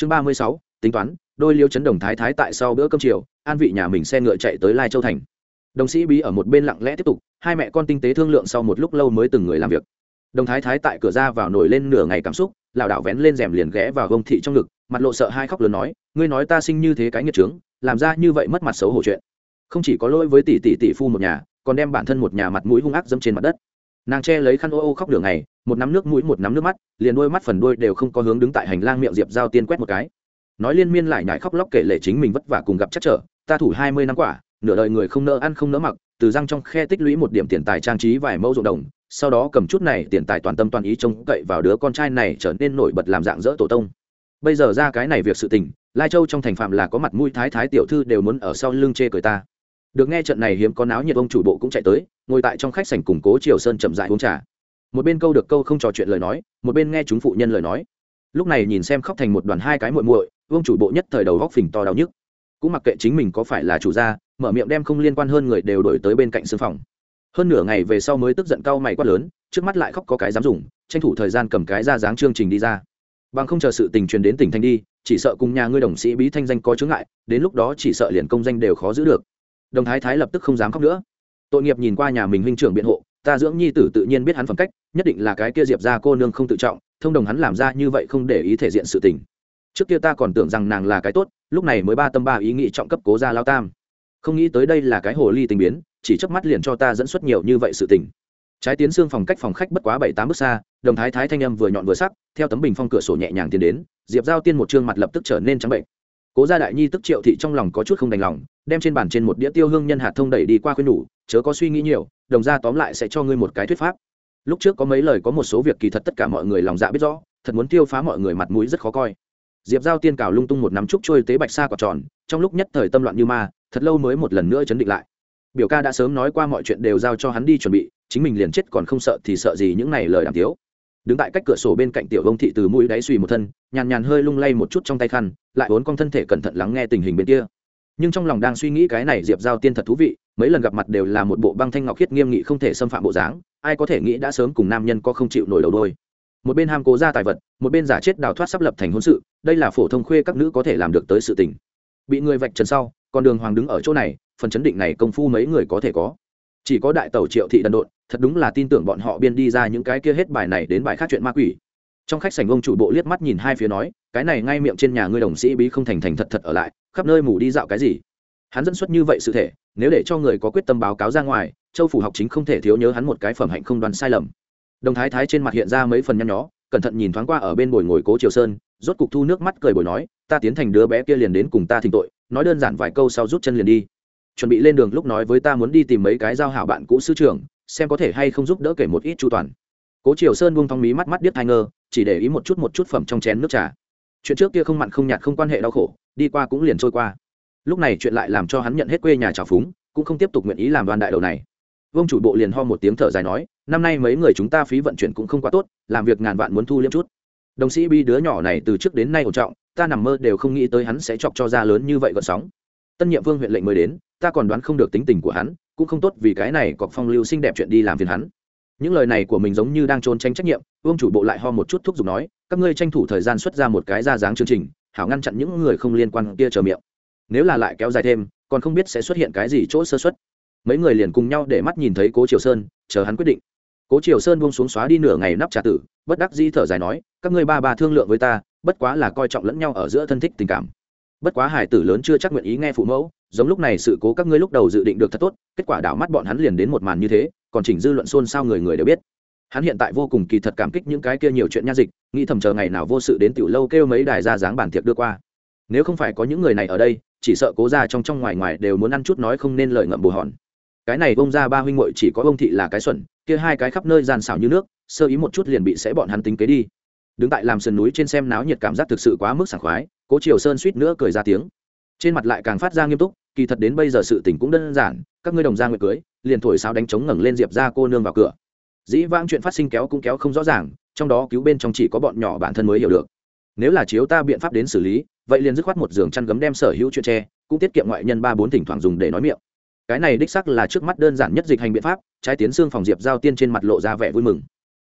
chương ba mươi sáu, tính toán, đôi liêu chấn đồng thái thái tại sau bữa cơm chiều, an vị nhà mình xe ngựa chạy tới lai châu thành. Đồng sĩ bí ở một bên lặng lẽ tiếp tục, hai mẹ con tinh tế thương lượng sau một lúc lâu mới từng người làm việc. Đồng thái thái tại cửa ra vào nổi lên nửa ngày cảm xúc, lảo đảo vén lên rèm liền ghé vào gông thị trong ngực, mặt lộ sợ hai khóc lớn nói, ngươi nói ta sinh như thế cái nghiệt trướng làm ra như vậy mất mặt xấu hổ chuyện. Không chỉ có lỗi với tỷ tỷ tỷ phu một nhà, còn đem bản thân một nhà mặt mũi hung ác dâm trên mặt đất nàng che lấy khăn ô ô khóc đường này một nắm nước mũi, một nắm nước mắt, liền đôi mắt phần đôi đều không có hướng đứng tại hành lang miệng diệp giao tiên quét một cái. Nói liên miên lại nhải khóc lóc kể lệ chính mình vất vả cùng gặp chắc trở, ta thủ hai mươi năm quả, nửa đời người không nỡ ăn không nỡ mặc, từ răng trong khe tích lũy một điểm tiền tài trang trí vài mẫu ruộng đồng, sau đó cầm chút này tiền tài toàn tâm toàn ý trông cậy vào đứa con trai này trở nên nổi bật làm dạng dỡ tổ tông. Bây giờ ra cái này việc sự tình, lai châu trong thành phạm là có mặt mũi thái thái tiểu thư đều muốn ở sau lưng chê cười ta được nghe trận này hiếm có náo nhiệt, ông chủ bộ cũng chạy tới, ngồi tại trong khách sảnh củng cố triều sơn chậm dại uống trà. Một bên câu được câu không trò chuyện lời nói, một bên nghe chúng phụ nhân lời nói. Lúc này nhìn xem khóc thành một đoàn hai cái muội muội vương chủ bộ nhất thời đầu góc phình to đau nhức. Cũng mặc kệ chính mình có phải là chủ gia, mở miệng đem không liên quan hơn người đều đổi tới bên cạnh sư phòng. Hơn nửa ngày về sau mới tức giận cau mày quát lớn, trước mắt lại khóc có cái dám dùng, tranh thủ thời gian cầm cái ra dáng chương trình đi ra. Bằng không chờ sự tình truyền đến tỉnh thanh đi, chỉ sợ cùng nhà ngươi đồng sĩ bí thanh danh có chướng ngại, đến lúc đó chỉ sợ liền công danh đều khó giữ được đồng thái thái lập tức không dám khóc nữa. Tội nghiệp nhìn qua nhà mình huynh trưởng biện hộ, ta dưỡng nhi tử tự nhiên biết hắn phẩm cách, nhất định là cái kia diệp ra cô nương không tự trọng, thông đồng hắn làm ra như vậy không để ý thể diện sự tình. Trước kia ta còn tưởng rằng nàng là cái tốt, lúc này mới ba tâm ba ý nghĩ trọng cấp cố gia lao tam. Không nghĩ tới đây là cái hồ ly tình biến, chỉ chớp mắt liền cho ta dẫn xuất nhiều như vậy sự tình. Trái tiến xương phòng cách phòng khách bất quá bảy tám bước xa, đồng thái thái thanh âm vừa nhọn vừa sắc, theo tấm bình phong cửa sổ nhẹ nhàng tiến đến, diệp giao tiên một trương mặt lập tức trở nên trắng bệnh cố gia đại nhi tức triệu thị trong lòng có chút không đành lòng, đem trên bàn trên một đĩa tiêu hương nhân hạt thông đẩy đi qua khuyên nhủ, chớ có suy nghĩ nhiều, đồng gia tóm lại sẽ cho ngươi một cái thuyết pháp. Lúc trước có mấy lời có một số việc kỳ thật tất cả mọi người lòng dạ biết rõ, thật muốn tiêu phá mọi người mặt mũi rất khó coi. Diệp giao tiên cào lung tung một nắm trúc trôi tế bạch xa quả tròn, trong lúc nhất thời tâm loạn như ma, thật lâu mới một lần nữa chấn định lại. Biểu ca đã sớm nói qua mọi chuyện đều giao cho hắn đi chuẩn bị, chính mình liền chết còn không sợ thì sợ gì những này lời đàm tiếu đứng tại cách cửa sổ bên cạnh tiểu vông thị từ mũi đáy suy một thân, nhàn nhàn hơi lung lay một chút trong tay khăn, lại vốn con thân thể cẩn thận lắng nghe tình hình bên kia. Nhưng trong lòng đang suy nghĩ cái này diệp giao tiên thật thú vị, mấy lần gặp mặt đều là một bộ băng thanh ngọc khiết nghiêm nghị không thể xâm phạm bộ dáng, ai có thể nghĩ đã sớm cùng nam nhân có không chịu nổi đầu đôi. Một bên ham cố ra tài vật, một bên giả chết đào thoát sắp lập thành hôn sự, đây là phổ thông khuê các nữ có thể làm được tới sự tình. Bị người vạch trần sau còn đường hoàng đứng ở chỗ này, phần chấn định này công phu mấy người có thể có chỉ có đại tàu triệu thị đần độn, thật đúng là tin tưởng bọn họ biên đi ra những cái kia hết bài này đến bài khác chuyện ma quỷ. Trong khách sảnh ông chủ bộ liếc mắt nhìn hai phía nói, cái này ngay miệng trên nhà ngươi đồng sĩ bí không thành thành thật thật ở lại, khắp nơi mù đi dạo cái gì? Hắn dẫn xuất như vậy sự thể, nếu để cho người có quyết tâm báo cáo ra ngoài, châu phủ học chính không thể thiếu nhớ hắn một cái phẩm hạnh không đoán sai lầm. Đồng thái thái trên mặt hiện ra mấy phần nhăn nhó, cẩn thận nhìn thoáng qua ở bên bồi ngồi cố triều sơn, rốt cục thu nước mắt cười bồi nói, ta tiến thành đứa bé kia liền đến cùng ta thỉnh tội, nói đơn giản vài câu sau rút chân liền đi chuẩn bị lên đường lúc nói với ta muốn đi tìm mấy cái giao hảo bạn cũ sư trưởng, xem có thể hay không giúp đỡ kể một ít chu toàn. Cố triều sơn buông thong mí mắt mắt điếc hai ngơ, chỉ để ý một chút một chút phẩm trong chén nước trà. Chuyện trước kia không mặn không nhạt không quan hệ đau khổ, đi qua cũng liền trôi qua. Lúc này chuyện lại làm cho hắn nhận hết quê nhà trào phúng, cũng không tiếp tục nguyện ý làm đoàn đại đầu này. Vương chủ bộ liền ho một tiếng thở dài nói, năm nay mấy người chúng ta phí vận chuyển cũng không quá tốt, làm việc ngàn vạn muốn thu liêm chút. Đồng sĩ bi đứa nhỏ này từ trước đến nay ổn trọng, ta nằm mơ đều không nghĩ tới hắn sẽ chọc cho ra lớn như vậy gợn sóng. Tân nhiệm vương huyện lệnh mới đến ta còn đoán không được tính tình của hắn, cũng không tốt vì cái này cọc phong lưu xinh đẹp chuyện đi làm phiền hắn. Những lời này của mình giống như đang trốn tránh trách nhiệm, vương chủ bộ lại ho một chút thúc giục nói, các ngươi tranh thủ thời gian xuất ra một cái ra dáng chương trình, hảo ngăn chặn những người không liên quan kia chờ miệng. Nếu là lại kéo dài thêm, còn không biết sẽ xuất hiện cái gì chỗ sơ xuất mấy người liền cùng nhau để mắt nhìn thấy cố triều sơn, chờ hắn quyết định. Cố triều sơn buông xuống xóa đi nửa ngày nắp trà tử, bất đắc di thở dài nói, các ngươi ba ba thương lượng với ta, bất quá là coi trọng lẫn nhau ở giữa thân thích tình cảm bất quá hải tử lớn chưa chắc nguyện ý nghe phụ mẫu, giống lúc này sự cố các ngươi lúc đầu dự định được thật tốt, kết quả đảo mắt bọn hắn liền đến một màn như thế, còn chỉnh dư luận xôn xao người người đều biết. Hắn hiện tại vô cùng kỳ thật cảm kích những cái kia nhiều chuyện nha dịch, nghĩ thầm chờ ngày nào vô sự đến tiểu lâu kêu mấy đài ra dáng bản tiệc đưa qua. Nếu không phải có những người này ở đây, chỉ sợ cố ra trong trong ngoài ngoài đều muốn ăn chút nói không nên lời ngậm bù hòn. Cái này bông ra ba huynh muội chỉ có ông thị là cái xuẩn, kia hai cái khắp nơi gian xảo như nước, sơ ý một chút liền bị sẽ bọn hắn tính kế đi. Đứng tại làm sườn núi trên xem náo nhiệt cảm giác thực sự quá mức sảng khoái cố triều sơn suýt nữa cười ra tiếng. Trên mặt lại càng phát ra nghiêm túc, kỳ thật đến bây giờ sự tình cũng đơn giản, các ngươi đồng gia nguyệt cưới, liền thổi sao đánh trống ngẩng lên diệp ra cô nương vào cửa. Dĩ vãng chuyện phát sinh kéo cũng kéo không rõ ràng, trong đó cứu bên trong chỉ có bọn nhỏ bản thân mới hiểu được. Nếu là chiếu ta biện pháp đến xử lý, vậy liền dứt khoát một giường chăn gấm đem sở hữu chuyện tre cũng tiết kiệm ngoại nhân ba bốn thỉnh thoảng dùng để nói miệng. Cái này đích sắc là trước mắt đơn giản nhất dịch hành biện pháp, trái tiến xương phòng diệp giao tiên trên mặt lộ ra vẻ vui mừng.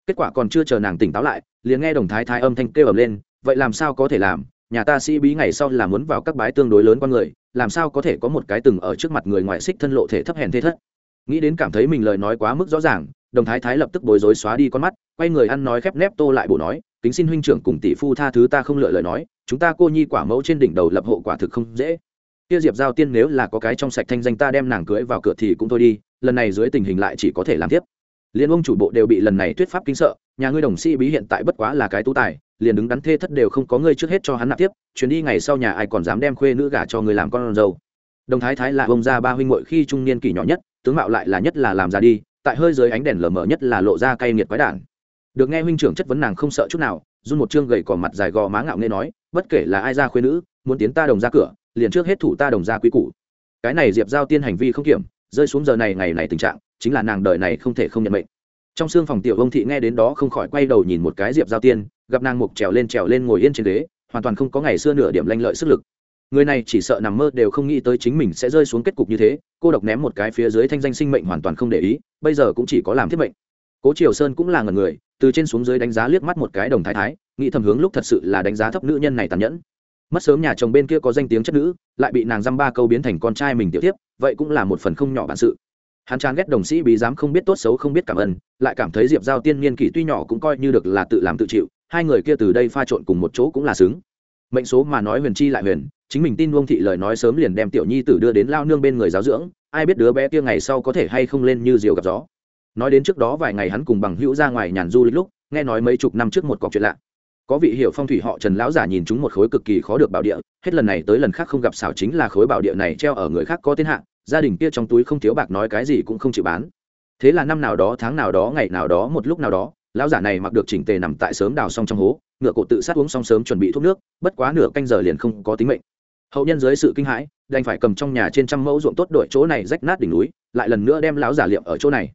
Kết quả còn chưa chờ nàng tỉnh táo lại, liền nghe đồng thái thái âm thanh kêu ầm lên, vậy làm sao có thể làm? Nhà ta sĩ bí ngày sau là muốn vào các bái tương đối lớn con người, làm sao có thể có một cái từng ở trước mặt người ngoại xích thân lộ thể thấp hèn thế thất? Nghĩ đến cảm thấy mình lời nói quá mức rõ ràng, đồng thái thái lập tức bối rối xóa đi con mắt, quay người ăn nói khép nép tô lại bổ nói, kính xin huynh trưởng cùng tỷ phu tha thứ ta không lựa lời nói, chúng ta cô nhi quả mẫu trên đỉnh đầu lập hộ quả thực không dễ. Kia diệp giao tiên nếu là có cái trong sạch thanh danh ta đem nàng cưới vào cửa thì cũng thôi đi, lần này dưới tình hình lại chỉ có thể làm tiếp. Liên ông chủ bộ đều bị lần này thuyết pháp kinh sợ, nhà ngươi đồng sĩ bí hiện tại bất quá là cái tú tài liền đứng đắn thê thất đều không có ngươi trước hết cho hắn nạp tiếp, chuyến đi ngày sau nhà ai còn dám đem khuê nữ gả cho người làm con dâu. Đồng thái thái là ông gia ba huynh muội khi trung niên kỷ nhỏ nhất, tướng mạo lại là nhất là làm ra đi, tại hơi dưới ánh đèn lờ mờ nhất là lộ ra cay nghiệt quái đản. Được nghe huynh trưởng chất vấn nàng không sợ chút nào, run một chương gầy cỏ mặt dài gò má ngạo nghe nói, bất kể là ai ra khuê nữ, muốn tiến ta đồng ra cửa, liền trước hết thủ ta đồng ra quý cũ cái này diệp giao tiên hành vi không kiểm, rơi xuống giờ này ngày này tình trạng, chính là nàng đời này không thể không nhận mệnh trong xương phòng tiểu ông thị nghe đến đó không khỏi quay đầu nhìn một cái diệp giao tiên, gặp nàng mục trèo lên trèo lên ngồi yên trên ghế, hoàn toàn không có ngày xưa nửa điểm lanh lợi sức lực. Người này chỉ sợ nằm mơ đều không nghĩ tới chính mình sẽ rơi xuống kết cục như thế, cô độc ném một cái phía dưới thanh danh sinh mệnh hoàn toàn không để ý, bây giờ cũng chỉ có làm thiết mệnh. Cố triều sơn cũng là ngần người, từ trên xuống dưới đánh giá liếc mắt một cái đồng thái thái, nghĩ thầm hướng lúc thật sự là đánh giá thấp nữ nhân này tàn nhẫn. Mất sớm nhà chồng bên kia có danh tiếng chất nữ, lại bị nàng dăm ba câu biến thành con trai mình tiểu tiếp vậy cũng là một phần không nhỏ bản sự hắn chán ghét đồng sĩ bí dám không biết tốt xấu không biết cảm ơn, lại cảm thấy diệp giao tiên niên kỷ tuy nhỏ cũng coi như được là tự làm tự chịu, hai người kia từ đây pha trộn cùng một chỗ cũng là xứng. Mệnh số mà nói huyền chi lại huyền, chính mình tin luông thị lời nói sớm liền đem tiểu nhi tử đưa đến lao nương bên người giáo dưỡng, ai biết đứa bé kia ngày sau có thể hay không lên như diều gặp gió. Nói đến trước đó vài ngày hắn cùng bằng hữu ra ngoài nhàn du lịch lúc, nghe nói mấy chục năm trước một cọc chuyện lạ. Có vị hiểu phong thủy họ trần lão giả nhìn chúng một khối cực kỳ khó được bảo địa, hết lần này tới lần khác không gặp xảo chính là khối bảo địa này treo ở người khác có tên hạng gia đình kia trong túi không thiếu bạc nói cái gì cũng không chịu bán. Thế là năm nào đó, tháng nào đó, ngày nào đó, một lúc nào đó, lão giả này mặc được chỉnh tề nằm tại sớm đào xong trong hố, ngựa cổ tự sát uống xong sớm chuẩn bị thuốc nước, bất quá nửa canh giờ liền không có tính mệnh. Hậu nhân dưới sự kinh hãi, đành phải cầm trong nhà trên trăm mẫu ruộng tốt đội chỗ này rách nát đỉnh núi, lại lần nữa đem lão giả liệm ở chỗ này.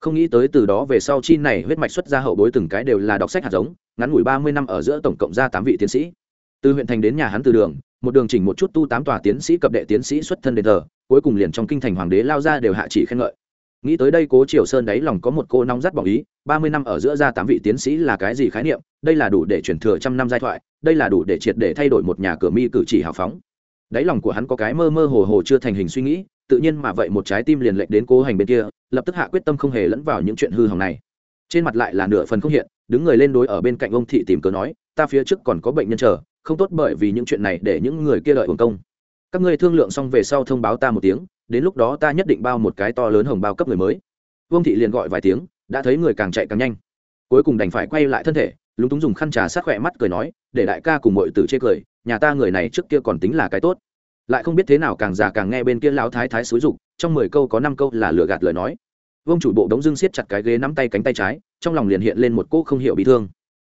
Không nghĩ tới từ đó về sau chi này huyết mạch xuất ra hậu bối từng cái đều là đọc sách hạt giống, ngắn ngủi ba mươi năm ở giữa tổng cộng ra tám vị tiến sĩ. Từ huyện thành đến nhà hắn từ đường, một đường chỉnh một chút tu tám tòa tiến sĩ cập đệ tiến sĩ xuất thân đền thờ cuối cùng liền trong kinh thành hoàng đế lao ra đều hạ chỉ khen ngợi. Nghĩ tới đây cố triều sơn đáy lòng có một cô nóng rắt bỏng ý, ba mươi năm ở giữa ra tám vị tiến sĩ là cái gì khái niệm, đây là đủ để chuyển thừa trăm năm giai thoại, đây là đủ để triệt để thay đổi một nhà cửa mi cử chỉ hào phóng. Đáy lòng của hắn có cái mơ mơ hồ hồ chưa thành hình suy nghĩ, tự nhiên mà vậy một trái tim liền lệch đến cố hành bên kia, lập tức hạ quyết tâm không hề lẫn vào những chuyện hư hỏng này. Trên mặt lại là nửa phần không hiện, đứng người lên đối ở bên cạnh ông thị tìm cớ nói, ta phía trước còn có bệnh nhân chờ, không tốt bởi vì những chuyện này để những người kia đợi hưởng công các ngươi thương lượng xong về sau thông báo ta một tiếng, đến lúc đó ta nhất định bao một cái to lớn hồng bao cấp người mới. Vương thị liền gọi vài tiếng, đã thấy người càng chạy càng nhanh. Cuối cùng đành phải quay lại thân thể, lúng túng dùng khăn trà sát khỏe mắt cười nói, để đại ca cùng mọi tử chê cười, nhà ta người này trước kia còn tính là cái tốt. Lại không biết thế nào càng già càng nghe bên kia lão thái thái xúi rục trong mười câu có năm câu là lừa gạt lời nói. Vương chủ bộ đống dưng siết chặt cái ghế nắm tay cánh tay trái, trong lòng liền hiện lên một cỗ không hiểu bị thương.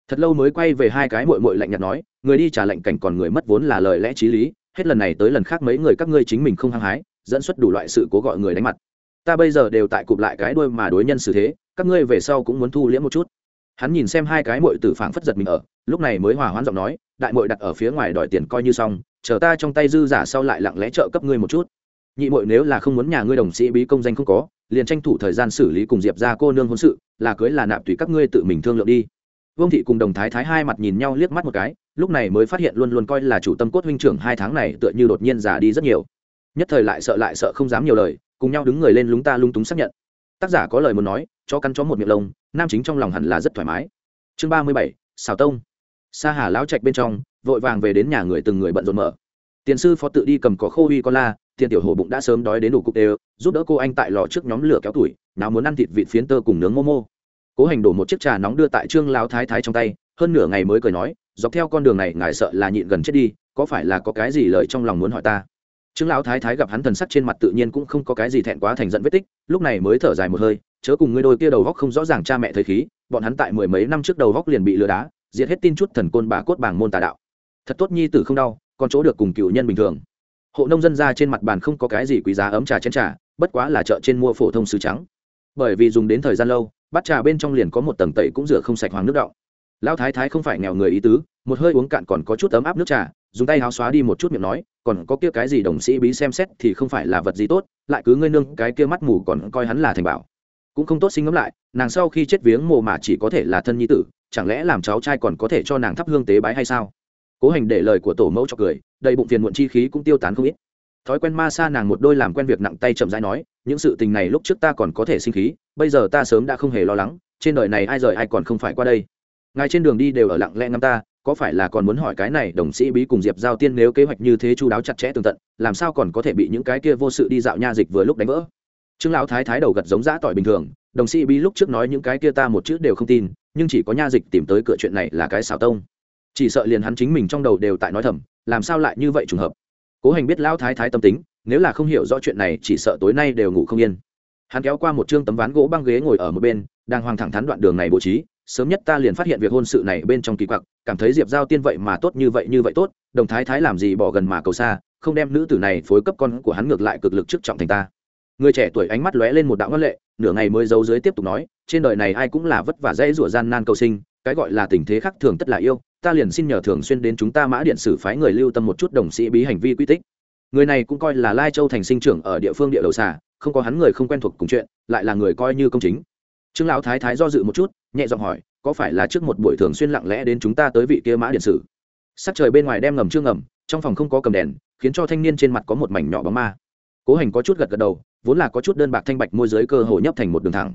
Thật lâu mới quay về hai cái mội mội lạnh nhạt nói, người đi trả lệnh cảnh còn người mất vốn là lời lẽ t r í lý hết lần này tới lần khác mấy người các ngươi chính mình không hăng hái, dẫn xuất đủ loại sự cố gọi người đánh mặt. Ta bây giờ đều tại cụp lại cái đuôi mà đối nhân xử thế, các ngươi về sau cũng muốn thu liễm một chút. Hắn nhìn xem hai cái mội tử phảng phất giật mình ở, lúc này mới hòa hoãn giọng nói, đại mội đặt ở phía ngoài đòi tiền coi như xong, chờ ta trong tay dư giả sau lại lặng lẽ trợ cấp ngươi một chút. Nhị mội nếu là không muốn nhà ngươi đồng sĩ bí công danh không có, liền tranh thủ thời gian xử lý cùng diệp ra cô nương hôn sự, là cưới là nạp tùy các ngươi tự mình thương lượng đi vương thị cùng đồng thái thái hai mặt nhìn nhau liếc mắt một cái, lúc này mới phát hiện luôn luôn coi là chủ tâm cốt huynh trưởng hai tháng này tựa như đột nhiên già đi rất nhiều. Nhất thời lại sợ lại sợ không dám nhiều lời, cùng nhau đứng người lên lúng ta lung túng xác nhận. Tác giả có lời muốn nói cho căn chó một miệng lông, nam chính trong lòng hẳn là rất thoải mái. Chương ba mươi bảy xào tông. Sa hà lão trạch bên trong, vội vàng về đến nhà người từng người bận rộn mở. Tiền sư phó tự đi cầm có khô huy con la, tiền tiểu hổ bụng đã sớm đói đến đủ cục đều, giúp đỡ cô anh tại lò trước nhóm lửa kéo tuổi, nào muốn ăn thịt vịt phiến tơ cùng nướng momo cố hành đổ một chiếc trà nóng đưa tại trương lão thái thái trong tay, hơn nửa ngày mới cười nói, dọc theo con đường này, ngài sợ là nhịn gần chết đi, có phải là có cái gì lời trong lòng muốn hỏi ta? Trương lão thái thái gặp hắn thần sắc trên mặt tự nhiên cũng không có cái gì thẹn quá thành giận vết tích, lúc này mới thở dài một hơi, chớ cùng ngươi đôi kia đầu góc không rõ ràng cha mẹ thời khí, bọn hắn tại mười mấy năm trước đầu góc liền bị lừa đá, diệt hết tin chút thần côn bà cốt bảng môn tà đạo. Thật tốt nhi tử không đau còn chỗ được cùng cựu nhân bình thường. Hộ nông dân ra trên mặt bàn không có cái gì quý giá ấm trà chén trà, bất quá là chợ trên mua phổ thông sứ trắng. Bởi vì dùng đến thời gian lâu bát trà bên trong liền có một tầng tẩy cũng rửa không sạch hoàng nước đọng. Lão thái thái không phải nghèo người ý tứ, một hơi uống cạn còn có chút ấm áp nước trà, dùng tay háo xóa đi một chút miệng nói, còn có kia cái gì đồng sĩ bí xem xét thì không phải là vật gì tốt, lại cứ ngươi nương cái kia mắt mù còn coi hắn là thành bảo. Cũng không tốt sinh ngẫm lại, nàng sau khi chết viếng mồ mà chỉ có thể là thân nhi tử, chẳng lẽ làm cháu trai còn có thể cho nàng thắp hương tế bái hay sao? Cố hành để lời của tổ mẫu cho cười, đầy bụng phiền muộn chi khí cũng tiêu tán không ít thói quen ma xa nàng một đôi làm quen việc nặng tay chậm rãi nói, những sự tình này lúc trước ta còn có thể sinh khí, bây giờ ta sớm đã không hề lo lắng, trên đời này ai rời ai còn không phải qua đây. Ngài trên đường đi đều ở lặng lẽ ngắm ta, có phải là còn muốn hỏi cái này đồng sĩ bí cùng diệp giao tiên nếu kế hoạch như thế chu đáo chặt chẽ tường tận, làm sao còn có thể bị những cái kia vô sự đi dạo nha dịch vừa lúc đánh vỡ? Trương lão thái thái đầu gật giống dã tỏi bình thường, đồng sĩ bí lúc trước nói những cái kia ta một chữ đều không tin, nhưng chỉ có nha dịch tìm tới cửa chuyện này là cái xảo tông. Chỉ sợ liền hắn chính mình trong đầu đều tại nói thầm, làm sao lại như vậy trùng hợp? Cố hành biết lão thái thái tâm tính, nếu là không hiểu rõ chuyện này, chỉ sợ tối nay đều ngủ không yên. Hắn kéo qua một chương tấm ván gỗ băng ghế ngồi ở một bên, đang hoang thẳng thắn đoạn đường này bố trí, sớm nhất ta liền phát hiện việc hôn sự này bên trong kỳ quặc, cảm thấy diệp giao tiên vậy mà tốt như vậy như vậy tốt, đồng thái thái làm gì bỏ gần mà cầu xa, không đem nữ tử này phối cấp con của hắn ngược lại cực lực trước trọng thành ta. Người trẻ tuổi ánh mắt lóe lên một đạo ngân lệ, nửa ngày mới giấu dưới tiếp tục nói, trên đời này ai cũng là vất vả dễ rủa gian nan cầu sinh, cái gọi là tình thế khác thường tất là yêu ta liền xin nhờ thường xuyên đến chúng ta mã điện sử phái người lưu tâm một chút đồng sĩ bí hành vi quy tích. Người này cũng coi là lai châu thành sinh trưởng ở địa phương địa đầu xà, không có hắn người không quen thuộc cùng chuyện, lại là người coi như công chính. Trương lão thái thái do dự một chút, nhẹ giọng hỏi, có phải là trước một buổi thường xuyên lặng lẽ đến chúng ta tới vị kia mã điện sử? Sắc trời bên ngoài đem ngầm chưa ngầm, trong phòng không có cầm đèn, khiến cho thanh niên trên mặt có một mảnh nhỏ bóng ma. Cố hành có chút gật gật đầu, vốn là có chút đơn bạc thanh bạch môi giới cơ hồ nhấp thành một đường thẳng.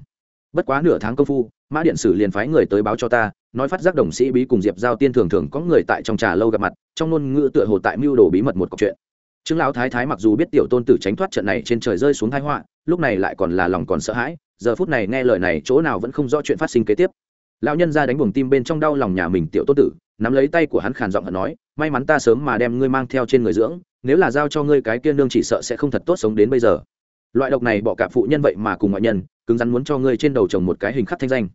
Bất quá nửa tháng công phu, mã điện sử liền phái người tới báo cho ta nói phát giác đồng sĩ bí cùng diệp giao tiên thường thường có người tại trong trà lâu gặp mặt, trong ngôn ngữ tựa hồ tại mưu đồ bí mật một cọc chuyện. Trương lão thái thái mặc dù biết tiểu tôn tử tránh thoát trận này trên trời rơi xuống thái họa, lúc này lại còn là lòng còn sợ hãi, giờ phút này nghe lời này chỗ nào vẫn không rõ chuyện phát sinh kế tiếp. Lão nhân ra đánh buồng tim bên trong đau lòng nhà mình tiểu tôn tử, nắm lấy tay của hắn khàn giọng hận nói, may mắn ta sớm mà đem ngươi mang theo trên người dưỡng, nếu là giao cho ngươi cái kia nương chỉ sợ sẽ không thật tốt sống đến bây giờ. Loại độc này bỏ cả phụ nhân vậy mà cùng ngoại nhân, cứng rắn muốn cho ngươi trên đầu trồng một cái hình khắc thanh danh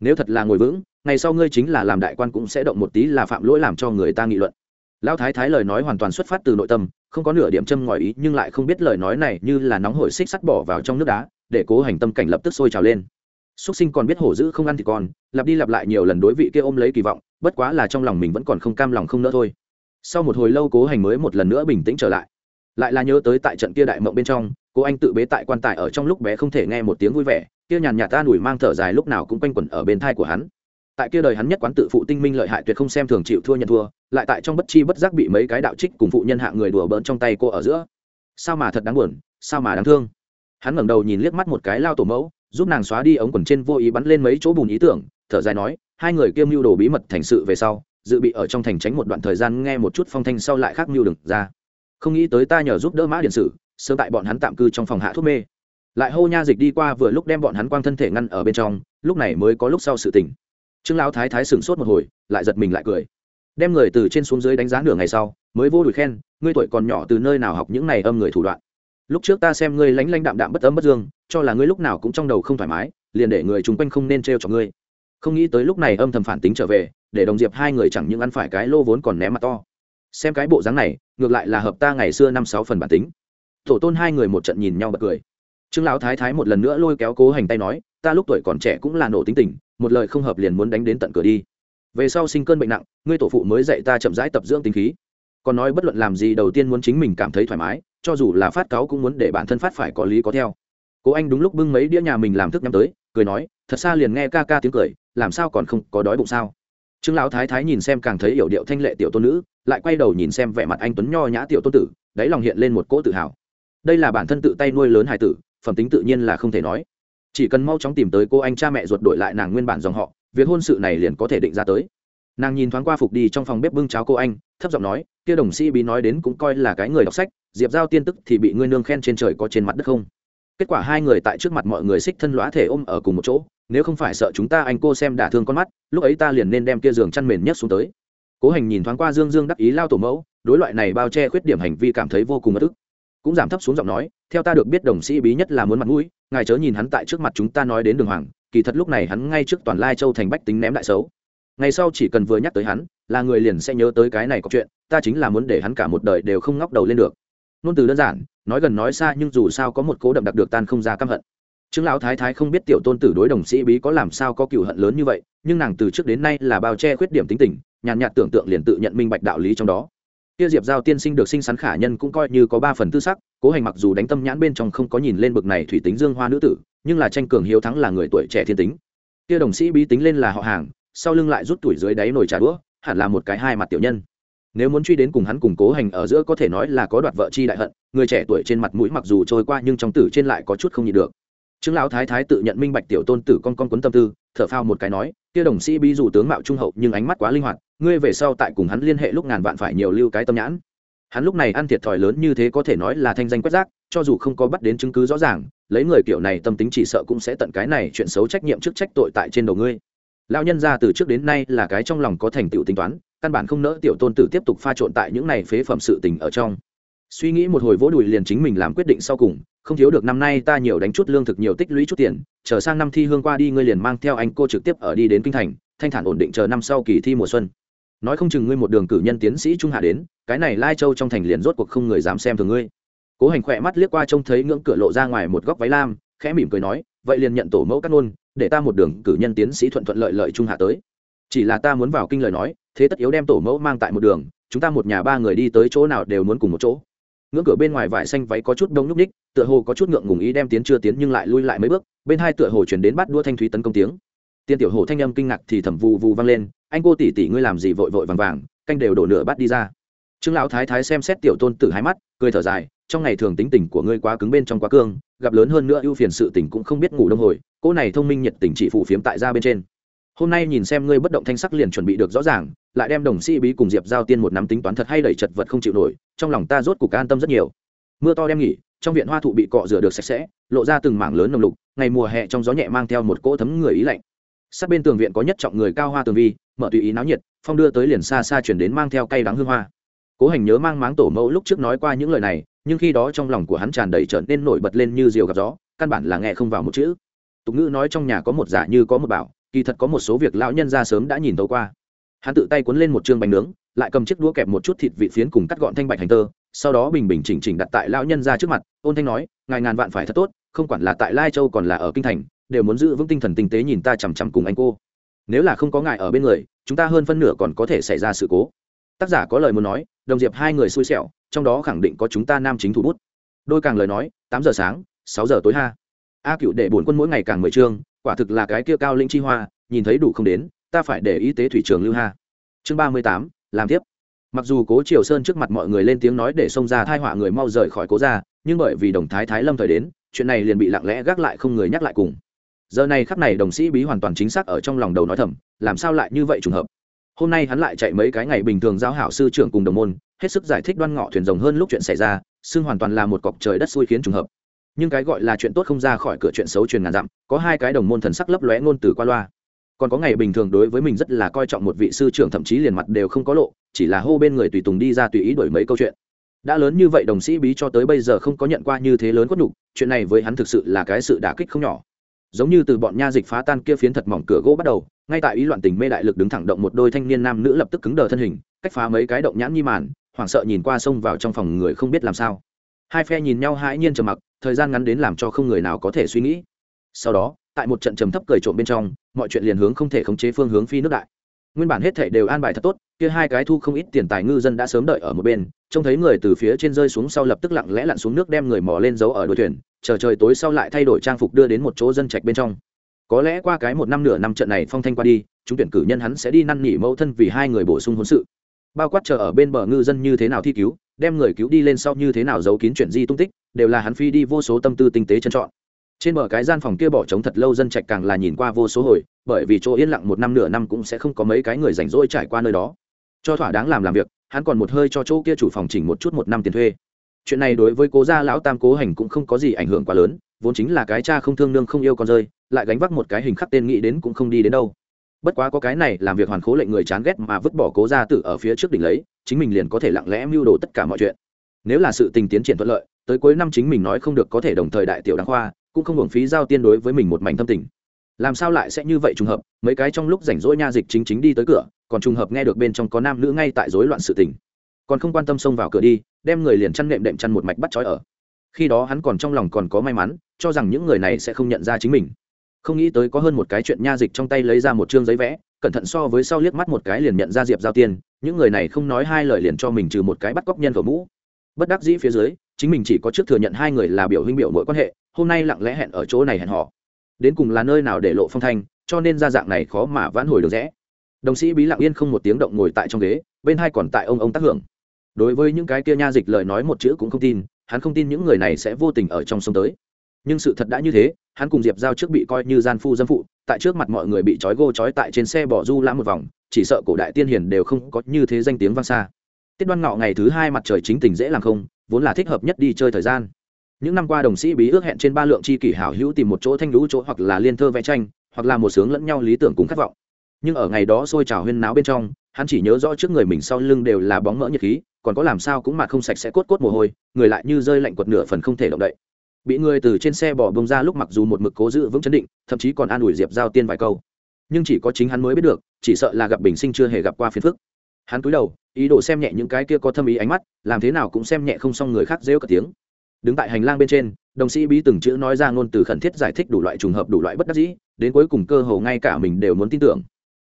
nếu thật là ngồi vững, ngày sau ngươi chính là làm đại quan cũng sẽ động một tí là phạm lỗi làm cho người ta nghị luận. Lão thái thái lời nói hoàn toàn xuất phát từ nội tâm, không có nửa điểm châm ngòi ý, nhưng lại không biết lời nói này như là nóng hổi xích sắt bỏ vào trong nước đá, để cố hành tâm cảnh lập tức sôi trào lên. Xúc sinh còn biết hổ dữ không ăn thì còn, lặp đi lặp lại nhiều lần đối vị kia ôm lấy kỳ vọng, bất quá là trong lòng mình vẫn còn không cam lòng không nỡ thôi. Sau một hồi lâu cố hành mới một lần nữa bình tĩnh trở lại. Lại là nhớ tới tại trận kia đại mộng bên trong cô anh tự bế tại quan tài ở trong lúc bé không thể nghe một tiếng vui vẻ, kia nhàn nhạt ta đùi mang thở dài lúc nào cũng quanh quẩn ở bên thai của hắn. Tại kia đời hắn nhất quán tự phụ tinh minh lợi hại tuyệt không xem thường chịu thua nhận thua, lại tại trong bất chi bất giác bị mấy cái đạo trích cùng phụ nhân hạ người đùa bỡn trong tay cô ở giữa. Sao mà thật đáng buồn, sao mà đáng thương. Hắn ngẩng đầu nhìn liếc mắt một cái lao tổ mẫu, giúp nàng xóa đi ống quần trên vô ý bắn lên mấy chỗ bùn ý tưởng, thở dài nói, hai người kiêm mưu đồ bí mật thành sự về sau, dự bị ở trong thành tránh một đoạn thời gian nghe một chút phong thanh sau lại khác mưu đừng ra. Không nghĩ tới ta nhờ giúp đỡ mã điện sử sớm tại bọn hắn tạm cư trong phòng hạ thuốc mê. Lại hô nha dịch đi qua vừa lúc đem bọn hắn quang thân thể ngăn ở bên trong, lúc này mới có lúc sau sự tỉnh. Trương lão thái thái sửng sốt một hồi, lại giật mình lại cười. Đem người từ trên xuống dưới đánh giá nửa ngày sau, mới vô đùi khen, ngươi tuổi còn nhỏ từ nơi nào học những này âm người thủ đoạn? Lúc trước ta xem ngươi lánh lánh đạm đạm bất ấm bất dương, cho là ngươi lúc nào cũng trong đầu không thoải mái, liền để người chung quanh không nên t cho ngươi. Không nghĩ tới lúc này âm thầm phản tính trở về, để đồng diệp hai người chẳng những ăn phải cái lô vốn còn ném mặt to. Xem cái bộ dáng này, ngược lại là hợp ta ngày xưa năm sáu phần bản tính tổ tôn hai người một trận nhìn nhau bật cười. Trương lão thái thái một lần nữa lôi kéo cố hành tay nói, ta lúc tuổi còn trẻ cũng là nổ tính tình, một lời không hợp liền muốn đánh đến tận cửa đi. Về sau sinh cơn bệnh nặng, ngươi tổ phụ mới dạy ta chậm rãi tập dưỡng tính khí. Còn nói bất luận làm gì đầu tiên muốn chính mình cảm thấy thoải mái, cho dù là phát cáo cũng muốn để bản thân phát phải có lý có theo. Cố anh đúng lúc bưng mấy đĩa nhà mình làm thức nhắm tới, cười nói, thật xa liền nghe ca ca tiếng cười, làm sao còn không có đói bụng sao? Trương lão thái thái nhìn xem càng thấy yểu điệu thanh lệ tiểu tôn nữ, lại quay đầu nhìn xem vẻ mặt anh tuấn nho nhã tiểu tôn tử, đáy lòng hiện lên một cỗ tự hào đây là bản thân tự tay nuôi lớn hải tử, phẩm tính tự nhiên là không thể nói. Chỉ cần mau chóng tìm tới cô anh cha mẹ ruột đổi lại nàng nguyên bản dòng họ, việc hôn sự này liền có thể định ra tới. Nàng nhìn thoáng qua phục đi trong phòng bếp bưng cháo cô anh, thấp giọng nói, kia đồng sĩ bí nói đến cũng coi là cái người đọc sách, diệp giao tiên tức thì bị ngươi nương khen trên trời có trên mặt đất không? Kết quả hai người tại trước mặt mọi người xích thân lõa thể ôm ở cùng một chỗ, nếu không phải sợ chúng ta anh cô xem đả thương con mắt, lúc ấy ta liền nên đem kia giường chăn mền nhất xuống tới. Cố hành nhìn thoáng qua dương dương đắc ý lao tổ mẫu, đối loại này bao che khuyết điểm hành vi cảm thấy vô cùng bất ức cũng giảm thấp xuống giọng nói, theo ta được biết đồng sĩ bí nhất là muốn mặt mũi, ngài chớ nhìn hắn tại trước mặt chúng ta nói đến đường hoàng, kỳ thật lúc này hắn ngay trước toàn lai châu thành bách tính ném đại xấu. Ngày sau chỉ cần vừa nhắc tới hắn, là người liền sẽ nhớ tới cái này có chuyện, ta chính là muốn để hắn cả một đời đều không ngóc đầu lên được. Ngôn từ đơn giản, nói gần nói xa nhưng dù sao có một cố đậm đặc được tan không ra căm hận. Chứng lão thái thái không biết tiểu tôn tử đối đồng sĩ bí có làm sao có cựu hận lớn như vậy, nhưng nàng từ trước đến nay là bao che khuyết điểm tính tình, nhàn nhạt tưởng tượng liền tự nhận minh bạch đạo lý trong đó kia diệp giao tiên sinh được sinh sắn khả nhân cũng coi như có ba phần tư sắc, cố hành mặc dù đánh tâm nhãn bên trong không có nhìn lên bực này thủy tính dương hoa nữ tử, nhưng là tranh cường hiếu thắng là người tuổi trẻ thiên tính. Kia đồng sĩ bí tính lên là họ hàng, sau lưng lại rút tuổi dưới đáy nồi trà đũa, hẳn là một cái hai mặt tiểu nhân. Nếu muốn truy đến cùng hắn cùng cố hành ở giữa có thể nói là có đoạt vợ chi đại hận, người trẻ tuổi trên mặt mũi mặc dù trôi qua nhưng trong tử trên lại có chút không nhịn được. Chứng lão thái thái tự nhận minh bạch tiểu tôn tử con con quấn tâm tư, thở phao một cái nói kia đồng sĩ bí dù tướng mạo trung hậu nhưng ánh mắt quá linh hoạt, ngươi về sau tại cùng hắn liên hệ lúc ngàn vạn phải nhiều lưu cái tâm nhãn. Hắn lúc này ăn thiệt thòi lớn như thế có thể nói là thanh danh quét rác, cho dù không có bắt đến chứng cứ rõ ràng, lấy người kiểu này tâm tính chỉ sợ cũng sẽ tận cái này chuyện xấu trách nhiệm trước trách tội tại trên đầu ngươi. Lão nhân ra từ trước đến nay là cái trong lòng có thành tựu tính toán, căn bản không nỡ tiểu tôn tử tiếp tục pha trộn tại những này phế phẩm sự tình ở trong suy nghĩ một hồi vỗ đùi liền chính mình làm quyết định sau cùng, không thiếu được năm nay ta nhiều đánh chút lương thực nhiều tích lũy chút tiền, chờ sang năm thi hương qua đi ngươi liền mang theo anh cô trực tiếp ở đi đến kinh thành, thanh thản ổn định chờ năm sau kỳ thi mùa xuân. Nói không chừng ngươi một đường cử nhân tiến sĩ trung hạ đến, cái này lai châu trong thành liền rốt cuộc không người dám xem thường ngươi. Cố hành khỏe mắt liếc qua trông thấy ngưỡng cửa lộ ra ngoài một góc váy lam, khẽ mỉm cười nói, vậy liền nhận tổ mẫu cắt ngôn, để ta một đường cử nhân tiến sĩ thuận thuận lợi lợi trung hạ tới. Chỉ là ta muốn vào kinh lời nói, thế tất yếu đem tổ mẫu mang tại một đường, chúng ta một nhà ba người đi tới chỗ nào đều muốn cùng một chỗ ngưỡng cửa bên ngoài vải xanh váy có chút đông nhúc ních tựa hồ có chút ngượng ngùng ý đem tiến chưa tiến nhưng lại lui lại mấy bước, bên hai tựa hồ chuyển đến bắt đua thanh thúy tấn công tiếng. Tiên tiểu hồ thanh âm kinh ngạc thì thầm vù vù vang lên, anh cô tỷ tỷ ngươi làm gì vội vội vàng vàng, canh đều đổ nửa bắt đi ra. Trương lão thái thái xem xét tiểu tôn tử hai mắt, cười thở dài, trong ngày thường tính tình của ngươi quá cứng bên trong quá cương, gặp lớn hơn nữa ưu phiền sự tình cũng không biết ngủ đông hồi, cô này thông minh nhiệt tình chỉ phụ phiếm tại ra bên trên. Hôm nay nhìn xem ngươi bất động thanh sắc liền chuẩn bị được rõ ràng, lại đem đồng sĩ bí cùng diệp giao tiên một nắm tính toán thật hay đẩy chật vật không chịu nổi trong lòng ta rốt cục an tâm rất nhiều. Mưa to đem nghỉ, trong viện hoa thụ bị cọ rửa được sạch sẽ, lộ ra từng mảng lớn nồng lục, ngày mùa hè trong gió nhẹ mang theo một cỗ thấm người ý lạnh. Sát bên tường viện có nhất trọng người cao hoa tường vi, mở tùy ý náo nhiệt, phong đưa tới liền xa xa chuyển đến mang theo cây đắng hương hoa. Cố hành nhớ mang máng tổ mẫu lúc trước nói qua những lời này, nhưng khi đó trong lòng của hắn tràn đầy trở nên nổi bật lên như diều gặp gió, căn bản là nghe không vào một chữ. Tục ngữ nói trong nhà có một giả như có một bảo, kỳ thật có một số việc lão nhân ra sớm đã nhìn tấu qua. Hắn tự tay cuốn lên một chương bánh nướng lại cầm chiếc đũa kẹp một chút thịt vị phiến cùng cắt gọn thanh bạch hành tơ, sau đó bình bình chỉnh chỉnh đặt tại lão nhân ra trước mặt, ôn thanh nói, ngài ngàn vạn phải thật tốt, không quản là tại lai châu còn là ở kinh thành, đều muốn giữ vững tinh thần tinh tế nhìn ta chằm chằm cùng anh cô. Nếu là không có ngài ở bên người, chúng ta hơn phân nửa còn có thể xảy ra sự cố. Tác giả có lời muốn nói, đồng diệp hai người xui xẻo, trong đó khẳng định có chúng ta nam chính thủ bút. Đôi càng lời nói, tám giờ sáng, sáu giờ tối ha. A cựu để bổn quân mỗi ngày càng mười chương, quả thực là cái kia cao linh chi hoa, nhìn thấy đủ không đến, ta phải để y tế thủy trường lưu ha. Chương ba mươi tám làm tiếp. Mặc dù cố triều sơn trước mặt mọi người lên tiếng nói để xông ra thai họa người mau rời khỏi cố ra nhưng bởi vì đồng thái thái lâm thời đến, chuyện này liền bị lặng lẽ gác lại không người nhắc lại cùng. Giờ này khắp này đồng sĩ bí hoàn toàn chính xác ở trong lòng đầu nói thầm, làm sao lại như vậy trùng hợp? Hôm nay hắn lại chạy mấy cái ngày bình thường giáo hảo sư trưởng cùng đồng môn, hết sức giải thích đoan ngọ thuyền rồng hơn lúc chuyện xảy ra, xưng hoàn toàn là một cọc trời đất xui khiến trùng hợp. Nhưng cái gọi là chuyện tốt không ra khỏi cửa chuyện xấu truyền ngàn dặm, có hai cái đồng môn thần sắc lấp lóe ngôn từ qua loa còn có ngày bình thường đối với mình rất là coi trọng một vị sư trưởng, thậm chí liền mặt đều không có lộ, chỉ là hô bên người tùy tùng đi ra tùy ý đổi mấy câu chuyện. Đã lớn như vậy đồng sĩ bí cho tới bây giờ không có nhận qua như thế lớn quất nhục, chuyện này với hắn thực sự là cái sự đả kích không nhỏ. Giống như từ bọn nha dịch phá tan kia phiến thật mỏng cửa gỗ bắt đầu, ngay tại ý loạn tình mê đại lực đứng thẳng động một đôi thanh niên nam nữ lập tức cứng đờ thân hình, cách phá mấy cái động nhãn nhi màn, hoảng sợ nhìn qua sông vào trong phòng người không biết làm sao. Hai phe nhìn nhau hãi nhiên trầm mặc, thời gian ngắn đến làm cho không người nào có thể suy nghĩ. Sau đó, tại một trận trầm thấp cười trộm bên trong mọi chuyện liền hướng không thể khống chế phương hướng phi nước đại. Nguyên bản hết thể đều an bài thật tốt, kia hai cái thu không ít tiền tài ngư dân đã sớm đợi ở một bên, trông thấy người từ phía trên rơi xuống sau lập tức lặng lẽ lặn xuống nước đem người mò lên giấu ở đuôi thuyền, chờ trời tối sau lại thay đổi trang phục đưa đến một chỗ dân trạch bên trong. Có lẽ qua cái một năm nửa năm trận này phong thanh qua đi, chúng tuyển cử nhân hắn sẽ đi năn nỉ mẫu thân vì hai người bổ sung hôn sự. Bao quát chờ ở bên bờ ngư dân như thế nào thi cứu, đem người cứu đi lên sau như thế nào giấu kín chuyện di tung tích, đều là hắn phi đi vô số tâm tư tinh tế trân trọn trên bờ cái gian phòng kia bỏ trống thật lâu, dân trạch càng là nhìn qua vô số hồi, bởi vì chỗ yên lặng một năm nửa năm cũng sẽ không có mấy cái người rảnh rỗi trải qua nơi đó. Cho thỏa đáng làm làm việc, hắn còn một hơi cho chỗ kia chủ phòng chỉnh một chút một năm tiền thuê. Chuyện này đối với cố gia lão tam cố hành cũng không có gì ảnh hưởng quá lớn, vốn chính là cái cha không thương nương không yêu con rơi, lại gánh vác một cái hình khắc tên nghĩ đến cũng không đi đến đâu. Bất quá có cái này làm việc hoàn khố lệnh người chán ghét mà vứt bỏ cố gia tử ở phía trước đỉnh lấy, chính mình liền có thể lặng lẽ mưu đồ tất cả mọi chuyện. Nếu là sự tình tiến triển thuận lợi, tới cuối năm chính mình nói không được có thể đồng thời đại tiểu đăng khoa cũng không hưởng phí giao tiên đối với mình một mảnh tâm tình. Làm sao lại sẽ như vậy trùng hợp? Mấy cái trong lúc rảnh rỗi nha dịch chính chính đi tới cửa, còn trùng hợp nghe được bên trong có nam nữ ngay tại rối loạn sự tình. Còn không quan tâm xông vào cửa đi, đem người liền chăn nệm đệm chăn một mạch bắt trói ở. Khi đó hắn còn trong lòng còn có may mắn, cho rằng những người này sẽ không nhận ra chính mình. Không nghĩ tới có hơn một cái chuyện nha dịch trong tay lấy ra một chương giấy vẽ, cẩn thận so với sau liếc mắt một cái liền nhận ra diệp giao tiên, những người này không nói hai lời liền cho mình trừ một cái bắt cóc nhân khẩu mũ. Bất đắc dĩ phía dưới, chính mình chỉ có trước thừa nhận hai người là biểu huynh biểu mỗi quan hệ hôm nay lặng lẽ hẹn ở chỗ này hẹn họ đến cùng là nơi nào để lộ phong thanh, cho nên ra dạng này khó mà vãn hồi được rẽ. Đồng sĩ bí lặng yên không một tiếng động ngồi tại trong ghế, bên hai còn tại ông ông tác hưởng. Đối với những cái kia nha dịch lời nói một chữ cũng không tin, hắn không tin những người này sẽ vô tình ở trong sông tới. Nhưng sự thật đã như thế, hắn cùng diệp giao trước bị coi như gian phu dâm phụ, tại trước mặt mọi người bị trói gô trói tại trên xe bỏ du lãm một vòng, chỉ sợ cổ đại tiên hiền đều không có như thế danh tiếng vang xa. Tiết đoan ngọ ngày thứ hai mặt trời chính tình dễ làm không, vốn là thích hợp nhất đi chơi thời gian những năm qua đồng sĩ bí ước hẹn trên ba lượng chi kỷ hảo hữu tìm một chỗ thanh lũ chỗ hoặc là liên thơ vẽ tranh, hoặc là một sướng lẫn nhau lý tưởng cùng khát vọng. Nhưng ở ngày đó sôi trào huyên náo bên trong, hắn chỉ nhớ rõ trước người mình sau lưng đều là bóng mỡ nhiệt khí, còn có làm sao cũng mà không sạch sẽ cốt cốt mồ hôi, người lại như rơi lạnh quật nửa phần không thể động đậy. Bị người từ trên xe bỏ bông ra lúc mặc dù một mực cố giữ vững chấn định, thậm chí còn an ủi diệp giao tiên vài câu. Nhưng chỉ có chính hắn mới biết được, chỉ sợ là gặp bình sinh chưa hề gặp qua phiền phức. Hắn cúi đầu, ý đồ xem nhẹ những cái kia có thâm ý ánh mắt, làm thế nào cũng xem nhẹ không xong người khác rêu cả tiếng đứng tại hành lang bên trên, đồng sĩ bí từng chữ nói ra ngôn từ khẩn thiết giải thích đủ loại trùng hợp đủ loại bất đắc dĩ, đến cuối cùng cơ hồ ngay cả mình đều muốn tin tưởng.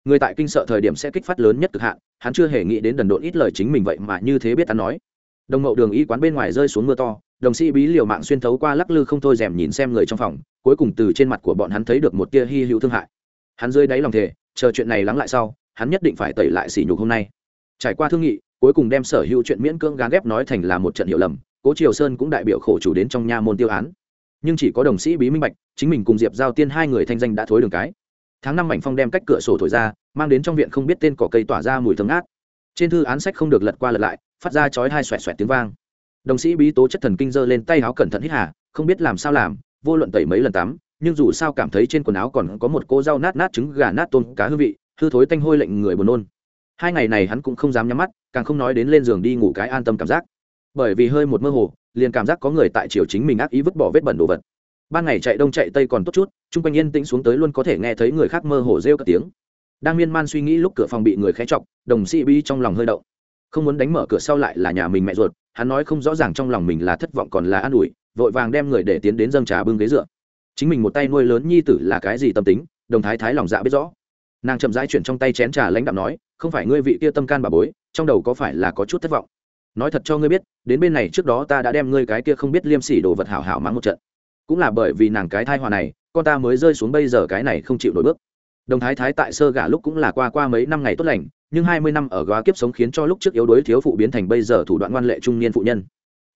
Người tại kinh sợ thời điểm sẽ kích phát lớn nhất cực hạn, hắn chưa hề nghĩ đến đần độn ít lời chính mình vậy mà như thế biết hắn nói. Đồng mậu đường y quán bên ngoài rơi xuống mưa to, đồng sĩ bí liều mạng xuyên thấu qua lắc lư không thôi rèm nhìn xem người trong phòng, cuối cùng từ trên mặt của bọn hắn thấy được một tia hy hữu thương hại. Hắn rơi đáy lòng thề, chờ chuyện này lắng lại sau, hắn nhất định phải tẩy lại sỉ nhục hôm nay. Trải qua thương nghị, cuối cùng đem sở hữu chuyện miễn cưỡng gán ghép nói thành là một trận hiểu lầm cố triều sơn cũng đại biểu khổ chủ đến trong nha môn tiêu án. Nhưng chỉ có đồng sĩ bí minh bạch, chính mình cùng diệp giao tiên hai người thanh danh đã thối đường cái. Tháng năm mảnh phong đem cách cửa sổ thổi ra, mang đến trong viện không biết tên cỏ cây tỏa ra mùi thơm ngát. Trên thư án sách không được lật qua lật lại, phát ra chói hai xoẹt xoẹt tiếng vang. Đồng sĩ bí tố chất thần kinh giơ lên tay áo cẩn thận hít hà, không biết làm sao làm, vô luận tẩy mấy lần tắm, nhưng dù sao cảm thấy trên quần áo còn có một cô dao nát nát trứng gà nát tôm cá hương vị, hư thối tanh hôi lệnh người buồn nôn. Hai ngày này hắn cũng không dám nhắm mắt, càng không nói đến lên giường đi ngủ cái an tâm cảm giác bởi vì hơi một mơ hồ, liền cảm giác có người tại chiều chính mình ác ý vứt bỏ vết bẩn đồ vật. Ban ngày chạy đông chạy tây còn tốt chút, chung quanh yên tĩnh xuống tới luôn có thể nghe thấy người khác mơ hồ rêu cả tiếng. Đang miên man suy nghĩ lúc cửa phòng bị người khé chọc, đồng sĩ bi trong lòng hơi đậu không muốn đánh mở cửa sau lại là nhà mình mẹ ruột, hắn nói không rõ ràng trong lòng mình là thất vọng còn là an ủi, vội vàng đem người để tiến đến dâng trà bưng ghế dựa. Chính mình một tay nuôi lớn nhi tử là cái gì tâm tính, đồng thái thái lòng dạ biết rõ. Nàng chậm rãi chuyển trong tay chén trà lãnh đạo nói, không phải ngươi vị kia tâm can bà bối, trong đầu có phải là có chút thất vọng? Nói thật cho ngươi biết, đến bên này trước đó ta đã đem ngươi cái kia không biết liêm sỉ đồ vật hảo hảo mắng một trận. Cũng là bởi vì nàng cái thai hòa này, con ta mới rơi xuống bây giờ cái này không chịu nổi bước. Đồng thái thái tại sơ gả lúc cũng là qua qua mấy năm ngày tốt lành, nhưng hai mươi năm ở góa kiếp sống khiến cho lúc trước yếu đuối thiếu phụ biến thành bây giờ thủ đoạn ngoan lệ trung niên phụ nhân.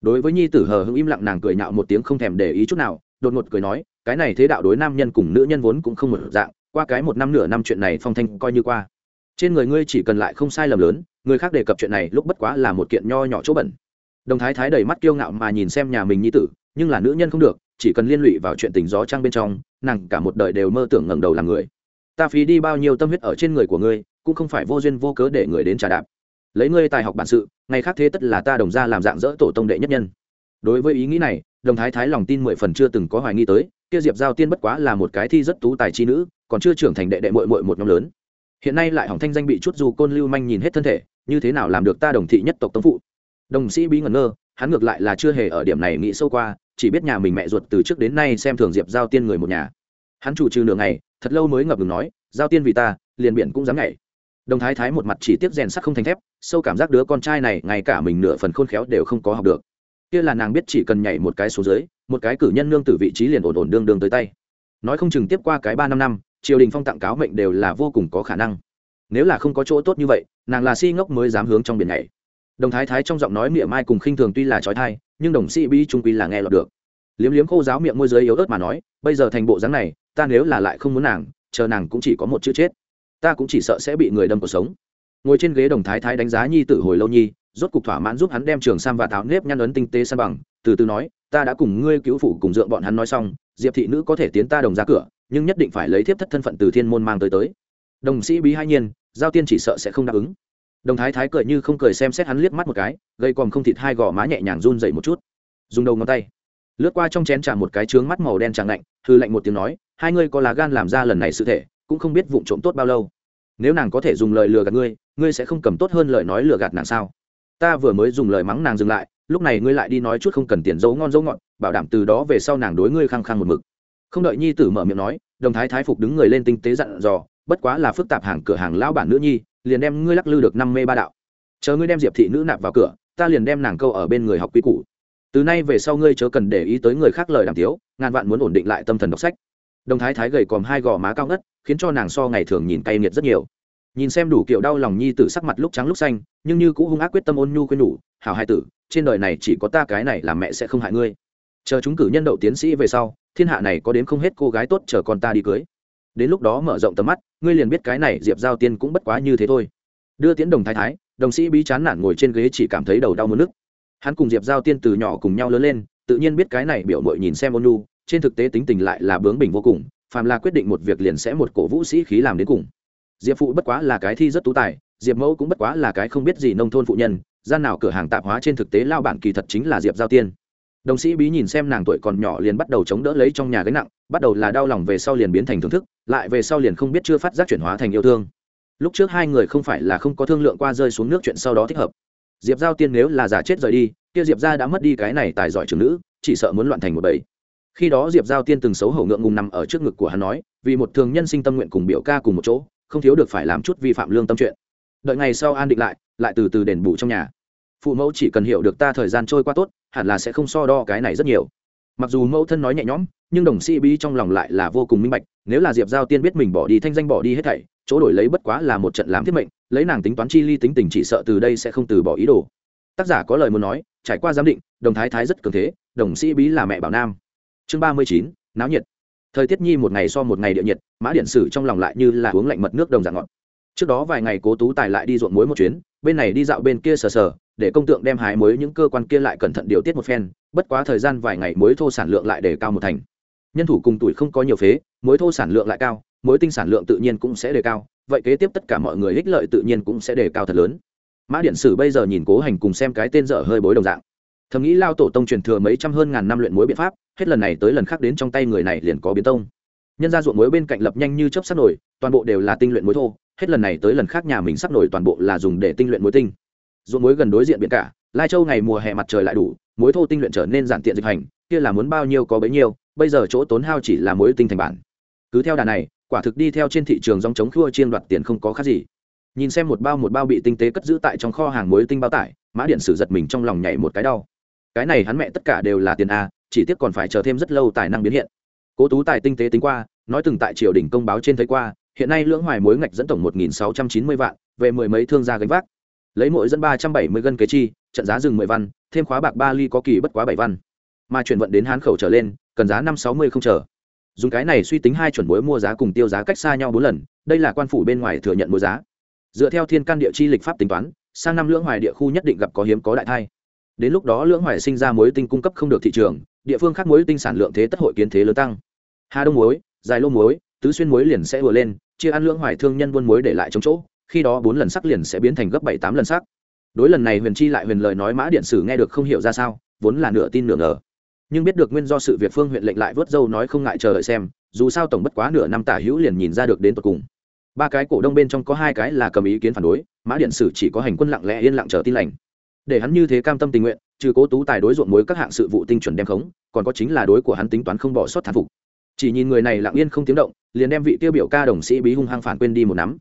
Đối với nhi tử hờ hững im lặng nàng cười nhạo một tiếng không thèm để ý chút nào, đột ngột cười nói, cái này thế đạo đối nam nhân cùng nữ nhân vốn cũng không một dạng, qua cái một năm nửa năm chuyện này phong thanh coi như qua. Trên người ngươi chỉ cần lại không sai lầm lớn người khác đề cập chuyện này lúc bất quá là một kiện nho nhỏ chỗ bẩn. Đồng thái thái đầy mắt kiêu ngạo mà nhìn xem nhà mình như tử, nhưng là nữ nhân không được, chỉ cần liên lụy vào chuyện tình gió trăng bên trong, nàng cả một đời đều mơ tưởng ngẩng đầu làm người. Ta phí đi bao nhiêu tâm huyết ở trên người của ngươi, cũng không phải vô duyên vô cớ để người đến trà đạp. Lấy ngươi tài học bản sự, ngày khác thế tất là ta đồng ra làm dạng dỡ tổ tông đệ nhất nhân. Đối với ý nghĩ này, đồng thái thái lòng tin mười phần chưa từng có hoài nghi tới, kia diệp giao tiên bất quá là một cái thi rất tú tài chi nữ, còn chưa trưởng thành đệ đệ mội mội một nhóm lớn hiện nay lại hỏng thanh danh bị chút dù côn lưu manh nhìn hết thân thể, như thế nào làm được ta đồng thị nhất tộc tống phụ? Đồng sĩ bí ngẩn ngơ, hắn ngược lại là chưa hề ở điểm này nghĩ sâu qua, chỉ biết nhà mình mẹ ruột từ trước đến nay xem thường diệp giao tiên người một nhà. Hắn chủ trừ nửa ngày, thật lâu mới ngập ngừng nói, giao tiên vì ta, liền biển cũng dám nhảy. Đồng thái thái một mặt chỉ tiếp rèn sắt không thành thép, sâu cảm giác đứa con trai này ngay cả mình nửa phần khôn khéo đều không có học được. Kia là nàng biết chỉ cần nhảy một cái số dưới, một cái cử nhân nương từ vị trí liền ổn ổn đương đương tới tay. Nói không chừng tiếp qua cái ba năm năm triều đình phong tặng cáo mệnh đều là vô cùng có khả năng. Nếu là không có chỗ tốt như vậy, nàng là si ngốc mới dám hướng trong biển này đồng thái thái trong giọng nói miệng mai cùng khinh thường tuy là trói thai, nhưng đồng sĩ bi trung quy là nghe lọt được. Liếm liếm khô giáo miệng môi giới yếu ớt mà nói, bây giờ thành bộ dáng này, ta nếu là lại không muốn nàng, chờ nàng cũng chỉ có một chữ chết. Ta cũng chỉ sợ sẽ bị người đâm cuộc sống. Ngồi trên ghế đồng thái thái đánh giá nhi tử hồi lâu nhi, rốt cục thỏa mãn giúp hắn đem trường sam và tháo nếp nhăn ấn tinh tế san bằng, từ từ nói, ta đã cùng ngươi cứu phụ cùng dượng bọn hắn nói xong, diệp thị nữ có thể tiến ta đồng ra cửa nhưng nhất định phải lấy thiếp thất thân phận từ thiên môn mang tới tới. Đồng sĩ bí hai nhiên giao tiên chỉ sợ sẽ không đáp ứng. Đồng thái thái cười như không cười xem xét hắn liếc mắt một cái gây còm không thịt hai gò má nhẹ nhàng run dậy một chút. Dùng đầu ngón tay lướt qua trong chén trà một cái trướng mắt màu đen tràng lạnh hư lạnh một tiếng nói hai ngươi có lá gan làm ra lần này sự thể cũng không biết vụng trộm tốt bao lâu. Nếu nàng có thể dùng lời lừa gạt ngươi ngươi sẽ không cầm tốt hơn lời nói lừa gạt nàng sao? Ta vừa mới dùng lời mắng nàng dừng lại lúc này ngươi lại đi nói chút không cần tiền dấu ngon dấu ngọn, bảo đảm từ đó về sau nàng đối ngươi khăng khăng một mực không đợi nhi tử mở miệng nói, đồng thái thái phục đứng người lên tinh tế dặn dò, bất quá là phức tạp hàng cửa hàng lão bản nữ nhi, liền đem ngươi lắc lư được năm mê ba đạo. Chờ ngươi đem diệp thị nữ nạp vào cửa, ta liền đem nàng câu ở bên người học quy củ. Từ nay về sau ngươi chớ cần để ý tới người khác lời đàm tiếu, ngàn vạn muốn ổn định lại tâm thần đọc sách. Đồng thái thái gầy còm hai gò má cao ngất, khiến cho nàng so ngày thường nhìn cay nghiệt rất nhiều. Nhìn xem đủ kiểu đau lòng nhi tử sắc mặt lúc trắng lúc xanh, nhưng như cũng hung ác quyết tâm ôn nhu quên nhủ, hảo hai tử, trên đời này chỉ có ta cái này là mẹ sẽ không hại ngươi chờ chúng cử nhân đậu tiến sĩ về sau, thiên hạ này có đến không hết cô gái tốt chờ con ta đi cưới. Đến lúc đó mở rộng tầm mắt, ngươi liền biết cái này diệp giao tiên cũng bất quá như thế thôi. Đưa tiến đồng thái thái, đồng sĩ bí chán nản ngồi trên ghế chỉ cảm thấy đầu đau mất nước. Hắn cùng diệp giao tiên từ nhỏ cùng nhau lớn lên, tự nhiên biết cái này biểu mội nhìn xem ôn nhu, trên thực tế tính tình lại là bướng bỉnh vô cùng, phàm là quyết định một việc liền sẽ một cổ vũ sĩ khí làm đến cùng. Diệp phụ bất quá là cái thi rất tú tài, diệp mẫu cũng bất quá là cái không biết gì nông thôn phụ nhân, gian nào cửa hàng tạp hóa trên thực tế lao bản kỳ thật chính là diệp giao tiên đồng sĩ bí nhìn xem nàng tuổi còn nhỏ liền bắt đầu chống đỡ lấy trong nhà gánh nặng, bắt đầu là đau lòng về sau liền biến thành thưởng thức, lại về sau liền không biết chưa phát giác chuyển hóa thành yêu thương. Lúc trước hai người không phải là không có thương lượng qua rơi xuống nước chuyện sau đó thích hợp. Diệp giao tiên nếu là giả chết rời đi, kia diệp ra đã mất đi cái này tài giỏi trưởng nữ, chỉ sợ muốn loạn thành một bầy. Khi đó diệp giao tiên từng xấu hổ ngượng ngùng nằm ở trước ngực của hắn nói, vì một thường nhân sinh tâm nguyện cùng biểu ca cùng một chỗ, không thiếu được phải làm chút vi phạm lương tâm chuyện. Đợi ngày sau an định lại lại từ từ đền bù trong nhà. Phụ mẫu chỉ cần hiểu được ta thời gian trôi qua tốt hẳn là sẽ không so đo cái này rất nhiều. Mặc dù mẫu thân nói nhẹ nhõm, nhưng đồng sĩ bí trong lòng lại là vô cùng minh bạch, nếu là diệp giao tiên biết mình bỏ đi, thanh danh bỏ đi hết thảy, chỗ đổi lấy bất quá là một trận làm thiết mệnh, lấy nàng tính toán chi ly tính tình chỉ sợ từ đây sẽ không từ bỏ ý đồ. Tác giả có lời muốn nói, trải qua giám định, đồng thái thái rất cường thế, đồng sĩ bí là mẹ bảo nam. Chương ba mươi chín, náo nhiệt. Thời tiết nhi một ngày so một ngày địa nhiệt, mã điện sử trong lòng lại như là uống lạnh mật nước đồng dạng ngọt. Trước đó vài ngày cố tú tài lại đi ruộng muối một chuyến bên này đi dạo bên kia sờ sờ, để công tượng đem hái muối những cơ quan kia lại cẩn thận điều tiết một phen, bất quá thời gian vài ngày muối thô sản lượng lại để cao một thành. Nhân thủ cùng tuổi không có nhiều phế, muối thô sản lượng lại cao, muối tinh sản lượng tự nhiên cũng sẽ đề cao, vậy kế tiếp tất cả mọi người ích lợi tự nhiên cũng sẽ đề cao thật lớn. Mã điện sử bây giờ nhìn cố hành cùng xem cái tên dở hơi bối đồng dạng. Thầm nghĩ lao tổ tông truyền thừa mấy trăm hơn ngàn năm luyện muối biện pháp, hết lần này tới lần khác đến trong tay người này liền có biến tông. Nhân ra ruộng muối bên cạnh lập nhanh như chớp sắt nổi, toàn bộ đều là tinh luyện muối thô hết lần này tới lần khác nhà mình sắp nổi toàn bộ là dùng để tinh luyện muối tinh. Ruộng muối gần đối diện biển cả, lai châu ngày mùa hè mặt trời lại đủ, muối thô tinh luyện trở nên giản tiện dịch hành, kia là muốn bao nhiêu có bấy nhiêu, bây giờ chỗ tốn hao chỉ là muối tinh thành bản. Cứ theo đà này, quả thực đi theo trên thị trường dòng chống khua chiên đoạt tiền không có khác gì. Nhìn xem một bao một bao bị tinh tế cất giữ tại trong kho hàng muối tinh bao tải, mã điện sử giật mình trong lòng nhảy một cái đau. Cái này hắn mẹ tất cả đều là tiền a, chỉ tiếc còn phải chờ thêm rất lâu tài năng biến hiện. Cố tú tài tinh tế tính qua, nói từng tại triều đình công báo trên thấy qua hiện nay lưỡng hoài mối ngạch dẫn tổng một nghìn sáu trăm chín mươi vạn, về mười mấy thương gia gánh vác. Lấy mỗi dân ba trăm bảy mươi gân kế chi, trận giá rừng mười văn, thêm khóa bạc ba ly có kỳ bất quá bảy văn. Mà chuyển vận đến hán khẩu trở lên, cần giá năm sáu mươi không chờ. Dùng cái này suy tính hai chuẩn mối mua giá cùng tiêu giá cách xa nhau bốn lần, đây là quan phủ bên ngoài thừa nhận mối giá. Dựa theo thiên can địa chi lịch pháp tính toán, sang năm lưỡng hoài địa khu nhất định gặp có hiếm có đại thai. Đến lúc đó lưỡng hoài sinh ra mối tinh cung cấp không được thị trường, địa phương khác mối tinh sản lượng thế tất hội kiến thế lớn tăng. Hà đông muối, dài lô muối tứ xuyên muối liền sẽ vừa lên, chia ăn lưỡng hoài thương nhân buôn muối để lại trong chỗ, khi đó bốn lần sắc liền sẽ biến thành gấp bảy, tám lần sắc. Đối lần này huyền chi lại huyền lời nói mã điện sử nghe được không hiểu ra sao, vốn là nửa tin nửa ngờ. Nhưng biết được nguyên do sự việc phương huyện lệnh lại vớt dâu nói không ngại chờ đợi xem, dù sao tổng bất quá nửa năm tả hữu liền nhìn ra được đến tột cùng. Ba cái cổ đông bên trong có hai cái là cầm ý kiến phản đối, mã điện sử chỉ có hành quân lặng lẽ yên lặng chờ tin lành. Để hắn như thế cam tâm tình nguyện, trừ cố tú tài đối ruộng mối các hạng sự vụ tinh chuẩn đem khống, còn có chính là đối của hắn tính toán không bỏ sót thán phục chỉ nhìn người này lặng yên không tiếng động, liền đem vị tiêu biểu ca đồng sĩ bí hung hăng phản quên đi một nắm.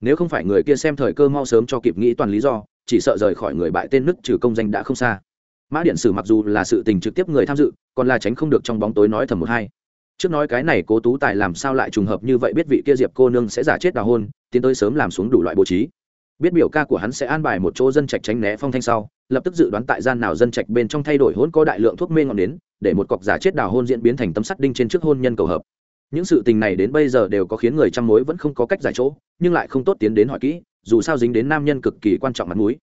Nếu không phải người kia xem thời cơ mau sớm cho kịp nghĩ toàn lý do, chỉ sợ rời khỏi người bại tên nứt trừ công danh đã không xa. Mã điện sử mặc dù là sự tình trực tiếp người tham dự, còn là tránh không được trong bóng tối nói thầm một hai. Trước nói cái này cố tú tài làm sao lại trùng hợp như vậy biết vị kia diệp cô nương sẽ giả chết đào hôn, tiến tới sớm làm xuống đủ loại bố trí. Biết biểu ca của hắn sẽ an bài một chỗ dân trạch tránh né phong thanh sau, lập tức dự đoán tại gian nào dân trạch bên trong thay đổi hỗn có đại lượng thuốc mê ngọn đến để một cọc giả chết đào hôn diễn biến thành tấm sắt đinh trên trước hôn nhân cầu hợp. Những sự tình này đến bây giờ đều có khiến người chăm mối vẫn không có cách giải chỗ, nhưng lại không tốt tiến đến hỏi kỹ, dù sao dính đến nam nhân cực kỳ quan trọng mặt mũi.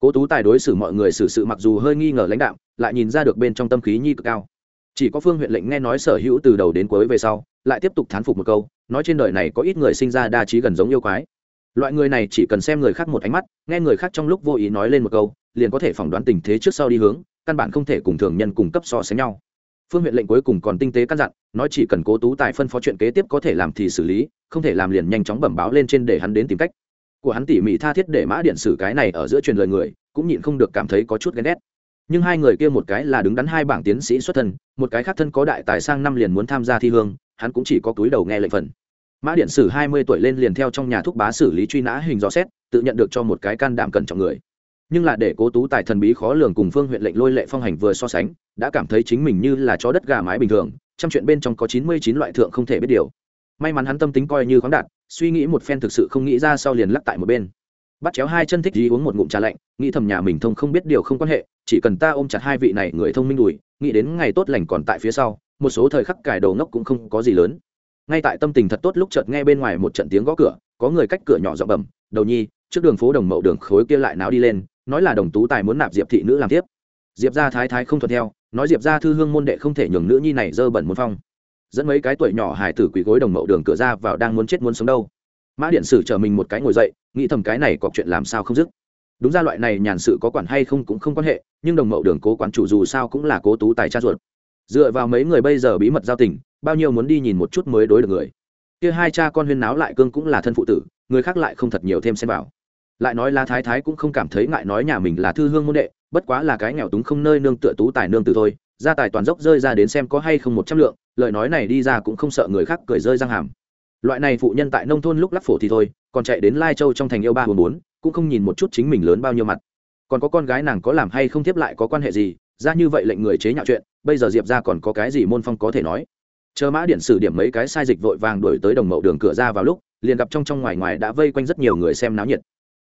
Cố tú tài đối xử mọi người xử sự mặc dù hơi nghi ngờ lãnh đạo lại nhìn ra được bên trong tâm khí nhi cực cao. Chỉ có phương huyện lệnh nghe nói sở hữu từ đầu đến cuối về sau, lại tiếp tục thán phục một câu, nói trên đời này có ít người sinh ra đa trí gần giống yêu quái. Loại người này chỉ cần xem người khác một ánh mắt, nghe người khác trong lúc vô ý nói lên một câu, liền có thể phỏng đoán tình thế trước sau đi hướng, căn bản không thể cùng thường nhân cùng cấp so sánh nhau phương huyện lệnh cuối cùng còn tinh tế căn dặn, nói chỉ cần cố tú tài phân phó chuyện kế tiếp có thể làm thì xử lý, không thể làm liền nhanh chóng bẩm báo lên trên để hắn đến tìm cách. Của hắn tỉ mỉ tha thiết để mã điện sử cái này ở giữa truyền lời người, cũng nhịn không được cảm thấy có chút ghen ghét. Nhưng hai người kia một cái là đứng đắn hai bảng tiến sĩ xuất thân, một cái khác thân có đại tài sang năm liền muốn tham gia thi hương, hắn cũng chỉ có túi đầu nghe lệnh phần. Mã điện sử hai mươi tuổi lên liền theo trong nhà thúc bá xử lý truy nã hình dò xét, tự nhận được cho một cái can đảm cẩn trọng người nhưng là để cố tú tài thần bí khó lường cùng phương huyện lệnh lôi lệ phong hành vừa so sánh, đã cảm thấy chính mình như là chó đất gà mái bình thường, trăm chuyện bên trong có chín mươi chín loại thượng không thể biết điều. May mắn hắn tâm tính coi như khoáng đạt, suy nghĩ một phen thực sự không nghĩ ra sau liền lắc tại một bên. Bắt chéo hai chân thích gì uống một ngụm trà lạnh, nghĩ thầm nhà mình thông không biết điều không quan hệ, chỉ cần ta ôm chặt hai vị này người thông minh đùi, nghĩ đến ngày tốt lành còn tại phía sau, một số thời khắc cài đầu ngốc cũng không có gì lớn. Ngay tại tâm tình thật tốt lúc chợt nghe bên ngoài một trận tiếng gõ cửa, có người cách cửa nhỏ dọc bẩm, đầu nhi, trước đường phố đồng mậu đường khối kia lại náo đi lên nói là đồng tú tài muốn nạp diệp thị nữ làm tiếp. Diệp gia thái thái không thuận theo, nói diệp gia thư hương môn đệ không thể nhường nữ nhi này dơ bẩn môn phong. Dẫn mấy cái tuổi nhỏ hải tử quỳ gối đồng mậu đường cửa ra vào đang muốn chết muốn sống đâu. Mã điện sử chờ mình một cái ngồi dậy, nghĩ thầm cái này có chuyện làm sao không dứt. Đúng ra loại này nhàn sự có quản hay không cũng không quan hệ, nhưng đồng mậu đường cố quán chủ dù sao cũng là cố tú tài cha ruột. Dựa vào mấy người bây giờ bí mật giao tình, bao nhiêu muốn đi nhìn một chút mới đối được người. Kia hai cha con huyên náo lại cương cũng là thân phụ tử, người khác lại không thật nhiều thêm xem vào lại nói la thái thái cũng không cảm thấy ngại nói nhà mình là thư hương môn đệ, bất quá là cái nghèo túng không nơi nương tựa tú tài nương tự thôi, gia tài toàn dốc rơi ra đến xem có hay không một trăm lượng, lời nói này đi ra cũng không sợ người khác cười rơi răng hàm. Loại này phụ nhân tại nông thôn lúc lắc phổ thì thôi, còn chạy đến lai châu trong thành yêu ba bốn bốn, cũng không nhìn một chút chính mình lớn bao nhiêu mặt. Còn có con gái nàng có làm hay không tiếp lại có quan hệ gì, ra như vậy lệnh người chế nhạo chuyện, bây giờ diệp ra còn có cái gì môn phong có thể nói. Chờ mã điện sử điểm mấy cái sai dịch vội vàng đổi tới đồng mậu đường cửa ra vào lúc, liền gặp trong trong ngoài ngoài đã vây quanh rất nhiều người xem náo nhiệt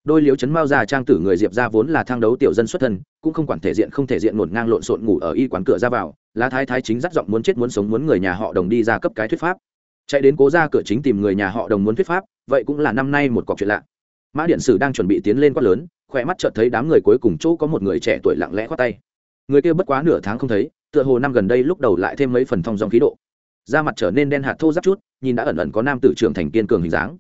đôi liếu chấn mao già trang tử người diệp ra vốn là thang đấu tiểu dân xuất thân, cũng không quản thể diện không thể diện ngổn ngang lộn xộn ngủ ở y quán cửa ra vào, lá thái thái chính dắt giọng muốn chết muốn sống muốn người nhà họ đồng đi ra cấp cái thuyết pháp. Chạy đến cố ra cửa chính tìm người nhà họ đồng muốn thuyết pháp, vậy cũng là năm nay một cọc chuyện lạ. Mã điện sử đang chuẩn bị tiến lên quát lớn, khỏe mắt chợt thấy đám người cuối cùng chỗ có một người trẻ tuổi lặng lẽ khoát tay. Người kia bất quá nửa tháng không thấy, tựa hồ năm gần đây lúc đầu lại thêm mấy phần thong dòng khí độ. Da mặt trở nên đen hạt thô giáp chút, nhìn đã ẩn ẩn có nam tử trưởng thành kiên cường hình dáng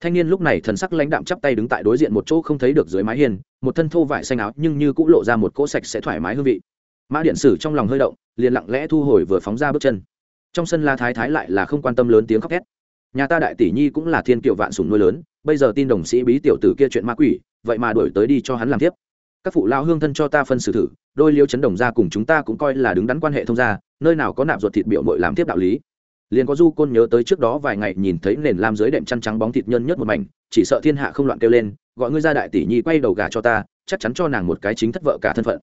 thanh niên lúc này thần sắc lãnh đạm chắp tay đứng tại đối diện một chỗ không thấy được dưới mái hiên, một thân thô vải xanh áo nhưng như cũng lộ ra một cỗ sạch sẽ thoải mái hương vị. Mã điện sử trong lòng hơi động, liền lặng lẽ thu hồi vừa phóng ra bước chân. Trong sân la thái thái lại là không quan tâm lớn tiếng khóc thét. Nhà ta đại tỷ nhi cũng là thiên kiệu vạn sùng nuôi lớn, bây giờ tin đồng sĩ bí tiểu tử kia chuyện ma quỷ, vậy mà đổi tới đi cho hắn làm tiếp các phụ lao hương thân cho ta phân xử thử, đôi liêu chấn đồng ra cùng chúng ta cũng coi là đứng đắn quan hệ thông gia, nơi nào có nạp ruột thịt biểu mội làm tiếp đạo lý liền có du côn nhớ tới trước đó vài ngày nhìn thấy nền lam dưới đệm chăn trắng bóng thịt nhân nhất một mảnh, chỉ sợ thiên hạ không loạn kêu lên, gọi ngươi ra đại tỷ nhi quay đầu gà cho ta, chắc chắn cho nàng một cái chính thất vợ cả thân phận.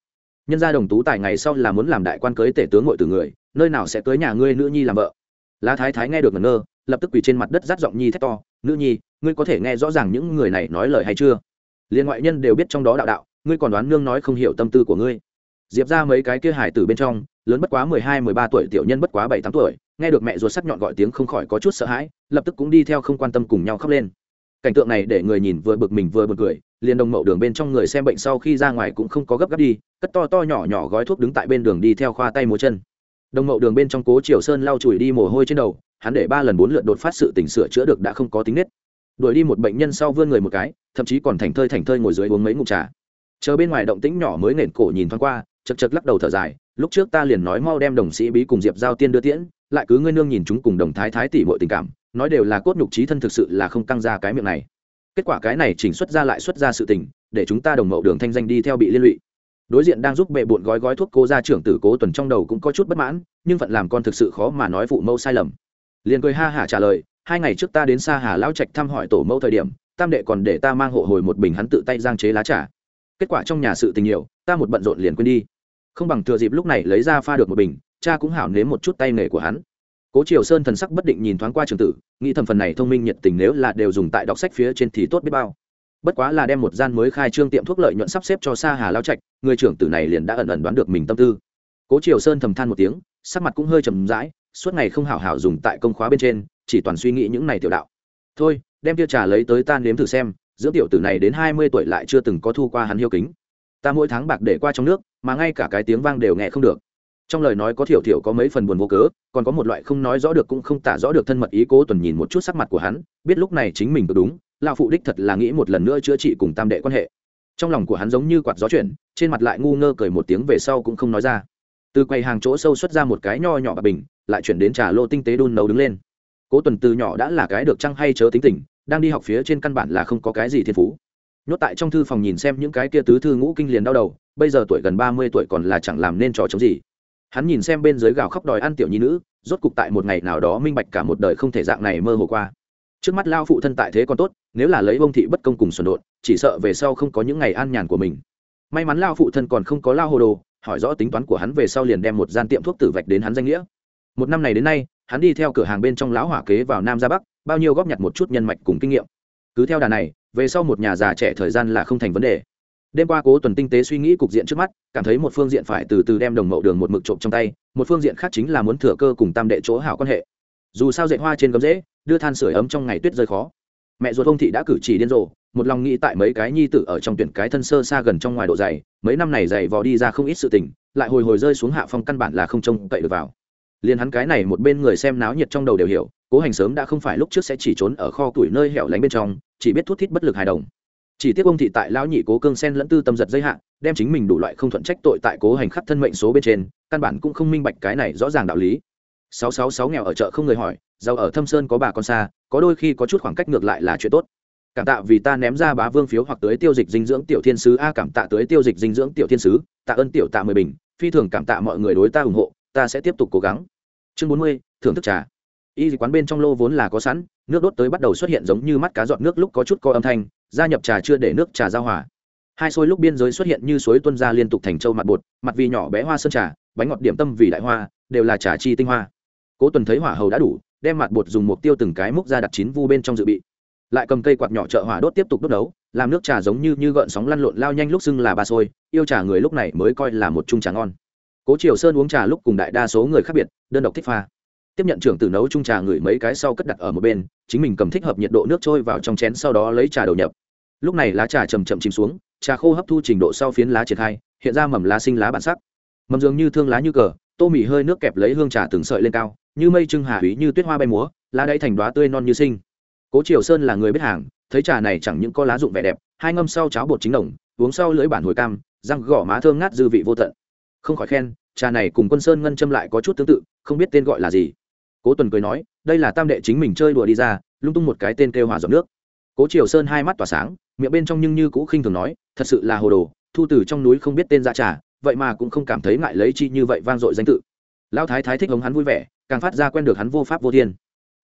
Nhân gia đồng tú tài ngày sau là muốn làm đại quan cưới tể tướng ngội từ người, nơi nào sẽ cưới nhà ngươi nữ nhi làm vợ? Lá thái thái nghe được ngẩn ngơ, lập tức quỳ trên mặt đất rát giọng nhi thét to, nữ nhi, ngươi có thể nghe rõ ràng những người này nói lời hay chưa? Liên ngoại nhân đều biết trong đó đạo đạo, ngươi còn đoán nương nói không hiểu tâm tư của ngươi. Diệp ra mấy cái kia hải từ bên trong, lớn bất quá mười hai, mười ba tuổi, tiểu nhân bất quá bảy, tám tuổi nghe được mẹ ruột sắc nhọn gọi tiếng không khỏi có chút sợ hãi, lập tức cũng đi theo không quan tâm cùng nhau khóc lên. Cảnh tượng này để người nhìn vừa bực mình vừa bực cười, liền đồng mậu đường bên trong người xem bệnh sau khi ra ngoài cũng không có gấp gáp đi, cất to to nhỏ nhỏ gói thuốc đứng tại bên đường đi theo khoa tay múa chân. Đồng mậu đường bên trong cố triều sơn lau chùi đi mồ hôi trên đầu, hắn để ba lần bốn lượt đột phát sự tỉnh sửa chữa được đã không có tính nết. Đuổi đi một bệnh nhân sau vươn người một cái, thậm chí còn thành thơi thành thơi ngồi dưới uống mấy ngụm trà. Chờ bên ngoài động tĩnh nhỏ mới nền cổ nhìn thoáng qua, chật chật lắc đầu thở dài, lúc trước ta liền nói mau đem đồng sĩ bí cùng diệp giao tiên đưa tiễn lại cứ ngươi nương nhìn chúng cùng đồng thái thái tỷ mọi tình cảm, nói đều là cốt nhục trí thân thực sự là không căng ra cái miệng này. Kết quả cái này chỉnh xuất ra lại xuất ra sự tình, để chúng ta đồng mậu đường thanh danh đi theo bị liên lụy. Đối diện đang giúp bệ bụn gói gói thuốc cố gia trưởng tử cố tuần trong đầu cũng có chút bất mãn, nhưng phận làm con thực sự khó mà nói phụ mẫu sai lầm. Liền cười ha hả trả lời, hai ngày trước ta đến xa hà lão trạch thăm hỏi tổ mẫu thời điểm, tam đệ còn để ta mang hộ hồi một bình hắn tự tay giang chế lá trà. Kết quả trong nhà sự tình nhiều, ta một bận rộn liền quên đi. Không bằng thừa dịp lúc này lấy ra pha được một bình cha cũng hảo nếm một chút tay nghề của hắn. Cố triều sơn thần sắc bất định nhìn thoáng qua trường tử, nghĩ thầm phần này thông minh nhiệt tình nếu là đều dùng tại đọc sách phía trên thì tốt biết bao. Bất quá là đem một gian mới khai trương tiệm thuốc lợi nhuận sắp xếp cho Sa hà lao trạch, người trưởng tử này liền đã ẩn ẩn đoán được mình tâm tư. Cố triều sơn thầm than một tiếng, sắc mặt cũng hơi trầm rãi, suốt ngày không hảo hảo dùng tại công khóa bên trên, chỉ toàn suy nghĩ những này tiểu đạo. Thôi, đem tiêu trà lấy tới tan nếm thử xem, dưỡng tiểu tử này đến hai mươi tuổi lại chưa từng có thu qua hắn hiếu kính. Ta mỗi tháng bạc để qua trong nước, mà ngay cả cái tiếng vang đều nghe không được trong lời nói có thiểu thiểu có mấy phần buồn vô cớ, còn có một loại không nói rõ được cũng không tả rõ được thân mật ý cố tuần nhìn một chút sắc mặt của hắn, biết lúc này chính mình cứ đúng lao phụ đích thật là nghĩ một lần nữa chữa trị cùng tam đệ quan hệ. Trong lòng của hắn giống như quạt gió chuyển, trên mặt lại ngu ngơ cười một tiếng về sau cũng không nói ra. Từ quầy hàng chỗ sâu xuất ra một cái nho nhỏ bà bình, lại chuyển đến trà lô tinh tế đun nấu đứng lên. Cố tuần từ nhỏ đã là cái được trăng hay chớ tính tình, đang đi học phía trên căn bản là không có cái gì thiên phú. Nhốt tại trong thư phòng nhìn xem những cái kia tứ thư ngũ kinh liền đau đầu, bây giờ tuổi gần ba mươi tuổi còn là chẳng làm nên trò chống gì hắn nhìn xem bên dưới gào khóc đòi ăn tiểu nhi nữ, rốt cục tại một ngày nào đó minh bạch cả một đời không thể dạng này mơ hồ qua. Trước mắt lao phụ thân tại thế còn tốt, nếu là lấy bông thị bất công cùng xuẩn đột chỉ sợ về sau không có những ngày an nhàn của mình. May mắn lao phụ thân còn không có lao hồ đồ, hỏi rõ tính toán của hắn về sau liền đem một gian tiệm thuốc tử vạch đến hắn danh nghĩa. Một năm này đến nay, hắn đi theo cửa hàng bên trong lão hỏa kế vào nam ra bắc, bao nhiêu góp nhặt một chút nhân mạch cùng kinh nghiệm. Cứ theo đà này, về sau một nhà già trẻ thời gian là không thành vấn đề đêm qua cố tuần tinh tế suy nghĩ cục diện trước mắt, cảm thấy một phương diện phải từ từ đem đồng mậu đường một mực trộm trong tay, một phương diện khác chính là muốn thừa cơ cùng tam đệ chỗ hảo quan hệ. Dù sao dạy hoa trên gấm dễ, đưa than sửa ấm trong ngày tuyết rơi khó. Mẹ ruột ông thị đã cử chỉ điên rồ, một lòng nghĩ tại mấy cái nhi tử ở trong tuyển cái thân sơ xa gần trong ngoài độ dày, mấy năm này dày vò đi ra không ít sự tình, lại hồi hồi rơi xuống hạ phong căn bản là không trông cậy được vào. Liền hắn cái này một bên người xem náo nhiệt trong đầu đều hiểu, cố hành sớm đã không phải lúc trước sẽ chỉ trốn ở kho tuổi nơi hẻo lánh bên trong, chỉ biết thút thít bất lực hài đồng chỉ tiếc ông thị tại lão nhị cố cương sen lẫn tư tâm giật dây hạn đem chính mình đủ loại không thuận trách tội tại cố hành khắc thân mệnh số bên trên, căn bản cũng không minh bạch cái này rõ ràng đạo lý. Sáu sáu sáu nghèo ở chợ không người hỏi, giàu ở thâm sơn có bà con xa, có đôi khi có chút khoảng cách ngược lại là chuyện tốt. Cảm tạ vì ta ném ra bá vương phiếu hoặc tới tiêu dịch dinh dưỡng tiểu thiên sứ, a, cảm tạ tới tiêu dịch dinh dưỡng tiểu thiên sứ, tạ ơn tiểu tạ mười bình, phi thường cảm tạ mọi người đối ta ủng hộ, ta sẽ tiếp tục cố gắng. Chương bốn mươi, thưởng thức trà. Y quán bên trong lô vốn là có sẵn nước đốt tới bắt đầu xuất hiện giống như mắt cá giọt nước lúc có chút co âm thanh, gia nhập trà chưa để nước trà giao hòa. Hai xôi lúc biên giới xuất hiện như suối tuân ra liên tục thành châu mặt bột, mặt vì nhỏ bé hoa sơn trà, bánh ngọt điểm tâm vì đại hoa, đều là trà chi tinh hoa. Cố tuần thấy hỏa hầu đã đủ, đem mặt bột dùng mục tiêu từng cái múc ra đặt chín vu bên trong dự bị. Lại cầm cây quạt nhỏ trợ hỏa đốt tiếp tục đốt đấu làm nước trà giống như như gợn sóng lăn lộn lao nhanh lúc xưng là ba sôi yêu trà người lúc này mới coi là một chung trà ngon. Cố triều sơn uống trà lúc cùng đại đa số người khác biệt, đơn độc thích pha tiếp nhận trưởng tử nấu chung trà ngửi mấy cái sau cất đặt ở một bên, chính mình cầm thích hợp nhiệt độ nước trôi vào trong chén sau đó lấy trà đầu nhập. Lúc này lá trà chầm chậm chìm xuống, trà khô hấp thu trình độ sau phiến lá triển khai, hiện ra mầm lá sinh lá bản sắc. Mầm dường như thương lá như cờ, tô mì hơi nước kẹp lấy hương trà từng sợi lên cao, như mây trưng hà húy như tuyết hoa bay múa, lá đáy thành đoá tươi non như sinh. Cố triều sơn là người biết hàng, thấy trà này chẳng những có lá dụng vẻ đẹp, hai ngâm sau cháo bột chính đồng, uống sau lưỡi bản hồi cam, răng gõ má thơm ngát dư vị vô tận. Không khỏi khen, trà này cùng quân sơn ngân châm lại có chút tương tự, không biết tên gọi là gì cố tuần cười nói, đây là tam đệ chính mình chơi đùa đi ra. Lung tung một cái tên kêu hòa giọt nước. Cố triều sơn hai mắt tỏa sáng, miệng bên trong nhưng như cũ khinh thường nói, thật sự là hồ đồ, thu từ trong núi không biết tên ra trà, vậy mà cũng không cảm thấy ngại lấy chi như vậy vang dội danh tự. Lão thái thái thích hống hắn vui vẻ, càng phát ra quen được hắn vô pháp vô thiên.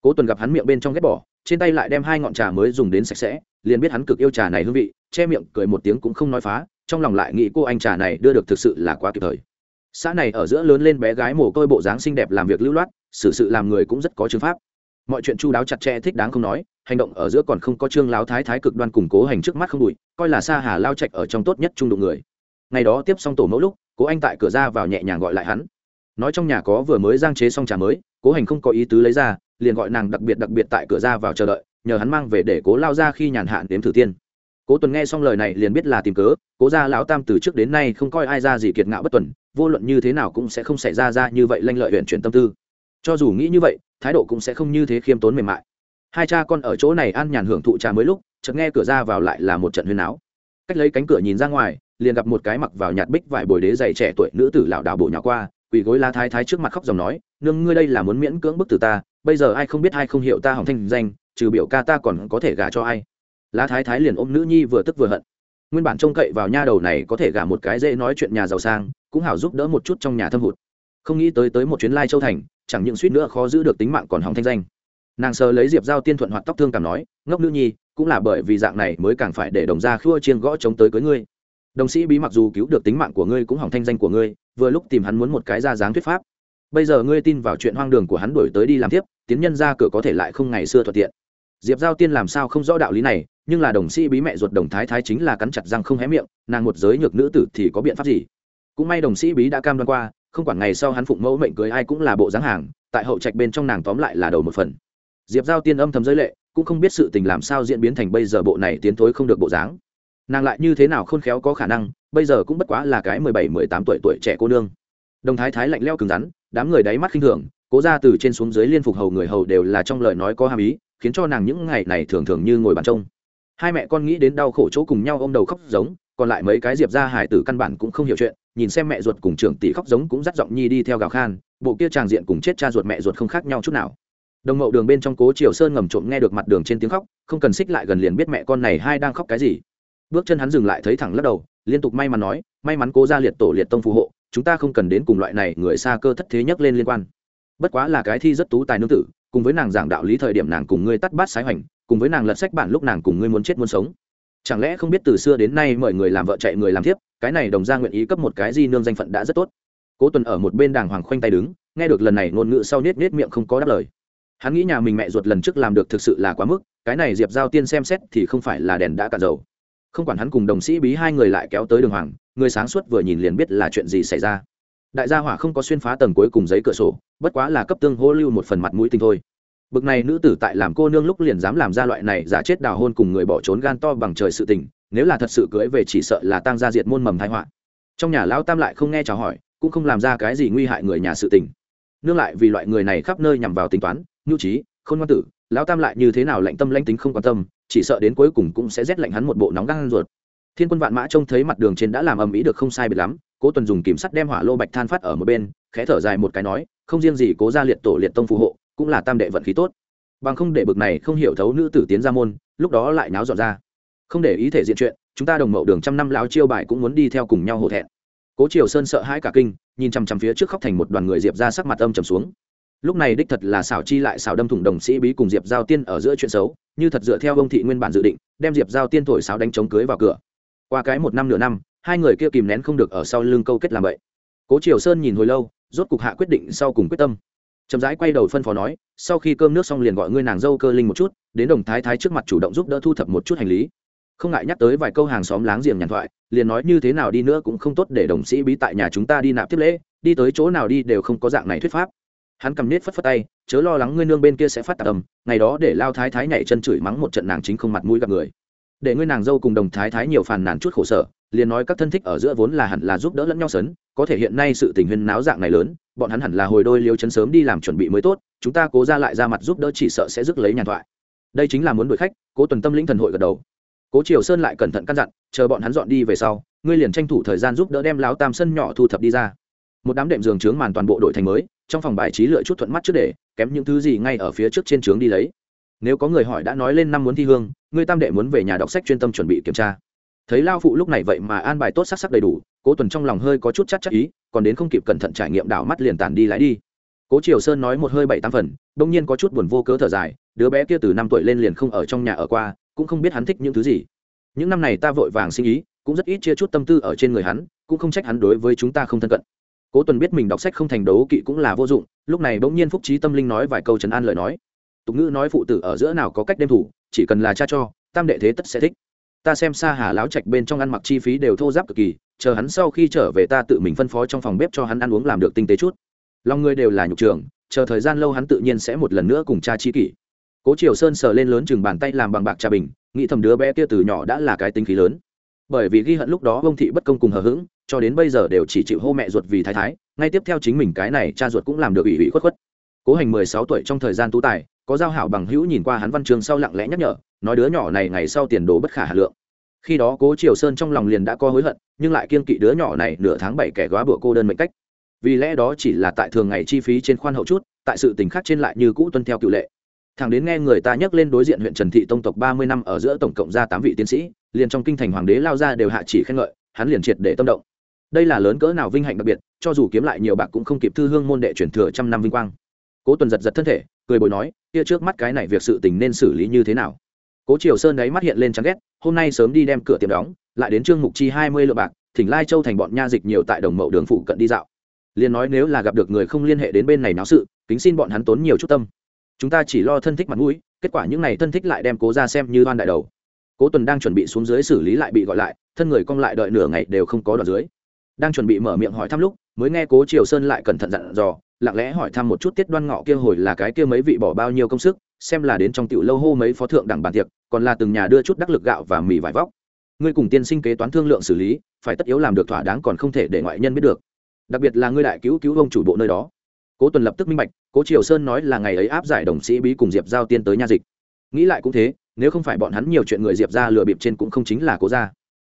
Cố tuần gặp hắn miệng bên trong ghét bỏ, trên tay lại đem hai ngọn trà mới dùng đến sạch sẽ, liền biết hắn cực yêu trà này hương vị, che miệng, cười một tiếng cũng không nói phá, trong lòng lại nghĩ cô anh trà này đưa được thực sự là quá kịp thời. Xã này ở giữa lớn lên bé gái mồ côi bộ dáng xinh đẹp làm việc lưu loát xử sự, sự làm người cũng rất có chứng pháp. Mọi chuyện chu đáo chặt chẽ thích đáng không nói hành động ở giữa còn không có trương láo thái thái cực đoan củng cố hành trước mắt không đùi coi là xa hà lao trạch ở trong tốt nhất trung đụng người. Ngày đó tiếp xong tổ mẫu lúc cố anh tại cửa ra vào nhẹ nhàng gọi lại hắn. Nói trong nhà có vừa mới giang chế xong trà mới cố hành không có ý tứ lấy ra liền gọi nàng đặc biệt đặc biệt tại cửa ra vào chờ đợi nhờ hắn mang về để cố lao ra khi nhàn hạn đếm thử tiên. Cố tuần nghe xong lời này liền biết là tìm cớ cố gia lão tam từ trước đến nay không coi ai ra gì kiệt ngạo bất tuần vô luận như thế nào cũng sẽ không xảy ra ra như vậy lanh lợi huyện chuyển tâm tư cho dù nghĩ như vậy, thái độ cũng sẽ không như thế khiêm tốn mềm mại. Hai cha con ở chỗ này ăn nhàn hưởng thụ trà mới lúc, chợt nghe cửa ra vào lại là một trận huyên áo cách lấy cánh cửa nhìn ra ngoài, liền gặp một cái mặc vào nhạt bích vải bồi đế dày trẻ tuổi nữ tử lão đảo bộ nhỏ qua, quỳ gối la thái thái trước mặt khóc dòng nói, nương, ngươi đây là muốn miễn cưỡng bức từ ta, bây giờ ai không biết ai không hiểu ta hỏng thanh danh, trừ biểu ca ta còn có thể gả cho ai? La thái thái liền ôm nữ nhi vừa tức vừa hận. Nguyên bản trông cậy vào nha đầu này có thể gả một cái dễ nói chuyện nhà giàu sang, cũng hảo giúp đỡ một chút trong nhà thâm hụt. Không nghĩ tới tới một chuyến lai châu thành chẳng những suýt nữa khó giữ được tính mạng còn hỏng thanh danh. Nàng sờ lấy diệp giao tiên thuận hoạt tóc thương cảm nói, ngốc nữ nhi, cũng là bởi vì dạng này mới càng phải để đồng gia khua chiên gõ chống tới cưới ngươi. Đồng sĩ bí mặc dù cứu được tính mạng của ngươi cũng hỏng thanh danh của ngươi, vừa lúc tìm hắn muốn một cái ra dáng thuyết pháp. Bây giờ ngươi tin vào chuyện hoang đường của hắn đổi tới đi làm tiếp, tiến nhân ra cửa có thể lại không ngày xưa thuận tiện. Diệp giao tiên làm sao không rõ đạo lý này, nhưng là đồng sĩ bí mẹ ruột đồng thái thái chính là cắn chặt răng không hé miệng, nàng một giới nhược nữ tử thì có biện pháp gì? Cũng may đồng sĩ bí đã cam đoan qua không quản ngày sau hắn phụng mẫu mệnh cưới ai cũng là bộ dáng hàng, tại hậu trạch bên trong nàng tóm lại là đầu một phần. Diệp giao tiên âm thầm giới lệ, cũng không biết sự tình làm sao diễn biến thành bây giờ bộ này tiến thối không được bộ dáng. Nàng lại như thế nào khôn khéo có khả năng, bây giờ cũng bất quá là cái mười bảy, mười tám tuổi tuổi trẻ cô nương. Đồng thái thái lạnh leo cứng rắn, đám người đáy mắt khinh thường, cố ra từ trên xuống dưới liên phục hầu người hầu đều là trong lời nói có hàm ý, khiến cho nàng những ngày này thường thường như ngồi bàn trông. Hai mẹ con nghĩ đến đau khổ chỗ cùng nhau ô m đầu khóc giống, còn lại mấy cái diệp ra hải tử căn bản cũng không hiểu chuyện nhìn xem mẹ ruột cùng trưởng tỷ khóc giống cũng dắt giọng nhi đi theo gào khan, bộ kia tràng diện cùng chết cha ruột mẹ ruột không khác nhau chút nào. Đồng mậu đường bên trong cố triều sơn ngầm trộm nghe được mặt đường trên tiếng khóc, không cần xích lại gần liền biết mẹ con này hai đang khóc cái gì. Bước chân hắn dừng lại thấy thẳng lắc đầu, liên tục may mắn nói, may mắn cố ra liệt tổ liệt tông phù hộ, chúng ta không cần đến cùng loại này người xa cơ thất thế nhất lên liên quan. Bất quá là cái thi rất tú tài nương tử, cùng với nàng giảng đạo lý thời điểm nàng cùng ngươi tắt bát sái hoành, cùng với nàng lật sách bản lúc nàng cùng ngươi muốn chết muốn sống. Chẳng lẽ không biết từ xưa đến nay mời người làm vợ chạy người làm thiếp cái này đồng ra nguyện ý cấp một cái di nương danh phận đã rất tốt. Cố tuần ở một bên đàng hoàng khoanh tay đứng, nghe được lần này ngôn ngữ sau nết nết miệng không có đáp lời. Hắn nghĩ nhà mình mẹ ruột lần trước làm được thực sự là quá mức, cái này diệp giao tiên xem xét thì không phải là đèn đã cạn dầu. Không quản hắn cùng đồng sĩ bí hai người lại kéo tới đường hoàng, người sáng suốt vừa nhìn liền biết là chuyện gì xảy ra. Đại gia hỏa không có xuyên phá tầng cuối cùng giấy cửa sổ, bất quá là cấp tương hô lưu một phần mặt mũi tinh thôi. Bực này nữ tử tại làm cô nương lúc liền dám làm ra loại này giả chết đào hôn cùng người bỏ trốn gan to bằng trời sự tình nếu là thật sự cưới về chỉ sợ là tăng gia diệt môn mầm thái họa. Trong nhà lão tam lại không nghe chào hỏi, cũng không làm ra cái gì nguy hại người nhà sự tình. Nương lại vì loại người này khắp nơi nhằm vào tính toán, nhu trí không ngoan tử, lão tam lại như thế nào lạnh tâm lãnh tính không quan tâm, chỉ sợ đến cuối cùng cũng sẽ rét lạnh hắn một bộ nóng gan ruột. Thiên quân vạn mã trông thấy mặt đường trên đã làm ầm ĩ được không sai biệt lắm, cố tuần dùng kìm sắt đem hỏa lô bạch than phát ở một bên, khẽ thở dài một cái nói, không riêng gì cố ra liệt tổ liệt tông phù hộ, cũng là tam đệ vận khí tốt. Bằng không để bực này không hiểu thấu nữ tử tiến ra môn, lúc đó lại náo dọn ra không để ý thể diện chuyện, chúng ta đồng mậu đường trăm năm lão chiêu bài cũng muốn đi theo cùng nhau hổ thẹn. Cố triều sơn sợ hãi cả kinh, nhìn chằm chằm phía trước khóc thành một đoàn người diệp ra sắc mặt âm trầm xuống. Lúc này đích thật là xảo chi lại xảo đâm thủng đồng sĩ bí cùng diệp giao tiên ở giữa chuyện xấu, như thật dựa theo ông thị nguyên bản dự định, đem diệp giao tiên thổi sáo đánh chống cưới vào cửa. Qua cái một năm nửa năm, hai người kia kìm nén không được ở sau lưng câu kết làm vậy. Cố triều sơn nhìn hồi lâu, rốt cục hạ quyết định sau cùng quyết tâm. Chậm rãi quay đầu phân phó nói, sau khi cơm nước xong liền gọi ngươi nàng dâu cơ linh một chút, đến đồng thái thái trước mặt chủ động giúp đỡ thu thập một chút hành lý không ngại nhắc tới vài câu hàng xóm láng giềng nhàn thoại, liền nói như thế nào đi nữa cũng không tốt để đồng sĩ bí tại nhà chúng ta đi nạp tiếp lễ, đi tới chỗ nào đi đều không có dạng này thuyết pháp. Hắn cầm nết phất phất tay, chớ lo lắng ngươi nương bên kia sẽ phát tạc tầm ngày đó để lao thái thái nhảy chân chửi mắng một trận nàng chính không mặt mũi gặp người. Để ngươi nàng dâu cùng đồng thái thái nhiều phàn nàn chút khổ sở, liền nói các thân thích ở giữa vốn là hẳn là giúp đỡ lẫn nhau sấn, có thể hiện nay sự tình huyên náo dạng này lớn, bọn hắn hẳn là hồi đôi liêu chấn sớm đi làm chuẩn bị mới tốt, chúng ta cố ra lại ra mặt giúp đỡ chỉ sợ sẽ rước lấy nhàn thoại. Đây chính là muốn đuổi khách, cố tuần tâm lĩnh thần hội gật đầu cố triều sơn lại cẩn thận căn dặn, chờ bọn hắn dọn đi về sau, ngươi liền tranh thủ thời gian giúp đỡ đem láo tam sân nhỏ thu thập đi ra. Một đám đệm giường trướng màn toàn bộ đội thành mới, trong phòng bài trí lựa chút thuận mắt trước để, kém những thứ gì ngay ở phía trước trên trướng đi lấy. Nếu có người hỏi đã nói lên năm muốn thi hương, ngươi tam đệ muốn về nhà đọc sách chuyên tâm chuẩn bị kiểm tra. Thấy lao phụ lúc này vậy mà an bài tốt sắc sắc đầy đủ, cố tuần trong lòng hơi có chút chắc chắc ý, còn đến không kịp cẩn thận trải nghiệm đảo mắt liền tản đi lại đi. Cố triều sơn nói một hơi bảy tám phần, đông nhiên có chút buồn vô cớ thở dài, đứa bé kia từ năm tuổi lên liền không ở trong nhà ở qua cũng không biết hắn thích những thứ gì. Những năm này ta vội vàng sinh ý, cũng rất ít chia chút tâm tư ở trên người hắn, cũng không trách hắn đối với chúng ta không thân cận. Cố tuần biết mình đọc sách không thành đấu kỵ cũng là vô dụng, lúc này bỗng nhiên phúc trí tâm linh nói vài câu trấn an lời nói. Tục ngữ nói phụ tử ở giữa nào có cách đem thủ, chỉ cần là cha cho, tam đệ thế tất sẽ thích. Ta xem xa hà láo trạch bên trong ăn mặc chi phí đều thô giáp cực kỳ, chờ hắn sau khi trở về ta tự mình phân phó trong phòng bếp cho hắn ăn uống làm được tinh tế chút. Lòng người đều là nhục trường, chờ thời gian lâu hắn tự nhiên sẽ một lần nữa cùng cha chi kỷ cố triều sơn sờ lên lớn chừng bàn tay làm bằng bạc trà bình, nghĩ thầm đứa bé kia từ nhỏ đã là cái tính khí lớn. Bởi vì ghi hận lúc đó ông thị bất công cùng hờ hững, cho đến bây giờ đều chỉ chịu hô mẹ ruột vì thái thái, ngay tiếp theo chính mình cái này cha ruột cũng làm được ủy ủy khuất khuất. Cố hành mười sáu tuổi trong thời gian tú tài, có giao hảo bằng hữu nhìn qua hắn văn trường sau lặng lẽ nhắc nhở, nói đứa nhỏ này ngày sau tiền đồ bất khả hà lượng. Khi đó cố triều sơn trong lòng liền đã có hối hận, nhưng lại kiên kỵ đứa nhỏ này nửa tháng bảy kẻ góa bữa cô đơn mệnh cách. Vì lẽ đó chỉ là tại thường ngày chi phí trên khoan hậu chút, tại sự tình khác trên lại như cũ tuân theo cựu lệ thẳng đến nghe người ta nhắc lên đối diện huyện trần thị tông tộc ba mươi năm ở giữa tổng cộng ra tám vị tiến sĩ, liền trong kinh thành hoàng đế lao ra đều hạ chỉ khen ngợi, hắn liền triệt để tâm động. Đây là lớn cỡ nào vinh hạnh đặc biệt, cho dù kiếm lại nhiều bạc cũng không kịp thư hương môn đệ truyền thừa trăm năm vinh quang. Cố tuần giật giật thân thể, cười bồi nói, kia trước mắt cái này việc sự tình nên xử lý như thế nào? Cố triều sơn đấy mắt hiện lên chán ghét, hôm nay sớm đi đem cửa tiệm đóng, lại đến trương mục chi hai mươi lượng bạc, thỉnh lai châu thành bọn nha dịch nhiều tại đồng mậu đường phụ cận đi dạo. Liền nói nếu là gặp được người không liên hệ đến bên này náo sự, kính xin bọn hắn tốn nhiều chút tâm chúng ta chỉ lo thân thích mặt mũi, kết quả những n à y thân thích lại đem cố ra xem như đoan đại đầu. Cố tuần đang chuẩn bị xuống dưới xử lý lại bị gọi lại, thân người cong lại đợi nửa ngày đều không có đoạn dưới. Đang chuẩn bị mở miệng hỏi thăm lúc, mới nghe cố triều sơn lại cẩn thận dặn dò, lặng lẽ hỏi thăm một chút tiết đoan ngọ kia hồi là cái kia mấy vị bỏ bao nhiêu công sức, xem là đến trong tiểu lâu hô mấy phó thượng đẳng bàn tiệc, còn là từng nhà đưa chút đắc lực gạo và mì vải vóc. Ngươi cùng tiên sinh kế toán thương lượng xử lý, phải tất yếu làm được thỏa đáng còn không thể để ngoại nhân biết được. Đặc biệt là ngươi đại cứu cứu ông chủ bộ nơi đó cố tuần lập tức minh bạch, cố triều sơn nói là ngày ấy áp giải đồng sĩ bí cùng diệp giao tiên tới nha dịch. Nghĩ lại cũng thế, nếu không phải bọn hắn nhiều chuyện người diệp ra lừa bịp trên cũng không chính là cố ra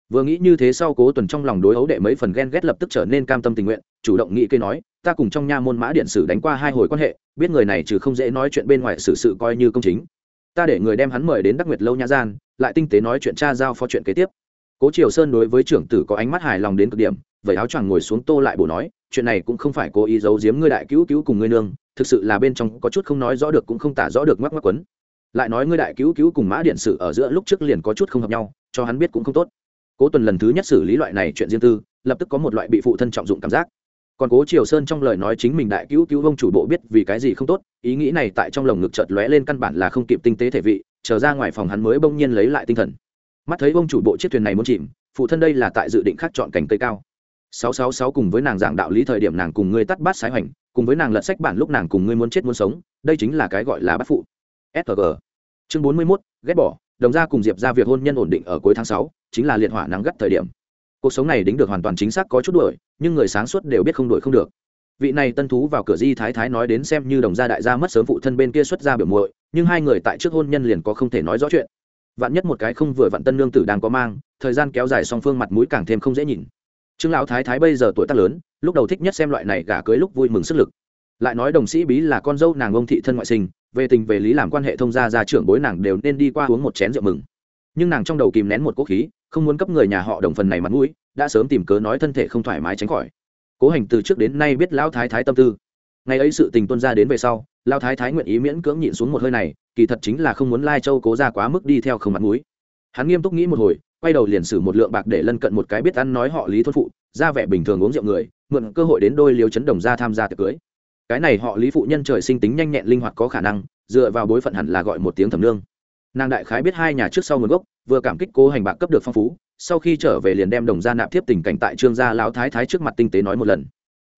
vừa nghĩ như thế sau cố tuần trong lòng đối ấu đệ mấy phần ghen ghét lập tức trở nên cam tâm tình nguyện, chủ động nghĩ cây nói, ta cùng trong nha môn mã điện sử đánh qua hai hồi quan hệ, biết người này trừ không dễ nói chuyện bên ngoài xử sự coi như công chính. Ta để người đem hắn mời đến đắc nguyệt lâu nha gian, lại tinh tế nói chuyện cha giao phó chuyện kế tiếp cố triều sơn đối với trưởng tử có ánh mắt hài lòng đến cực điểm vậy áo choàng ngồi xuống tô lại bổ nói, chuyện này cũng không phải cố ý giấu giếm ngươi đại cứu cứu cùng ngươi nương, thực sự là bên trong có chút không nói rõ được cũng không tả rõ được ngoắc ngoắc quấn. Lại nói ngươi đại cứu cứu cùng mã điện sử ở giữa lúc trước liền có chút không hợp nhau, cho hắn biết cũng không tốt. Cố tuần lần thứ nhất xử lý loại này chuyện riêng tư, lập tức có một loại bị phụ thân trọng dụng cảm giác. Còn cố triều sơn trong lời nói chính mình đại cứu cứu ông chủ bộ biết vì cái gì không tốt, ý nghĩ này tại trong lồng ngực chợt lóe lên căn bản là không kịp tinh tế thể vị trở ra ngoài phòng hắn mới bỗng nhiên lấy lại tinh thần mắt thấy ông chủ bộ chiếc thuyền này muốn chìm phụ thân đây là tại dự định khác chọn cành cây cao. 666 cùng với nàng giảng đạo lý thời điểm nàng cùng ngươi tắt bát sái hoành cùng với nàng lật sách bản lúc nàng cùng ngươi muốn chết muốn sống đây chính là cái gọi là bắt phụ. Sg chương 41, ghét bỏ đồng ra cùng diệp ra việc hôn nhân ổn định ở cuối tháng sáu chính là liệt hỏa nắng gắt thời điểm. Cuộc sống này đính được hoàn toàn chính xác có chút đuổi nhưng người sáng suốt đều biết không đuổi không được. Vị này tân thú vào cửa di thái thái nói đến xem như đồng gia đại gia mất sớm phụ thân bên kia xuất ra biểu muội nhưng hai người tại trước hôn nhân liền có không thể nói rõ chuyện vạn nhất một cái không vừa vặn tân nương tử đang có mang, thời gian kéo dài song phương mặt mũi càng thêm không dễ nhìn. Trương lão thái thái bây giờ tuổi tác lớn, lúc đầu thích nhất xem loại này gả cưới lúc vui mừng sức lực. Lại nói đồng sĩ bí là con dâu nàng ông thị thân ngoại sinh, về tình về lý làm quan hệ thông gia gia trưởng bối nàng đều nên đi qua uống một chén rượu mừng. Nhưng nàng trong đầu kìm nén một cố khí, không muốn cấp người nhà họ đồng phần này mặt mũi, đã sớm tìm cớ nói thân thể không thoải mái tránh khỏi. Cố hành từ trước đến nay biết lão thái thái tâm tư. Ngày ấy sự tình tuân ra đến về sau, lão thái thái nguyện ý miễn cưỡng nhịn xuống một hơi này kỳ thật chính là không muốn lai châu cố ra quá mức đi theo không mặt mũi. Hắn nghiêm túc nghĩ một hồi, quay đầu liền xử một lượng bạc để lân cận một cái biết ăn nói họ lý thôn phụ, ra vẻ bình thường uống rượu người, mượn cơ hội đến đôi liều chấn đồng ra tham gia tiệc cưới. Cái này họ lý phụ nhân trời sinh tính nhanh nhẹn linh hoạt có khả năng, dựa vào bối phận hẳn là gọi một tiếng thẩm lương. nàng đại khái biết hai nhà trước sau nguồn gốc, vừa cảm kích cố hành bạc cấp được phong phú, sau khi trở về liền đem đồng gia nạp tiếp tình cảnh tại trương gia lão thái thái trước mặt tinh tế nói một lần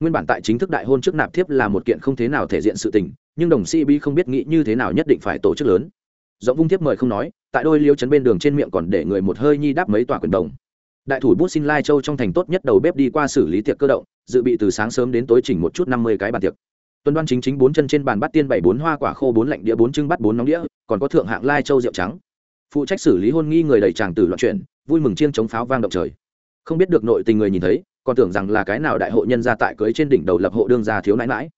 nguyên bản tại chính thức đại hôn trước nạp thiếp là một kiện không thế nào thể diện sự tình, nhưng đồng sĩ bi không biết nghĩ như thế nào nhất định phải tổ chức lớn. Giọng vung thiếp mời không nói, tại đôi liêu chấn bên đường trên miệng còn để người một hơi nhi đáp mấy tòa quyền đồng. Đại thủ bút xin lai châu trong thành tốt nhất đầu bếp đi qua xử lý tiệc cơ động, dự bị từ sáng sớm đến tối chỉnh một chút năm mươi cái bàn tiệc. Tuần đoan chính chính bốn chân trên bàn bắt tiên bảy bốn hoa quả khô bốn lạnh đĩa bốn trưng bắt bốn nóng đĩa, còn có thượng hạng lai châu rượu trắng. Phụ trách xử lý hôn nghi người đầy tràng tử loạn chuyện vui mừng chiêng chống pháo vang động trời. Không biết được nội tình người nhìn thấy còn tưởng rằng là cái nào đại hộ nhân gia tại cưới trên đỉnh đầu lập hộ đương gia thiếu nãi mãi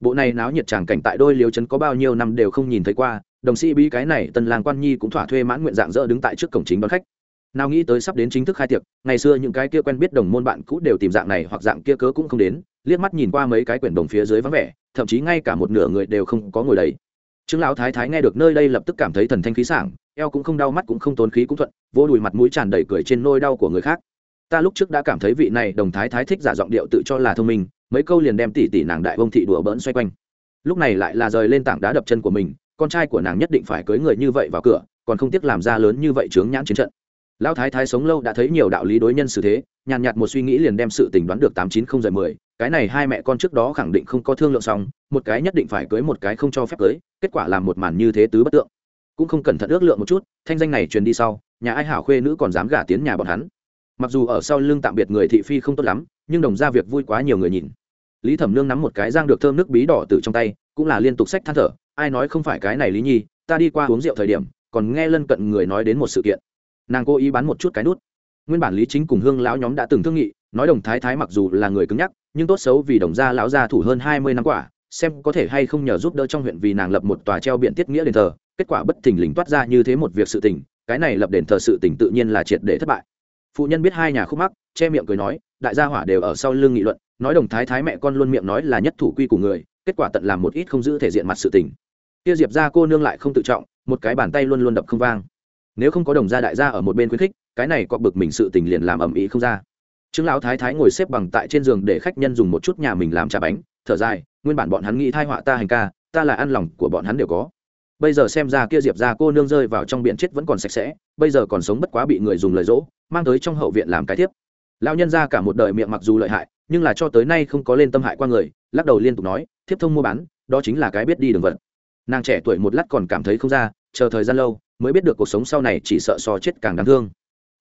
bộ này náo nhiệt tràng cảnh tại đôi liếu trấn có bao nhiêu năm đều không nhìn thấy qua, đồng sĩ bí cái này tân làng quan nhi cũng thỏa thuê mãn nguyện dạng dỡ đứng tại trước cổng chính đón khách. Nào nghĩ tới sắp đến chính thức khai tiệc, ngày xưa những cái kia quen biết đồng môn bạn cũ đều tìm dạng này hoặc dạng kia cớ cũng không đến, liếc mắt nhìn qua mấy cái quyển đồng phía dưới vắng vẻ, thậm chí ngay cả một nửa người đều không có ngồi đấy trương lão thái thái nghe được nơi đây lập tức cảm thấy thần thanh khí sảng, eo cũng không đau, mắt cũng không tốn khí cũng thuận vô đùi mặt mũi tràn đầy cười trên nôi đau của người khác ta lúc trước đã cảm thấy vị này đồng thái thái thích giả giọng điệu tự cho là thông minh, mấy câu liền đem tỷ tỷ nàng đại bông thị đùa bỡn xoay quanh. Lúc này lại là rời lên tảng đá đập chân của mình, con trai của nàng nhất định phải cưới người như vậy vào cửa, còn không tiếc làm ra lớn như vậy chướng nhãn chiến trận. Lão thái thái sống lâu đã thấy nhiều đạo lý đối nhân xử thế, nhàn nhạt một suy nghĩ liền đem sự tình đoán được tám chín không rời mười, cái này hai mẹ con trước đó khẳng định không có thương lượng xong, một cái nhất định phải cưới một cái không cho phép cưới, kết quả làm một màn như thế tứ bất tượng. Cũng không cẩn thận ước lượng một chút, thanh danh này truyền đi sau, nhà ai hảo khuê nữ còn dám gả tiến nhà bọn hắn mặc dù ở sau lưng tạm biệt người thị phi không tốt lắm, nhưng đồng ra việc vui quá nhiều người nhìn. Lý thẩm nương nắm một cái giang được thơm nước bí đỏ từ trong tay, cũng là liên tục sách than thở, ai nói không phải cái này lý nhi, ta đi qua uống rượu thời điểm, còn nghe lân cận người nói đến một sự kiện. Nàng cố ý bán một chút cái nút. Nguyên bản lý chính cùng hương lão nhóm đã từng thương nghị, nói đồng thái thái mặc dù là người cứng nhắc, nhưng tốt xấu vì đồng gia lão gia thủ hơn hai mươi năm quả, xem có thể hay không nhờ giúp đỡ trong huyện vì nàng lập một tòa treo biện tiết nghĩa đền thờ, kết quả bất thình lình toát ra như thế một việc sự tình, cái này lập đền thờ sự tình tự nhiên là triệt để thất bại phụ nhân biết hai nhà khúc mắc, che miệng cười nói, đại gia hỏa đều ở sau lưng nghị luận, nói đồng thái thái mẹ con luôn miệng nói là nhất thủ quy của người, kết quả tận làm một ít không giữ thể diện mặt sự tình. Kia diệp ra cô nương lại không tự trọng, một cái bàn tay luôn luôn đập không vang. Nếu không có đồng gia đại gia ở một bên khuyến khích, cái này cọp bực mình sự tình liền làm ầm ĩ không ra. Trương lão thái thái ngồi xếp bằng tại trên giường để khách nhân dùng một chút nhà mình làm trà bánh, thở dài, nguyên bản bọn hắn nghĩ thai họa ta hành ca, ta là ăn lòng của bọn hắn đều có bây giờ xem ra kia diệp ra cô nương rơi vào trong biển chết vẫn còn sạch sẽ bây giờ còn sống bất quá bị người dùng lời dỗ mang tới trong hậu viện làm cái thiếp, lão nhân ra cả một đời miệng mặc dù lợi hại nhưng là cho tới nay không có lên tâm hại qua người lắc đầu liên tục nói thiếp thông mua bán đó chính là cái biết đi đường vật. nàng trẻ tuổi một lát còn cảm thấy không ra chờ thời gian lâu mới biết được cuộc sống sau này chỉ sợ so chết càng đáng thương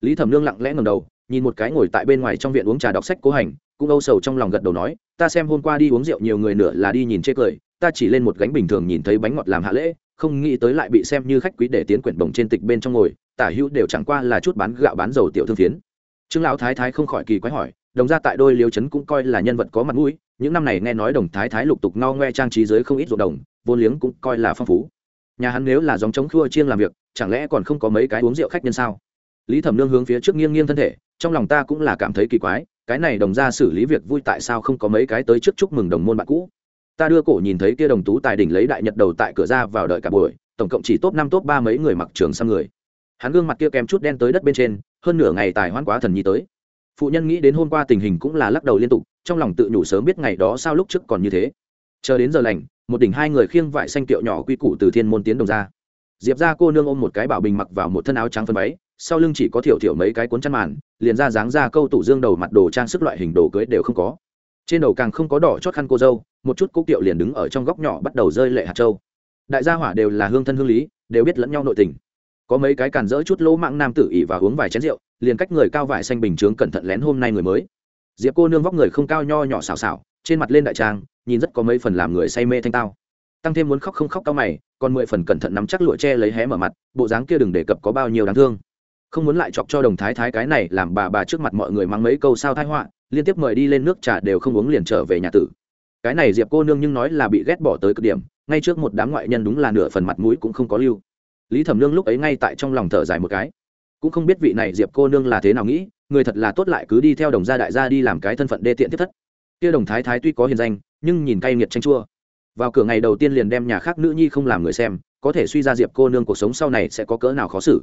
lý thẩm nương lặng lẽ ngầm đầu nhìn một cái ngồi tại bên ngoài trong viện uống trà đọc sách cố hành cũng âu sầu trong lòng gật đầu nói ta xem hôm qua đi uống rượu nhiều người nữa là đi nhìn chê cười ta chỉ lên một gánh bình thường nhìn thấy bánh ngọt làm hạ lễ không nghĩ tới lại bị xem như khách quý để tiến quyển bồng trên tịch bên trong ngồi, tả hữu đều chẳng qua là chút bán gạo bán dầu tiểu thương phiến. Trương lão thái thái không khỏi kỳ quái hỏi, đồng ra tại đôi liêu chấn cũng coi là nhân vật có mặt mũi, những năm này nghe nói đồng thái thái lục tục no ngoe trang trí giới không ít ruộng đồng vô liếng cũng coi là phong phú. Nhà hắn nếu là dòng chống khua chiêng làm việc, chẳng lẽ còn không có mấy cái uống rượu khách nhân sao? Lý thẩm nương hướng phía trước nghiêng nghiêng thân thể, trong lòng ta cũng là cảm thấy kỳ quái, cái này đồng ra xử lý việc vui tại sao không có mấy cái tới trước chúc mừng đồng môn bạn cũ? Ta đưa cổ nhìn thấy kia đồng tú tài đỉnh lấy đại nhật đầu tại cửa ra vào đợi cả buổi, tổng cộng chỉ top năm, top ba mấy người mặc trường sang người. Hắn gương mặt kia kém chút đen tới đất bên trên, hơn nửa ngày tài hoan quá thần nhi tới. Phụ nhân nghĩ đến hôm qua tình hình cũng là lắc đầu liên tục, trong lòng tự nhủ sớm biết ngày đó sao lúc trước còn như thế. Chờ đến giờ lành, một đỉnh hai người khiêng vải xanh kiệu nhỏ quy củ từ thiên môn tiến đồng ra. Diệp ra cô nương ôm một cái bảo bình mặc vào một thân áo trắng phân váy, sau lưng chỉ có thiểu thiểu mấy cái cuốn chăn màn, liền ra dáng ra câu tủ dương đầu mặt đồ trang sức loại hình đồ cưới đều không có trên đầu càng không có đỏ chót khăn cô dâu, một chút cúc tiệu liền đứng ở trong góc nhỏ bắt đầu rơi lệ hạt trâu đại gia hỏa đều là hương thân hương lý, đều biết lẫn nhau nội tình. Có mấy cái càn dỡ chút lỗ mạng nam tử ỉ và uống vài chén rượu, liền cách người cao vải xanh bình chướng cẩn thận lén hôm nay người mới. Diệp cô nương vóc người không cao nho nhỏ xào xào trên mặt lên đại trang nhìn rất có mấy phần làm người say mê thanh tao. Tăng thêm muốn khóc không khóc cao mày, còn mười phần cẩn thận nắm chắc lụa tre lấy hé mở mặt, bộ dáng kia đừng đề cập có bao nhiêu đáng thương. Không muốn lại chọc cho đồng thái thái cái này làm bà bà trước mặt mọi người mang mấy câu sao thái họa liên tiếp mời đi lên nước trà đều không uống liền trở về nhà tử. Cái này diệp cô nương nhưng nói là bị ghét bỏ tới cực điểm, ngay trước một đám ngoại nhân đúng là nửa phần mặt mũi cũng không có lưu. Lý thẩm nương lúc ấy ngay tại trong lòng thở dài một cái. Cũng không biết vị này diệp cô nương là thế nào nghĩ, người thật là tốt lại cứ đi theo đồng gia đại gia đi làm cái thân phận đê tiện tiếp thất. Kia đồng thái thái tuy có hiền danh, nhưng nhìn cay nghiệt tranh chua. Vào cửa ngày đầu tiên liền đem nhà khác nữ nhi không làm người xem, có thể suy ra diệp cô nương cuộc sống sau này sẽ có cỡ nào khó xử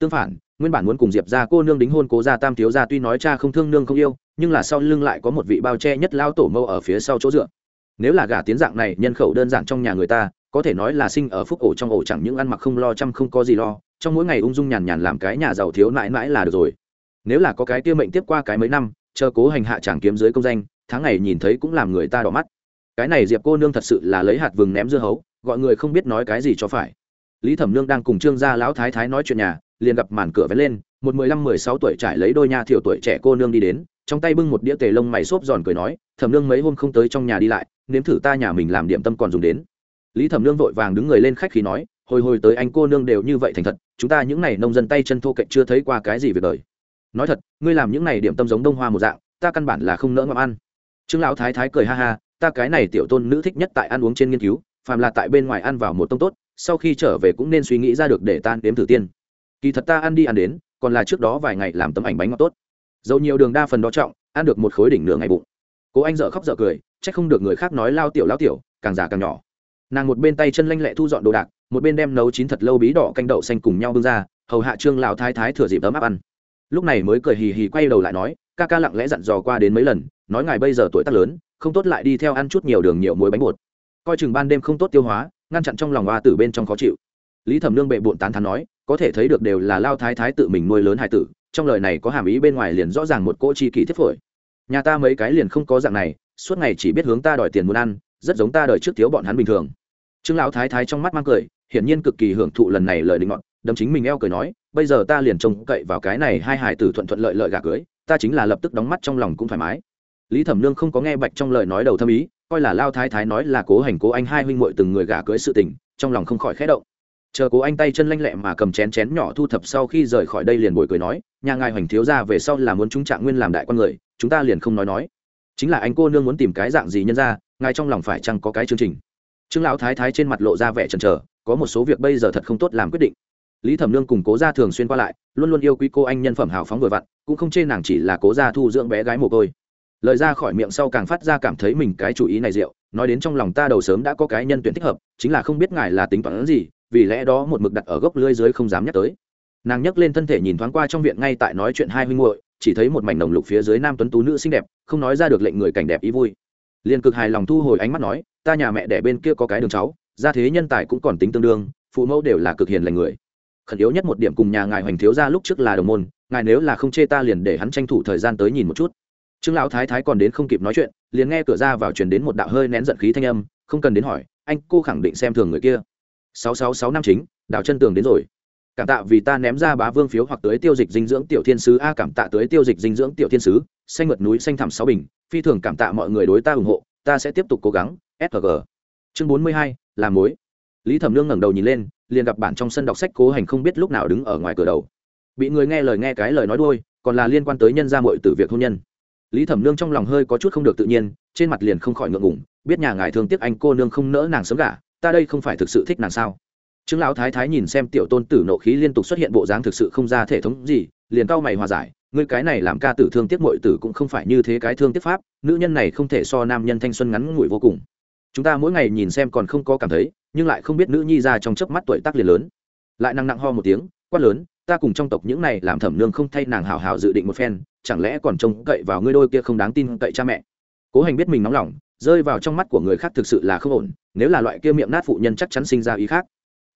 tương phản, nguyên bản muốn cùng diệp ra cô nương đính hôn cố gia tam thiếu gia tuy nói cha không thương nương không yêu, nhưng là sau lưng lại có một vị bao che nhất lao tổ mâu ở phía sau chỗ dựa. Nếu là gả tiến dạng này, nhân khẩu đơn giản trong nhà người ta, có thể nói là sinh ở phúc ổ trong ổ chẳng những ăn mặc không lo chăm không có gì lo, trong mỗi ngày ung dung nhàn nhàn làm cái nhà giàu thiếu mãi mãi là được rồi. Nếu là có cái tiêu mệnh tiếp qua cái mấy năm, chờ cố hành hạ chẳng kiếm dưới công danh, tháng ngày nhìn thấy cũng làm người ta đỏ mắt. Cái này diệp cô nương thật sự là lấy hạt vừng ném dưa hấu, gọi người không biết nói cái gì cho phải. Lý thẩm nương đang cùng trương gia lão thái thái nói chuyện nhà liền gặp màn cửa vén lên, một mười lăm, mười sáu tuổi trải lấy đôi nha thiểu tuổi trẻ cô nương đi đến, trong tay bưng một đĩa tề lông mày xốp giòn cười nói, thẩm nương mấy hôm không tới trong nhà đi lại, nếm thử ta nhà mình làm điểm tâm còn dùng đến. Lý thẩm nương vội vàng đứng người lên khách khí nói, hồi hồi tới anh cô nương đều như vậy thành thật, chúng ta những n à y nông dân tay chân thô cạnh chưa thấy qua cái gì việc đời. Nói thật, ngươi làm những n à y điểm tâm giống đông hoa một dạng, ta căn bản là không nỡ ngậm ăn. Trương lão thái thái cười ha ha, ta cái này tiểu tôn nữ thích nhất tại ăn uống trên nghiên cứu, phàm là tại bên ngoài ăn vào một tông tốt, sau khi trở về cũng nên suy nghĩ ra được để tan đếm thử tiên kỳ thật ta ăn đi ăn đến, còn là trước đó vài ngày làm tấm ảnh bánh ngọt tốt. Dầu nhiều đường đa phần đó trọng, ăn được một khối đỉnh nửa ngày bụng. Cố anh dợ khóc dợ cười c h ắ c không được người khác nói lao tiểu lao tiểu, càng già càng nhỏ. Nàng một bên tay chân lanh lẹ thu dọn đồ đạc, một bên đem nấu chín thật lâu bí đỏ canh đậu xanh cùng nhau bưng ra, hầu hạ trương lào thái thái thừa dịp ấm áp ăn. Lúc này mới cười hì hì quay đầu lại nói, ca ca lặng lẽ dặn dò qua đến mấy lần, nói ngài bây giờ tuổi tác lớn, không tốt lại đi theo ăn chút nhiều đường nhiều muối bánh bột. Coi chừng ban đêm không tốt tiêu hóa, ngăn chặn trong lòng hoa tử bên trong khó chịu. Lý thẩm nương bệ bộn tán thán nói có thể thấy được đều là lao thái thái tự mình nuôi lớn hải tử, trong lời này có hàm ý bên ngoài liền rõ ràng một cỗ chi kỷ thiết phổi. Nhà ta mấy cái liền không có dạng này, suốt ngày chỉ biết hướng ta đòi tiền muốn ăn, rất giống ta đợi trước thiếu bọn hắn bình thường. Trương lão thái thái trong mắt mang cười, hiển nhiên cực kỳ hưởng thụ lần này lời định ngọn đâm chính mình eo cười nói, bây giờ ta liền trông cậy vào cái này hai hải tử thuận thuận lợi lợi gà cưới, ta chính là lập tức đóng mắt trong lòng cũng thoải mái. Lý thẩm nương không có nghe bạch trong lời nói đầu thâm ý, coi là lao thái thái nói là cố hành cố anh hai huynh muội từng người gà cưới sự tình, trong lòng không khỏi khẽ động chờ cố anh tay chân lanh lẹ mà cầm chén chén nhỏ thu thập sau khi rời khỏi đây liền bồi cười nói, nhà ngài hoành thiếu ra về sau là muốn chúng trạng nguyên làm đại con người, chúng ta liền không nói nói. Chính là anh cô nương muốn tìm cái dạng gì nhân ra, ngài trong lòng phải chăng có cái chương trình? Trương lão thái thái trên mặt lộ ra vẻ chần chờ, có một số việc bây giờ thật không tốt làm quyết định. Lý thẩm nương cùng cố gia thường xuyên qua lại, luôn luôn yêu quý cô anh nhân phẩm hào phóng vừa vặn, cũng không chê nàng chỉ là cố gia thu dưỡng bé gái mồ côi. Lời ra khỏi miệng sau càng phát ra cảm thấy mình cái chủ ý này rượu, nói đến trong lòng ta đầu sớm đã có cái nhân tuyển thích hợp, chính là không biết ngài là tính toán gì vì lẽ đó một mực đặt ở gốc lưới dưới không dám nhắc tới. Nàng nhấc lên thân thể nhìn thoáng qua trong viện ngay tại nói chuyện hai huynh muội, chỉ thấy một mảnh nồng lục phía dưới nam tuấn tú nữ xinh đẹp, không nói ra được lệnh người cảnh đẹp ý vui. Liền cực hài lòng thu hồi ánh mắt nói, ta nhà mẹ đẻ bên kia có cái đường cháu, gia thế nhân tài cũng còn tính tương đương, phụ mẫu đều là cực hiền lành người. Khẩn yếu nhất một điểm cùng nhà ngài hoành thiếu ra lúc trước là đồng môn, ngài nếu là không chê ta liền để hắn tranh thủ thời gian tới nhìn một chút. Trương lão thái thái còn đến không kịp nói chuyện, liền nghe cửa ra vào truyền đến một đạo hơi nén giận khí thanh âm, không cần đến hỏi, anh, cô khẳng định xem thường người kia sáu sáu sáu năm chính, đào chân tường đến rồi. Cảm tạ vì ta ném ra bá vương phiếu hoặc tới tiêu dịch dinh dưỡng tiểu thiên sứ. A, cảm tạ tới tiêu dịch dinh dưỡng tiểu thiên sứ. Xanh mượt núi, xanh thẳm sáu bình. Phi thường cảm tạ mọi người đối ta ủng hộ. Ta sẽ tiếp tục cố gắng. Sg chương bốn mươi hai, làm mối. Lý thẩm nương ngẩng đầu nhìn lên, liền gặp bản trong sân đọc sách cố hành không biết lúc nào đứng ở ngoài cửa đầu. Bị người nghe lời nghe cái lời nói đôi còn là liên quan tới nhân gia muội tử việc hôn nhân. Lý thẩm nương trong lòng hơi có chút không được tự nhiên, trên mặt liền không khỏi ngượng ngùng, biết nhà ngài thương tiếc anh cô nương không nỡ nàng sớm gả ta đây không phải thực sự thích nàng sao? Chứng lão thái thái nhìn xem tiểu tôn tử nộ khí liên tục xuất hiện bộ dáng thực sự không ra thể thống gì, liền cau mày hòa giải, ngươi cái này làm ca tử thương tiếc mội tử cũng không phải như thế cái thương tiếc pháp, nữ nhân này không thể so nam nhân thanh xuân ngắn ngủi vô cùng. Chúng ta mỗi ngày nhìn xem còn không có cảm thấy, nhưng lại không biết nữ nhi ra trong chớp mắt tuổi tác liền lớn. Lại nặng nặng ho một tiếng, quát lớn, ta cùng trong tộc những này làm thẩm nương không thay nàng hào hào dự định một phen, chẳng lẽ còn trông cậy vào ngươi đôi kia không đáng tin cậy cha mẹ? Cố hành biết mình nóng lòng, rơi vào trong mắt của người khác thực sự là không ổn nếu là loại kia miệng nát phụ nhân chắc chắn sinh ra ý khác.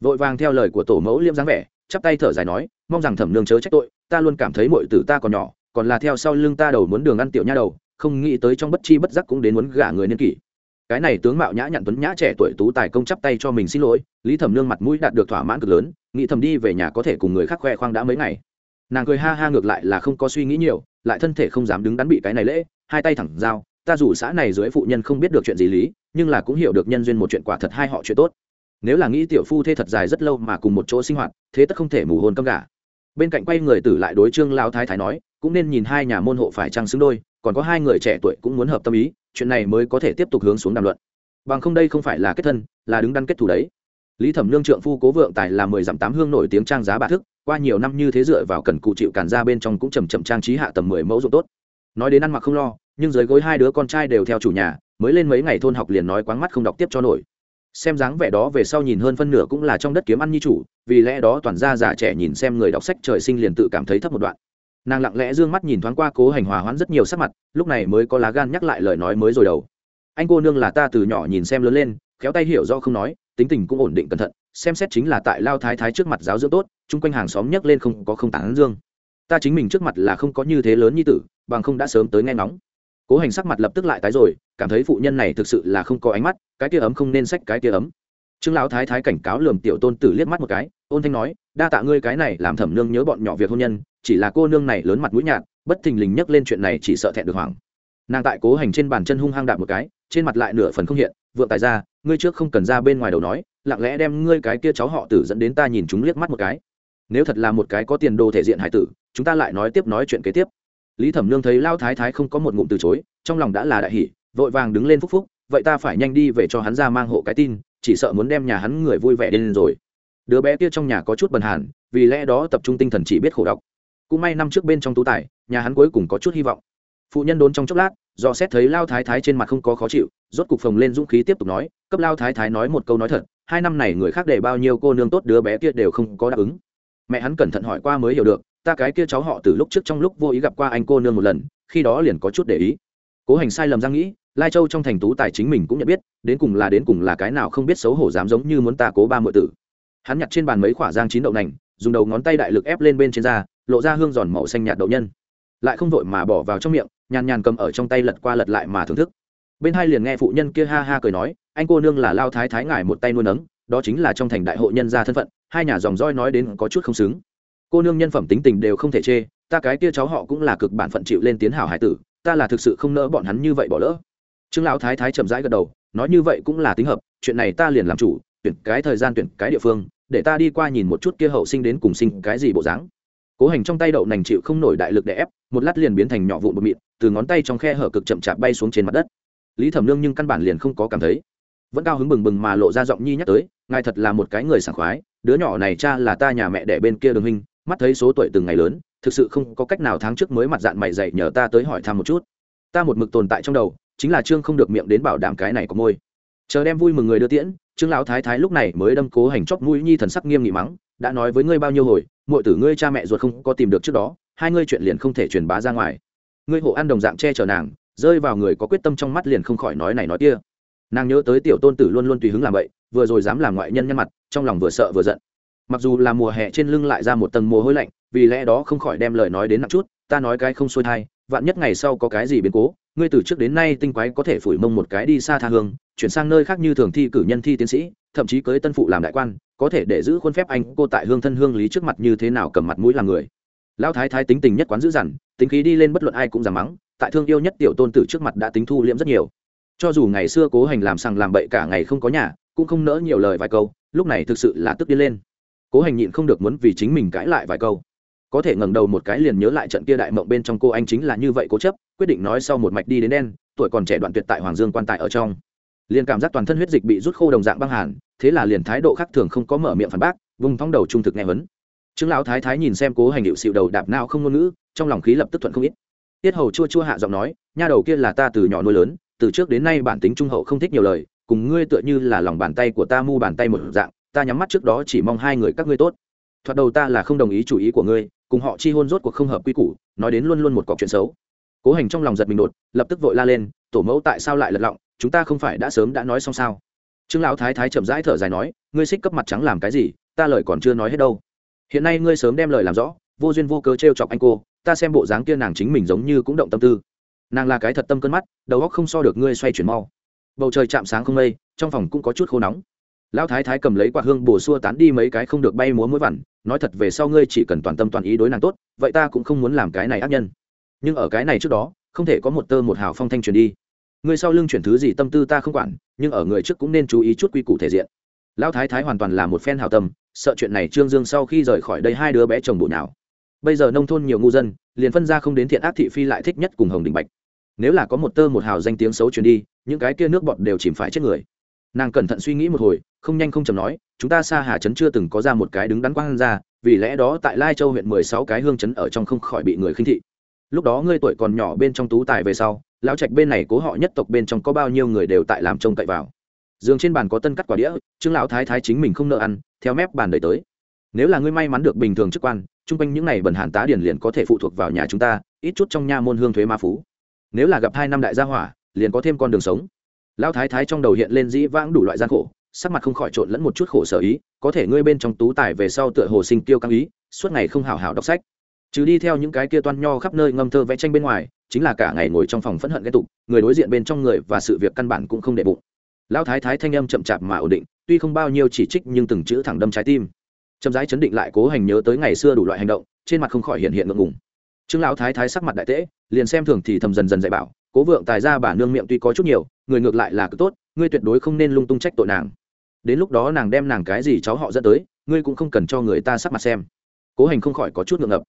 Vội vàng theo lời của tổ mẫu liêm dáng vẻ, chắp tay thở dài nói, mong rằng thẩm nương chớ trách tội, ta luôn cảm thấy mọi tử ta còn nhỏ, còn là theo sau lưng ta đầu muốn đường ăn tiểu nha đầu, không nghĩ tới trong bất chi bất giác cũng đến muốn gả người niên kỷ. Cái này tướng mạo nhã nhặn tuấn nhã trẻ tuổi tú tài công chắp tay cho mình xin lỗi, lý thẩm nương mặt mũi đạt được thỏa mãn cực lớn, nghĩ thầm đi về nhà có thể cùng người khác khoe khoang đã mấy ngày. Nàng cười ha ha ngược lại là không có suy nghĩ nhiều, lại thân thể không dám đứng đắn bị cái này lễ, hai tay thẳng dao ta dù xã này dưới phụ nhân không biết được chuyện gì lý, nhưng là cũng hiểu được nhân duyên một chuyện quả thật hai họ chuyện tốt. Nếu là nghĩ tiểu phu thê thật dài rất lâu mà cùng một chỗ sinh hoạt, thế tất không thể mù hôn câm gà. Bên cạnh quay người tử lại đối trương lao thái thái nói, cũng nên nhìn hai nhà môn hộ phải trăng xứng đôi, còn có hai người trẻ tuổi cũng muốn hợp tâm ý, chuyện này mới có thể tiếp tục hướng xuống đàm luận. Bằng không đây không phải là kết thân, là đứng đắn kết thủ đấy. Lý thẩm lương trượng phu cố vượng tài là mười dặm tám hương nổi tiếng trang giá bà thức, qua nhiều năm như thế dựa vào cần cụ chịu cản ra bên trong cũng chầm chậm trang trí hạ tầm mười mẫu dụng tốt. Nói đến ăn mặc không lo nhưng dưới gối hai đứa con trai đều theo chủ nhà, mới lên mấy ngày thôn học liền nói quáng mắt không đọc tiếp cho nổi. Xem dáng vẻ đó về sau nhìn hơn phân nửa cũng là trong đất kiếm ăn nhi chủ, vì lẽ đó toàn gia già trẻ nhìn xem người đọc sách trời sinh liền tự cảm thấy thấp một đoạn. Nàng lặng lẽ d ư ơ n g mắt nhìn thoáng qua cố hành hòa hoãn rất nhiều sắc mặt, lúc này mới có lá gan nhắc lại lời nói mới rồi đầu. Anh cô nương là ta từ nhỏ nhìn xem lớn lên, khéo tay hiểu do không nói, tính tình cũng ổn định cẩn thận, xem xét chính là tại lao thái thái trước mặt giáo dưỡng tốt, chung quanh hàng xóm nhấc lên không có không tán dương. Ta chính mình trước mặt là không có như thế lớn như tử, bằng không đã sớm tới nghe nóng cố hành sắc mặt lập tức lại tái rồi, cảm thấy phụ nhân này thực sự là không có ánh mắt, cái kia ấm không nên sách cái kia ấm. Trương lão thái thái cảnh cáo lườm tiểu tôn tử liếc mắt một cái, ôn thanh nói, đa tạ ngươi cái này làm thẩm nương nhớ bọn nhỏ việc hôn nhân, chỉ là cô nương này lớn mặt mũi nhạt, bất thình lình nhắc lên chuyện này chỉ sợ thẹn được hoảng. Nàng tại cố hành trên bàn chân hung hăng đạp một cái, trên mặt lại nửa phần không hiện, vượng tài ra, ngươi trước không cần ra bên ngoài đầu nói, lặng lẽ đem ngươi cái kia cháu họ tử dẫn đến ta nhìn chúng liếc mắt một cái. Nếu thật là một cái có tiền đồ thể diện hải tử, chúng ta lại nói tiếp nói chuyện kế tiếp lý thẩm nương thấy lao thái thái không có một ngụm từ chối, trong lòng đã là đại hỷ vội vàng đứng lên phúc phúc, vậy ta phải nhanh đi về cho hắn ra mang hộ cái tin, chỉ sợ muốn đem nhà hắn người vui vẻ lên rồi. Đứa bé kia trong nhà có chút bần hàn, vì lẽ đó tập trung tinh thần chỉ biết khổ đọc. Cũng may năm trước bên trong tú tài, nhà hắn cuối cùng có chút hy vọng. Phụ nhân đốn trong chốc lát, do xét thấy lao thái thái trên mặt không có khó chịu, rốt cục phồng lên dũng khí tiếp tục nói, cấp lao thái thái nói một câu nói thật, hai năm này người khác để bao nhiêu cô nương tốt đứa bé kia đều không có đáp ứng. Mẹ hắn cẩn thận hỏi qua mới hiểu được ta cái kia cháu họ từ lúc trước trong lúc vô ý gặp qua anh cô nương một lần, khi đó liền có chút để ý. Cố hành sai lầm ra nghĩ, lai châu trong thành tú tài chính mình cũng nhận biết, đến cùng là đến cùng là cái nào không biết xấu hổ dám giống như muốn ta cố ba mượn tử. Hắn nhặt trên bàn mấy khoả giang chín đậu nành, dùng đầu ngón tay đại lực ép lên bên trên da, lộ ra hương giòn màu xanh nhạt đậu nhân. Lại không vội mà bỏ vào trong miệng, nhàn nhàn cầm ở trong tay lật qua lật lại mà thưởng thức. Bên hai liền nghe phụ nhân kia ha ha cười nói, anh cô nương là lao thái thái ngài một tay nuôi nấng, đó chính là trong thành đại hộ nhân gia thân phận, hai nhà dòng roi nói đến có chút không xứng cô nương nhân phẩm tính tình đều không thể chê, ta cái kia cháu họ cũng là cực bản phận chịu lên tiến hảo hải tử, ta là thực sự không nỡ bọn hắn như vậy bỏ lỡ. Trương lão thái thái chậm rãi gật đầu, nói như vậy cũng là tính hợp, chuyện này ta liền làm chủ, tuyển cái thời gian tuyển cái địa phương, để ta đi qua nhìn một chút kia hậu sinh đến cùng sinh cái gì bộ dáng. Cố hành trong tay đậu nành chịu không nổi đại lực để ép, một lát liền biến thành nhỏ vụn bột mịn, từ ngón tay trong khe hở cực chậm chạp bay xuống trên mặt đất. Lý thẩm nương nhưng căn bản liền không có cảm thấy. Vẫn cao hứng bừng bừng mà lộ ra giọng nhi nhắc tới, ngài thật là một cái người sảng khoái, đứa nhỏ này cha là ta nhà mẹ đẻ bên kia đường huynh mắt thấy số tuổi từng ngày lớn, thực sự không có cách nào tháng trước mới mặt dạng mày dậy nhờ ta tới hỏi thăm một chút. Ta một mực tồn tại trong đầu, chính là trương không được miệng đến bảo đảm cái này có môi. Chờ đem vui mừng người đưa tiễn, trương lão thái thái lúc này mới đâm cố hành chóc mũi nhi thần sắc nghiêm nghị mắng, đã nói với ngươi bao nhiêu hồi mọi tử ngươi cha mẹ ruột không có tìm được trước đó, hai ngươi chuyện liền không thể truyền bá ra ngoài. Ngươi hộ ăn đồng dạng che chở nàng, rơi vào người có quyết tâm trong mắt liền không khỏi nói này nói kia. Nàng nhớ tới tiểu tôn tử luôn luôn tùy hứng làm vậy, vừa rồi dám làm ngoại nhân nhân mặt, trong lòng vừa sợ vừa giận mặc dù là mùa hè trên lưng lại ra một tầng mồ hôi lạnh, vì lẽ đó không khỏi đem lời nói đến nặng chút, ta nói cái không xuôi thai, vạn nhất ngày sau có cái gì biến cố, ngươi từ trước đến nay tinh quái có thể phủi mông một cái đi xa tha hương, chuyển sang nơi khác như thường thi cử nhân thi tiến sĩ, thậm chí cưới tân phụ làm đại quan, có thể để giữ khuôn phép anh cô tại hương thân hương lý trước mặt như thế nào cầm mặt mũi làm người. Lão thái thái tính tình nhất quán dữ dằn, tính khí đi lên bất luận ai cũng giảm mắng, tại thương yêu nhất tiểu tôn tử trước mặt đã tính thu liễm rất nhiều. Cho dù ngày xưa cố hành làm sằng làm bậy cả ngày không có nhà, cũng không nỡ nhiều lời vài câu, lúc này thực sự là tức đi lên cố hành nhịn không được muốn vì chính mình cãi lại vài câu. Có thể ngẩng đầu một cái liền nhớ lại trận kia đại mộng bên trong cô anh chính là như vậy cố chấp, quyết định nói sau một mạch đi đến đen, tuổi còn trẻ đoạn tuyệt tại hoàng dương quan tài ở trong. Liền cảm giác toàn thân huyết dịch bị rút khô đồng dạng băng hàn, thế là liền thái độ khác thường không có mở miệng phản bác, vùng thong đầu trung thực nghe vấn. Chứng lão thái thái nhìn xem cố hành hiệu xịu đầu đạp nao không ngôn ngữ, trong lòng khí lập tức thuận không ít. Tiết hầu chua chua hạ giọng nói, nha đầu kia là ta từ nhỏ nuôi lớn, từ trước đến nay bản tính trung hậu không thích nhiều lời, cùng ngươi tựa như là lòng bàn tay của ta mu bàn tay một dạng ta nhắm mắt trước đó chỉ mong hai người các ngươi tốt. Thoạt đầu ta là không đồng ý chủ ý của ngươi, cùng họ chi hôn rốt cuộc không hợp quy củ, nói đến luôn luôn một cọc chuyện xấu. Cố hành trong lòng giật mình đột, lập tức vội la lên, tổ mẫu tại sao lại lật lọng? Chúng ta không phải đã sớm đã nói xong sao? Trương lão thái thái chậm rãi thở dài nói, ngươi xích cấp mặt trắng làm cái gì? Ta lời còn chưa nói hết đâu. Hiện nay ngươi sớm đem lời làm rõ, vô duyên vô cớ t r e o chọc anh cô, ta xem bộ dáng kia nàng chính mình giống như cũng động tâm tư. Nàng là cái thật tâm cơn mắt, đầu óc không so được ngươi xoay chuyển mau. Bầu trời chạm sáng không mây, trong phòng cũng có chút khô nóng lão thái thái cầm lấy quạt hương bổ xua tán đi mấy cái không được bay múa mũi vằn, nói thật về sau ngươi chỉ cần toàn tâm toàn ý đối nàng tốt, vậy ta cũng không muốn làm cái này ác nhân. Nhưng ở cái này trước đó, không thể có một tơ một hào phong thanh truyền đi. Ngươi sau lưng chuyển thứ gì tâm tư ta không quản, nhưng ở người trước cũng nên chú ý chút quy củ thể diện. Lão thái thái hoàn toàn là một phen hào tâm, sợ chuyện này trương dương sau khi rời khỏi đây hai đứa bé chồng bộ nào. Bây giờ nông thôn nhiều ngu dân, liền phân ra không đến thiện ác thị phi lại thích nhất cùng hồng đình bạch. Nếu là có một tơ một hào danh tiếng xấu truyền đi, những cái kia nước bọt đều chìm phải chết người nàng cẩn thận suy nghĩ một hồi, không nhanh không chầm nói, chúng ta xa hà trấn chưa từng có ra một cái đứng đắn quang ra vì lẽ đó tại lai châu huyện mười sáu cái hương trấn ở trong không khỏi bị người khinh thị. Lúc đó ngươi tuổi còn nhỏ bên trong tú tài về sau, lão trạch bên này cố họ nhất tộc bên trong có bao nhiêu người đều tại làm trông cậy vào. Giường trên bàn có tân cắt quả đĩa, trương lão thái thái chính mình không nợ ăn, theo mép bàn đời tới. Nếu là ngươi may mắn được bình thường chức quan, chung quanh những này bần hàn tá điển liền có thể phụ thuộc vào nhà chúng ta, ít chút trong nha môn hương thuế ma phú. Nếu là gặp hai năm đại gia hỏa, liền có thêm con đường sống lão thái thái trong đầu hiện lên dĩ vãng đủ loại gian khổ, sắc mặt không khỏi trộn lẫn một chút khổ sở ý, có thể ngươi bên trong tú tài về sau tựa hồ sinh tiêu căng ý, suốt ngày không hào hào đọc sách. Chứ đi theo những cái kia toan nho khắp nơi ngâm thơ vẽ tranh bên ngoài, chính là cả ngày ngồi trong phòng phẫn hận ghét tục, người đối diện bên trong người và sự việc căn bản cũng không để bụng. Lão thái thái thanh âm chậm chạp mà ổn định, tuy không bao nhiêu chỉ trích nhưng từng chữ thẳng đâm trái tim. Chậm rãi chấn định lại cố hành nhớ tới ngày xưa đủ loại hành động, trên mặt không khỏi hiện hiện ngượng ngùng. Trương lão thái thái sắc mặt đại tễ, liền xem thường thì thầm dần dần dạy bảo cố vượng tài ra bà nương miệng tuy có chút nhiều, người ngược lại là cứ tốt, ngươi tuyệt đối không nên lung tung trách tội nàng. Đến lúc đó nàng đem nàng cái gì cháu họ dẫn tới, ngươi cũng không cần cho người ta sắc mặt xem. Cố hành không khỏi có chút ngượng ngập.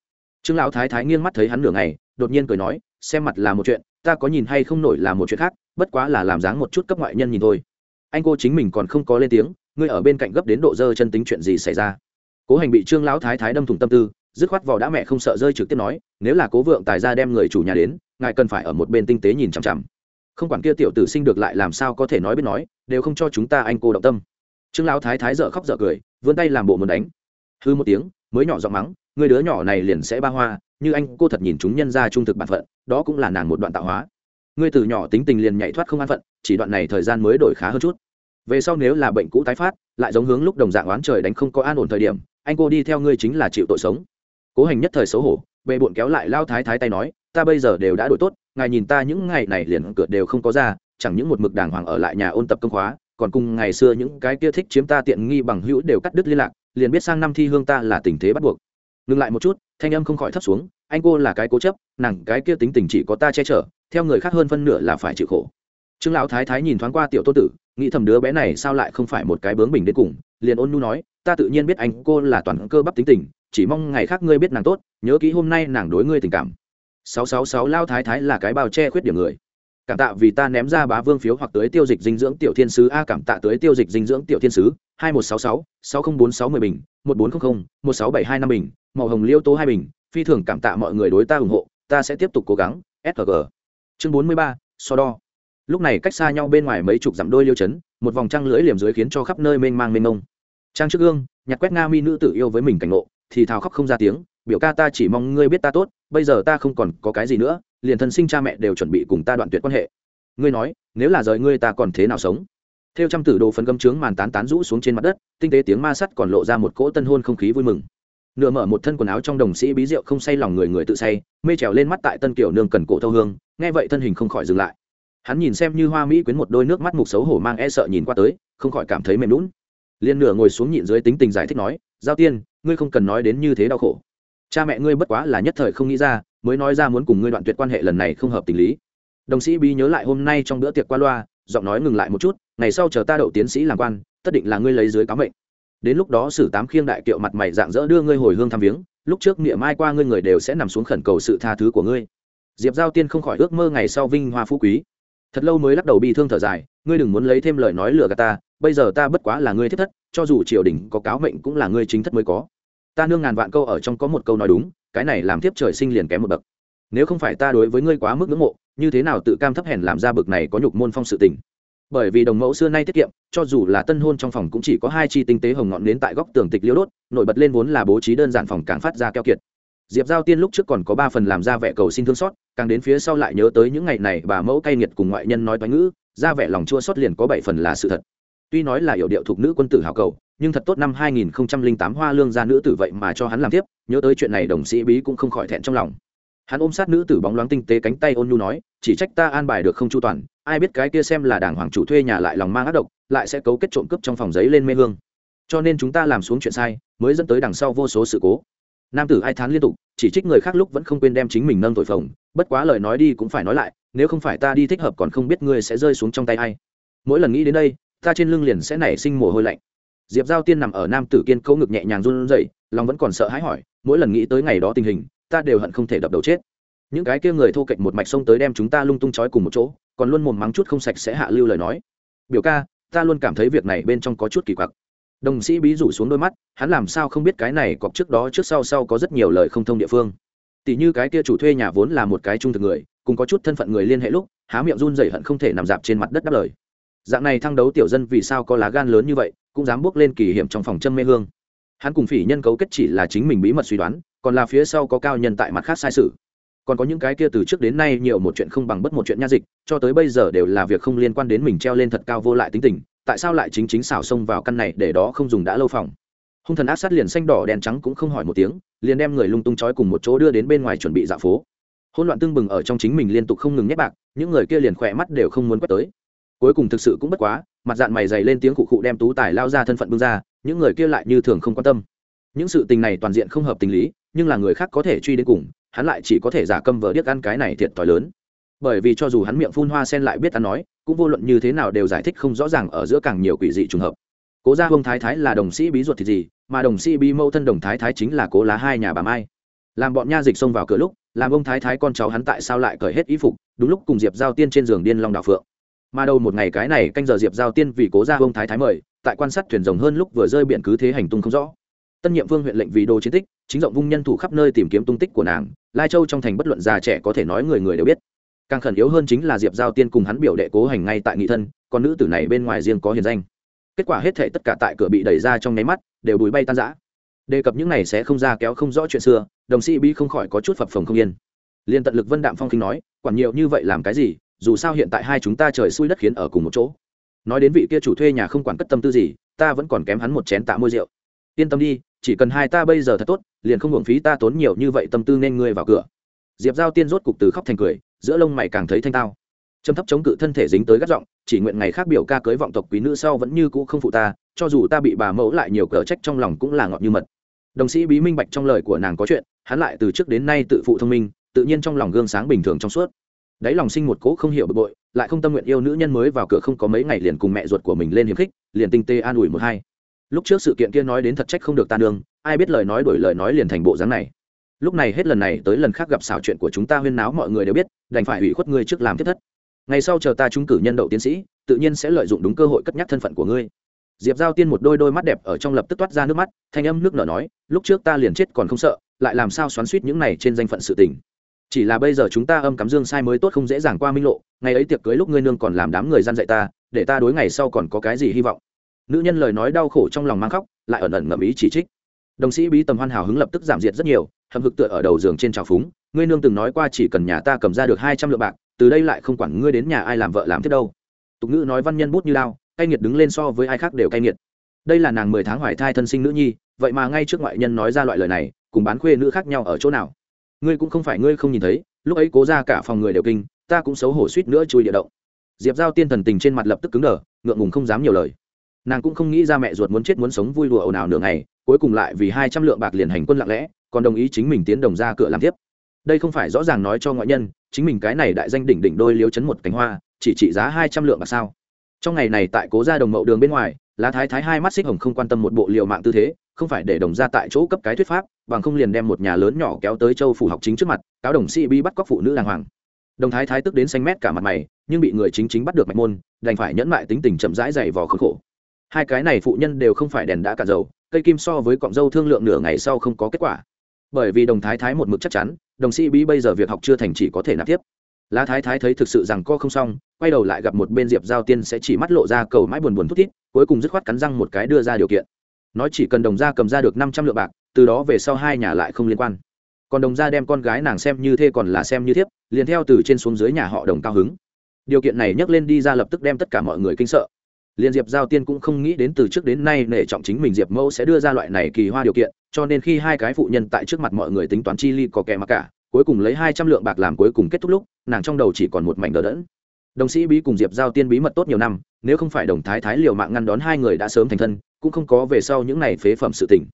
Trương lão thái thái nghiêng mắt thấy hắn nửa ngày, đột nhiên cười nói, xem mặt là một chuyện, ta có nhìn hay không nổi là một chuyện khác, bất quá là làm dáng một chút cấp ngoại nhân nhìn thôi. Anh cô chính mình còn không có lên tiếng, ngươi ở bên cạnh gấp đến độ dơ chân tính chuyện gì xảy ra. Cố hành bị trương lão thái thái đâm thủng tâm tư dứt khoát vào đã mẹ không sợ rơi trực tiếp nói, nếu là cố vượng tài ra đem người chủ nhà đến, ngài cần phải ở một bên tinh tế nhìn chằm chằm. Không quản kia tiểu tử sinh được lại làm sao có thể nói biết nói, đều không cho chúng ta anh cô động tâm. Trương lão thái thái dợ khóc dợ cười, vươn tay làm bộ muốn đánh. Hư một tiếng, mới nhỏ giọng mắng, người đứa nhỏ này liền sẽ ba hoa, như anh cô thật nhìn chúng nhân ra trung thực bản phận, đó cũng là nàng một đoạn tạo hóa. Ngươi từ nhỏ tính tình liền nhảy thoát không an phận, chỉ đoạn này thời gian mới đổi khá hơn chút. Về sau nếu là bệnh cũ tái phát, lại giống hướng lúc đồng dạng oán trời đánh không có an ổn thời điểm, anh cô đi theo ngươi chính là chịu tội sống cố hành nhất thời xấu hổ, bệ bộn kéo lại lao thái thái tay nói, ta bây giờ đều đã đổi tốt, ngài nhìn ta những ngày này liền cửa đều không có ra, chẳng những một mực đàng hoàng ở lại nhà ôn tập công khóa, còn cùng ngày xưa những cái kia thích chiếm ta tiện nghi bằng hữu đều cắt đứt liên lạc, liền biết sang năm thi hương ta là tình thế bắt buộc. Ngừng lại một chút, thanh âm không khỏi thấp xuống, anh cô là cái cố chấp, nàng cái kia tính tình chỉ có ta che chở, theo người khác hơn phân nửa là phải chịu khổ. Trương lão thái thái nhìn thoáng qua tiểu tô tử, nghĩ thầm đứa bé này sao lại không phải một cái bướng bình đến cùng, liền ôn nhu nói, ta tự nhiên biết anh cô là toàn cơ bắp tính tình chỉ mong ngày khác ngươi biết nàng tốt, nhớ kỹ hôm nay nàng đối ngươi tình cảm. Sáu sáu sáu lao thái thái là cái bao che khuyết điểm người. Cảm tạ vì ta ném ra bá vương phiếu hoặc tới tiêu dịch dinh dưỡng tiểu thiên sứ. A, cảm tạ tới tiêu dịch dinh dưỡng tiểu thiên sứ. Hai một sáu sáu sáu không bốn sáu mươi bình, một bốn trăm linh một sáu bảy hai năm bình, màu hồng liêu tố hai bình. Phi thường cảm tạ mọi người đối ta ủng hộ. Ta sẽ tiếp tục cố gắng. Sg chương bốn mươi ba, so đo. Lúc này cách xa nhau bên ngoài mấy chục dặm đôi liêu chấn, một vòng trăng lưỡi liềm dưới khiến cho khắp nơi mênh mang mênh mông. Trang trước gương nhặt quét nga mi nữ tự yêu với mình cảnh ngộ thì thào khóc không ra tiếng, biểu ca ta chỉ mong ngươi biết ta tốt, bây giờ ta không còn có cái gì nữa, liền thân sinh cha mẹ đều chuẩn bị cùng ta đoạn tuyệt quan hệ. Ngươi nói, nếu là rời ngươi ta còn thế nào sống? Theo trăm tử đồ phấn gấm trướng màn tán tán rũ xuống trên mặt đất, tinh tế tiếng ma sắt còn lộ ra một cỗ tân hôn không khí vui mừng. Nửa mở một thân quần áo trong đồng sĩ bí rượu không say lòng người người tự say, mê trèo lên mắt tại tân kiểu nương cần cổ thâu hương, nghe vậy thân hình không khỏi dừng lại. Hắn nhìn xem như hoa mỹ quyến một đôi nước mắt mục xấu hổ mang e sợ nhìn qua tới, không khỏi cảm thấy mềm lún liên nửa ngồi xuống nhịn dưới tính tình giải thích nói, giao tiên ngươi không cần nói đến như thế đau khổ. Cha mẹ ngươi bất quá là nhất thời không nghĩ ra, mới nói ra muốn cùng ngươi đoạn tuyệt quan hệ lần này không hợp tình lý. Đồng sĩ bí nhớ lại hôm nay trong bữa tiệc qua loa, giọng nói ngừng lại một chút, ngày sau chờ ta đậu tiến sĩ làm quan, tất định là ngươi lấy dưới cáo mệnh. Đến lúc đó sử tám khiêng đại kiệu mặt mày dạng dỡ đưa ngươi hồi hương thăm viếng, lúc trước nghĩa mai qua ngươi người đều sẽ nằm xuống khẩn cầu sự tha thứ của ngươi. Diệp giao tiên không khỏi ước mơ ngày sau vinh hoa phú quý. Thật lâu mới lắc đầu bi thương thở dài, ngươi đừng muốn lấy thêm lời nói lừa gạt ta bây giờ ta bất quá là ngươi thiết thất, cho dù triều đình có cáo mệnh cũng là ngươi chính thất mới có. Ta nương ngàn vạn câu ở trong có một câu nói đúng, cái này làm tiếp trời sinh liền kém một bậc. Nếu không phải ta đối với ngươi quá mức ngưỡng mộ, như thế nào tự cam thấp hèn làm ra bực này có nhục môn phong sự tình? Bởi vì đồng mẫu xưa nay tiết kiệm, cho dù là tân hôn trong phòng cũng chỉ có hai chi tinh tế hồng ngọn nến tại góc tường tịch liêu đốt, nổi bật lên vốn là bố trí đơn giản phòng càng phát ra keo kiệt. Diệp giao tiên lúc trước còn có ba phần làm ra vẻ cầu xin thương xót, càng đến phía sau lại nhớ tới những ngày này bà mẫu cay nghiệt cùng ngoại nhân nói toán ngữ, ra vẻ lòng chua xót liền có bảy phần là sự thật tuy nói là hiệu điệu thuộc nữ quân tử hào cầu, nhưng thật tốt năm 2008 hoa lương gia nữ tử vậy mà cho hắn làm tiếp, nhớ tới chuyện này đồng sĩ bí cũng không khỏi thẹn trong lòng. Hắn ôm sát nữ tử bóng loáng tinh tế cánh tay ôn nhu nói, chỉ trách ta an bài được không chu toàn, ai biết cái kia xem là đảng hoàng chủ thuê nhà lại lòng mang ác độc, lại sẽ cấu kết trộm cướp trong phòng giấy lên mê hương. Cho nên chúng ta làm xuống chuyện sai, mới dẫn tới đằng sau vô số sự cố. Nam tử ai thán liên tục, chỉ trích người khác lúc vẫn không quên đem chính mình nâng tội phồng, bất quá lời nói đi cũng phải nói lại, nếu không phải ta đi thích hợp còn không biết ngươi sẽ rơi xuống trong tay ai. Mỗi lần nghĩ đến đây ta trên lưng liền sẽ nảy sinh mồ hôi lạnh. Diệp giao tiên nằm ở nam tử kiên cấu ngực nhẹ nhàng run rẩy, lòng vẫn còn sợ hãi hỏi, mỗi lần nghĩ tới ngày đó tình hình, ta đều hận không thể đập đầu chết. Những cái kia người thô kệch một mạch sông tới đem chúng ta lung tung trói cùng một chỗ, còn luôn mồm mắng chút không sạch sẽ hạ lưu lời nói. Biểu ca, ta luôn cảm thấy việc này bên trong có chút kỳ quặc. Đồng sĩ bí rủ xuống đôi mắt, hắn làm sao không biết cái này cọc trước đó trước sau sau có rất nhiều lời không thông địa phương. Tỷ như cái kia chủ thuê nhà vốn là một cái trung thực người, cùng có chút thân phận người liên hệ lúc, há miệng run rẩy hận không thể nằm dạp trên mặt đất đáp lời dạng này thăng đấu tiểu dân vì sao có lá gan lớn như vậy, cũng dám bước lên kỳ hiểm trong phòng châm mê hương. Hắn cùng phỉ nhân cấu kết chỉ là chính mình bí mật suy đoán, còn là phía sau có cao nhân tại mặt khác sai sự. Còn có những cái kia từ trước đến nay nhiều một chuyện không bằng bất một chuyện nha dịch, cho tới bây giờ đều là việc không liên quan đến mình treo lên thật cao vô lại tính tình, tại sao lại chính chính xảo xông vào căn này để đó không dùng đã lâu phòng. Hung thần ác sát liền xanh đỏ đèn trắng cũng không hỏi một tiếng, liền đem người lung tung trói cùng một chỗ đưa đến bên ngoài chuẩn bị dạo phố. Hỗn loạn tương bừng ở trong chính mình liên tục không ngừng nhét bạc, những người kia liền khỏe mắt đều không muốn quét tới cuối cùng thực sự cũng bất quá, mặt dạng mày dày lên tiếng cụ cụ đem tú tài lao ra thân phận bưng ra, những người kia lại như thường không quan tâm. Những sự tình này toàn diện không hợp tình lý, nhưng là người khác có thể truy đến cùng, hắn lại chỉ có thể giả câm vờ điếc ăn cái này thiệt thòi lớn. Bởi vì cho dù hắn miệng phun hoa sen lại biết ăn nói, cũng vô luận như thế nào đều giải thích không rõ ràng ở giữa càng nhiều quỷ dị trùng hợp. Cố gia hông thái thái là đồng sĩ bí ruột thì gì, mà đồng sĩ bí mâu thân đồng thái thái chính là cố lá hai nhà bà mai. Làm bọn nha dịch xông vào cửa lúc, làm ông thái thái con cháu hắn tại sao lại cởi hết ý phục, đúng lúc cùng diệp giao tiên trên giường điên long đạo phượng mà đầu một ngày cái này canh giờ diệp giao tiên vì cố ra ông thái thái mời, tại quan sát thuyền rồng hơn lúc vừa rơi biển cứ thế hành tung không rõ. Tân nhiệm vương huyện lệnh vì đồ chiến tích, chính rộng vung nhân thủ khắp nơi tìm kiếm tung tích của nàng, lai châu trong thành bất luận già trẻ có thể nói người người đều biết. Càng khẩn yếu hơn chính là diệp giao tiên cùng hắn biểu đệ cố hành ngay tại nghị thân, còn nữ tử này bên ngoài riêng có hiền danh. Kết quả hết thể tất cả tại cửa bị đẩy ra trong nháy mắt, đều bùi bay tan rã. Đề cập những này sẽ không ra kéo không rõ chuyện xưa, đồng sĩ bi không khỏi có chút phập phồng không yên. Liên tận lực vân đạm phong kinh nói, quản nhiều như vậy làm cái gì dù sao hiện tại hai chúng ta trời xui đất khiến ở cùng một chỗ. Nói đến vị kia chủ thuê nhà không quản cất tâm tư gì, ta vẫn còn kém hắn một chén tạ môi rượu. Yên tâm đi, chỉ cần hai ta bây giờ thật tốt, liền không hưởng phí ta tốn nhiều như vậy tâm tư nên ngươi vào cửa. Diệp giao tiên rốt cục từ khóc thành cười, giữa lông mày càng thấy thanh tao. Trầm thấp chống cự thân thể dính tới gắt giọng, chỉ nguyện ngày khác biểu ca cưới vọng tộc quý nữ sau vẫn như cũ không phụ ta, cho dù ta bị bà mẫu lại nhiều cờ trách trong lòng cũng là ngọt như mật. Đồng sĩ bí minh bạch trong lời của nàng có chuyện, hắn lại từ trước đến nay tự phụ thông minh, tự nhiên trong lòng gương sáng bình thường trong suốt đáy lòng sinh một cố không hiểu bực bội, lại không tâm nguyện yêu nữ nhân mới vào cửa không có mấy ngày liền cùng mẹ ruột của mình lên hiềm khích, liền tinh tê an ủi một hai. Lúc trước sự kiện kia nói đến thật trách không được ta nương, ai biết lời nói đổi lời nói liền thành bộ dáng này. Lúc này hết lần này tới lần khác gặp xảo chuyện của chúng ta huyên náo mọi người đều biết, đành phải hủy khuất ngươi trước làm tiếp thất. Ngày sau chờ ta trúng cử nhân đậu tiến sĩ, tự nhiên sẽ lợi dụng đúng cơ hội cất nhắc thân phận của ngươi. Diệp giao tiên một đôi đôi mắt đẹp ở trong lập tức toát ra nước mắt, thanh âm nước nở nói, lúc trước ta liền chết còn không sợ, lại làm sao xoắn suýt những này trên danh phận sự tình? Chỉ là bây giờ chúng ta âm cắm dương sai mới tốt không dễ dàng qua minh lộ, ngày ấy tiệc cưới lúc ngươi nương còn làm đám người gian dạy ta, để ta đối ngày sau còn có cái gì hy vọng. Nữ nhân lời nói đau khổ trong lòng mang khóc, lại ẩn ẩn ngậm ý chỉ trích. Đồng sĩ bí tầm hoan hào hứng lập tức giảm diệt rất nhiều, hầm hực tựa ở đầu giường trên trào phúng, ngươi nương từng nói qua chỉ cần nhà ta cầm ra được hai trăm lượng bạc, từ đây lại không quản ngươi đến nhà ai làm vợ làm thế đâu. Tục ngữ nói văn nhân bút như lao cay nghiệt đứng lên so với ai khác đều cay nghiệt. Đây là nàng mười tháng hoài thai thân sinh nữ nhi, vậy mà ngay trước ngoại nhân nói ra loại lời này, cùng bán khuê nữ khác nhau ở chỗ nào? Ngươi cũng không phải ngươi không nhìn thấy, lúc ấy cố ra cả phòng người đều kinh, ta cũng xấu hổ suýt nữa chui địa động. Diệp giao tiên thần tình trên mặt lập tức cứng đờ, ngượng ngùng không dám nhiều lời. Nàng cũng không nghĩ ra mẹ ruột muốn chết muốn sống vui đùa ồn ào nửa ngày, cuối cùng lại vì hai trăm lượng bạc liền hành quân lặng lẽ, còn đồng ý chính mình tiến đồng ra cửa làm tiếp. Đây không phải rõ ràng nói cho ngoại nhân, chính mình cái này đại danh đỉnh đỉnh đôi liếu chấn một cánh hoa, chỉ trị giá hai trăm lượng bạc sao? Trong ngày này tại cố gia đồng mậu đường bên ngoài, lá thái thái hai mắt xích hồng không quan tâm một bộ liệu mạng tư thế không phải để đồng ra tại chỗ cấp cái thuyết pháp, bằng không liền đem một nhà lớn nhỏ kéo tới châu phủ học chính trước mặt, cáo đồng sĩ bi bắt cóc phụ nữ đàng hoàng. Đồng thái thái tức đến xanh mét cả mặt mày, nhưng bị người chính chính bắt được mạch môn, đành phải nhẫn mại tính tình chậm rãi dày vò khốn khổ. Hai cái này phụ nhân đều không phải đèn đã cả dầu, cây kim so với cọng dâu thương lượng nửa ngày sau không có kết quả. Bởi vì đồng thái thái một mực chắc chắn, đồng sĩ bí bây giờ việc học chưa thành chỉ có thể nạp tiếp. Lá thái thái thấy thực sự rằng co không xong, quay đầu lại gặp một bên diệp giao tiên sẽ chỉ mắt lộ ra cầu mãi buồn buồn thút thít, cuối cùng dứt khoát cắn răng một cái đưa ra điều kiện nói chỉ cần đồng gia cầm ra được năm trăm lượng bạc, từ đó về sau hai nhà lại không liên quan. Còn đồng gia đem con gái nàng xem như thê còn là xem như thiếp, liền theo từ trên xuống dưới nhà họ đồng cao hứng. Điều kiện này nhắc lên đi ra lập tức đem tất cả mọi người kinh sợ. Liền diệp giao tiên cũng không nghĩ đến từ trước đến nay nể trọng chính mình diệp mẫu sẽ đưa ra loại này kỳ hoa điều kiện, cho nên khi hai cái phụ nhân tại trước mặt mọi người tính toán chi ly có kẻ mặc cả, cuối cùng lấy hai trăm lượng bạc làm cuối cùng kết thúc lúc, nàng trong đầu chỉ còn một mảnh đờ đẫn. Đồng sĩ bí cùng diệp giao tiên bí mật tốt nhiều năm, nếu không phải đồng thái thái liều mạng ngăn đón hai người đã sớm thành thân cũng không có về sau những này phế phẩm sự tình.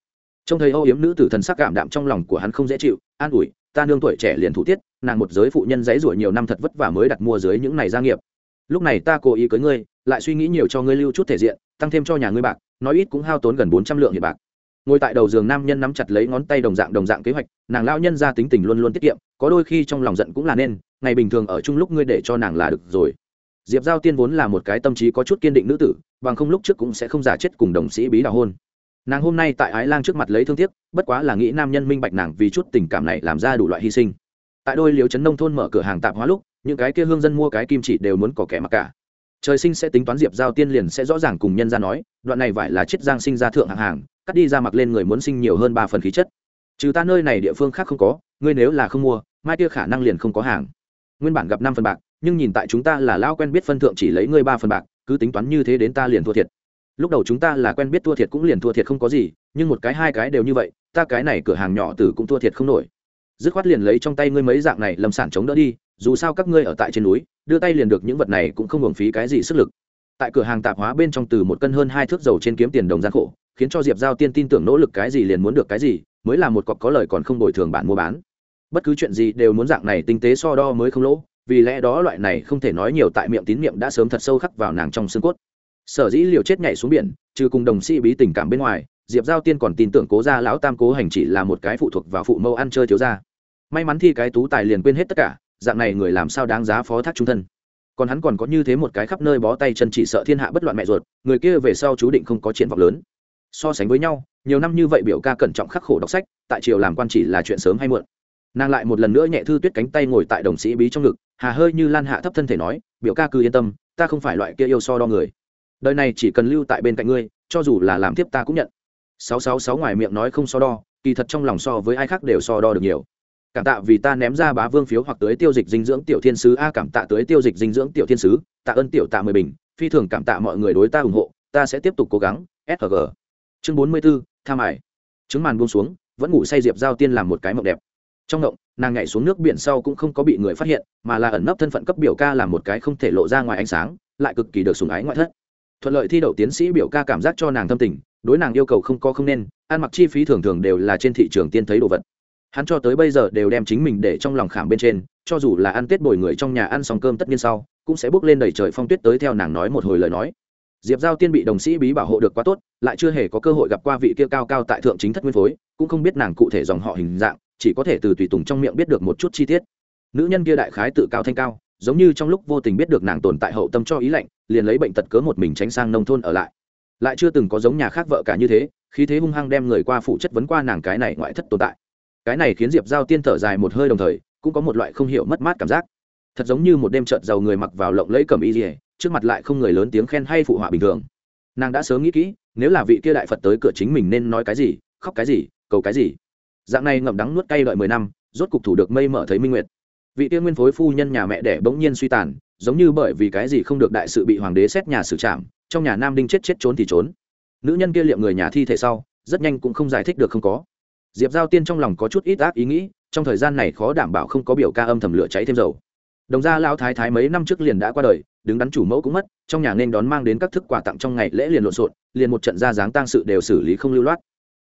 Trông thấy âu yếm nữ tử thần sắc cảm đạm trong lòng của hắn không dễ chịu, an ủi, ta nương tuổi trẻ liền thủ tiết, nàng một giới phụ nhân dãy ruổi nhiều năm thật vất vả mới đặt mua dưới những này gia nghiệp. Lúc này ta cố ý cưới ngươi, lại suy nghĩ nhiều cho ngươi lưu chút thể diện, tăng thêm cho nhà ngươi bạc, nói ít cũng hao tốn gần bốn trăm lượng hiện bạc. Ngồi tại đầu giường nam nhân nắm chặt lấy ngón tay đồng dạng đồng dạng kế hoạch, nàng lao nhân ra tính tình luôn luôn tiết kiệm, có đôi khi trong lòng giận cũng là nên, ngày bình thường ở chung lúc ngươi để cho nàng là được rồi diệp giao tiên vốn là một cái tâm trí có chút kiên định nữ tử, bằng không lúc trước cũng sẽ không giả chết cùng đồng sĩ bí đào hôn. Nàng hôm nay tại ái lang trước mặt lấy thương tiếc, bất quá là nghĩ nam nhân minh bạch nàng vì chút tình cảm này làm ra đủ loại hy sinh. Tại đôi liếu trấn nông thôn mở cửa hàng tạp hóa lúc, những cái kia hương dân mua cái kim chỉ đều muốn có kẻ mặc cả. Trời sinh sẽ tính toán diệp giao tiên liền sẽ rõ ràng cùng nhân ra nói, đoạn này vải là chiết giang sinh ra thượng hạng hàng, cắt đi ra mặc lên người muốn sinh nhiều hơn ba phần khí chất. Trừ ta nơi này địa phương khác không có, ngươi nếu là không mua, mai kia khả năng liền không có hàng. Nguyên bản gặp năm phần bạc nhưng nhìn tại chúng ta là lao quen biết phân thượng chỉ lấy ngươi ba phần bạc, cứ tính toán như thế đến ta liền thua thiệt. Lúc đầu chúng ta là quen biết thua thiệt cũng liền thua thiệt không có gì, nhưng một cái hai cái đều như vậy, ta cái này cửa hàng nhỏ tử cũng thua thiệt không nổi. Dứt khoát liền lấy trong tay ngươi mấy dạng này lâm sản chống đỡ đi, dù sao các ngươi ở tại trên núi, đưa tay liền được những vật này cũng không hưởng phí cái gì sức lực. Tại cửa hàng tạp hóa bên trong từ một cân hơn hai thước dầu trên kiếm tiền đồng gian khổ, khiến cho diệp giao tiên tin tưởng nỗ lực cái gì liền muốn được cái gì, mới là một cọc có lời còn không bồi thường bản mua bán. Bất cứ chuyện gì đều muốn dạng này tinh tế so đo mới không lỗ vì lẽ đó loại này không thể nói nhiều tại miệng tín niệm đã sớm thật sâu khắc vào nàng trong xương cốt. Sở dĩ liều chết nhảy xuống biển, trừ cùng đồng sĩ bí tình cảm bên ngoài, diệp giao tiên còn tin tưởng cố gia lão tam cố hành chỉ là một cái phụ thuộc vào phụ mẫu ăn chơi thiếu gia. May mắn thì cái tú tài liền quên hết tất cả, dạng này người làm sao đáng giá phó thác trung thân. Còn hắn còn có như thế một cái khắp nơi bó tay chân chỉ sợ thiên hạ bất loạn mẹ ruột, người kia về sau chú định không có triển vọng lớn. So sánh với nhau, nhiều năm như vậy biểu ca cẩn trọng khắc khổ đọc sách, tại triều làm quan chỉ là chuyện sớm hay muộn. Nàng lại một lần nữa nhẹ thư tuyết cánh tay ngồi tại đồng sĩ bí trong ngực hà hơi như lan hạ thấp thân thể nói, biểu ca cứ yên tâm, ta không phải loại kia yêu so đo người. Đời này chỉ cần lưu tại bên cạnh ngươi, cho dù là làm tiếp ta cũng nhận. Sáu sáu sáu ngoài miệng nói không so đo, kỳ thật trong lòng so với ai khác đều so đo được nhiều. Cảm tạ vì ta ném ra bá vương phiếu hoặc tới tiêu dịch dinh dưỡng tiểu thiên sứ. A, cảm tạ tới tiêu dịch dinh dưỡng tiểu thiên sứ, tạ ơn tiểu tạ mười bình, phi thường cảm tạ mọi người đối ta ủng hộ, ta sẽ tiếp tục cố gắng. Sg chương bốn mươi b ố tham ải. Chứng màn buông xuống, vẫn ngủ say diệp giao tiên làm một cái mộng đẹp trong động nàng nhảy xuống nước biển sau cũng không có bị người phát hiện, mà là ẩn nấp thân phận cấp biểu ca làm một cái không thể lộ ra ngoài ánh sáng, lại cực kỳ được sùng ái ngoại thất. Thuận lợi thi đậu tiến sĩ biểu ca cảm giác cho nàng thâm tình, đối nàng yêu cầu không có không nên, ăn mặc chi phí thường thường đều là trên thị trường tiên thấy đồ vật. Hắn cho tới bây giờ đều đem chính mình để trong lòng khảm bên trên, cho dù là ăn tết bồi người trong nhà ăn xong cơm tất nhiên sau, cũng sẽ bước lên đầy trời phong tuyết tới theo nàng nói một hồi lời nói. Diệp giao tiên bị đồng sĩ bí bảo hộ được quá tốt, lại chưa hề có cơ hội gặp qua vị kia cao cao tại thượng chính thất nguyên phối, cũng không biết nàng cụ thể dòng họ hình dạng chỉ có thể từ tùy tùng trong miệng biết được một chút chi tiết. Nữ nhân kia đại khái tự cao thanh cao, giống như trong lúc vô tình biết được nàng tồn tại hậu tâm cho ý lạnh, liền lấy bệnh tật cớ một mình tránh sang nông thôn ở lại. Lại chưa từng có giống nhà khác vợ cả như thế khi thế hung hăng đem người qua phụ chất vấn qua nàng cái này ngoại thất tồn tại. Cái này khiến diệp giao tiên thở dài một hơi đồng thời, cũng có một loại không hiểu mất mát cảm giác. Thật giống như một đêm trợt giàu người mặc vào lộng lẫy cầm y dỉa trước mặt lại không người lớn tiếng khen hay phụ họa bình thường. Nàng đã sớm nghĩ kỹ, nếu là vị kia đại phật tới cửa chính mình nên nói cái gì, khóc cái gì, cầu cái gì dạng này ngậm đắng nuốt cay đợi mười năm, rốt cục thủ được mây mở thấy minh nguyệt. Vị tiên nguyên phối phu nhân nhà mẹ đẻ bỗng nhiên suy tàn, giống như bởi vì cái gì không được đại sự bị hoàng đế xét nhà xử trảm, trong nhà nam đinh chết chết trốn thì trốn. Nữ nhân kia liệm người nhà thi thể sau, rất nhanh cũng không giải thích được không có. Diệp giao tiên trong lòng có chút ít ác ý nghĩ, trong thời gian này khó đảm bảo không có biểu ca âm thầm lửa cháy thêm dầu. Đồng gia lao thái thái mấy năm trước liền đã qua đời, đứng đắn chủ mẫu cũng mất, trong nhà nên đón mang đến các thức quà tặng trong ngày lễ liền lộn xộn, liền một trận ra dáng tang sự đều xử lý không lưu loát.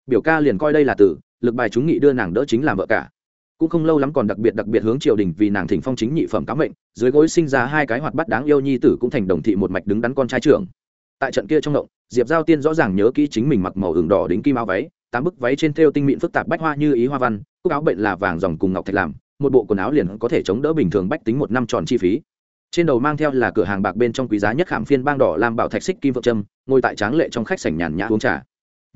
Biểu ca liền coi đây là tử lực bài chúng nghị đưa nàng đỡ chính làm vợ cả. Cũng không lâu lắm còn đặc biệt đặc biệt hướng triều đình vì nàng thỉnh phong chính nhị phẩm cám mệnh, dưới gối sinh ra hai cái hoạt bắt đáng yêu nhi tử cũng thành đồng thị một mạch đứng đắn con trai trưởng. Tại trận kia trong động, diệp giao tiên rõ ràng nhớ kỹ chính mình mặc màu hưởng đỏ đính kim áo váy, tám bức váy trên thêu tinh mịn phức tạp bách hoa như ý hoa văn, cúc áo bệnh là vàng dòng cùng ngọc thạch làm, một bộ quần áo liền có thể chống đỡ bình thường bách tính một năm tròn chi phí. Trên đầu mang theo là cửa hàng bạc bên trong quý giá nhất khảm phiên bang đỏ làm bảo thạch xích kim vợ trâm ngồi tại tráng lệ trong khách sảnh nhàn nhã uống trà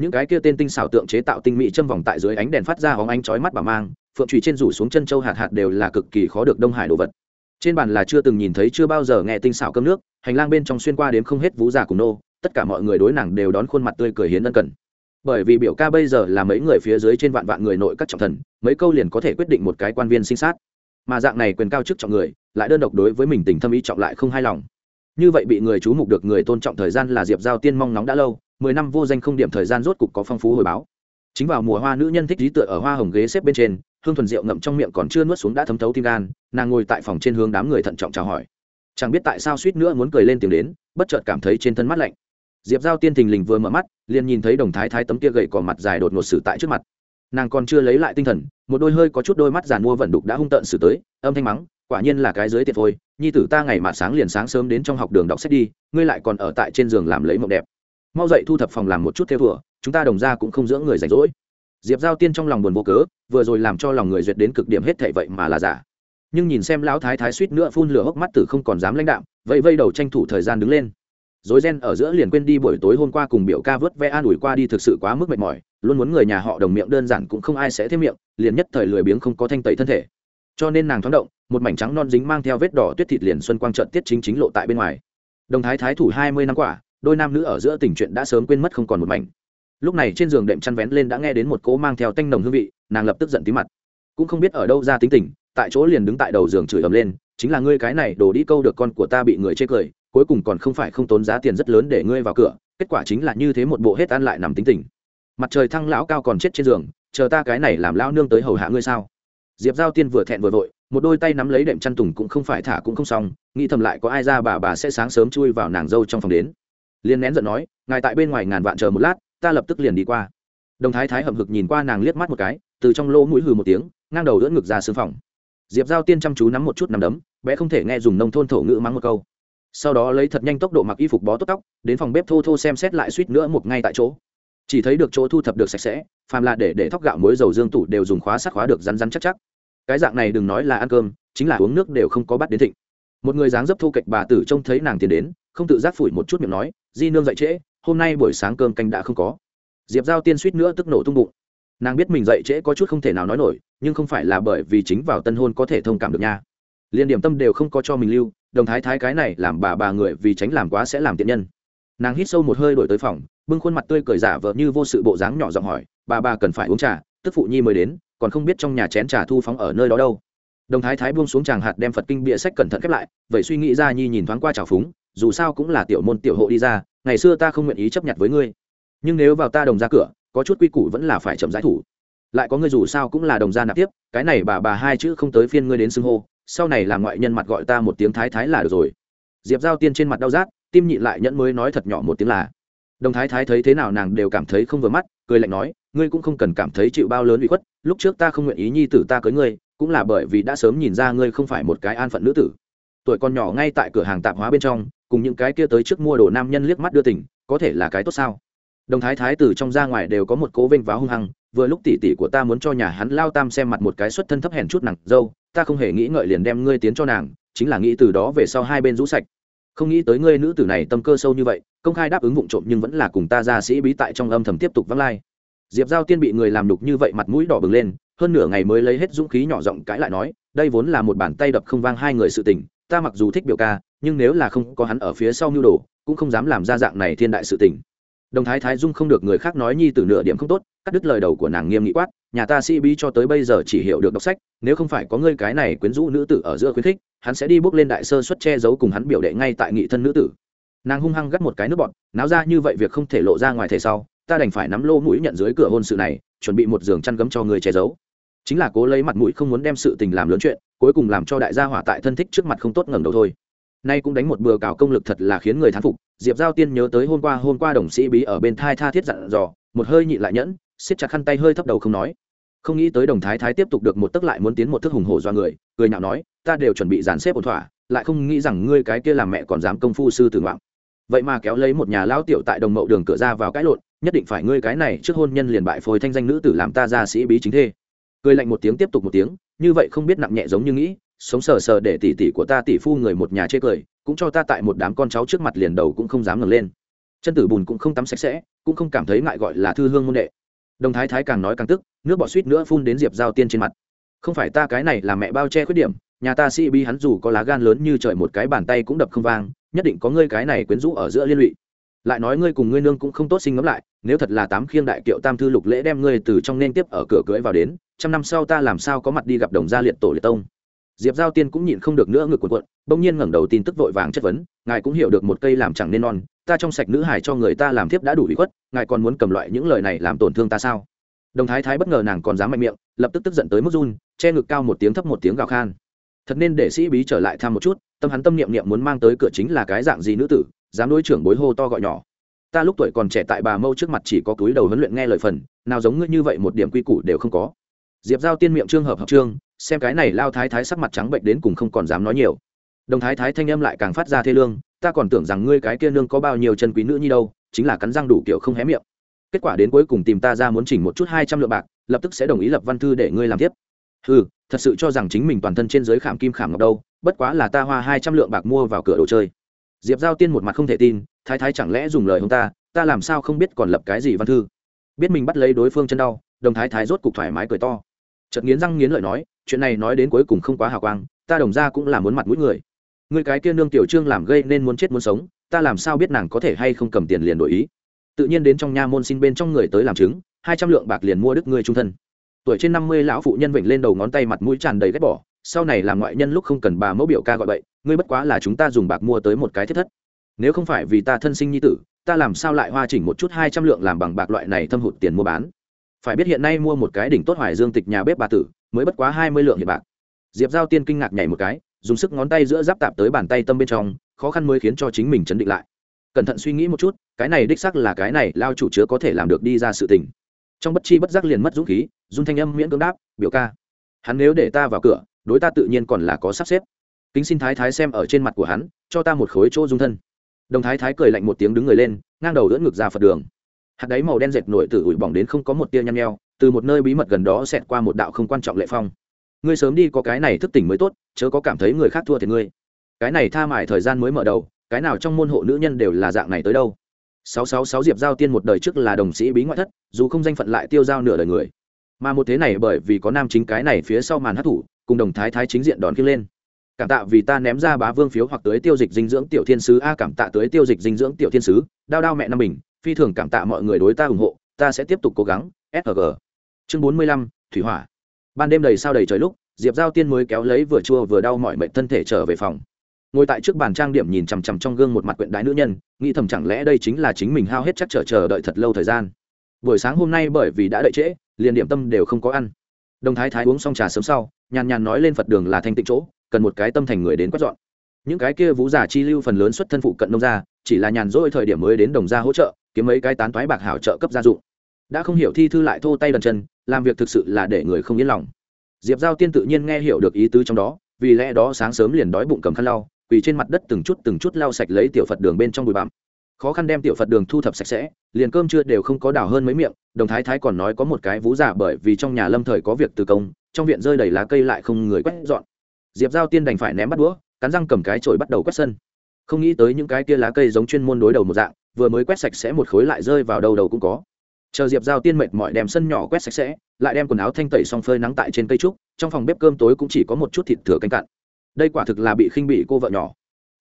những cái kia tên tinh xảo tượng chế tạo tinh mỹ châm vòng tại dưới ánh đèn phát ra hóng ánh chói mắt bà mang, phượng trụy trên rủ xuống chân châu hạt hạt đều là cực kỳ khó được đông hải đồ vật. Trên bàn là chưa từng nhìn thấy, chưa bao giờ nghe tinh xảo cơm nước, hành lang bên trong xuyên qua đến không hết vú già cùng nô, tất cả mọi người đối nàng đều đón khuôn mặt tươi cười hiến ân cần. Bởi vì biểu ca bây giờ là mấy người phía dưới trên vạn vạn người nội các trọng thần, mấy câu liền có thể quyết định một cái quan viên sinh sát. Mà dạng này quyền cao chức trọng người, lại đơn độc đối với mình tình thâm ý trọng lại không hài lòng. Như vậy bị người chú mục được người tôn trọng thời gian là diệp giao tiên mong nóng đã lâu mười năm vô danh không điểm thời gian rốt cục có phong phú hồi báo. Chính vào mùa hoa nữ nhân thích lý tựa ở hoa hồng ghế xếp bên trên, hương thuần rượu ngậm trong miệng còn chưa nuốt xuống đã thấm thấu tim gan, nàng ngồi tại phòng trên hướng đám người thận trọng chào hỏi. Chẳng biết tại sao suýt nữa muốn cười lên tiếng đến, bất chợt cảm thấy trên thân mắt lạnh. Diệp giao tiên thình lình vừa mở mắt, liền nhìn thấy đồng thái thái tấm kia gậy cỏ mặt dài đột ngột xử tại trước mặt. Nàng còn chưa lấy lại tinh thần, một đôi hơi có chút đôi mắt giàn mua vận đục đã hung tợn xử tới, âm thanh mắng, quả nhiên là cái dưới tiệt thôi. nhi tử ta ngày mà sáng liền sáng sớm đến trong học đường đọc sách đi, ngươi lại còn ở tại trên giường làm lấy mộng đẹp mau dậy thu thập phòng làm một chút theo thùa, chúng ta đồng ra cũng không dưỡng người rảnh rỗi. Diệp giao tiên trong lòng buồn vô cớ, vừa rồi làm cho lòng người duyệt đến cực điểm hết thệ vậy mà là giả. Nhưng nhìn xem lão thái thái suýt nữa phun lửa hốc mắt tử không còn dám lãnh đạm vậy vây đầu tranh thủ thời gian đứng lên. Dối ren ở giữa liền quên đi buổi tối hôm qua cùng biểu ca vớt ve an ủi qua đi thực sự quá mức mệt mỏi, luôn muốn người nhà họ đồng miệng đơn giản cũng không ai sẽ thêm miệng, liền nhất thời lười biếng không có thanh tẩy thân thể. Cho nên nàng thoáng động, một mảnh trắng non dính mang theo vết đỏ tuyết thịt liền xuân quang trận tiết chính chính lộ tại bên ngoài. Đồng thái thái thủ hai mươi năm quả đôi nam nữ ở giữa tình chuyện đã sớm quên mất không còn một mảnh. Lúc này trên giường đệm chăn vén lên đã nghe đến một cỗ mang theo tanh nồng hương vị, nàng lập tức giận tí mặt. Cũng không biết ở đâu ra tính tình, tại chỗ liền đứng tại đầu giường chửi ầm lên, chính là ngươi cái này đổ đi câu được con của ta bị người chê cười, cuối cùng còn không phải không tốn giá tiền rất lớn để ngươi vào cửa, kết quả chính là như thế một bộ hết ăn lại nằm tính tình. Mặt trời thăng lão cao còn chết trên giường, chờ ta cái này làm lão nương tới hầu hạ ngươi sao? Diệp giao tiên vừa thẹn vừa vội, một đôi tay nắm lấy đệm chăn tùng cũng không phải thả cũng không xong, nghĩ thầm lại có ai ra bà bà sẽ sáng sớm chui vào nàng dâu trong phòng đến liên nén giận nói, ngài tại bên ngoài ngàn vạn chờ một lát, ta lập tức liền đi qua. Đồng thái thái hậm hực nhìn qua nàng liếc mắt một cái, từ trong lỗ mũi hừ một tiếng, ngang đầu đỡ ngực ra xương phòng. Diệp giao tiên chăm chú nắm một chút nằm đấm, bé không thể nghe dùng nông thôn thổ ngữ mắng một câu. Sau đó lấy thật nhanh tốc độ mặc y phục bó tốt tóc, đến phòng bếp thô thô xem xét lại suýt nữa một ngay tại chỗ. Chỉ thấy được chỗ thu thập được sạch sẽ, phàm là để để thóc gạo muối dầu dương tủ đều dùng khóa sắt khóa được rắn rắn chắc chắc. Cái dạng này đừng nói là ăn cơm, chính là uống nước đều không có bắt đến thịnh. Một người dáng dấp thu kệch bà tử trông thấy nàng tiến đến không tự giác phủi một chút miệng nói, di nương dậy trễ, hôm nay buổi sáng cơm canh đã không có. Diệp giao tiên suýt nữa tức nổ tung bụng. Nàng biết mình dậy trễ có chút không thể nào nói nổi, nhưng không phải là bởi vì chính vào tân hôn có thể thông cảm được nha. Liên điểm tâm đều không có cho mình lưu, đồng thái thái cái này làm bà bà người vì tránh làm quá sẽ làm tiện nhân. Nàng hít sâu một hơi đổi tới phòng, bưng khuôn mặt tươi cười giả vợ như vô sự bộ dáng nhỏ giọng hỏi, bà bà cần phải uống trà, tức phụ nhi mới đến, còn không biết trong nhà chén trà thu phóng ở nơi đó đâu. Đồng thái thái buông xuống tràng hạt đem phật kinh bịa sách cẩn thận khép lại, vậy suy nghĩ ra nhi nhìn thoáng qua trào phúng dù sao cũng là tiểu môn tiểu hộ đi ra, ngày xưa ta không nguyện ý chấp nhận với ngươi. Nhưng nếu vào ta đồng ra cửa, có chút quy củ vẫn là phải chậm giải thủ. Lại có ngươi dù sao cũng là đồng gia nạp tiếp, cái này bà bà hai chữ không tới phiên ngươi đến xưng hô, sau này là ngoại nhân mặt gọi ta một tiếng thái thái là được rồi. Diệp giao tiên trên mặt đau rát, tim nhịn lại nhẫn mới nói thật nhỏ một tiếng là. Đồng thái thái thấy thế nào nàng đều cảm thấy không vừa mắt, cười lạnh nói, ngươi cũng không cần cảm thấy chịu bao lớn bị khuất, lúc trước ta không nguyện ý nhi tử ta cưới ngươi, cũng là bởi vì đã sớm nhìn ra ngươi không phải một cái an phận nữ tử. Tuổi con nhỏ ngay tại cửa hàng tạp hóa bên trong cùng những cái kia tới trước mua đồ nam nhân liếc mắt đưa tỉnh có thể là cái tốt sao? Đồng thái thái từ trong ra ngoài đều có một cố vênh váo hung hăng, vừa lúc tỷ tỷ của ta muốn cho nhà hắn lao tam xem mặt một cái xuất thân thấp hèn chút nặng dâu, ta không hề nghĩ ngợi liền đem ngươi tiến cho nàng, chính là nghĩ từ đó về sau hai bên rũ sạch. Không nghĩ tới ngươi nữ tử này tâm cơ sâu như vậy, công khai đáp ứng vụng trộm nhưng vẫn là cùng ta ra sĩ bí tại trong âm thầm tiếp tục vắng lai. Diệp giao tiên bị người làm đục như vậy mặt mũi đỏ bừng lên, hơn nửa ngày mới lấy hết dũng khí nhỏ giọng cãi lại nói, đây vốn là một bàn tay đập không vang hai người sự tình, ta mặc dù thích biểu ca nhưng nếu là không có hắn ở phía sau mưu đồ, cũng không dám làm ra dạng này thiên đại sự tình. Đồng thái thái dung không được người khác nói nhi từ nửa điểm không tốt, cắt đứt lời đầu của nàng nghiêm nghị quát, nhà ta sĩ bí cho tới bây giờ chỉ hiểu được đọc sách, nếu không phải có ngươi cái này quyến rũ nữ tử ở giữa khuyến khích, hắn sẽ đi bước lên đại sơ xuất che giấu cùng hắn biểu đệ ngay tại nghị thân nữ tử. Nàng hung hăng gắt một cái nước bọn, náo ra như vậy việc không thể lộ ra ngoài thể sau, ta đành phải nắm lô mũi nhận dưới cửa hôn sự này, chuẩn bị một giường chăn gấm cho người che giấu. Chính là cố lấy mặt mũi không muốn đem sự tình làm lớn chuyện, cuối cùng làm cho đại gia hỏa tại thân thích trước mặt không tốt ngẩng đầu thôi nay cũng đánh một bừa cào công lực thật là khiến người thán phục, diệp giao tiên nhớ tới hôm qua hôm qua đồng sĩ bí ở bên thai tha thiết dặn dò, một hơi nhịn lại nhẫn, siết chặt khăn tay hơi thấp đầu không nói. Không nghĩ tới đồng thái thái tiếp tục được một tức lại muốn tiến một thức hùng hổ do người, cười nhạo nói, ta đều chuẩn bị dàn xếp ổn thỏa, lại không nghĩ rằng ngươi cái kia làm mẹ còn dám công phu sư tử ngoạn vậy mà kéo lấy một nhà lao tiểu tại đồng mậu đường cửa ra vào cãi lộn, nhất định phải ngươi cái này, trước hôn nhân liền bại phôi thanh danh nữ tử làm ta ra sĩ bí chính thê. Cười lạnh một tiếng tiếp tục một tiếng, như vậy không biết nặng nhẹ giống như nghĩ sống sờ sờ để tỷ tỷ của ta tỷ phu người một nhà chê cười, cũng cho ta tại một đám con cháu trước mặt liền đầu cũng không dám ngẩng lên. Chân tử bùn cũng không tắm sạch sẽ, cũng không cảm thấy ngại gọi là thư hương môn đệ. Đồng thái thái càng nói càng tức, nước bọt suýt nữa phun đến diệp giao tiên trên mặt. Không phải ta cái này là mẹ bao che khuyết điểm, nhà ta sĩ bi hắn dù có lá gan lớn như trời một cái bàn tay cũng đập không vang, nhất định có ngươi cái này quyến rũ ở giữa liên lụy. Lại nói ngươi cùng ngươi nương cũng không tốt sinh ngấm lại, nếu thật là tám khiêng đại kiệu tam thư lục lễ đem ngươi từ trong nên tiếp ở cửa cưới vào đến, trăm năm sau ta làm sao có mặt đi gặp đồng gia liệt tổ liệt tông diệp giao tiên cũng nhịn không được nữa ngực cuộn cuộn, bỗng nhiên ngẩng đầu tin tức vội vàng chất vấn, ngài cũng hiểu được một cây làm chẳng nên non, ta trong sạch nữ hài cho người ta làm thiếp đã đủ bị khuất, ngài còn muốn cầm loại những lời này làm tổn thương ta sao? Đồng thái thái bất ngờ nàng còn dám mạnh miệng, lập tức tức giận tới mức run, che ngực cao một tiếng thấp một tiếng gào khan. Thật nên để sĩ bí trở lại thăm một chút, tâm hắn tâm niệm niệm muốn mang tới cửa chính là cái dạng gì nữ tử, dám đối trưởng bối hô to gọi nhỏ. Ta lúc tuổi còn trẻ tại bà mâu trước mặt chỉ có túi đầu huấn luyện nghe lời phần, nào giống ngươi như vậy một điểm quy củ đều không có. Diệp giao tiên miệng trương hợp hợp trương xem cái này lao thái thái sắc mặt trắng bệnh đến cùng không còn dám nói nhiều. Đồng thái thái thanh âm lại càng phát ra thê lương, ta còn tưởng rằng ngươi cái kia nương có bao nhiêu chân quý nữ nhi đâu, chính là cắn răng đủ kiểu không hé miệng. Kết quả đến cuối cùng tìm ta ra muốn chỉnh một chút hai trăm lượng bạc, lập tức sẽ đồng ý lập văn thư để ngươi làm tiếp. Ừ thật sự cho rằng chính mình toàn thân trên giới khảm kim khảm ngọc đâu, bất quá là ta hoa hai trăm lượng bạc mua vào cửa đồ chơi. Diệp giao tiên một mặt không thể tin, thái thái chẳng lẽ dùng lời ông ta ta làm sao không biết còn lập cái gì văn thư. Biết mình bắt lấy đối phương chân đau, đồng thái thái rốt cục thoải mái cười to. Chợt nghiến răng nghiến lợi nói chuyện này nói đến cuối cùng không quá hào quang, ta đồng ra cũng là muốn mặt mũi người. Người cái kia nương tiểu trương làm gây nên muốn chết muốn sống, ta làm sao biết nàng có thể hay không cầm tiền liền đổi ý? Tự nhiên đến trong nha môn xin bên trong người tới làm chứng, hai trăm lượng bạc liền mua đức ngươi trung thân. Tuổi trên năm mươi lão phụ nhân vịnh lên đầu ngón tay mặt mũi tràn đầy ghét bỏ, sau này làm ngoại nhân lúc không cần bà mẫu biểu ca gọi bậy, ngươi bất quá là chúng ta dùng bạc mua tới một cái thiết thất. Nếu không phải vì ta thân sinh nhi tử, ta làm sao lại hoa chỉnh một chút hai trăm lượng làm bằng bạc loại này thâm hụt tiền mua bán? Phải biết hiện nay mua một cái đỉnh tốt hoài dương tịch nhà bếp bà tử mới bất quá hai mươi lượng hiện bạc. Diệp giao tiên kinh ngạc nhảy một cái, dùng sức ngón tay giữa giáp tạp tới bàn tay tâm bên trong, khó khăn mới khiến cho chính mình chấn định lại. Cẩn thận suy nghĩ một chút, cái này đích sắc là cái này lao chủ chứa có thể làm được đi ra sự tình. Trong bất chi bất giác liền mất dũng khí dung thanh âm miễn cưỡng đáp, biểu ca, hắn nếu để ta vào cửa, đối ta tự nhiên còn là có sắp xếp. Kính xin thái thái xem ở trên mặt của hắn, cho ta một khối chỗ dung thân. Đồng thái thái cười lạnh một tiếng đứng người lên, ngang đầu đỡ ngực ra phật đường. Hạt đáy màu đen dệt nổi từ ủi bỏng đến không có một tia nhăn nheo từ một nơi bí mật gần đó xẹt qua một đạo không quan trọng lệ phong. Ngươi sớm đi có cái này thức tỉnh mới tốt, chớ có cảm thấy người khác thua thì ngươi. Cái này tha mải thời gian mới mở đầu, cái nào trong môn hộ nữ nhân đều là dạng này tới đâu. Sáu sáu sáu diệp giao tiên một đời trước là đồng sĩ bí ngoại thất, dù không danh phận lại tiêu giao nửa đời người. Mà một thế này bởi vì có nam chính cái này phía sau màn hát thủ cùng đồng thái thái chính diện đón kia lên. Cảm tạ vì ta ném ra bá vương phiếu hoặc tới tiêu dịch dinh dưỡng tiểu thiên sứ. A, cảm tạ tới tiêu dịch dinh dưỡng tiểu thiên sứ. Đao đao mẹ năm bình, phi thường cảm tạ mọi người đối ta ủng hộ, ta sẽ tiếp tục cố gắng. Sg chương bốn mươi lăm, thủy hỏa. Ban đêm đầy sao đầy trời lúc, diệp giao tiên mới kéo lấy vừa chua vừa đau mọi mệnh thân thể trở về phòng. Ngồi tại trước bàn trang điểm nhìn chằm chằm trong gương một mặt quyện đái nữ nhân, nghĩ thầm chẳng lẽ đây chính là chính mình hao hết chắc chờ chờ đợi thật lâu thời gian. Buổi sáng hôm nay bởi vì đã đợi trễ, liền điểm tâm đều không có ăn. Đồng thái thái uống xong trà sớm sau, nhàn nhàn nói lên phật đường là thanh tịnh chỗ, cần một cái tâm thành người đến quét dọn. Những cái kia vũ giả chi lưu phần lớn xuất thân phụ cận nông gia, chỉ là nhàn rỗi thời điểm mới đến đồng gia hỗ trợ, kiếm mấy cái tán toái bạc hảo trợ cấp gia dụng đã không hiểu thi thư lại thô tay đần chân, làm việc thực sự là để người không yên lòng. Diệp giao tiên tự nhiên nghe hiểu được ý tứ trong đó, vì lẽ đó sáng sớm liền đói bụng cầm khăn lau, quỳ trên mặt đất từng chút từng chút lau sạch lấy tiểu phật đường bên trong bụi bặm. Khó khăn đem tiểu phật đường thu thập sạch sẽ, liền cơm chưa đều không có đào hơn mấy miệng, đồng thái thái còn nói có một cái vú giả bởi vì trong nhà lâm thời có việc từ công, trong viện rơi đầy lá cây lại không người quét dọn. Diệp giao tiên đành phải ném bắt đũa, cắn răng cầm cái chổi bắt đầu quét sân. Không nghĩ tới những cái kia lá cây giống chuyên môn đối đầu một dạng, vừa mới quét sạch sẽ một khối lại rơi vào đầu đầu cũng có chờ diệp giao tiên mệt mỏi đem sân nhỏ quét sạch sẽ, lại đem quần áo thanh tẩy xong phơi nắng tại trên cây trúc, trong phòng bếp cơm tối cũng chỉ có một chút thịt thừa canh cặn đây quả thực là bị khinh bị cô vợ nhỏ.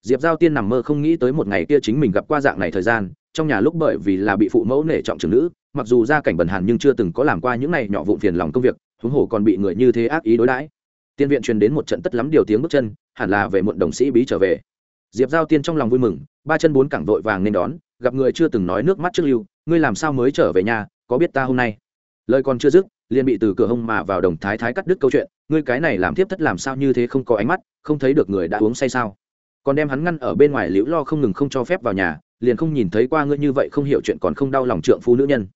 Diệp giao tiên nằm mơ không nghĩ tới một ngày kia chính mình gặp qua dạng này thời gian, trong nhà lúc bởi vì là bị phụ mẫu nể trọng trưởng nữ, mặc dù gia cảnh bần hàn nhưng chưa từng có làm qua những này nhỏ vụn phiền lòng công việc, huống hồ còn bị người như thế ác ý đối đãi. Tiên viện truyền đến một trận tất lắm điều tiếng bước chân, hẳn là về muộn đồng sĩ bí trở về diệp giao tiên trong lòng vui mừng, ba chân bốn cẳng vội vàng nên đón, gặp người chưa từng nói nước mắt trước lưu, ngươi làm sao mới trở về nhà, có biết ta hôm nay? Lời còn chưa dứt, liền bị từ cửa hông mà vào đồng thái thái cắt đứt câu chuyện, ngươi cái này làm tiếp thất làm sao như thế không có ánh mắt, không thấy được người đã uống say sao? Còn đem hắn ngăn ở bên ngoài liễu lo không ngừng không cho phép vào nhà, liền không nhìn thấy qua ngươi như vậy không hiểu chuyện còn không đau lòng trượng phu nữ nhân.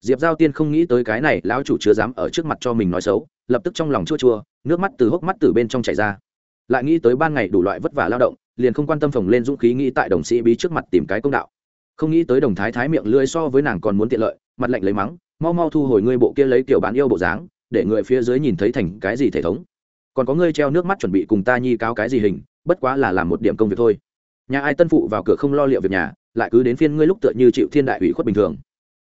Diệp giao tiên không nghĩ tới cái này, lão chủ chưa dám ở trước mặt cho mình nói xấu, lập tức trong lòng chua chua, nước mắt từ hốc mắt từ bên trong chảy ra lại nghĩ tới ban ngày đủ loại vất vả lao động, liền không quan tâm phồng lên dũng khí nghĩ tại đồng sĩ bí trước mặt tìm cái công đạo. Không nghĩ tới đồng thái thái miệng lưỡi so với nàng còn muốn tiện lợi, mặt lạnh lấy mắng, mau mau thu hồi ngươi bộ kia lấy kiểu bán yêu bộ dáng, để người phía dưới nhìn thấy thành cái gì thể thống. Còn có ngươi treo nước mắt chuẩn bị cùng ta nhi cáo cái gì hình, bất quá là làm một điểm công việc thôi. Nhà ai tân phụ vào cửa không lo liệu việc nhà, lại cứ đến phiên ngươi lúc tựa như chịu thiên đại ủy khuất bình thường.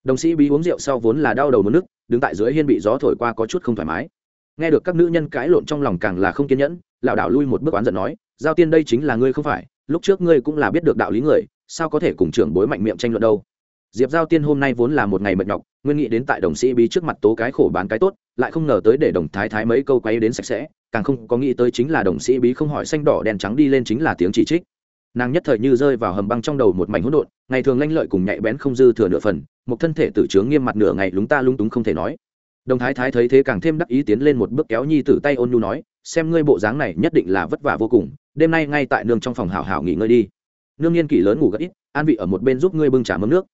Đồng sĩ bí uống rượu sau vốn là đau đầu mất nước, đứng tại dưới hiên bị gió thổi qua có chút không thoải mái nghe được các nữ nhân cãi lộn trong lòng càng là không kiên nhẫn, lảo đảo lui một bước oán giận nói, giao tiên đây chính là ngươi không phải, lúc trước ngươi cũng là biết được đạo lý người, sao có thể cùng trưởng bối mạnh miệng tranh luận đâu? Diệp giao tiên hôm nay vốn là một ngày mệt nhọc, nguyên nghĩ đến tại đồng sĩ bí trước mặt tố cái khổ bán cái tốt, lại không ngờ tới để đồng thái thái mấy câu quay đến sạch sẽ, càng không có nghĩ tới chính là đồng sĩ bí không hỏi xanh đỏ đen trắng đi lên chính là tiếng chỉ trích. Nàng nhất thời như rơi vào hầm băng trong đầu một mảnh hỗn độn, ngày thường lanh lợi cùng nhạy bén không dư thừa nửa phần, một thân thể tử trướng nghiêm mặt nửa ngày lúng ta lung túng không thể nói đồng thái thái thấy thế càng thêm đắc ý tiến lên một bước kéo nhi tử tay ôn nhu nói, xem ngươi bộ dáng này, nhất định là vất vả vô cùng, đêm nay ngay tại nương trong phòng hảo hảo nghỉ ngơi đi. Nương nhiên kỷ lớn ngủ gật ít, an vị ở một bên giúp ngươi bưng trả mâm nước.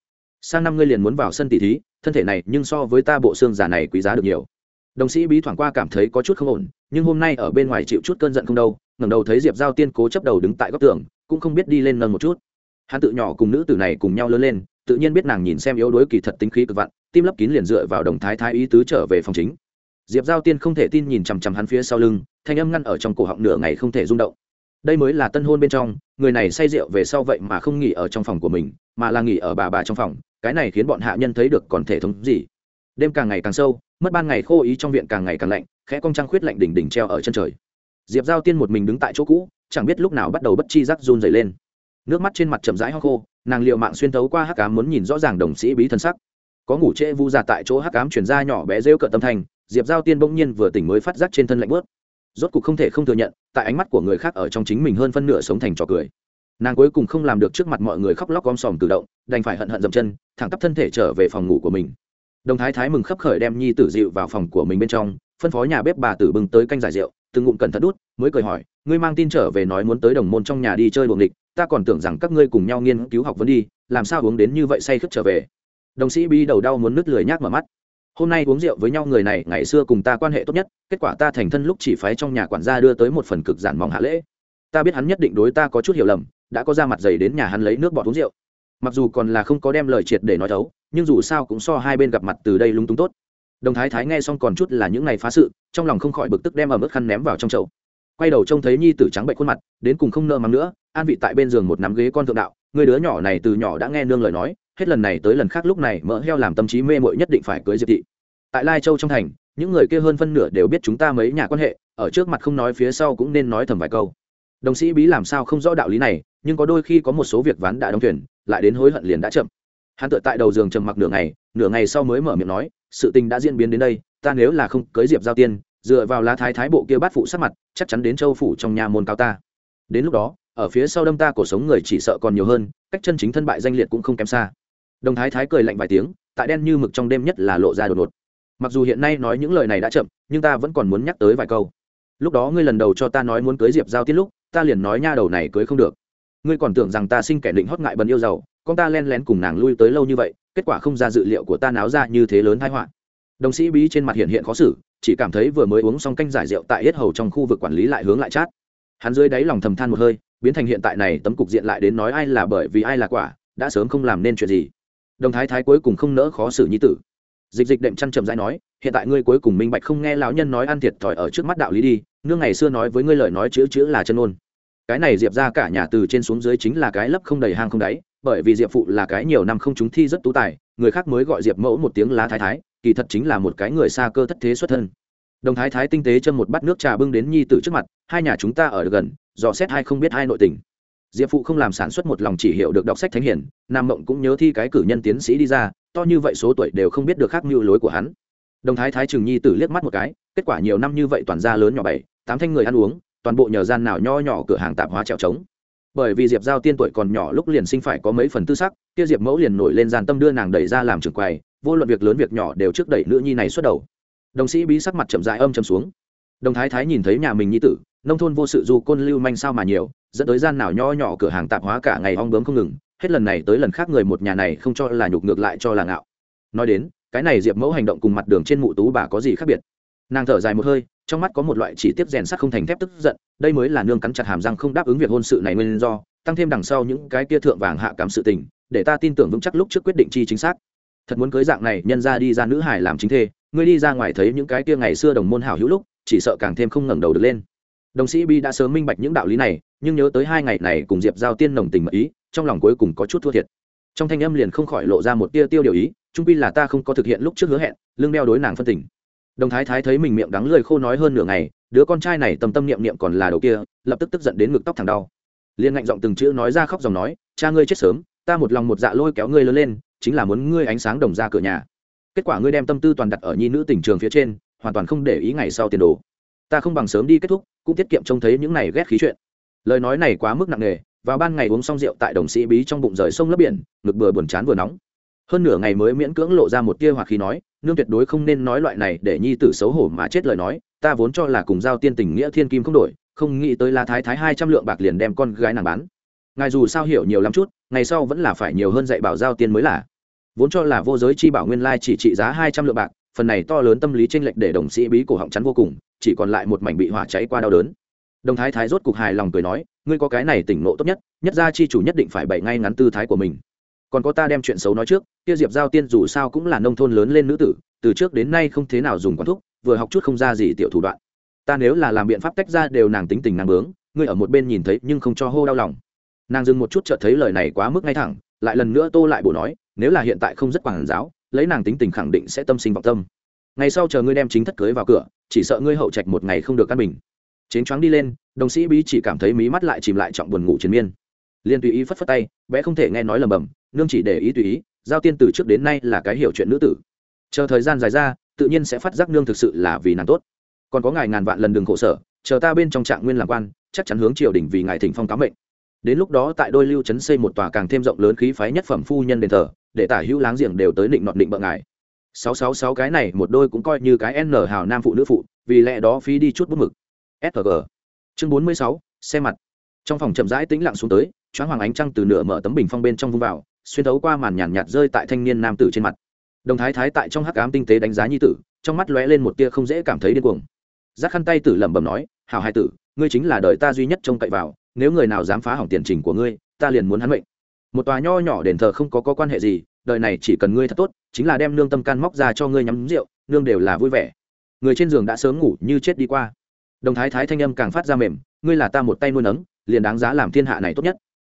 Sang năm ngươi liền muốn vào sân tỷ thí, thân thể này nhưng so với ta bộ xương giả này quý giá được nhiều. Đồng sĩ bí thoảng qua cảm thấy có chút không ổn, nhưng hôm nay ở bên ngoài chịu chút cơn giận không đâu, ngẩng đầu thấy diệp giao tiên cố chấp đầu đứng tại góc tường, cũng không biết đi lên nâng một chút. Hắn tự nhỏ cùng nữ tử này cùng nhau lớn lên tự nhiên biết nàng nhìn xem yếu đuối kỳ thật tính khí cực vặn tim lấp kín liền dựa vào đồng thái thái ý tứ trở về phòng chính. Diệp giao tiên không thể tin nhìn chằm chằm hắn phía sau lưng, thanh âm ngăn ở trong cổ họng nửa ngày không thể rung động. Đây mới là tân hôn bên trong, người này say rượu về sau vậy mà không nghỉ ở trong phòng của mình, mà là nghỉ ở bà bà trong phòng, cái này khiến bọn hạ nhân thấy được còn thể thống gì. Đêm càng ngày càng sâu, mất ban ngày khô ý trong viện càng ngày càng lạnh, khẽ cong trăng khuyết lạnh đỉnh đỉnh treo ở chân trời. Diệp giao tiên một mình đứng tại chỗ cũ, chẳng biết lúc nào bắt đầu bất chi rắc run dày lên nước mắt trên mặt chậm rãi ho khô, nàng liệu mạng xuyên thấu qua hắc cám muốn nhìn rõ ràng đồng sĩ bí thân sắc. Có ngủ trễ vu già tại chỗ hắc cám chuyển ra nhỏ bé rêu cợt tâm thành, diệp giao tiên bỗng nhiên vừa tỉnh mới phát giác trên thân lạnh bớt rốt cục không thể không thừa nhận, tại ánh mắt của người khác ở trong chính mình hơn phân nửa sống thành trò cười. Nàng cuối cùng không làm được trước mặt mọi người khóc lóc om sòm tự động, đành phải hận hận dậm chân, thẳng tắp thân thể trở về phòng ngủ của mình. Đồng thái thái mừng khấp khởi đem nhi tử dịu vào phòng của mình bên trong, phân phó nhà bếp bà tử bưng tới canh giải rượu, từng ngụm cẩn thận đút, mới cười hỏi, ngươi mang tin trở về nói muốn tới đồng môn trong nhà đi chơi buồng địch ta còn tưởng rằng các ngươi cùng nhau nghiên cứu học vấn đi, làm sao uống đến như vậy say khướt trở về? Đồng sĩ bi đầu đau muốn nứt lười nhác mở mắt. Hôm nay uống rượu với nhau người này, ngày xưa cùng ta quan hệ tốt nhất, kết quả ta thành thân lúc chỉ phái trong nhà quản gia đưa tới một phần cực giản mỏng hạ lễ. Ta biết hắn nhất định đối ta có chút hiểu lầm, đã có ra mặt dày đến nhà hắn lấy nước bọt uống rượu. Mặc dù còn là không có đem lời triệt để nói thấu nhưng dù sao cũng so hai bên gặp mặt từ đây lung tung tốt. Đồng thái thái nghe xong còn chút là những ngày phá sự, trong lòng không khỏi bực tức đem ở mức khăn ném vào trong chậu quay đầu trông thấy nhi tử trắng bệnh khuôn mặt, đến cùng không nợ mắng nữa, an vị tại bên giường một nắm ghế con thượng đạo, người đứa nhỏ này từ nhỏ đã nghe nương lời nói, hết lần này tới lần khác lúc này mỡ heo làm tâm trí mê mội nhất định phải cưới diệp thị. Tại lai châu trong thành, những người kia hơn phân nửa đều biết chúng ta mấy nhà quan hệ, ở trước mặt không nói phía sau cũng nên nói thầm vài câu. Đồng sĩ bí làm sao không rõ đạo lý này, nhưng có đôi khi có một số việc ván đã đóng thuyền, lại đến hối hận liền đã chậm. Hắn tự tại đầu giường trầm mặc nửa ngày nửa ngày sau mới mở miệng nói, sự tình đã diễn biến đến đây, ta nếu là không cưới diệp giao tiên dựa vào lá thái thái bộ kia bát phụ sát mặt, chắc chắn đến châu phủ trong nhà môn cao ta. Đến lúc đó, ở phía sau đâm ta cổ sống người chỉ sợ còn nhiều hơn, cách chân chính thân bại danh liệt cũng không kém xa. Đồng thái thái cười lạnh vài tiếng, tại đen như mực trong đêm nhất là lộ ra đột ngột. Mặc dù hiện nay nói những lời này đã chậm, nhưng ta vẫn còn muốn nhắc tới vài câu. Lúc đó ngươi lần đầu cho ta nói muốn cưới diệp giao Tiết lúc, ta liền nói nha đầu này cưới không được. Ngươi còn tưởng rằng ta sinh kẻ định hót ngại bần yêu giàu, con ta len lén cùng nàng lui tới lâu như vậy, kết quả không ra dự liệu của ta náo ra như thế lớn thái họa. Đồng sĩ bí trên mặt hiện hiện khó xử chỉ cảm thấy vừa mới uống xong canh giải rượu tại hết hầu trong khu vực quản lý lại hướng lại chát. Hắn dưới đáy lòng thầm than một hơi, biến thành hiện tại này, tấm cục diện lại đến nói ai là bởi vì ai là quả, đã sớm không làm nên chuyện gì. Đồng thái thái cuối cùng không nỡ khó xử nhi tử. Dịch dịch đệm chăn chậm rãi nói, hiện tại ngươi cuối cùng minh bạch không nghe lão nhân nói ăn thiệt thòi ở trước mắt đạo lý đi, nương ngày xưa nói với ngươi lời nói chữ chữ là chân ôn cái này diệp ra cả nhà từ trên xuống dưới chính là cái lấp không đầy hang không đáy, bởi vì diệp phụ là cái nhiều năm không chúng thi rất tú tài, người khác mới gọi diệp mẫu một tiếng lá thái thái kỳ thật chính là một cái người xa cơ thất thế xuất thân. Đồng thái thái tinh tế châm một bát nước trà bưng đến nhi tử trước mặt, hai nhà chúng ta ở gần, dò xét hai không biết hai nội tình. Diệp phụ không làm sản xuất một lòng chỉ hiểu được đọc sách thánh hiển nam mộng cũng nhớ thi cái cử nhân tiến sĩ đi ra, to như vậy số tuổi đều không biết được khác mưu lối của hắn. Đồng thái thái trường nhi tử liếc mắt một cái, kết quả nhiều năm như vậy toàn ra lớn nhỏ bảy, tám thanh người ăn uống, toàn bộ nhờ gian nào nho nhỏ cửa hàng tạp hóa trèo trống. Bởi vì diệp giao tiên tuổi còn nhỏ lúc liền sinh phải có mấy phần tư sắc, kia diệp mẫu liền nổi lên gian tâm đưa nàng đẩy ra làm trường quầy vô luận việc lớn việc nhỏ đều trước đẩy nữ nhi này xuất đầu. Đồng sĩ bí sắc mặt chậm dại âm chầm xuống. Đồng thái thái nhìn thấy nhà mình nhi tử, nông thôn vô sự du côn lưu manh sao mà nhiều, dẫn tới gian nào nho nhỏ cửa hàng tạp hóa cả ngày ong bướm không ngừng, hết lần này tới lần khác người một nhà này không cho là nhục ngược lại cho là ngạo. Nói đến, cái này diệp mẫu hành động cùng mặt đường trên mụ tú bà có gì khác biệt? Nàng thở dài một hơi, trong mắt có một loại chỉ tiếp rèn sắt không thành thép tức giận, đây mới là nương cắn chặt hàm răng không đáp ứng việc hôn sự này nguyên do, tăng thêm đằng sau những cái kia thượng vàng hạ cám sự tình, để ta tin tưởng vững chắc lúc trước quyết định chi chính xác thật muốn cưới dạng này, nhân ra đi ra nữ hải làm chính thê, ngươi đi ra ngoài thấy những cái kia ngày xưa đồng môn hảo hữu lúc, chỉ sợ càng thêm không ngẩng đầu được lên. Đồng sĩ bi đã sớm minh bạch những đạo lý này, nhưng nhớ tới hai ngày này cùng diệp giao tiên nồng tình mật ý, trong lòng cuối cùng có chút thua thiệt. Trong thanh âm liền không khỏi lộ ra một tia tiêu điều ý trung pi là ta không có thực hiện lúc trước hứa hẹn lương đeo đối nàng phân tình. Đồng thái thái thấy mình miệng đắng lười khô nói hơn nửa ngày, đứa con trai này tâm tâm niệm niệm còn là đầu kia, lập tức tức giận đến ngực tóc thẳng đau. Liền ngạnh giọng từng chữ nói ra khóc dòng nói, cha ngươi chết sớm, ta một lòng một dạ lôi kéo ngươi lớn lên chính là muốn ngươi ánh sáng đồng ra cửa nhà. Kết quả ngươi đem tâm tư toàn đặt ở nhi nữ tình trường phía trên, hoàn toàn không để ý ngày sau tiền đồ. Ta không bằng sớm đi kết thúc, cũng tiết kiệm trông thấy những này ghét khí chuyện. Lời nói này quá mức nặng nề, vào ban ngày uống xong rượu tại đồng sĩ bí trong bụng rời sông lấp biển, ngực bừa buồn chán vừa nóng. Hơn nửa ngày mới miễn cưỡng lộ ra một tia hoặc khí nói, nương tuyệt đối không nên nói loại này để nhi tử xấu hổ mà chết lời nói, ta vốn cho là cùng giao tiên tình nghĩa thiên kim không đổi, không nghĩ tới la thái thái hai trăm lượng bạc liền đem con gái nàng bán ngài dù sao hiểu nhiều lắm chút, ngày sau vẫn là phải nhiều hơn dạy bảo giao tiên mới là. Vốn cho là vô giới chi bảo nguyên lai chỉ trị giá hai trăm lượng bạc, phần này to lớn tâm lý tranh lệch để đồng sĩ bí cổ họng chắn vô cùng, chỉ còn lại một mảnh bị hỏa cháy qua đau đớn. Đồng thái thái rốt cục hài lòng cười nói, ngươi có cái này tỉnh nộ tốt nhất nhất gia chi chủ nhất định phải bày ngay ngắn tư thái của mình. Còn có ta đem chuyện xấu nói trước, kia diệp giao tiên dù sao cũng là nông thôn lớn lên nữ tử, từ trước đến nay không thế nào dùng quán thuốc vừa học chút không ra gì tiểu thủ đoạn. Ta nếu là làm biện pháp tách ra đều nàng tính tình nàng bướng, ngươi ở một bên nhìn thấy nhưng không cho hô đau lòng nàng dừng một chút chợt thấy lời này quá mức ngay thẳng, lại lần nữa tô lại bổ nói, nếu là hiện tại không rất quản giáo, lấy nàng tính tình khẳng định sẽ tâm sinh vọng tâm. Ngày sau chờ ngươi đem chính thất cưới vào cửa, chỉ sợ ngươi hậu trạch một ngày không được căn bình. Chến choáng đi lên, đồng sĩ bí chỉ cảm thấy mí mắt lại chìm lại trọng buồn ngủ chiến miên. Liên tùy ý phất phất tay, bé không thể nghe nói lầm bầm, nương chỉ để ý tùy ý, giao tiên từ trước đến nay là cái hiểu chuyện nữ tử. Chờ thời gian dài ra, tự nhiên sẽ phát giác nương thực sự là vì nàng tốt. Còn có ngài ngàn vạn lần đường khổ sở, chờ ta bên trong trạng nguyên làm quan, chắc chắn hướng triều đình vì ngài thỉnh phong cáo mệnh đến lúc đó tại đôi lưu trấn xây một tòa càng thêm rộng lớn khí phái nhất phẩm phu nhân đền thờ để tả hữu láng giềng đều tới định nọt định bợ ngài. Sáu sáu sáu cái này một đôi cũng coi như cái n hào nam phụ nữ phụ vì lẽ đó phí đi chút bút mực. Sg chương bốn mươi sáu xe mặt. Trong phòng chậm rãi tĩnh lặng xuống tới choáng hoàng ánh trăng từ nửa mở tấm bình phong bên trong vung vào xuyên thấu qua màn nhàn nhạt, rơi tại thanh niên nam tử trên mặt. Đồng thái thái tại trong hắc ám tinh tế đánh giá nhi tử trong mắt lóe lên một tia không dễ cảm thấy điên cuồng. Giác khăn tay tử lẩm bẩm nói hảo hai tử ngươi chính là đời ta duy nhất trông cậy vào nếu người nào dám phá hỏng tiền trình của ngươi ta liền muốn hắn mệnh. Một tòa nho nhỏ đền thờ không có, có quan hệ gì đời này chỉ cần ngươi thật tốt chính là đem nương tâm can móc ra cho ngươi nhắm rượu nương đều là vui vẻ. Người trên giường đã sớm ngủ như chết đi qua. Đồng thái thái thanh âm càng phát ra mềm ngươi là ta một tay nuôi nấng liền đáng giá làm thiên hạ này tốt nhất.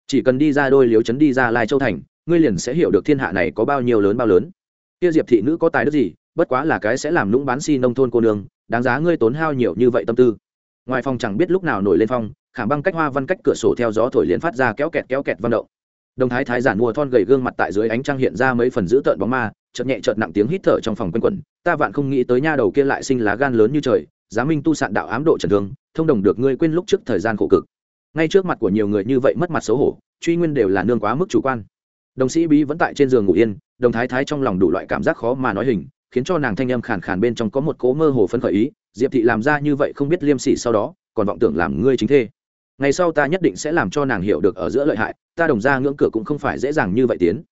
Chỉ cần đi ra đôi liếu chấn đi ra lai châu thành ngươi liền sẽ hiểu được thiên hạ này có bao nhiêu lớn bao lớn. Kia diệp thị nữ có tài đức gì bất quá là cái sẽ làm lũng bán si nông thôn cô nương đáng giá ngươi tốn hao nhiều như vậy tâm tư. Ngoài phòng chẳng biết lúc nào nổi lên phong khảm băng cách hoa văn cách cửa sổ theo gió thổi liền phát ra kéo kẹt kéo kẹt văn động. Đồng thái thái giản mua thon gầy gương mặt tại dưới ánh trăng hiện ra mấy phần giữ tợn bóng ma, chợt nhẹ chợt nặng tiếng hít thở trong phòng quanh quẩn. Ta vạn không nghĩ tới nha đầu kia lại sinh lá gan lớn như trời, giá minh tu sạn đạo ám độ trần thương, thông đồng được ngươi quên lúc trước thời gian khổ cực. Ngay trước mặt của nhiều người như vậy mất mặt xấu hổ, truy nguyên đều là nương quá mức chủ quan. Đồng sĩ bí vẫn tại trên giường ngủ yên, đồng thái thái trong lòng đủ loại cảm giác khó mà nói hình, khiến cho nàng thanh âm khàn khàn bên trong có một cố mơ hồ phấn khởi ý. Diệp thị làm ra như vậy không biết liêm sỉ sau đó, còn vọng tưởng làm ngươi chính thê ngày sau ta nhất định sẽ làm cho nàng hiểu được ở giữa lợi hại, ta đồng ra ngưỡng cửa cũng không phải dễ dàng như vậy tiến.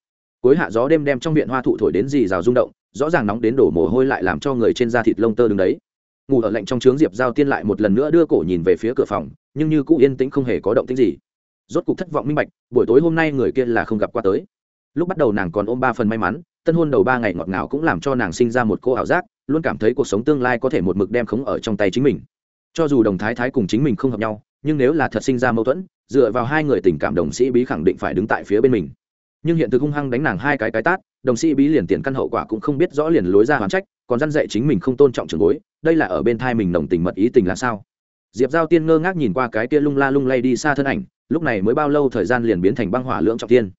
Cuối hạ gió đêm đem trong viện hoa thụ thổi đến dì rào rung động, rõ ràng nóng đến đổ mồ hôi lại làm cho người trên da thịt lông tơ đứng đấy. Ngủ ở lạnh trong trướng diệp giao tiên lại một lần nữa đưa cổ nhìn về phía cửa phòng, nhưng như cũ yên tĩnh không hề có động tĩnh gì. Rốt cục thất vọng minh bạch, buổi tối hôm nay người kia là không gặp qua tới. Lúc bắt đầu nàng còn ôm ba phần may mắn, tân hôn đầu ba ngày ngọt ngào cũng làm cho nàng sinh ra một cô ảo giác, luôn cảm thấy cuộc sống tương lai có thể một mực đem khống ở trong tay chính mình. Cho dù đồng thái thái cùng chính mình không hợp nhau nhưng nếu là thật sinh ra mâu thuẫn, dựa vào hai người tình cảm, đồng sĩ bí khẳng định phải đứng tại phía bên mình. Nhưng hiện thực hung hăng đánh nàng hai cái cái tát, đồng sĩ bí liền tiền căn hậu quả cũng không biết rõ liền lối ra hoàn trách, còn dăn dạy chính mình không tôn trọng trường bối, đây là ở bên thai mình nồng tình mật ý tình là sao? Diệp giao tiên ngơ ngác nhìn qua cái kia lung la lung lay đi xa thân ảnh, lúc này mới bao lâu thời gian liền biến thành băng hỏa lưỡng trọng tiên.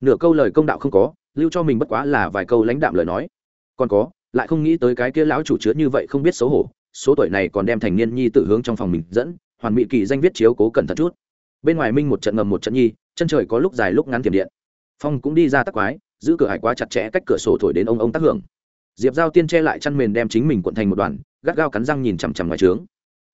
Nửa câu lời công đạo không có, lưu cho mình bất quá là vài câu lãnh đạm lời nói. Còn có, lại không nghĩ tới cái kia lão chủ chứa như vậy không biết xấu hổ, số tuổi này còn đem thành niên nhi tự hướng trong phòng mình dẫn hoàn mỹ kỳ danh viết chiếu cố cẩn thận chút. Bên ngoài minh một trận ngầm một trận nhi, chân trời có lúc dài lúc ngắn tiềm điện. Phong cũng đi ra tắc quái, giữ cửa hải quá chặt chẽ cách cửa sổ thổi đến ông ông tác hưởng. Diệp giao tiên che lại chăn mền đem chính mình cuộn thành một đoàn, gắt gao cắn răng nhìn chằm chằm ngoài trướng.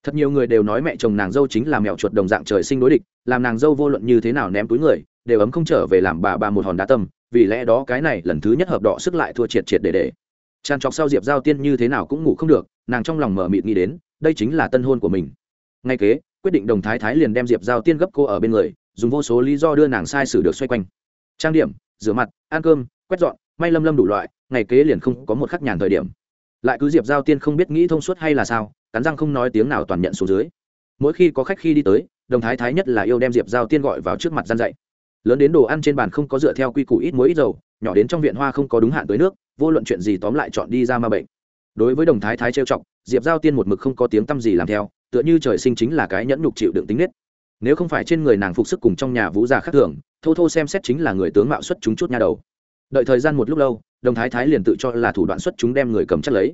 Thật nhiều người đều nói mẹ chồng nàng dâu chính là mẹo chuột đồng dạng trời sinh đối địch, làm nàng dâu vô luận như thế nào ném túi người, đều ấm không trở về làm bà bà một hòn đá tâm, vì lẽ đó cái này lần thứ nhất hợp đọ sức lại thua triệt triệt để để. Tràn trọc sau diệp giao tiên như thế nào cũng ngủ không được, nàng trong lòng mở mịt nghĩ đến, đây chính là tân hôn của mình ngay kế, quyết định đồng thái thái liền đem diệp giao tiên gấp cô ở bên người, dùng vô số lý do đưa nàng sai sử được xoay quanh. Trang điểm, rửa mặt, ăn cơm, quét dọn, may lâm lâm đủ loại, ngày kế liền không có một khắc nhàn thời điểm. Lại cứ diệp giao tiên không biết nghĩ thông suốt hay là sao, cắn răng không nói tiếng nào toàn nhận xuống dưới. Mỗi khi có khách khi đi tới, đồng thái thái nhất là yêu đem diệp giao tiên gọi vào trước mặt gian dạy. Lớn đến đồ ăn trên bàn không có dựa theo quy củ ít muối ít dầu, nhỏ đến trong viện hoa không có đúng hạn tới nước, vô luận chuyện gì tóm lại chọn đi ra ma bệnh. Đối với đồng thái thái trêu chọc, diệp giao tiên một mực không có tiếng t gì làm theo tựa như trời sinh chính là cái nhẫn nhục chịu đựng tính nết. Nếu không phải trên người nàng phục sức cùng trong nhà vũ già khác thường, thô thô xem xét chính là người tướng mạo xuất chúng chút nha đầu. Đợi thời gian một lúc lâu, đồng thái thái liền tự cho là thủ đoạn xuất chúng đem người cầm chắc lấy.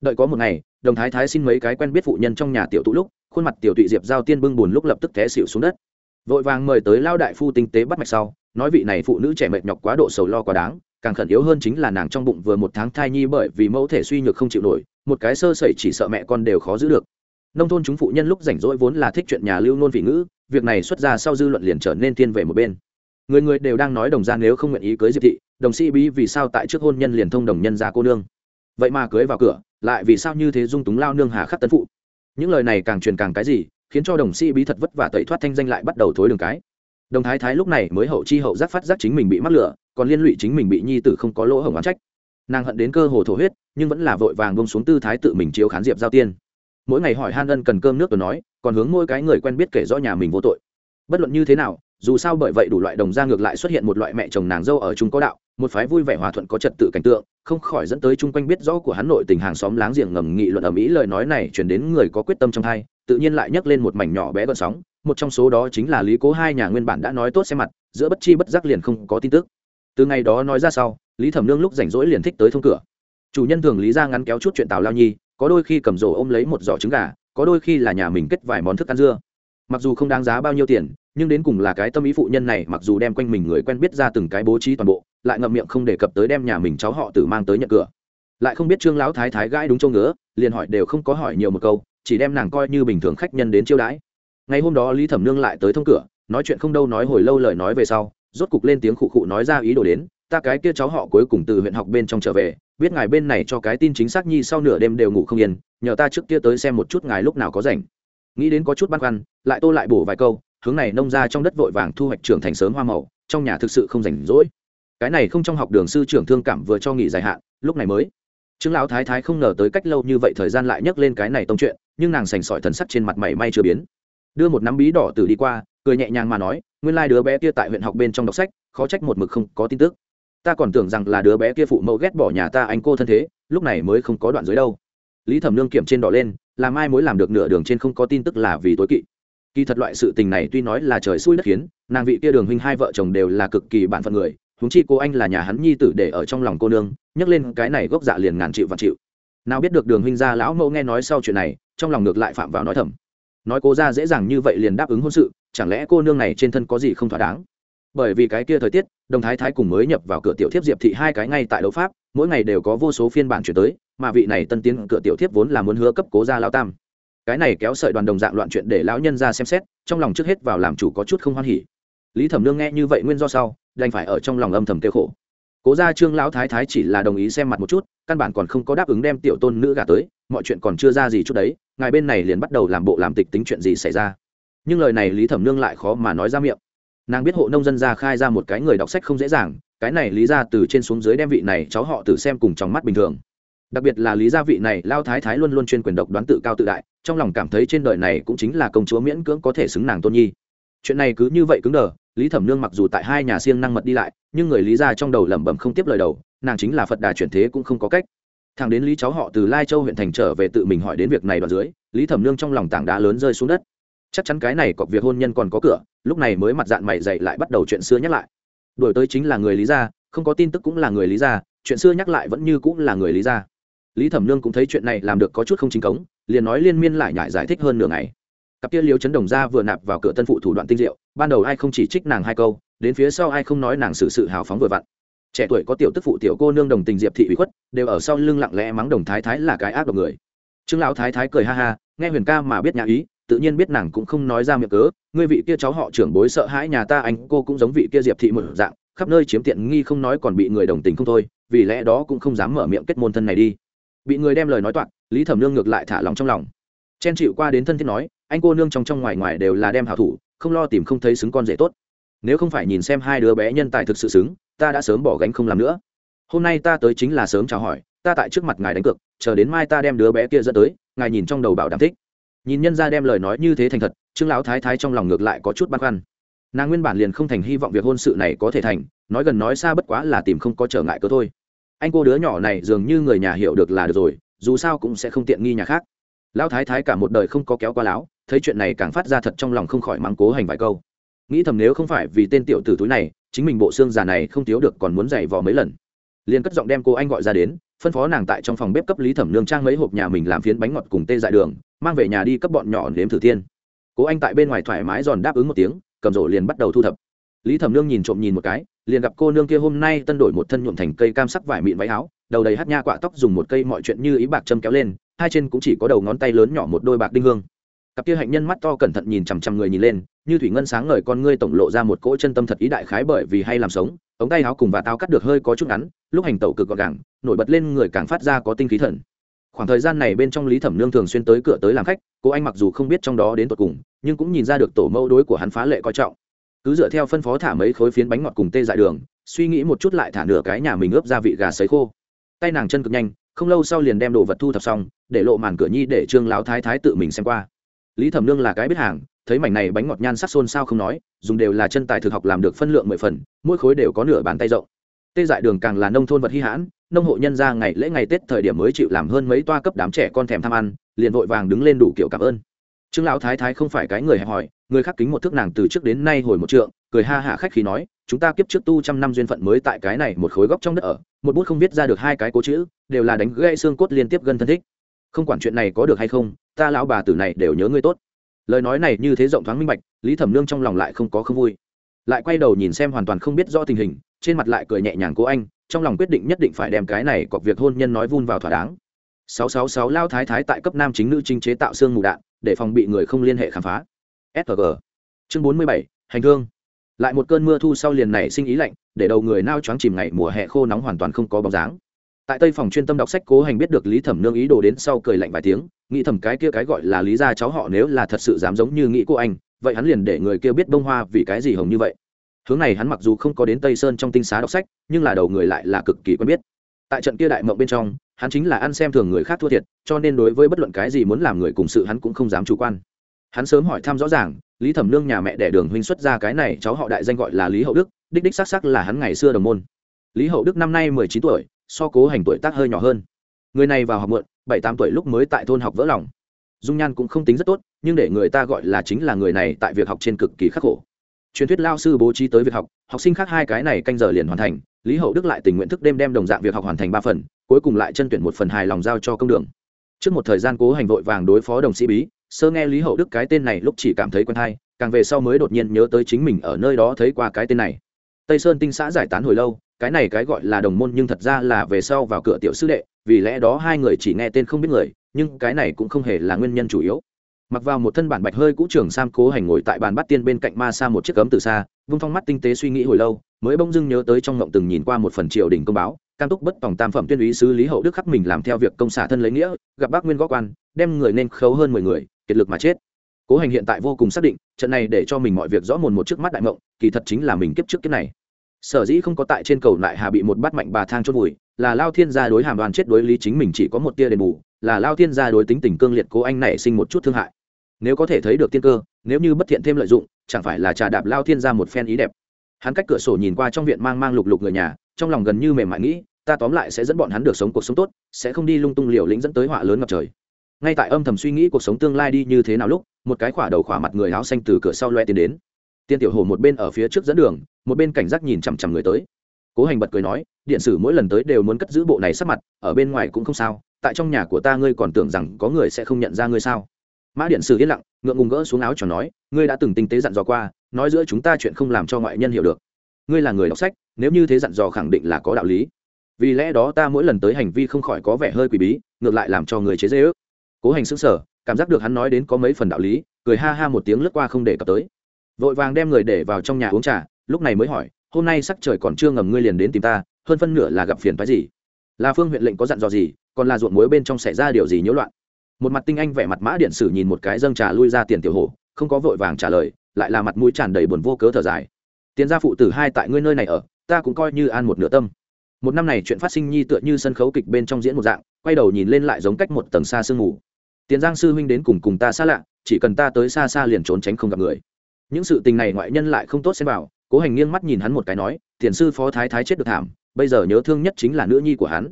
Đợi có một ngày, đồng thái thái xin mấy cái quen biết phụ nhân trong nhà tiểu tụ lúc, khuôn mặt tiểu tụy diệp giao tiên bưng bùn lúc lập tức té xịu xuống đất. Vội vàng mời tới lao đại phu tinh tế bắt mạch sau, nói vị này phụ nữ trẻ mệt nhọc quá độ sầu lo quá đáng, càng khẩn yếu hơn chính là nàng trong bụng vừa một tháng thai nhi bởi vì mẫu thể suy nhược không chịu nổi, một cái sơ sẩy chỉ sợ mẹ con đều khó giữ được nông thôn chúng phụ nhân lúc rảnh rỗi vốn là thích chuyện nhà lưu nôn vị ngữ, việc này xuất ra sau dư luận liền trở nên thiên về một bên. Người người đều đang nói đồng gia nếu không nguyện ý cưới diệp thị, đồng sĩ bí vì sao tại trước hôn nhân liền thông đồng nhân gia cô nương. Vậy mà cưới vào cửa, lại vì sao như thế dung túng lao nương hà khắc tấn phụ? Những lời này càng truyền càng cái gì, khiến cho đồng sĩ bí thật vất vả tẩy thoát thanh danh lại bắt đầu thối đường cái. Đồng thái thái lúc này mới hậu chi hậu giác phát giác chính mình bị mắc lửa, còn liên lụy chính mình bị nhi tử không có lỗ hổng oán trách. Nàng hận đến cơ hồ thổ huyết, nhưng vẫn là vội vàng bông xuống tư thái tự mình chiếu khán diệp giao tiên mỗi ngày hỏi han ân cần cơm nước rồi nói, còn hướng mỗi cái người quen biết kể rõ nhà mình vô tội. Bất luận như thế nào, dù sao bởi vậy đủ loại đồng ra ngược lại xuất hiện một loại mẹ chồng nàng dâu ở trung có đạo, một phái vui vẻ hòa thuận có trật tự cảnh tượng, không khỏi dẫn tới chung quanh biết rõ của hắn nội tình hàng xóm láng giềng ngầm nghị luận ở mỹ lời nói này chuyển đến người có quyết tâm trong hai, tự nhiên lại nhấc lên một mảnh nhỏ bé gợn sóng, một trong số đó chính là lý cố hai nhà nguyên bản đã nói tốt xem mặt, giữa bất chi bất giác liền không có tin tức. Từ ngày đó nói ra sau, lý thẩm nương lúc rảnh rỗi liền thích tới thông cửa. Chủ nhân thường lý ra ngắn kéo chút chuyện tào lao nhi có đôi khi cầm rổ ôm lấy một giỏ trứng gà, có đôi khi là nhà mình kết vài món thức ăn dưa. Mặc dù không đáng giá bao nhiêu tiền, nhưng đến cùng là cái tâm ý phụ nhân này mặc dù đem quanh mình người quen biết ra từng cái bố trí toàn bộ, lại ngậm miệng không đề cập tới đem nhà mình cháu họ tử mang tới nhận cửa. Lại không biết trương lão thái thái gãi đúng châu ngứa, liền hỏi đều không có hỏi nhiều một câu, chỉ đem nàng coi như bình thường khách nhân đến chiêu đãi. Ngày hôm đó lý thẩm nương lại tới thông cửa, nói chuyện không đâu nói hồi lâu lời nói về sau, rốt cục lên tiếng khụ khụ nói ra ý đồ đến ta cái kia cháu họ cuối cùng từ huyện học bên trong trở về, biết ngài bên này cho cái tin chính xác nhi sau nửa đêm đều ngủ không yên, nhờ ta trước kia tới xem một chút ngài lúc nào có rảnh. Nghĩ đến có chút băn khoăn, lại tô lại bổ vài câu, hướng này nông ra trong đất vội vàng thu hoạch trưởng thành sớm hoa màu, trong nhà thực sự không rảnh rỗi. Cái này không trong học đường sư trưởng thương cảm vừa cho nghỉ dài hạn, lúc này mới. Chứng lão thái thái không ngờ tới cách lâu như vậy thời gian lại nhắc lên cái này tông chuyện, nhưng nàng sành sỏi thần sắc trên mặt mày may chưa biến. Đưa một nắm bí đỏ từ đi qua, cười nhẹ nhàng mà nói, nguyên lai đứa bé kia tại huyện học bên trong đọc sách, khó trách một mực không có tin tức ta còn tưởng rằng là đứa bé kia phụ mẫu ghét bỏ nhà ta anh cô thân thế, lúc này mới không có đoạn dưới đâu. Lý thẩm nương kiểm trên đỏ lên, làm ai mối làm được nửa đường trên không có tin tức là vì tối kỵ. Kỳ thật loại sự tình này tuy nói là trời xui đất khiến, nàng vị kia đường huynh hai vợ chồng đều là cực kỳ bản phận người húng chi cô anh là nhà hắn nhi tử để ở trong lòng cô nương, nhắc lên cái này gốc dạ liền ngàn chịu và chịu. Nào biết được đường huynh gia lão mẫu nghe nói sau chuyện này, trong lòng ngược lại phạm vào nói thầm. Nói cô ra dễ dàng như vậy liền đáp ứng hôn sự, chẳng lẽ cô nương này trên thân có gì không thỏa đáng? Bởi vì cái kia thời tiết, đồng thái thái cùng mới nhập vào cửa tiểu thiếp diệp thị hai cái ngay tại đấu pháp, mỗi ngày đều có vô số phiên bản chuyển tới, mà vị này tân tiến cửa tiểu thiếp vốn là muốn hứa cấp cố gia lao tam. Cái này kéo sợi đoàn đồng dạng loạn chuyện để lão nhân ra xem xét, trong lòng trước hết vào làm chủ có chút không hoan hỉ. Lý thẩm nương nghe như vậy nguyên do sau, đành phải ở trong lòng âm thầm tiêu khổ. Cố gia trương lão thái thái chỉ là đồng ý xem mặt một chút, căn bản còn không có đáp ứng đem tiểu tôn nữ gả tới, mọi chuyện còn chưa ra gì chút đấy, ngài bên này liền bắt đầu làm bộ làm tịch tính chuyện gì xảy ra. Nhưng lời này lý thẩm nương lại khó mà nói ra miệng nàng biết hộ nông dân ra khai ra một cái người đọc sách không dễ dàng, cái này lý ra từ trên xuống dưới đem vị này cháu họ tử xem cùng trong mắt bình thường. Đặc biệt là lý gia vị này lao thái thái luôn luôn chuyên quyền độc đoán tự cao tự đại, trong lòng cảm thấy trên đời này cũng chính là công chúa miễn cưỡng có thể xứng nàng tôn nhi. Chuyện này cứ như vậy cứng đờ, lý thẩm nương mặc dù tại hai nhà siêng năng mật đi lại, nhưng người lý gia trong đầu lẩm bẩm không tiếp lời đầu, nàng chính là phật đà chuyển thế cũng không có cách. Thằng đến lý cháu họ từ lai châu huyện thành trở về tự mình hỏi đến việc này đoạn dưới, lý thẩm nương trong lòng tảng đá lớn rơi xuống đất chắc chắn cái này cọc việc hôn nhân còn có cửa, lúc này mới mặt dạng mày dậy lại bắt đầu chuyện xưa nhắc lại. Đổi tới chính là người lý gia, không có tin tức cũng là người lý gia, chuyện xưa nhắc lại vẫn như cũng là người lý gia. Lý thẩm nương cũng thấy chuyện này làm được có chút không chính cống, liền nói liên miên lại nhải giải thích hơn nửa ngày. Cặp kia liêu chấn đồng ra vừa nạp vào cửa tân phụ thủ đoạn tinh diệu, ban đầu ai không chỉ trích nàng hai câu, đến phía sau ai không nói nàng xử sự hào phóng vừa vặn. Trẻ tuổi có tiểu tức phụ tiểu cô nương đồng tình diệp thị ủy khuất, đều ở sau lưng lặng lẽ mắng đồng thái thái là cái ác độc người. Trương lão thái thái cười ha ha, nghe huyền ca mà biết nhà ý tự nhiên biết nàng cũng không nói ra miệng cớ, ngươi vị kia cháu họ trưởng bối sợ hãi nhà ta, anh cô cũng giống vị kia diệp thị một dạng, khắp nơi chiếm tiện nghi không nói còn bị người đồng tình không thôi, vì lẽ đó cũng không dám mở miệng kết môn thân này đi. Bị người đem lời nói toạc, lý thẩm nương ngược lại thả lòng trong lòng. Chen chịu qua đến thân thiết nói, anh cô nương trong trong ngoài ngoài đều là đem hảo thủ, không lo tìm không thấy xứng con rể tốt. Nếu không phải nhìn xem hai đứa bé nhân tài thực sự xứng, ta đã sớm bỏ gánh không làm nữa. Hôm nay ta tới chính là sớm chào hỏi, ta tại trước mặt ngài đánh cược, chờ đến mai ta đem đứa bé kia dẫn tới, ngài nhìn trong đầu bảo đảm thích nhìn nhân ra đem lời nói như thế thành thật, trương lão thái thái trong lòng ngược lại có chút băn khoăn. Nàng nguyên bản liền không thành hy vọng việc hôn sự này có thể thành, nói gần nói xa bất quá là tìm không có trở ngại cơ thôi. Anh cô đứa nhỏ này dường như người nhà hiểu được là được rồi, dù sao cũng sẽ không tiện nghi nhà khác. Lão thái thái cả một đời không có kéo qua láo thấy chuyện này càng phát ra thật trong lòng không khỏi mắng cố hành vài câu. Nghĩ thầm nếu không phải vì tên tiểu tử túi này, chính mình bộ xương già này không thiếu được còn muốn giày vò mấy lần. Liền cất giọng đem cô anh gọi ra đến, phân phó nàng tại trong phòng bếp cấp lý thẩm nương trang mấy hộp nhà mình làm phiến bánh ngọt cùng tê dại đường mang về nhà đi cấp bọn nhỏ nếm thử tiên. Cố anh tại bên ngoài thoải mái giòn đáp ứng một tiếng, cầm rổ liền bắt đầu thu thập. Lý thẩm nương nhìn trộm nhìn một cái, liền gặp cô nương kia hôm nay tân đổi một thân nhuộm thành cây cam sắc vải mịn váy áo, đầu đầy hát nha quạ tóc dùng một cây mọi chuyện như ý bạc châm kéo lên, hai chân cũng chỉ có đầu ngón tay lớn nhỏ một đôi bạc đinh hương. Cặp kia hạnh nhân mắt to cẩn thận nhìn chằm chằm người nhìn lên, như thủy ngân sáng ngời con ngươi tổng lộ ra một cỗ chân tâm thật ý đại khái bởi vì hay làm sống, ống tay áo cùng và tao cắt được hơi có chút ngắn, lúc hành tẩu cực gọn gàng, nổi bật lên người càng phát ra có tinh khí thần khoảng thời gian này bên trong lý thẩm nương thường xuyên tới cửa tới làm khách, cô anh mặc dù không biết trong đó đến tột cùng, nhưng cũng nhìn ra được tổ mẫu đối của hắn phá lệ coi trọng. Cứ dựa theo phân phó thả mấy khối phiến bánh ngọt cùng tê dại đường, suy nghĩ một chút lại thả nửa cái nhà mình ướp gia vị gà sấy khô. Tay nàng chân cực nhanh, không lâu sau liền đem đồ vật thu thập xong, để lộ màn cửa nhi để trương lão thái thái tự mình xem qua. Lý thẩm nương là cái biết hàng, thấy mảnh này bánh ngọt nhan sắc xôn sao không nói, dùng đều là chân tài thực học làm được phân lượng mười phần, mỗi khối đều có nửa bàn tay rộng. Tê dại đường càng là nông thôn vật hy hãn nông hộ nhân ra ngày lễ ngày tết thời điểm mới chịu làm hơn mấy toa cấp đám trẻ con thèm tham ăn, liền vội vàng đứng lên đủ kiểu cảm ơn. Trương lão thái thái không phải cái người hẹp hòi, người khác kính một thước nàng từ trước đến nay hồi một trượng, cười ha hạ khách khi nói, chúng ta kiếp trước tu trăm năm duyên phận mới tại cái này một khối góc trong đất ở, một bút không viết ra được hai cái cố chữ, đều là đánh gãy xương cốt liên tiếp gần thân thích. Không quản chuyện này có được hay không, ta lão bà tử này đều nhớ ngươi tốt. Lời nói này như thế rộng thoáng minh bạch, lý thẩm nương trong lòng lại không có không vui. Lại quay đầu nhìn xem hoàn toàn không biết rõ tình hình, trên mặt lại cười nhẹ nhàng cố anh trong lòng quyết định nhất định phải đem cái này cọc việc hôn nhân nói vun vào thỏa đáng. 666 lao thái thái tại cấp nam chính nữ chính chế tạo xương mù đạn để phòng bị người không liên hệ khám phá. Sg chương 47, hành thương lại một cơn mưa thu sau liền này sinh ý lạnh để đầu người nao choáng chìm ngày mùa hè khô nóng hoàn toàn không có bóng dáng. Tại tây phòng chuyên tâm đọc sách cố hành biết được lý thẩm nương ý đồ đến sau cười lạnh vài tiếng nghĩ thầm cái kia cái gọi là lý gia cháu họ nếu là thật sự dám giống như nghĩ cô anh vậy hắn liền để người kia biết bông hoa vì cái gì hồng như vậy hướng này hắn mặc dù không có đến tây sơn trong tinh xá đọc sách, nhưng là đầu người lại là cực kỳ quen biết. Tại trận kia đại mộng bên trong, hắn chính là ăn xem thường người khác thua thiệt, cho nên đối với bất luận cái gì muốn làm người cùng sự hắn cũng không dám chủ quan. Hắn sớm hỏi thăm rõ ràng, lý thẩm nương nhà mẹ đẻ đường huynh xuất ra cái này, cháu họ đại danh gọi là lý hậu đức, đích đích xác sắc là hắn ngày xưa đồng môn. Lý hậu đức năm nay mười chín tuổi, so cố hành tuổi tác hơi nhỏ hơn. Người này vào học mượn bảy tám tuổi lúc mới tại thôn học vỡ lòng. Dung nhan cũng không tính rất tốt, nhưng để người ta gọi là chính là người này tại việc học trên cực kỳ khắc khổ truyền thuyết lao sư bố trí tới việc học học sinh khác hai cái này canh giờ liền hoàn thành, lý hậu đức lại tình nguyện thức đêm đem đồng dạng việc học hoàn thành ba phần, cuối cùng lại chân tuyển một phần hài lòng giao cho công đường. Trước một thời gian cố hành vội vàng đối phó đồng sĩ bí, sơ nghe lý hậu đức cái tên này lúc chỉ cảm thấy quen thai càng về sau mới đột nhiên nhớ tới chính mình ở nơi đó thấy qua cái tên này. Tây sơn tinh xã giải tán hồi lâu, cái này cái gọi là đồng môn nhưng thật ra là về sau vào cửa tiểu sư đệ, vì lẽ đó hai người chỉ nghe tên không biết người, nhưng cái này cũng không hề là nguyên nhân chủ yếu mặc vào một thân bản bạch hơi cũ trưởng sam cố hành ngồi tại bàn bắt tiên bên cạnh ma xa một chiếc cấm từ xa, vung phong mắt tinh tế suy nghĩ hồi lâu, mới bỗng dưng nhớ tới trong ngộng từng nhìn qua một phần triều đình công báo, cam túc bất tòng tam phẩm tuyên úy sứ lý hậu đức khắc mình làm theo việc công xả thân lấy nghĩa, gặp bác nguyên gó quan, đem người nên khấu hơn mười người, kiệt lực mà chết. Cố hành hiện tại vô cùng xác định, trận này để cho mình mọi việc rõ mồn một trước mắt đại mộng kỳ thật chính là mình kiếp trước kiếp này. Sở dĩ không có tại trên cầu lại hà bị một bát mạnh bà thang chôn vùi, là lao thiên gia đối hàm đoàn chết đối lý chính mình chỉ có một tia đền bù, là lao thiên gia đối tính tình cương liệt cố anh nảy sinh một chút thương hại nếu có thể thấy được tiên cơ, nếu như bất thiện thêm lợi dụng, chẳng phải là trà đạp lao thiên gia một phen ý đẹp. Hắn cách cửa sổ nhìn qua trong viện mang mang lục lục người nhà, trong lòng gần như mềm mại nghĩ, ta tóm lại sẽ dẫn bọn hắn được sống cuộc sống tốt, sẽ không đi lung tung liều lĩnh dẫn tới họa lớn ngập trời. Ngay tại âm thầm suy nghĩ cuộc sống tương lai đi như thế nào lúc, một cái khỏa đầu khỏa mặt người áo xanh từ cửa sau loe tiến đến. Tiên tiểu hồ một bên ở phía trước dẫn đường, một bên cảnh giác nhìn chằm chằm người tới. Cố hành bật cười nói, điện sử mỗi lần tới đều muốn cất giữ bộ này sắc mặt, ở bên ngoài cũng không sao, tại trong nhà của ta ngươi còn tưởng rằng có người sẽ không nhận ra ngươi sao? Mã điện sử yên lặng, ngượng ngùng gỡ xuống áo cho nói, ngươi đã từng tinh tế dặn dò qua, nói giữa chúng ta chuyện không làm cho ngoại nhân hiểu được. Ngươi là người đọc sách, nếu như thế dặn dò khẳng định là có đạo lý. Vì lẽ đó ta mỗi lần tới hành vi không khỏi có vẻ hơi quỷ bí, ngược lại làm cho người chế dễ ước. Cố hành xứng sở cảm giác được hắn nói đến có mấy phần đạo lý, cười ha ha một tiếng lướt qua không để cập tới. Vội vàng đem người để vào trong nhà uống trà, lúc này mới hỏi, hôm nay sắc trời còn chưa ngầm ngươi liền đến tìm ta, hơn phân nửa là gặp phiền phái gì? Là phương huyện lệnh có dặn dò gì, còn là ruộng muối bên trong xảy ra điều gì nhiễu loạn? Một mặt tinh anh vẻ mặt mã điện sử nhìn một cái dâng trà lui ra tiền tiểu hổ, không có vội vàng trả lời, lại là mặt mũi tràn đầy buồn vô cớ thở dài. Tiền gia phụ tử hai tại ngươi nơi này ở, ta cũng coi như an một nửa tâm. Một năm này chuyện phát sinh nhi tựa như sân khấu kịch bên trong diễn một dạng, quay đầu nhìn lên lại giống cách một tầng xa sương mù. Tiền giang sư huynh đến cùng cùng ta xa lạ, chỉ cần ta tới xa xa liền trốn tránh không gặp người. Những sự tình này ngoại nhân lại không tốt xem vào, cố hành nghiêng mắt nhìn hắn một cái nói, tiền sư phó thái thái chết được thảm, bây giờ nhớ thương nhất chính là nữ nhi của hắn.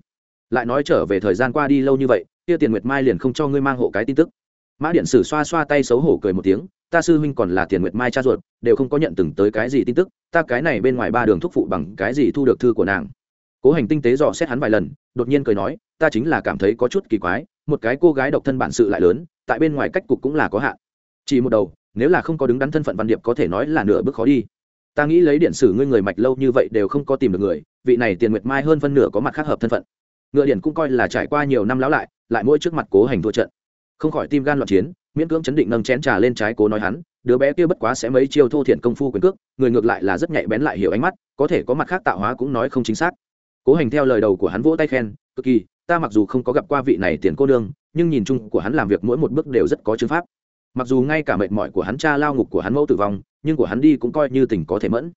Lại nói trở về thời gian qua đi lâu như vậy kia tiền nguyệt mai liền không cho ngươi mang hộ cái tin tức. Mã điện sử xoa xoa tay xấu hổ cười một tiếng, ta sư huynh còn là tiền nguyệt mai cha ruột, đều không có nhận từng tới cái gì tin tức, ta cái này bên ngoài ba đường thúc phụ bằng cái gì thu được thư của nàng? Cố hành tinh tế dò xét hắn vài lần, đột nhiên cười nói, ta chính là cảm thấy có chút kỳ quái, một cái cô gái độc thân bản sự lại lớn, tại bên ngoài cách cục cũng là có hạn. Chỉ một đầu, nếu là không có đứng đắn thân phận văn điệp có thể nói là nửa bước khó đi. Ta nghĩ lấy điện sử ngươi người mạch lâu như vậy đều không có tìm được người, vị này tiền nguyệt mai hơn phân nửa có mặt khác hợp thân phận. Ngựa điện cũng coi là trải qua nhiều năm lão lại lại mỗi trước mặt cố hành thua trận. Không khỏi tim gan loạn chiến, miễn cưỡng chấn định nâng chén trà lên trái cố nói hắn, đứa bé kia bất quá sẽ mấy chiêu thô thiện công phu quyền cước, người ngược lại là rất nhạy bén lại hiểu ánh mắt, có thể có mặt khác tạo hóa cũng nói không chính xác. Cố hành theo lời đầu của hắn vỗ tay khen, cực kỳ, ta mặc dù không có gặp qua vị này tiền cô nương, nhưng nhìn chung của hắn làm việc mỗi một bước đều rất có chứng pháp. Mặc dù ngay cả mệt mỏi của hắn cha lao ngục của hắn mẫu tử vong, nhưng của hắn đi cũng coi như tình có thể mẫn.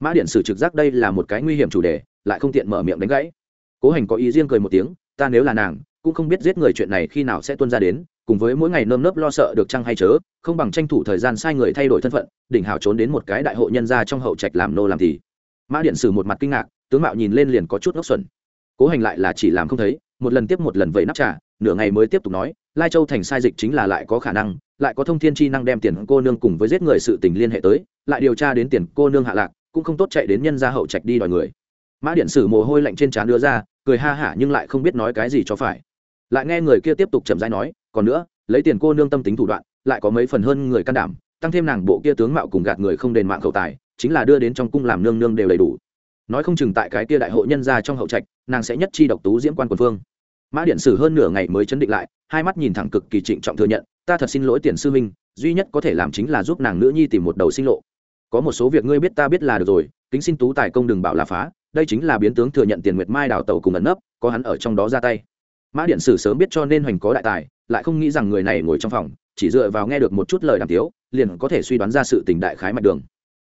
Mã điện sử trực giác đây là một cái nguy hiểm chủ đề, lại không tiện mở miệng đánh gãy. Cố hành có ý riêng cười một tiếng, ta nếu là nàng cũng không biết giết người chuyện này khi nào sẽ tuân ra đến, cùng với mỗi ngày nơm nớp lo sợ được chăng hay chớ, không bằng tranh thủ thời gian sai người thay đổi thân phận, đỉnh hào trốn đến một cái đại hội nhân gia trong hậu trạch làm nô làm thì mã điện sử một mặt kinh ngạc, tướng mạo nhìn lên liền có chút ngốc xuẩn. Cố hành lại là chỉ làm không thấy, một lần tiếp một lần vẫy nắp trà, nửa ngày mới tiếp tục nói, lai châu thành sai dịch chính là lại có khả năng, lại có thông thiên chi năng đem tiền cô nương cùng với giết người sự tình liên hệ tới, lại điều tra đến tiền cô nương hạ lạc, cũng không tốt chạy đến nhân gia hậu trạch đi đòi người. Mã điện sử mồ hôi lạnh trên trán đưa ra, cười ha hả nhưng lại không biết nói cái gì cho phải lại nghe người kia tiếp tục chậm rãi nói, còn nữa, lấy tiền cô nương tâm tính thủ đoạn, lại có mấy phần hơn người can đảm, tăng thêm nàng bộ kia tướng mạo cùng gạt người không đền mạng khẩu tài, chính là đưa đến trong cung làm nương nương đều đầy đủ. Nói không chừng tại cái kia đại hội nhân ra trong hậu trạch, nàng sẽ nhất chi độc tú diễm quan quần phương mã điện sử hơn nửa ngày mới chấn định lại, hai mắt nhìn thẳng cực kỳ trịnh trọng thừa nhận, ta thật xin lỗi tiền sư minh, duy nhất có thể làm chính là giúp nàng nữ nhi tìm một đầu sinh lộ. Có một số việc ngươi biết ta biết là được rồi, kính xin tú tài công đừng bảo là phá, đây chính là biến tướng thừa nhận tiền nguyệt mai đào tẩu cùng ẩn nấp, có hắn ở trong đó ra tay mã điện sử sớm biết cho nên hoành có đại tài, lại không nghĩ rằng người này ngồi trong phòng, chỉ dựa vào nghe được một chút lời đàm tiếu, liền có thể suy đoán ra sự tình đại khái mạch đường.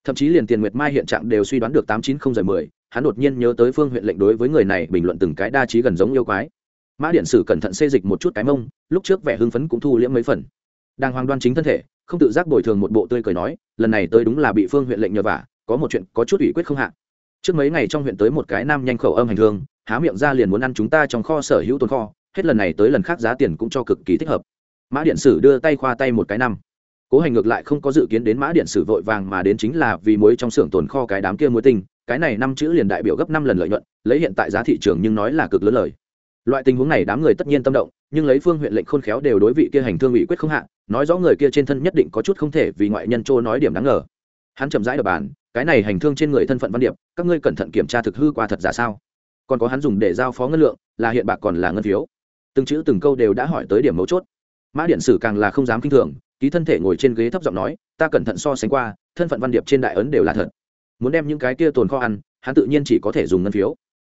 Thậm chí liền tiền nguyệt mai hiện trạng đều suy đoán được tám chín không giờ mười, hắn đột nhiên nhớ tới phương huyện lệnh đối với người này bình luận từng cái đa trí gần giống yêu quái. Mã điện sử cẩn thận xê dịch một chút cái mông, lúc trước vẻ hưng phấn cũng thu liễm mấy phần. Đang hoàng đoan chính thân thể, không tự giác bồi thường một bộ tươi cười nói, lần này tới đúng là bị phương huyện lệnh nhờ vả, có một chuyện có chút ủy quyết không hạ. Trước mấy ngày trong huyện tới một cái nam nhanh khẩu âm hành hương há miệng ra liền muốn ăn chúng ta trong kho sở hữu tồn kho, hết lần này tới lần khác giá tiền cũng cho cực kỳ thích hợp. Mã điện sử đưa tay khoa tay một cái năm. Cố hành ngược lại không có dự kiến đến mã điện sử vội vàng mà đến chính là vì muối trong xưởng tồn kho cái đám kia muối tinh, cái này năm chữ liền đại biểu gấp năm lần lợi nhuận, lấy hiện tại giá thị trường nhưng nói là cực lớn lời. Loại tình huống này đám người tất nhiên tâm động, nhưng lấy phương huyện lệnh khôn khéo đều đối vị kia hành thương ủy quyết không hạ, nói rõ người kia trên thân nhất định có chút không thể vì ngoại nhân trô nói điểm đáng ngờ. Hắn chậm rãi đập bàn, cái này hành thương trên người thân phận văn điệp, các ngươi cẩn thận kiểm tra thực hư qua thật giả sao? Còn có hắn dùng để giao phó ngân lượng, là hiện bạc còn là ngân phiếu. Từng chữ từng câu đều đã hỏi tới điểm mấu chốt. Mã điện sử càng là không dám k i n h thường, ký thân thể ngồi trên ghế thấp giọng nói, ta cẩn thận so sánh qua, thân phận văn điệp trên đại ấn đều là thật. Muốn đem những cái kia tồn kho ăn, hắn tự nhiên chỉ có thể dùng ngân phiếu.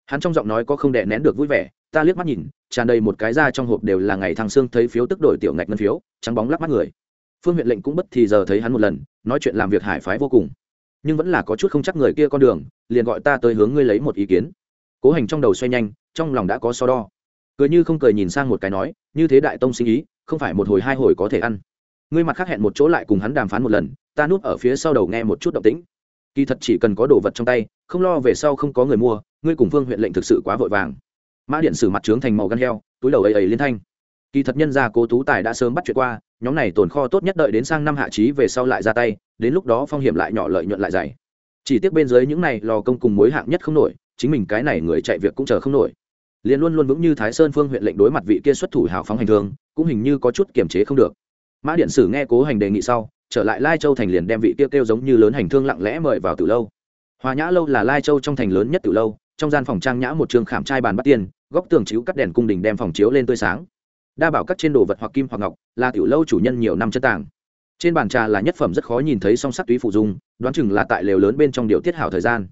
Hắn trong giọng nói có không đè nén được vui vẻ, ta liếc mắt nhìn, tràn đầy một cái ra trong hộp đều là ngày thằng xương thấy phiếu tức đổi tiểu ngạch ngân phiếu, trắng bóng lắc mắt người. Phương huyện lệnh cũng bất thì giờ thấy hắn một lần, nói chuyện làm việc hải phái vô cùng. Nhưng vẫn là có chút không chắc người kia con đường, liền gọi ta tới hướng ngươi lấy một ý kiến cố hành trong đầu xoay nhanh, trong lòng đã có so đo. Cười như không cười nhìn sang một cái nói, như thế đại tông sinh ý, không phải một hồi hai hồi có thể ăn. Ngươi mặt khác hẹn một chỗ lại cùng hắn đàm phán một lần, ta núp ở phía sau đầu nghe một chút động tĩnh. Kỳ thật chỉ cần có đồ vật trong tay, không lo về sau không có người mua, ngươi cùng vương huyện lệnh thực sự quá vội vàng. Mã điện sử mặt trướng thành màu gan heo, túi đầu ấy ấy liên thanh. Kỳ thật nhân gia cố tú tài đã sớm bắt chuyện qua, nhóm này tồn kho tốt nhất đợi đến sang năm hạ trí về sau lại ra tay, đến lúc đó phong hiểm lại nhỏ lợi nhuận lại dày. Chỉ tiếc bên dưới những này lò công cùng mối hạng nhất không nổi chính mình cái này người chạy việc cũng chờ không nổi. Liền luôn luôn vững như thái sơn phương huyện lệnh đối mặt vị kia xuất thủ hào phóng hành thương cũng hình như có chút kiềm chế không được. Mã điện sử nghe cố hành đề nghị sau trở lại lai châu thành liền đem vị kia kêu, kêu giống như lớn hành thương lặng lẽ mời vào từ lâu. Hòa nhã lâu là lai châu trong thành lớn nhất từ lâu trong gian phòng trang nhã một trường khảm trai bàn bắt tiền góc tường chiếu cắt đèn cung đình đem phòng chiếu lên tươi sáng. Đa bảo các trên đồ vật hoặc kim hoặc ngọc là tiểu lâu chủ nhân nhiều năm chân tàng. Trên bàn trà là nhất phẩm rất khó nhìn thấy song sắc túy phụ dung đoán chừng là tại lều lớn bên trong điều tiết hảo thời gian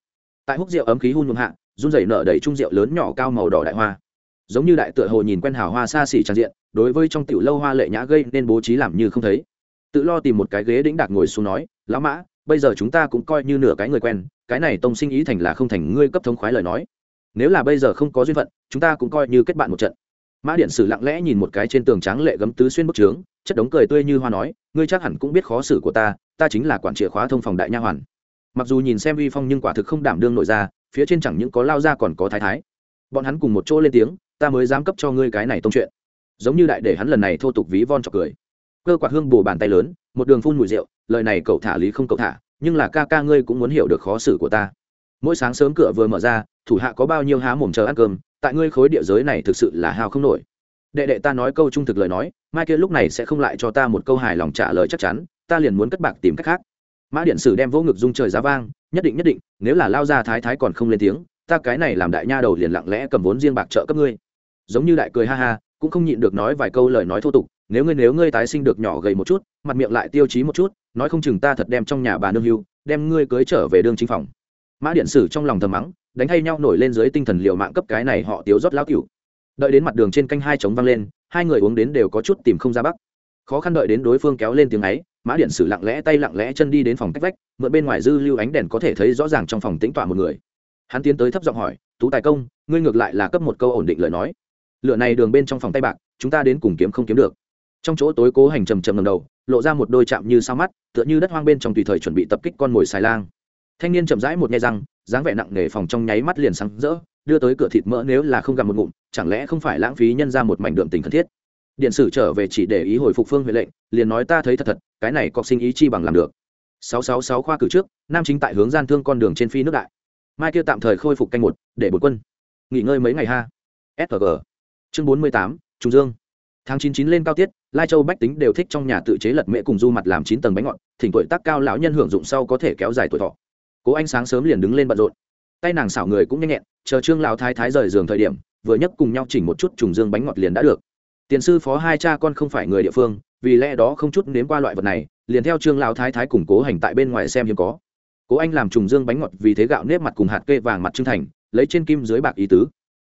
tại húc rượu ấm khí hun nhuộm hạ, run rẩy nở đầy trung rượu lớn nhỏ cao màu đỏ đại hoa. Giống như đại tựa hồ nhìn quen hào hoa xa xỉ tràn diện, đối với trong tiểu lâu hoa lệ nhã gây nên bố trí làm như không thấy. Tự lo tìm một cái ghế đĩnh đạc ngồi xuống nói, lão mã, bây giờ chúng ta cũng coi như nửa cái người quen, cái này tông sinh ý thành là không thành, ngươi cấp thống khoái lời nói. Nếu là bây giờ không có duyên phận, chúng ta cũng coi như kết bạn một trận. Mã điện sử lặng lẽ nhìn một cái trên tường tráng lệ gấm tứ xuyên bức trướng, chất đống cười tươi như hoa nói, ngươi chắc hẳn cũng biết khó xử của ta ta chính là quản chìa khóa thông phòng đại nha hoàn mặc dù nhìn xem uy phong nhưng quả thực không đảm đương nội ra, phía trên chẳng những có lao ra còn có thái thái. Bọn hắn cùng một chỗ lên tiếng, ta mới dám cấp cho ngươi cái này tông chuyện. Giống như đại để hắn lần này thô tục ví von trọc cười. Cơ quạt hương bù bàn tay lớn, một đường phun mùi rượu, lời này cậu thả lý không cậu thả, nhưng là ca ca ngươi cũng muốn hiểu được khó xử của ta. Mỗi sáng sớm cửa vừa mở ra, thủ hạ có bao nhiêu há mồm chờ ăn cơm, tại ngươi khối địa giới này thực sự là hào không nổi. Đệ đệ ta nói câu trung thực lời nói, mai kia lúc này sẽ không lại cho ta một câu hài lòng trả lời chắc chắn, ta liền muốn cất bạc tìm cách khác mã điện sử đem vỗ ngực dung trời giá vang, nhất định nhất định, nếu là lao ra thái thái còn không lên tiếng, ta cái này làm đại nha đầu liền lặng lẽ cầm vốn riêng bạc trợ cấp ngươi. Giống như đại cười ha ha, cũng không nhịn được nói vài câu lời nói thô tục, nếu ngươi nếu ngươi tái sinh được nhỏ gầy một chút, mặt miệng lại tiêu chí một chút, nói không chừng ta thật đem trong nhà bà nương hưu, đem ngươi cưới trở về đương chính phòng. Mã điện sử trong lòng thầm mắng, đánh thay nhau nổi lên dưới tinh thần liều mạng cấp cái này họ tiếu rót lão cửu. Đợi đến mặt đường trên canh hai trống văng lên, hai người uống đến đều có chút tìm không ra bắc. Khó khăn đợi đến đối phương kéo lên tiếng ấy mã điện sử lặng lẽ tay lặng lẽ chân đi đến phòng cách vách, mượn bên ngoài dư lưu ánh đèn có thể thấy rõ ràng trong phòng tĩnh tọa một người. Hắn tiến tới thấp giọng hỏi, tú tài công, ngươi ngược lại là cấp một câu ổn định lời nói. Lựa này đường bên trong phòng tay bạc, chúng ta đến cùng kiếm không kiếm được. Trong chỗ tối cố hành trầm trầm ngầm đầu, lộ ra một đôi chạm như sao mắt, tựa như đất hoang bên trong tùy thời chuẩn bị tập kích con mồi xài lang. Thanh niên chậm rãi một nghe răng, dáng vẻ nặng nề phòng trong nháy mắt liền sáng rỡ, đưa tới cửa thịt mỡ nếu là không gặp một ngụm, chẳng lẽ không phải lãng phí nhân ra một mảnh đượm tình cần thiết? Điện sử trở về chỉ để ý hồi phục phương huệ lệnh, liền nói ta thấy thật thật, cái này cọc sinh ý chi bằng làm được. Sáu sáu sáu khoa cử trước, nam chính tại hướng gian thương con đường trên phi nước đại. Mai kia tạm thời khôi phục canh một, để bột quân nghỉ ngơi mấy ngày ha. Sg chương bốn mươi tám trung dương. Tháng chín chín lên cao tiết, lai châu bách tính đều thích trong nhà tự chế lật mễ cùng du mặt làm chín tầng bánh ngọt, thỉnh tuổi tác cao lão nhân hưởng dụng sau có thể kéo dài tuổi thọ. Cố anh sáng sớm liền đứng lên bận rộn. Tay nàng xảo người cũng nhanh nhẹn, chờ trương lão thái thái rời giường thời điểm, vừa nhấc cùng nhau chỉnh một chút trùng dương bánh ngọt liền đã được tiền sư phó hai cha con không phải người địa phương, vì lẽ đó không chút nếm qua loại vật này, liền theo trương lão thái thái củng cố hành tại bên ngoài xem hiếm có. Cố anh làm trùng dương bánh ngọt vì thế gạo nếp mặt cùng hạt kê vàng mặt trưng thành, lấy trên kim dưới bạc ý tứ.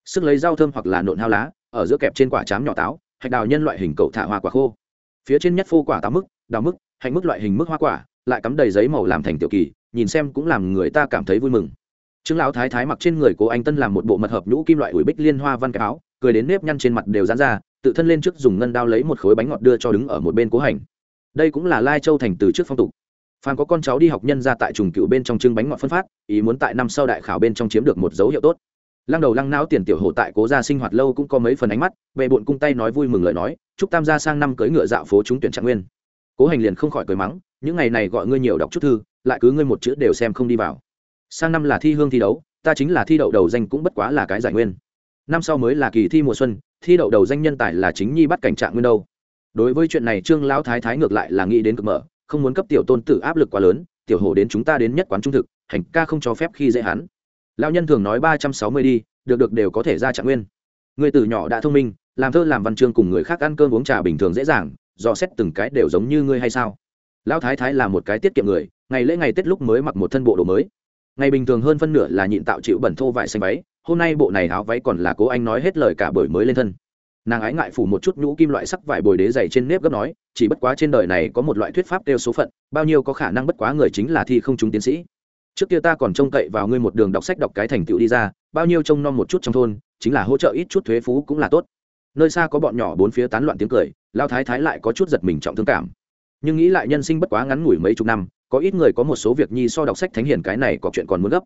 Sức lấy rau thơm hoặc là nộn hao lá, ở giữa kẹp trên quả chám nhỏ táo, hạch đào nhân loại hình cậu thả hoa quả khô. Phía trên nhất phô quả táo mức, đào mức, hạnh mức loại hình mức hoa quả, lại cắm đầy giấy màu làm thành tiểu kỳ, nhìn xem cũng làm người ta cảm thấy vui mừng. Trương lão thái thái mặc trên người cố anh tân làm một bộ mật hợp nhũ kim loại ủi bích liên hoa văn cái áo, cười đến nếp nhăn trên mặt đều dán ra tự thân lên trước dùng ngân đao lấy một khối bánh ngọt đưa cho đứng ở một bên cố hành. Đây cũng là lai châu thành từ trước phong tục. Phan có con cháu đi học nhân ra tại trùng cựu bên trong trưng bánh ngọt phân phát, ý muốn tại năm sau đại khảo bên trong chiếm được một dấu hiệu tốt. Lăng đầu lăng não tiền tiểu hộ tại cố gia sinh hoạt lâu cũng có mấy phần ánh mắt về bụn cung tay nói vui mừng lời nói, chúc tam gia sang năm cưỡi ngựa dạo phố trúng tuyển trạng nguyên. Cố hành liền không khỏi cười mắng, những ngày này gọi ngươi nhiều đọc chút thư, lại cứ ngươi một chữ đều xem không đi vào. Sang năm là thi hương thi đấu, ta chính là thi đậu đầu danh cũng bất quá là cái giải nguyên. Năm sau mới là kỳ thi mùa xuân thi đậu đầu danh nhân tài là chính nhi bắt cảnh trạng nguyên đâu. Đối với chuyện này, trương lão thái thái ngược lại là nghĩ đến cực mở, không muốn cấp tiểu tôn tử áp lực quá lớn, tiểu hồ đến chúng ta đến nhất quán trung thực, hành ca không cho phép khi dễ hắn. Lão nhân thường nói ba trăm sáu mươi đi, được được đều có thể ra trạng nguyên. Người từ nhỏ đã thông minh, làm thơ, làm văn chương cùng người khác ăn cơm uống trà bình thường dễ dàng, dò xét từng cái đều giống như ngươi hay sao? Lão thái thái là một cái tiết kiệm người, ngày lễ ngày tết lúc mới mặc một thân bộ đồ mới. Ngày bình thường hơn phân nửa là nhịn tạo chịu bẩn thô vải xanh váy hôm nay bộ này áo váy còn là cố anh nói hết lời cả bởi mới lên thân. Nàng ái ngại phủ một chút nhũ kim loại sắc vải bồi đế dày trên nếp gấp nói, chỉ bất quá trên đời này có một loại thuyết pháp đeo số phận, bao nhiêu có khả năng bất quá người chính là thi không chúng tiến sĩ. Trước kia ta còn trông cậy vào ngươi một đường đọc sách đọc cái thành tựu đi ra, bao nhiêu trông nom một chút trong thôn, chính là hỗ trợ ít chút thuế phú cũng là tốt. Nơi xa có bọn nhỏ bốn phía tán loạn tiếng cười, lao thái thái lại có chút giật mình trọng thương cảm. Nhưng nghĩ lại nhân sinh bất quá ngắn ngủi mấy chục năm, có ít người có một số việc nhi so đọc sách thánh hiền cái này có chuyện còn muốn gấp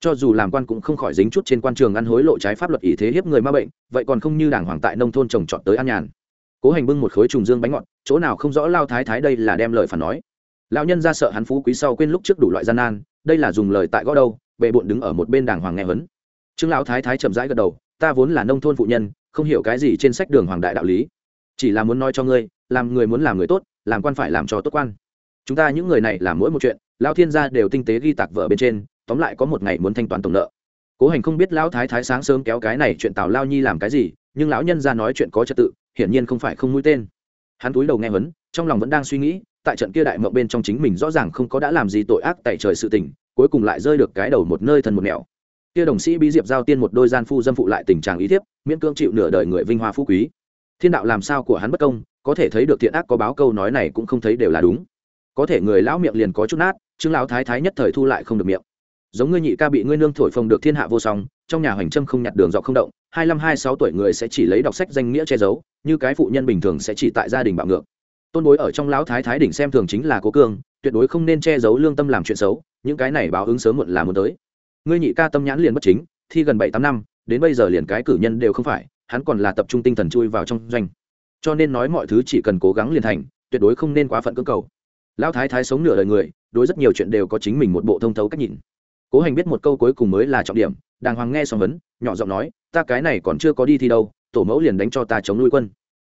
cho dù làm quan cũng không khỏi dính chút trên quan trường ăn hối lộ trái pháp luật ý thế hiếp người ma bệnh, vậy còn không như đảng hoàng tại nông thôn trồng trọt tới an nhàn. Cố hành bưng một khối trùng dương bánh ngọt, chỗ nào không rõ lao thái thái đây là đem lời phản nói. Lão nhân ra sợ hắn phú quý sau quên lúc trước đủ loại gian nan, đây là dùng lời tại gõ đâu, bệ bộn đứng ở một bên đàng hoàng nghe vấn trương lão thái thái chậm rãi gật đầu, ta vốn là nông thôn phụ nhân, không hiểu cái gì trên sách đường hoàng đại đạo lý. Chỉ là muốn nói cho ngươi, làm người muốn làm người tốt, làm quan phải làm cho tốt quan. Chúng ta những người này làm mỗi một chuyện lao thiên gia đều tinh tế ghi tạc vợ bên trên tóm lại có một ngày muốn thanh toán tổng nợ. Cố hành không biết lão thái thái sáng sớm kéo cái này chuyện tào lao nhi làm cái gì, nhưng lão nhân ra nói chuyện có trật tự, hiển nhiên không phải không mũi tên. Hắn túi đầu nghe vấn trong lòng vẫn đang suy nghĩ, tại trận kia đại mộng bên trong chính mình rõ ràng không có đã làm gì tội ác tại trời sự tình, cuối cùng lại rơi được cái đầu một nơi thần một nẻo. Kia đồng sĩ bí diệp giao tiên một đôi gian phu dâm phụ lại tình trạng ý thiếp, miễn cưỡng chịu nửa đời người vinh hoa phú quý. Thiên đạo làm sao của hắn bất công, có thể thấy được thiện ác có báo câu nói này cũng không thấy đều là đúng. Có thể người lão miệng liền có chút nát chứng lão thái thái nhất thời thu lại không được miệng giống ngươi nhị ca bị ngươi nương thổi phồng được thiên hạ vô song, trong nhà hoành trâm không nhặt đường dọc không động, hai mươi hai sáu tuổi người sẽ chỉ lấy đọc sách danh nghĩa che giấu, như cái phụ nhân bình thường sẽ chỉ tại gia đình bạo ngược. Tôn bối ở trong lão thái thái đỉnh xem thường chính là cố cương, tuyệt đối không nên che giấu lương tâm làm chuyện xấu, những cái này báo ứng sớm muộn là muốn tới. Ngươi nhị ca tâm nhãn liền bất chính, thi gần bảy tám năm, đến bây giờ liền cái cử nhân đều không phải, hắn còn là tập trung tinh thần chui vào trong doanh. Cho nên nói mọi thứ chỉ cần cố gắng liền thành, tuyệt đối không nên quá phận cưỡng cầu. Lão thái thái sống nửa đời người, đối rất nhiều chuyện đều có chính mình một bộ thông thấu cách nhìn cố hành biết một câu cuối cùng mới là trọng điểm, đàng hoàng nghe xong vấn, nhỏ giọng nói, ta cái này còn chưa có đi thi đâu, tổ mẫu liền đánh cho ta chống nuôi quân.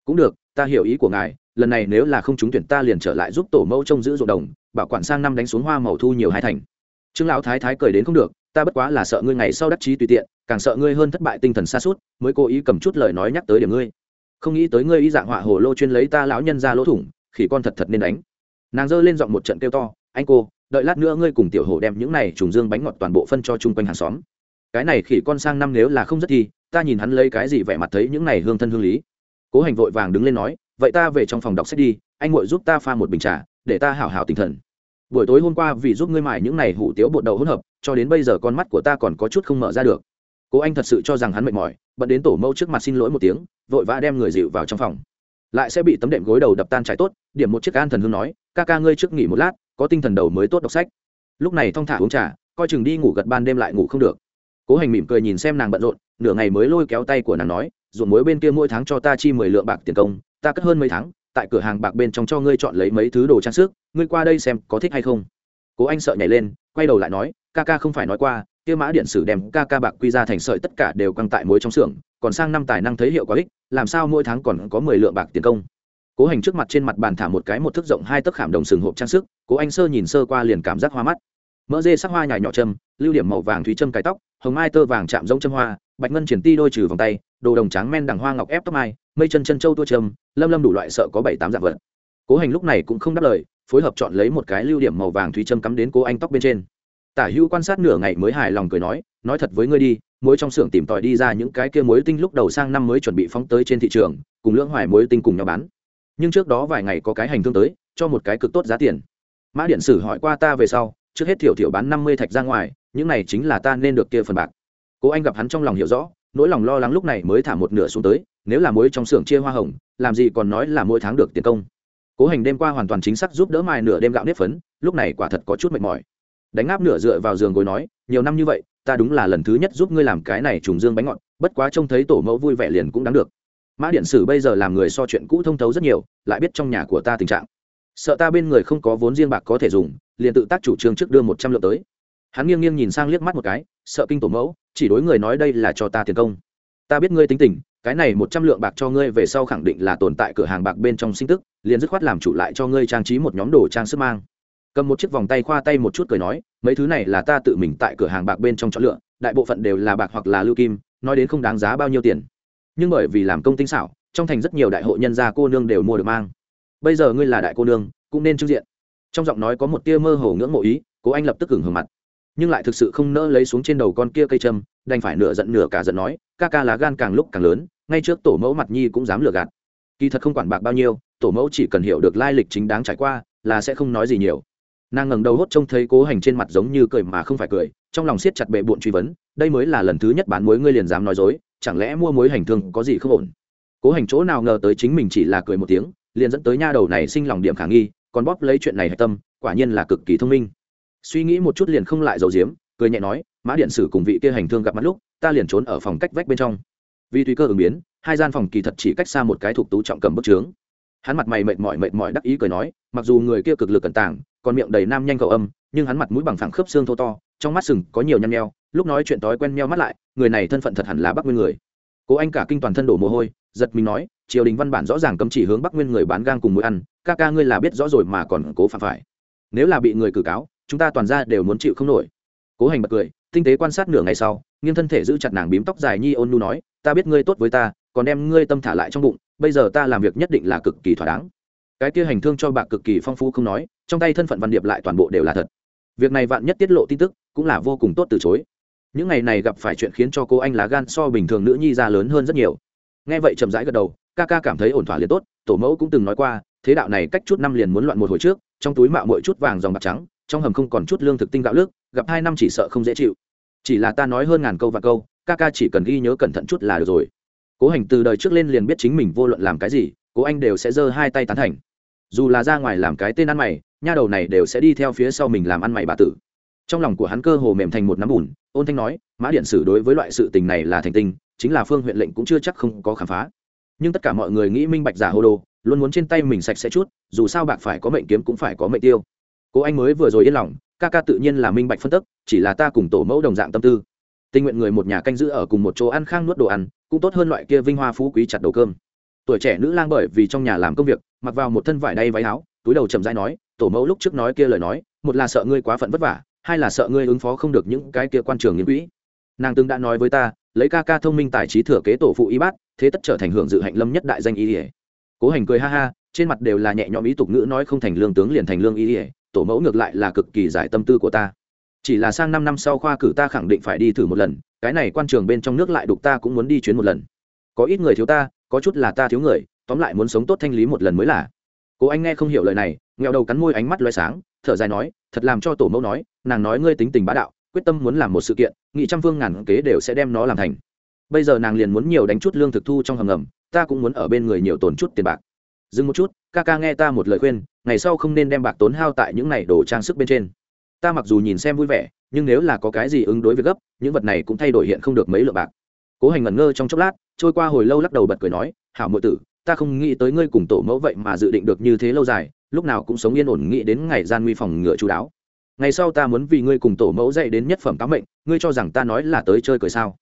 Cũng được, ta hiểu ý của ngài, lần này nếu là không trúng tuyển ta liền trở lại giúp tổ mẫu trông giữ ruộng đồng, bảo quản sang năm đánh xuống hoa màu thu nhiều hai thành. Trương lão thái thái cười đến không được, ta bất quá là sợ ngươi ngày sau đắc chí tùy tiện, càng sợ ngươi hơn thất bại tinh thần xa suốt, mới cố ý cầm chút lời nói nhắc tới điểm ngươi. Không nghĩ tới ngươi ý dạng họa hồ lô chuyên lấy ta lão nhân ra lỗ thủng, khỉ con thật thật nên đánh. Nàng giơ lên giọng một trận kêu to, anh cô đợi lát nữa ngươi cùng tiểu hổ đem những này trùng dương bánh ngọt toàn bộ phân cho chung quanh hàng xóm. Cái này khỉ con sang năm nếu là không rất thì, ta nhìn hắn lấy cái gì vẻ mặt thấy những này hương thân hương lý. Cố hành vội vàng đứng lên nói, vậy ta về trong phòng đọc sách đi, anh ngồi giúp ta pha một bình trà, để ta hảo hảo tinh thần. Buổi tối hôm qua vì giúp ngươi mải những này hủ tiếu bột đậu hỗn hợp, cho đến bây giờ con mắt của ta còn có chút không mở ra được. Cố anh thật sự cho rằng hắn mệt mỏi, bận đến tổ mẫu trước mặt xin lỗi một tiếng, vội vã đem người dịu vào trong phòng. Lại sẽ bị tấm đệm gối đầu đập tan trái tốt, điểm một chiếc an thần hương nói, ca ca ngươi trước nghỉ một lát có tinh thần đầu mới tốt đọc sách. Lúc này thong thả uống trà, coi chừng đi ngủ gật ban đêm lại ngủ không được. Cố hành mỉm cười nhìn xem nàng bận rộn, nửa ngày mới lôi kéo tay của nàng nói, ruộng muối bên kia mỗi tháng cho ta chi mười lượng bạc tiền công, ta cất hơn mấy tháng, tại cửa hàng bạc bên trong cho ngươi chọn lấy mấy thứ đồ trang sức, ngươi qua đây xem có thích hay không. Cố anh sợ nhảy lên, quay đầu lại nói, ca ca không phải nói qua, kia mã điện sử đem ca ca bạc quy ra thành sợi tất cả đều căng tại muối trong xưởng, còn sang năm tài năng thấy hiệu quả ích, làm sao mỗi tháng còn có mười lượng bạc tiền công? Cố hành trước mặt trên mặt bàn thả một cái một thước rộng hai tấc khảm đồng sừng hộp trang sức, cố anh sơ nhìn sơ qua liền cảm giác hoa mắt. Mỡ dê sắc hoa nhài nhỏ châm lưu điểm màu vàng thúy châm cái tóc, hồng mai tơ vàng chạm giống châm hoa, bạch ngân triển ti đôi trừ vòng tay, đồ đồng trắng men đằng hoa ngọc ép tóc mai, mây chân chân châu tua châm lâm lâm đủ loại sợ có bảy tám dạng vật. Cố hành lúc này cũng không đáp lời, phối hợp chọn lấy một cái lưu điểm màu vàng thúy châm cắm đến cố anh tóc bên trên. Tả hữu quan sát nửa ngày mới hài lòng cười nói nói thật với ngươi đi, muối trong xưởng tìm tòi đi ra những cái kia muối tinh lúc đầu sang năm mới chuẩn bị phóng tới trên thị trường, cùng lưỡng hoài muối tinh cùng nhau bán nhưng trước đó vài ngày có cái hành thương tới, cho một cái cực tốt giá tiền. Mã điện sử hỏi qua ta về sau, trước hết thiểu thiểu bán năm mươi thạch ra ngoài, những này chính là ta nên được kia phần bạc. Cố anh gặp hắn trong lòng hiểu rõ, nỗi lòng lo lắng lúc này mới thả một nửa xuống tới, nếu là muối trong xưởng chia hoa hồng, làm gì còn nói là mỗi tháng được tiền công. Cố hành đêm qua hoàn toàn chính xác giúp đỡ mài nửa đêm gạo nếp phấn, lúc này quả thật có chút mệt mỏi. Đánh áp nửa dựa vào giường gối nói, nhiều năm như vậy, ta đúng là lần thứ nhất giúp ngươi làm cái này trùng dương bánh ngọt, bất quá trông thấy tổ mẫu vui vẻ liền cũng đáng được mã điện sử bây giờ làm người so chuyện cũ thông thấu rất nhiều, lại biết trong nhà của ta tình trạng. Sợ ta bên người không có vốn riêng bạc có thể dùng, liền tự tác chủ trương trước đưa một trăm lượng tới. Hắn nghiêng nghiêng nhìn sang liếc mắt một cái, sợ kinh tổ mẫu, chỉ đối người nói đây là cho ta tiền công. Ta biết ngươi tính tình, cái này một trăm lượng bạc cho ngươi về sau khẳng định là tồn tại cửa hàng bạc bên trong sinh tức, liền dứt khoát làm chủ lại cho ngươi trang trí một nhóm đồ trang sức mang. Cầm một chiếc vòng tay khoa tay một chút cười nói, mấy thứ này là ta tự mình tại cửa hàng bạc bên trong chọn lựa, đại bộ phận đều là bạc hoặc là lưu kim, nói đến không đáng giá bao nhiêu tiền nhưng bởi vì làm công tinh xảo, trong thành rất nhiều đại hội nhân gia cô nương đều mua được mang. Bây giờ ngươi là đại cô nương, cũng nên trưng diện. Trong giọng nói có một tia mơ hồ ngưỡng mộ ý, cố anh lập tức hưởng hưởng mặt. Nhưng lại thực sự không nỡ lấy xuống trên đầu con kia cây châm, đành phải nửa giận nửa cả giận nói, ca ca lá gan càng lúc càng lớn, ngay trước tổ mẫu mặt nhi cũng dám lừa gạt. Kỳ thật không quản bạc bao nhiêu, tổ mẫu chỉ cần hiểu được lai lịch chính đáng trải qua, là sẽ không nói gì nhiều nàng ngẩng đầu hốt trông thấy cố hành trên mặt giống như cười mà không phải cười, trong lòng siết chặt bệ bụng truy vấn, đây mới là lần thứ nhất bán muối ngươi liền dám nói dối, chẳng lẽ mua muối hành thương có gì không ổn? Cố hành chỗ nào ngờ tới chính mình chỉ là cười một tiếng, liền dẫn tới nha đầu này sinh lòng điểm khả nghi, còn bóp lấy chuyện này hạch tâm, quả nhiên là cực kỳ thông minh. Suy nghĩ một chút liền không lại dầu diếm cười nhẹ nói, mã điện sử cùng vị kia hành thương gặp mặt lúc, ta liền trốn ở phòng cách vách bên trong. Vì tùy cơ ứng biến, hai gian phòng kỳ thật chỉ cách xa một cái thuộc tú trọng cầm bức trướng. Hắn mặt mày mệt mỏi mệt mỏi đắc ý cười nói, mặc dù người kia cực lực cẩn tàng còn miệng đầy nam nhanh cầu âm, nhưng hắn mặt mũi bằng phẳng khớp xương thô to, trong mắt sừng có nhiều nhăn nheo, lúc nói chuyện tối quen meo mắt lại, người này thân phận thật hẳn là bắc nguyên người. Cố anh cả kinh toàn thân đổ mồ hôi, giật mình nói, triều đình văn bản rõ ràng cấm chỉ hướng bắc nguyên người bán gang cùng mũi ăn, ca ca ngươi là biết rõ rồi mà còn cố phạm phải. Nếu là bị người cử cáo, chúng ta toàn ra đều muốn chịu không nổi. Cố hành bật cười, tinh tế quan sát nửa ngày sau, nghiêng thân thể giữ chặt nàng bím tóc dài nhi ôn nu nói, ta biết ngươi tốt với ta, còn đem ngươi tâm thả lại trong bụng, bây giờ ta làm việc nhất định là cực kỳ thỏa đáng cái kia hành thương cho bạc cực kỳ phong phú không nói, trong tay thân phận văn điệp lại toàn bộ đều là thật. Việc này vạn nhất tiết lộ tin tức, cũng là vô cùng tốt từ chối. Những ngày này gặp phải chuyện khiến cho cô anh lá gan so bình thường nữ nhi ra lớn hơn rất nhiều. Nghe vậy chậm rãi gật đầu, ca ca cảm thấy ổn thỏa liền tốt, tổ mẫu cũng từng nói qua, thế đạo này cách chút năm liền muốn loạn một hồi trước, trong túi mạo mỗi chút vàng dòng bạc trắng, trong hầm không còn chút lương thực tinh gạo nước gặp hai năm chỉ sợ không dễ chịu. Chỉ là ta nói hơn ngàn câu và câu, ca ca chỉ cần ghi nhớ cẩn thận chút là được rồi. Cố hành từ đời trước lên liền biết chính mình vô luận làm cái gì, cố anh đều sẽ giơ hai tay tán thành dù là ra ngoài làm cái tên ăn mày, nha đầu này đều sẽ đi theo phía sau mình làm ăn mày bà tử. Trong lòng của hắn cơ hồ mềm thành một nắm bùn, ôn thanh nói, mã điện sử đối với loại sự tình này là thành tinh, chính là phương huyện lệnh cũng chưa chắc không có khám phá. Nhưng tất cả mọi người nghĩ minh bạch giả hô đồ, luôn muốn trên tay mình sạch sẽ chút, dù sao bạc phải có mệnh kiếm cũng phải có mệnh tiêu. Cố anh mới vừa rồi yên lòng, ca ca tự nhiên là minh bạch phân tức, chỉ là ta cùng tổ mẫu đồng dạng tâm tư. Tình nguyện người một nhà canh giữ ở cùng một chỗ ăn khang nuốt đồ ăn, cũng tốt hơn loại kia vinh hoa phú quý chặt đầu cơm tuổi trẻ nữ lang bởi vì trong nhà làm công việc, mặc vào một thân vải đay váy áo, túi đầu chậm rãi nói, tổ mẫu lúc trước nói kia lời nói, một là sợ ngươi quá phận vất vả, hai là sợ ngươi ứng phó không được những cái kia quan trường nghiên quỹ. Nàng từng đã nói với ta, lấy ca ca thông minh tài trí thừa kế tổ phụ y bát, thế tất trở thành hưởng dự hạnh lâm nhất đại danh y ỉa cố hành cười ha ha, trên mặt đều là nhẹ nhõm ý tục ngữ nói không thành lương tướng liền thành lương y ỉa tổ mẫu ngược lại là cực kỳ giải tâm tư của ta. Chỉ là sang năm năm sau khoa cử ta khẳng định phải đi thử một lần, cái này quan trường bên trong nước lại đục ta cũng muốn đi chuyến một lần. Có ít người thiếu ta có chút là ta thiếu người, tóm lại muốn sống tốt thanh lý một lần mới là. Cố anh nghe không hiểu lời này nghèo đầu cắn môi ánh mắt loay sáng, thở dài nói, thật làm cho tổ mẫu nói, nàng nói ngươi tính tình bá đạo, quyết tâm muốn làm một sự kiện, nghị trăm phương ngàn kế đều sẽ đem nó làm thành. Bây giờ nàng liền muốn nhiều đánh chút lương thực thu trong hầm ngầm, ta cũng muốn ở bên người nhiều tồn chút tiền bạc. Dừng một chút, ca ca nghe ta một lời khuyên, ngày sau không nên đem bạc tốn hao tại những này đồ trang sức bên trên. Ta mặc dù nhìn xem vui vẻ, nhưng nếu là có cái gì ứng đối với gấp, những vật này cũng thay đổi hiện không được mấy lượng bạc cố hành ngẩn ngơ trong chốc lát, trôi qua hồi lâu lắc đầu bật cười nói, hảo mượn tử, ta không nghĩ tới ngươi cùng tổ mẫu vậy mà dự định được như thế lâu dài, lúc nào cũng sống yên ổn nghĩ đến ngày gian nguy phòng ngựa chú đáo. Ngày sau ta muốn vì ngươi cùng tổ mẫu dậy đến nhất phẩm tám mệnh, ngươi cho rằng ta nói là tới chơi cười sao?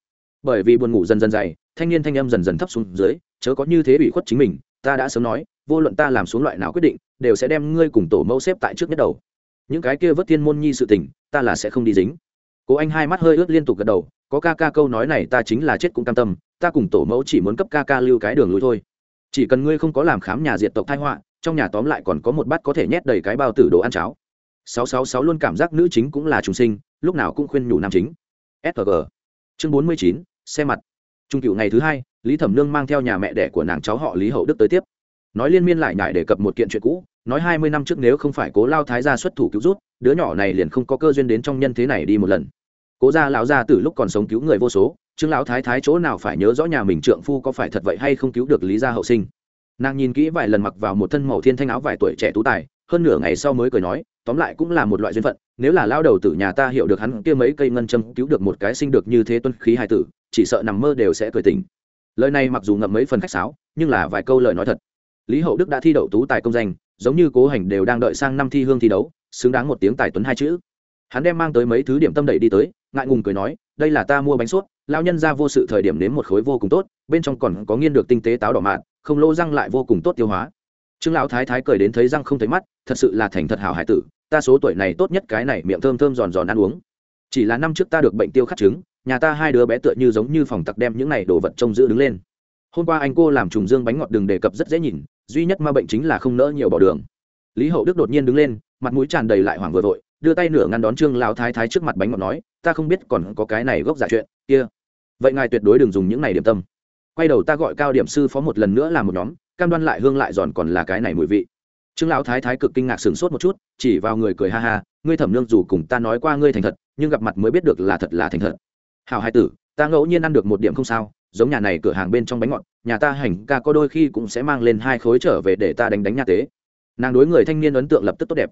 Bởi vì buồn ngủ dần dần dày, thanh niên thanh âm dần dần thấp xuống dưới, chớ có như thế bị khuất chính mình, ta đã sớm nói, vô luận ta làm xuống loại nào quyết định, đều sẽ đem ngươi cùng tổ mẫu xếp tại trước nhất đầu. Những cái kia vớt thiên môn nhi sự tình, ta là sẽ không đi dính cố anh hai mắt hơi ướt liên tục gật đầu, có ca ca câu nói này ta chính là chết cũng cam tâm, ta cùng tổ mẫu chỉ muốn cấp ca ca lưu cái đường lui thôi. Chỉ cần ngươi không có làm khám nhà diệt tộc thai họa, trong nhà tóm lại còn có một bát có thể nhét đầy cái bao tử đồ ăn cháo. Sáu sáu sáu luôn cảm giác nữ chính cũng là trùng sinh, lúc nào cũng khuyên nhủ nam chính. Sg chương bốn mươi chín, xe mặt. Trung cựu ngày thứ hai, lý thẩm nương mang theo nhà mẹ đẻ của nàng cháu họ lý hậu đức tới tiếp. Nói liên miên lại nhải đề cập một kiện chuyện cũ, nói hai mươi năm trước nếu không phải cố lao thái gia xuất thủ cứu rút, đứa nhỏ này liền không có cơ duyên đến trong nhân thế này đi một lần cố gia lão gia từ lúc còn sống cứu người vô số chương lão thái thái chỗ nào phải nhớ rõ nhà mình trượng phu có phải thật vậy hay không cứu được lý gia hậu sinh. Nàng nhìn kỹ vài lần mặc vào một thân màu thiên thanh áo vài tuổi trẻ tú tài, hơn nửa ngày sau mới cười nói, tóm lại cũng là một loại duyên phận, nếu là lao đầu tử nhà ta hiểu được hắn kia mấy cây ngân châm cứu được một cái sinh được như thế tuân khí hài tử, chỉ sợ nằm mơ đều sẽ cười tỉnh. Lời này mặc dù ngậm mấy phần khách sáo, nhưng là vài câu lời nói thật. Lý hậu đức đã thi đậu tú tài công danh, giống như cố hành đều đang đợi sang năm thi hương thi đấu, xứng đáng một tiếng tài tuấn hai chữ hắn đem mang tới mấy thứ điểm tâm đẩy đi tới, ngại ngùng cười nói, đây là ta mua bánh suốt lao nhân ra vô sự thời điểm nếm một khối vô cùng tốt, bên trong còn có nghiên được tinh tế táo đỏ mạn không lô răng lại vô cùng tốt tiêu hóa. Trương lão thái thái cười đến thấy răng không thấy mắt, thật sự là thành thật hảo hải tử, ta số tuổi này tốt nhất cái này miệng thơm thơm giòn giòn ăn uống. Chỉ là năm trước ta được bệnh tiêu khắc trứng nhà ta hai đứa bé tựa như giống như phòng tặc đem những này đồ vật trông giữ đứng lên. Hôm qua anh cô làm trùng dương bánh ngọt đường đề cập rất dễ nhìn, duy nhất ma bệnh chính là không nỡ nhiều bỏ đường. Lý hậu đức đột nhiên đứng lên, mặt mũi tràn đầy lại hoảng vừa vội đưa tay nửa ngăn đón trương lão thái thái trước mặt bánh ngọt nói, ta không biết còn có cái này gốc giả chuyện, kia. Vậy ngài tuyệt đối đừng dùng những này điểm tâm. Quay đầu ta gọi cao điểm sư phó một lần nữa làm một nhóm, cam đoan lại hương lại giòn còn là cái này mùi vị. Trương lão thái thái cực kinh ngạc sửng sốt một chút, chỉ vào người cười ha ha, ngươi thẩm nương dù cùng ta nói qua ngươi thành thật, nhưng gặp mặt mới biết được là thật là thành thật. Hào hai tử, ta ngẫu nhiên ăn được một điểm không sao, giống nhà này cửa hàng bên trong bánh ngọt, nhà ta hành ca có đôi khi cũng sẽ mang lên hai khối trở về để ta đánh đánh nhà tế. Nàng đối người thanh niên ấn tượng lập tức tốt đẹp.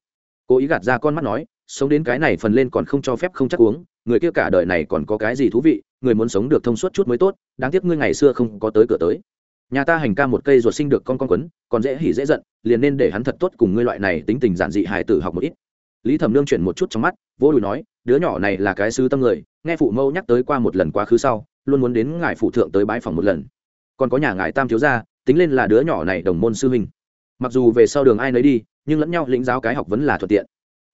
Cố ý gạt ra con mắt nói sống đến cái này phần lên còn không cho phép không chắc uống, người kia cả đời này còn có cái gì thú vị, người muốn sống được thông suốt chút mới tốt, đáng tiếc ngươi ngày xưa không có tới cửa tới. Nhà ta hành ca một cây ruột sinh được con con quấn, còn dễ hỉ dễ giận, liền nên để hắn thật tốt cùng ngươi loại này tính tình giản dị hài tử học một ít. Lý thẩm nương chuyển một chút trong mắt, vô đùi nói, đứa nhỏ này là cái sứ tâm người, nghe phụ mẫu nhắc tới qua một lần quá khứ sau, luôn muốn đến ngài phụ thượng tới bãi phòng một lần. Còn có nhà ngài tam thiếu gia, tính lên là đứa nhỏ này đồng môn sư huynh. Mặc dù về sau đường ai nấy đi, nhưng lẫn nhau lĩnh giáo cái học vẫn là thuận tiện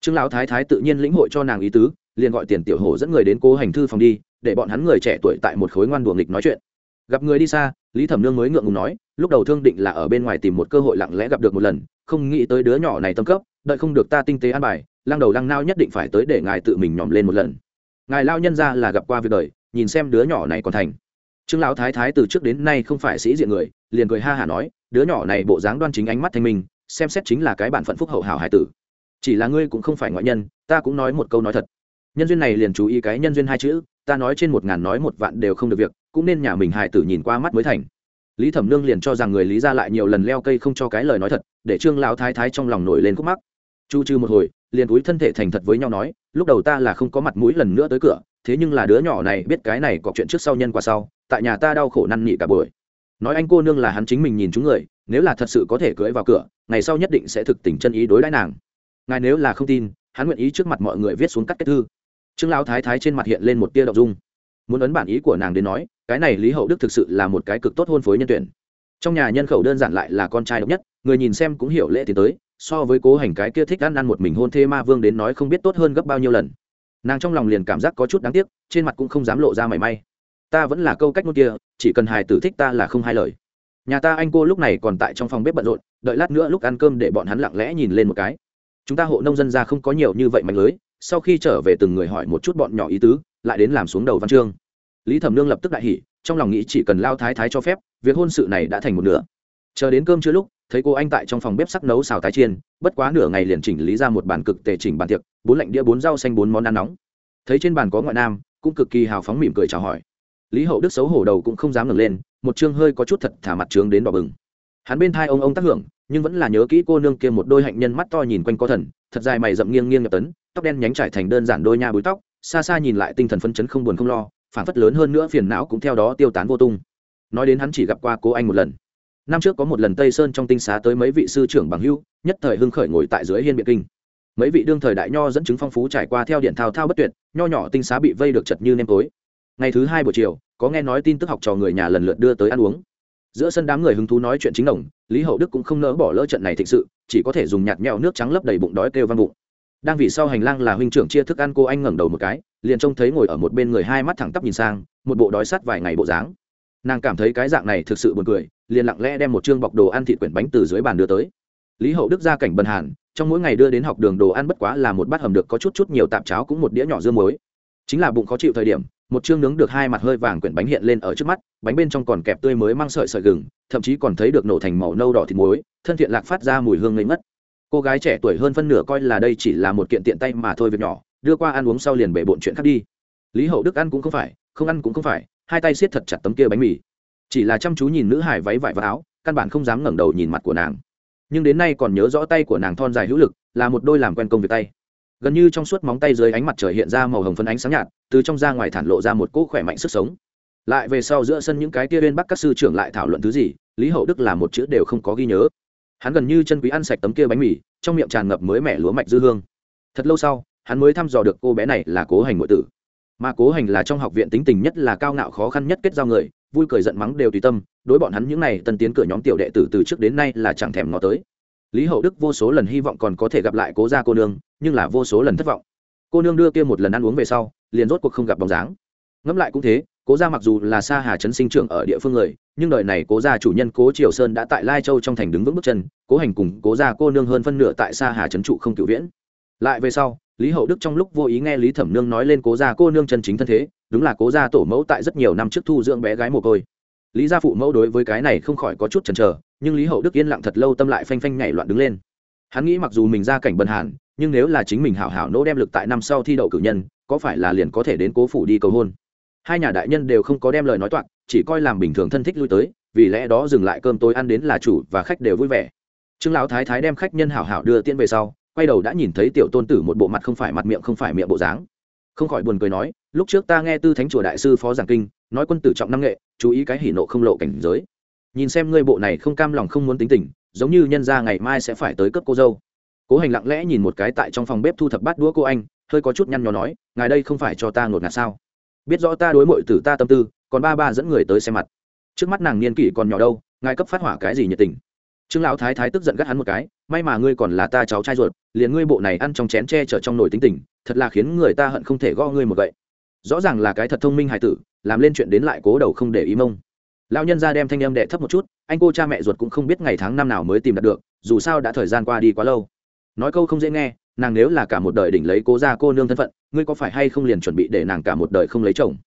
trương lão thái thái tự nhiên lĩnh hội cho nàng ý tứ, liền gọi tiền tiểu hổ dẫn người đến cố hành thư phòng đi, để bọn hắn người trẻ tuổi tại một khối ngoan đùa nghịch nói chuyện. Gặp người đi xa, lý thẩm nương mới ngượng ngùng nói, lúc đầu thương định là ở bên ngoài tìm một cơ hội lặng lẽ gặp được một lần, không nghĩ tới đứa nhỏ này tâm cấp, đợi không được ta tinh tế an bài, lăng đầu lăng nao nhất định phải tới để ngài tự mình nhòm lên một lần. Ngài lao nhân ra là gặp qua việc đời, nhìn xem đứa nhỏ này còn thành. Trương lão thái thái từ trước đến nay không phải sĩ diện người, liền cười ha hả nói, đứa nhỏ này bộ dáng đoan chính ánh mắt thanh minh, xem xét chính là cái bản phận phúc hậu hảo hải tử chỉ là ngươi cũng không phải ngoại nhân, ta cũng nói một câu nói thật. Nhân duyên này liền chú ý cái nhân duyên hai chữ, ta nói trên một ngàn nói một vạn đều không được việc, cũng nên nhà mình hài tử nhìn qua mắt mới thành. Lý thẩm nương liền cho rằng người lý ra lại nhiều lần leo cây không cho cái lời nói thật, để trương lão thái thái trong lòng nổi lên khúc mắc. Chu trừ một hồi, liền túi thân thể thành thật với nhau nói, lúc đầu ta là không có mặt mũi lần nữa tới cửa, thế nhưng là đứa nhỏ này biết cái này có chuyện trước sau nhân qua sau, tại nhà ta đau khổ năn nỉ cả buổi. Nói anh cô nương là hắn chính mình nhìn chúng người, nếu là thật sự có thể cưỡi vào cửa, ngày sau nhất định sẽ thực tình chân ý đối đãi nàng ngài nếu là không tin, hắn nguyện ý trước mặt mọi người viết xuống cắt kết thư. Trương lão thái thái trên mặt hiện lên một tia đậu dung. Muốn ấn bản ý của nàng đến nói, cái này lý hậu đức thực sự là một cái cực tốt hôn phối nhân tuyển. Trong nhà nhân khẩu đơn giản lại là con trai độc nhất, người nhìn xem cũng hiểu lễ thì tới, so với cố hành cái kia thích ăn ăn một mình hôn thê ma vương đến nói không biết tốt hơn gấp bao nhiêu lần. Nàng trong lòng liền cảm giác có chút đáng tiếc, trên mặt cũng không dám lộ ra mảy may. Ta vẫn là câu cách ngôn kia, chỉ cần hài tử thích ta là không hai lời. Nhà ta anh cô lúc này còn tại trong phòng bếp bận rộn, đợi lát nữa lúc ăn cơm để bọn hắn lặng lẽ nhìn lên một cái chúng ta hộ nông dân ra không có nhiều như vậy mạnh lưới, sau khi trở về từng người hỏi một chút bọn nhỏ ý tứ, lại đến làm xuống đầu văn chương. Lý thẩm nương lập tức đại hỉ, trong lòng nghĩ chỉ cần lao thái thái cho phép, việc hôn sự này đã thành một nửa. Chờ đến cơm chưa lúc, thấy cô anh tại trong phòng bếp sắc nấu xào tái chiên, bất quá nửa ngày liền chỉnh lý ra một bàn cực tề chỉnh bàn tiệc, bốn lạnh đĩa bốn rau xanh bốn món ăn nóng. Thấy trên bàn có ngoại nam, cũng cực kỳ hào phóng mỉm cười chào hỏi. Lý hậu đức xấu hổ đầu cũng không dám ngẩng lên, một chương hơi có chút thật thả mặt trướng đến đỏ bừng. Hắn bên thai ông ông tác hưởng nhưng vẫn là nhớ kỹ cô nương kia một đôi hạnh nhân mắt to nhìn quanh có thần, thật dài mày rậm nghiêng nghiêng nhập tấn, tóc đen nhánh trải thành đơn giản đôi nha búi tóc, xa xa nhìn lại tinh thần phấn chấn không buồn không lo phản phất lớn hơn nữa phiền não cũng theo đó tiêu tán vô tung. Nói đến hắn chỉ gặp qua cô anh một lần. Năm trước có một lần tây sơn trong tinh xá tới mấy vị sư trưởng bằng hưu nhất thời hưng khởi ngồi tại dưới hiên biện kinh. Mấy vị đương thời đại nho dẫn chứng phong phú trải qua theo điện thao thao bất tuyệt, nho nhỏ tinh xá bị vây được chật như nêm tối. Ngày thứ hai buổi chiều, có nghe nói tin tức học trò người nhà lần lượt đưa tới ăn uống giữa sân đám người hứng thú nói chuyện chính đồng, lý hậu đức cũng không nỡ bỏ lỡ trận này thịnh sự, chỉ có thể dùng nhạt nhẽo nước trắng lấp đầy bụng đói kêu vang bụng đang vì sau hành lang là huynh trưởng chia thức ăn, cô anh ngẩng đầu một cái, liền trông thấy ngồi ở một bên người hai mắt thẳng tắp nhìn sang, một bộ đói sắt vài ngày bộ dáng. Nàng cảm thấy cái dạng này thực sự buồn cười, liền lặng lẽ đem một chương bọc đồ ăn thịt quyển bánh từ dưới bàn đưa tới. Lý hậu đức ra cảnh bần hàn, trong mỗi ngày đưa đến học đường đồ ăn bất quá là một bát hầm được có chút chút nhiều tạp cháo cũng một đĩa nhỏ dưa muối. Chính là bụng khó chịu thời điểm một chương nướng được hai mặt hơi vàng quyển bánh hiện lên ở trước mắt, bánh bên trong còn kẹp tươi mới mang sợi sợi gừng, thậm chí còn thấy được nổ thành màu nâu đỏ thịt muối, thân thiện lạc phát ra mùi hương ngây mất cô gái trẻ tuổi hơn phân nửa coi là đây chỉ là một kiện tiện tay mà thôi việc nhỏ, đưa qua ăn uống sau liền bể bộn chuyện khác đi. Lý hậu đức ăn cũng không phải, không ăn cũng không phải, hai tay siết thật chặt tấm kia bánh mì. Chỉ là chăm chú nhìn nữ hải váy vải và áo, căn bản không dám ngẩng đầu nhìn mặt của nàng. Nhưng đến nay còn nhớ rõ tay của nàng thon dài hữu lực, là một đôi làm quen công việc tay gần như trong suốt móng tay dưới ánh mặt trời hiện ra màu hồng phân ánh sáng nhạt, từ trong ra ngoài thản lộ ra một cỗ khỏe mạnh sức sống. Lại về sau giữa sân những cái tia bên bắc các sư trưởng lại thảo luận thứ gì, lý hậu đức là một chữ đều không có ghi nhớ. Hắn gần như chân quý ăn sạch tấm kia bánh mì, trong miệng tràn ngập mới mẻ lúa mạch dư hương. Thật lâu sau, hắn mới thăm dò được cô bé này là cố hành nội tử. Mà cố hành là trong học viện tính tình nhất là cao ngạo khó khăn nhất kết giao người, vui cười giận mắng đều tùy tâm, đối bọn hắn những n à y tân tiến cửa nhóm tiểu đệ tử từ trước đến nay là chẳng thèm ngó tới lý hậu đức vô số lần hy vọng còn có thể gặp lại cố gia cô nương, nhưng là vô số lần thất vọng. Cô nương đưa kia một lần ăn uống về sau, liền rốt cuộc không gặp bóng dáng. Ngẫm lại cũng thế, cố gia mặc dù là xa hà trấn sinh trưởng ở địa phương người, nhưng đời này cố gia chủ nhân cố triều sơn đã tại lai châu trong thành đứng vững bước chân, cố hành cùng cố gia cô nương hơn phân nửa tại xa hà trấn trụ không cựu viễn. Lại về sau, lý hậu đức trong lúc vô ý nghe lý thẩm nương nói lên cố gia cô nương chân chính thân thế, đúng là cố gia tổ mẫu tại rất nhiều năm trước thu dưỡng bé gái mồ côi. Lý gia phụ mẫu đối với cái này không khỏi có chút chần chờ nhưng lý hậu đức yên lặng thật lâu tâm lại phanh phanh nhảy loạn đứng lên hắn nghĩ mặc dù mình ra cảnh bần hàn nhưng nếu là chính mình hảo hảo nỗ đem lực tại năm sau thi đậu cử nhân có phải là liền có thể đến cố phủ đi cầu hôn hai nhà đại nhân đều không có đem lời nói toạc chỉ coi làm bình thường thân thích lui tới vì lẽ đó dừng lại cơm tối ăn đến là chủ và khách đều vui vẻ trương lão thái thái đem khách nhân hảo hảo đưa tiễn về sau quay đầu đã nhìn thấy tiểu tôn tử một bộ mặt không phải mặt miệng không phải miệng bộ dáng không khỏi buồn cười nói lúc trước ta nghe tư thánh chùa đại sư phó giảng kinh nói quân tử trọng năng nghệ chú ý cái hỉ nộ không lộ cảnh giới nhìn xem ngươi bộ này không cam lòng không muốn tính tình, giống như nhân ra ngày mai sẽ phải tới cấp cô dâu. Cố hành lặng lẽ nhìn một cái tại trong phòng bếp thu thập bát đũa cô anh, hơi có chút nhăn nhò nói, ngài đây không phải cho ta ngột ngạt sao? Biết rõ ta đối mội tử ta tâm tư, còn ba ba dẫn người tới xem mặt. Trước mắt nàng niên kỷ còn nhỏ đâu, ngài cấp phát hỏa cái gì nhiệt tình? Trương lão thái thái tức giận gắt hắn một cái, may mà ngươi còn là ta cháu trai ruột, liền ngươi bộ này ăn trong chén tre chở trong nồi tính tình, thật là khiến người ta hận không thể gõ ngươi một vậy rõ ràng là cái thật thông minh hài tử, làm lên chuyện đến lại cố đầu không để ý mông lão nhân ra đem thanh em đệ thấp một chút, anh cô cha mẹ ruột cũng không biết ngày tháng năm nào mới tìm đạt được, dù sao đã thời gian qua đi quá lâu. Nói câu không dễ nghe, nàng nếu là cả một đời đỉnh lấy cố ra cô nương thân phận, ngươi có phải hay không liền chuẩn bị để nàng cả một đời không lấy chồng?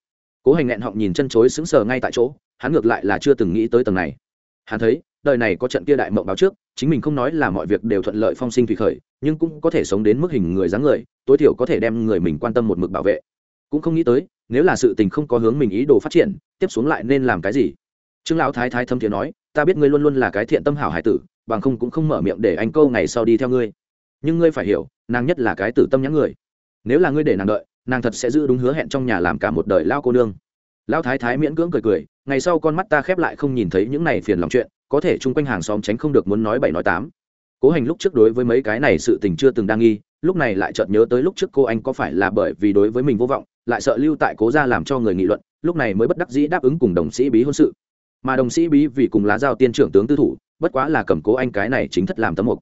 Cố hành nghẹn họng nhìn chân chối sững sờ ngay tại chỗ, hắn ngược lại là chưa từng nghĩ tới tầng này. Hắn thấy, đời này có trận kia đại mộng báo trước, chính mình không nói là mọi việc đều thuận lợi phong sinh thủy khởi, nhưng cũng có thể sống đến mức hình người dáng người, tối thiểu có thể đem người mình quan tâm một mực bảo vệ. Cũng không nghĩ tới, nếu là sự tình không có hướng mình ý đồ phát triển, tiếp xuống lại nên làm cái gì? Trương lão thái thái thâm thiện nói, ta biết ngươi luôn luôn là cái thiện tâm hảo hải tử, bằng không cũng không mở miệng để anh câu ngày sau đi theo ngươi. Nhưng ngươi phải hiểu, nàng nhất là cái tử tâm nhắn người. Nếu là ngươi để nàng đợi, nàng thật sẽ giữ đúng hứa hẹn trong nhà làm cả một đời lao cô nương. Lao thái thái miễn cưỡng cười cười, ngày sau con mắt ta khép lại không nhìn thấy những này phiền lòng chuyện, có thể chung quanh hàng xóm tránh không được muốn nói bảy nói tám. Cố hành lúc trước đối với mấy cái này sự tình chưa từng đang nghi, lúc này lại chợt nhớ tới lúc trước cô anh có phải là bởi vì đối với mình vô vọng, lại sợ lưu tại cố gia làm cho người nghị luận, lúc này mới bất đắc dĩ đáp ứng cùng đồng sĩ bí hôn sự mà đồng sĩ bí vì cùng lá giao tiên trưởng tướng tư thủ, bất quá là cầm cố anh cái này chính thất làm tấm mục.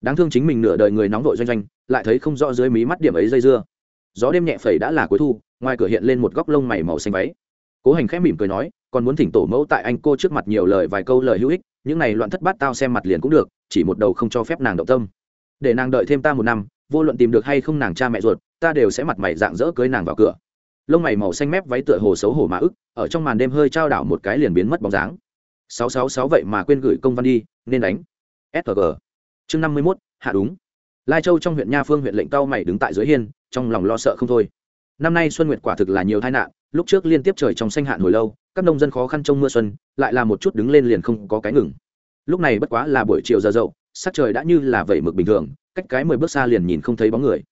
Đáng thương chính mình nửa đời người nóng vội doanh doanh, lại thấy không rõ dưới mí mắt điểm ấy dây dưa. Gió đêm nhẹ phẩy đã là cuối thu, ngoài cửa hiện lên một góc lông mày màu xanh váy. Cố hành khẽ mỉm cười nói, còn muốn thỉnh tổ mẫu tại anh cô trước mặt nhiều lời vài câu lời hữu ích, những này loạn thất bát tao xem mặt liền cũng được, chỉ một đầu không cho phép nàng động tâm. Để nàng đợi thêm ta một năm, vô luận tìm được hay không nàng cha mẹ ruột, ta đều sẽ mặt mày dạng dỡ cưới nàng vào cửa. Lông mày màu xanh mép váy tựa hồ xấu hổ mà ức ở trong màn đêm hơi trao đảo một cái liền biến mất bóng dáng. Sáu sáu sáu vậy mà quên gửi công văn đi, nên đánh. Sg chương năm mươi mốt, hạ đúng. Lai châu trong huyện nha phương huyện lệnh cao mày đứng tại dưới hiên, trong lòng lo sợ không thôi. Năm nay xuân nguyệt quả thực là nhiều tai nạn, lúc trước liên tiếp trời trong xanh hạn hồi lâu, các nông dân khó khăn trong mưa xuân, lại là một chút đứng lên liền không có cái ngừng. Lúc này bất quá là buổi chiều giờ dậu, sắc trời đã như là vẩy mực bình thường, cách cái mười bước xa liền nhìn không thấy bóng người.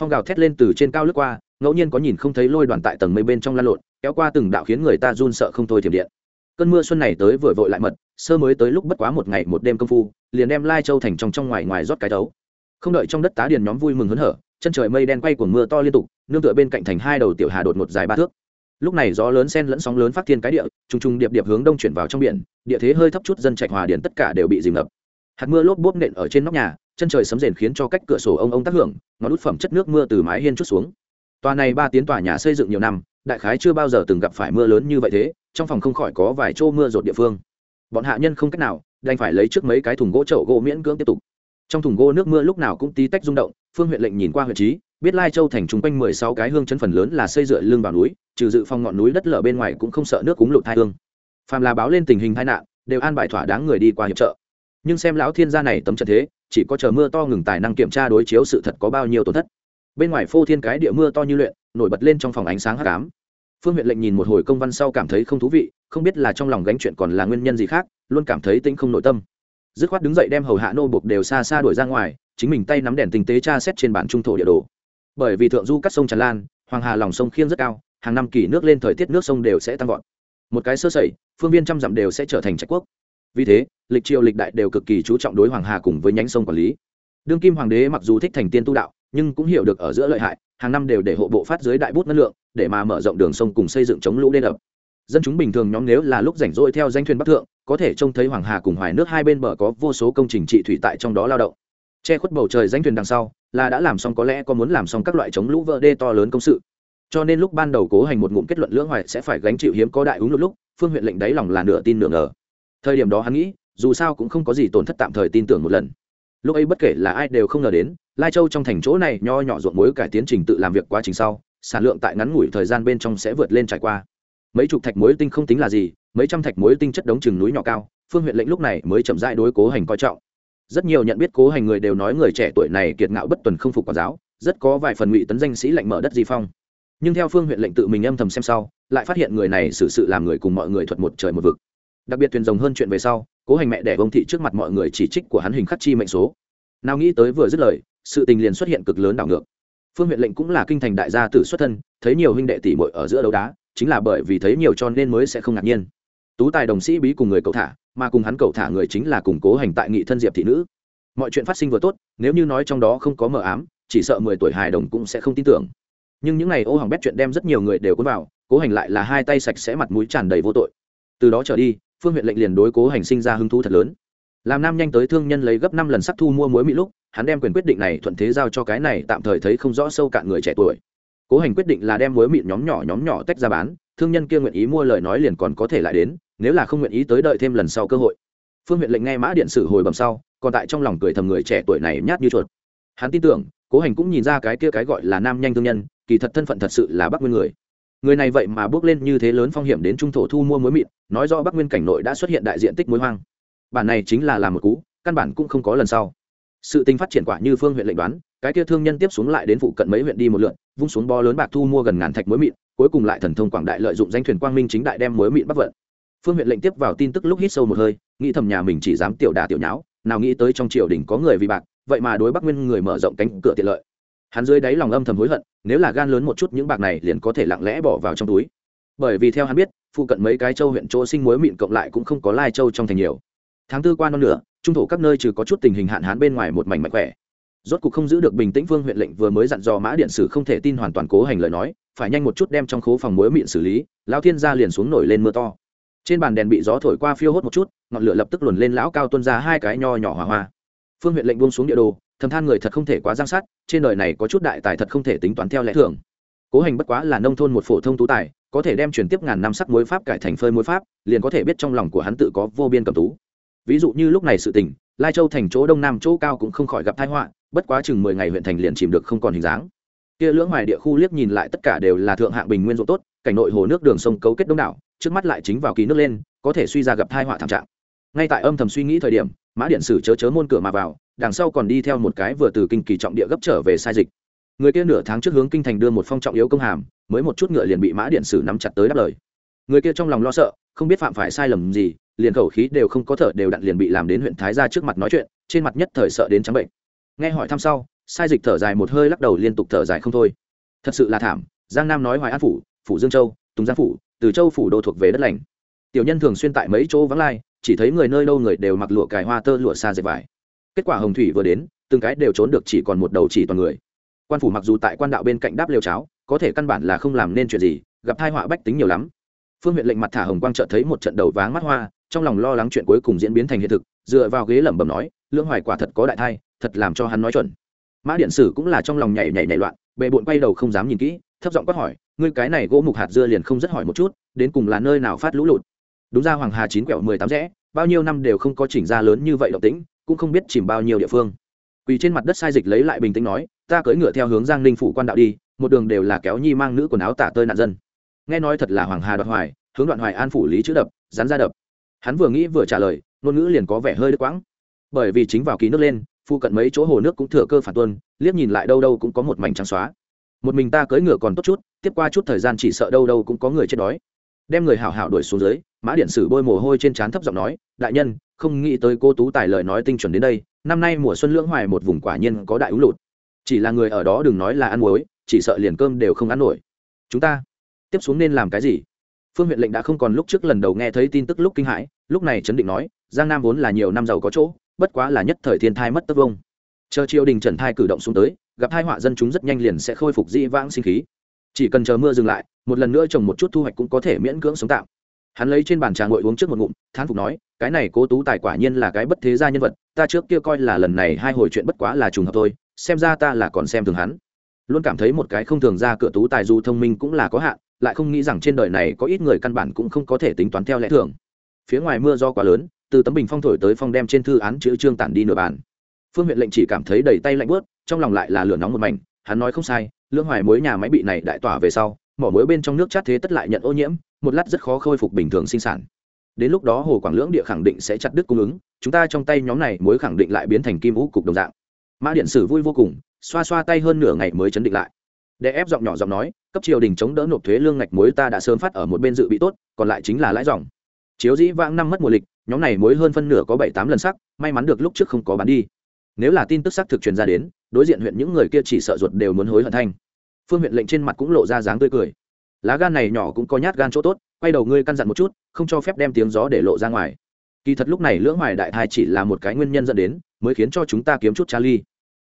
Phong gào thét lên từ trên cao lướt qua ngẫu nhiên có nhìn không thấy lôi đoàn tại tầng mây bên trong lan lộn, kéo qua từng đạo khiến người ta run sợ không thôi thiểm điện. Cơn mưa xuân này tới vừa vội lại mật, sơ mới tới lúc bất quá một ngày một đêm công phu, liền đem lai châu thành trong trong ngoài ngoài rót cái đấu không đợi trong đất tá điền nhóm vui mừng hớn hở, chân trời mây đen quay của mưa to liên tục, nương tựa bên cạnh thành hai đầu tiểu hà đột một dài ba thước. Lúc này gió lớn sen lẫn sóng lớn phát thiên cái địa, trùng trùng điệp điệp hướng đông chuyển vào trong biển, địa thế hơi thấp chút dân trạch hòa điền tất cả đều bị dìm ngập. Hạt mưa lốp bốp nện ở trên nóc nhà, chân trời sấm rền khiến cho cách cửa sổ ông ông tác hưởng ngón út phẩm chất nước mưa từ mái hiên chút xuống tòa này ba tiến tòa nhà xây dựng nhiều năm, đại khái chưa bao giờ từng gặp phải mưa lớn như vậy thế, trong phòng không khỏi có vài chỗ mưa rột địa phương. Bọn hạ nhân không cách nào, đành phải lấy trước mấy cái thùng gỗ chậu gỗ miễn cưỡng tiếp tục. Trong thùng gỗ nước mưa lúc nào cũng tí tách rung động, phương huyện lệnh nhìn qua huyện trí biết lai châu thành chung quanh mười sáu cái hương chân phần lớn là xây dựa lưng vào núi, trừ dự phòng ngọn núi đất lở bên ngoài cũng không sợ nước cúng lụt thai hương. Phàm là báo lên tình hình tai nạn, đều an bài thỏa đáng người đi qua hiệp trợ. Nhưng xem lão thiên gia này tấm trận thế, chỉ có chờ mưa to ngừng tài năng kiểm tra đối chiếu sự thật có bao nhiêu tổn thất bên ngoài phô thiên cái địa mưa to như luyện, nổi bật lên trong phòng ánh sáng hát cám phương huyện lệnh nhìn một hồi công văn sau cảm thấy không thú vị, không biết là trong lòng gánh chuyện còn là nguyên nhân gì khác, luôn cảm thấy tinh không nội tâm. Dứt khoát đứng dậy đem hầu hạ nô buộc đều xa xa đuổi ra ngoài, chính mình tay nắm đèn tinh tế tra xét trên bản trung thổ địa đồ. Bởi vì thượng du cắt sông tràn lan, hoàng hà lòng sông khiêng rất cao, hàng năm kỳ nước lên thời tiết nước sông đều sẽ tăng vọt. Một cái sơ sẩy, phương viên trăm dặm đều sẽ trở thành trạch quốc. Vì thế, lịch triều lịch đại đều cực kỳ chú trọng đối hoàng hà cùng với nhánh sông quản lý. Đương kim hoàng đế mặc dù thích thành tiên tu đạo nhưng cũng hiểu được ở giữa lợi hại, hàng năm đều để hộ bộ phát dưới đại bút năng lượng, để mà mở rộng đường sông cùng xây dựng chống lũ đê đập. Dân chúng bình thường nhóm nếu là lúc rảnh rỗi theo danh thuyền bắc thượng, có thể trông thấy hoàng hà cùng hoài nước hai bên bờ có vô số công trình trị thủy tại trong đó lao động. Che khuất bầu trời danh thuyền đằng sau, là đã làm xong có lẽ có muốn làm xong các loại chống lũ vỡ đê to lớn công sự. Cho nên lúc ban đầu cố hành một ngụm kết luận lưỡng hoài sẽ phải gánh chịu hiếm có đại ứng lúc lúc, phương huyện lệnh đáy lòng là nửa tin nửa ngờ. Thời điểm đó hắn nghĩ, dù sao cũng không có gì tổn thất tạm thời tin tưởng một lần lúc ấy bất kể là ai đều không ngờ đến, lai châu trong thành chỗ này nho nhỏ ruộng muối cải tiến trình tự làm việc quá trình sau, sản lượng tại ngắn ngủi thời gian bên trong sẽ vượt lên trải qua. Mấy chục thạch muối tinh không tính là gì, mấy trăm thạch muối tinh chất đống chừng núi nhỏ cao, phương huyện lệnh lúc này mới chậm rãi đối cố hành coi trọng. Rất nhiều nhận biết cố hành người đều nói người trẻ tuổi này kiệt ngạo bất tuần không phục quản giáo, rất có vài phần ngụy tấn danh sĩ lệnh mở đất di phong. Nhưng theo phương huyện lệnh tự mình âm thầm xem sau, lại phát hiện người này xử sự làm người cùng mọi người thuật một trời một vực. Đặc biệt thuyền rồng hơn chuyện về sau cố hành mẹ đẻ bông thị trước mặt mọi người chỉ trích của hắn hình khắc chi mệnh số. Nào nghĩ tới vừa dứt lời, sự tình liền xuất hiện cực lớn đảo ngược. Phương huyện lệnh cũng là kinh thành đại gia tử xuất thân, thấy nhiều huynh đệ tỷ muội ở giữa đấu đá, chính là bởi vì thấy nhiều cho nên mới sẽ không ngạc nhiên. Tú tài đồng sĩ bí cùng người cậu thả, mà cùng hắn cậu thả người chính là củng cố hành tại nghị thân diệp thị nữ. Mọi chuyện phát sinh vừa tốt, nếu như nói trong đó không có mờ ám, chỉ sợ mười tuổi hài đồng cũng sẽ không tin tưởng. Nhưng những ngày ô hỏng bét chuyện đem rất nhiều người đều cuốn vào, cố hành lại là hai tay sạch sẽ mặt mũi tràn đầy vô tội. Từ đó trở đi phương huyện lệnh liền đối cố hành sinh ra hứng thú thật lớn. Làm nam nhanh tới thương nhân lấy gấp năm lần sắc thu mua muối mỹ lúc, hắn đem quyền quyết định này thuận thế giao cho cái này tạm thời thấy không rõ sâu cạn người trẻ tuổi. Cố hành quyết định là đem muối mịn nhóm nhỏ nhóm nhỏ tách ra bán, thương nhân kia nguyện ý mua lời nói liền còn có thể lại đến, nếu là không nguyện ý tới đợi thêm lần sau cơ hội. Phương huyện lệnh nghe mã điện sử hồi bầm sau, còn tại trong lòng cười thầm người trẻ tuổi này nhát như chuột. Hắn tin tưởng, cố hành cũng nhìn ra cái kia cái gọi là nam nhanh thương nhân, kỳ thật thân phận thật sự là bắc nguyên người người này vậy mà bước lên như thế lớn phong hiểm đến trung thổ thu mua muối mịn, nói rõ bắc nguyên cảnh nội đã xuất hiện đại diện tích muối hoang. Bản này chính là làm một cú, căn bản cũng không có lần sau. Sự tình phát triển quả như phương huyện lệnh đoán, cái kia thương nhân tiếp xuống lại đến phụ cận mấy huyện đi một lượn, vung xuống bo lớn bạc thu mua gần ngàn thạch muối mịn, cuối cùng lại thần thông quảng đại lợi dụng danh thuyền quang minh chính đại đem muối mịn bắc vận. Phương huyện lệnh tiếp vào tin tức lúc hít sâu một hơi, nghĩ thầm nhà mình chỉ dám tiểu đà tiểu nháo, nào nghĩ tới trong triều đình có người vì bạc, vậy mà đối bắc nguyên người mở rộng cánh cửa tiện lợi hắn dưới đáy lòng âm thầm hối hận, nếu là gan lớn một chút những bạc này liền có thể lặng lẽ bỏ vào trong túi. Bởi vì theo hắn biết, phụ cận mấy cái châu huyện chỗ sinh muối mịn cộng lại cũng không có lai châu trong thành nhiều. Tháng tư qua non nửa, trung thổ các nơi trừ có chút tình hình hạn hán bên ngoài một mảnh mạnh khỏe. Rốt cuộc không giữ được bình tĩnh vương huyện lệnh vừa mới dặn dò mã điện sử không thể tin hoàn toàn cố hành lời nói, phải nhanh một chút đem trong khố phòng muối mịn xử lý, lão thiên gia liền xuống nổi lên mưa to. Trên bàn đèn bị gió thổi qua phiêu hốt một chút, ngọn lửa lập tức luồn lên lão cao tuân ra hai cái nho nhỏ hỏa hoa. Phương huyện lệnh buông xuống địa đồ thầm than người thật không thể quá giang sát, trên đời này có chút đại tài thật không thể tính toán theo lẽ thường. Cố hành bất quá là nông thôn một phổ thông tú tài, có thể đem chuyển tiếp ngàn năm sắc mối pháp cải thành phơi mối pháp, liền có thể biết trong lòng của hắn tự có vô biên cầm tú. Ví dụ như lúc này sự tình, lai châu thành chỗ đông nam chỗ cao cũng không khỏi gặp tai họa, bất quá chừng mười ngày huyện thành liền chìm được không còn hình dáng. Kia lưỡng hoài địa khu liếc nhìn lại tất cả đều là thượng hạng bình nguyên ruộng tốt, cảnh nội hồ nước đường sông cấu kết đông đảo, trước mắt lại chính vào kỳ nước lên, có thể suy ra gặp tai họa thảm trạng. Ngay tại âm thầm suy nghĩ thời điểm mã điện sử chớ chớ môn cửa mà vào, đằng sau còn đi theo một cái vừa từ kinh kỳ trọng địa gấp trở về sai dịch. Người kia nửa tháng trước hướng kinh thành đưa một phong trọng yếu công hàm, mới một chút ngựa liền bị mã điện sử nắm chặt tới đáp lời. Người kia trong lòng lo sợ, không biết phạm phải sai lầm gì, liền khẩu khí đều không có thở đều đặn liền bị làm đến huyện thái gia trước mặt nói chuyện, trên mặt nhất thời sợ đến trắng bệnh. Nghe hỏi thăm sau, sai dịch thở dài một hơi lắc đầu liên tục thở dài không thôi. Thật sự là thảm, giang nam nói hoài an phủ phủ dương châu, tùng giang phủ, từ châu phủ đô thuộc về đất lành. Tiểu nhân thường xuyên tại mấy chỗ vắng lai chỉ thấy người nơi đâu người đều mặc lụa cài hoa tơ lụa xa dệt vải. Kết quả hồng thủy vừa đến, từng cái đều trốn được chỉ còn một đầu chỉ toàn người. Quan phủ mặc dù tại quan đạo bên cạnh đáp lều cháo, có thể căn bản là không làm nên chuyện gì, gặp thai họa bách tính nhiều lắm. Phương huyện lệnh mặt thả hồng quang trợ thấy một trận đầu váng mắt hoa, trong lòng lo lắng chuyện cuối cùng diễn biến thành hiện thực, dựa vào ghế lẩm bẩm nói, lưỡng hoài quả thật có đại thai, thật làm cho hắn nói chuẩn. Mã điện sử cũng là trong lòng nhảy nhảy nhảy loạn bệ bộn quay đầu không dám nhìn kỹ, thấp giọng quát hỏi, ngươi cái này gỗ mục hạt dưa liền không rất hỏi một chút, đến cùng là nơi nào phát lũ lụt? Đúng ra hoàng hà chín quẹo mười tám rẽ, bao nhiêu năm đều không có chỉnh ra lớn như vậy động tĩnh, cũng không biết chìm bao nhiêu địa phương. Quỳ trên mặt đất sai dịch lấy lại bình tĩnh nói, ta cưỡi ngựa theo hướng giang ninh phủ quan đạo đi, một đường đều là kéo nhi mang nữ quần áo tả tơi nạn dân. Nghe nói thật là hoàng hà đoạn hoài, hướng đoạn hoài an phủ lý chữ đập, rắn ra đập. Hắn vừa nghĩ vừa trả lời, ngôn ngữ liền có vẻ hơi đứt quãng. Bởi vì chính vào ký nước lên phụ cận mấy chỗ hồ nước cũng thừa cơ phản tuân, liếc nhìn lại đâu đâu cũng có một mảnh trắng xóa. Một mình ta cưỡi ngựa còn tốt chút, tiếp qua chút thời gian chỉ sợ đâu đâu cũng có người chết đói. Đem người hảo hảo đuổi xuống dưới mã điện sử bôi mồ hôi trên trán thấp giọng nói, đại nhân, không nghĩ tới cô tú tài lời nói tinh chuẩn đến đây, năm nay mùa xuân lưỡng hoài một vùng quả nhiên có đại úng lụt. Chỉ là người ở đó đừng nói là ăn muối, chỉ sợ liền cơm đều không ăn nổi. Chúng ta tiếp xuống nên làm cái gì? Phương huyện lệnh đã không còn lúc trước lần đầu nghe thấy tin tức lúc kinh hãi, lúc này chấn định nói, giang nam vốn là nhiều năm giàu có chỗ, bất quá là nhất thời thiên thai mất tất vông chờ triều đình trần thai cử động xuống tới, gặp hai họa dân chúng rất nhanh liền sẽ khôi phục dĩ vãng sinh khí. Chỉ cần chờ mưa dừng lại, một lần nữa trồng một chút thu hoạch cũng có thể miễn cưỡng sống tạm hắn lấy trên bàn trà ngồi uống trước một ngụm, thán phục nói, cái này cố tú tài quả nhiên là cái bất thế gia nhân vật, ta trước kia coi là lần này hai hồi chuyện bất quá là trùng hợp thôi, xem ra ta là còn xem thường hắn. Luôn cảm thấy một cái không thường ra cửa tú tài dù thông minh cũng là có hạn, lại không nghĩ rằng trên đời này có ít người căn bản cũng không có thể tính toán theo lẽ thường. Phía ngoài mưa do quá lớn, từ tấm bình phong thổi tới phong đem trên thư án chữ trương tản đi nửa bàn. Phương huyện lệnh chỉ cảm thấy đầy tay lạnh bớt trong lòng lại là lửa nóng một mảnh, hắn nói không sai lương hoài mối nhà máy bị này đại tỏa về sau mỏ muối bên trong nước chát thế tất lại nhận ô nhiễm, một lát rất khó khôi phục bình thường sinh sản. Đến lúc đó hồ quảng lưỡng địa khẳng định sẽ chặt đứt cung ứng, chúng ta trong tay nhóm này muối khẳng định lại biến thành kim vũ cục đồng dạng. Mã điện sử vui vô cùng, xoa xoa tay hơn nửa ngày mới chấn định lại. Để ép giọng nhỏ giọng nói, cấp triều đình chống đỡ nộp thuế lương ngạch muối ta đã sớm phát ở một bên dự bị tốt, còn lại chính là lãi dòng. Chiếu dĩ vãng năm mất mùa lịch, nhóm này muối hơn phân nửa có bảy tám lần sắc, may mắn được lúc trước không có bán đi. Nếu là tin tức xác thực truyền ra đến, đối diện huyện những người kia chỉ sợ ruột đều muốn hối hận thanh phương huyện lệnh trên mặt cũng lộ ra dáng tươi cười. Lá gan này nhỏ cũng có nhát gan chỗ tốt, quay đầu ngươi căn dặn một chút, không cho phép đem tiếng gió để lộ ra ngoài. Kỳ thật lúc này lưỡng hoài đại thai chỉ là một cái nguyên nhân dẫn đến, mới khiến cho chúng ta kiếm chút cha ly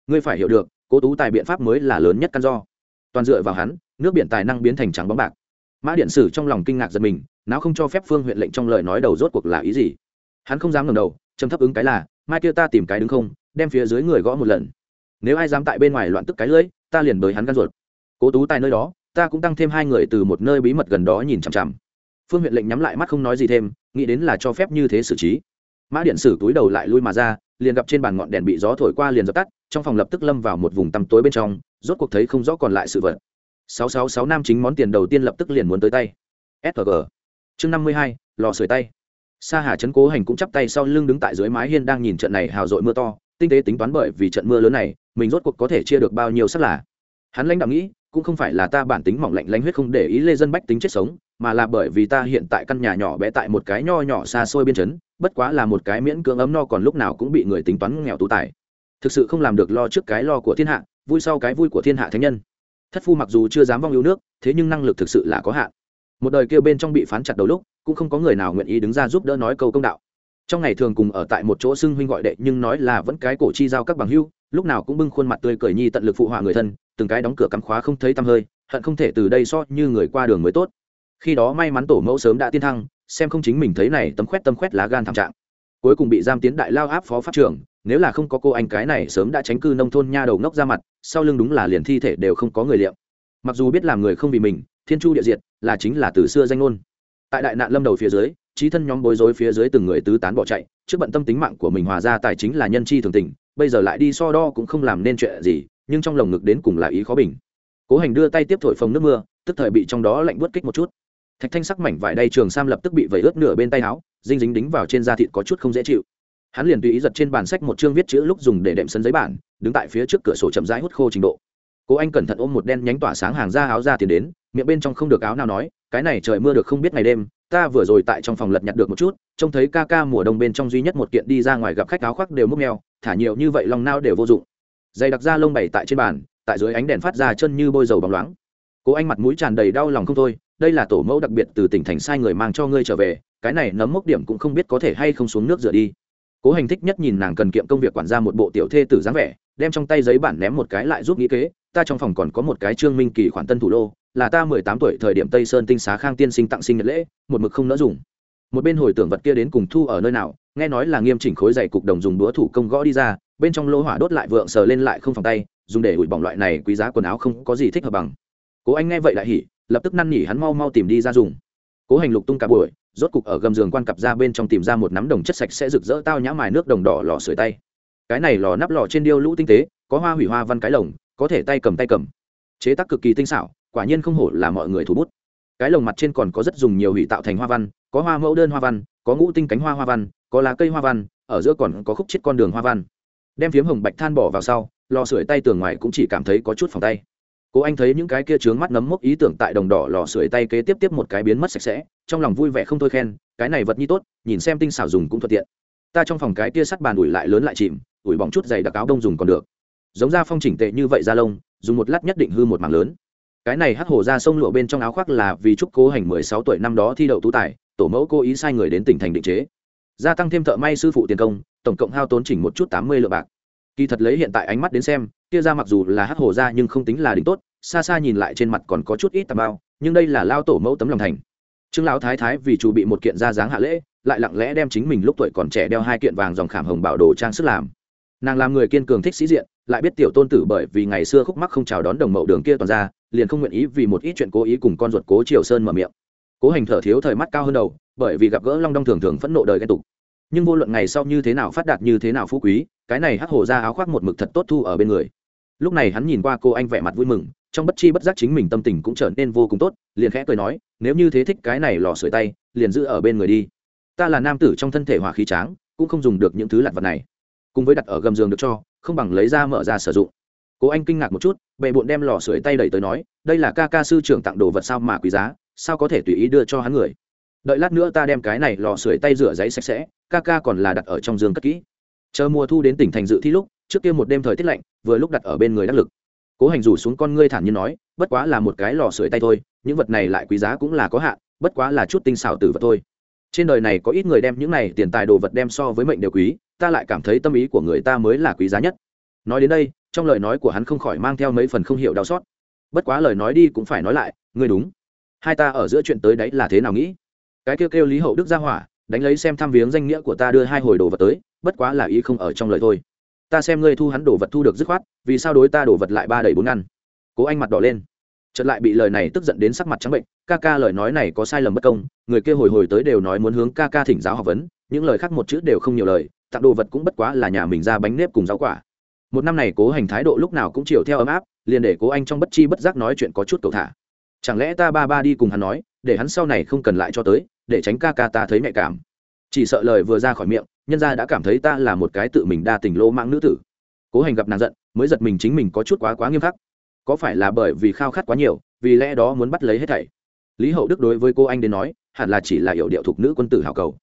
ngươi phải hiểu được, cố tú tài biện pháp mới là lớn nhất căn do. Toàn dựa vào hắn, nước biển tài năng biến thành trắng bóng bạc. Mã điện sử trong lòng kinh ngạc giật mình não không cho phép phương huyện lệnh trong lời nói đầu rốt cuộc là ý gì? Hắn không dám ngẩng đầu châm thấp ứng cái là, mai kia ta tìm cái đứng không, đem phía dưới người gõ một lần. Nếu ai dám tại bên ngoài loạn tức cái lưỡi, ta liền bới hắn gan ruột cố tú tài nơi đó, ta cũng tăng thêm hai người từ một nơi bí mật gần đó nhìn chằm chằm. Phương huyện lệnh nhắm lại mắt không nói gì thêm, nghĩ đến là cho phép như thế xử trí. Mã điện sử túi đầu lại lui mà ra, liền gặp trên bàn ngọn đèn bị gió thổi qua liền dập tắt, trong phòng lập tức lâm vào một vùng tăm tối bên trong, rốt cuộc thấy không rõ còn lại sự vật. Sáu sáu sáu nam chính món tiền đầu tiên lập tức liền muốn tới tay. Sg chương năm mươi hai, lò sưởi tay. Sa hà trấn cố hành cũng chắp tay sau lưng đứng tại dưới mái hiên đang nhìn trận này hào dội mưa to, tinh tế tính toán bởi vì trận mưa lớn này, mình rốt cuộc có thể chia được bao nhiêu sắc là. Hắn lãnh đạo nghĩ cũng không phải là ta bản tính mỏng lạnh lánh huyết không để ý lê dân bách tính chết sống, mà là bởi vì ta hiện tại căn nhà nhỏ bé tại một cái nho nhỏ xa xôi biên chấn bất quá là một cái miễn cưỡng ấm no còn lúc nào cũng bị người tính toán nghèo tú tài. Thực sự không làm được lo trước cái lo của thiên hạ, vui sau cái vui của thiên hạ thánh nhân. Thất phu mặc dù chưa dám vong yêu nước, thế nhưng năng lực thực sự là có hạn. Một đời kêu bên trong bị phán chặt đầu lúc, cũng không có người nào nguyện ý đứng ra giúp đỡ nói câu công đạo trong ngày thường cùng ở tại một chỗ xưng huynh gọi đệ, nhưng nói là vẫn cái cổ chi giao các bằng hưu lúc nào cũng bưng khuôn mặt tươi cười nhi tận lực phụ họa người thân, từng cái đóng cửa cắm khóa không thấy tăm hơi, hận không thể từ đây so như người qua đường mới tốt. Khi đó may mắn tổ mẫu sớm đã tiên thăng, xem không chính mình thấy này tấm khoét tâm khoét lá gan thảm trạng. Cuối cùng bị giam tiến đại lao áp phó pháp trưởng, nếu là không có cô anh cái này sớm đã tránh cư nông thôn nha đầu ngốc ra mặt, sau lưng đúng là liền thi thể đều không có người liệu. Mặc dù biết làm người không vì mình, thiên chu địa diệt, là chính là từ xưa danh ngôn. Tại đại nạn lâm đầu phía dưới trí thân nhóm bối rối phía dưới từng người tứ tán bỏ chạy, trước bận tâm tính mạng của mình hòa ra tài chính là nhân chi thường tình, bây giờ lại đi so đo cũng không làm nên chuyện gì, nhưng trong lồng ngực đến cùng là ý khó bình. Cố hành đưa tay tiếp thổi phồng nước mưa, tức thời bị trong đó lạnh bớt kích một chút. Thạch thanh sắc mảnh vải đay trường sam lập tức bị vẩy ướt nửa bên tay áo, dinh dính đính vào trên da thịt có chút không dễ chịu. Hắn liền tùy ý giật trên bàn sách một chương viết chữ lúc dùng để đệm sân giấy bản, đứng tại phía trước cửa sổ chậm rãi hút khô trình độ. Cố anh cẩn thận ôm một đen nhánh tỏa sáng hàng ra áo ra tiền đến, miệng bên trong không được áo nào nói cái này trời mưa được không biết ngày đêm, ta vừa rồi tại trong phòng lật nhặt được một chút, trông thấy ca ca mùa đông bên trong duy nhất một kiện đi ra ngoài gặp khách áo khoác đều múc neo thả nhiều như vậy lòng nao đều vô dụng. Dày đặc da lông bày tại trên bàn, tại dưới ánh đèn phát ra chân như bôi dầu bóng loáng. Cố anh mặt mũi tràn đầy đau lòng không thôi, đây là tổ mẫu đặc biệt từ tỉnh thành sai người mang cho ngươi trở về, cái này nấm mốc điểm cũng không biết có thể hay không xuống nước rửa đi. Cố hành thích nhất nhìn nàng cần kiệm công việc quản gia một bộ tiểu thê tử dáng vẻ, đem trong tay giấy bản ném một cái lại giúp nghĩ kế, ta trong phòng còn có một cái trương minh kỳ khoản tân thủ đô là ta mười tám tuổi thời điểm tây sơn tinh xá khang tiên sinh tặng sinh nhật lễ, một mực không nỡ dùng. Một bên hồi tưởng vật kia đến cùng thu ở nơi nào, nghe nói là nghiêm chỉnh khối dày cục đồng dùng đũa thủ công gõ đi ra, bên trong lô hỏa đốt lại vượng sờ lên lại không phòng tay, dùng để ủi bỏng loại này quý giá quần áo không có gì thích hợp bằng. Cố anh nghe vậy lại hỉ, lập tức năn nỉ hắn mau mau tìm đi ra dùng. Cố hành lục tung cả buổi, rốt cục ở gầm giường quan cặp ra bên trong tìm ra một nắm đồng chất sạch sẽ rực rỡ tao nhã mài nước đồng đỏ lò sưởi tay. Cái này lò nắp lò trên điêu lũ tinh tế, có hoa hủy hoa văn cái lồng, có thể tay cầm tay cầm. Chế tác cực kỳ tinh xảo quả nhiên không hổ là mọi người thủ bút. Cái lồng mặt trên còn có rất dùng nhiều hủy tạo thành hoa văn, có hoa mẫu đơn hoa văn, có ngũ tinh cánh hoa hoa văn, có lá cây hoa văn, ở giữa còn có khúc chết con đường hoa văn. Đem phiếm hồng bạch than bỏ vào sau, lò sưởi tay tường ngoài cũng chỉ cảm thấy có chút phòng tay. Cố anh thấy những cái kia trướng mắt nấm mốc ý tưởng tại đồng đỏ lò sưởi tay kế tiếp tiếp một cái biến mất sạch sẽ, trong lòng vui vẻ không thôi khen, cái này vật nhi tốt, nhìn xem tinh xảo dùng cũng thuận tiện. Ta trong phòng cái kia sắt bàn ủi lại lớn lại chìm, ủi bỏng chút giày đặc áo đông dùng còn được. Giống da phong chỉnh tệ như vậy da lông, dùng một lát nhất định hư một mảng lớn cái này hắc hổ ra sông lụa bên trong áo khoác là vì chúc cố hành mười sáu tuổi năm đó thi đậu tú tài, tổ mẫu cố ý sai người đến tỉnh thành định chế. Gia tăng thêm thợ may sư phụ tiền công, tổng cộng hao tốn chỉnh một chút tám mươi lượng bạc. Kỳ thật lấy hiện tại ánh mắt đến xem, kia ra mặc dù là hắc hổ ra nhưng không tính là đỉnh tốt, xa xa nhìn lại trên mặt còn có chút ít tà bao nhưng đây là lao tổ mẫu tấm lòng thành. Trương lão thái thái vì chủ bị một kiện ra dáng hạ lễ, lại lặng lẽ đem chính mình lúc tuổi còn trẻ đeo hai kiện vàng dòng khảm hồng bảo đồ trang sức làm. Nàng làm người kiên cường thích sĩ diện lại biết tiểu tôn tử bởi vì ngày xưa khúc mắc không chào đón đồng mậu đường kia toàn ra, liền không nguyện ý vì một ít chuyện cố ý cùng con ruột cố triều sơn mở miệng. Cố hành thở thiếu thời mắt cao hơn đầu, bởi vì gặp gỡ long đong thường thường phẫn nộ đời ghen tục. Nhưng vô luận ngày sau như thế nào phát đạt như thế nào phú quý, cái này hắc hổ ra áo khoác một mực thật tốt thu ở bên người. Lúc này hắn nhìn qua cô anh vẻ mặt vui mừng, trong bất chi bất giác chính mình tâm tình cũng trở nên vô cùng tốt, liền khẽ cười nói, nếu như thế thích cái này lò sưởi tay, liền giữ ở bên người đi. Ta là nam tử trong thân thể hỏa khí tráng, cũng không dùng được những thứ lặt vật này. Cùng với đặt ở gầm giường được cho không bằng lấy ra mở ra sử dụng. Cố anh kinh ngạc một chút, bệ bộn đem lò sưởi tay đẩy tới nói, đây là ca ca sư trưởng tặng đồ vật sao mà quý giá, sao có thể tùy ý đưa cho hắn người? Đợi lát nữa ta đem cái này lò sưởi tay rửa giấy sạch sẽ, ca ca còn là đặt ở trong giường cất kỹ. Chờ mùa thu đến tỉnh thành dự thi lúc, trước kia một đêm thời tiết lạnh, vừa lúc đặt ở bên người đắc lực. Cố hành rủ xuống con ngươi thản nhiên nói, bất quá là một cái lò sưởi tay thôi, những vật này lại quý giá cũng là có hạn, bất quá là chút tinh xảo tử vật thôi trên đời này có ít người đem những này tiền tài đồ vật đem so với mệnh đều quý, ta lại cảm thấy tâm ý của người ta mới là quý giá nhất. Nói đến đây, trong lời nói của hắn không khỏi mang theo mấy phần không hiểu đau xót. Bất quá lời nói đi cũng phải nói lại, ngươi đúng. Hai ta ở giữa chuyện tới đấy là thế nào nghĩ? Cái kêu kêu lý hậu đức ra hỏa, đánh lấy xem thăm viếng danh nghĩa của ta đưa hai hồi đồ vật tới, bất quá là ý không ở trong lời thôi. Ta xem ngươi thu hắn đồ vật thu được dứt khoát, vì sao đối ta đồ vật lại ba đầy bốn ngăn? Cố anh mặt đỏ lên chợt lại bị lời này tức giận đến sắc mặt trắng bệnh, ca ca lời nói này có sai lầm bất công, người kia hồi hồi tới đều nói muốn hướng ca ca thỉnh giáo học vấn, những lời khác một chữ đều không nhiều lời, tặng đồ vật cũng bất quá là nhà mình ra bánh nếp cùng rau quả. Một năm này cố hành thái độ lúc nào cũng chiều theo ấm áp, liền để cố anh trong bất chi bất giác nói chuyện có chút cầu thả. Chẳng lẽ ta ba ba đi cùng hắn nói, để hắn sau này không cần lại cho tới, để tránh ca ca ta thấy nhạy cảm. Chỉ sợ lời vừa ra khỏi miệng, nhân gia đã cảm thấy ta là một cái tự mình đa tình lỗ mạng nữ tử. Cố hành gặp nàng giận, mới giật mình chính mình có chút quá quá nghiêm khắc có phải là bởi vì khao khát quá nhiều, vì lẽ đó muốn bắt lấy hết thảy? Lý hậu đức đối với cô anh đến nói, hẳn là chỉ là hiệu điệu thục nữ quân tử hào cầu.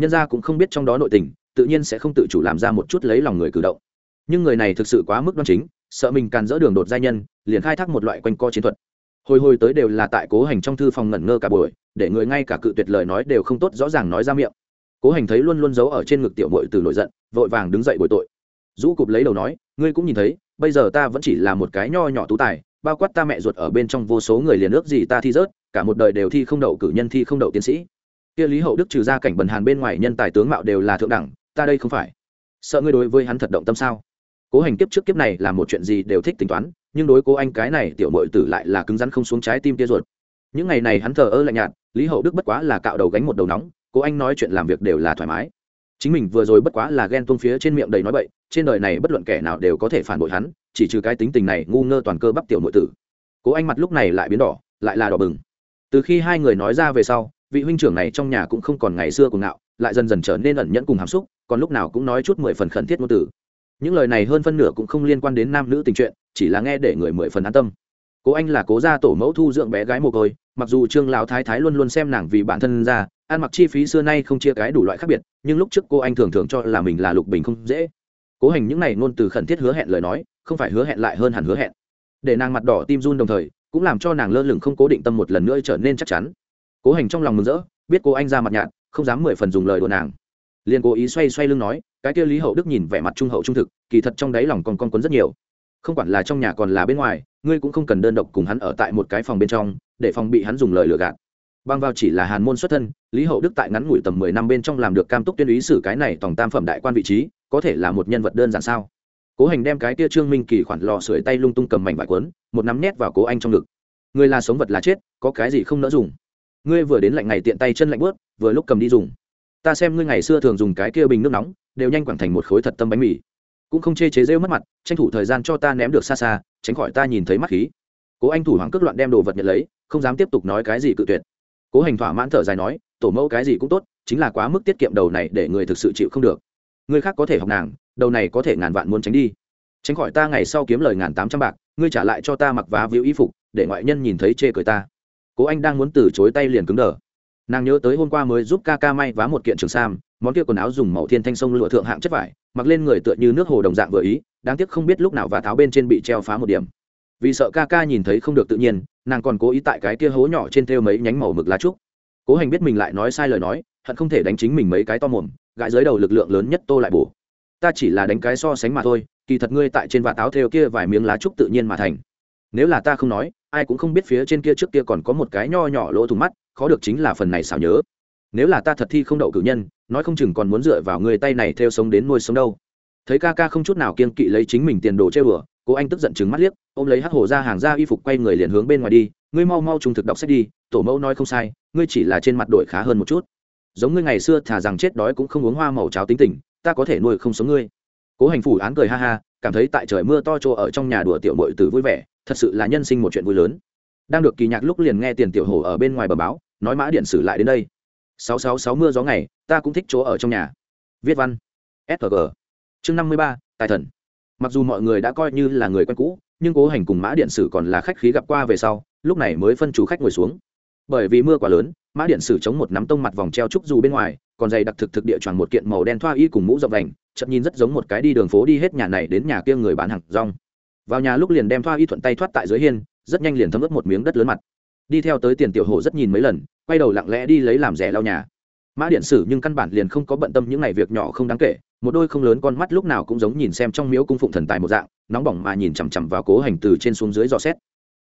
Nhân gia cũng không biết trong đó nội tình, tự nhiên sẽ không tự chủ làm ra một chút lấy lòng người cử động. Nhưng người này thực sự quá mức đoan chính, sợ mình càn dỡ đường đột gia nhân, liền khai thác một loại quanh co chiến thuật. Hồi hồi tới đều là tại cố hành trong thư phòng ngẩn ngơ cả buổi, để người ngay cả cự tuyệt lời nói đều không tốt rõ ràng nói ra miệng. Cố hành thấy luôn luôn giấu ở trên ngực tiểu mội từ nổi giận, vội vàng đứng dậy bồi tội. Dũ cụp lấy đầu nói, ngươi cũng nhìn thấy bây giờ ta vẫn chỉ là một cái nho nhỏ tú tài, bao quát ta mẹ ruột ở bên trong vô số người liền ước gì ta thi rớt, cả một đời đều thi không đậu cử nhân thi không đậu tiến sĩ. Kia lý hậu đức trừ ra cảnh bần hàn bên ngoài nhân tài tướng mạo đều là thượng đẳng, ta đây không phải. Sợ ngươi đối với hắn thật động tâm sao? Cố hành kiếp trước kiếp này là một chuyện gì đều thích tính toán, nhưng đối cố anh cái này tiểu mội tử lại là cứng rắn không xuống trái tim tia ruột. Những ngày này hắn thờ ơ lạnh nhạt, lý hậu đức bất quá là cạo đầu gánh một đầu nóng, cố anh nói chuyện làm việc đều là thoải mái chính mình vừa rồi bất quá là ghen tuông phía trên miệng đầy nói bậy, trên đời này bất luận kẻ nào đều có thể phản bội hắn, chỉ trừ cái tính tình này ngu ngơ toàn cơ bắp tiểu nội tử. Cố anh mặt lúc này lại biến đỏ, lại là đỏ bừng. Từ khi hai người nói ra về sau, vị huynh trưởng này trong nhà cũng không còn ngày xưa cùng ngạo, lại dần dần trở nên ẩn nhẫn cùng hàm xúc, còn lúc nào cũng nói chút mười phần khẩn thiết ngôn tử những lời này hơn phân nửa cũng không liên quan đến nam nữ tình chuyện, chỉ là nghe để người mười phần an tâm. Cố anh là cố gia tổ mẫu thu dưỡng bé gái mồ côi, mặc dù trương lão thái thái luôn luôn xem nàng vì bản thân ra ăn mặc chi phí xưa nay không chia cái đủ loại khác biệt, nhưng lúc trước cô anh thường thường cho là mình là lục bình không dễ. Cố hành những này ngôn từ khẩn thiết hứa hẹn lời nói, không phải hứa hẹn lại hơn hẳn hứa hẹn. Để nàng mặt đỏ tim run đồng thời, cũng làm cho nàng lơ lửng không cố định tâm một lần nữa trở nên chắc chắn. Cố hành trong lòng mừng rỡ, biết cô anh ra mặt nhạt, không dám mười phần dùng lời đùa nàng. Liền cố ý xoay xoay lưng nói, cái kia lý hậu đức nhìn vẻ mặt trung hậu trung thực, kỳ thật trong đáy lòng còn con quấn rất nhiều. Không quản là trong nhà còn là bên ngoài, ngươi cũng không cần đơn độc cùng hắn ở tại một cái phòng bên trong, để phòng bị hắn dùng lời lừa gạt bằng vào chỉ là hàn môn xuất thân, lý hậu đức tại ngắn ngủi tầm mười năm bên trong làm được cam túc tuyên ý xử cái này tổng tam phẩm đại quan vị trí, có thể là một nhân vật đơn giản sao? Cố hành đem cái tia trương minh kỳ khoản lò sưởi tay lung tung cầm mảnh vải quấn một nắm nét vào cố anh trong ngực. Người là sống vật là chết, có cái gì không nỡ dùng? Ngươi vừa đến lạnh ngày tiện tay chân lạnh bớt, vừa lúc cầm đi dùng. Ta xem ngươi ngày xưa thường dùng cái kia bình nước nóng, đều nhanh quẳng thành một khối thật tâm bánh mì. Cũng không chê chế rêu mất mặt, tranh thủ thời gian cho ta ném được xa xa, tránh khỏi ta nhìn thấy mắt khí. Cố anh thủ hoàng cước loạn đem đồ vật nhận lấy, không dám tiếp tục nói cái gì cự tuyệt cố hành thỏa mãn thở dài nói, tổ mẫu cái gì cũng tốt, chính là quá mức tiết kiệm đầu này để người thực sự chịu không được. Người khác có thể học nàng, đầu này có thể ngàn vạn muốn tránh đi. Tránh khỏi ta ngày sau kiếm lời ngàn tám trăm bạc, ngươi trả lại cho ta mặc vá víu y phục, để ngoại nhân nhìn thấy chê cười ta. Cố anh đang muốn từ chối tay liền cứng đờ. Nàng nhớ tới hôm qua mới giúp ca ca may vá một kiện trường sam, món kia quần áo dùng màu thiên thanh sông lụa thượng hạng chất vải, mặc lên người tựa như nước hồ đồng dạng vừa ý, đáng tiếc không biết lúc nào và tháo bên trên bị treo phá một điểm vì sợ ca ca nhìn thấy không được tự nhiên, nàng còn cố ý tại cái kia hố nhỏ trên thêu mấy nhánh màu mực lá trúc. Cố hành biết mình lại nói sai lời nói, hận không thể đánh chính mình mấy cái to mồm, gãi dưới đầu lực lượng lớn nhất tô lại bổ. Ta chỉ là đánh cái so sánh mà thôi, kỳ thật ngươi tại trên vạt áo thêu kia vài miếng lá trúc tự nhiên mà thành. Nếu là ta không nói, ai cũng không biết phía trên kia trước kia còn có một cái nho nhỏ lỗ thủng mắt, khó được chính là phần này xảo nhớ. Nếu là ta thật thi không đậu cử nhân, nói không chừng còn muốn dựa vào người tay này theo sống đến nuôi sống đâu. Thấy ca ca không chút nào kiên kỵ lấy chính mình tiền đồ chơi bừa cố anh tức giận chừng mắt liếc, ôm lấy hắc hổ ra hàng ra y phục quay người liền hướng bên ngoài đi, ngươi mau mau trung thực đọc sách đi, tổ mẫu nói không sai, ngươi chỉ là trên mặt đổi khá hơn một chút. Giống ngươi ngày xưa thả rằng chết đói cũng không uống hoa màu cháo tính tình, ta có thể nuôi không sống ngươi. Cố hành phủ án cười ha ha, cảm thấy tại trời mưa to chỗ ở trong nhà đùa tiểu mội từ vui vẻ, thật sự là nhân sinh một chuyện vui lớn. Đang được kỳ nhạc lúc liền nghe tiền tiểu hổ ở bên ngoài bờ báo, nói mã điện sử lại đến đây. Sáu sáu sáu mưa gió ngày, ta cũng thích chỗ ở trong nhà. Viết văn. Sg chương năm mươi ba, tài thần mặc dù mọi người đã coi như là người quen cũ, nhưng cố hành cùng mã điện sử còn là khách khí gặp qua về sau, lúc này mới phân chủ khách ngồi xuống. Bởi vì mưa quá lớn, mã điện sử chống một nắm tông mặt vòng treo trúc dù bên ngoài, còn dày đặc thực thực địa tròn một kiện màu đen thoa y cùng mũ rộng đành chậm nhìn rất giống một cái đi đường phố đi hết nhà này đến nhà kia người bán hàng rong. Vào nhà lúc liền đem thoa y thuận tay thoát tại dưới hiên, rất nhanh liền thấm ướt một miếng đất lớn mặt. Đi theo tới tiền tiểu hồ rất nhìn mấy lần, quay đầu lặng lẽ đi lấy làm rẻ lau nhà mã điện sử nhưng căn bản liền không có bận tâm những ngày việc nhỏ không đáng kể, một đôi không lớn con mắt lúc nào cũng giống nhìn xem trong miếu cung phụng thần tài một dạng, nóng bỏng mà nhìn chằm chằm vào cố hành từ trên xuống dưới dò xét.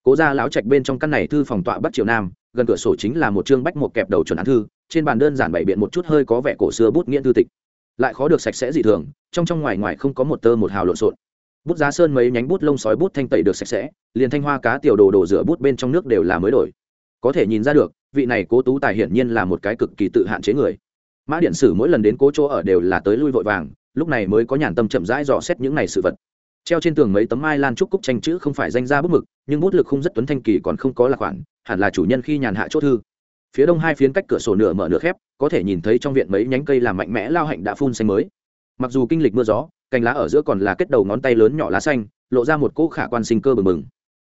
Cố ra láo trạch bên trong căn này thư phòng tọa bắt triều nam, gần cửa sổ chính là một chương bách một kẹp đầu chuẩn án thư, trên bàn đơn giản bày biện một chút hơi có vẻ cổ xưa bút nghiễn thư tịch. Lại khó được sạch sẽ dị thường, trong trong ngoài ngoài không có một tơ một hào lộn xộn. Bút giá sơn mấy nhánh bút lông sói bút thanh tẩy được sạch sẽ, liền thanh hoa cá tiểu đồ đổ rửa bút bên trong nước đều là mới đổi. Có thể nhìn ra được vị này cố tú tài hiển nhiên là một cái cực kỳ tự hạn chế người. Mã điện sử mỗi lần đến cố chỗ ở đều là tới lui vội vàng, lúc này mới có nhàn tâm chậm rãi dò xét những này sự vật. Treo trên tường mấy tấm mai lan trúc cúc tranh chữ không phải danh ra bút mực, nhưng bút lực không rất tuấn thanh kỳ còn không có là khoản, hẳn là chủ nhân khi nhàn hạ chốt thư. Phía đông hai phiến cách cửa sổ nửa mở nửa khép, có thể nhìn thấy trong viện mấy nhánh cây làm mạnh mẽ lao hạnh đã phun xanh mới. Mặc dù kinh lịch mưa gió, cành lá ở giữa còn là kết đầu ngón tay lớn nhỏ lá xanh, lộ ra một cỗ khả quan sinh cơ bừng bừng.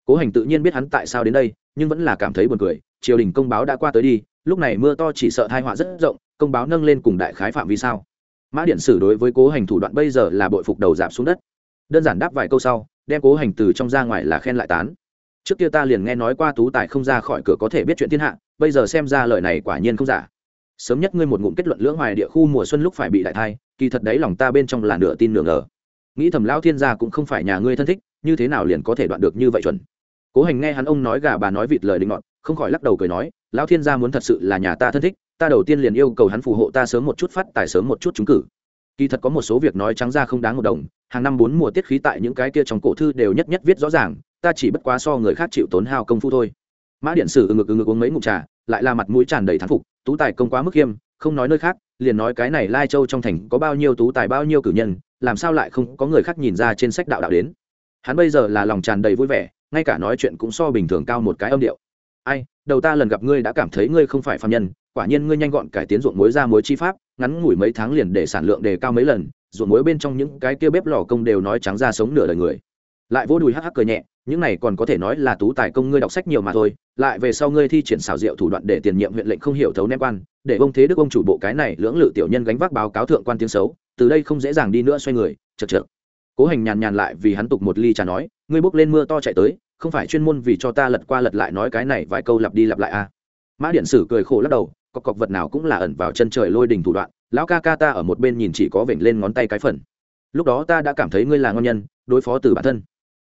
Cố hành tự nhiên biết hắn tại sao đến đây, nhưng vẫn là cảm thấy buồn cười triều đình công báo đã qua tới đi, lúc này mưa to chỉ sợ thai họa rất rộng, công báo nâng lên cùng đại khái phạm vi sao? Mã điện sử đối với cố hành thủ đoạn bây giờ là bội phục đầu giảm xuống đất. Đơn giản đáp vài câu sau, đem cố hành từ trong ra ngoài là khen lại tán. Trước kia ta liền nghe nói qua tú tài không ra khỏi cửa có thể biết chuyện thiên hạ, bây giờ xem ra lời này quả nhiên không giả. Sớm nhất ngươi một ngụm kết luận lưỡng hoài địa khu mùa xuân lúc phải bị đại thai, kỳ thật đấy lòng ta bên trong là nửa tin nửa ngờ. Nghĩ thầm lao thiên gia cũng không phải nhà ngươi thân thích, như thế nào liền có thể đoạn được như vậy chuẩn? Cố hành nghe hắn ông nói gà bà nói vịt lời định ngọn không khỏi lắc đầu cười nói, lão thiên gia muốn thật sự là nhà ta thân thích, ta đầu tiên liền yêu cầu hắn phù hộ ta sớm một chút phát tài sớm một chút trúng cử. Kỳ thật có một số việc nói trắng ra không đáng một đồng, hàng năm bốn mùa tiết khí tại những cái kia trong cổ thư đều nhất nhất viết rõ ràng, ta chỉ bất quá so người khác chịu tốn hao công phu thôi. Mã điện sử ừ ngực ừ ngực uống mấy ngụm trà, lại là mặt mũi tràn đầy thán phục, tú tài công quá mức khiêm, không nói nơi khác, liền nói cái này lai châu trong thành có bao nhiêu tú tài bao nhiêu cử nhân, làm sao lại không có người khác nhìn ra trên sách đạo đạo đến? Hắn bây giờ là lòng tràn đầy vui vẻ, ngay cả nói chuyện cũng so bình thường cao một cái âm điệu ai, đầu ta lần gặp ngươi đã cảm thấy ngươi không phải phạm nhân, quả nhiên ngươi nhanh gọn cải tiến ruộng muối ra muối chi pháp, ngắn ngủi mấy tháng liền để sản lượng đề cao mấy lần, ruộng muối bên trong những cái kia bếp lò công đều nói trắng ra sống nửa đời người. Lại vô đùi hắc hắc cười nhẹ, những này còn có thể nói là tú tài công ngươi đọc sách nhiều mà thôi, lại về sau ngươi thi triển xảo diệu thủ đoạn để tiền nhiệm huyện lệnh không hiểu thấu ném quan, để ông thế đức ông chủ bộ cái này lưỡng lự tiểu nhân gánh vác báo cáo thượng quan tiếng xấu, từ đây không dễ dàng đi nữa xoay người chật chật cố hành nhàn nhàn lại vì hắn tục một ly trà nói, ngươi bốc lên mưa to chạy tới không phải chuyên môn vì cho ta lật qua lật lại nói cái này vài câu lặp đi lặp lại à. Mã điện sử cười khổ lắc đầu, cọc cọc vật nào cũng là ẩn vào chân trời lôi đình thủ đoạn, lão ca ca ta ở một bên nhìn chỉ có vểnh lên ngón tay cái phần. Lúc đó ta đã cảm thấy ngươi là ngon nhân, đối phó từ bản thân.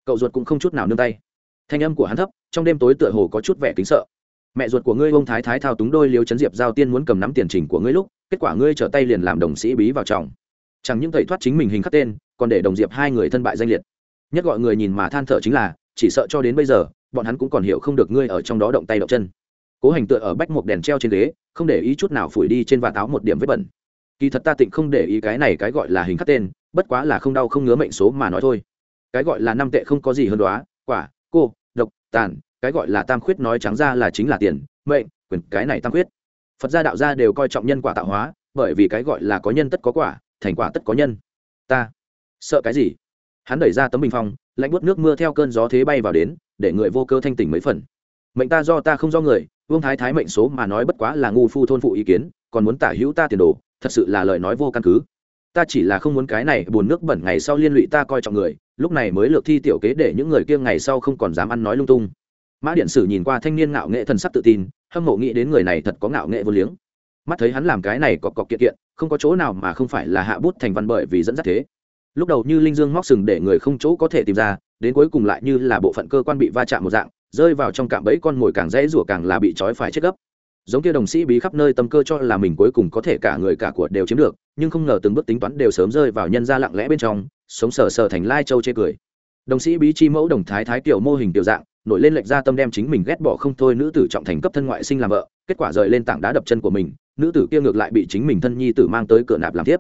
Cậu ruột cũng không chút nào nương tay. Thanh âm của hắn thấp, trong đêm tối tựa hồ có chút vẻ kính sợ. Mẹ ruột của ngươi ông thái thái thao túng đôi liếu chấn diệp giao tiên muốn cầm nắm tiền trình của ngươi lúc, kết quả ngươi trở tay liền làm đồng sĩ bí vào chồng. Chẳng những thầy thoát chính mình hình khắc tên, còn để đồng diệp hai người thân bại danh liệt. Nhất gọi người nhìn mà than thở chính là chỉ sợ cho đến bây giờ, bọn hắn cũng còn hiểu không được ngươi ở trong đó động tay động chân. Cố hành tựa ở bách một đèn treo trên ghế, không để ý chút nào phủi đi trên vạt áo một điểm vết bẩn. Kỳ thật ta tịnh không để ý cái này cái gọi là hình khắc tên, bất quá là không đau không ngứa mệnh số mà nói thôi. Cái gọi là năm tệ không có gì hơn đoá quả, cô, độc, tàn, cái gọi là tam khuyết nói trắng ra là chính là tiền, mệnh, quyền, cái này tam khuyết. Phật gia đạo gia đều coi trọng nhân quả tạo hóa, bởi vì cái gọi là có nhân tất có quả, thành quả tất có nhân. Ta sợ cái gì? Hắn đẩy ra tấm bình phong lạnh buốt nước mưa theo cơn gió thế bay vào đến, để người vô cơ thanh tỉnh mấy phần. Mệnh ta do ta không do người, vương thái thái mệnh số mà nói bất quá là ngu phu thôn phụ ý kiến, còn muốn tả hữu ta tiền đồ, thật sự là lời nói vô căn cứ. Ta chỉ là không muốn cái này buồn nước bẩn ngày sau liên lụy ta coi trọng người, lúc này mới lược thi tiểu kế để những người kia ngày sau không còn dám ăn nói lung tung. Mã điện sử nhìn qua thanh niên ngạo nghệ thần sắc tự tin, hâm mộ nghĩ đến người này thật có ngạo nghệ vô liếng. Mắt thấy hắn làm cái này cọc cọc kiện kiện, không có chỗ nào mà không phải là hạ bút thành văn bởi vì dẫn dắt thế lúc đầu như linh dương móc sừng để người không chỗ có thể tìm ra, đến cuối cùng lại như là bộ phận cơ quan bị va chạm một dạng, rơi vào trong cạm bẫy con mồi càng dễ rủa càng là bị trói phải chết gấp. Giống kia đồng sĩ bí khắp nơi tâm cơ cho là mình cuối cùng có thể cả người cả của đều chiếm được, nhưng không ngờ từng bước tính toán đều sớm rơi vào nhân ra lặng lẽ bên trong, sống sờ sờ thành lai châu chê cười. Đồng sĩ bí chi mẫu đồng thái thái kiểu mô hình tiểu dạng, nổi lên lệch ra tâm đem chính mình ghét bỏ không thôi nữ tử trọng thành cấp thân ngoại sinh làm vợ, kết quả rời lên tảng đá đập chân của mình, nữ tử kia ngược lại bị chính mình thân nhi tử mang tới cửa nạp làm tiếp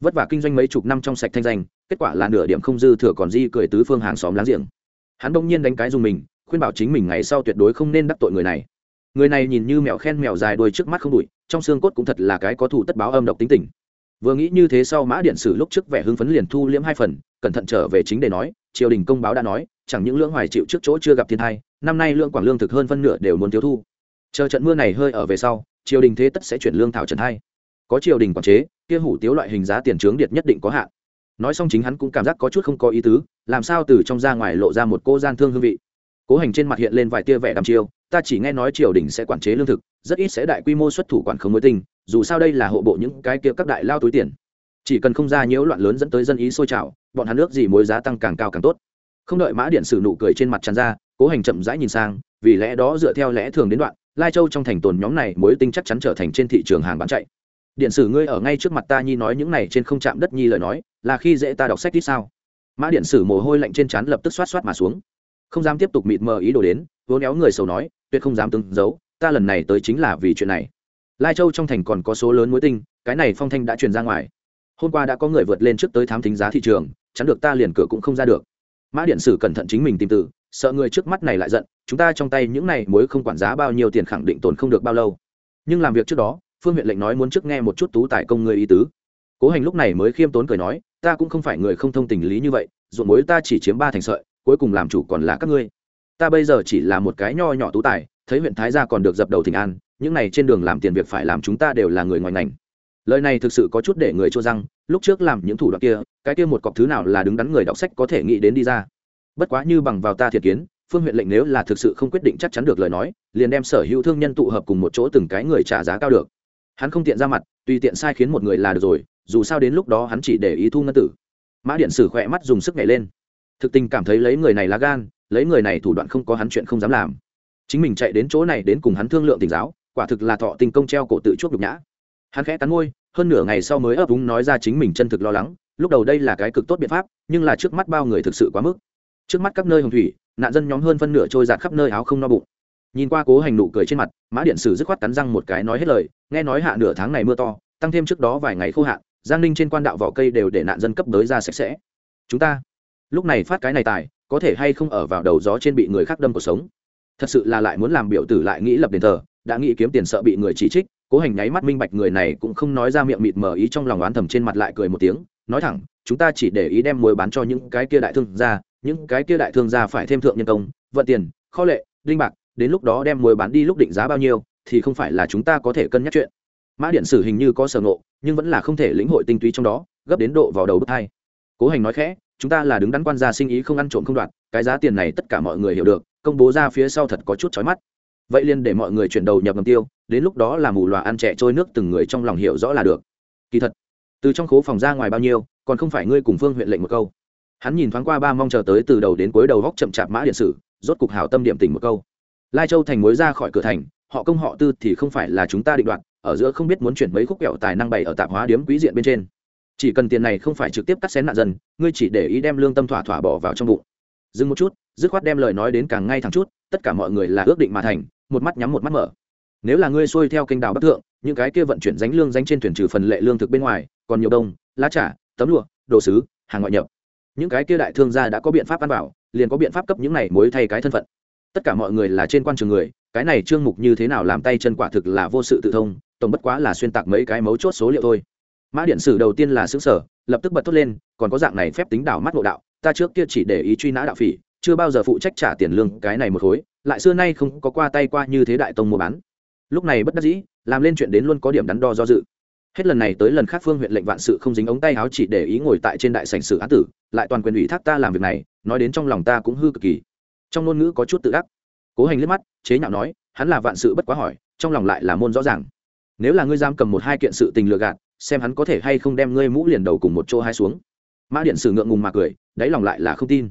vất vả kinh doanh mấy chục năm trong sạch thanh danh kết quả là nửa điểm không dư thừa còn di cười tứ phương hàng xóm láng giềng. Hắn bỗng nhiên đánh cái dùng mình khuyên bảo chính mình ngày sau tuyệt đối không nên đắc tội người này. Người này nhìn như mèo khen mèo dài đuôi trước mắt không đuổi, trong xương cốt cũng thật là cái có thủ tất báo âm độc tính tình. Vừa nghĩ như thế sau mã điện sử lúc trước vẻ hưng phấn liền thu liễm hai phần cẩn thận trở về chính để nói triều đình công báo đã nói chẳng những lưỡng hoài chịu trước chỗ chưa gặp thiên thai năm nay lương quảng lương thực hơn phân nửa đều muốn thiếu thu. Chờ trận mưa này hơi ở về sau triều đình thế tất sẽ chuyển lương thảo trần hai có triều đình quản chế, kia hủ tiếu loại hình giá tiền trướng điệt nhất định có hạn. Nói xong chính hắn cũng cảm giác có chút không có ý tứ, làm sao từ trong ra ngoài lộ ra một cô gian thương hương vị. Cố hành trên mặt hiện lên vài tia vẻ đăm chiêu, ta chỉ nghe nói triều đình sẽ quản chế lương thực, rất ít sẽ đại quy mô xuất thủ quản không mới tinh dù sao đây là hộ bộ những cái kia các đại lao túi tiền. Chỉ cần không ra nhiễu loạn lớn dẫn tới dân ý sôi trào, bọn hắn nước gì mối giá tăng càng cao càng tốt. Không đợi mã điện sử nụ cười trên mặt tràn ra, cố hành chậm rãi nhìn sang, vì lẽ đó dựa theo lẽ thường đến đoạn, lai châu trong thành tồn nhóm này mối tinh chắc chắn trở thành trên thị trường hàng bán chạy điện sử ngươi ở ngay trước mặt ta nhi nói những này trên không chạm đất nhi lời nói, là khi dễ ta đọc sách ít sao? Mã điện sử mồ hôi lạnh trên trán lập tức xoát xoát mà xuống. Không dám tiếp tục mịt mờ ý đồ đến vốn éo người sầu nói, tuyệt không dám tương giấu, ta lần này tới chính là vì chuyện này. Lai châu trong thành còn có số lớn mối tinh, cái này phong thanh đã truyền ra ngoài. Hôm qua đã có người vượt lên trước tới thám thính giá thị trường, chắn được ta liền cửa cũng không ra được. Mã điện sử cẩn thận chính mình tìm từ, sợ người trước mắt này lại giận, chúng ta trong tay những này mới không quản giá bao nhiêu tiền khẳng định tồn không được bao lâu. Nhưng làm việc trước đó phương huyện lệnh nói muốn trước nghe một chút tú tài công người ý tứ. Cố hành lúc này mới khiêm tốn cười nói, ta cũng không phải người không thông tình lý như vậy, ruộng mối ta chỉ chiếm ba thành sợi, cuối cùng làm chủ còn là các ngươi. Ta bây giờ chỉ là một cái nho nhỏ tú tài, thấy huyện thái gia còn được dập đầu thỉnh an, những này trên đường làm tiền việc phải làm chúng ta đều là người ngoài ngành. Lời này thực sự có chút để người cho rằng lúc trước làm những thủ đoạn kia, cái kia một cọc thứ nào là đứng đắn người đọc sách có thể nghĩ đến đi ra. Bất quá như bằng vào ta thiệt kiến, phương huyện lệnh nếu là thực sự không quyết định chắc chắn được lời nói, liền đem sở hữu thương nhân tụ hợp cùng một chỗ từng cái người trả giá cao được hắn không tiện ra mặt, tùy tiện sai khiến một người là được rồi, dù sao đến lúc đó hắn chỉ để ý thu ngân tử. Mã điện sử khỏe mắt dùng sức nhảy lên. Thực tình cảm thấy lấy người này lá gan, lấy người này thủ đoạn không có hắn chuyện không dám làm. Chính mình chạy đến chỗ này đến cùng hắn thương lượng tình giáo, quả thực là thọ tình công treo cổ tự chuốc nhục nhã. Hắn khẽ cắn môi, hơn nửa ngày sau mới ấp úng nói ra chính mình chân thực lo lắng, lúc đầu đây là cái cực tốt biện pháp, nhưng là trước mắt bao người thực sự quá mức. Trước mắt các nơi hồng thủy, nạn dân nhóm hơn phân nửa trôi giạt khắp nơi áo không no bụng nhìn qua cố hành nụ cười trên mặt, mã điện sử dứt khoát cắn răng một cái nói hết lời, nghe nói hạ nửa tháng này mưa to, tăng thêm trước đó vài ngày khô hạn, giang ninh trên quan đạo vỏ cây đều để nạn dân cấp đới ra sạch sẽ. Chúng ta, lúc này phát cái này tài, có thể hay không ở vào đầu gió trên bị người khác đâm cuộc sống? Thật sự là lại muốn làm biểu tử lại nghĩ lập đền thờ, đã nghĩ kiếm tiền sợ bị người chỉ trích, cố hành nháy mắt minh bạch người này cũng không nói ra miệng mịt mờ ý trong lòng oán thầm trên mặt lại cười một tiếng, nói thẳng, chúng ta chỉ để ý đem mồi bán cho những cái kia đại thương gia, những cái kia đại thương gia phải thêm thượng nhân công, vận tiền, kho lệ, đinh bạc đến lúc đó đem muối bán đi lúc định giá bao nhiêu, thì không phải là chúng ta có thể cân nhắc chuyện. Mã điện sử hình như có sở ngộ, nhưng vẫn là không thể lĩnh hội tinh túy trong đó, gấp đến độ vào đầu bước hai. Cố hành nói khẽ, chúng ta là đứng đắn quan gia sinh ý không ăn trộm không đoạt, cái giá tiền này tất cả mọi người hiểu được, công bố ra phía sau thật có chút chói mắt. Vậy liền để mọi người chuyển đầu nhập ngầm tiêu, đến lúc đó là mù loà ăn trẻ trôi nước từng người trong lòng hiểu rõ là được. Kỳ thật, từ trong khố phòng ra ngoài bao nhiêu, còn không phải ngươi cùng phương huyện lệnh một câu. Hắn nhìn thoáng qua ba mong chờ tới từ đầu đến cuối đầu góc chậm chạp mã điện sử, rốt cục hảo tâm điểm tình một câu lai châu thành mối ra khỏi cửa thành, họ công họ tư thì không phải là chúng ta định đoạt, ở giữa không biết muốn chuyển mấy khúc kẹo tài năng bày ở tạp hóa điếm quý diện bên trên. Chỉ cần tiền này không phải trực tiếp cắt xén nạn dân, ngươi chỉ để ý đem lương tâm thỏa thỏa bỏ vào trong bụng. Dừng một chút, dứt khoát đem lời nói đến càng ngay thẳng chút, tất cả mọi người là ước định mà thành, một mắt nhắm một mắt mở. Nếu là ngươi xuôi theo kênh đào bắc thượng, những cái kia vận chuyển dánh lương dánh trên thuyền trừ phần lệ lương thực bên ngoài, còn nhiều đông, lá trà, tấm lụa, đồ sứ, hàng ngoại nhập. Những cái kia đại thương gia đã có biện pháp ăn bảo liền có biện pháp cấp những này mối thay cái thân phận tất cả mọi người là trên quan trường người, cái này trương mục như thế nào làm tay chân quả thực là vô sự tự thông, tổng bất quá là xuyên tạc mấy cái mấu chốt số liệu thôi. Mã điện sử đầu tiên là xứ sở lập tức bật thốt lên, còn có dạng này phép tính đảo mắt ngộ đạo, ta trước kia chỉ để ý truy nã đạo phỉ, chưa bao giờ phụ trách trả tiền lương cái này một khối, lại xưa nay không có qua tay qua như thế đại tông mua bán. Lúc này bất đắc dĩ, làm lên chuyện đến luôn có điểm đắn đo do dự. Hết lần này tới lần khác phương huyện lệnh vạn sự không dính ống tay áo chỉ để ý ngồi tại trên đại sảnh sử án tử, lại toàn quyền ủy thác ta làm việc này, nói đến trong lòng ta cũng hư cực kỳ trong ngôn ngữ có chút tự đắc. Cố hành liếc mắt, chế nhạo nói, hắn là vạn sự bất quá hỏi, trong lòng lại là môn rõ ràng. Nếu là ngươi giam cầm một hai kiện sự tình lừa gạt, xem hắn có thể hay không đem ngươi mũ liền đầu cùng một chỗ hai xuống. Mã điện sử ngượng ngùng mà cười, đáy lòng lại là không tin.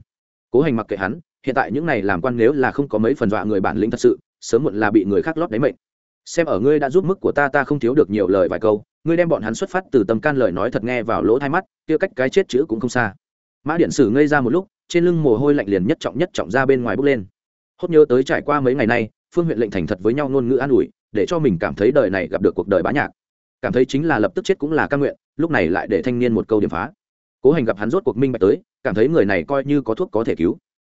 Cố hành mặc kệ hắn, hiện tại những này làm quan nếu là không có mấy phần dọa người bản lĩnh thật sự, sớm muộn là bị người khác lót đáy mệnh. Xem ở ngươi đã giúp mức của ta ta không thiếu được nhiều lời vài câu, ngươi đem bọn hắn xuất phát từ tâm can lời nói thật nghe vào lỗ thai mắt, kia cách cái chết chữ cũng không xa. Mã điện sử ngây ra một lúc trên lưng mồ hôi lạnh liền nhất trọng nhất trọng ra bên ngoài bốc lên. Hốt nhớ tới trải qua mấy ngày nay, phương huyện lệnh thành thật với nhau ngôn ngữ an ủi, để cho mình cảm thấy đời này gặp được cuộc đời bá nhạc. Cảm thấy chính là lập tức chết cũng là căn nguyện, lúc này lại để thanh niên một câu điểm phá. Cố hành gặp hắn rốt cuộc minh bạch tới, cảm thấy người này coi như có thuốc có thể cứu.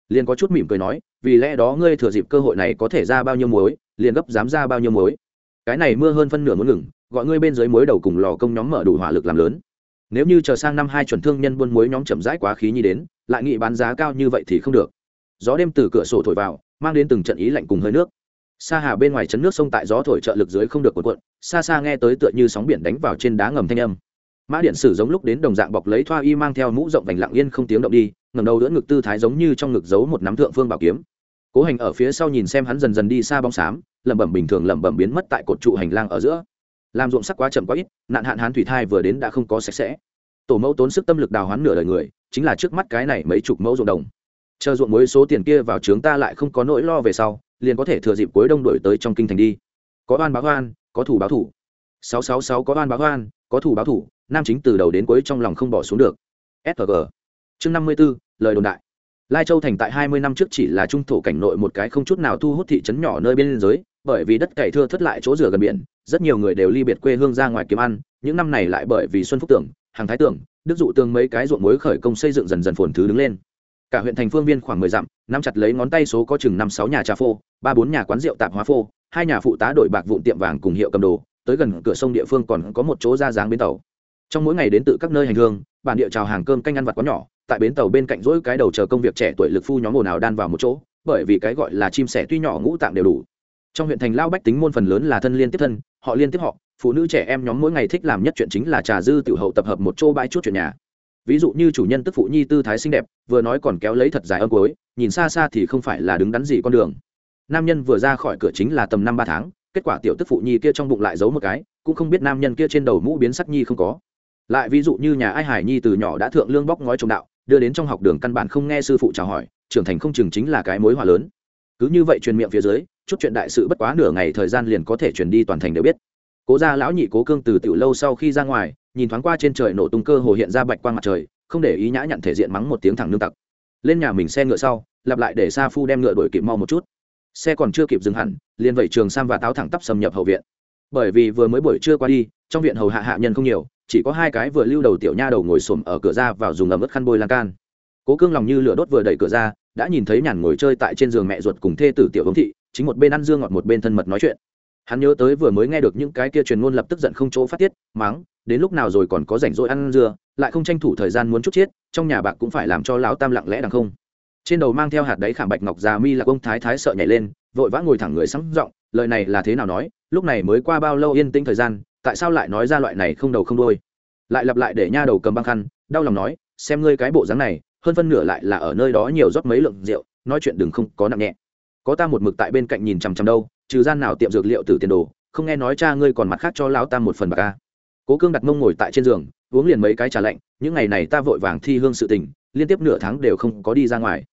Liền có chút mỉm cười nói, vì lẽ đó ngươi thừa dịp cơ hội này có thể ra bao nhiêu muối, liền gấp dám ra bao nhiêu muối. Cái này mưa hơn phân nửa muốn ngừng, gọi ngươi bên dưới muối đầu cùng lò công nhóm mở đủ hỏa lực làm lớn nếu như chờ sang năm hai chuẩn thương nhân buôn muối nhóm chậm rãi quá khí nhi đến, lại nghị bán giá cao như vậy thì không được. Gió đêm từ cửa sổ thổi vào, mang đến từng trận ý lạnh cùng hơi nước. Xa hà bên ngoài chấn nước sông tại gió thổi trợ lực dưới không được cuộn cuộn, xa xa nghe tới tựa như sóng biển đánh vào trên đá ngầm thanh âm. Mã điện sử giống lúc đến đồng dạng bọc lấy thoa y mang theo mũ rộng vành lặng yên không tiếng động đi ngầm đầu đỡ ngực tư thái giống như trong ngực giấu một nắm thượng phương bảo kiếm. Cố hành ở phía sau nhìn xem hắn dần dần đi xa bóng xám, lẩm bẩm bình thường lẩm bẩm biến mất tại cột trụ hành lang ở giữa làm ruộng sắc quá chậm quá ít, nạn hạn hán thủy thai vừa đến đã không có sạch sẽ. Tổ mẫu tốn sức tâm lực đào hoán nửa đời người, chính là trước mắt cái này mấy chục mẫu ruộng đồng. Chờ ruộng mối số tiền kia vào trướng ta lại không có nỗi lo về sau, liền có thể thừa dịp cuối đông đổi tới trong kinh thành đi. Có oan báo oan, có thủ báo thủ. Sáu sáu sáu có oan báo oan, có thủ báo thủ, nam chính từ đầu đến cuối trong lòng không bỏ xuống được. Sg chương năm mươi b ố lời đồn đại. Lai châu thành tại hai mươi năm trước chỉ là trung thổ cảnh nội một cái không chút nào thu hút thị trấn nhỏ nơi biên giới bởi vì đất cày thưa thất lại chỗ rửa gần biển, rất nhiều người đều ly biệt quê hương ra ngoài kiếm ăn, những năm này lại bởi vì xuân phúc tưởng, hàng thái tưởng, đức dụ tương mấy cái ruộng mối khởi công xây dựng dần dần phồn thứ đứng lên. Cả huyện thành phương viên khoảng mười dặm, nắm chặt lấy ngón tay số có chừng năm sáu nhà trà phô, ba bốn nhà quán rượu tạp hóa phô, hai nhà phụ tá đổi bạc vụn tiệm vàng cùng hiệu cầm đồ, tới gần cửa sông địa phương còn có một chỗ ra dáng bến tàu. Trong mỗi ngày đến từ các nơi hành hương, bản địa trào hàng cơm canh ăn vặt quá nhỏ, tại bến tàu bên cạnh rỗi cái đầu chờ công việc trẻ tuổi lực phu nhóm ồn ào đan vào một chỗ, bởi vì cái gọi là chim sẻ tuy nhỏ ngũ tạng đều đủ trong huyện thành lao bách tính môn phần lớn là thân liên tiếp thân, họ liên tiếp họ, phụ nữ trẻ em nhóm mỗi ngày thích làm nhất chuyện chính là trà dư tiểu hậu tập hợp một chỗ bãi chút chuyện nhà. Ví dụ như chủ nhân tức phụ nhi tư thái xinh đẹp, vừa nói còn kéo lấy thật dài âm cuối, nhìn xa xa thì không phải là đứng đắn gì con đường. Nam nhân vừa ra khỏi cửa chính là tầm năm ba tháng, kết quả tiểu tức phụ nhi kia trong bụng lại giấu một cái, cũng không biết nam nhân kia trên đầu mũ biến sắc nhi không có. Lại ví dụ như nhà ai hải nhi từ nhỏ đã thượng lương bóc ngói trồng đạo, đưa đến trong học đường căn bản không nghe sư phụ chào hỏi, trưởng thành không chừng chính là cái mối hòa lớn. Cứ như vậy truyền miệng phía dưới chút chuyện đại sự bất quá nửa ngày thời gian liền có thể truyền đi toàn thành đều biết. Cố gia lão nhị cố cương từ tiểu lâu sau khi ra ngoài, nhìn thoáng qua trên trời nổ tung cơ hồ hiện ra bạch quang mặt trời, không để ý nhã nhận thể diện mắng một tiếng thẳng nương tặc. Lên nhà mình xe ngựa sau, lặp lại để sa phu đem ngựa đuổi kịp mau một chút. Xe còn chưa kịp dừng hẳn, liền vậy trường sam và táo thẳng tắp xâm nhập hậu viện. Bởi vì vừa mới buổi trưa qua đi, trong viện hầu hạ hạ nhân không nhiều, chỉ có hai cái vừa lưu đầu tiểu nha đầu ngồi xổm ở cửa ra vào dùng ấm ướt khăn bôi lan can. Cố cương lòng như lửa đốt vừa đẩy cửa ra, đã nhìn thấy nhàn ngồi chơi tại trên giường mẹ ruột cùng thê tử tiểu ống thị chính một bên ăn dương ngọt một bên thân mật nói chuyện. Hắn nhớ tới vừa mới nghe được những cái kia truyền ngôn lập tức giận không chỗ phát tiết, mắng, đến lúc nào rồi còn có rảnh rỗi ăn dưa, lại không tranh thủ thời gian muốn chút chết trong nhà bạc cũng phải làm cho lão tam lặng lẽ đằng không. Trên đầu mang theo hạt đáy khảm bạch ngọc già mi là ông thái thái sợ nhảy lên, vội vã ngồi thẳng người sắm giọng, lời này là thế nào nói, lúc này mới qua bao lâu yên tĩnh thời gian, tại sao lại nói ra loại này không đầu không đôi lại lặp lại để nha đầu cầm băng khăn, đau lòng nói, xem ngươi cái bộ dáng này, hơn phân nửa lại là ở nơi đó nhiều rót mấy lượng rượu, nói chuyện đừng không có nặng nhẹ có ta một mực tại bên cạnh nhìn chằm chằm đâu, trừ gian nào tiệm dược liệu từ tiền đồ, không nghe nói cha ngươi còn mặt khác cho lão ta một phần bạc ca cố cương đặt mông ngồi tại trên giường, uống liền mấy cái trà lạnh, những ngày này ta vội vàng thi hương sự tình, liên tiếp nửa tháng đều không có đi ra ngoài.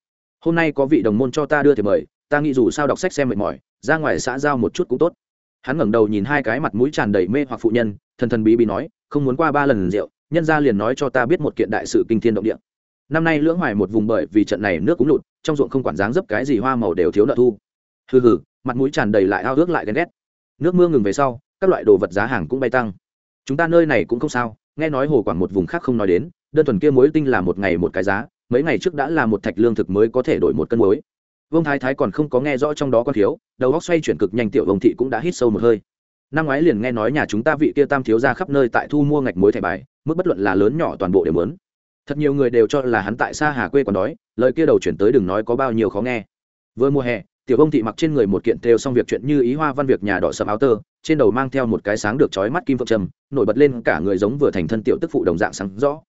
Hôm nay có vị đồng môn cho ta đưa thì mời, ta nghĩ dù sao đọc sách xem mệt mỏi, ra ngoài xã giao một chút cũng tốt. Hắn ngẩng đầu nhìn hai cái mặt mũi tràn đầy mê hoặc phụ nhân, thần thần bí bí nói, không muốn qua ba lần rượu, nhân ra liền nói cho ta biết một kiện đại sự kinh thiên động địa năm nay lưỡng hoài một vùng bởi vì trận này nước cũng lụt, trong ruộng không quản dáng dấp cái gì hoa màu đều thiếu nợ thu. Hừ hừ, mặt mũi tràn đầy lại ao ước lại ghen ghét. Nước mưa ngừng về sau, các loại đồ vật giá hàng cũng bay tăng. Chúng ta nơi này cũng không sao, nghe nói hồ quảng một vùng khác không nói đến, đơn thuần kia muối tinh là một ngày một cái giá, mấy ngày trước đã là một thạch lương thực mới có thể đổi một cân muối. Vương thái thái còn không có nghe rõ trong đó con thiếu, đầu góc xoay chuyển cực nhanh tiểu vông thị cũng đã hít sâu một hơi. Năm ngoái liền nghe nói nhà chúng ta vị kia tam thiếu ra khắp nơi tại thu mua ngạch muối thẻ bài, mức bất luận là lớn nhỏ toàn bộ đều muốn thật nhiều người đều cho là hắn tại xa hà quê còn đói, lời kia đầu chuyển tới đừng nói có bao nhiêu khó nghe. Vừa mùa hè, tiểu ông thị mặc trên người một kiện thêu xong việc chuyện như ý hoa văn việc nhà đỏ sầm áo tơ, trên đầu mang theo một cái sáng được trói mắt kim phượng trầm, nổi bật lên cả người giống vừa thành thân tiểu tức phụ đồng dạng sáng rõ.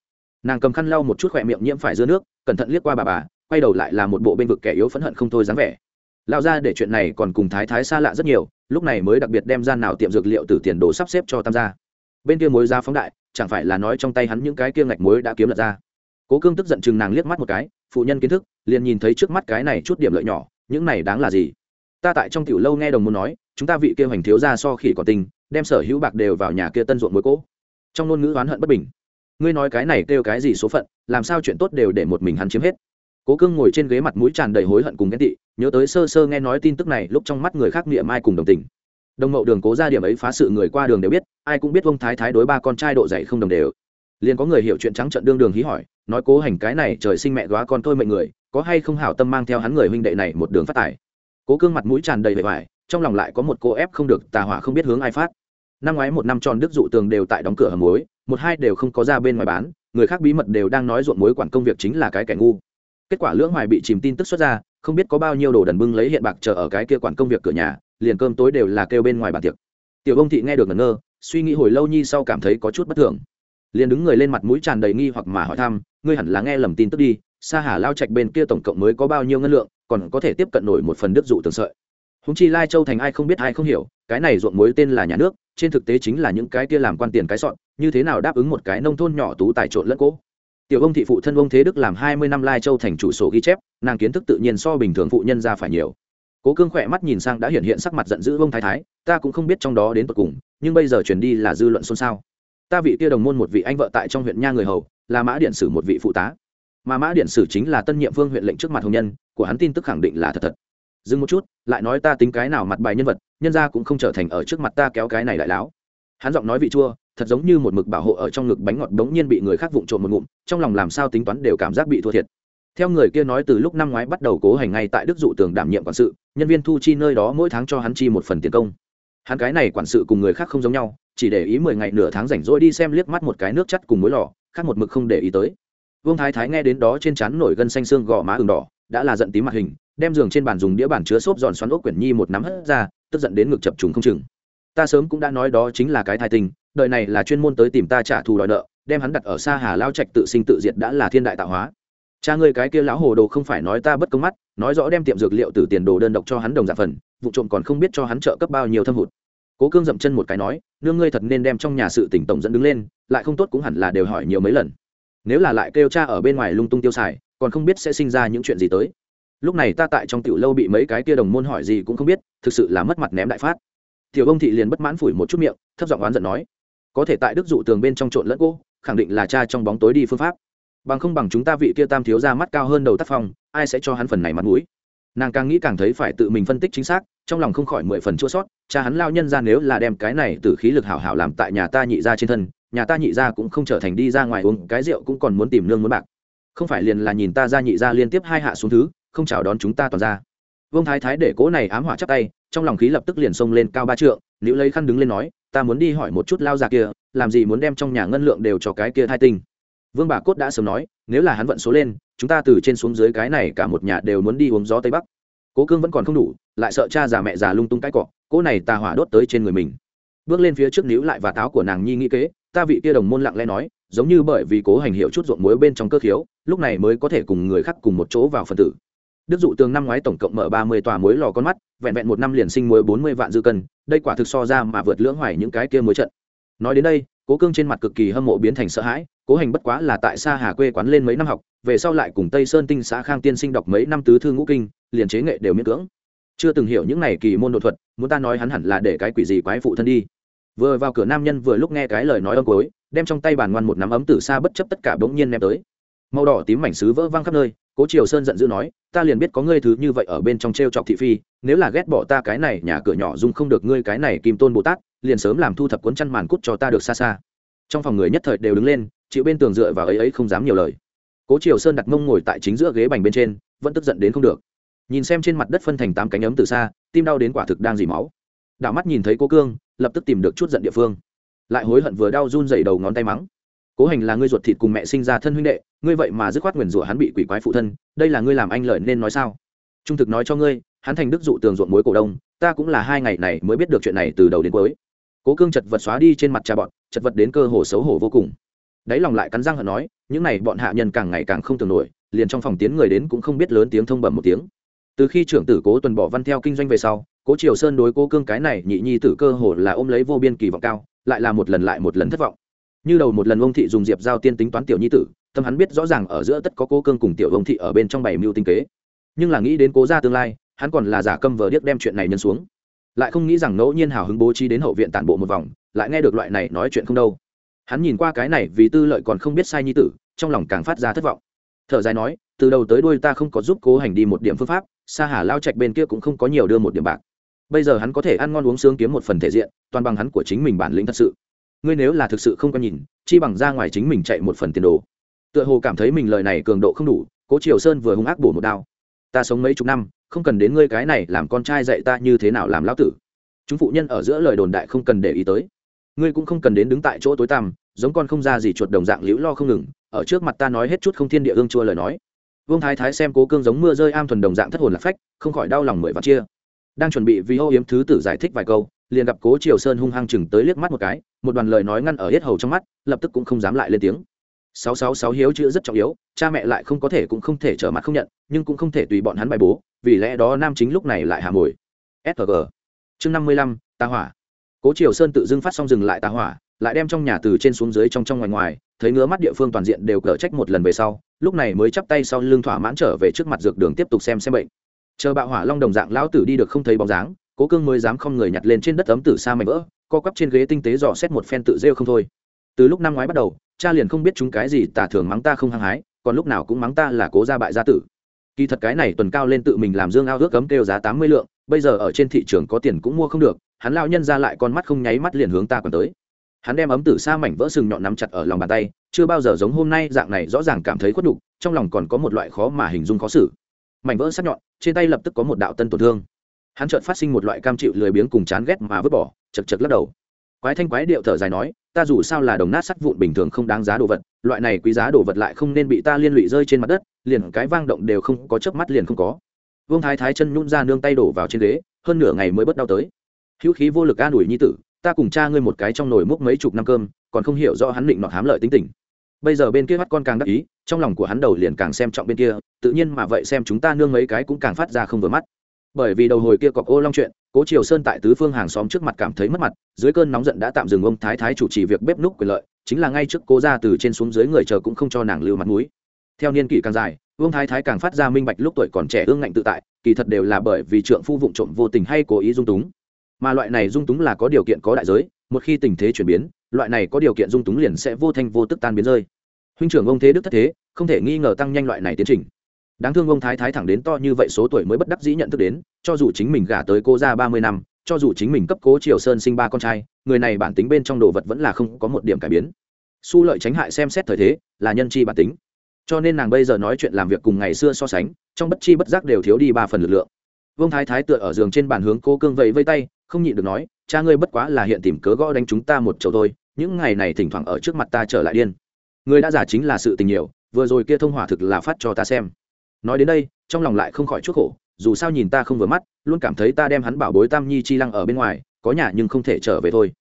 Nàng cầm khăn lau một chút khỏe miệng nhiễm phải dưa nước, cẩn thận liếc qua bà bà, quay đầu lại là một bộ bên vực kẻ yếu phẫn hận không thôi dáng vẻ. Lao ra để chuyện này còn cùng thái thái xa lạ rất nhiều, lúc này mới đặc biệt đem gian nào tiệm dược liệu từ tiền đồ sắp xếp cho tam gia. Bên kia mối ra phóng đại, chẳng phải là nói trong tay hắn những cái kia ngạch mối đã kiếm lật ra cố cương tức giận chừng nàng liếc mắt một cái, phụ nhân kiến thức, liền nhìn thấy trước mắt cái này chút điểm lợi nhỏ, những này đáng là gì? Ta tại trong tiểu lâu nghe đồng môn nói, chúng ta vị kia hoành thiếu ra so khỉ còn tình, đem sở hữu bạc đều vào nhà kia tân ruộng mối cỗ. Trong ngôn ngữ oán hận bất bình. Ngươi nói cái này kêu cái gì số phận, làm sao chuyện tốt đều để một mình hắn chiếm hết? Cố cương ngồi trên ghế mặt mũi tràn đầy hối hận cùng ghen tị, nhớ tới sơ sơ nghe nói tin tức này, lúc trong mắt người khác niệm ai cùng đồng tình. Đồng mậu đường cố ra điểm ấy phá sự người qua đường đều biết, ai cũng biết ông thái thái đối ba con trai độ dạy không đồng đều liền có người hiểu chuyện trắng trận đương đường hí hỏi, nói cố hành cái này trời sinh mẹ góa con tôi mệnh người, có hay không hảo tâm mang theo hắn người huynh đệ này một đường phát tài. Cố cương mặt mũi tràn đầy vẻ vải, trong lòng lại có một cô ép không được, tà hỏa không biết hướng ai phát. Năm ngoái một năm tròn đức dụ tường đều tại đóng cửa hầm muối, một hai đều không có ra bên ngoài bán, người khác bí mật đều đang nói ruộng muối quản công việc chính là cái kẻ ngu. Kết quả lưỡng hoài bị chìm tin tức xuất ra, không biết có bao nhiêu đồ đần bưng lấy hiện bạc chờ ở cái kia quản công việc cửa nhà, liền cơm tối đều là kêu bên ngoài bàn tiệc. Tiểu ông thị nghe được ngẩn ngơ, suy nghĩ hồi lâu nhi sau cảm thấy có chút bất thường liền đứng người lên mặt mũi tràn đầy nghi hoặc mà hỏi thăm, ngươi hẳn là nghe lầm tin tức đi, sa hà lao trạch bên kia tổng cộng mới có bao nhiêu ngân lượng, còn có thể tiếp cận nổi một phần đức dụ tường sợi. Húng chi lai châu thành ai không biết ai không hiểu, cái này ruộng muối tên là nhà nước, trên thực tế chính là những cái kia làm quan tiền cái sọn như thế nào đáp ứng một cái nông thôn nhỏ tú tài trộn lẫn cỗ tiểu ông thị phụ thân ông thế đức làm hai mươi năm lai châu thành chủ sổ ghi chép, nàng kiến thức tự nhiên so bình thường phụ nhân ra phải nhiều. Cố cương khỏe mắt nhìn sang đã hiện hiện sắc mặt giận dữ ông thái thái, ta cũng không biết trong đó đến tột cùng, nhưng bây giờ chuyển đi là dư luận xôn xao ta vị kia đồng môn một vị anh vợ tại trong huyện nha người hầu, là mã điện sử một vị phụ tá. Mà mã điện sử chính là tân nhiệm vương huyện lệnh trước mặt hồng nhân, của hắn tin tức khẳng định là thật thật. Dừng một chút, lại nói ta tính cái nào mặt bài nhân vật, nhân ra cũng không trở thành ở trước mặt ta kéo cái này đại láo hắn giọng nói vị chua, thật giống như một mực bảo hộ ở trong ngực bánh ngọt đống nhiên bị người khác vụng trộm một ngụm, trong lòng làm sao tính toán đều cảm giác bị thua thiệt. Theo người kia nói từ lúc năm ngoái bắt đầu cố hành ngay tại đức dụ tường đảm nhiệm quản sự, nhân viên thu chi nơi đó mỗi tháng cho hắn chi một phần tiền công. Hắn cái này quản sự cùng người khác không giống nhau chỉ để ý mười ngày nửa tháng rảnh rỗi đi xem liếc mắt một cái nước chắt cùng mối lò, khác một mực không để ý tới. Vương thái thái nghe đến đó trên trán nổi gân xanh xương gò má ừng đỏ, đã là giận tím mặt hình, đem giường trên bàn dùng đĩa bàn chứa xốp giòn xoắn ốc quyển nhi một nắm hất ra, tức giận đến ngực chập trùng không chừng. Ta sớm cũng đã nói đó chính là cái thai tình, đời này là chuyên môn tới tìm ta trả thù đòi nợ, đem hắn đặt ở xa hà lao trạch tự sinh tự diệt đã là thiên đại tạo hóa. Cha ngươi cái kia lão hồ đồ không phải nói ta bất công mắt, nói rõ đem tiệm dược liệu từ tiền đồ đơn độc cho hắn đồng giả phần, vụ trộm còn không biết cho hắn trợ cấp bao nhiêu thâm hụt cố cương dậm chân một cái nói, nương ngươi thật nên đem trong nhà sự tỉnh tổng dẫn đứng lên, lại không tốt cũng hẳn là đều hỏi nhiều mấy lần. Nếu là lại kêu cha ở bên ngoài lung tung tiêu xài, còn không biết sẽ sinh ra những chuyện gì tới. Lúc này ta tại trong tiểu lâu bị mấy cái kia đồng môn hỏi gì cũng không biết, thực sự là mất mặt ném đại phát. Tiểu ông thị liền bất mãn phủi một chút miệng, thấp giọng oán giận nói, có thể tại đức dụ tường bên trong trộn lẫn cô, khẳng định là cha trong bóng tối đi phương pháp. Bằng không bằng chúng ta vị kia tam thiếu ra mắt cao hơn đầu tác phong, ai sẽ cho hắn phần này mặt mũi? Nàng càng nghĩ càng thấy phải tự mình phân tích chính xác, trong lòng không khỏi mười phần chua sót, cha hắn lao nhân ra nếu là đem cái này từ khí lực hảo hảo làm tại nhà ta nhị ra trên thân, nhà ta nhị ra cũng không trở thành đi ra ngoài uống cái rượu cũng còn muốn tìm lương muốn bạc. Không phải liền là nhìn ta ra nhị ra liên tiếp hai hạ xuống thứ, không chào đón chúng ta toàn ra vương thái thái để cố này ám hỏa chắc tay, trong lòng khí lập tức liền xông lên cao ba trượng, nữ lấy khăn đứng lên nói, ta muốn đi hỏi một chút lao già kia, làm gì muốn đem trong nhà ngân lượng đều cho cái kia thai tinh. Vương bà cốt đã sớm nói, nếu là hắn vận số lên chúng ta từ trên xuống dưới cái này cả một nhà đều muốn đi uống gió tây bắc. Cố cương vẫn còn không đủ, lại sợ cha già mẹ già lung tung cái cọ cỗ này tà hỏa đốt tới trên người mình. Bước lên phía trước níu lại và táo của nàng nhi nghĩ kế, ta vị kia đồng môn lặng lẽ nói, giống như bởi vì cố hành hiệu chút ruộng muối bên trong cơ khiếu, lúc này mới có thể cùng người khác cùng một chỗ vào phần tử. Đức dụ tường năm ngoái tổng cộng mở ba mươi tòa muối lò con mắt, vẹn vẹn một năm liền sinh muối bốn mươi vạn dư cân, đây quả thực so ra mà vượt lưỡng hoài những cái kia muối trận. Nói đến đây cố cương trên mặt cực kỳ hâm mộ biến thành sợ hãi, cố hành bất quá là tại xa hà quê quán lên mấy năm học, về sau lại cùng tây sơn tinh xã khang tiên sinh đọc mấy năm tứ thư ngũ kinh, liền chế nghệ đều miễn cưỡng. Chưa từng hiểu những này kỳ môn đột thuật, muốn ta nói hắn hẳn là để cái quỷ gì quái phụ thân đi. Vừa vào cửa nam nhân vừa lúc nghe cái lời nói âm cối đem trong tay bàn ngoan một nắm ấm từ xa bất chấp tất cả bỗng nhiên ném tới. Màu đỏ tím mảnh sứ vỡ văng khắp nơi, cố triều sơn giận dữ nói, ta liền biết có ngươi thứ như vậy ở bên trong t r e o chọc thị phi, nếu là ghét bỏ ta cái này nhà cửa nhỏ dung không được ngươi cái này kim tôn bồ tát liền sớm làm thu thập cuốn chăn màn cút cho ta được xa xa. Trong phòng người nhất thời đều đứng lên, chịu bên tường dựa vào ấy ấy không dám nhiều lời. Cố triều sơn đặt mông ngồi tại chính giữa ghế bành bên trên, vẫn tức giận đến không được. Nhìn xem trên mặt đất phân thành tám cánh ấm từ xa, tim đau đến quả thực đang dì máu. Đạo mắt nhìn thấy cố cương, lập tức tìm được chút giận địa phương. Lại hối hận vừa đau run dày đầu ngón tay mắng. Cố hành là ngươi ruột thịt cùng mẹ sinh ra thân huynh đệ, ngươi vậy mà dứt khoát nguyền rủa hắn bị quỷ quái phụ thân, đây là ngươi làm anh lợi nên nói sao? Trung thực nói cho ngươi, hắn thành đức dụ tường ruộng muối cổ đông, ta cũng là hai ngày này mới biết được chuyện này từ đầu đến cuối cố cương chật vật xóa đi trên mặt cha bọn, chật vật đến cơ hồ xấu hổ vô cùng. Đáy lòng lại cắn răng hận nói, những này bọn hạ nhân càng ngày càng không tưởng nổi, liền trong phòng tiến người đến cũng không biết lớn tiếng thông bẩm một tiếng. Từ khi trưởng tử cố tuần bỏ văn theo kinh doanh về sau, cố triều sơn đối cố cương cái này nhị nhi tử cơ hồ là ôm lấy vô biên kỳ vọng cao, lại là một lần lại một lần thất vọng. Như đầu một lần ông thị dùng diệp giao tiên tính toán tiểu nhi tử, tâm hắn biết rõ ràng ở giữa tất có cố cương cùng tiểu ông thị ở bên trong bảy mưu tinh kế. Nhưng là nghĩ đến cố gia tương lai, hắn còn là giả câm vờ điếc đem chuyện này nhân xuống lại không nghĩ rằng ngẫu nhiên hào hứng bố trí đến hậu viện tản bộ một vòng, lại nghe được loại này nói chuyện không đâu. Hắn nhìn qua cái này vì tư lợi còn không biết sai nhi tử, trong lòng càng phát ra thất vọng. Thở dài nói, từ đầu tới đuôi ta không có giúp cố hành đi một điểm phương pháp xa hà lao trạch bên kia cũng không có nhiều đưa một điểm bạc. Bây giờ hắn có thể ăn ngon uống sướng kiếm một phần thể diện, toàn bằng hắn của chính mình bản lĩnh thật sự. Ngươi nếu là thực sự không có nhìn, chi bằng ra ngoài chính mình chạy một phần tiền đồ. Tựa hồ cảm thấy mình lời này cường độ không đủ, cố triều sơn vừa hung ác bổ một đao. Ta sống mấy chục năm không cần đến ngươi cái này làm con trai dạy ta như thế nào làm lão tử. Chúng phụ nhân ở giữa lời đồn đại không cần để ý tới. Ngươi cũng không cần đến đứng tại chỗ tối tăm, giống con không ra gì chuột đồng dạng liễu lo không ngừng, ở trước mặt ta nói hết chút không thiên địa ương chua lời nói. Vương thái thái xem cố cương giống mưa rơi am thuần đồng dạng thất hồn lạc phách, không khỏi đau lòng mười vạn chia. Đang chuẩn bị vì hô yếm thứ tử giải thích vài câu, liền gặp cố triều sơn hung hăng chừng tới liếc mắt một cái, một đoàn lời nói ngăn ở hết hầu trong mắt, lập tức cũng không dám lại lên tiếng sáu sáu sáu hiếu chữ rất trọng yếu, cha mẹ lại không có thể cũng không thể trở mặt không nhận, nhưng cũng không thể tùy bọn hắn bài bố, vì lẽ đó nam chính lúc này lại hạ mồi sg chương năm mươi lăm ta hỏa. Cố triều sơn tự dưng phát xong dừng lại ta hỏa, lại đem trong nhà từ trên xuống dưới trong trong ngoài ngoài, thấy ngứa mắt địa phương toàn diện đều cở trách một lần về sau, lúc này mới chắp tay sau lưng thỏa mãn trở về trước mặt dược đường tiếp tục xem xem bệnh. Chờ bạo hỏa long đồng dạng lão tử đi được không thấy bóng dáng, cố cương mới dám không người nhặt lên trên đất ấm tử xa mảnh vỡ, co quắp trên ghế tinh tế dò xét một phen tự rêu không thôi. Từ lúc năm ngoái bắt đầu cha liền không biết chúng cái gì tả thường mắng ta không hăng hái, còn lúc nào cũng mắng ta là cố gia bại gia tử. Kỳ thật cái này tuần cao lên tự mình làm dương ao ước cấm kêu giá tám mươi lượng, bây giờ ở trên thị trường có tiền cũng mua không được, hắn lao nhân ra lại con mắt không nháy mắt liền hướng ta còn tới. Hắn đem ấm tử xa mảnh vỡ sừng nhọn nắm chặt ở lòng bàn tay, chưa bao giờ giống hôm nay dạng này rõ ràng cảm thấy khuất đục trong lòng còn có một loại khó mà hình dung khó xử. Mảnh vỡ sắc nhọn, trên tay lập tức có một đạo tân tổn thương. Hắn chợt phát sinh một loại cam chịu lười biếng cùng chán ghét mà vứt bỏ, chật chật lắc đầu. Quái thanh quái điệu thở dài nói ta dù sao là đồng nát sắt vụn bình thường không đáng giá đồ vật, loại này quý giá đồ vật lại không nên bị ta liên lụy rơi trên mặt đất, liền cái vang động đều không có, chớp mắt liền không có. Vương thái thái chân nhún ra nương tay đổ vào trên ghế, hơn nửa ngày mới bất đau tới. Hữu khí vô lực an ủi nhi tử, ta cùng cha ngươi một cái trong nồi múc mấy chục năm cơm, còn không hiểu rõ hắn định nọ hám lợi tính tình. Bây giờ bên kia mắt con càng đắc ý, trong lòng của hắn đầu liền càng xem trọng bên kia, tự nhiên mà vậy xem chúng ta nương mấy cái cũng càng phát ra không vừa mắt. Bởi vì đầu hồi kia cọc ô long chuyện cố triều sơn tại tứ phương hàng xóm trước mặt cảm thấy mất mặt, dưới cơn nóng giận đã tạm dừng ông thái thái chủ trì việc bếp núc quyền lợi, chính là ngay trước cô ra từ trên xuống dưới người chờ cũng không cho nàng lưu mặt mũi. Theo niên kỷ càng dài vương thái thái càng phát ra minh bạch lúc tuổi còn trẻ ương ngạnh tự tại, kỳ thật đều là bởi vì trượng phu vụng trộm vô tình hay cố ý dung túng. Mà loại này dung túng là có điều kiện có đại giới, một khi tình thế chuyển biến, loại này có điều kiện dung túng liền sẽ vô thanh vô tức tan biến rơi. Huynh trưởng ông thế đức thất thế, không thể nghi ngờ tăng nhanh loại này tiến trình đáng thương ông thái thái thẳng đến to như vậy số tuổi mới bất đắc dĩ nhận thức đến, cho dù chính mình gả tới cô ra ba mươi năm, cho dù chính mình cấp cố triều sơn sinh ba con trai, người này bản tính bên trong đồ vật vẫn là không có một điểm cải biến. Su lợi tránh hại xem xét thời thế, là nhân chi bản tính. Cho nên nàng bây giờ nói chuyện làm việc cùng ngày xưa so sánh, trong bất chi bất giác đều thiếu đi ba phần lực lượng. Vương thái thái tựa ở giường trên bàn hướng cô cương vẫy vây tay, không nhịn được nói, cha ngươi bất quá là hiện tìm cớ gõ đánh chúng ta một chầu thôi, những ngày này thỉnh thoảng ở trước mặt ta trở lại điên. Người đã giả chính là sự tình nhiều, vừa rồi kia thông hỏa thực là phát cho ta xem nói đến đây, trong lòng lại không khỏi chuốc khổ, dù sao nhìn ta không vừa mắt, luôn cảm thấy ta đem hắn bảo bối tam nhi chi lăng ở bên ngoài, có nhà nhưng không thể trở về thôi.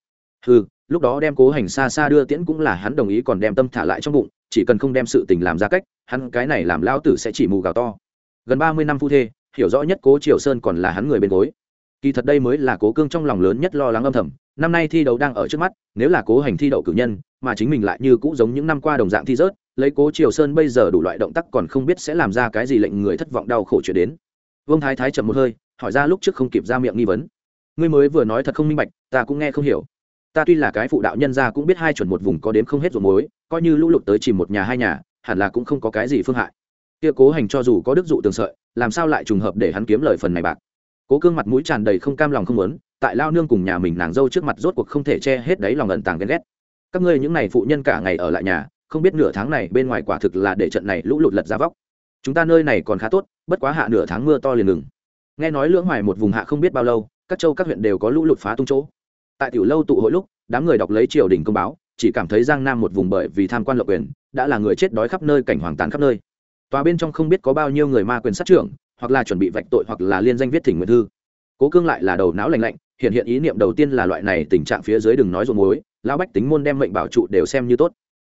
Ừ lúc đó đem cố hành xa xa đưa tiễn cũng là hắn đồng ý còn đem tâm thả lại trong bụng, chỉ cần không đem sự tình làm ra cách, hắn cái này làm lão tử sẽ chỉ mù gào to. Gần ba mươi năm phu thê, hiểu rõ nhất cố triều sơn còn là hắn người bên gối. Kỳ thật đây mới là cố cương trong lòng lớn nhất lo lắng âm thầm, năm nay thi đấu đang ở trước mắt, nếu là cố hành thi đậu cử nhân, mà chính mình lại như cũ giống những năm qua đồng dạng thi rớt lấy cố triều sơn bây giờ đủ loại động tác còn không biết sẽ làm ra cái gì lệnh người thất vọng đau khổ chuyện đến. Vương thái thái chậm một hơi, hỏi ra lúc trước không kịp ra miệng nghi vấn. Ngươi mới vừa nói thật không minh bạch, ta cũng nghe không hiểu. Ta tuy là cái phụ đạo nhân gia cũng biết hai chuẩn một vùng có đếm không hết ruộng muối, coi như lũ lụt tới chìm một nhà hai nhà, hẳn là cũng không có cái gì phương hại. Kia cố hành cho dù có đức dụ tường sợi, làm sao lại trùng hợp để hắn kiếm lời phần này bạc? Cố cương mặt mũi tràn đầy không cam lòng không muốn, tại lao nương cùng nhà mình nàng dâu trước mặt rốt cuộc không thể che hết đấy lòng ẩn tàng ghen ghét. Các ngươi những này phụ nhân cả ngày ở lại nhà không biết nửa tháng này bên ngoài quả thực là để trận này lũ lụt lật ra vóc. Chúng ta nơi này còn khá tốt, bất quá hạ nửa tháng mưa to liền ngừng. Nghe nói lưỡng hoài một vùng hạ không biết bao lâu, các châu các huyện đều có lũ lụt phá tung chỗ. Tại tiểu lâu tụ hội lúc, đám người đọc lấy triều đình công báo, chỉ cảm thấy giang nam một vùng bởi vì tham quan lộc quyền, đã là người chết đói khắp nơi, cảnh hoàng tàn khắp nơi. Tòa bên trong không biết có bao nhiêu người ma quyền sát trưởng, hoặc là chuẩn bị vạch tội hoặc là liên danh viết thỉnh nguyện thư. Cố cương lại là đầu não lành lạnh, hiện hiện ý niệm đầu tiên là loại này tình trạng phía dưới đừng nói ruộng muối, lão bách tính môn đem mệnh bảo trụ đều xem như tốt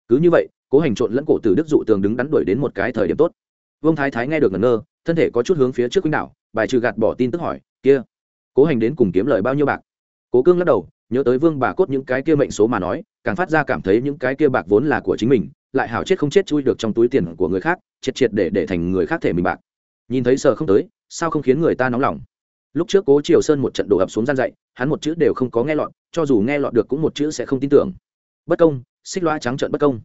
cứ như vậy, cố hành trộn lẫn cổ từ đức dụ tường đứng đắn đuổi đến một cái thời điểm tốt. Vương thái thái nghe được ngẩn ngơ, thân thể có chút hướng phía trước quýnh đảo, bài trừ gạt bỏ tin tức hỏi, kia, cố hành đến cùng kiếm lời bao nhiêu bạc? Cố cương lắc đầu, nhớ tới vương bà cốt những cái kia mệnh số mà nói, càng phát ra cảm thấy những cái kia bạc vốn là của chính mình, lại hảo chết không chết chui được trong túi tiền của người khác, triệt triệt để để thành người khác thể mình bạc. Nhìn thấy sợ không tới, sao không khiến người ta nóng lòng? Lúc trước cố triều sơn một trận đổ ập xuống gian dậy hắn một chữ đều không có nghe lọt, cho dù nghe lọt được cũng một chữ sẽ không tin tưởng. Bất công xích loa trắng trợn bất công.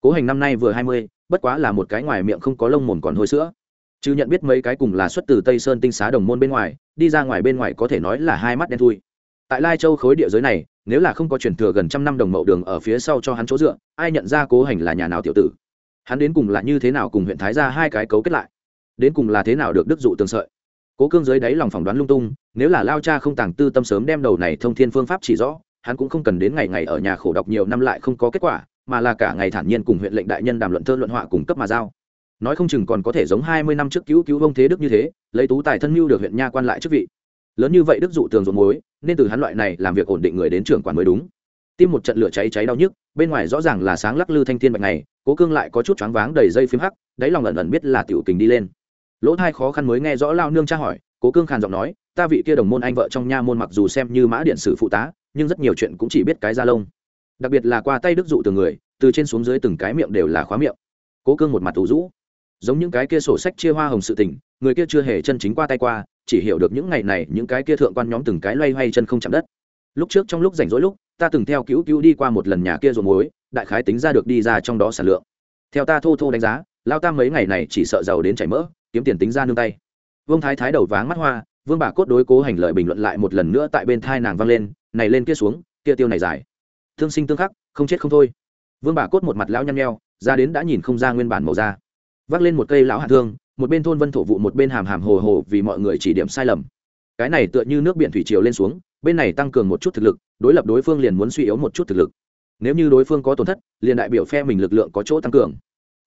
Cố hành năm nay vừa hai mươi, bất quá là một cái ngoài miệng không có lông mồn còn hôi sữa. Chứ nhận biết mấy cái cùng là xuất từ tây sơn tinh xá đồng môn bên ngoài, đi ra ngoài bên ngoài có thể nói là hai mắt đen thui. Tại lai châu khối địa giới này, nếu là không có truyền thừa gần trăm năm đồng mậu đường ở phía sau cho hắn chỗ dựa, ai nhận ra cố hành là nhà nào tiểu tử? Hắn đến cùng là như thế nào cùng huyện thái ra hai cái cấu kết lại? Đến cùng là thế nào được đức dụ tường sợi? Cố cương dưới đáy lòng phỏng đoán lung tung, nếu là lao cha không tàng tư tâm sớm đem đầu này thông thiên phương pháp chỉ rõ hắn cũng không cần đến ngày ngày ở nhà khổ đọc nhiều năm lại không có kết quả, mà là cả ngày thản nhiên cùng huyện lệnh đại nhân đàm luận thơ luận họa cùng cấp mà giao. Nói không chừng còn có thể giống hai mươi năm trước cứu cứu ông thế đức như thế, lấy tú tài thân mưu được huyện nha quan lại chức vị. Lớn như vậy đức dụ tường ruộng mối nên từ hắn loại này làm việc ổn định người đến trưởng quản mới đúng. Tim một trận lửa cháy cháy đau nhức, bên ngoài rõ ràng là sáng lắc lư thanh thiên bạch này, cố cương lại có chút choáng váng đầy dây phím hắc, đáy lòng ẩn ẩn biết là tiểu kình đi lên. Lỗ thai khó khăn mới nghe rõ lao nương tra hỏi, cố cương khàn giọng nói, ta vị kia đồng môn anh vợ trong nha môn mặc dù xem như mã điện sử phụ tá nhưng rất nhiều chuyện cũng chỉ biết cái da lông. Đặc biệt là qua tay đức dụ từ người từ trên xuống dưới từng cái miệng đều là khóa miệng. Cố cương một mặt ủ rũ. Giống những cái kia sổ sách chia hoa hồng sự tình người kia chưa hề chân chính qua tay qua chỉ hiểu được những ngày này những cái kia thượng quan nhóm từng cái loay hoay chân không chạm đất. Lúc trước trong lúc rảnh rỗi lúc ta từng theo cứu cứu đi qua một lần nhà kia rồi muối, đại khái tính ra được đi ra trong đó sản lượng. Theo ta thô thô đánh giá lao ta mấy ngày này chỉ sợ giàu đến chảy mỡ kiếm tiền tính ra nương tay. Vương thái thái đầu váng mắt hoa vương bà cốt đối cố hành lợi bình luận lại một lần nữa tại bên thai nàng vang lên này lên kia xuống, kia tiêu này dài. Thương sinh tương khắc, không chết không thôi. Vương bà cốt một mặt lão nhăn nheo, ra đến đã nhìn không ra nguyên bản màu da. Vác lên một cây lão hạ thương, một bên thôn vân thổ vụ, một bên hàm hàm hồ hồ vì mọi người chỉ điểm sai lầm. Cái này tựa như nước biển thủy triều lên xuống, bên này tăng cường một chút thực lực, đối lập đối phương liền muốn suy yếu một chút thực lực. Nếu như đối phương có tổn thất, liền đại biểu phe mình lực lượng có chỗ tăng cường.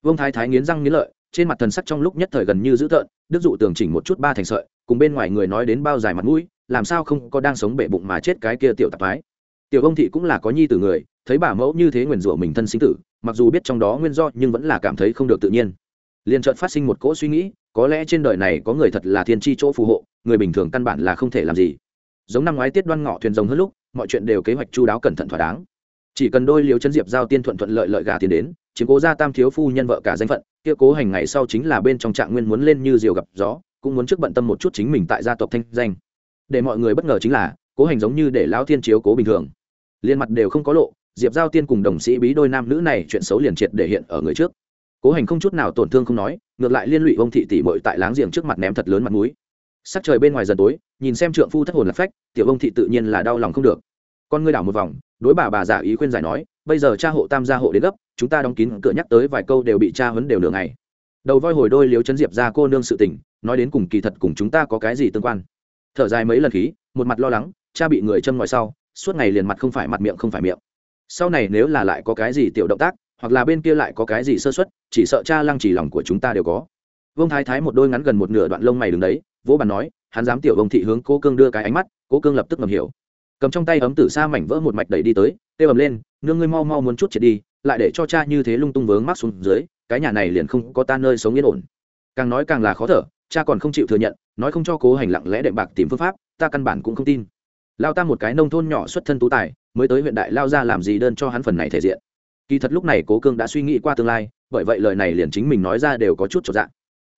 Vương thái thái nghiến răng nghiến lợi, trên mặt thần sắc trong lúc nhất thời gần như dữ tợn, đức dụ tường chỉnh một chút ba thành sợi, cùng bên ngoài người nói đến bao dài mặt mũi làm sao không có đang sống bệ bụng mà chết cái kia tiểu tạp mái tiểu ông thị cũng là có nhi tử người, thấy bà mẫu như thế nguyền rủa mình thân sinh tử, mặc dù biết trong đó nguyên do nhưng vẫn là cảm thấy không được tự nhiên. Liền chợt phát sinh một cỗ suy nghĩ, có lẽ trên đời này có người thật là thiên tri chỗ phù hộ, người bình thường căn bản là không thể làm gì. Giống năm ngoái tiết đoan ngọ thuyền rồng hơn lúc, mọi chuyện đều kế hoạch chu đáo cẩn thận thỏa đáng. Chỉ cần đôi liều chân diệp giao tiên thuận thuận lợi lợi gà tiền đến, chiếm cố gia tam thiếu phu nhân vợ cả danh phận, kia cố hành ngày sau chính là bên trong trạng nguyên muốn lên như diều gặp gió, cũng muốn trước bận tâm một chút chính mình tại gia tộc thanh danh để mọi người bất ngờ chính là, cố hành giống như để lão thiên chiếu cố bình thường. Liên mặt đều không có lộ, diệp giao tiên cùng đồng sĩ bí đôi nam nữ này chuyện xấu liền triệt để hiện ở người trước. Cố hành không chút nào tổn thương không nói, ngược lại liên lụy ông thị tỷ bội tại láng giềng trước mặt ném thật lớn mặt mũi. Sắc trời bên ngoài dần tối, nhìn xem trượng phu thất hồn lạc phách, tiểu ông thị tự nhiên là đau lòng không được. Con ngươi đảo một vòng, đối bà bà giả ý khuyên giải nói, bây giờ cha hộ tam gia hộ đến gấp, chúng ta đóng kín cửa nhắc tới vài câu đều bị cha huấn đều nửa ngày. Đầu voi hồi đôi liếu chấn diệp ra cô nương sự tình, nói đến cùng kỳ thật cùng chúng ta có cái gì tương quan? Thở dài mấy lần khí, một mặt lo lắng, cha bị người châm ngoài sau, suốt ngày liền mặt không phải mặt miệng không phải miệng. Sau này nếu là lại có cái gì tiểu động tác, hoặc là bên kia lại có cái gì sơ xuất chỉ sợ cha lăng chỉ lòng của chúng ta đều có. Vương thái thái một đôi ngắn gần một nửa đoạn lông mày đứng đấy, vỗ bàn nói, hắn dám tiểu Vương thị hướng cố cương đưa cái ánh mắt, cố cương lập tức ngầm hiểu. Cầm trong tay ấm tử sa mảnh vỡ một mạch đẩy đi tới tê ầm lên, nương ngươi mau mau muốn chút triệt đi, lại để cho cha như thế lung tung vướng mắc xuống dưới, cái nhà này liền không có ta nơi sống yên ổn. Càng nói càng là khó thở cha còn không chịu thừa nhận, nói không cho cố hành lặng lẽ đệm bạc tìm phương pháp, ta căn bản cũng không tin. Lao ta một cái nông thôn nhỏ xuất thân tú tài, mới tới huyện đại lao ra làm gì đơn cho hắn phần này thể diện. Kỳ thật lúc này cố cương đã suy nghĩ qua tương lai, bởi vậy lời này liền chính mình nói ra đều có chút trọn dạng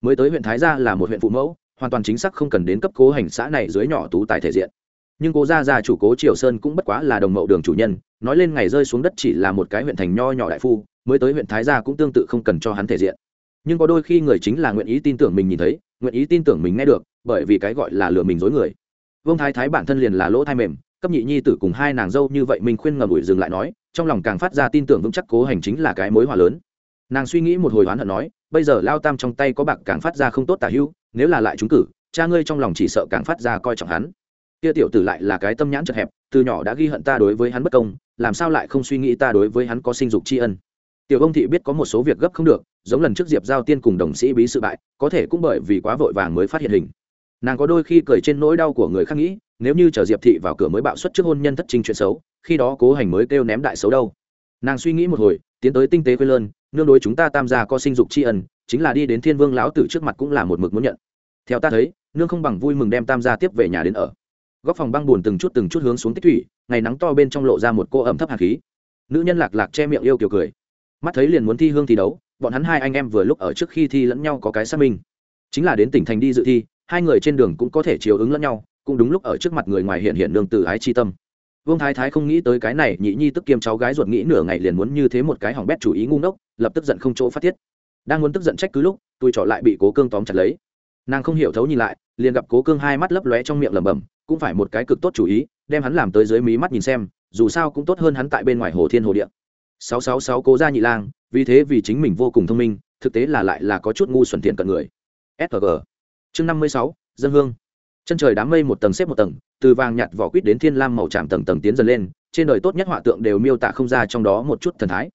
mới tới huyện thái gia là một huyện phụ mẫu, hoàn toàn chính xác không cần đến cấp cố hành xã này dưới nhỏ tú tài thể diện. Nhưng cố gia gia chủ cố triều sơn cũng bất quá là đồng mậu đường chủ nhân, nói lên ngày rơi xuống đất chỉ là một cái huyện thành nho nhỏ đại phu, mới tới huyện thái gia cũng tương tự không cần cho hắn thể diện. Nhưng có đôi khi người chính là nguyện ý tin tưởng mình nhìn thấy nguyện ý tin tưởng mình nghe được, bởi vì cái gọi là lừa mình dối người. Vương thái thái bản thân liền là lỗ thai mềm, cấp nhị nhi tử cùng hai nàng dâu như vậy mình khuyên ngầm ủi dừng lại nói, trong lòng càng phát ra tin tưởng vững chắc cố hành chính là cái mối hòa lớn. Nàng suy nghĩ một hồi hoán hận nói, bây giờ lao tam trong tay có bạc càng phát ra không tốt tả hưu nếu là lại trúng cử, cha ngươi trong lòng chỉ sợ càng phát ra coi trọng hắn. Kia tiểu tử lại là cái tâm nhãn chật hẹp, từ nhỏ đã ghi hận ta đối với hắn bất công, làm sao lại không suy nghĩ ta đối với hắn có sinh dục tri ân tiểu ông thị biết có một số việc gấp không được, giống lần trước diệp giao tiên cùng đồng sĩ bí sự bại, có thể cũng bởi vì quá vội vàng mới phát hiện hình. Nàng có đôi khi cười trên nỗi đau của người khác nghĩ, nếu như chở diệp thị vào cửa mới bạo xuất trước hôn nhân thất trình chuyện xấu, khi đó cố hành mới kêu ném đại xấu đâu. Nàng suy nghĩ một hồi, tiến tới tinh tế quê lơn, nương đối chúng ta tam gia có sinh dục tri ân, chính là đi đến thiên vương lão tử trước mặt cũng là một mực muốn nhận. Theo ta thấy, nương không bằng vui mừng đem tam gia tiếp về nhà đến ở. Góc phòng băng buồn từng chút từng chút hướng xuống tích thủy, ngày nắng to bên trong lộ ra một cô ẩm thấp hạt khí. Nữ nhân lạc lạc che miệng yêu kiều cười mắt thấy liền muốn thi hương thi đấu, bọn hắn hai anh em vừa lúc ở trước khi thi lẫn nhau có cái xác minh. Chính là đến tỉnh thành đi dự thi, hai người trên đường cũng có thể chiều ứng lẫn nhau, cũng đúng lúc ở trước mặt người ngoài hiện hiện nương từ ái chi tâm. Vương thái thái không nghĩ tới cái này, nhị nhi tức kiêm cháu gái ruột nghĩ nửa ngày liền muốn như thế một cái hỏng bét chủ ý ngu ngốc, lập tức giận không chỗ phát tiết. Đang muốn tức giận trách cứ lúc, tôi trở lại bị cố cương tóm chặt lấy. Nàng không hiểu thấu nhìn lại, liền gặp cố cương hai mắt lấp lóe trong miệng lẩm bẩm, cũng phải một cái cực tốt chủ ý, đem hắn làm tới dưới mí mắt nhìn xem, dù sao cũng tốt hơn hắn tại bên ngoài hồ thiên hồ điện sáu sáu sáu cố gia nhị lang, vì thế vì chính mình vô cùng thông minh, thực tế là lại là có chút ngu xuẩn tiện cận người. Sg chương năm mươi sáu, dân hương. Chân trời đám mây một tầng xếp một tầng, từ vàng nhạt vỏ quýt đến thiên lam màu tràm tầng tầng tiến dần lên, trên đời tốt nhất họa tượng đều miêu tả không ra trong đó một chút thần thái.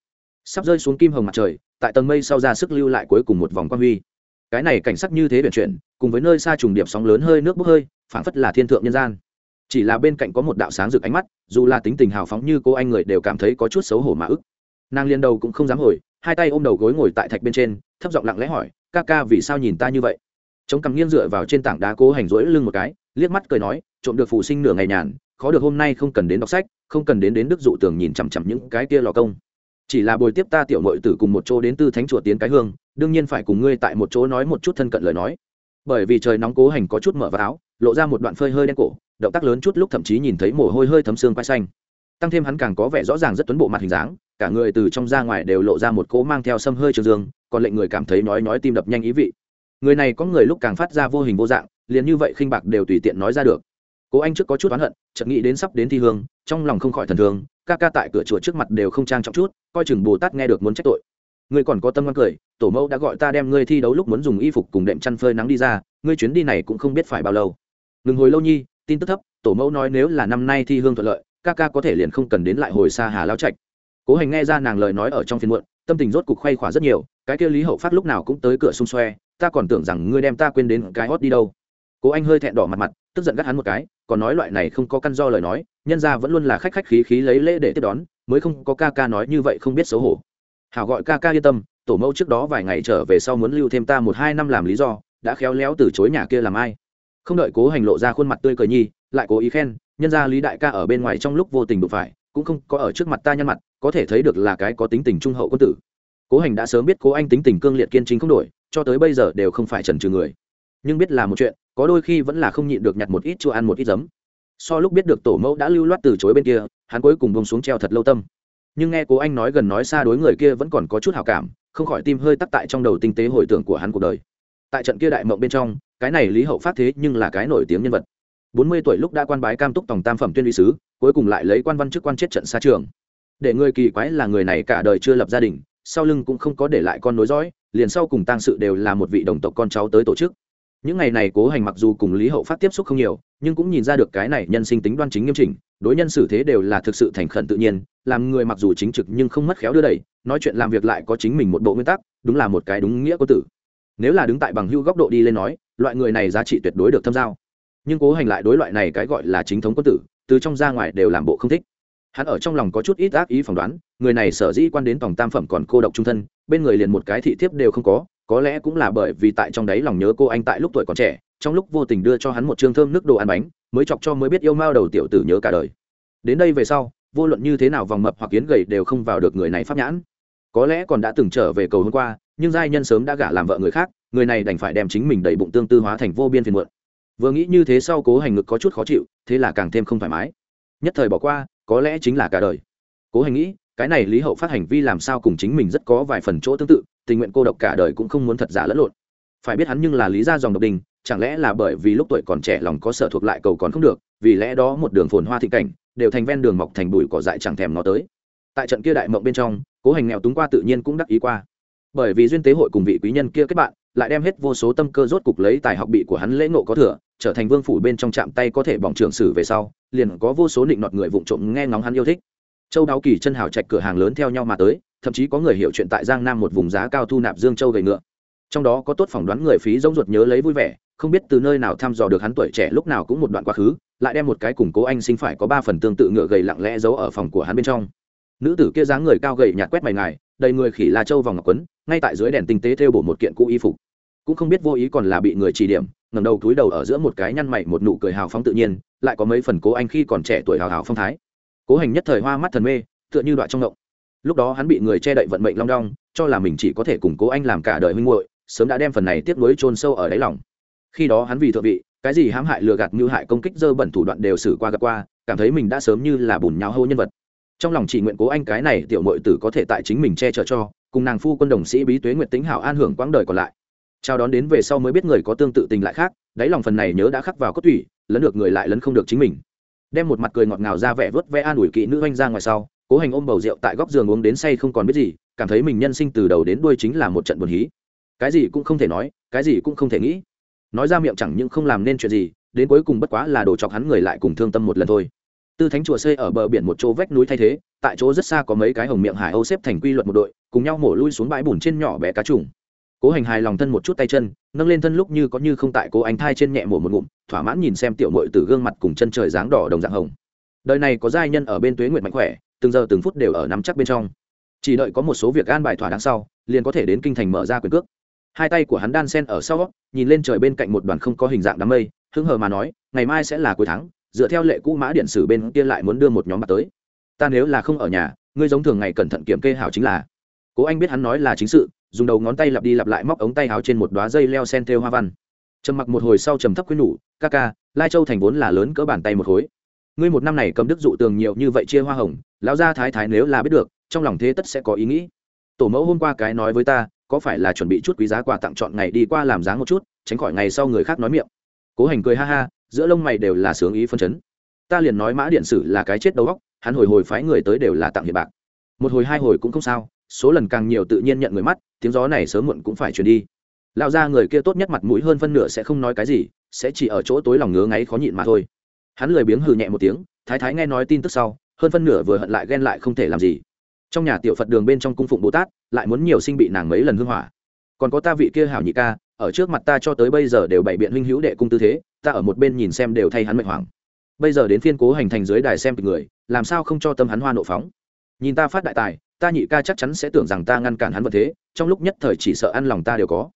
Sắp rơi xuống kim hồng mặt trời, tại tầng mây sau ra sức lưu lại cuối cùng một vòng quan huy. Cái này cảnh sắc như thế biển chuyển, cùng với nơi xa trùng điệp sóng lớn hơi nước bốc hơi, phảng phất là thiên thượng nhân gian. Chỉ là bên cạnh có một đạo sáng rực ánh mắt, dù là tính tình hào phóng như cô anh người đều cảm thấy có chút xấu hổ mà ức nàng liên đầu cũng không dám hồi, hai tay ôm đầu gối ngồi tại thạch bên trên, thấp giọng lặng lẽ hỏi, ca ca, vì sao nhìn ta như vậy? Chống cằm nghiêng dựa vào trên tảng đá cố hành rỗi lưng một cái, liếc mắt cười nói, trộm được phụ sinh nửa ngày nhàn, khó được hôm nay không cần đến đọc sách, không cần đến đến đức dụ tường nhìn chằm chằm những cái kia lò công. Chỉ là bồi tiếp ta tiểu mội tử cùng một chỗ đến tư thánh chùa tiến cái hương, đương nhiên phải cùng ngươi tại một chỗ nói một chút thân cận lời nói. Bởi vì trời nóng cố hành có chút mở vào áo, lộ ra một đoạn phơi hơi đen cổ, động tác lớn chút lúc thậm chí nhìn thấy mồ hôi hơi thấm xương quay xanh tăng thêm hắn càng có vẻ rõ ràng rất tuấn bộ mặt hình dáng, cả người từ trong ra ngoài đều lộ ra một cỗ mang theo sâm hơi trường dương, còn lệnh người cảm thấy nói nói tim đập nhanh ý vị. Người này có người lúc càng phát ra vô hình vô dạng, liền như vậy khinh bạc đều tùy tiện nói ra được. Cố anh trước có chút oán hận, chợt nghĩ đến sắp đến thi hương, trong lòng không khỏi thần thương, ca ca tại cửa chùa trước mặt đều không trang trọng chút, coi chừng bồ tát nghe được muốn trách tội. Ngươi còn có tâm ngoan cười, tổ mẫu đã gọi ta đem ngươi thi đấu lúc muốn dùng y phục cùng đệm chăn phơi nắng đi ra, ngươi chuyến đi này cũng không biết phải bao lâu. Ngừng hồi lâu nhi, tin tức thấp, tổ mẫu nói nếu là năm nay thi hương thuận lợi ca ca có thể liền không cần đến lại hồi xa hà lao trạch. Cố hành nghe ra nàng lời nói ở trong phiên muộn, tâm tình rốt cục khoay khỏa rất nhiều, cái kia lý hậu phát lúc nào cũng tới cửa xung xoe, ta còn tưởng rằng ngươi đem ta quên đến cái hót đi đâu. Cố anh hơi thẹn đỏ mặt mặt, tức giận gắt hắn một cái, còn nói loại này không có căn do lời nói, nhân ra vẫn luôn là khách khách khí khí lấy lễ để tiếp đón, mới không có ca ca nói như vậy không biết xấu hổ. Hảo gọi ca ca yên tâm, tổ mẫu trước đó vài ngày trở về sau muốn lưu thêm ta một hai năm làm lý do, đã khéo léo từ chối nhà kia làm ai. Không đợi cố hành lộ ra khuôn mặt tươi cười nhi, lại cố ý khen nhân ra lý đại ca ở bên ngoài trong lúc vô tình đụng phải, cũng không có ở trước mặt ta nhăn mặt, có thể thấy được là cái có tính tình trung hậu quân tử. Cố hành đã sớm biết cố anh tính tình cương liệt kiên chính không đổi, cho tới bây giờ đều không phải trần trừ người. Nhưng biết là một chuyện, có đôi khi vẫn là không nhịn được nhặt một ít chua ăn một ít giấm. So lúc biết được tổ mẫu đã lưu loát từ chối bên kia, hắn cuối cùng bông xuống treo thật lâu tâm. Nhưng nghe cố anh nói gần nói xa đối người kia vẫn còn có chút hào cảm, không khỏi tim hơi tắc tại trong đầu tinh tế hồi tưởng của hắn cuộc đời. Tại trận kia đại mộng bên trong, cái này lý hậu phát thế nhưng là cái nổi tiếng nhân vật bốn mươi tuổi lúc đã quan bái cam túc tổng tam phẩm tuyên uy sứ, cuối cùng lại lấy quan văn chức quan chết trận xa trường. Để người kỳ quái là người này cả đời chưa lập gia đình, sau lưng cũng không có để lại con nối dõi, liền sau cùng tang sự đều là một vị đồng tộc con cháu tới tổ chức. Những ngày này cố hành mặc dù cùng lý hậu phát tiếp xúc không nhiều, nhưng cũng nhìn ra được cái này nhân sinh tính đoan chính nghiêm chỉnh, đối nhân xử thế đều là thực sự thành khẩn tự nhiên, làm người mặc dù chính trực nhưng không mất khéo đưa đẩy, nói chuyện làm việc lại có chính mình một bộ nguyên tắc, đúng là một cái đúng nghĩa có tử. Nếu là đứng tại bằng hưu góc độ đi lên nói, loại người này giá trị tuyệt đối được thâm giao nhưng cố hành lại đối loại này cái gọi là chính thống quân tử, từ trong ra ngoài đều làm bộ không thích. Hắn ở trong lòng có chút ít ác ý phỏng đoán, người này sở dĩ quan đến tổng tam phẩm còn cô độc trung thân, bên người liền một cái thị thiếp đều không có có lẽ cũng là bởi vì tại trong đấy lòng nhớ cô anh tại lúc tuổi còn trẻ, trong lúc vô tình đưa cho hắn một chương thơm nước đồ ăn bánh, mới chọc cho mới biết yêu mao đầu tiểu tử nhớ cả đời. Đến đây về sau, vô luận như thế nào vòng mập hoặc kiến gầy đều không vào được người này pháp nhãn. Có lẽ còn đã từng trở về cầu hôm qua, nhưng giai nhân sớm đã gả làm vợ người khác, người này đành phải đem chính mình đầy bụng tương tư hóa thành vô biên phiền muộn vừa nghĩ như thế sau cố hành ngực có chút khó chịu, thế là càng thêm không thoải mái. Nhất thời bỏ qua, có lẽ chính là cả đời. Cố hành nghĩ, cái này lý hậu phát hành vi làm sao cùng chính mình rất có vài phần chỗ tương tự, tình nguyện cô độc cả đời cũng không muốn thật giả lẫn lộn. Phải biết hắn nhưng là lý gia dòng độc đình, chẳng lẽ là bởi vì lúc tuổi còn trẻ lòng có sở thuộc lại cầu còn không được, vì lẽ đó một đường phồn hoa thị cảnh, đều thành ven đường mọc thành bụi cỏ dại chẳng thèm nó tới. Tại trận kia đại mộng bên trong, cố hành nghèo túng qua tự nhiên cũng đắc ý qua. Bởi vì duyên tế hội cùng vị quý nhân kia kết bạn lại đem hết vô số tâm cơ rốt cục lấy tài học bị của hắn lễ ngộ có thừa, trở thành vương phủ bên trong chạm tay có thể bỏng trường sử về sau, liền có vô số định nọt người vụng trộm nghe ngóng hắn yêu thích. Châu đáo kỳ chân hào trạch cửa hàng lớn theo nhau mà tới, thậm chí có người hiểu chuyện tại giang nam một vùng giá cao thu nạp dương châu gầy ngựa. Trong đó có tốt phỏng đoán người phí giống ruột nhớ lấy vui vẻ, không biết từ nơi nào thăm dò được hắn tuổi trẻ lúc nào cũng một đoạn quá khứ, lại đem một cái củng cố anh sinh phải có ba phần tương tự ngựa gầy lặng lẽ giấu ở phòng của hắn bên trong. Nữ tử kia dáng người cao gầy nhạt quét mày ngài đầy người khỉ la châu vòng ngọc quấn, ngay tại dưới đèn tinh tế thêu bổ một kiện cũ y phục. Cũng không biết vô ý còn là bị người chỉ điểm, ngẩng đầu túi đầu ở giữa một cái nhăn mày một nụ cười hào phóng tự nhiên, lại có mấy phần cố anh khi còn trẻ tuổi hào hào phong thái. Cố hành nhất thời hoa mắt thần mê, tựa như đoạn trong động lúc đó hắn bị người che đậy vận mệnh long đong, cho là mình chỉ có thể cùng cố anh làm cả đời huynh muội, sớm đã đem phần này tiếp nối chôn sâu ở đáy lòng. Khi đó hắn vì thượng vị, cái gì hãm hại lừa gạt mưu hại công kích dơ bẩn thủ đoạn đều xử qua gặp qua, cảm thấy mình đã sớm như là bùn nháo hô nhân vật trong lòng chỉ nguyện cố anh cái này tiểu mội tử có thể tại chính mình che chở cho, cùng nàng phu quân đồng sĩ bí tuế nguyệt tính hảo an hưởng quãng đời còn lại. Chào đón đến về sau mới biết người có tương tự tình lại khác, đáy lòng phần này nhớ đã khắc vào cốt thủy lấn được người lại lấn không được chính mình. Đem một mặt cười ngọt ngào ra vẻ vớt vẽ an ủi kỵ nữ oanh ra ngoài sau, cố hành ôm bầu rượu tại góc giường uống đến say không còn biết gì, cảm thấy mình nhân sinh từ đầu đến đuôi chính là một trận buồn hí. Cái gì cũng không thể nói, cái gì cũng không thể nghĩ. Nói ra miệng chẳng những không làm nên chuyện gì, đến cuối cùng bất quá là đồ chọc hắn người lại cùng thương tâm một lần thôi tư thánh chùa xây ở bờ biển một chỗ vách núi thay thế, tại chỗ rất xa có mấy cái hồng miệng hải âu xếp thành quy luật một đội, cùng nhau mổ lui xuống bãi bùn trên nhỏ bé cá trùng. Cố hành hài lòng thân một chút tay chân, nâng lên thân lúc như có như không tại cố anh thai trên nhẹ mổ một ngụm, thỏa mãn nhìn xem tiểu mội từ gương mặt cùng chân trời dáng đỏ đồng dạng hồng. Đời này có giai nhân ở bên tuế nguyệt mạnh khỏe, từng giờ từng phút đều ở nắm chắc bên trong. Chỉ đợi có một số việc an bài thỏa đáng sau, liền có thể đến kinh thành mở ra quyền cước. Hai tay của hắn đan sen ở sau, nhìn lên trời bên cạnh một đoàn không có hình dạng đám mây hưng hờ mà nói, ngày mai sẽ là cuối tháng dựa theo lệ cũ mã điện sử bên kia lại muốn đưa một nhóm bạc tới. Ta nếu là không ở nhà, ngươi giống thường ngày cẩn thận kiểm kê hảo chính là. Cố anh biết hắn nói là chính sự, dùng đầu ngón tay lặp đi lặp lại móc ống tay áo trên một đoá dây leo sen thêu hoa văn. Trầm mặc một hồi sau trầm thấp khuyên nhủ, ca ca, lai châu thành vốn là lớn cỡ bàn tay một khối. Ngươi một năm này cầm đức dụ tường nhiều như vậy chia hoa hồng, lão gia thái thái nếu là biết được, trong lòng thế tất sẽ có ý nghĩ. Tổ mẫu hôm qua cái nói với ta, có phải là chuẩn bị chút quý giá quà tặng chọn ngày đi qua làm dáng một chút, tránh khỏi ngày sau người khác nói miệng. Cố hành cười ha ha giữa lông mày đều là sướng ý phân chấn. Ta liền nói mã điện sử là cái chết đầu góc hắn hồi hồi phái người tới đều là tặng hiện bạc. Một hồi hai hồi cũng không sao, số lần càng nhiều tự nhiên nhận người mắt, tiếng gió này sớm muộn cũng phải truyền đi. Lão ra người kia tốt nhất mặt mũi hơn phân nửa sẽ không nói cái gì, sẽ chỉ ở chỗ tối lòng ngứa ngáy khó nhịn mà thôi. Hắn lười biếng hừ nhẹ một tiếng, thái thái nghe nói tin tức sau, hơn phân nửa vừa hận lại ghen lại không thể làm gì. Trong nhà tiểu phật đường bên trong cung phụng bồ tát, lại muốn nhiều sinh bị nàng mấy lần hưng hỏa. Còn có ta vị kia hảo nhị ca ở trước mặt ta cho tới bây giờ đều bày biện huynh hữu đệ cung tư thế, ta ở một bên nhìn xem đều thay hắn mệnh hoàng bây giờ đến phiên cố hành thành dưới đài xem kịch người, làm sao không cho tâm hắn hoa nộ phóng? Nhìn ta phát đại tài, ta nhị ca chắc chắn sẽ tưởng rằng ta ngăn cản hắn vật thế, trong lúc nhất thời chỉ sợ ăn lòng ta đều có.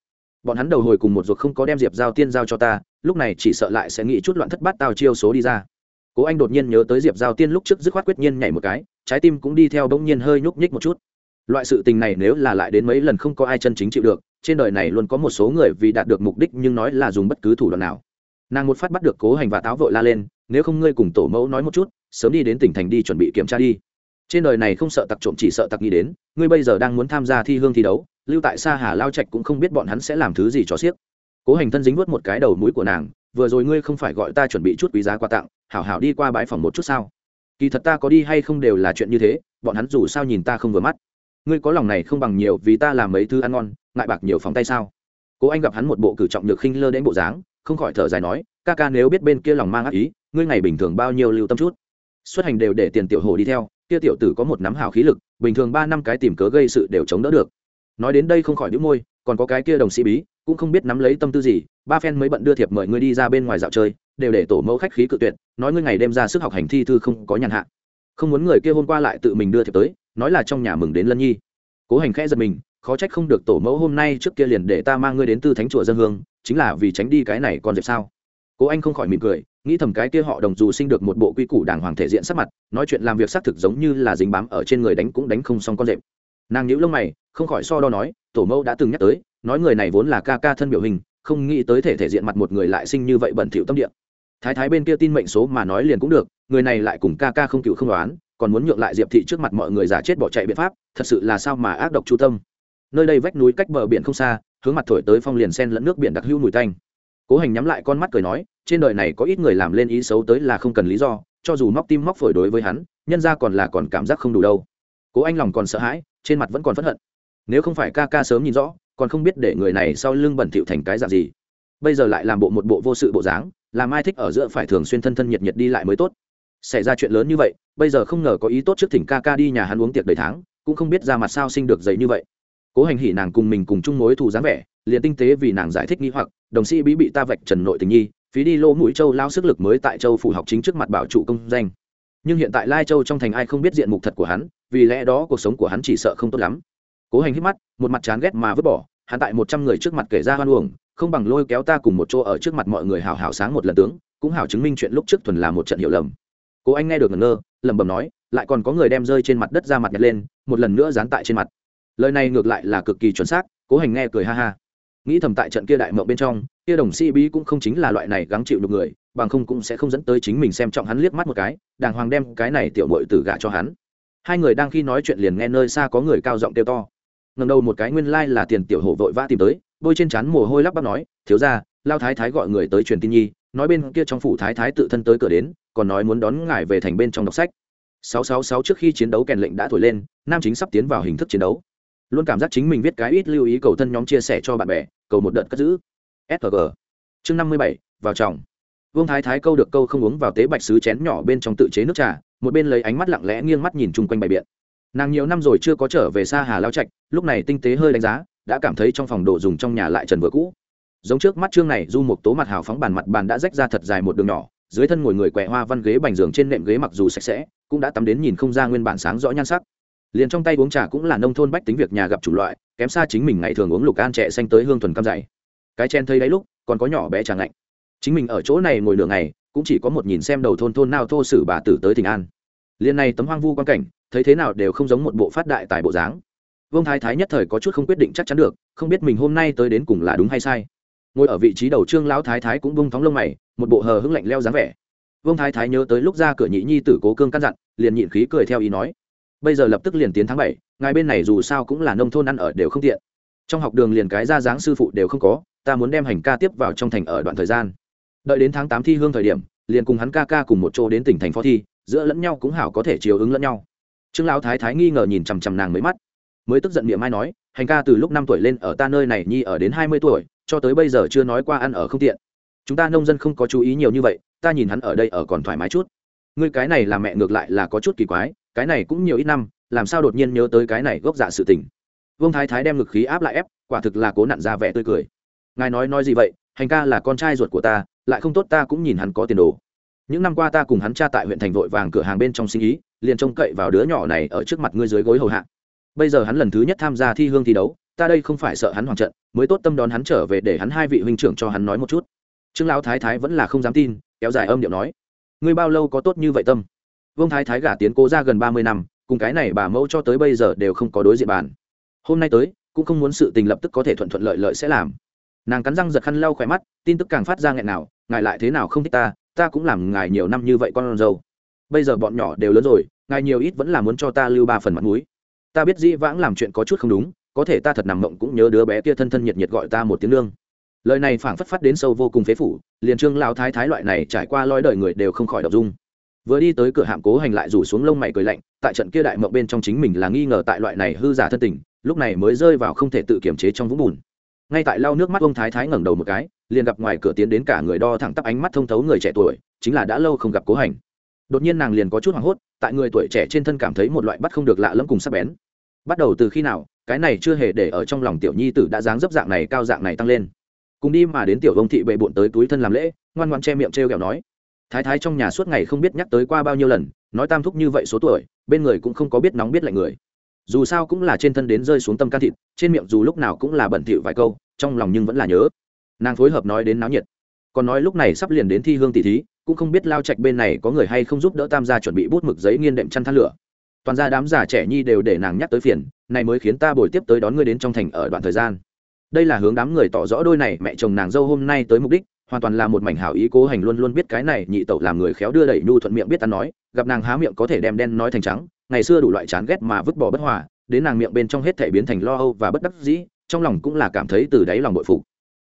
Bọn hắn đầu hồi cùng một ruột không có đem diệp giao tiên giao cho ta, lúc này chỉ sợ lại sẽ nghĩ chút loạn thất bát tao chiêu số đi ra. Cố anh đột nhiên nhớ tới diệp giao tiên lúc trước dứt khoát quyết nhiên nhảy một cái, trái tim cũng đi theo bỗng nhiên hơi nhúc nhích một chút. Loại sự tình này nếu là lại đến mấy lần không có ai chân chính chịu được trên đời này luôn có một số người vì đạt được mục đích nhưng nói là dùng bất cứ thủ đoạn nào. Nàng một phát bắt được cố hành và táo vội la lên, nếu không ngươi cùng tổ mẫu nói một chút, sớm đi đến tỉnh thành đi chuẩn bị kiểm tra đi. Trên đời này không sợ tặc trộm, chỉ sợ tặc nghĩ đến, ngươi bây giờ đang muốn tham gia thi hương thi đấu, lưu tại xa hà lao trạch cũng không biết bọn hắn sẽ làm thứ gì cho xiếc. Cố hành thân dính vớt một cái đầu mũi của nàng, vừa rồi ngươi không phải gọi ta chuẩn bị chút quý giá quà tặng, hảo hảo đi qua bãi phòng một chút sao? Kỳ thật ta có đi hay không đều là chuyện như thế, bọn hắn dù sao nhìn ta không vừa mắt. Ngươi có lòng này không bằng nhiều vì ta làm mấy thứ ăn ngon ngại bạc nhiều phòng tay sao? Cố anh gặp hắn một bộ cử trọng nhược khinh lơ đến bộ dáng, không khỏi thở dài nói, ca ca nếu biết bên kia lòng mang ác ý, ngươi ngày bình thường bao nhiêu lưu tâm chút. Xuất hành đều để tiền tiểu hồ đi theo, kia tiểu tử có một nắm hào khí lực, bình thường ba năm cái tìm cớ gây sự đều chống đỡ được. Nói đến đây không khỏi đĩu môi, còn có cái kia đồng sĩ bí, cũng không biết nắm lấy tâm tư gì, ba phen mới bận đưa thiệp mời ngươi đi ra bên ngoài dạo chơi, đều để tổ mẫu khách khí cự tuyệt, nói ngươi ngày đêm ra sức học hành thi thư không có nhàn hạ. Không muốn người kia hôm qua lại tự mình đưa thiệp tới, nói là trong nhà mừng đến lân nhi. Cố hành khẽ giật mình khó trách không được tổ mẫu hôm nay trước kia liền để ta mang ngươi đến tư thánh chùa dân hương, chính là vì tránh đi cái này còn dẹp sao? Cố anh không khỏi mỉm cười, nghĩ thầm cái kia họ đồng dù sinh được một bộ quy củ đàng hoàng thể diện sắc mặt, nói chuyện làm việc xác thực giống như là dính bám ở trên người đánh cũng đánh không xong con dẹp. Nàng nhíu lông mày, không khỏi so đo nói, tổ mẫu đã từng nhắc tới, nói người này vốn là ca ca thân biểu hình, không nghĩ tới thể thể diện mặt một người lại sinh như vậy bẩn thỉu tâm địa. Thái thái bên kia tin mệnh số mà nói liền cũng được, người này lại cùng ca ca không cựu không đoán, còn muốn nhượng lại diệp thị trước mặt mọi người giả chết bỏ chạy biện pháp, thật sự là sao mà ác độc chu tâm nơi đây vách núi cách bờ biển không xa, hướng mặt thổi tới phong liền sen lẫn nước biển đặc hữu mùi tanh. Cố hành nhắm lại con mắt cười nói, trên đời này có ít người làm lên ý xấu tới là không cần lý do, cho dù móc tim móc phổi đối với hắn, nhân ra còn là còn cảm giác không đủ đâu. Cố anh lòng còn sợ hãi, trên mặt vẫn còn phẫn hận. Nếu không phải ca ca sớm nhìn rõ, còn không biết để người này sau lưng bẩn thỉu thành cái dạng gì. Bây giờ lại làm bộ một bộ vô sự bộ dáng, làm ai thích ở giữa phải thường xuyên thân thân nhiệt nhiệt đi lại mới tốt. Xảy ra chuyện lớn như vậy, bây giờ không ngờ có ý tốt trước thỉnh ca ca đi nhà hắn uống tiệc đầy tháng, cũng không biết ra mặt sao sinh được giấy như vậy cố hành hỉ nàng cùng mình cùng chung mối thù dáng vẻ, liền tinh tế vì nàng giải thích nghi hoặc, đồng sĩ bí bị ta vạch trần nội tình nhi, phí đi lô mũi châu lao sức lực mới tại châu phủ học chính trước mặt bảo trụ công danh. Nhưng hiện tại lai châu trong thành ai không biết diện mục thật của hắn, vì lẽ đó cuộc sống của hắn chỉ sợ không tốt lắm. Cố hành hít mắt, một mặt chán ghét mà vứt bỏ, hắn tại một trăm người trước mặt kể ra hoan uổng, không bằng lôi kéo ta cùng một chỗ ở trước mặt mọi người hào hào sáng một lần tướng, cũng hào chứng minh chuyện lúc trước thuần là một trận hiểu lầm. Cố anh nghe được ngẩn ngơ, lẩm bẩm nói, lại còn có người đem rơi trên mặt đất ra mặt nhặt lên, một lần nữa dán tại trên mặt lời này ngược lại là cực kỳ chuẩn xác, cố hành nghe cười ha ha. Nghĩ thầm tại trận kia đại mộng bên trong, kia đồng sĩ bí cũng không chính là loại này gắng chịu được người, bằng không cũng sẽ không dẫn tới chính mình xem trọng hắn liếc mắt một cái, đàng hoàng đem cái này tiểu mội tử gạ cho hắn. Hai người đang khi nói chuyện liền nghe nơi xa có người cao giọng kêu to. Ngầm đầu một cái nguyên lai là tiền tiểu hổ vội vã tìm tới, bôi trên trán mồ hôi lắp bắp nói, thiếu ra lao thái thái gọi người tới truyền tin nhi, nói bên kia trong phủ thái thái tự thân tới cửa đến, còn nói muốn đón ngài về thành bên trong đọc sách. 666 trước khi chiến đấu kèn lệnh đã thổi lên, nam chính sắp tiến vào hình thức chiến đấu luôn cảm giác chính mình viết cái ít lưu ý cầu thân nhóm chia sẻ cho bạn bè cầu một đợt cất giữ. Sg chương 57, vào trọng vương thái thái câu được câu không uống vào tế bạch sứ chén nhỏ bên trong tự chế nước trà một bên lấy ánh mắt lặng lẽ nghiêng mắt nhìn chung quanh bày biện. Nàng nhiều năm rồi chưa có trở về xa hà lao trạch lúc này tinh tế hơi đánh giá đã cảm thấy trong phòng đồ dùng trong nhà lại trần vừa cũ. Giống trước mắt chương này du một tố mặt hào phóng bàn mặt bàn đã rách ra thật dài một đường nhỏ dưới thân ngồi người quẹ hoa văn ghế bành giường trên nệm ghế mặc dù sạch sẽ cũng đã tắm đến nhìn không ra nguyên bản sáng rõ nhan sắc liền trong tay uống trà cũng là nông thôn bách tính việc nhà gặp chủ loại, kém xa chính mình ngày thường uống lục an trẻ xanh tới hương thuần cam dày. Cái chen thấy đáy lúc, còn có nhỏ bé trà lạnh chính mình ở chỗ này ngồi nửa ngày, cũng chỉ có một nhìn xem đầu thôn thôn nào thô sử bà tử tới tỉnh an. Liền này tấm hoang vu quan cảnh, thấy thế nào đều không giống một bộ phát đại tại bộ dáng. Vương thái thái nhất thời có chút không quyết định chắc chắn được, không biết mình hôm nay tới đến cùng là đúng hay sai. Ngồi ở vị trí đầu trương lão thái thái cũng bung thóng lông mày, một bộ hờ hững lạnh leo dáng vẻ. Vương thái thái nhớ tới lúc ra cửa nhị nhi tử cố cương căn dặn, liền nhịn khí cười theo ý nói bây giờ lập tức liền tiến tháng bảy, ngài bên này dù sao cũng là nông thôn ăn ở đều không tiện. Trong học đường liền cái ra dáng sư phụ đều không có, ta muốn đem hành ca tiếp vào trong thành ở đoạn thời gian. Đợi đến tháng tám thi hương thời điểm, liền cùng hắn ca ca cùng một chỗ đến tỉnh thành phó thi, giữa lẫn nhau cũng hảo có thể chiều ứng lẫn nhau. Trương lão thái thái nghi ngờ nhìn chằm chằm nàng mấy mắt, mới tức giận miệng mai nói, hành ca từ lúc năm tuổi lên ở ta nơi này nhi ở đến hai mươi tuổi, cho tới bây giờ chưa nói qua ăn ở không tiện. Chúng ta nông dân không có chú ý nhiều như vậy, ta nhìn hắn ở đây ở còn thoải mái chút. Ngươi cái này là mẹ ngược lại là có chút kỳ quái cái này cũng nhiều ít năm, làm sao đột nhiên nhớ tới cái này gốc dạ sự tình? Vương thái thái đem ngực khí áp lại ép, quả thực là cố nặn ra vẻ tươi cười. Ngài nói nói gì vậy? Hành ca là con trai ruột của ta, lại không tốt ta cũng nhìn hắn có tiền đồ. Những năm qua ta cùng hắn cha tại huyện thành vội vàng cửa hàng bên trong sinh ý, liền trông cậy vào đứa nhỏ này ở trước mặt ngươi dưới gối hầu hạ. Bây giờ hắn lần thứ nhất tham gia thi hương thi đấu, ta đây không phải sợ hắn hoàng trận, mới tốt tâm đón hắn trở về để hắn hai vị huynh trưởng cho hắn nói một chút. Trương lão thái thái vẫn là không dám tin, kéo dài âm điệu nói. Ngươi bao lâu có tốt như vậy tâm? Vương thái thái gả tiến cố ra gần ba mươi năm, cùng cái này bà mẫu cho tới bây giờ đều không có đối diện bàn. Hôm nay tới, cũng không muốn sự tình lập tức có thể thuận thuận lợi lợi sẽ làm. Nàng cắn răng giật khăn lau khỏe mắt, tin tức càng phát ra nghẹn nào, ngài lại thế nào không thích ta ta cũng làm ngài nhiều năm như vậy con dâu. Bây giờ bọn nhỏ đều lớn rồi, ngài nhiều ít vẫn là muốn cho ta lưu ba phần mặt mũi. Ta biết dĩ vãng làm chuyện có chút không đúng, có thể ta thật nằm mộng cũng nhớ đứa bé kia thân thân nhiệt nhiệt gọi ta một tiếng lương lời này phảng phất phát đến sâu vô cùng phế phủ, liền trương lao thái thái loại này trải qua loi đời người đều không khỏi đọc dung vừa đi tới cửa hạm cố hành lại rủ xuống lông mày cười lạnh, tại trận kia đại mộng bên trong chính mình là nghi ngờ tại loại này hư giả thân tình, lúc này mới rơi vào không thể tự kiểm chế trong vũng bùn. Ngay tại lau nước mắt ông thái thái ngẩng đầu một cái, liền gặp ngoài cửa tiến đến cả người đo thẳng tắp ánh mắt thông thấu người trẻ tuổi, chính là đã lâu không gặp cố hành. Đột nhiên nàng liền có chút hoảng hốt, tại người tuổi trẻ trên thân cảm thấy một loại bắt không được lạ lẫm cùng sắc bén. Bắt đầu từ khi nào, cái này chưa hề để ở trong lòng tiểu nhi tử đã dáng dấp dạng này, cao dạng này tăng lên. Cùng đi mà đến tiểu ông thị bệ bụn tới túi thân làm lễ, ngoan ngoan che miệng t r kẹo nói thái thái trong nhà suốt ngày không biết nhắc tới qua bao nhiêu lần, nói tam thúc như vậy số tuổi, bên người cũng không có biết nóng biết lạnh người. Dù sao cũng là trên thân đến rơi xuống tâm can thịt, trên miệng dù lúc nào cũng là bẩn thỉu vài câu, trong lòng nhưng vẫn là nhớ. Nàng phối hợp nói đến náo nhiệt. Còn nói lúc này sắp liền đến thi hương tỷ thí, cũng không biết lao trạch bên này có người hay không giúp đỡ tam gia chuẩn bị bút mực giấy nghiên đệm chăn than lửa. Toàn ra đám già trẻ nhi đều để nàng nhắc tới phiền, này mới khiến ta bồi tiếp tới đón ngươi đến trong thành ở đoạn thời gian. Đây là hướng đám người tỏ rõ đôi này mẹ chồng nàng dâu hôm nay tới mục đích hoàn toàn là một mảnh hảo ý cố hành luôn luôn biết cái này nhị tẩu làm người khéo đưa đẩy nhu thuận miệng biết ta nói, gặp nàng há miệng có thể đem đen nói thành trắng, ngày xưa đủ loại chán ghét mà vứt bỏ bất hòa, đến nàng miệng bên trong hết thể biến thành lo âu và bất đắc dĩ, trong lòng cũng là cảm thấy từ đáy lòng bội phục.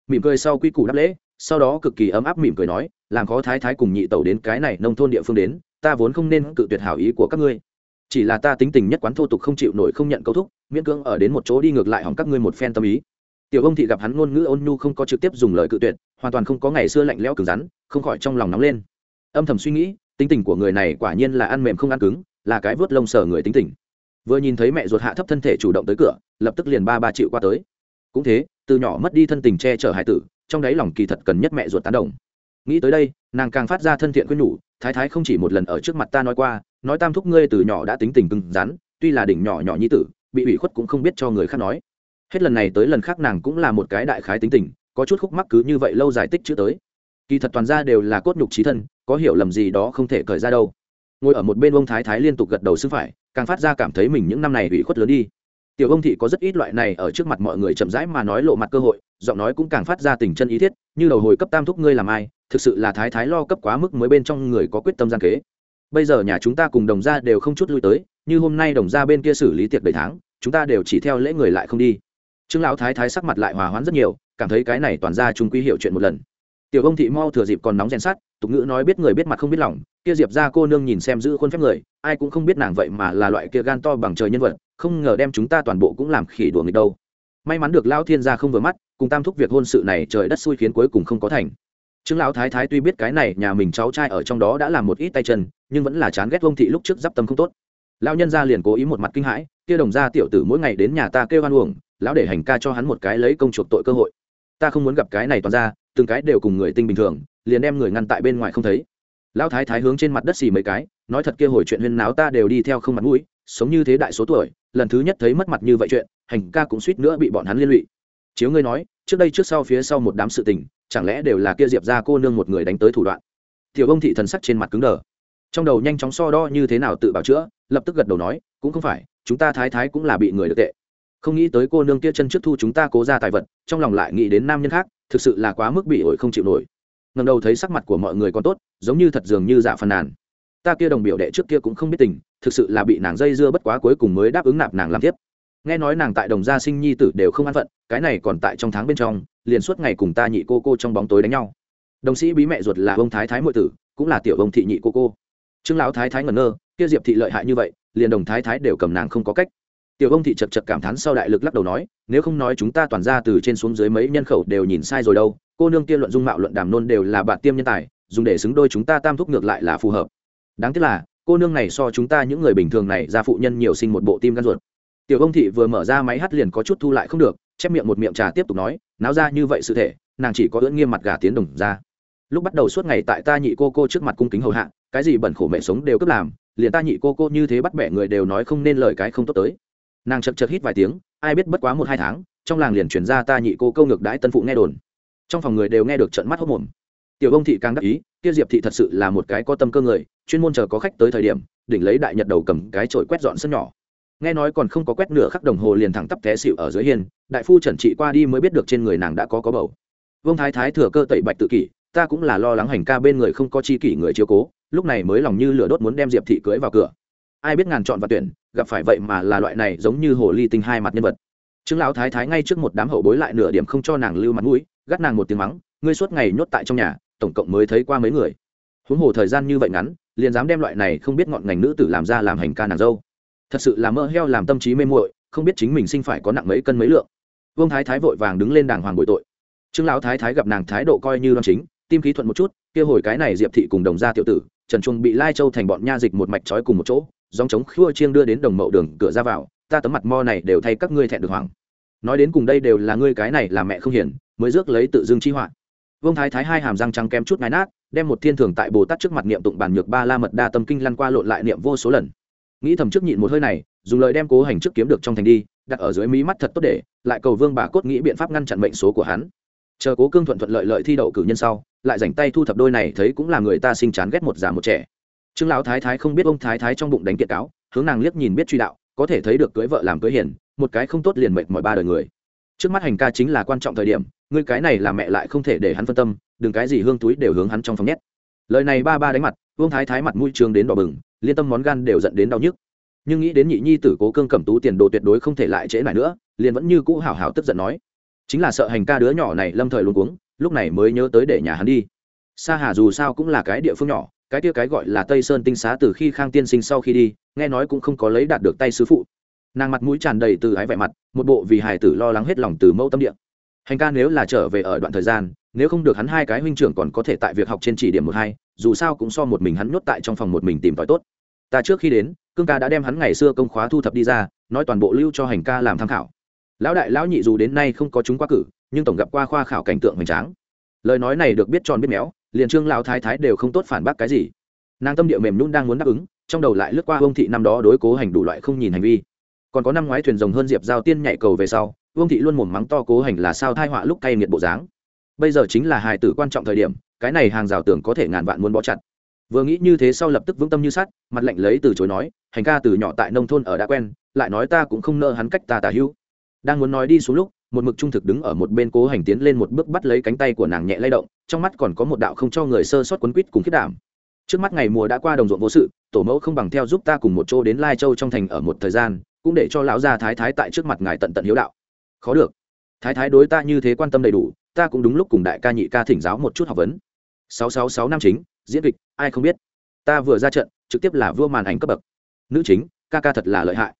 Mỉm cười sau quy củ đáp lễ, sau đó cực kỳ ấm áp mỉm cười nói, làm khó thái thái cùng nhị tẩu đến cái này nông thôn địa phương đến, ta vốn không nên cự tuyệt hảo ý của các ngươi. Chỉ là ta tính tình nhất quán thô tục không chịu nổi không nhận câu thúc, miễn cưỡng ở đến một chỗ đi ngược lại hỏng các ngươi một phen tâm ý. Tiểu ông thị gặp hắn ngôn ngữ ôn nhu không có trực tiếp dùng lời cự tuyệt hoàn toàn không có ngày xưa lạnh lẽo cứng rắn, không khỏi trong lòng nóng lên. Âm thầm suy nghĩ, tính tình của người này quả nhiên là ăn mềm không ăn cứng, là cái vớt lông sờ người tính tình. Vừa nhìn thấy mẹ ruột hạ thấp thân thể chủ động tới cửa, lập tức liền ba ba chịu qua tới. Cũng thế, từ nhỏ mất đi thân tình che chở hải tử, trong đáy lòng kỳ thật cần nhất mẹ ruột tán đồng. Nghĩ tới đây, nàng càng phát ra thân thiện quyên nhủ, thái thái không chỉ một lần ở trước mặt ta nói qua, nói tam thúc ngươi từ nhỏ đã tính tình cứng rắn, tuy là đỉnh nhỏ nhỏ nhi tử, bị ủy khuất cũng không biết cho người khác nói. Hết lần này tới lần khác nàng cũng là một cái đại khái tính tình có chút khúc mắc cứ như vậy lâu dài tích chữ tới. Kỳ thật toàn ra đều là cốt nhục trí thân, có hiểu lầm gì đó không thể cởi ra đâu. Ngồi ở một bên ông thái thái liên tục gật đầu xưng phải, càng phát ra cảm thấy mình những năm này bị khuất lớn đi. Tiểu ông thị có rất ít loại này ở trước mặt mọi người chậm rãi mà nói lộ mặt cơ hội, giọng nói cũng càng phát ra tình chân ý thiết, như đầu hồi cấp tam thúc ngươi làm ai, thực sự là thái thái lo cấp quá mức mới bên trong người có quyết tâm gian kế. Bây giờ nhà chúng ta cùng đồng gia đều không chút lui tới, như hôm nay đồng gia bên kia xử lý tiệc đầy tháng, chúng ta đều chỉ theo lễ người lại không đi. Trương lão thái thái sắc mặt lại hòa hoãn rất nhiều cảm thấy cái này toàn ra chúng quy hiệu chuyện một lần. Tiểu ông thị mau thừa dịp còn nóng rèn sắt, tục ngữ nói biết người biết mặt không biết lòng, kia diệp ra cô nương nhìn xem giữ khuôn phép người, ai cũng không biết nàng vậy mà là loại kia gan to bằng trời nhân vật, không ngờ đem chúng ta toàn bộ cũng làm khỉ đùa nghịch đâu. May mắn được lão thiên gia không vừa mắt, cùng tam thúc việc hôn sự này trời đất xui khiến cuối cùng không có thành. Trương lão thái thái tuy biết cái này nhà mình cháu trai ở trong đó đã làm một ít tay chân, nhưng vẫn là chán ghét vông thị lúc trước d tâm không tốt. Lão nhân gia liền cố ý một mặt kinh hãi, kia đồng gia tiểu tử mỗi ngày đến nhà ta kêu hoan uổng, lão để hành ca cho hắn một cái lấy công chuộc tội cơ hội ta không muốn gặp cái này toàn ra, từng cái đều cùng người tinh bình thường, liền đem người ngăn tại bên ngoài không thấy. Lão thái thái hướng trên mặt đất xì mấy cái, nói thật kia hồi chuyện huyên náo ta đều đi theo không mặt mũi, sống như thế đại số tuổi, lần thứ nhất thấy mất mặt như vậy chuyện, hành ca cũng suýt nữa bị bọn hắn liên lụy. Chiếu ngươi nói, trước đây trước sau phía sau một đám sự tình, chẳng lẽ đều là kia diệp ra cô nương một người đánh tới thủ đoạn? Tiểu ông thị thần sắc trên mặt cứng đờ. Trong đầu nhanh chóng so đo như thế nào tự bảo chữa, lập tức gật đầu nói, cũng không phải, chúng ta thái thái cũng là bị người được tệ không nghĩ tới cô nương kia chân trước thu chúng ta cố ra tài vật, trong lòng lại nghĩ đến nam nhân khác, thực sự là quá mức bị ổi không chịu nổi. Ngần đầu thấy sắc mặt của mọi người còn tốt, giống như thật dường như dạ phàn nàn. Ta kia đồng biểu đệ trước kia cũng không biết tình, thực sự là bị nàng dây dưa bất quá cuối cùng mới đáp ứng nạp nàng làm tiếp. Nghe nói nàng tại đồng gia sinh nhi tử đều không an phận, cái này còn tại trong tháng bên trong, liền suốt ngày cùng ta nhị cô cô trong bóng tối đánh nhau. Đồng sĩ bí mẹ ruột là ông thái thái muội tử, cũng là tiểu ông thị nhị cô cô. Trương lão thái thái ngẩn ngơ, kia diệp thị lợi hại như vậy, liền đồng thái thái đều cầm nàng không có cách tiểu ông thị chật chật cảm thán sau đại lực lắc đầu nói, nếu không nói chúng ta toàn ra từ trên xuống dưới mấy nhân khẩu đều nhìn sai rồi đâu, cô nương kia luận dung mạo luận đàm nôn đều là bạn tiêm nhân tài, dùng để xứng đôi chúng ta tam thúc ngược lại là phù hợp. Đáng tiếc là, cô nương này so chúng ta những người bình thường này ra phụ nhân nhiều sinh một bộ tim gan ruột. Tiểu ông thị vừa mở ra máy hát liền có chút thu lại không được, chép miệng một miệng trà tiếp tục nói, náo ra như vậy sự thể, nàng chỉ có ưỡn nghiêm mặt gà tiến đồng ra. Lúc bắt đầu suốt ngày tại ta nhị cô cô trước mặt cung kính hầu hạ, cái gì bẩn khổ mẹ sống đều cấp làm, liền ta nhị cô cô như thế bắt bẻ người đều nói không nên lời cái không tốt tới nàng chật chật hít vài tiếng, ai biết bất quá một hai tháng, trong làng liền chuyển ra ta nhị cô câu ngược đãi tân phụ nghe đồn. Trong phòng người đều nghe được trận mắt hốc mồm tiểu bông thị càng đắc ý, kia diệp thị thật sự là một cái có tâm cơ người, chuyên môn chờ có khách tới thời điểm, đỉnh lấy đại nhật đầu cầm cái chổi quét dọn sân nhỏ. Nghe nói còn không có quét nửa khắc đồng hồ liền thẳng tắp té xịu ở dưới hiên, đại phu trần trị qua đi mới biết được trên người nàng đã có có bầu. Vương thái thái thừa cơ tẩy bạch tự kỷ, ta cũng là lo lắng hành ca bên người không có chi kỷ người chiếu cố, lúc này mới lòng như lửa đốt muốn đem diệp thị cưới vào cửa. Ai biết ngàn chọn và tuyển gặp phải vậy mà là loại này giống như hồ ly tinh hai mặt nhân vật. Chứng lão thái thái ngay trước một đám hậu bối lại nửa điểm không cho nàng lưu mặt mũi, gắt nàng một tiếng mắng, ngươi suốt ngày nhốt tại trong nhà, tổng cộng mới thấy qua mấy người. Huống hồ thời gian như vậy ngắn, liền dám đem loại này không biết ngọn ngành nữ tử làm ra làm hành ca nàng dâu. Thật sự là mơ heo làm tâm trí mê muội, không biết chính mình sinh phải có nặng mấy cân mấy lượng. Vương thái thái vội vàng đứng lên đàng hoàng bội tội. Trương lão thái thái gặp nàng thái độ coi như đoan chính, tim khí thuận một chút, kia hồi cái này diệp thị cùng đồng gia tiểu tử, trần trung bị lai châu thành bọn nha dịch một mạch trói cùng một chỗ dòng chống khua chiêng đưa đến đồng mậu đường cửa ra vào, ta tấm mặt mo này đều thay các ngươi thẹn được hoàng nói đến cùng đây đều là ngươi cái này là mẹ không hiển mới rước lấy tự dưng chi họa. Vương thái thái hai hàm răng trắng kém chút ngái nát, đem một thiên thường tại bồ tát trước mặt niệm tụng bản nhược ba la mật đa tâm kinh lăn qua lộn lại niệm vô số lần. Nghĩ thầm trước nhịn một hơi này, dùng lời đem cố hành trước kiếm được trong thành đi, đặt ở dưới mí mắt thật tốt để, lại cầu vương bà cốt nghĩ biện pháp ngăn chặn mệnh số của hắn. Chờ cố cương thuận thuận lợi lợi thi đậu cử nhân sau, lại dành tay thu thập đôi này thấy cũng là người ta sinh chán ghét một già một trẻ trương lão thái thái không biết ông thái thái trong bụng đánh kiệt cáo, hướng nàng liếc nhìn biết truy đạo, có thể thấy được cưới vợ làm cưới hiền, một cái không tốt liền mệt mọi ba đời người. Trước mắt hành ca chính là quan trọng thời điểm, ngươi cái này là mẹ lại không thể để hắn phân tâm, đừng cái gì hương túi đều hướng hắn trong phòng nhét. Lời này ba ba đánh mặt vương thái thái mặt mũi trường đến đỏ bừng, liên tâm món gan đều dẫn đến đau nhức. Nhưng nghĩ đến nhị nhi tử cố cương cẩm tú tiền đồ tuyệt đối không thể lại trễ lại nữa, liền vẫn như cũ hào hào tức giận nói. Chính là sợ hành ca đứa nhỏ này lâm thời luôn cuống, lúc này mới nhớ tới để nhà hắn đi. Sa hà dù sao cũng là cái địa phương nhỏ cái kia cái gọi là tây sơn tinh xá từ khi khang tiên sinh sau khi đi, nghe nói cũng không có lấy đạt được tay sứ phụ. Nàng mặt mũi tràn đầy từ ái vẻ mặt, một bộ vì hải tử lo lắng hết lòng từ mẫu tâm địa. Hành ca nếu là trở về ở đoạn thời gian, nếu không được hắn hai cái huynh trưởng còn có thể tại việc học trên chỉ điểm một hai, dù sao cũng so một mình hắn nhốt tại trong phòng một mình tìm tòi tốt. Ta trước khi đến, cương ca đã đem hắn ngày xưa công khóa thu thập đi ra, nói toàn bộ lưu cho hành ca làm tham khảo. Lão đại lão nhị dù đến nay không có chúng qua cử, nhưng tổng gặp qua khoa khảo cảnh tượng hoành tráng. Lời nói này được biết tròn biết méo liền trương lão thái thái đều không tốt phản bác cái gì. Nàng tâm địa mềm nhún đang muốn đáp ứng, trong đầu lại lướt qua Vương thị năm đó đối cố hành đủ loại không nhìn hành vi. Còn có năm ngoái thuyền rồng hơn diệp giao tiên nhảy cầu về sau, vương thị luôn mồm mắng to cố hành là sao thai họa lúc cay nghiệt bộ dáng. Bây giờ chính là hài tử quan trọng thời điểm, cái này hàng rào tưởng có thể ngàn vạn muốn bó chặt. Vừa nghĩ như thế sau lập tức vững tâm như sắt, mặt lạnh lấy từ chối nói, hành ca từ nhỏ tại nông thôn ở đã quen, lại nói ta cũng không nợ hắn cách ta tà hữu. Đang muốn nói đi xuống lúc một mực trung thực đứng ở một bên cố hành tiến lên một bước bắt lấy cánh tay của nàng nhẹ lay động, trong mắt còn có một đạo không cho người sơ sót quấn quýt cùng khiết đảm. Trước mắt ngày mùa đã qua đồng ruộng vô sự, tổ mẫu không bằng theo giúp ta cùng một chỗ đến lai châu trong thành ở một thời gian, cũng để cho lão gia thái thái tại trước mặt ngài tận tận hiếu đạo. Khó được. Thái thái đối ta như thế quan tâm đầy đủ, ta cũng đúng lúc cùng đại ca nhị ca thỉnh giáo một chút học vấn. Sáu sáu sáu năm chính, diễn kịch, ai không biết. Ta vừa ra trận, trực tiếp là vua màn ảnh cấp bậc. Nữ chính, ca ca thật là lợi hại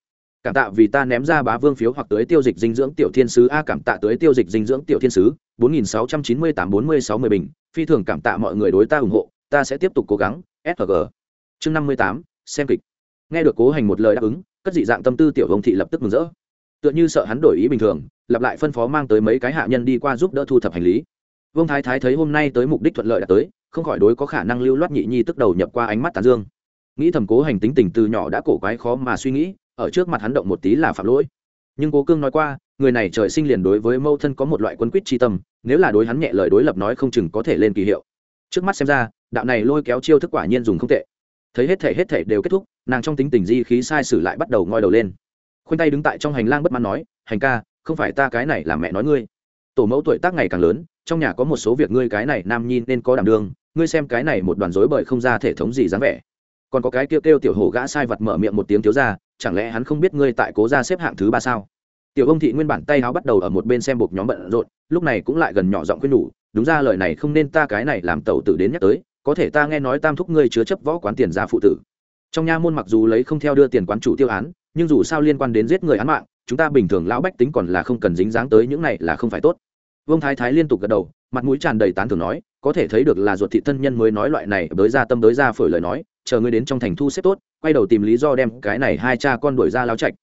cảm tạ vì ta ném ra bá vương phiếu hoặc tới tiêu dịch dinh dưỡng tiểu thiên sứ. A, cảm tạ tới tiêu dịch dinh dưỡng tiểu thiên sứ. bốn nghìn sáu trăm chín mươi tám bốn mươi sáu mươi bình. Phi thường cảm tạ mọi người đối ta ủng hộ. Ta sẽ tiếp tục cố gắng. Sg chương năm mươi tám, xem kịch. Nghe được cố hành một lời đáp ứng, cất dị dạng tâm tư tiểu hồng thị lập tức mừng rỡ. Tựa như sợ hắn đổi ý bình thường, lặp lại phân phó mang tới mấy cái hạ nhân đi qua giúp đỡ thu thập hành lý. Vương thái thái thấy hôm nay tới mục đích thuận lợi đã tới, không khỏi đối có khả năng lưu loát nhị nhi tức đầu nhập qua ánh mắt tàn dương. Nghĩ thầm cố hành tính tình từ nhỏ đã cổ quái khó mà suy nghĩ ở trước mặt hắn động một tí là phạm lỗi. Nhưng cố cương nói qua, người này trời sinh liền đối với mâu thân có một loại quân quýt tri tâm, nếu là đối hắn nhẹ lời đối lập nói không chừng có thể lên kỳ hiệu. Trước mắt xem ra, đạo này lôi kéo chiêu thức quả nhiên dùng không tệ. Thấy hết thể hết thể đều kết thúc, nàng trong tính tình di khí sai sử lại bắt đầu ngoi đầu lên. Khoanh tay đứng tại trong hành lang bất mãn nói, hành ca, không phải ta cái này là mẹ nói ngươi. Tổ mẫu tuổi tác ngày càng lớn, trong nhà có một số việc ngươi cái này nam nhi nên có đảm đương, ngươi xem cái này một đoàn rối bời không ra thể thống gì dáng vẻ. Còn có cái kêu kêu tiểu hổ gã sai vật mở miệng một tiếng thiếu ra chẳng lẽ hắn không biết ngươi tại cố ra xếp hạng thứ ba sao? Tiểu ông thị nguyên bản tay áo bắt đầu ở một bên xem buộc nhóm bận rộn, lúc này cũng lại gần nhỏ giọng khuyên nhủ, đúng ra lời này không nên ta cái này làm tẩu tử đến nhắc tới, có thể ta nghe nói tam thúc ngươi chứa chấp võ quán tiền ra phụ tử. Trong nha môn mặc dù lấy không theo đưa tiền quán chủ tiêu án, nhưng dù sao liên quan đến giết người án mạng, chúng ta bình thường lão bách tính còn là không cần dính dáng tới những này là không phải tốt. Vương thái thái liên tục gật đầu, mặt mũi tràn đầy tán thưởng nói, có thể thấy được là ruột thị thân nhân mới nói loại này đới ra tâm đới ra phổi lời nói chờ ngươi đến trong thành thu xếp tốt, quay đầu tìm lý do đem cái này hai cha con đuổi ra lao chạy.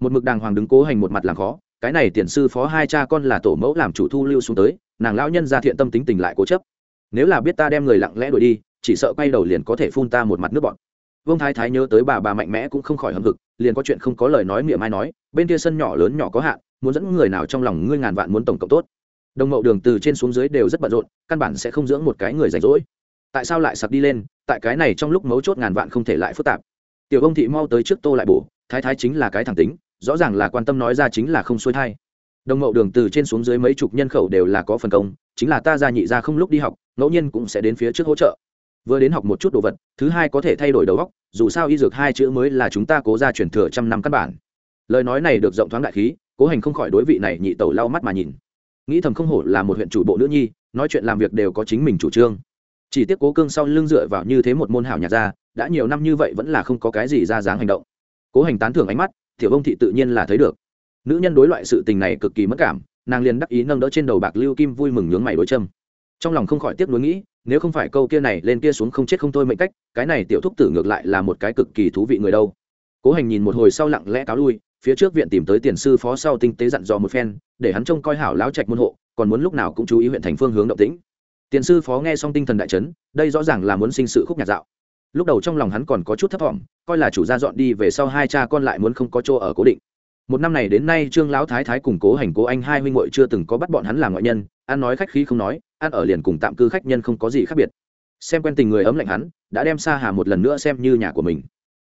một mực đàng hoàng đứng cố hành một mặt làm khó, cái này tiền sư phó hai cha con là tổ mẫu làm chủ thu lưu xuống tới, nàng lão nhân ra thiện tâm tính tình lại cố chấp. Nếu là biết ta đem người lặng lẽ đuổi đi, chỉ sợ quay đầu liền có thể phun ta một mặt nước bọn vương thái thái nhớ tới bà bà mạnh mẽ cũng không khỏi hâm hực, liền có chuyện không có lời nói miệng mai nói, bên kia sân nhỏ lớn nhỏ có hạn, muốn dẫn người nào trong lòng ngươi ngàn vạn muốn tổng cộng tốt. Đồng mậu đường từ trên xuống dưới đều rất bận rộn, căn bản sẽ không dưỡng một cái người rảnh rỗi. Tại sao lại sặc đi lên tại cái này trong lúc mấu chốt ngàn vạn không thể lại phức tạp. Tiểu ông thị mau tới trước tô lại bổ, thái thái chính là cái thẳng tính, rõ ràng là quan tâm nói ra chính là không xuôi thai. Đồng mậu đường từ trên xuống dưới mấy chục nhân khẩu đều là có phần công, chính là ta ra nhị ra không lúc đi học, ngẫu nhiên cũng sẽ đến phía trước hỗ trợ. Vừa đến học một chút đồ vật, thứ hai có thể thay đổi đầu óc, dù sao y dược hai chữ mới là chúng ta cố ra truyền thừa trăm năm căn bản. Lời nói này được rộng thoáng đại khí, cố hành không khỏi đối vị này nhị tẩu lau mắt mà nhìn. Nghĩ thầm không hổ là một huyện chủ bộ nữ nhi, nói chuyện làm việc đều có chính mình chủ trương chỉ tiếc cố cương sau lưng dựa vào như thế một môn hảo nhạc gia, đã nhiều năm như vậy vẫn là không có cái gì ra dáng hành động. Cố hành tán thưởng ánh mắt, tiểu ông thị tự nhiên là thấy được. Nữ nhân đối loại sự tình này cực kỳ mất cảm, nàng liền đắc ý nâng đỡ trên đầu bạc lưu kim vui mừng nhướng mày đối châm. Trong lòng không khỏi tiếc nuối nghĩ, nếu không phải câu kia này lên kia xuống không chết không thôi mệnh cách, cái này tiểu thúc tử ngược lại là một cái cực kỳ thú vị người đâu. Cố hành nhìn một hồi sau lặng lẽ cáo lui, phía trước viện tìm tới tiền sư phó sau tinh tế dặn dò một phen, để hắn trông coi hảo lão trạch môn hộ, còn muốn lúc nào cũng chú ý huyện thành phương hướng động tĩnh tiền sư phó nghe xong tinh thần đại chấn, đây rõ ràng là muốn sinh sự khúc nhạc dạo. Lúc đầu trong lòng hắn còn có chút thấp thỏm, coi là chủ gia dọn đi về sau hai cha con lại muốn không có chỗ ở cố định. Một năm này đến nay trương lão thái thái cùng cố hành cố anh hai huynh muội chưa từng có bắt bọn hắn làm ngoại nhân, ăn nói khách khí không nói, ăn ở liền cùng tạm cư khách nhân không có gì khác biệt. Xem quen tình người ấm lạnh hắn, đã đem xa hà một lần nữa xem như nhà của mình.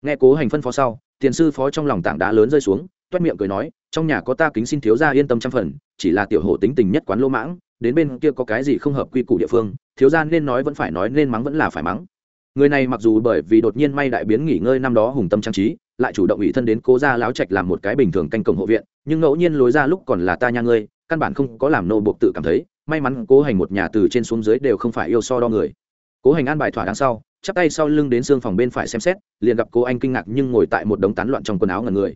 Nghe cố hành phân phó sau, tiền sư phó trong lòng tảng đá lớn rơi xuống, toét miệng cười nói, trong nhà có ta kính xin thiếu gia yên tâm trăm phần, chỉ là tiểu hổ tính tình nhất quán lô mãng đến bên kia có cái gì không hợp quy củ địa phương, thiếu gia nên nói vẫn phải nói, nên mắng vẫn là phải mắng. Người này mặc dù bởi vì đột nhiên may đại biến nghỉ ngơi năm đó hùng tâm trang trí, lại chủ động ủy thân đến cố gia láo trạch làm một cái bình thường canh cổng hộ viện, nhưng ngẫu nhiên lối ra lúc còn là ta nha ngươi, căn bản không có làm nô buộc tự cảm thấy, may mắn cố hành một nhà từ trên xuống dưới đều không phải yêu so đo người. Cố hành an bài thỏa đáng sau, chắp tay sau lưng đến xương phòng bên phải xem xét, liền gặp cô anh kinh ngạc nhưng ngồi tại một đống tán loạn trong quần áo ngần người.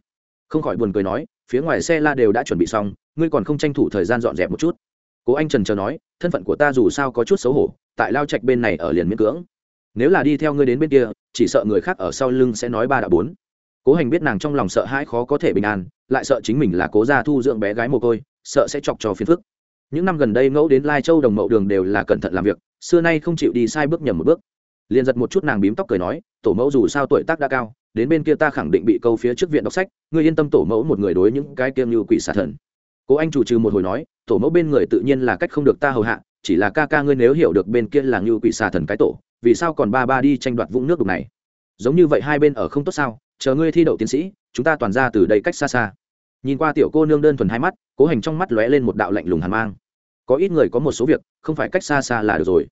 Không khỏi buồn cười nói, phía ngoài xe la đều đã chuẩn bị xong, ngươi còn không tranh thủ thời gian dọn dẹp một chút cố anh trần chờ nói, thân phận của ta dù sao có chút xấu hổ, tại lao trạch bên này ở liền miễn cưỡng. Nếu là đi theo ngươi đến bên kia, chỉ sợ người khác ở sau lưng sẽ nói ba đã bốn. Cố hành biết nàng trong lòng sợ hãi khó có thể bình an, lại sợ chính mình là cố gia thu dưỡng bé gái mồ côi, sợ sẽ chọc cho phiền phức. Những năm gần đây ngẫu đến lai châu đồng mậu đường đều là cẩn thận làm việc, xưa nay không chịu đi sai bước nhầm một bước. Liền giật một chút nàng bím tóc cười nói, tổ mẫu dù sao tuổi tác đã cao, đến bên kia ta khẳng định bị câu phía trước viện đọc sách, ngươi yên tâm tổ mẫu một người đối những cái kiêm như quỷ xà thần cố anh chủ trừ một hồi nói, tổ mẫu bên người tự nhiên là cách không được ta hầu hạ, chỉ là ca ca ngươi nếu hiểu được bên kia là ngưu quỷ xà thần cái tổ, vì sao còn ba ba đi tranh đoạt vũng nước đục này? Giống như vậy hai bên ở không tốt sao? Chờ ngươi thi đậu tiến sĩ, chúng ta toàn ra từ đây cách xa xa. Nhìn qua tiểu cô nương đơn thuần hai mắt, cố hành trong mắt lóe lên một đạo lạnh lùng hàn mang. Có ít người có một số việc, không phải cách xa xa là được rồi.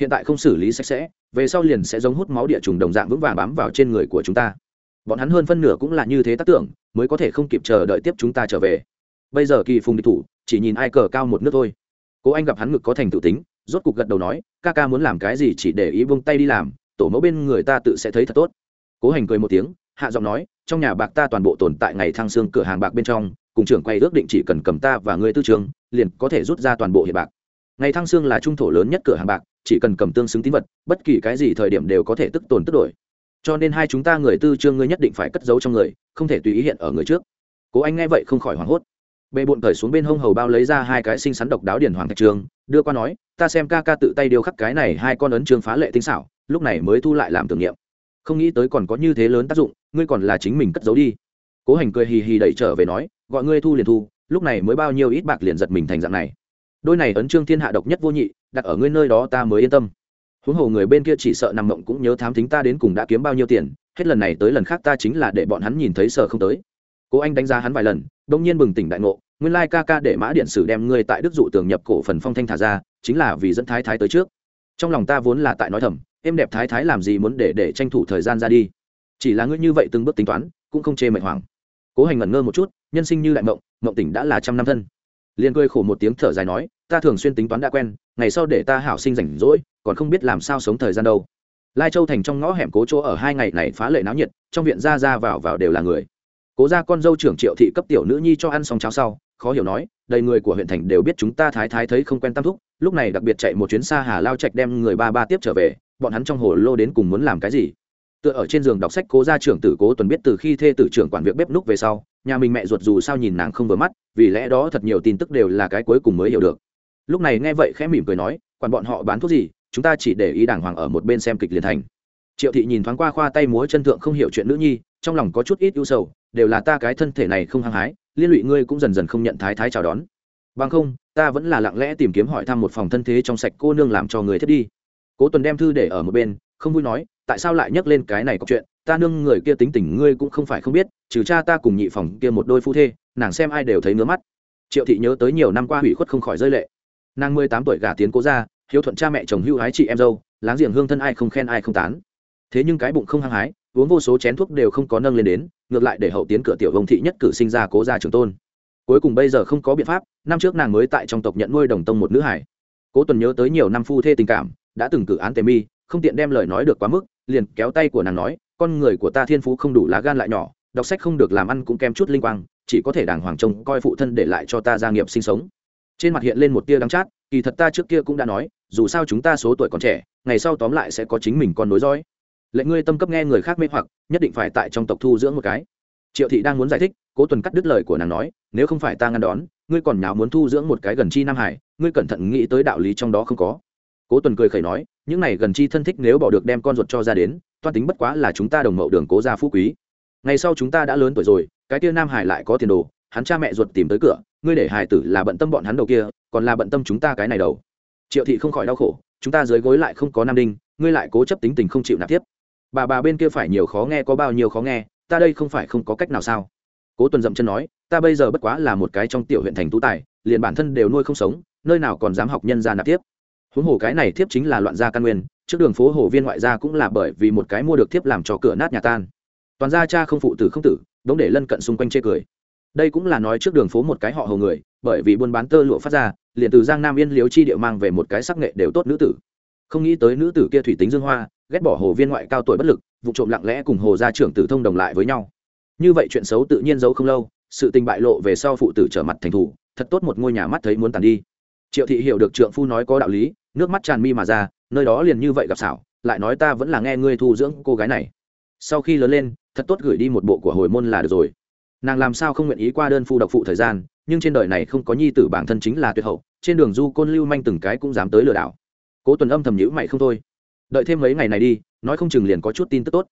Hiện tại không xử lý sạch sẽ, về sau liền sẽ giống hút máu địa trùng đồng dạng vững vàng bám vào trên người của chúng ta. Bọn hắn hơn phân nửa cũng là như thế tác tưởng, mới có thể không kịp chờ đợi tiếp chúng ta trở về bây giờ kỳ phùng địch thủ, chỉ nhìn ai cờ cao một nước thôi. Cố anh gặp hắn ngực có thành tự tính, rốt cục gật đầu nói, ca ca muốn làm cái gì chỉ để ý vung tay đi làm, tổ mẫu bên người ta tự sẽ thấy thật tốt. Cố hành cười một tiếng, hạ giọng nói, trong nhà bạc ta toàn bộ tồn tại ngày thăng xương cửa hàng bạc bên trong, cùng trưởng quay ước định chỉ cần cầm ta và người tư trường, liền có thể rút ra toàn bộ hiện bạc. Ngày thăng xương là trung thổ lớn nhất cửa hàng bạc, chỉ cần cầm tương xứng tín vật, bất kỳ cái gì thời điểm đều có thể tức tồn tức đổi. Cho nên hai chúng ta người tư trương ngươi nhất định phải cất giấu trong người, không thể tùy ý hiện ở người trước. Cố anh nghe vậy không khỏi hoảng hốt bệ bộn cởi xuống bên hông hầu bao lấy ra hai cái xinh xắn độc đáo điển hoàng thạch trường, đưa qua nói, ta xem ca ca tự tay điêu khắc cái này hai con ấn trường phá lệ tinh xảo, lúc này mới thu lại làm tưởng niệm. Không nghĩ tới còn có như thế lớn tác dụng, ngươi còn là chính mình cất giấu đi. Cố hành cười hì hì đẩy trở về nói, gọi ngươi thu liền thu, lúc này mới bao nhiêu ít bạc liền giật mình thành dạng này. Đôi này ấn trương thiên hạ độc nhất vô nhị, đặt ở ngươi nơi đó ta mới yên tâm. Huống hồ người bên kia chỉ sợ nằm mộng cũng nhớ thám thính ta đến cùng đã kiếm bao nhiêu tiền, hết lần này tới lần khác ta chính là để bọn hắn nhìn thấy sợ không tới. Cố anh đánh giá hắn vài lần, đông nhiên bừng tỉnh đại ngộ nguyên lai ca ca để mã điện sử đem ngươi tại đức dụ tường nhập cổ phần phong thanh thả ra, chính là vì dẫn thái thái tới trước. Trong lòng ta vốn là tại nói thầm, em đẹp thái thái làm gì muốn để để tranh thủ thời gian ra đi. Chỉ là ngươi như vậy từng bước tính toán, cũng không chê mệt hoàng cố hành ngẩn ngơ một chút, nhân sinh như đại mộng mộng tỉnh đã là trăm năm thân. Liền cười khổ một tiếng thở dài nói, ta thường xuyên tính toán đã quen, ngày sau để ta hảo sinh rảnh rỗi, còn không biết làm sao sống thời gian đâu. Lai châu thành trong ngõ hẻm cố chỗ ở hai ngày này phá lệ náo nhiệt, trong viện ra ra vào vào đều là người. Cố ra con dâu trưởng triệu thị cấp tiểu nữ nhi cho ăn xong cháo sau khó hiểu nói, đầy người của huyện thành đều biết chúng ta thái thái thấy không quen tam thúc, lúc này đặc biệt chạy một chuyến xa hà lao trạch đem người ba ba tiếp trở về, bọn hắn trong hồ lô đến cùng muốn làm cái gì? Tựa ở trên giường đọc sách cố gia trưởng tử cố tuần biết từ khi thê tử trưởng quản việc bếp núc về sau, nhà mình mẹ ruột dù sao nhìn nàng không vừa mắt, vì lẽ đó thật nhiều tin tức đều là cái cuối cùng mới hiểu được. Lúc này nghe vậy khẽ mỉm cười nói, quản bọn họ bán thuốc gì, chúng ta chỉ để ý đàng hoàng ở một bên xem kịch liền thành. Triệu thị nhìn thoáng qua khoa tay múa chân thượng không hiểu chuyện nữ nhi, trong lòng có chút ít ưu sầu, đều là ta cái thân thể này không hăng hái liên lụy ngươi cũng dần dần không nhận thái thái chào đón. Bằng không, ta vẫn là lặng lẽ tìm kiếm hỏi thăm một phòng thân thế trong sạch cô nương làm cho người thiết đi. Cố tuần đem thư để ở một bên, không vui nói, tại sao lại nhắc lên cái này có chuyện? Ta nương người kia tính tình ngươi cũng không phải không biết, trừ cha ta cùng nhị phòng kia một đôi phu thê, nàng xem ai đều thấy ngứa mắt. Triệu thị nhớ tới nhiều năm qua hủy khuất không khỏi rơi lệ. Nàng mười tám tuổi gả tiến cố ra hiếu thuận cha mẹ chồng hưu hái chị em dâu, láng giềng hương thân ai không khen ai không tán. Thế nhưng cái bụng không hăng hái uống vô số chén thuốc đều không có nâng lên đến, ngược lại để hậu tiến cửa tiểu vông thị nhất cử sinh ra cố gia trường tôn. Cuối cùng bây giờ không có biện pháp, năm trước nàng mới tại trong tộc nhận nuôi đồng tông một nữ hải. Cố tuần nhớ tới nhiều năm phu thê tình cảm, đã từng cử án tề mi, không tiện đem lời nói được quá mức, liền kéo tay của nàng nói, con người của ta thiên phú không đủ lá gan lại nhỏ, đọc sách không được làm ăn cũng kém chút linh quang, chỉ có thể đàng hoàng trông coi phụ thân để lại cho ta gia nghiệp sinh sống. Trên mặt hiện lên một tia đắng chát, kỳ thật ta trước kia cũng đã nói, dù sao chúng ta số tuổi còn trẻ, ngày sau tóm lại sẽ có chính mình con nối dõi lệnh ngươi tâm cấp nghe người khác mê hoặc, nhất định phải tại trong tộc thu dưỡng một cái. Triệu thị đang muốn giải thích, cố tuần cắt đứt lời của nàng nói, nếu không phải ta ngăn đón, ngươi còn nào muốn thu dưỡng một cái gần chi nam hải, ngươi cẩn thận nghĩ tới đạo lý trong đó không có. Cố tuần cười khẩy nói, những này gần chi thân thích nếu bỏ được đem con ruột cho ra đến, toan tính bất quá là chúng ta đồng mậu đường cố gia phú quý. Ngày sau chúng ta đã lớn tuổi rồi, cái kia nam hải lại có tiền đồ, hắn cha mẹ ruột tìm tới cửa, ngươi để hải tử là bận tâm bọn hắn đầu kia, còn là bận tâm chúng ta cái này đầu. Triệu thị không khỏi đau khổ, chúng ta dưới gối lại không có nam đinh, ngươi lại cố chấp tính tình không chịu nạp tiếp bà bà bên kia phải nhiều khó nghe có bao nhiêu khó nghe, ta đây không phải không có cách nào sao? Cố tuần dậm chân nói, ta bây giờ bất quá là một cái trong tiểu huyện thành tú tài, liền bản thân đều nuôi không sống, nơi nào còn dám học nhân gia nạp tiếp. Huống hồ cái này thiếp chính là loạn gia căn nguyên, trước đường phố hồ viên ngoại gia cũng là bởi vì một cái mua được thiếp làm cho cửa nát nhà tan. Toàn gia cha không phụ tử không tử, đống để lân cận xung quanh chê cười. Đây cũng là nói trước đường phố một cái họ hồ người, bởi vì buôn bán tơ lụa phát ra, liền từ giang nam yên liếu chi địa mang về một cái sắc nghệ đều tốt nữ tử không nghĩ tới nữ tử kia thủy tính dương hoa, ghét bỏ hồ viên ngoại cao tuổi bất lực, vụ trộm lặng lẽ cùng hồ gia trưởng tử thông đồng lại với nhau. Như vậy chuyện xấu tự nhiên giấu không lâu, sự tình bại lộ về sau phụ tử trở mặt thành thủ, thật tốt một ngôi nhà mắt thấy muốn tàn đi. Triệu thị hiểu được trượng phu nói có đạo lý, nước mắt tràn mi mà ra, nơi đó liền như vậy gặp xảo, lại nói ta vẫn là nghe ngươi thu dưỡng cô gái này. Sau khi lớn lên, thật tốt gửi đi một bộ của hồi môn là được rồi. Nàng làm sao không nguyện ý qua đơn phu độc phụ thời gian, nhưng trên đời này không có nhi tử bản thân chính là tuyệt hậu, trên đường du côn lưu manh từng cái cũng dám tới lừa đảo cố tuần âm thầm nhữ mày không thôi. Đợi thêm mấy ngày này đi, nói không chừng liền có chút tin tức tốt.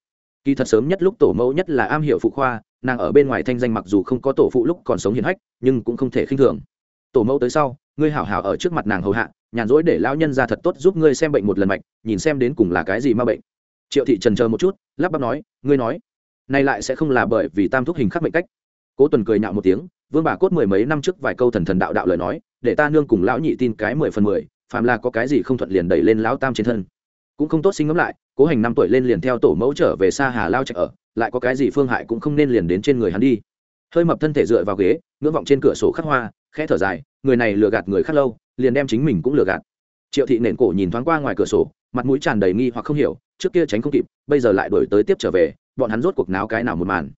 Kỳ thật sớm nhất lúc tổ mẫu nhất là am hiểu phụ khoa, nàng ở bên ngoài thanh danh mặc dù không có tổ phụ lúc còn sống hiền hách, nhưng cũng không thể khinh thường. Tổ mẫu tới sau, ngươi hảo hảo ở trước mặt nàng hầu hạ, nhàn rỗi để lão nhân ra thật tốt giúp ngươi xem bệnh một lần mạch, nhìn xem đến cùng là cái gì ma bệnh. Triệu thị trần chờ một chút, lắp bắp nói, ngươi nói nay lại sẽ không là bởi vì tam thúc hình khắc mệnh cách. Cố tuần cười nhạo một tiếng, vương bà cốt mười mấy năm trước vài câu thần thần đạo đạo lời nói, để ta nương cùng lão nhị tin cái mười phần mười phàm là có cái gì không thuận liền đẩy lên lão tam trên thân. Cũng không tốt sinh ngẫm lại, cố hành năm tuổi lên liền theo tổ mẫu trở về xa hà lao chạy ở, lại có cái gì phương hại cũng không nên liền đến trên người hắn đi. Hơi mập thân thể dựa vào ghế, ngưỡng vọng trên cửa sổ khắc hoa, khẽ thở dài, người này lừa gạt người khác lâu, liền đem chính mình cũng lừa gạt. Triệu thị nền cổ nhìn thoáng qua ngoài cửa sổ, mặt mũi tràn đầy nghi hoặc không hiểu, trước kia tránh không kịp, bây giờ lại đổi tới tiếp trở về, bọn hắn rốt cuộc náo cái nào một màn.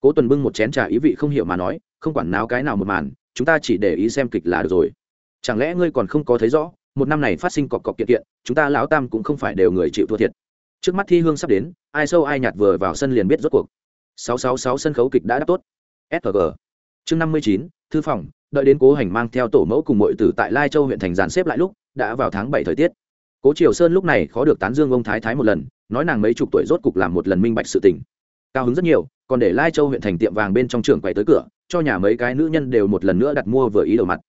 Cố tuần bưng một chén trà ý vị không hiểu mà nói, không quản náo cái nào một màn, chúng ta chỉ để ý xem kịch là được rồi. Chẳng lẽ ngươi còn không có thấy rõ một năm này phát sinh cọc cọc kiện kiện chúng ta lão tam cũng không phải đều người chịu thua thiệt. Trước mắt thi hương sắp đến ai sâu ai nhạt vừa vào sân liền biết rốt cuộc. 666 sân khấu kịch đã đáp tốt. Sg chương 59, thư phòng đợi đến cố hành mang theo tổ mẫu cùng mọi tử tại lai châu huyện thành giàn xếp lại lúc đã vào tháng bảy thời tiết. Cố triều sơn lúc này khó được tán dương ông thái thái một lần nói nàng mấy chục tuổi rốt cục làm một lần minh bạch sự tình. Cao hứng rất nhiều còn để lai châu huyện thành tiệm vàng bên trong trường quay tới cửa cho nhà mấy cái nữ nhân đều một lần nữa đặt mua vừa ý đầu mặt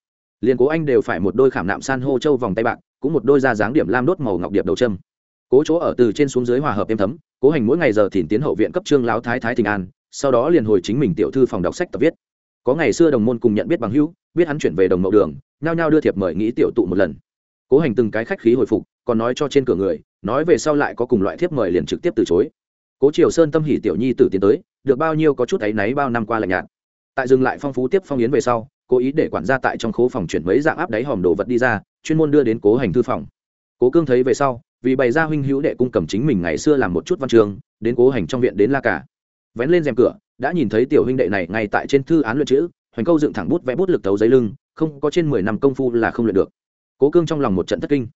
liền cố anh đều phải một đôi khảm nạm san hô châu vòng tay bạc, cũng một đôi da dáng điểm lam đốt màu ngọc điệp đầu trâm cố chỗ ở từ trên xuống dưới hòa hợp êm thấm, cố hành mỗi ngày giờ thìn tiến hậu viện cấp trương láo thái thái thịnh an, sau đó liền hồi chính mình tiểu thư phòng đọc sách tập viết. Có ngày xưa đồng môn cùng nhận biết bằng hữu, biết hắn chuyển về đồng mậu đường, nhao nhao đưa thiệp mời nghĩ tiểu tụ một lần. Cố hành từng cái khách khí hồi phục, còn nói cho trên cửa người, nói về sau lại có cùng loại thiếp mời liền trực tiếp từ chối. Cố triều sơn tâm hỉ tiểu nhi tử tiến tới, được bao nhiêu có chút áy náy bao năm qua lạnh nhạt. Tại dừng lại phong phú tiếp phong yến về sau cố ý để quản gia tại trong khố phòng chuyển mấy dạng áp đáy hòm đồ vật đi ra, chuyên môn đưa đến cố hành thư phòng. Cố cương thấy về sau, vì bày ra huynh hữu đệ cung cầm chính mình ngày xưa làm một chút văn trường, đến cố hành trong viện đến la cả. Vén lên rèm cửa, đã nhìn thấy tiểu huynh đệ này ngay tại trên thư án luyện chữ, hoành câu dựng thẳng bút vẽ bút lực tấu giấy lưng, không có trên mười năm công phu là không luyện được. Cố cương trong lòng một trận thất kinh.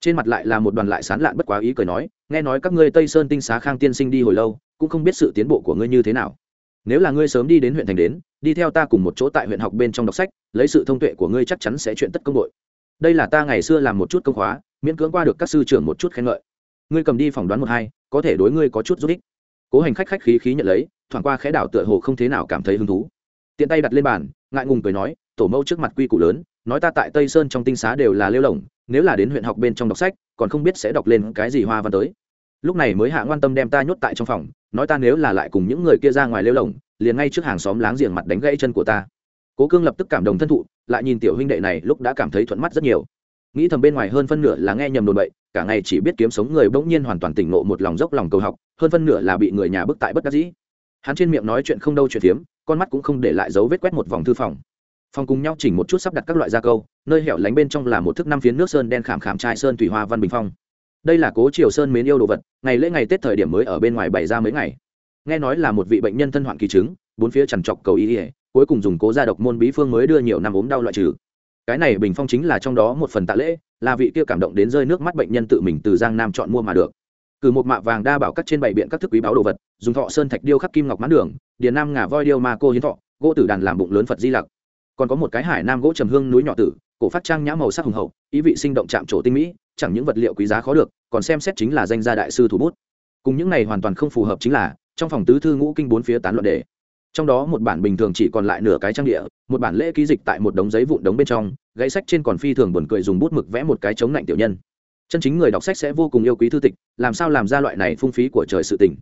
Trên mặt lại là một đoàn lại sán lạn bất quá ý cười nói, nghe nói các ngươi tây sơn tinh xá khang tiên sinh đi hồi lâu, cũng không biết sự tiến bộ của ngươi như thế nào nếu là ngươi sớm đi đến huyện thành đến, đi theo ta cùng một chỗ tại huyện học bên trong đọc sách, lấy sự thông tuệ của ngươi chắc chắn sẽ chuyện tất công đội đây là ta ngày xưa làm một chút công khóa, miễn cưỡng qua được các sư trưởng một chút khen ngợi. Ngươi cầm đi phỏng đoán một hai, có thể đối ngươi có chút giúp ích. Cố hành khách khách khí khí nhận lấy, thoảng qua khẽ đảo tựa hồ không thế nào cảm thấy hứng thú. Tiện tay đặt lên bàn, ngại ngùng cười nói, tổ mẫu trước mặt quy củ lớn, nói ta tại tây sơn trong tinh xá đều là lêu lỏng, nếu là đến huyện học bên trong đọc sách, còn không biết sẽ đọc lên cái gì hoa văn tới lúc này mới hạ ngoan tâm đem ta nhốt tại trong phòng, nói ta nếu là lại cùng những người kia ra ngoài lêu lỏng liền ngay trước hàng xóm láng giềng mặt đánh gãy chân của ta. Cố cương lập tức cảm động thân thụ, lại nhìn tiểu huynh đệ này lúc đã cảm thấy thuận mắt rất nhiều. Nghĩ thầm bên ngoài hơn phân nửa là nghe nhầm đồn bậy, cả ngày chỉ biết kiếm sống người bỗng nhiên hoàn toàn tỉnh ngộ một lòng dốc lòng cầu học, hơn phân nửa là bị người nhà bức tại bất đắc dĩ. Hắn trên miệng nói chuyện không đâu chuyện phiếm, con mắt cũng không để lại dấu vết quét một vòng thư phòng. Phòng cùng nhau chỉnh một chút sắp đặt các loại gia câu, nơi hẻo lánh bên trong là một thức năm phiến nước sơn đen khảm khảm trai sơn thủy hoa văn bình phong đây là cố triều sơn mến yêu đồ vật, ngày lễ ngày tết thời điểm mới ở bên ngoài bày ra mấy ngày. Nghe nói là một vị bệnh nhân thân hoạn kỳ chứng, bốn phía chằn trọc cầu ý ỉa cuối cùng dùng cố gia độc môn bí phương mới đưa nhiều năm ốm đau loại trừ. Cái này bình phong chính là trong đó một phần tạ lễ, là vị kia cảm động đến rơi nước mắt bệnh nhân tự mình từ giang nam chọn mua mà được. Cử một mạ vàng đa bảo các trên bảy biện các thức quý báo đồ vật, dùng thọ sơn thạch điêu khắc kim ngọc mãn đường, điền nam ngà voi điêu ma cô hiến thọ, gỗ tử đàn làm bụng lớn phật di lặc. Còn có một cái hải nam gỗ trầm hương núi nhỏ tử, cổ phát trang nhã màu sắc hùng hậu, ý vị sinh động chạm trổ tinh mỹ chẳng những vật liệu quý giá khó được, còn xem xét chính là danh gia đại sư thủ bút. Cùng những này hoàn toàn không phù hợp chính là, trong phòng tứ thư ngũ kinh bốn phía tán luận đề. Trong đó một bản bình thường chỉ còn lại nửa cái trang địa, một bản lễ ký dịch tại một đống giấy vụn đống bên trong, gãy sách trên còn phi thường buồn cười dùng bút mực vẽ một cái chống lạnh tiểu nhân. Chân chính người đọc sách sẽ vô cùng yêu quý thư tịch, làm sao làm ra loại này phung phí của trời sự tình.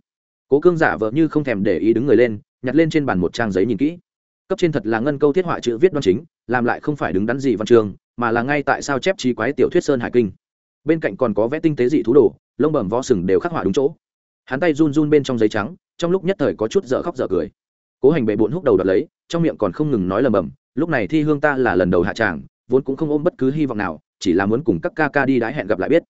Cố cương giả vợ như không thèm để ý đứng người lên, nhặt lên trên bàn một trang giấy nhìn kỹ. Cấp trên thật là ngân câu thiết họa chữ viết đoan chính, làm lại không phải đứng đắn gì văn trường mà là ngay tại sao chép trí quái tiểu thuyết sơn hải kinh bên cạnh còn có vẽ tinh tế dị thú đồ, lông bẩm vó sừng đều khắc họa đúng chỗ. Hắn tay run run bên trong giấy trắng, trong lúc nhất thời có chút dở khóc dở cười. Cố hành bệ bộn húc đầu đợt lấy, trong miệng còn không ngừng nói lầm bầm, lúc này thi hương ta là lần đầu hạ tràng, vốn cũng không ôm bất cứ hy vọng nào, chỉ là muốn cùng các ca ca đi đái hẹn gặp lại biết.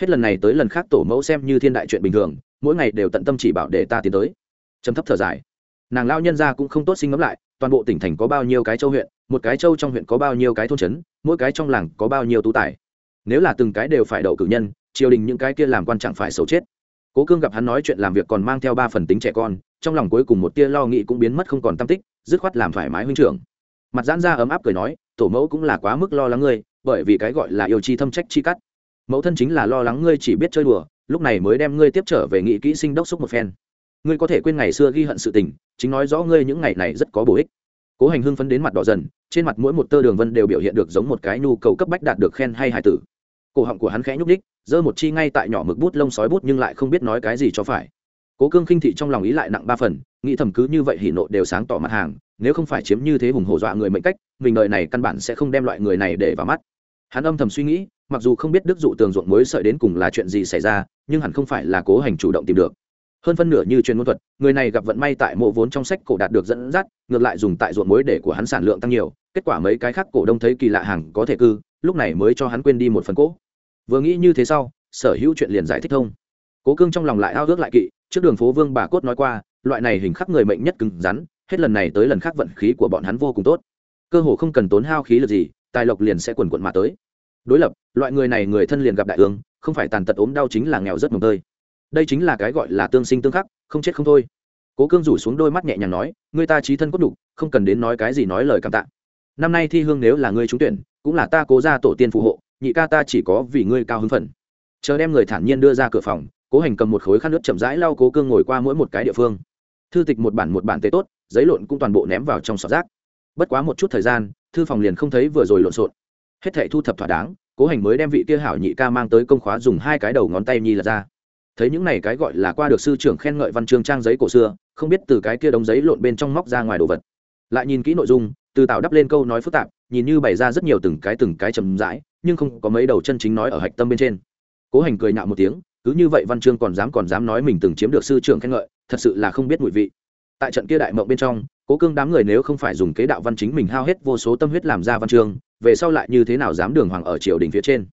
Hết lần này tới lần khác tổ mẫu xem như thiên đại chuyện bình thường, mỗi ngày đều tận tâm chỉ bảo để ta tiến tới. Chấm thấp thở dài. Nàng lao nhân ra cũng không tốt sinh ngẫm lại, toàn bộ tỉnh thành có bao nhiêu cái châu huyện, một cái châu trong huyện có bao nhiêu cái thôn trấn, mỗi cái trong làng có bao nhiêu tú tài nếu là từng cái đều phải đậu cử nhân, triều đình những cái kia làm quan chẳng phải xấu chết. Cố cương gặp hắn nói chuyện làm việc còn mang theo ba phần tính trẻ con, trong lòng cuối cùng một tia lo nghĩ cũng biến mất không còn tâm tích, dứt khoát làm thoải mái huynh trưởng. Mặt giãn ra ấm áp cười nói, tổ mẫu cũng là quá mức lo lắng ngươi, bởi vì cái gọi là yêu chi thâm trách chi cắt. Mẫu thân chính là lo lắng ngươi chỉ biết chơi đùa, lúc này mới đem ngươi tiếp trở về nghị kỹ sinh đốc xúc một phen. Ngươi có thể quên ngày xưa ghi hận sự tình, chính nói rõ ngươi những ngày này rất có bổ ích. Cố hành hưng phấn đến mặt đỏ dần, trên mặt mỗi một tơ đường vân đều biểu hiện được giống một cái nhu cầu cấp bách đạt được khen hay hài tử cổ họng của hắn khẽ nhúc đích giơ một chi ngay tại nhỏ mực bút lông sói bút nhưng lại không biết nói cái gì cho phải. Cố cương khinh thị trong lòng ý lại nặng ba phần, nghĩ thầm cứ như vậy hỉ nộ đều sáng tỏ mặt hàng, nếu không phải chiếm như thế hùng hổ dọa người mệnh cách, mình đời này căn bản sẽ không đem loại người này để vào mắt. Hắn âm thầm suy nghĩ, mặc dù không biết đức dụ tường ruộng mới sợi đến cùng là chuyện gì xảy ra, nhưng hẳn không phải là cố hành chủ động tìm được. Hơn phân nửa như chuyên môn thuật, người này gặp vận may tại mộ vốn trong sách cổ đạt được dẫn dắt, ngược lại dùng tại ruộng muối để của hắn sản lượng tăng nhiều, kết quả mấy cái khác cổ đông thấy kỳ lạ hàng có thể cư, lúc này mới cho hắn quên đi một phần cỗ vừa nghĩ như thế sau, sở hữu chuyện liền giải thích thông. Cố cương trong lòng lại ao ước lại kỵ, trước đường phố vương bà cốt nói qua, loại này hình khắc người mệnh nhất cứng rắn, hết lần này tới lần khác vận khí của bọn hắn vô cùng tốt. Cơ hồ không cần tốn hao khí lực gì, tài lộc liền sẽ quần quận mà tới. Đối lập, loại người này người thân liền gặp đại ương, không phải tàn tật ốm đau chính là nghèo rất mồng tơi. Đây chính là cái gọi là tương sinh tương khắc, không chết không thôi. Cố cương rủ xuống đôi mắt nhẹ nhàng nói người ta trí thân cốt đục không cần đến nói cái gì nói lời cảm tạ. Năm nay thi hương nếu là ngươi trúng tuyển, cũng là ta cố ra tổ tiên phù hộ nhị ca ta chỉ có vì ngươi cao hứng phần. Chờ đem người thản nhiên đưa ra cửa phòng, cố hành cầm một khối khăn nước chậm rãi lau cố cương ngồi qua mỗi một cái địa phương. Thư tịch một bản một bản tế tốt, giấy lộn cũng toàn bộ ném vào trong sọt rác. Bất quá một chút thời gian, thư phòng liền không thấy vừa rồi lộn xộn. Hết thệ thu thập thỏa đáng, cố hành mới đem vị kia hảo nhị ca mang tới công khóa dùng hai cái đầu ngón tay nhi lật ra. Thấy những này cái gọi là qua được sư trưởng khen ngợi văn chương trang giấy cổ xưa, không biết từ cái kia đống giấy lộn bên trong móc ra ngoài đồ vật. Lại nhìn kỹ nội dung, từ tạo đắp lên câu nói phức tạp, nhìn như bày ra rất nhiều từng cái từng cái chầm rãi nhưng không có mấy đầu chân chính nói ở hạch tâm bên trên. Cố hành cười nhạo một tiếng, cứ như vậy văn chương còn dám còn dám nói mình từng chiếm được sư trưởng khen ngợi, thật sự là không biết mùi vị. Tại trận kia đại mộng bên trong, cố cương đám người nếu không phải dùng kế đạo văn chính mình hao hết vô số tâm huyết làm ra văn chương, về sau lại như thế nào dám đường hoàng ở triều đình phía trên?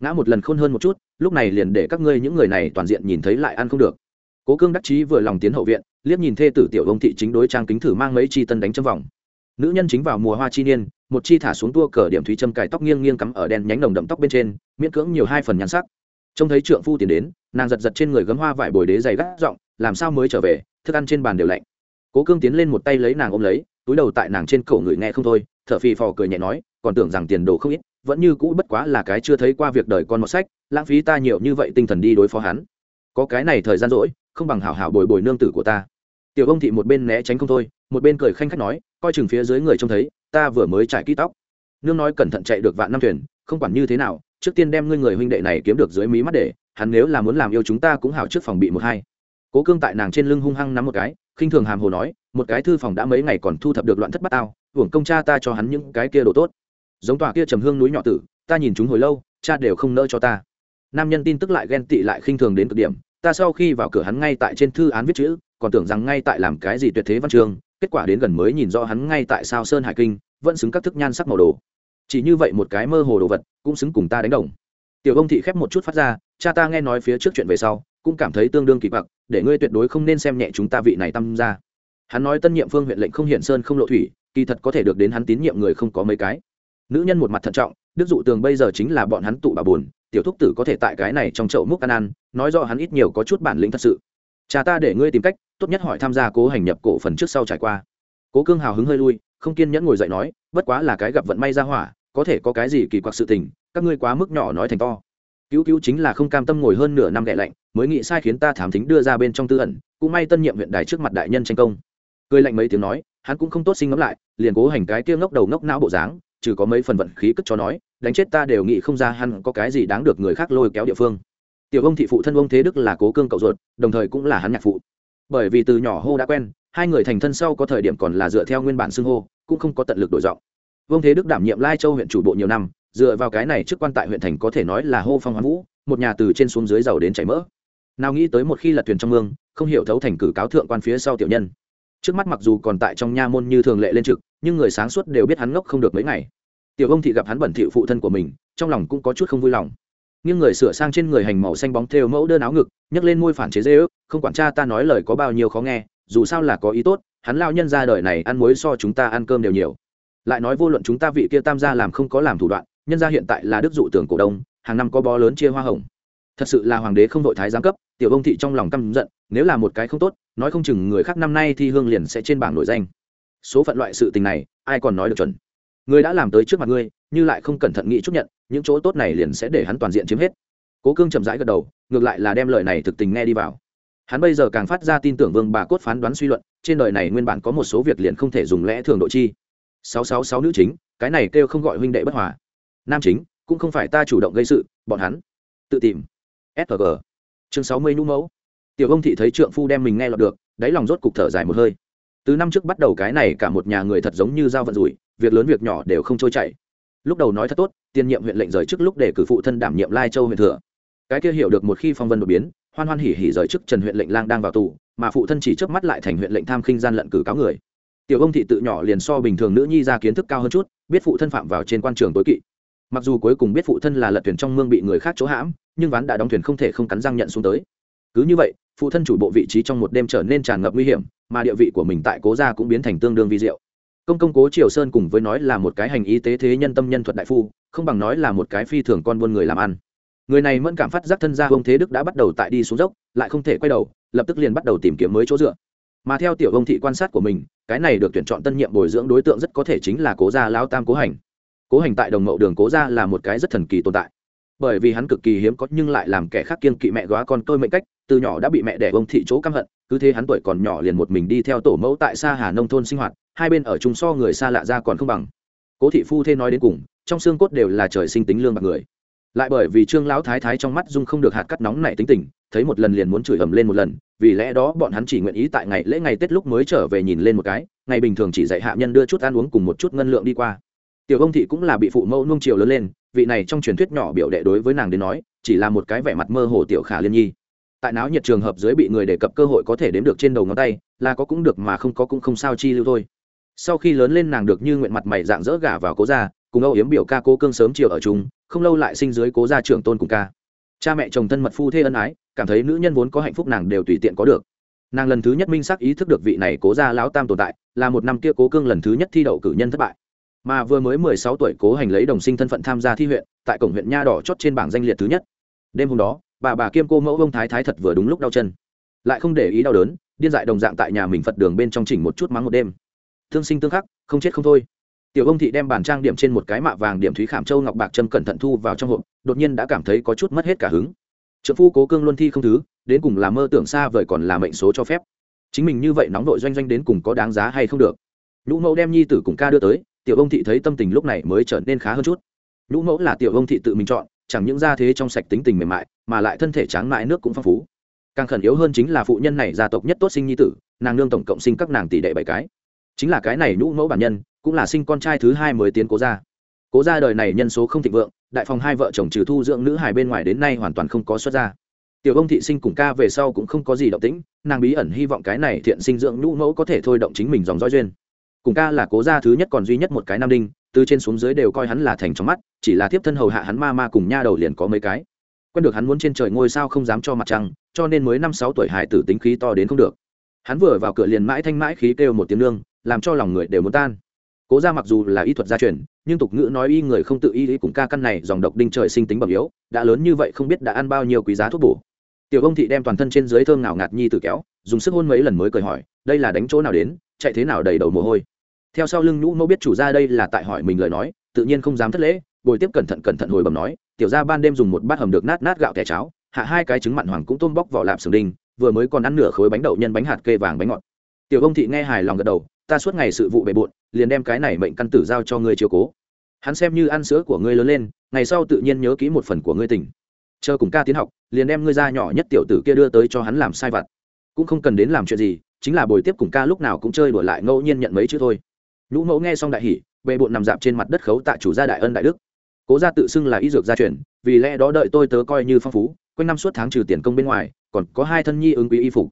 Ngã một lần khôn hơn một chút, lúc này liền để các ngươi những người này toàn diện nhìn thấy lại ăn không được. Cố cương đắc chí vừa lòng tiến hậu viện, liếc nhìn thê tử tiểu ông thị chính đối trang kính thử mang mấy chi tân đánh châm vòng nữ nhân chính vào mùa hoa chi niên, một chi thả xuống tua cờ điểm thúy châm cài tóc nghiêng nghiêng cắm ở đen nhánh đồng đậm tóc bên trên, miễn cưỡng nhiều hai phần nhắn sắc. Trông thấy trượng phu tiến đến, nàng giật giật trên người gấm hoa vải bồi đế dày gắt giọng, làm sao mới trở về, thức ăn trên bàn đều lạnh. Cố cương tiến lên một tay lấy nàng ôm lấy, túi đầu tại nàng trên cổ người nghe không thôi, thở phì phò cười nhẹ nói, còn tưởng rằng tiền đồ không ít, vẫn như cũ bất quá là cái chưa thấy qua việc đời con một sách, lãng phí ta nhiều như vậy tinh thần đi đối phó hắn. Có cái này thời gian rỗi, không bằng hảo hảo bồi bồi nương tử của ta. Tiểu ông thị một bên né tránh không thôi, một bên cười khanh khách nói coi chừng phía dưới người trông thấy, ta vừa mới trải kỹ tóc. Nương nói cẩn thận chạy được vạn năm thuyền, không quản như thế nào, trước tiên đem ngươi người huynh đệ này kiếm được dưới mí mắt để, hắn nếu là muốn làm yêu chúng ta cũng hảo trước phòng bị một hai. Cố cương tại nàng trên lưng hung hăng nắm một cái, khinh thường hàm hồ nói, một cái thư phòng đã mấy ngày còn thu thập được loạn thất bát tao, hưởng công cha ta cho hắn những cái kia đồ tốt. Giống tòa kia trầm hương núi nhỏ tử, ta nhìn chúng hồi lâu, cha đều không nỡ cho ta. Nam nhân tin tức lại ghen tị lại khinh thường đến cực điểm, ta sau khi vào cửa hắn ngay tại trên thư án viết chữ, còn tưởng rằng ngay tại làm cái gì tuyệt thế văn trường kết quả đến gần mới nhìn rõ hắn ngay tại sao sơn hải kinh vẫn xứng các thức nhan sắc màu đồ. Chỉ như vậy một cái mơ hồ đồ vật cũng xứng cùng ta đánh đồng. Tiểu ông thị khép một chút phát ra, cha ta nghe nói phía trước chuyện về sau, cũng cảm thấy tương đương kỳ bạc để ngươi tuyệt đối không nên xem nhẹ chúng ta vị này tâm ra. Hắn nói tân nhiệm phương huyện lệnh không hiện sơn không lộ thủy, kỳ thật có thể được đến hắn tín nhiệm người không có mấy cái. Nữ nhân một mặt thận trọng, đức dụ tường bây giờ chính là bọn hắn tụ bà buồn, tiểu thúc tử có thể tại cái này trong chậu múc ăn ăn, nói rõ hắn ít nhiều có chút bản lĩnh thật sự. Cha ta để ngươi tìm cách tốt nhất hỏi tham gia cố hành nhập cổ phần trước sau trải qua. Cố cương hào hứng hơi lui, không kiên nhẫn ngồi dậy nói, bất quá là cái gặp vận may ra hỏa, có thể có cái gì kỳ quặc sự tình, các ngươi quá mức nhỏ nói thành to. Cứu cứu chính là không cam tâm ngồi hơn nửa năm đệ lạnh, mới nghĩ sai khiến ta thám thính đưa ra bên trong tư ẩn, cũng may tân nhiệm huyện đài trước mặt đại nhân tranh công. Cười lạnh mấy tiếng nói, hắn cũng không tốt sinh ngẫm lại, liền cố hành cái kia ngốc đầu ngốc não bộ dáng, trừ có mấy phần vận khí cất cho nói, đánh chết ta đều nghĩ không ra hắn có cái gì đáng được người khác lôi kéo địa phương. Tiểu ông thị phụ thân ông thế đức là cố cương cậu ruột, đồng thời cũng là hắn nhạc phụ bởi vì từ nhỏ hô đã quen, hai người thành thân sau có thời điểm còn là dựa theo nguyên bản xưng hô, cũng không có tận lực đổi giọng. Vương thế đức đảm nhiệm lai châu huyện chủ bộ nhiều năm, dựa vào cái này chức quan tại huyện thành có thể nói là hô phong hoán vũ, một nhà từ trên xuống dưới giàu đến chảy mỡ. Nào nghĩ tới một khi lật thuyền trong mương, không hiểu thấu thành cử cáo thượng quan phía sau tiểu nhân. Trước mắt mặc dù còn tại trong nha môn như thường lệ lên trực, nhưng người sáng suốt đều biết hắn ngốc không được mấy ngày. Tiểu ông thị gặp hắn bẩn thỉu phụ thân của mình, trong lòng cũng có chút không vui lòng. Nhưng người sửa sang trên người hành màu xanh bóng thêu mẫu đơn áo ngực nhấc lên môi phản chế dê ước, không quản cha ta nói lời có bao nhiêu khó nghe, dù sao là có ý tốt, hắn lao nhân ra đời này ăn muối so chúng ta ăn cơm đều nhiều. Lại nói vô luận chúng ta vị kia tam gia làm không có làm thủ đoạn, nhân gia hiện tại là đức dụ tưởng cổ đông, hàng năm có bó lớn chia hoa hồng. Thật sự là hoàng đế không đội thái giám cấp, tiểu ông thị trong lòng căm giận, nếu là một cái không tốt, nói không chừng người khác năm nay thì hương liền sẽ trên bảng nổi danh. Số phận loại sự tình này, ai còn nói được chuẩn? Người đã làm tới trước mặt ngươi, như lại không cẩn thận nghĩ chấp nhận, những chỗ tốt này liền sẽ để hắn toàn diện chiếm hết cố cương chậm rãi gật đầu, ngược lại là đem lời này thực tình nghe đi vào. Hắn bây giờ càng phát ra tin tưởng vương bà cốt phán đoán suy luận, trên đời này nguyên bản có một số việc liền không thể dùng lẽ thường độ chi. Sáu sáu sáu nữ chính, cái này kêu không gọi huynh đệ bất hòa. Nam chính, cũng không phải ta chủ động gây sự, bọn hắn. Tự tìm. Sg chương sáu mươi nhũ mẫu. Tiểu ông thị thấy trượng phu đem mình nghe lọt được, đáy lòng rốt cục thở dài một hơi. Từ năm trước bắt đầu cái này cả một nhà người thật giống như dao vận rủi, việc lớn việc nhỏ đều không trôi chảy. Lúc đầu nói thật tốt tiên nhiệm huyện lệnh rời trước lúc để cử phụ thân đảm nhiệm lai châu huyện thừa cái kia hiểu được một khi phong vân đột biến, hoan hoan hỉ hỉ rời chức trần huyện lệnh lang đang vào tù, mà phụ thân chỉ chớp mắt lại thành huyện lệnh tham khinh gian lận cử cáo người. Tiểu ông thị tự nhỏ liền so bình thường nữ nhi ra kiến thức cao hơn chút, biết phụ thân phạm vào trên quan trường tối kỵ. Mặc dù cuối cùng biết phụ thân là lật thuyền trong mương bị người khác chỗ hãm, nhưng ván đã đóng thuyền không thể không cắn răng nhận xuống tới. Cứ như vậy, phụ thân chủ bộ vị trí trong một đêm trở nên tràn ngập nguy hiểm, mà địa vị của mình tại cố gia cũng biến thành tương đương vi diệu. Công công cố triều sơn cùng với nói là một cái hành y tế thế nhân tâm nhân thuật đại phu, không bằng nói là một cái phi thường con buôn người làm ăn người này mẫn cảm phát giác thân gia ông thế đức đã bắt đầu tại đi xuống dốc, lại không thể quay đầu, lập tức liền bắt đầu tìm kiếm mới chỗ dựa. Mà theo tiểu ông thị quan sát của mình, cái này được tuyển chọn tân nhiệm bồi dưỡng đối tượng rất có thể chính là cố gia lao tam cố hành. Cố hành tại đồng mậu đường cố gia là một cái rất thần kỳ tồn tại. Bởi vì hắn cực kỳ hiếm có nhưng lại làm kẻ khác kiên kỵ mẹ góa con tôi mệnh cách, từ nhỏ đã bị mẹ đẻ ông thị chỗ căm hận, cứ thế hắn tuổi còn nhỏ liền một mình đi theo tổ mẫu tại xa hà nông thôn sinh hoạt, hai bên ở chung so người xa lạ ra còn không bằng. Cố thị phu thê nói đến cùng, trong xương cốt đều là trời sinh tính lương bạc người lại bởi vì trương lão thái thái trong mắt dung không được hạt cắt nóng này tính tình, thấy một lần liền muốn chửi ầm lên một lần, vì lẽ đó bọn hắn chỉ nguyện ý tại ngày lễ ngày tết lúc mới trở về nhìn lên một cái, ngày bình thường chỉ dạy hạ nhân đưa chút ăn uống cùng một chút ngân lượng đi qua. Tiểu ông thị cũng là bị phụ mẫu nung chiều lớn lên, vị này trong truyền thuyết nhỏ biểu đệ đối với nàng đến nói, chỉ là một cái vẻ mặt mơ hồ tiểu khả liên nhi. Tại náo nhiệt trường hợp dưới bị người đề cập cơ hội có thể đếm được trên đầu ngón tay, là có cũng được mà không có cũng không sao chi lưu thôi. Sau khi lớn lên nàng được như nguyện mặt mày dạng dỡ gả vào cố gia, cùng âu yếm biểu ca cố cương sớm chiều ở chúng không lâu lại sinh dưới cố gia trưởng tôn cùng ca. Cha mẹ chồng thân mật phu thê ân ái, cảm thấy nữ nhân vốn có hạnh phúc nàng đều tùy tiện có được. Nàng lần thứ nhất minh xác ý thức được vị này cố gia lão tam tồn tại, là một năm kia cố cương lần thứ nhất thi đậu cử nhân thất bại. Mà vừa mới mười sáu tuổi cố hành lấy đồng sinh thân phận tham gia thi huyện, tại cổng huyện nha đỏ chót trên bảng danh liệt thứ nhất. Đêm hôm đó, bà bà kiêm cô mẫu ông thái thái thật vừa đúng lúc đau chân. Lại không để ý đau đớn, điên dại đồng dạng tại nhà mình phật đường bên trong chỉnh một chút mắng một đêm. Thương sinh tương khắc, không chết không thôi tiểu ông thị đem bàn trang điểm trên một cái mạ vàng điểm thúy khảm châu ngọc bạc trâm cẩn thận thu vào trong hộp, đột nhiên đã cảm thấy có chút mất hết cả hứng. Trợ phu cố cương luân thi không thứ, đến cùng là mơ tưởng xa vời còn là mệnh số cho phép. Chính mình như vậy nóng đội doanh doanh đến cùng có đáng giá hay không được. Nhũ mẫu đem nhi tử cùng ca đưa tới, tiểu ông thị thấy tâm tình lúc này mới trở nên khá hơn chút. Nhũ mẫu là tiểu ông thị tự mình chọn, chẳng những ra thế trong sạch tính tình mềm mại, mà lại thân thể tráng mại nước cũng phong phú. Càng khẩn yếu hơn chính là phụ nhân này gia tộc nhất tốt sinh nhi tử, nàng nương tổng cộng sinh các nàng tỷ đệ bảy cái. Chính là cái này nhũ mẫu bản nhân cũng là sinh con trai thứ hai mới tiến cố gia. Cố gia đời này nhân số không thịnh vượng, đại phòng hai vợ chồng trừ thu dưỡng nữ hài bên ngoài đến nay hoàn toàn không có xuất gia. Tiểu ông thị sinh cùng ca về sau cũng không có gì động tĩnh, nàng bí ẩn hy vọng cái này thiện sinh dưỡng nhũ mẫu có thể thôi động chính mình dòng dõi duyên. Cùng ca là cố gia thứ nhất còn duy nhất một cái nam đinh, từ trên xuống dưới đều coi hắn là thành trong mắt, chỉ là tiếp thân hầu hạ hắn ma ma cùng nha đầu liền có mấy cái. Quen được hắn muốn trên trời ngôi sao không dám cho mặt trăng, cho nên mới năm sáu tuổi hải tử tính khí to đến không được. Hắn vừa vào cửa liền mãi thanh mãi khí kêu một tiếng nương, làm cho lòng người đều muốn tan cố ra mặc dù là y thuật gia truyền, nhưng tục ngữ nói y người không tự y lý cùng ca căn này dòng độc đinh trời sinh tính bẩm yếu, đã lớn như vậy không biết đã ăn bao nhiêu quý giá thuốc bổ. Tiểu ông thị đem toàn thân trên dưới thơm ngào ngạt nhi tử kéo, dùng sức hôn mấy lần mới cười hỏi, đây là đánh chỗ nào đến? Chạy thế nào đầy đầu mồ hôi? Theo sau lưng nhũ mẫu biết chủ gia đây là tại hỏi mình lời nói, tự nhiên không dám thất lễ bồi tiếp cẩn thận cẩn thận hồi bẩm nói, tiểu gia ban đêm dùng một bát hầm được nát nát gạo kẻ cháo, hạ hai cái trứng mặn hoàng cũng tôm bóc vỏ lạp sừng đinh, vừa mới còn ăn nửa khối bánh đậu nhân bánh hạt kê vàng bánh ngọt. Tiểu ông thị nghe hài lòng gật đầu, ta suốt ngày sự vụ bề bộn liền đem cái này mệnh căn tử giao cho ngươi chiều cố. Hắn xem như ăn sữa của ngươi lớn lên, ngày sau tự nhiên nhớ kỹ một phần của ngươi tỉnh chờ cùng ca tiến học, liền đem ngươi ra nhỏ nhất tiểu tử kia đưa tới cho hắn làm sai vặt. Cũng không cần đến làm chuyện gì, chính là buổi tiếp cùng ca lúc nào cũng chơi đổi lại ngẫu nhiên nhận mấy chữ thôi. Nhũ mẫu nghe xong đại hỉ, bề bộn nằm dạp trên mặt đất khấu tạ chủ gia đại ân đại đức. Cố gia tự xưng là y dược gia truyền, vì lẽ đó đợi tôi tớ coi như phong phú, quanh năm suốt tháng trừ tiền công bên ngoài, còn có hai thân nhi ứng quý y phục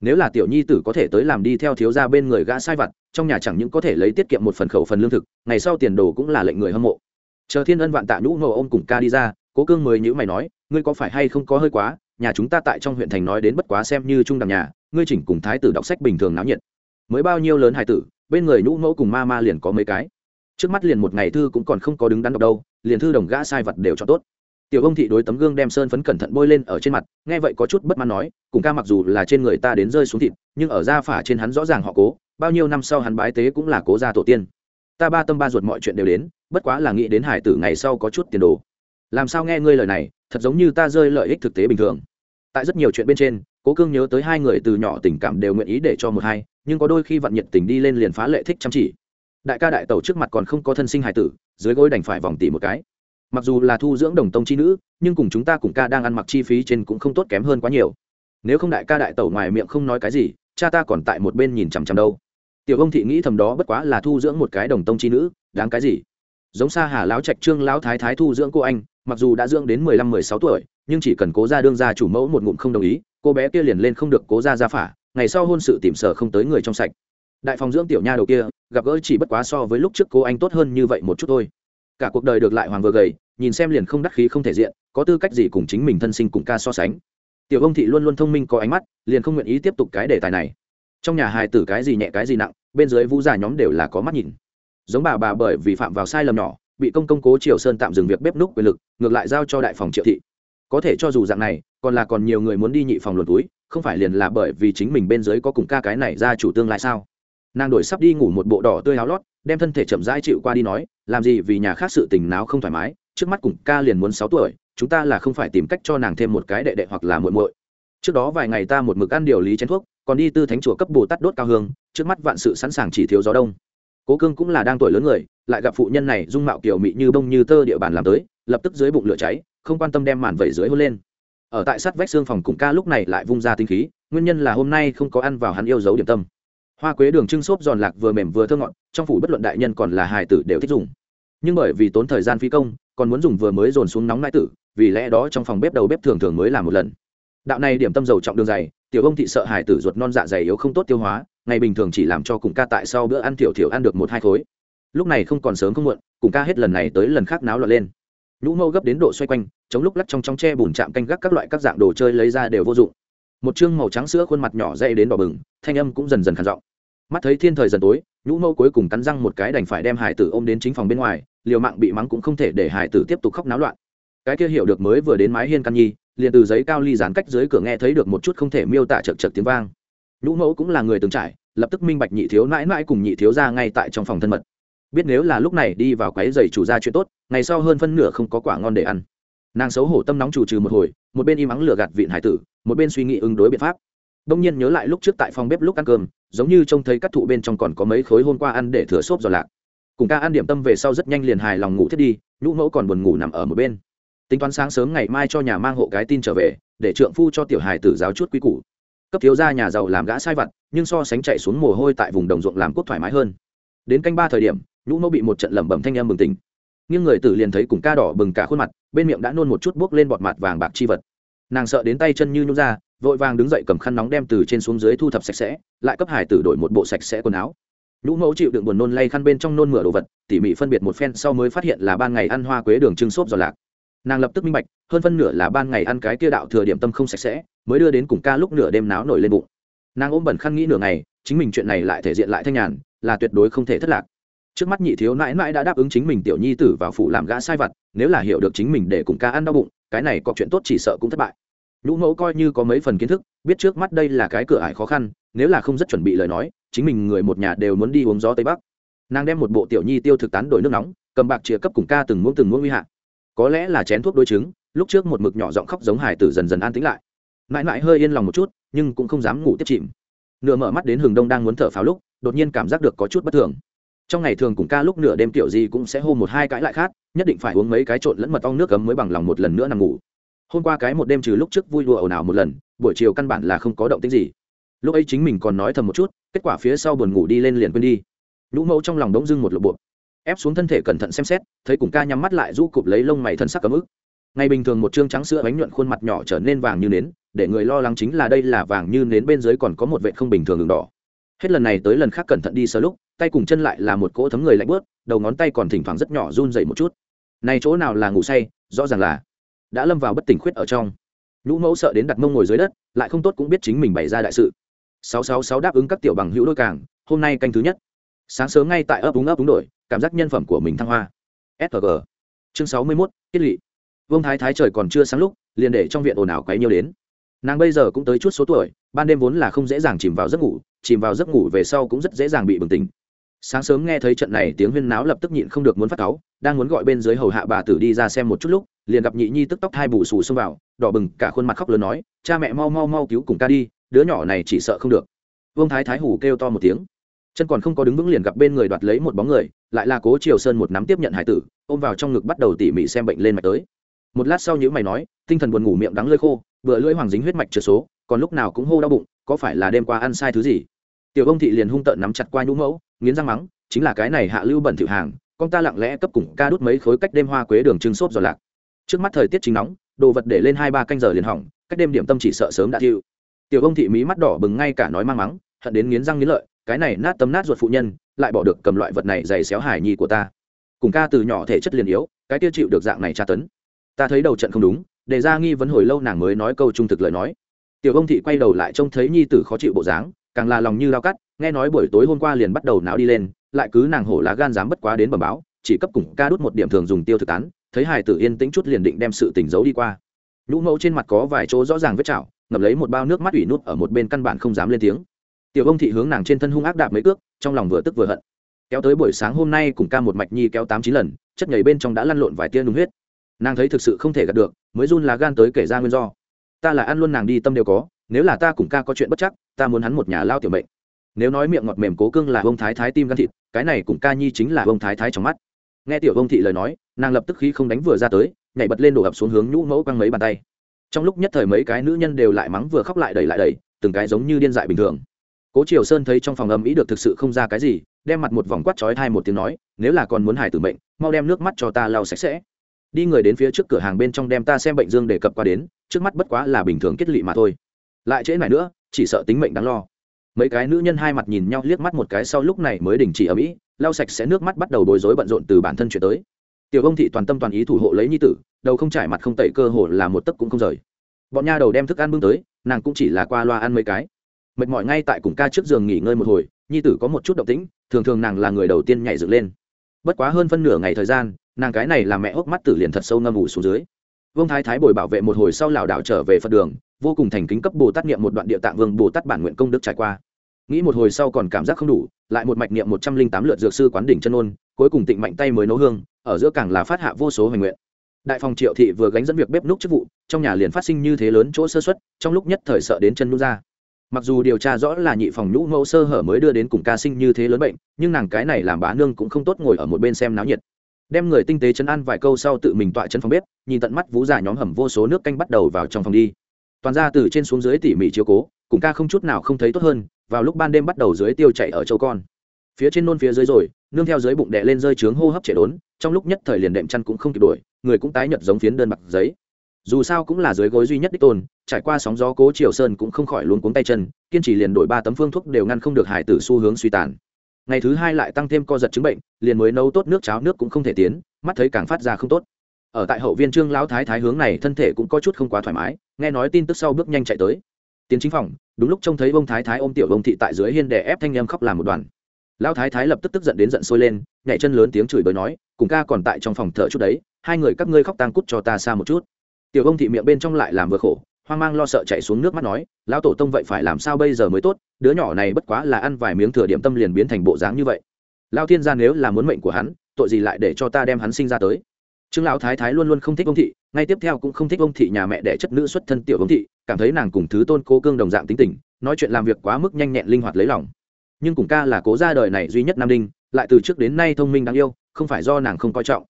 nếu là tiểu nhi tử có thể tới làm đi theo thiếu gia bên người gã sai vặt, trong nhà chẳng những có thể lấy tiết kiệm một phần khẩu phần lương thực, ngày sau tiền đồ cũng là lệnh người hâm mộ. Chờ thiên ân vạn tạ nhũ nổ ôm cùng ca đi ra, cố cương mới nhữ mày nói, ngươi có phải hay không có hơi quá? Nhà chúng ta tại trong huyện thành nói đến bất quá xem như trung đẳng nhà, ngươi chỉnh cùng thái tử đọc sách bình thường náo nhiệt. Mới bao nhiêu lớn hài tử, bên người nhũ mẫu cùng ma ma liền có mấy cái. Trước mắt liền một ngày thư cũng còn không có đứng đắn đọc đâu, liền thư đồng gã sai vật đều cho tốt tiểu ông thị đối tấm gương đem sơn phấn cẩn thận bôi lên ở trên mặt, nghe vậy có chút bất mãn nói, cùng ca mặc dù là trên người ta đến rơi xuống thịt, nhưng ở da phả trên hắn rõ ràng họ cố, bao nhiêu năm sau hắn bái tế cũng là cố gia tổ tiên. Ta ba tâm ba ruột mọi chuyện đều đến, bất quá là nghĩ đến hải tử ngày sau có chút tiền đồ. Làm sao nghe ngươi lời này, thật giống như ta rơi lợi ích thực tế bình thường. Tại rất nhiều chuyện bên trên, cố cương nhớ tới hai người từ nhỏ tình cảm đều nguyện ý để cho một hai, nhưng có đôi khi vận nhiệt tình đi lên liền phá lệ thích chăm chỉ. Đại ca đại tẩu trước mặt còn không có thân sinh hải tử, dưới gối đành phải vòng tỉ một cái mặc dù là thu dưỡng đồng tông chi nữ, nhưng cùng chúng ta cùng ca đang ăn mặc chi phí trên cũng không tốt kém hơn quá nhiều. Nếu không đại ca đại tẩu ngoài miệng không nói cái gì, cha ta còn tại một bên nhìn chằm chằm đâu. Tiểu ông thị nghĩ thầm đó bất quá là thu dưỡng một cái đồng tông chi nữ, đáng cái gì? Giống xa hà lão trạch trương lão thái thái thu dưỡng cô anh, mặc dù đã dưỡng đến mười lăm, mười sáu tuổi, nhưng chỉ cần cố ra đương ra chủ mẫu một ngụm không đồng ý, cô bé kia liền lên không được cố ra ra phả, ngày sau hôn sự tìm sở không tới người trong sạch. Đại phòng dưỡng tiểu nha đầu kia, gặp gỡ chỉ bất quá so với lúc trước cô anh tốt hơn như vậy một chút thôi cả cuộc đời được lại hoàng vừa gầy, nhìn xem liền không đắc khí không thể diện, có tư cách gì cùng chính mình thân sinh cùng ca so sánh. Tiểu ông thị luôn luôn thông minh có ánh mắt, liền không nguyện ý tiếp tục cái đề tài này. Trong nhà hài tử cái gì nhẹ cái gì nặng, bên dưới vũ già nhóm đều là có mắt nhìn. Giống bà bà bởi vì phạm vào sai lầm nhỏ, bị công công cố triều sơn tạm dừng việc bếp núc quyền lực, ngược lại giao cho đại phòng triệu thị. Có thể cho dù dạng này, còn là còn nhiều người muốn đi nhị phòng luồn túi, không phải liền là bởi vì chính mình bên dưới có cùng ca cái này ra chủ tương lai sao? Nàng đổi sắp đi ngủ một bộ đỏ tươi áo lót đem thân thể chậm rãi chịu qua đi nói, làm gì vì nhà khác sự tình náo không thoải mái, trước mắt cùng ca liền muốn sáu tuổi, chúng ta là không phải tìm cách cho nàng thêm một cái đệ đệ hoặc là muội muội. Trước đó vài ngày ta một mực ăn điều lý chén thuốc, còn đi tư thánh chùa cấp bồ tát đốt cao hương, trước mắt vạn sự sẵn sàng chỉ thiếu gió đông. Cố cương cũng là đang tuổi lớn người, lại gặp phụ nhân này dung mạo kiểu mị như bông như tơ địa bàn làm tới, lập tức dưới bụng lửa cháy, không quan tâm đem màn vẩy dưới hôn lên. Ở tại sát vách xương phòng cùng ca lúc này lại vung ra tinh khí, nguyên nhân là hôm nay không có ăn vào hắn yêu dấu điểm tâm hoa quế đường trưng xốp giòn lạc vừa mềm vừa thơ ngọt, trong phủ bất luận đại nhân còn là hài tử đều thích dùng. Nhưng bởi vì tốn thời gian phi công, còn muốn dùng vừa mới dồn xuống nóng nãi tử, vì lẽ đó trong phòng bếp đầu bếp thường thường mới làm một lần. Đạo này điểm tâm dầu trọng đường dày, tiểu ông thị sợ hài tử ruột non dạ dày yếu không tốt tiêu hóa, ngày bình thường chỉ làm cho cùng ca tại sau bữa ăn tiểu thiểu ăn được một hai khối. Lúc này không còn sớm không muộn, cùng ca hết lần này tới lần khác náo loạn lên. Nhũ mâu gấp đến độ xoay quanh, chống lúc lắc trong trong tre bùn chạm canh gác các loại các dạng đồ chơi lấy ra đều vô dụng. Một chương màu trắng sữa khuôn mặt nhỏ dậy đến đỏ bừng, thanh âm cũng dần dần khàn giọng mắt thấy thiên thời dần tối, nhũ mẫu cuối cùng cắn răng một cái đành phải đem hải tử ôm đến chính phòng bên ngoài, liều mạng bị mắng cũng không thể để hải tử tiếp tục khóc náo loạn. Cái kia hiểu được mới vừa đến mái hiên căn nhi, liền từ giấy cao ly dán cách dưới cửa nghe thấy được một chút không thể miêu tả chật chật tiếng vang. Nhũ mẫu cũng là người từng trải, lập tức minh bạch nhị thiếu mãi mãi cùng nhị thiếu ra ngay tại trong phòng thân mật. Biết nếu là lúc này đi vào quái giày chủ ra chuyện tốt, ngày sau hơn phân nửa không có quả ngon để ăn. Nàng xấu hổ tâm nóng chủ trừ một hồi, một bên im ắng lửa gạt vịn hải tử, một bên suy nghĩ ứng đối biện pháp đông nhiên nhớ lại lúc trước tại phòng bếp lúc ăn cơm, giống như trông thấy các thụ bên trong còn có mấy khối hôm qua ăn để thừa xốp giò lạc. Cùng ca ăn điểm tâm về sau rất nhanh liền hài lòng ngủ thiết đi, nhũ mẫu còn buồn ngủ nằm ở một bên. Tính toán sáng sớm ngày mai cho nhà mang hộ cái tin trở về, để trượng phu cho tiểu hài tử giáo chút quy củ. Cấp thiếu gia nhà giàu làm gã sai vặt, nhưng so sánh chạy xuống mồ hôi tại vùng đồng ruộng làm cốt thoải mái hơn. Đến canh ba thời điểm, nhũ mẫu bị một trận lẩm bẩm thanh âm bừng tỉnh. Nhưng người tử liền thấy cùng ca đỏ bừng cả khuôn mặt, bên miệng đã nôn một chút buốc lên bọt mặt vàng bạc chi vật nàng sợ đến tay chân như nhũ ra, vội vàng đứng dậy cầm khăn nóng đem từ trên xuống dưới thu thập sạch sẽ, lại cấp hải tử đổi một bộ sạch sẽ quần áo. Nhũ mẫu chịu đựng buồn nôn lay khăn bên trong nôn mửa đồ vật, tỉ mỉ phân biệt một phen, sau mới phát hiện là ban ngày ăn hoa quế đường trưng xốp giò lạc. Nàng lập tức minh bạch, hơn phân nửa là ban ngày ăn cái kia đạo thừa điểm tâm không sạch sẽ, mới đưa đến cùng ca lúc nửa đêm náo nổi lên bụng. Nàng ôm bẩn khăn nghĩ nửa ngày, chính mình chuyện này lại thể diện lại thanh nhàn, là tuyệt đối không thể thất lạc. Trước mắt nhị thiếu nãi nãi đã đáp ứng chính mình tiểu nhi tử vào phủ làm gã sai vặt, nếu là hiểu được chính mình để cùng ca ăn đau bụng cái này có chuyện tốt chỉ sợ cũng thất bại. Nhũ mẫu coi như có mấy phần kiến thức, biết trước mắt đây là cái cửa ải khó khăn, nếu là không rất chuẩn bị lời nói, chính mình người một nhà đều muốn đi uống gió tây bắc. Nàng đem một bộ tiểu nhi tiêu thực tán đổi nước nóng, cầm bạc chĩa cấp cùng ca từng muỗng từng muỗng nguy hạn có lẽ là chén thuốc đối chứng, lúc trước một mực nhỏ giọng khóc giống hải tử dần dần an tĩnh lại. Mãi mãi hơi yên lòng một chút, nhưng cũng không dám ngủ tiếp chìm. Nửa mở mắt đến hừng đông đang muốn thở pháo lúc, đột nhiên cảm giác được có chút bất thường trong ngày thường cùng ca lúc nửa đêm kiểu gì cũng sẽ hô một hai cái lại khát nhất định phải uống mấy cái trộn lẫn mật ong nước cấm mới bằng lòng một lần nữa nằm ngủ. Hôm qua cái một đêm trừ lúc trước vui đùa ồn ào một lần, buổi chiều căn bản là không có động tính gì. Lúc ấy chính mình còn nói thầm một chút, kết quả phía sau buồn ngủ đi lên liền quên đi. Nhũ mẫu trong lòng đống dưng một lộp bộ ép xuống thân thể cẩn thận xem xét, thấy cùng ca nhắm mắt lại rũ cụp lấy lông mày thân sắc cấm ức. Ngày bình thường một chương trắng sữa bánh nhuận khuôn mặt nhỏ trở nên vàng như nến, để người lo lắng chính là đây là vàng như nến bên dưới còn có một vệ không bình thường đường đỏ. Hết lần này tới lần khác cẩn thận đi sơ lúc tay cùng chân lại là một cỗ thấm người lạnh bớt, đầu ngón tay còn thỉnh thoảng rất nhỏ run dậy một chút. Này chỗ nào là ngủ say, rõ ràng là đã lâm vào bất tỉnh khuyết ở trong. Nhũ mẫu sợ đến đặt mông ngồi dưới đất, lại không tốt cũng biết chính mình bày ra đại sự. Sáu sáu sáu đáp ứng các tiểu bằng hữu đôi càng, hôm nay canh thứ nhất. Sáng sớm ngay tại ấp úng ấp úng đổi, cảm giác nhân phẩm của mình thăng hoa. Sg chương sáu mươi mốt kết lị vương thái thái trời còn chưa sáng lúc, liền để trong viện ồn ào quấy nhiều đến. Nàng bây giờ cũng tới chút số tuổi, ban đêm vốn là không dễ dàng chìm vào giấc ngủ, chìm vào giấc ngủ về sau cũng rất dễ dàng bị bừng tỉnh sáng sớm nghe thấy trận này, tiếng huyên náo lập tức nhịn không được muốn phát cáu, đang muốn gọi bên dưới hầu hạ bà tử đi ra xem một chút lúc, liền gặp nhị nhi tức tóc hai bù xù xông vào, đỏ bừng cả khuôn mặt khóc lớn nói, cha mẹ mau mau mau cứu cùng ca đi, đứa nhỏ này chỉ sợ không được. Vương thái thái hủ kêu to một tiếng. Chân còn không có đứng vững liền gặp bên người đoạt lấy một bóng người, lại là cố triều sơn một nắm tiếp nhận hải tử, ôm vào trong ngực bắt đầu tỉ mỉ xem bệnh lên mạch tới. Một lát sau nhữ mày nói, tinh thần buồn ngủ miệng đắng lơi khô, vừa lưỡi hoàng dính huyết mạch trượt số, còn lúc nào cũng hô đau bụng, có phải là đêm qua ăn sai thứ gì? Tiểu ông thị liền hung tợn nắm chặt qua nhũ mẫu nghiến răng mắng, chính là cái này hạ lưu bẩn thỉu hàng, con ta lặng lẽ cấp cùng ca đút mấy khối cách đêm hoa quế đường trưng xốp giò lạc. Trước mắt thời tiết chính nóng, đồ vật để lên hai ba canh giờ liền hỏng, cách đêm điểm tâm chỉ sợ sớm đã thiêu. Tiểu ông thị mí mắt đỏ bừng ngay cả nói mang mắng, hận đến nghiến răng nghiến lợi, cái này nát tâm nát ruột phụ nhân, lại bỏ được cầm loại vật này dày xéo hải nhi của ta. Cùng ca từ nhỏ thể chất liền yếu, cái tiêu chịu được dạng này tra tấn. Ta thấy đầu trận không đúng để ra nghi vấn hồi lâu nàng mới nói câu trung thực lời nói. Tiểu ông thị quay đầu lại trông thấy nhi tử khó chịu bộ dáng, càng là lòng như lao cắt nghe nói buổi tối hôm qua liền bắt đầu náo đi lên, lại cứ nàng hổ lá gan dám bất quá đến bẩm báo, chỉ cấp cùng ca đút một điểm thường dùng tiêu thực tán, thấy hải tử yên tĩnh chút liền định đem sự tình giấu đi qua. Nhũ mẫu trên mặt có vài chỗ rõ ràng vết chảo ngập lấy một bao nước mắt ủy nút ở một bên căn bản không dám lên tiếng. Tiểu ông thị hướng nàng trên thân hung ác đạp mấy cước, trong lòng vừa tức vừa hận. Kéo tới buổi sáng hôm nay cùng ca một mạch nhi kéo tám chín lần, chất nhảy bên trong đã lăn lộn vài tia nung huyết. Nàng thấy thực sự không thể gạt được, mới run lá gan tới kể ra nguyên do. Ta là ăn luôn nàng đi tâm đều có, nếu là ta cùng ca có chuyện bất chắc, ta muốn hắn một nhà lao tiểu mệnh nếu nói miệng ngọt mềm cố cương là ông thái thái tim gan thịt, cái này cùng ca nhi chính là ông thái thái trong mắt. Nghe tiểu ông thị lời nói, nàng lập tức khí không đánh vừa ra tới, nhảy bật lên đổ ập xuống hướng nhũ mẫu quăng mấy bàn tay. Trong lúc nhất thời mấy cái nữ nhân đều lại mắng vừa khóc lại đẩy lại đẩy, từng cái giống như điên dại bình thường. Cố triều sơn thấy trong phòng âm ý được thực sự không ra cái gì, đem mặt một vòng quát chói thai một tiếng nói, nếu là còn muốn hài tử mệnh, mau đem nước mắt cho ta lau sạch sẽ. Đi người đến phía trước cửa hàng bên trong đem ta xem bệnh dương để cập qua đến, trước mắt bất quá là bình thường kết lị mà thôi. Lại trễ này nữa, chỉ sợ tính mệnh đáng lo mấy cái nữ nhân hai mặt nhìn nhau liếc mắt một cái sau lúc này mới đình chỉ ở mỹ, lau sạch sẽ nước mắt bắt đầu bối rối bận rộn từ bản thân chuyển tới. Tiểu ông thị toàn tâm toàn ý thủ hộ lấy nhi tử, đầu không trải mặt không tẩy cơ hồ là một tấc cũng không rời. Bọn nha đầu đem thức ăn bưng tới, nàng cũng chỉ là qua loa ăn mấy cái. Mệt mỏi ngay tại cùng ca trước giường nghỉ ngơi một hồi, nhi tử có một chút động tĩnh, thường thường nàng là người đầu tiên nhảy dựng lên. Bất quá hơn phân nửa ngày thời gian, nàng cái này làm mẹ hốc mắt tử liền thật sâu ngâm ngủ xuống dưới. Vương thái thái bồi bảo vệ một hồi sau lảo đảo trở về phật đường vô cùng thành kính cấp bồ tát niệm một đoạn địa tạng vương bồ tát bản nguyện công đức trải qua. Nghĩ một hồi sau còn cảm giác không đủ, lại một mạch niệm một trăm linh tám lượt dược sư quán đỉnh chân ôn, cuối cùng tịnh mạnh tay mới nấu hương, ở giữa càng là phát hạ vô số hoành nguyện. Đại phòng triệu thị vừa gánh dẫn việc bếp núc chức vụ, trong nhà liền phát sinh như thế lớn chỗ sơ xuất trong lúc nhất thời sợ đến chân nút ra. Mặc dù điều tra rõ là nhị phòng nhũ mẫu sơ hở mới đưa đến cùng ca sinh như thế lớn bệnh, nhưng nàng cái này làm bá nương cũng không tốt ngồi ở một bên xem náo nhiệt. Đem người tinh tế chấn an vài câu sau tự mình tọa chân phòng bếp, nhìn tận mắt vú già nhóm hầm vô số nước canh bắt đầu vào trong phòng đi toàn ra từ trên xuống dưới tỉ mỉ chiếu cố, cùng ca không chút nào không thấy tốt hơn, vào lúc ban đêm bắt đầu dưới tiêu chạy ở châu con. Phía trên nôn phía dưới rồi, nương theo dưới bụng đè lên rơi trướng hô hấp chạy đốn, trong lúc nhất thời liền đệm chăn cũng không kịp đuổi người cũng tái nhợt giống phiến đơn mặc giấy. Dù sao cũng là dưới gối duy nhất đích tồn trải qua sóng gió cố triều sơn cũng không khỏi luôn cuống tay chân, kiên trì liền đổi ba tấm phương thuốc đều ngăn không được hải tử xu hướng suy tàn. Ngày thứ hai lại tăng thêm co giật chứng bệnh, liền mới nấu tốt nước cháo, nước cũng không thể tiến, mắt thấy càng phát ra không tốt ở tại hậu viên trương lão thái thái hướng này thân thể cũng có chút không quá thoải mái, nghe nói tin tức sau bước nhanh chạy tới. Tiến chính phòng, đúng lúc trông thấy bông thái thái ôm tiểu bông thị tại dưới hiên đè ép thanh em khóc làm một đoàn. Lão thái thái lập tức tức giận đến giận sôi lên, nhảy chân lớn tiếng chửi bới nói, cùng ca còn tại trong phòng thợ chút đấy, hai người các ngươi khóc tang cút cho ta xa một chút. Tiểu bông thị miệng bên trong lại làm vừa khổ, hoang mang lo sợ chạy xuống nước mắt nói, lão tổ tông vậy phải làm sao bây giờ mới tốt, đứa nhỏ này bất quá là ăn vài miếng thừa điểm tâm liền biến thành bộ dáng như vậy. Lao thiên gia nếu là muốn mệnh của hắn, tội gì lại để cho ta đem hắn sinh ra tới? Trương lão thái thái luôn luôn không thích ông thị, ngay tiếp theo cũng không thích ông thị nhà mẹ đẻ chất nữ xuất thân tiểu ông thị, cảm thấy nàng cùng thứ tôn cố cương đồng dạng tính tình, nói chuyện làm việc quá mức nhanh nhẹn linh hoạt lấy lòng. Nhưng cùng ca là cố ra đời này duy nhất nam đinh, lại từ trước đến nay thông minh đáng yêu, không phải do nàng không coi trọng.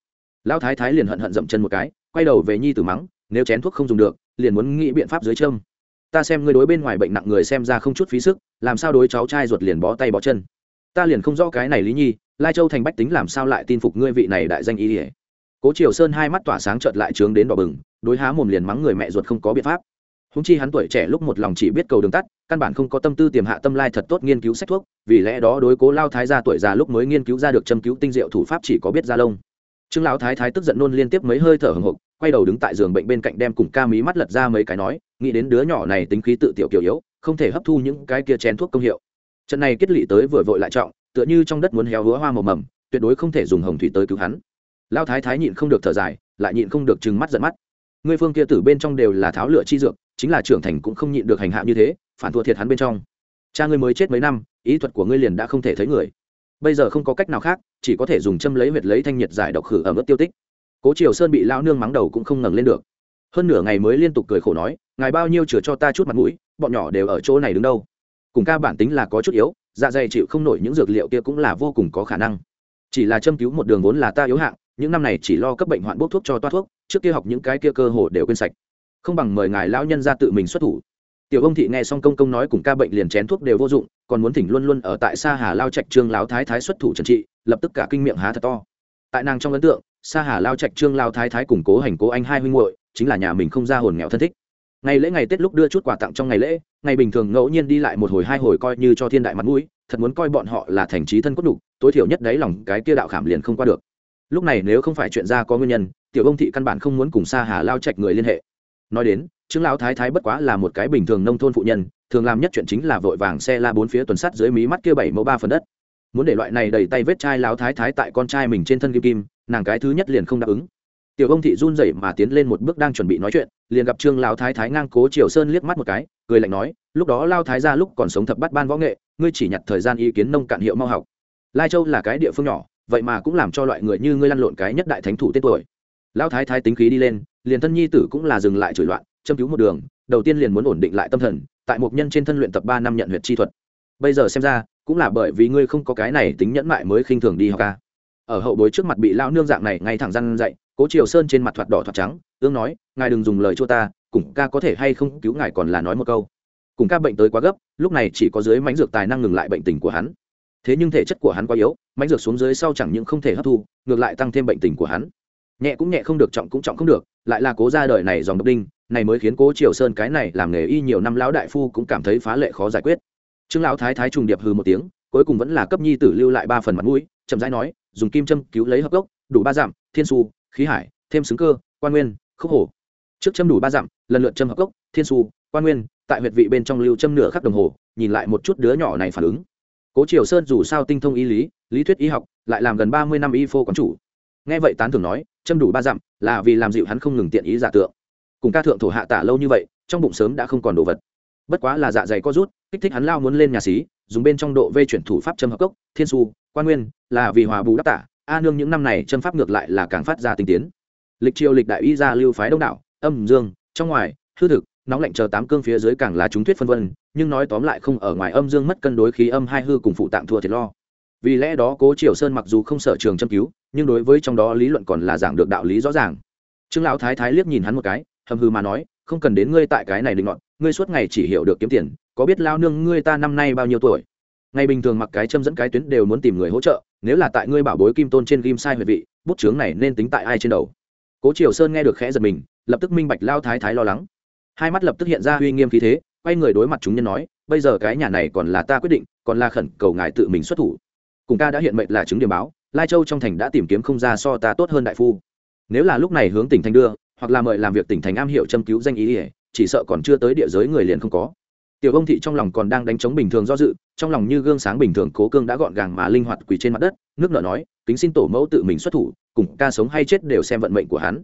Lão thái thái liền hận hận dậm chân một cái, quay đầu về nhi tử mắng, nếu chén thuốc không dùng được, liền muốn nghĩ biện pháp dưới châm. Ta xem ngươi đối bên ngoài bệnh nặng người xem ra không chút phí sức, làm sao đối cháu trai ruột liền bó tay bó chân. Ta liền không rõ cái này lý nhi, lai châu thành bách tính làm sao lại tin phục ngươi vị này đại danh ý ỉa cố triều sơn hai mắt tỏa sáng trợt lại trướng đến đỏ bừng, đối há mồm liền mắng người mẹ ruột không có biện pháp. Húng chi hắn tuổi trẻ lúc một lòng chỉ biết cầu đường tắt, căn bản không có tâm tư tiềm hạ tâm lai thật tốt nghiên cứu sách thuốc, vì lẽ đó đối cố lao thái gia tuổi già lúc mới nghiên cứu ra được châm cứu tinh diệu thủ pháp chỉ có biết ra lông. Trương lão thái thái tức giận nôn liên tiếp mấy hơi thở hồng hộc quay đầu đứng tại giường bệnh bên cạnh đem cùng ca mí mắt lật ra mấy cái nói, nghĩ đến đứa nhỏ này tính khí tự tiểu kiểu yếu, không thể hấp thu những cái kia chén thuốc công hiệu. Trận này kết lị tới vừa vội lại trọng, tựa như trong đất muốn héo húa hoa màu mầm, tuyệt đối không thể dùng hồng thủy tới cứu hắn lao thái thái nhịn không được thở dài, lại nhịn không được trừng mắt giận mắt. Ngươi phương kia tử bên trong đều là tháo lửa chi dược, chính là trưởng thành cũng không nhịn được hành hạ như thế, phản thua thiệt hắn bên trong. Cha ngươi mới chết mấy năm, ý thuật của ngươi liền đã không thể thấy người. Bây giờ không có cách nào khác, chỉ có thể dùng châm lấy huyệt lấy thanh nhiệt giải độc khử ở mức tiêu tích. Cố triều sơn bị lao nương mắng đầu cũng không ngẩng lên được. Hơn nửa ngày mới liên tục cười khổ nói, ngài bao nhiêu chừa cho ta chút mặt mũi, bọn nhỏ đều ở chỗ này đứng đâu? Cùng ca bản tính là có chút yếu dạ dày chịu không nổi những dược liệu kia cũng là vô cùng có khả năng. Chỉ là châm cứu một đường vốn là ta yếu hạng những năm này chỉ lo cấp bệnh hoạn bốc thuốc cho toa thuốc, trước kia học những cái kia cơ hồ đều quên sạch. Không bằng mời ngài lão nhân ra tự mình xuất thủ. Tiểu ông thị nghe xong công công nói cùng ca bệnh liền chén thuốc đều vô dụng, còn muốn thỉnh luôn luôn ở tại xa hà lao trạch trương lão thái thái xuất thủ trần trị, lập tức cả kinh miệng há thật to. Tại nàng trong ấn tượng xa hà lao trạch trương lao thái thái củng cố hành cố anh hai huynh muội, chính là nhà mình không ra hồn nghèo thân thích. Ngày lễ ngày tết lúc đưa chút quà tặng trong ngày lễ, ngày bình thường ngẫu nhiên đi lại một hồi hai hồi coi như cho thiên đại mặt mũi, thật muốn coi bọn họ là thành trí thân cốt đục tối thiểu nhất đấy lòng cái kia đạo khảm liền không qua được lúc này nếu không phải chuyện ra có nguyên nhân, tiểu ông thị căn bản không muốn cùng xa hà lao trạch người liên hệ. Nói đến, trương lão thái thái bất quá là một cái bình thường nông thôn phụ nhân, thường làm nhất chuyện chính là vội vàng xe la bốn phía tuần sắt dưới mí mắt kia bảy mẫu ba phần đất. Muốn để loại này đầy tay vết chai lão thái thái tại con trai mình trên thân kim kim, nàng cái thứ nhất liền không đáp ứng. Tiểu ông thị run rẩy mà tiến lên một bước đang chuẩn bị nói chuyện, liền gặp trương lão thái thái ngang cố triều sơn liếc mắt một cái, cười lạnh nói, lúc đó lao thái ra lúc còn sống thập bắt ban võ nghệ, ngươi chỉ nhặt thời gian ý kiến nông cạn hiệu mau học. Lai châu là cái địa phương nhỏ vậy mà cũng làm cho loại người như ngươi lăn lộn cái nhất đại thánh thủ tên tuổi. Lão thái thái tính khí đi lên, liền thân nhi tử cũng là dừng lại chửi loạn, châm cứu một đường, đầu tiên liền muốn ổn định lại tâm thần, tại một nhân trên thân luyện tập ba năm nhận huyệt chi thuật. Bây giờ xem ra, cũng là bởi vì ngươi không có cái này tính nhẫn mại mới khinh thường đi học ca. Ở hậu bối trước mặt bị lão nương dạng này ngay thẳng răn dậy cố triều sơn trên mặt thoạt đỏ thoạt trắng, ương nói, ngài đừng dùng lời chua ta, cùng ca có thể hay không cứu ngài còn là nói một câu. Cùng ca bệnh tới quá gấp, lúc này chỉ có dưới mánh dược tài năng ngừng lại bệnh tình của hắn thế nhưng thể chất của hắn quá yếu mánh dược xuống dưới sau chẳng những không thể hấp thu, ngược lại tăng thêm bệnh tình của hắn. Nhẹ cũng nhẹ không được, trọng cũng trọng không được, lại là cố ra đời này dòng độc đinh, này mới khiến cố triều sơn cái này làm nghề y nhiều năm lão đại phu cũng cảm thấy phá lệ khó giải quyết. Trương lão thái thái trùng điệp hừ một tiếng, cuối cùng vẫn là cấp nhi tử lưu lại ba phần mặt mũi, chậm rãi nói, dùng kim châm cứu lấy hợp gốc, đủ ba dặm thiên su, khí hải, thêm xứng cơ, quan nguyên, khúc hổ. Trước châm đủ ba dặm lần lượt châm hợp gốc, thiên su, quan nguyên, tại huyệt vị bên trong lưu châm nửa khắc đồng hồ, nhìn lại một chút đứa nhỏ này phản ứng cố triều sơn dù sao tinh thông y lý lý thuyết y học, lại làm gần ba mươi năm y phô quán chủ. Nghe vậy tán thường nói, châm đủ ba dặm, là vì làm dịu hắn không ngừng tiện ý giả tượng. Cùng ca thượng thổ hạ tả lâu như vậy, trong bụng sớm đã không còn đồ vật. Bất quá là dạ dày có rút, kích thích hắn lao muốn lên nhà xí, dùng bên trong độ vê chuyển thủ pháp châm hợp cốc, thiên su, quan nguyên, là vì hòa bù đắp tả. A nương những năm này châm pháp ngược lại là càng phát ra tinh tiến. Lịch triều lịch đại y gia lưu phái đông đảo, âm dương, trong ngoài, hư thực, nóng lạnh chờ tám cương phía dưới càng là chúng thuyết phân vân nhưng nói tóm lại không ở ngoài âm dương mất cân đối khí âm hai hư cùng phụ tạng thua thiệt lo. Vì lẽ đó cố triều sơn mặc dù không sở trường châm cứu, nhưng đối với trong đó lý luận còn là giảng được đạo lý rõ ràng. Trương lão thái thái liếc nhìn hắn một cái, hầm hư mà nói, không cần đến ngươi tại cái này định ngọn ngươi suốt ngày chỉ hiểu được kiếm tiền, có biết lao nương ngươi ta năm nay bao nhiêu tuổi? Ngày bình thường mặc cái châm dẫn cái tuyến đều muốn tìm người hỗ trợ, nếu là tại ngươi bảo bối kim tôn trên ghim sai huệ vị, bút chướng này nên tính tại ai trên đầu? Cố triều sơn nghe được khẽ giật mình, lập tức minh bạch lao thái thái lo lắng. Hai mắt lập tức hiện ra uy nghiêm khí thế quay người đối mặt chúng nhân nói, bây giờ cái nhà này còn là ta quyết định, còn là khẩn cầu ngài tự mình xuất thủ. Cùng ca đã hiện mệnh là chứng điểm báo, lai châu trong thành đã tìm kiếm không ra so ta tốt hơn đại phu. Nếu là lúc này hướng tỉnh thành đưa, hoặc là mời làm việc tỉnh thành am hiệu châm cứu danh ý ỉa chỉ sợ còn chưa tới địa giới người liền không có. Tiểu ông thị trong lòng còn đang đánh chống bình thường do dự, trong lòng như gương sáng bình thường cố cương đã gọn gàng mà linh hoạt quỳ trên mặt đất, nước nợ nói, kính xin tổ mẫu tự mình xuất thủ, cùng ca sống hay chết đều xem vận mệnh của hắn.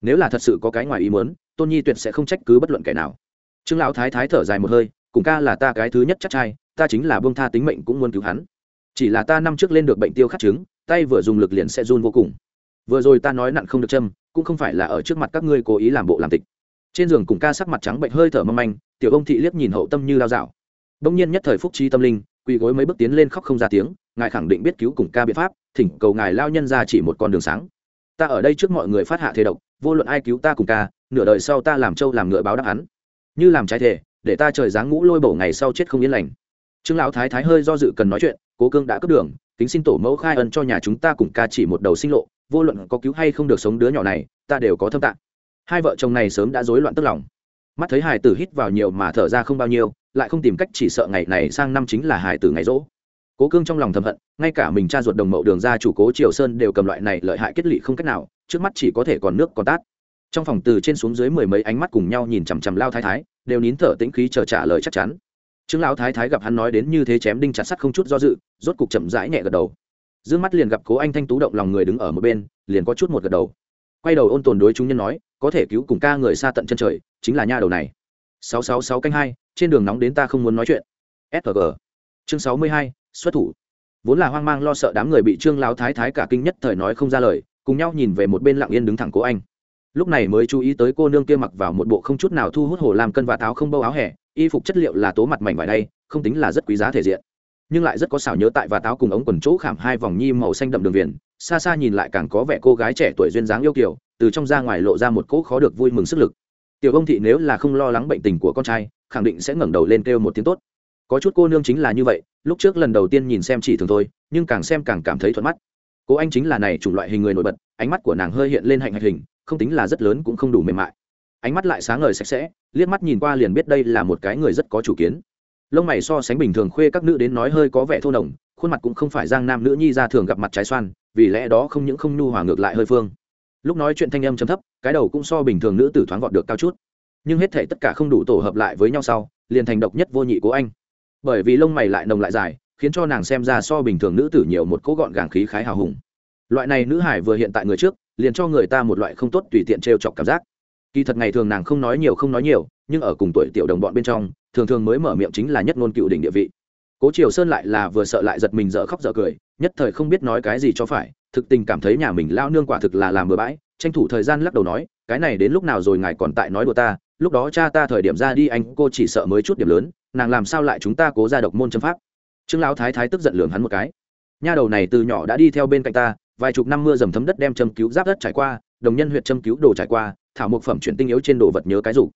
Nếu là thật sự có cái ngoài ý muốn, tôn nhi tuyệt sẽ không trách cứ bất luận kẻ nào trương lão thái thái thở dài một hơi, cùng ca là ta cái thứ nhất chắc trai, ta chính là bông tha tính mệnh cũng muốn cứu hắn. Chỉ là ta năm trước lên được bệnh tiêu khắc chứng, tay vừa dùng lực liền sẽ run vô cùng. Vừa rồi ta nói nặn không được châm, cũng không phải là ở trước mặt các ngươi cố ý làm bộ làm tịch. Trên giường cùng ca sắc mặt trắng bệnh hơi thở mâm anh tiểu ông thị liếc nhìn hậu tâm như lao dạo. Bỗng nhiên nhất thời phúc trí tâm linh, quỳ gối mấy bước tiến lên khóc không ra tiếng, ngài khẳng định biết cứu cùng ca biện pháp, thỉnh cầu ngài lao nhân ra chỉ một con đường sáng. Ta ở đây trước mọi người phát hạ thế độc, vô luận ai cứu ta cùng ca, nửa đời sau ta làm trâu làm ngựa báo đáp hắn như làm trái thể, để ta trời dáng ngũ lôi bổ ngày sau chết không yên lành. Trương lão thái thái hơi do dự cần nói chuyện, cố cương đã cướp đường, kính xin tổ mẫu khai ân cho nhà chúng ta cùng ca chỉ một đầu sinh lộ, vô luận có cứu hay không được sống đứa nhỏ này, ta đều có thâm tạng. Hai vợ chồng này sớm đã rối loạn tức lòng. Mắt thấy hải tử hít vào nhiều mà thở ra không bao nhiêu, lại không tìm cách chỉ sợ ngày này sang năm chính là hải tử ngày rỗ. Cố cương trong lòng thầm hận, ngay cả mình cha ruột đồng mậu đường ra chủ cố triều sơn đều cầm loại này lợi hại kết lị không cách nào, trước mắt chỉ có thể còn nước còn tát trong phòng từ trên xuống dưới mười mấy ánh mắt cùng nhau nhìn chằm chằm lao thái thái, đều nín thở tĩnh khí chờ trả lời chắc chắn. Trương lão thái thái gặp hắn nói đến như thế chém đinh chặt sắt không chút do dự, rốt cục chậm rãi nhẹ gật đầu. D mắt liền gặp cố anh thanh tú động lòng người đứng ở một bên, liền có chút một gật đầu. Quay đầu ôn tồn đối chúng nhân nói, có thể cứu cùng ca người xa tận chân trời, chính là nha đầu này. Sáu sáu sáu canh hai, trên đường nóng đến ta không muốn nói chuyện. Sg chương sáu mươi hai, xuất thủ. Vốn là hoang mang lo sợ đám người bị trương lão thái thái cả kinh nhất thời nói không ra lời, cùng nhau nhìn về một bên lặng yên đứng thẳng cố anh lúc này mới chú ý tới cô nương kia mặc vào một bộ không chút nào thu hút hồ làm cân và áo không bâu áo hẻ y phục chất liệu là tố mặt mảnh vải đây, không tính là rất quý giá thể diện. Nhưng lại rất có xảo nhớ tại và táo cùng ống quần chỗ khảm hai vòng nhi màu xanh đậm đường viền, xa xa nhìn lại càng có vẻ cô gái trẻ tuổi duyên dáng yêu kiều, từ trong ra ngoài lộ ra một cỗ khó được vui mừng sức lực. Tiểu ông thị nếu là không lo lắng bệnh tình của con trai, khẳng định sẽ ngẩng đầu lên kêu một tiếng tốt. Có chút cô nương chính là như vậy, lúc trước lần đầu tiên nhìn xem chỉ thường thôi, nhưng càng xem càng cảm thấy thuận mắt cô anh chính là này chủng loại hình người nổi bật, ánh mắt của nàng hơi hiện lên hạnh hạch hình, không tính là rất lớn cũng không đủ mềm mại. Ánh mắt lại sáng ngời sạch sẽ, liếc mắt nhìn qua liền biết đây là một cái người rất có chủ kiến. Lông mày so sánh bình thường khuê các nữ đến nói hơi có vẻ thô nồng, khuôn mặt cũng không phải giang nam nữ nhi ra thường gặp mặt trái xoan, vì lẽ đó không những không nhu hòa ngược lại hơi phương. Lúc nói chuyện thanh âm chấm thấp, cái đầu cũng so bình thường nữ tử thoáng vọt được cao chút. Nhưng hết thể tất cả không đủ tổ hợp lại với nhau sau, liền thành độc nhất vô nhị của anh. Bởi vì lông mày lại nồng lại dài khiến cho nàng xem ra so bình thường nữ tử nhiều một cỗ gọn gàng khí khái hào hùng. Loại này nữ hải vừa hiện tại người trước, liền cho người ta một loại không tốt tùy tiện t chọc cảm giác. Kỳ thật ngày thường nàng không nói nhiều không nói nhiều, nhưng ở cùng tuổi tiểu đồng bọn bên trong, thường thường mới mở miệng chính là nhất ngôn cựu đỉnh địa vị. Cố triều sơn lại là vừa sợ lại giật mình dở khóc dở cười, nhất thời không biết nói cái gì cho phải, thực tình cảm thấy nhà mình lao nương quả thực là làm bừa bãi, tranh thủ thời gian lắc đầu nói, cái này đến lúc nào rồi ngài còn tại nói đùa ta, lúc đó cha ta thời điểm ra đi anh, cô chỉ sợ mới chút điểm lớn, nàng làm sao lại chúng ta cố ra độc môn châm pháp? Trương lão thái thái tức giận lường hắn một cái. Nha đầu này từ nhỏ đã đi theo bên cạnh ta, vài chục năm mưa dầm thấm đất đem châm cứu giáp đất trải qua, đồng nhân huyện châm cứu đồ trải qua, thảo mộc phẩm chuyển tinh yếu trên đồ vật nhớ cái rủ.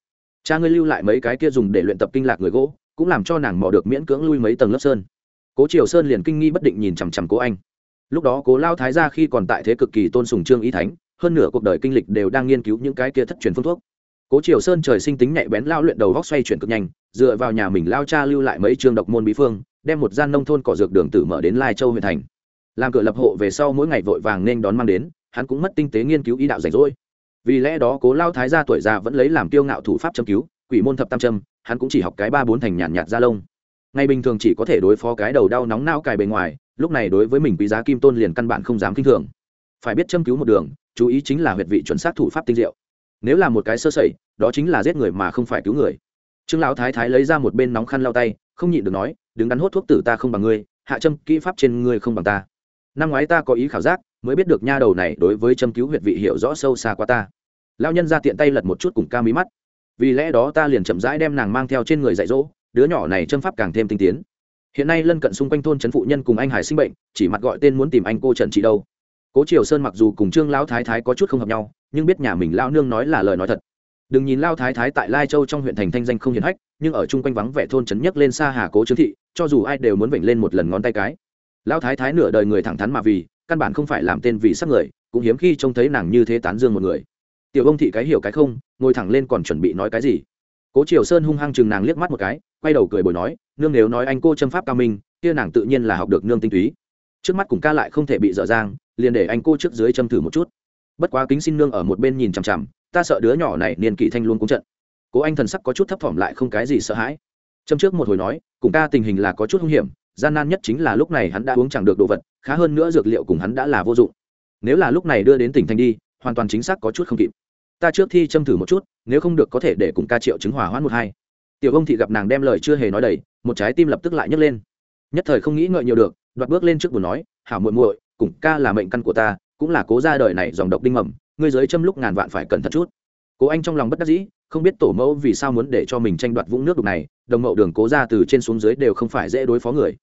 Cha ngươi lưu lại mấy cái kia dùng để luyện tập kinh lạc người gỗ, cũng làm cho nàng mò được miễn cưỡng lui mấy tầng lớp sơn. Cố triều sơn liền kinh nghi bất định nhìn chằm chằm cố anh. Lúc đó cố lao thái ra khi còn tại thế cực kỳ tôn sùng trương ý thánh, hơn nửa cuộc đời kinh lịch đều đang nghiên cứu những cái kia thất truyền phương thuốc. Cố triều sơn trời sinh tính nhạy bén lao luyện đầu góc xoay chuyển cực nhanh, dựa vào nhà mình lao cha lưu lại mấy trường độc môn bí phương đem một gian nông thôn cỏ dược đường tử mở đến lai châu huyện thành. Làm cửa lập hộ về sau mỗi ngày vội vàng nên đón mang đến, hắn cũng mất tinh tế nghiên cứu ý đạo rảnh rỗi. Vì lẽ đó cố lao thái gia tuổi già vẫn lấy làm tiêu ngạo thủ pháp châm cứu, quỷ môn thập tam châm, hắn cũng chỉ học cái ba bốn thành nhàn nhạt ra lông. Ngày bình thường chỉ có thể đối phó cái đầu đau nóng não cài bề ngoài, lúc này đối với mình quý giá kim tôn liền căn bản không dám kinh thường. Phải biết châm cứu một đường, chú ý chính là huyệt vị chuẩn xác thủ pháp tinh diệu. Nếu là một cái sơ sẩy, đó chính là giết người mà không phải cứu người. Trương lão thái thái lấy ra một bên nóng khăn lau tay, không nhịn được nói đứng đắn hốt thuốc tử ta không bằng ngươi, hạ châm kỹ pháp trên ngươi không bằng ta. Năm ngoái ta có ý khảo giác, mới biết được nha đầu này đối với châm cứu huyệt vị hiểu rõ sâu xa qua ta. Lao nhân ra tiện tay lật một chút cùng ca mí mắt. Vì lẽ đó ta liền chậm rãi đem nàng mang theo trên người dạy dỗ, đứa nhỏ này châm pháp càng thêm tinh tiến. Hiện nay lân cận xung quanh thôn trấn phụ nhân cùng anh hải sinh bệnh, chỉ mặt gọi tên muốn tìm anh cô trần trị đâu. Cố triều sơn mặc dù cùng trương lão thái thái có chút không hợp nhau, nhưng biết nhà mình lao nương nói là lời nói thật đừng nhìn lao thái thái tại lai châu trong huyện thành thanh danh không hiển hách, nhưng ở chung quanh vắng vẻ thôn trấn nhất lên xa hà cố trương thị, cho dù ai đều muốn vểnh lên một lần ngón tay cái. Lao thái thái nửa đời người thẳng thắn mà vì, căn bản không phải làm tên vì sắc người, cũng hiếm khi trông thấy nàng như thế tán dương một người. Tiểu ông thị cái hiểu cái không, ngồi thẳng lên còn chuẩn bị nói cái gì? Cố triều sơn hung hăng chừng nàng liếc mắt một cái, quay đầu cười bồi nói, nương nếu nói anh cô châm pháp cao minh, kia nàng tự nhiên là học được nương tinh túy. Trước mắt cùng ca lại không thể bị dở dang, liền để anh cô trước dưới châm thử một chút. Bất quá kính xin nương ở một bên nhìn chằm chằm ta sợ đứa nhỏ này niên kỷ thanh luôn cũng trận. Cố anh thần sắc có chút thấp thỏm lại không cái gì sợ hãi. Châm trước một hồi nói, cùng ca tình hình là có chút hung hiểm, gian nan nhất chính là lúc này hắn đã uống chẳng được đồ vật, khá hơn nữa dược liệu cùng hắn đã là vô dụng. Nếu là lúc này đưa đến tỉnh thành đi, hoàn toàn chính xác có chút không kịp. Ta trước thi châm thử một chút, nếu không được có thể để cùng ca triệu chứng hỏa hoãn một hai. Tiểu ông thị gặp nàng đem lời chưa hề nói đầy, một trái tim lập tức lại nhấc lên. Nhất thời không nghĩ ngợi nhiều được, đoạt bước lên trước buồn nói, hảo muội muội, cùng ca là mệnh căn của ta, cũng là cố ra đời này dòng độc đinh mầm ngươi giới châm lúc ngàn vạn phải cẩn thận chút. Cố anh trong lòng bất đắc dĩ, không biết tổ mẫu vì sao muốn để cho mình tranh đoạt vũng nước đục này, đồng mậu đường cố ra từ trên xuống dưới đều không phải dễ đối phó người.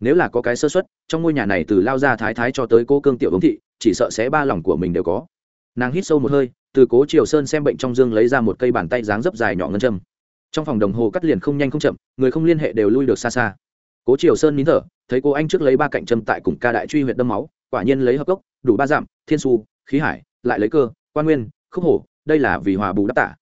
Nếu là có cái sơ xuất trong ngôi nhà này từ lao ra thái thái cho tới cô cương tiểu ống thị, chỉ sợ sẽ ba lòng của mình đều có. Nàng hít sâu một hơi, từ cố triều sơn xem bệnh trong dương lấy ra một cây bàn tay dáng dấp dài nhỏ ngân châm. Trong phòng đồng hồ cắt liền không nhanh không chậm, người không liên hệ đều lui được xa xa. Cố triều sơn nín thở, thấy cô anh trước lấy ba cạnh châm tại cùng ca đại truy huyện đâm máu, quả nhiên lấy hợp gốc, đủ ba dặm thiên su, khí hải lại lấy cơ, quan nguyên, khúc hổ, đây là vì hòa bù đắp tả.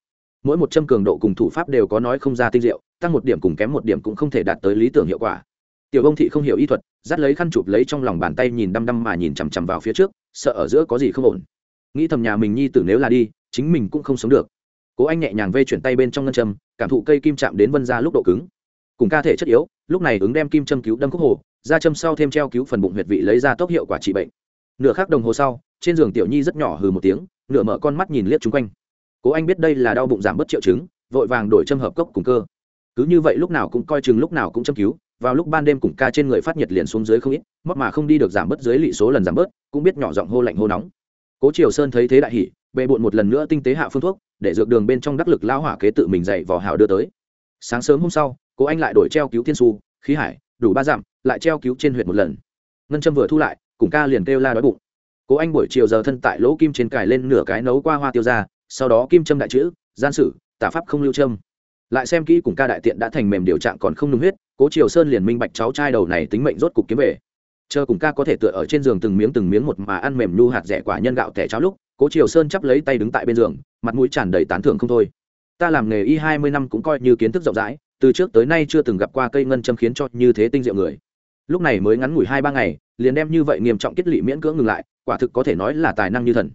Mỗi một châm cường độ cùng thủ pháp đều có nói không ra tinh diệu, tăng một điểm cùng kém một điểm cũng không thể đạt tới lý tưởng hiệu quả. Tiểu bông thị không hiểu y thuật, dắt lấy khăn chụp lấy trong lòng bàn tay nhìn đăm đăm mà nhìn chằm chằm vào phía trước, sợ ở giữa có gì không ổn. Nghĩ thầm nhà mình nhi tử nếu là đi, chính mình cũng không sống được. Cố anh nhẹ nhàng vê chuyển tay bên trong ngân châm, cảm thụ cây kim chạm đến vân ra lúc độ cứng. Cùng ca thể chất yếu, lúc này ứng đem kim châm cứu đâm khúc hồ ra châm sau thêm treo cứu phần bụng huyệt vị lấy ra tốc hiệu quả trị bệnh nửa khắc đồng hồ sau, trên giường tiểu nhi rất nhỏ hừ một tiếng, nửa mở con mắt nhìn liếc chung quanh. Cố anh biết đây là đau bụng giảm bớt triệu chứng, vội vàng đổi châm hợp cốc cùng cơ. Cứ như vậy lúc nào cũng coi chừng lúc nào cũng châm cứu, vào lúc ban đêm cùng ca trên người phát nhiệt liền xuống dưới không ít mất mà không đi được giảm bớt dưới lị số lần giảm bớt, cũng biết nhỏ giọng hô lạnh hô nóng. Cố triều sơn thấy thế đại hỉ bệ bộn một lần nữa tinh tế hạ phương thuốc, để dược đường bên trong đắc lực lao hỏa kế tự mình dậy vò hào đưa tới. Sáng sớm hôm sau, cố anh lại đổi treo cứu thiên su, khí hải, đủ ba dặm lại treo cứu trên huyện một lần. Ngân châm vừa thu lại cùng ca liền kêu la đói bụng. Cố anh buổi chiều giờ thân tại lỗ kim trên cài lên nửa cái nấu qua hoa tiêu ra, sau đó kim châm đại chữ, gian sử, tả pháp không lưu châm. Lại xem kỹ cùng ca đại tiện đã thành mềm điều trạng còn không nung huyết, cố triều sơn liền minh bạch cháu trai đầu này tính mệnh rốt cục kiếm về. Chờ cùng ca có thể tựa ở trên giường từng miếng từng miếng một mà ăn mềm nhu hạt rẻ quả nhân gạo tẻ cháo lúc, cố triều sơn chắp lấy tay đứng tại bên giường, mặt mũi tràn đầy tán thưởng không thôi. Ta làm nghề y hai mươi năm cũng coi như kiến thức rộng rãi, từ trước tới nay chưa từng gặp qua cây ngân châm khiến cho như thế tinh diệu người lúc này mới ngắn ngủi hai ba ngày, liền đem như vậy nghiêm trọng kết lị miễn cưỡng ngừng lại, quả thực có thể nói là tài năng như thần.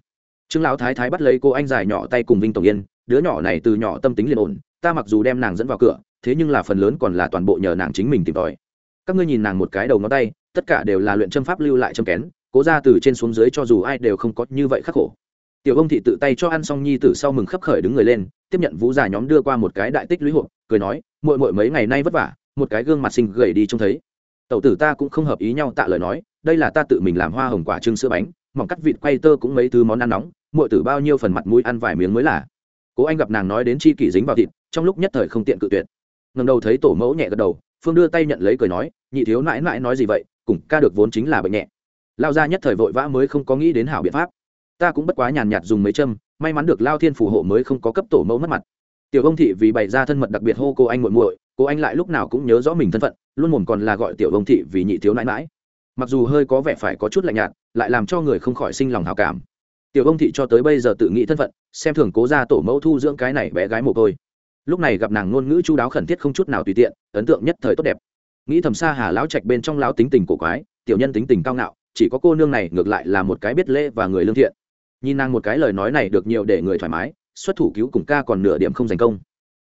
Trương lão thái thái bắt lấy cô anh dài nhỏ tay cùng vinh tổng yên, đứa nhỏ này từ nhỏ tâm tính liền ổn, ta mặc dù đem nàng dẫn vào cửa, thế nhưng là phần lớn còn là toàn bộ nhờ nàng chính mình tìm tòi. Các ngươi nhìn nàng một cái đầu ngón tay, tất cả đều là luyện châm pháp lưu lại châm kén, cố ra từ trên xuống dưới cho dù ai đều không có như vậy khắc khổ. Tiểu ông thị tự tay cho ăn xong nhi tử sau mừng khấp khởi đứng người lên, tiếp nhận vũ già nhóm đưa qua một cái đại tích lũy hộp, cười nói, muội muội mấy ngày nay vất vả, một cái gương mặt xinh gầy đi trông thấy tẩu tử ta cũng không hợp ý nhau tạ lời nói, đây là ta tự mình làm hoa hồng quả trưng sữa bánh, mỏng cắt vịt quay tơ cũng mấy thứ món ăn nóng, muội tử bao nhiêu phần mặt mũi ăn vài miếng mới là. Cố anh gặp nàng nói đến chi kỷ dính vào thịt, trong lúc nhất thời không tiện cự tuyệt. Ngầm đầu thấy tổ mẫu nhẹ gật đầu, phương đưa tay nhận lấy cười nói, nhị thiếu nãi nãi nói gì vậy, cùng ca được vốn chính là bệnh nhẹ. Lao ra nhất thời vội vã mới không có nghĩ đến hảo biện pháp. Ta cũng bất quá nhàn nhạt dùng mấy châm, may mắn được lao thiên phù hộ mới không có cấp tổ mẫu mất mặt. Tiểu ông thị vì bày ra thân mật đặc biệt hô cô anh muội muội, cô anh lại lúc nào cũng nhớ rõ mình thân phận luôn mồm còn là gọi tiểu ông thị vì nhị thiếu nãi nãi. Mặc dù hơi có vẻ phải có chút lạnh nhạt, lại làm cho người không khỏi sinh lòng hào cảm. Tiểu ông thị cho tới bây giờ tự nghĩ thân phận, xem thường cố ra tổ mẫu thu dưỡng cái này bé gái mồ côi. Lúc này gặp nàng ngôn ngữ chú đáo khẩn thiết không chút nào tùy tiện, ấn tượng nhất thời tốt đẹp. Nghĩ thầm xa hà lão trạch bên trong lão tính tình cổ quái, tiểu nhân tính tình cao ngạo, chỉ có cô nương này ngược lại là một cái biết lễ và người lương thiện. Nhìn nàng một cái lời nói này được nhiều để người thoải mái, xuất thủ cứu cùng ca còn nửa điểm không giành công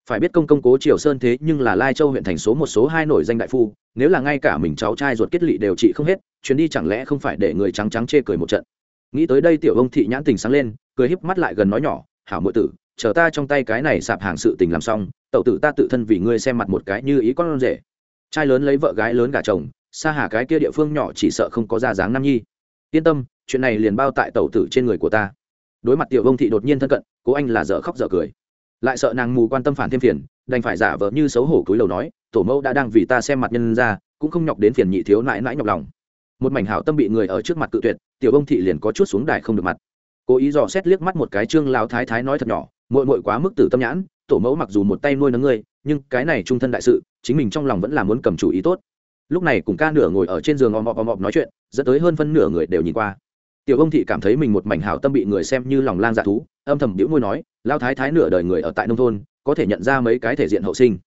phải biết công công cố triều sơn thế nhưng là lai châu huyện thành số một số hai nổi danh đại phu, nếu là ngay cả mình cháu trai ruột kết lị đều trị không hết, chuyến đi chẳng lẽ không phải để người trắng trắng chê cười một trận. Nghĩ tới đây tiểu ông thị nhãn tình sáng lên, cười híp mắt lại gần nói nhỏ, hảo mượn tử, chờ ta trong tay cái này sạp hàng sự tình làm xong, tẩu tử ta tự thân vì ngươi xem mặt một cái như ý con rể. Trai lớn lấy vợ gái lớn gả chồng, xa hà cái kia địa phương nhỏ chỉ sợ không có ra dáng nam nhi. Yên tâm, chuyện này liền bao tại tẩu tử trên người của ta. Đối mặt tiểu ông thị đột nhiên thân cận, cố anh là dở khóc dở cười lại sợ nàng mù quan tâm phản thêm phiền, đành phải giả vờ như xấu hổ cúi đầu nói, tổ mẫu đã đang vì ta xem mặt nhân ra, cũng không nhọc đến phiền nhị thiếu nãi nãi nhọc lòng. Một mảnh hảo tâm bị người ở trước mặt cự tuyệt, tiểu ông thị liền có chút xuống đài không được mặt. Cố ý dò xét liếc mắt một cái trương lao thái thái nói thật nhỏ mội mội quá mức tử tâm nhãn, tổ mẫu mặc dù một tay nuôi nấng ngươi, nhưng cái này trung thân đại sự, chính mình trong lòng vẫn là muốn cầm chủ ý tốt. Lúc này cùng ca nửa ngồi ở trên giường om ọp om ọp nói chuyện, dẫn tới hơn phân nửa người đều nhìn qua tiểu ông thị cảm thấy mình một mảnh hảo tâm bị người xem như lòng lang dạ thú, âm thầm đĩu môi nói lao thái thái nửa đời người ở tại nông thôn, có thể nhận ra mấy cái thể diện hậu sinh.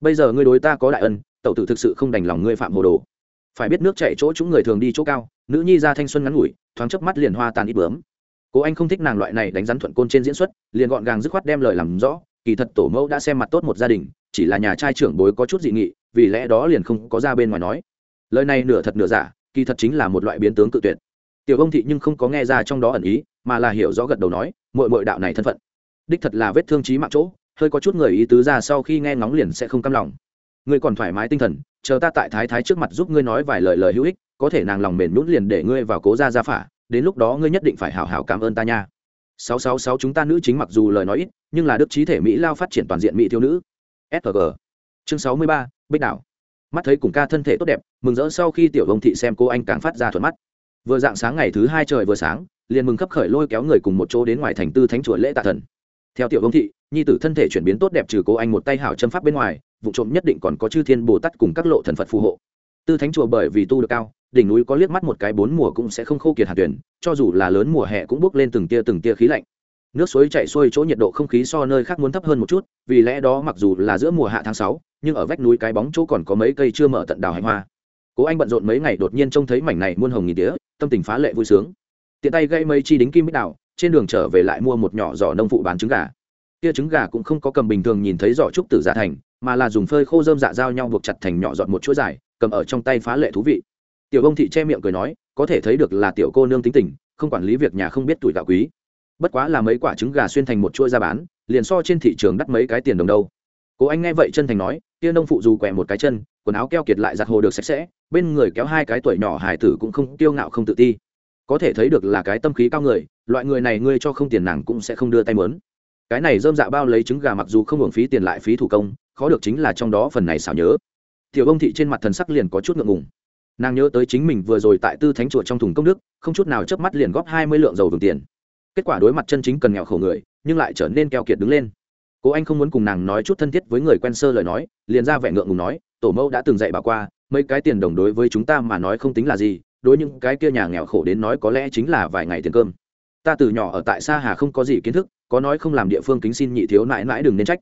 Bây giờ ngươi đối ta có đại ân, tẩu tử thực sự không đành lòng ngươi phạm hồ đồ. Phải biết nước chạy chỗ chúng người thường đi chỗ cao, nữ nhi ra thanh xuân ngắn ngủi, thoáng chớp mắt liền hoa tàn ít bướm. Cố anh không thích nàng loại này đánh rắn thuận côn trên diễn xuất, liền gọn gàng dứt khoát đem lời làm rõ, kỳ thật tổ mẫu đã xem mặt tốt một gia đình, chỉ là nhà trai trưởng bối có chút dị nghị, vì lẽ đó liền không có ra bên ngoài nói. Lời này nửa thật nửa giả, kỳ thật chính là một loại biến tướng cự tuyệt tiểu ông thị nhưng không có nghe ra trong đó ẩn ý, mà là hiểu rõ gật đầu nói mội mội đạo này thân phận, đích thật là vết thương trí mạng chỗ, hơi có chút người ý tứ ra sau khi nghe ngóng liền sẽ không căm lòng. Ngươi còn thoải mái tinh thần, chờ ta tại thái thái trước mặt giúp ngươi nói vài lời lời hữu ích, có thể nàng lòng mềm nhún liền để ngươi vào cố ra ra phả, đến lúc đó ngươi nhất định phải hảo hảo cảm ơn ta nha. Sáu sáu sáu chúng ta nữ chính mặc dù lời nói ít, nhưng là đức trí thể mỹ lao phát triển toàn diện mỹ thiếu nữ. Sg chương sáu mươi ba, bích đảo. Mắt thấy cùng ca thân thể tốt đẹp, mừng rỡ sau khi tiểu ông thị xem cô anh càng phát ra thuận mắt vừa dạng sáng ngày thứ hai trời vừa sáng, liền mừng khấp khởi lôi kéo người cùng một chỗ đến ngoài thành tư thánh chùa lễ tạ thần. Theo tiểu ông thị, nhi tử thân thể chuyển biến tốt đẹp trừ cô anh một tay hảo châm pháp bên ngoài, vụ trộm nhất định còn có chư thiên bồ tát cùng các lộ thần phật phù hộ. Tư thánh chùa bởi vì tu được cao, đỉnh núi có liếc mắt một cái bốn mùa cũng sẽ không khô kiệt hạt tuyển, cho dù là lớn mùa hè cũng bốc lên từng tia từng tia khí lạnh. Nước suối chạy xuôi chỗ nhiệt độ không khí so nơi khác muốn thấp hơn một chút, vì lẽ đó mặc dù là giữa mùa hạ tháng sáu, nhưng ở vách núi cái bóng chỗ còn có mấy cây chưa mở tận đào hành hoa. Cố anh bận rộn mấy ngày đột nhiên trông thấy mảnh này muôn hồng nghìn tía tâm tình phá lệ vui sướng. Tiện tay gây mây chi đính kim bích đào trên đường trở về lại mua một nhỏ giỏ nông phụ bán trứng gà. Kia trứng gà cũng không có cầm bình thường nhìn thấy giỏ trúc tử giả thành, mà là dùng phơi khô dơm dạ dao nhau buộc chặt thành nhỏ giọt một chuỗi dài, cầm ở trong tay phá lệ thú vị. Tiểu ông thị che miệng cười nói, có thể thấy được là tiểu cô nương tính tình, không quản lý việc nhà không biết tuổi gạo quý. Bất quá là mấy quả trứng gà xuyên thành một chuỗi ra bán, liền so trên thị trường đắt mấy cái tiền đồng đâu. Cố anh nghe vậy chân thành nói, kia nông phụ dù quẹ một cái chân quần áo keo kiệt lại giặt hồ được sạch sẽ, bên người kéo hai cái tuổi nhỏ hải tử cũng không tiêu ngạo không tự ti. Có thể thấy được là cái tâm khí cao người, loại người này ngươi cho không tiền nàng cũng sẽ không đưa tay mớn. Cái này dơm dạ bao lấy trứng gà mặc dù không hưởng phí tiền lại phí thủ công, khó được chính là trong đó phần này xảo nhớ. Tiểu ông thị trên mặt thần sắc liền có chút ngượng ngùng. Nàng nhớ tới chính mình vừa rồi tại tư thánh chùa trong thùng công đức, không chút nào chớp mắt liền góp hai mươi lượng dầu vừng tiền. Kết quả đối mặt chân chính cần nghèo khổ người, nhưng lại trở nên keo kiệt đứng lên. Cố anh không muốn cùng nàng nói chút thân thiết với người quen sơ lời nói, liền ra vẻ ngượng ngùng nói tổ mẫu đã từng dạy bà qua, mấy cái tiền đồng đối với chúng ta mà nói không tính là gì, đối những cái kia nhà nghèo khổ đến nói có lẽ chính là vài ngày tiền cơm. Ta từ nhỏ ở tại xa hà không có gì kiến thức, có nói không làm địa phương kính xin nhị thiếu mãi mãi đừng nên trách.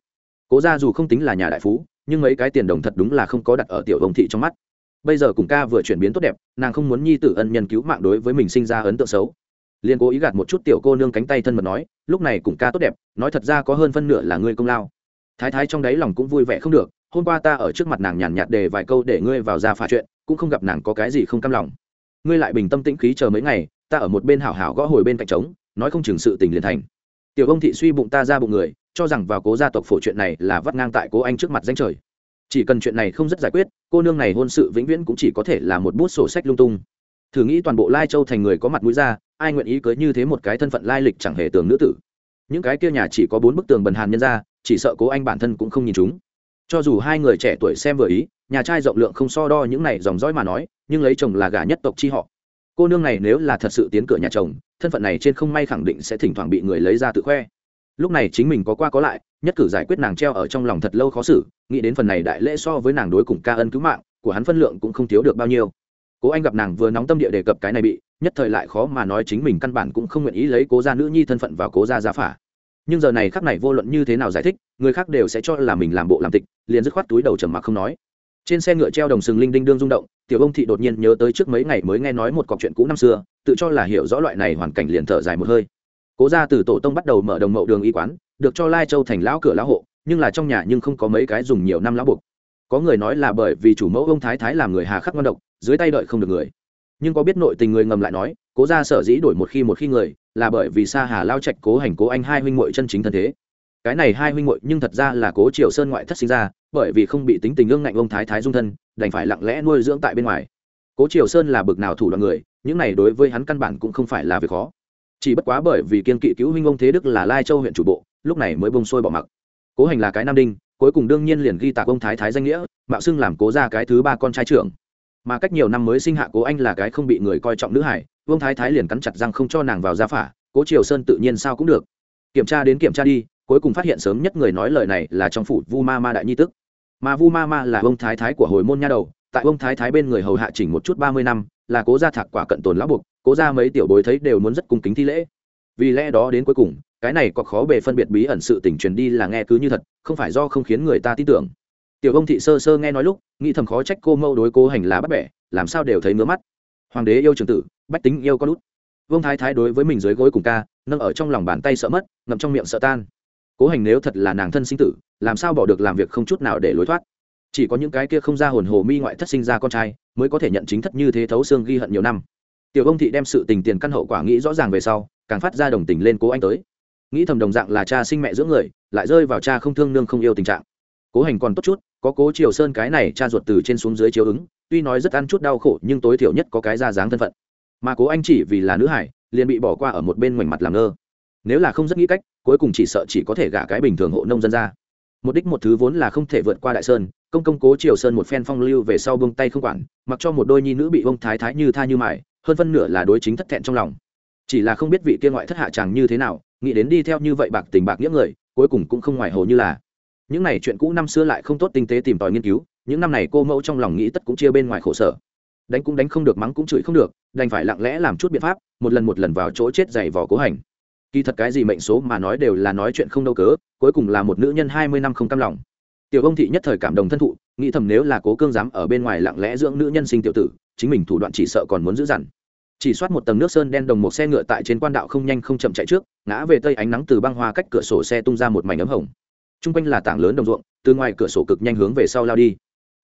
Cố ra dù không tính là nhà đại phú, nhưng mấy cái tiền đồng thật đúng là không có đặt ở tiểu ông thị trong mắt. Bây giờ cùng ca vừa chuyển biến tốt đẹp, nàng không muốn nhi tử ân nhân cứu mạng đối với mình sinh ra ấn tượng xấu. Liền cố ý gạt một chút tiểu cô nương cánh tay thân mật nói, lúc này cùng ca tốt đẹp, nói thật ra có hơn phân nửa là ngươi công lao. Thái thái trong đáy lòng cũng vui vẻ không được hôm qua ta ở trước mặt nàng nhàn nhạt đề vài câu để ngươi vào ra phá chuyện, cũng không gặp nàng có cái gì không cam lòng. Ngươi lại bình tâm tĩnh khí chờ mấy ngày, ta ở một bên hảo hảo gõ hồi bên cạnh trống, nói không chừng sự tình liền thành. Tiểu ông thị suy bụng ta ra bụng người, cho rằng vào cố gia tộc phổ chuyện này là vắt ngang tại cố anh trước mặt danh trời. Chỉ cần chuyện này không rất giải quyết, cô nương này hôn sự vĩnh viễn cũng chỉ có thể là một bút sổ sách lung tung. Thử nghĩ toàn bộ lai châu thành người có mặt mũi ra, ai nguyện ý cưới như thế một cái thân phận lai lịch chẳng hề tường nữ tử. Những cái kia nhà chỉ có bốn bức tường bần hàn nhân ra, chỉ sợ cố anh bản thân cũng không nhìn chúng cho dù hai người trẻ tuổi xem vừa ý, nhà trai rộng lượng không so đo những này dòng dõi mà nói, nhưng lấy chồng là gà nhất tộc chi họ. Cô nương này nếu là thật sự tiến cửa nhà chồng, thân phận này trên không may khẳng định sẽ thỉnh thoảng bị người lấy ra tự khoe. Lúc này chính mình có qua có lại, nhất cử giải quyết nàng treo ở trong lòng thật lâu khó xử, nghĩ đến phần này đại lễ so với nàng đối cùng ca ân cứu mạng, của hắn phân lượng cũng không thiếu được bao nhiêu. Cố anh gặp nàng vừa nóng tâm địa đề cập cái này bị, nhất thời lại khó mà nói chính mình căn bản cũng không nguyện ý lấy cố gia nữ nhi thân phận vào cố gia gia phả nhưng giờ này khắc này vô luận như thế nào giải thích, người khác đều sẽ cho là mình làm bộ làm tịch, liền dứt khoát túi đầu trầm mặc không nói. Trên xe ngựa treo đồng sừng linh đinh đương rung động, tiểu ông thị đột nhiên nhớ tới trước mấy ngày mới nghe nói một cọc chuyện cũ năm xưa, tự cho là hiểu rõ loại này hoàn cảnh liền thở dài một hơi. Cố ra từ tổ tông bắt đầu mở đồng mậu đường y quán, được cho lai châu thành lão cửa lão hộ, nhưng là trong nhà nhưng không có mấy cái dùng nhiều năm lão buộc. Có người nói là bởi vì chủ mẫu ông thái thái làm người hà khắc ngon độc, dưới tay đợi không được người nhưng có biết nội tình người ngầm lại nói, cố gia sở dĩ đổi một khi một khi người, là bởi vì xa hà lao trạch cố hành cố anh hai huynh muội chân chính thân thế. Cái này hai huynh muội nhưng thật ra là cố triều sơn ngoại thất sinh ra, bởi vì không bị tính tình ương ngạnh ông thái thái dung thân, đành phải lặng lẽ nuôi dưỡng tại bên ngoài. Cố triều sơn là bực nào thủ đoạn người, những này đối với hắn căn bản cũng không phải là việc khó. Chỉ bất quá bởi vì kiên kỵ cứu huynh ông thế đức là lai châu huyện chủ bộ, lúc này mới bông sôi bỏ mặc. Cố hành là cái nam đinh, cuối cùng đương nhiên liền ghi tạc ông thái thái danh nghĩa, mạo xưng làm cố ra cái thứ ba con trai trưởng mà cách nhiều năm mới sinh hạ cố anh là cái không bị người coi trọng nữ hải, vương thái thái liền cắn chặt răng không cho nàng vào gia phả, cố triều sơn tự nhiên sao cũng được. Kiểm tra đến kiểm tra đi, cuối cùng phát hiện sớm nhất người nói lời này là trong phủ vu ma ma đại nhi tức. Mà vu ma ma là vương thái thái của hồi môn nha đầu, tại vương thái thái bên người hầu hạ chỉnh một chút ba mươi năm, là cố gia thạc quả cận tồn lão buộc, cố gia mấy tiểu bối thấy đều muốn rất cung kính thi lễ. Vì lẽ đó đến cuối cùng, cái này có khó bề phân biệt bí ẩn sự tình truyền đi là nghe cứ như thật, không phải do không khiến người ta tin tưởng tiểu ông thị sơ sơ nghe nói lúc, nghĩ thầm khó trách cô mâu đối cố hành là bắt bẻ, làm sao đều thấy ngứa mắt. Hoàng đế yêu trường tử, bách tính yêu con út. Vương thái thái đối với mình dưới gối cùng ca, nâng ở trong lòng bàn tay sợ mất, ngậm trong miệng sợ tan. Cố hành nếu thật là nàng thân sinh tử, làm sao bỏ được làm việc không chút nào để lối thoát? Chỉ có những cái kia không ra hồn hồ mi ngoại thất sinh ra con trai, mới có thể nhận chính thất như thế thấu xương ghi hận nhiều năm. Tiểu ông thị đem sự tình tiền căn hậu quả nghĩ rõ ràng về sau, càng phát ra đồng tình lên cố anh tới. Nghĩ thầm đồng dạng là cha sinh mẹ giữa người, lại rơi vào cha không thương nương không yêu tình trạng. Cố hành còn tốt chút có cố triều sơn cái này cha ruột từ trên xuống dưới chiếu ứng, tuy nói rất ăn chút đau khổ, nhưng tối thiểu nhất có cái ra dáng thân phận. Mà cố anh chỉ vì là nữ hải, liền bị bỏ qua ở một bên ngoảnh mặt làm ngơ. Nếu là không rất nghĩ cách, cuối cùng chỉ sợ chỉ có thể gả cái bình thường hộ nông dân ra. Một đích một thứ vốn là không thể vượt qua đại sơn, công công cố triều sơn một phen phong lưu về sau bông tay không quản, mặc cho một đôi nhi nữ bị bông thái thái như tha như mải, hơn phân nửa là đối chính thất thẹn trong lòng. Chỉ là không biết vị kia ngoại thất hạ chàng như thế nào, nghĩ đến đi theo như vậy bạc tình bạc nghĩa người, cuối cùng cũng không ngoài hồ như là những này chuyện cũ năm xưa lại không tốt tinh tế tìm tòi nghiên cứu, những năm này cô mẫu trong lòng nghĩ tất cũng chia bên ngoài khổ sở. Đánh cũng đánh không được, mắng cũng chửi không được, đành phải lặng lẽ làm chút biện pháp, một lần một lần vào chỗ chết dày vò cố hành. Kỳ thật cái gì mệnh số mà nói đều là nói chuyện không đâu cớ, cuối cùng là một nữ nhân hai mươi năm không cam lòng. Tiểu ông thị nhất thời cảm động thân thụ, nghĩ thầm nếu là cố cương dám ở bên ngoài lặng lẽ dưỡng nữ nhân sinh tiểu tử, chính mình thủ đoạn chỉ sợ còn muốn giữ dằn. Chỉ soát một tầng nước sơn đen đồng một xe ngựa tại trên quan đạo không nhanh không chậm chạy trước, ngã về tây ánh nắng từ băng hoa cách cửa sổ xe tung ra một mảnh ấm hồng t r u n g quanh là tảng lớn đồng ruộng, từ ngoài cửa sổ cực nhanh hướng về sau lao đi.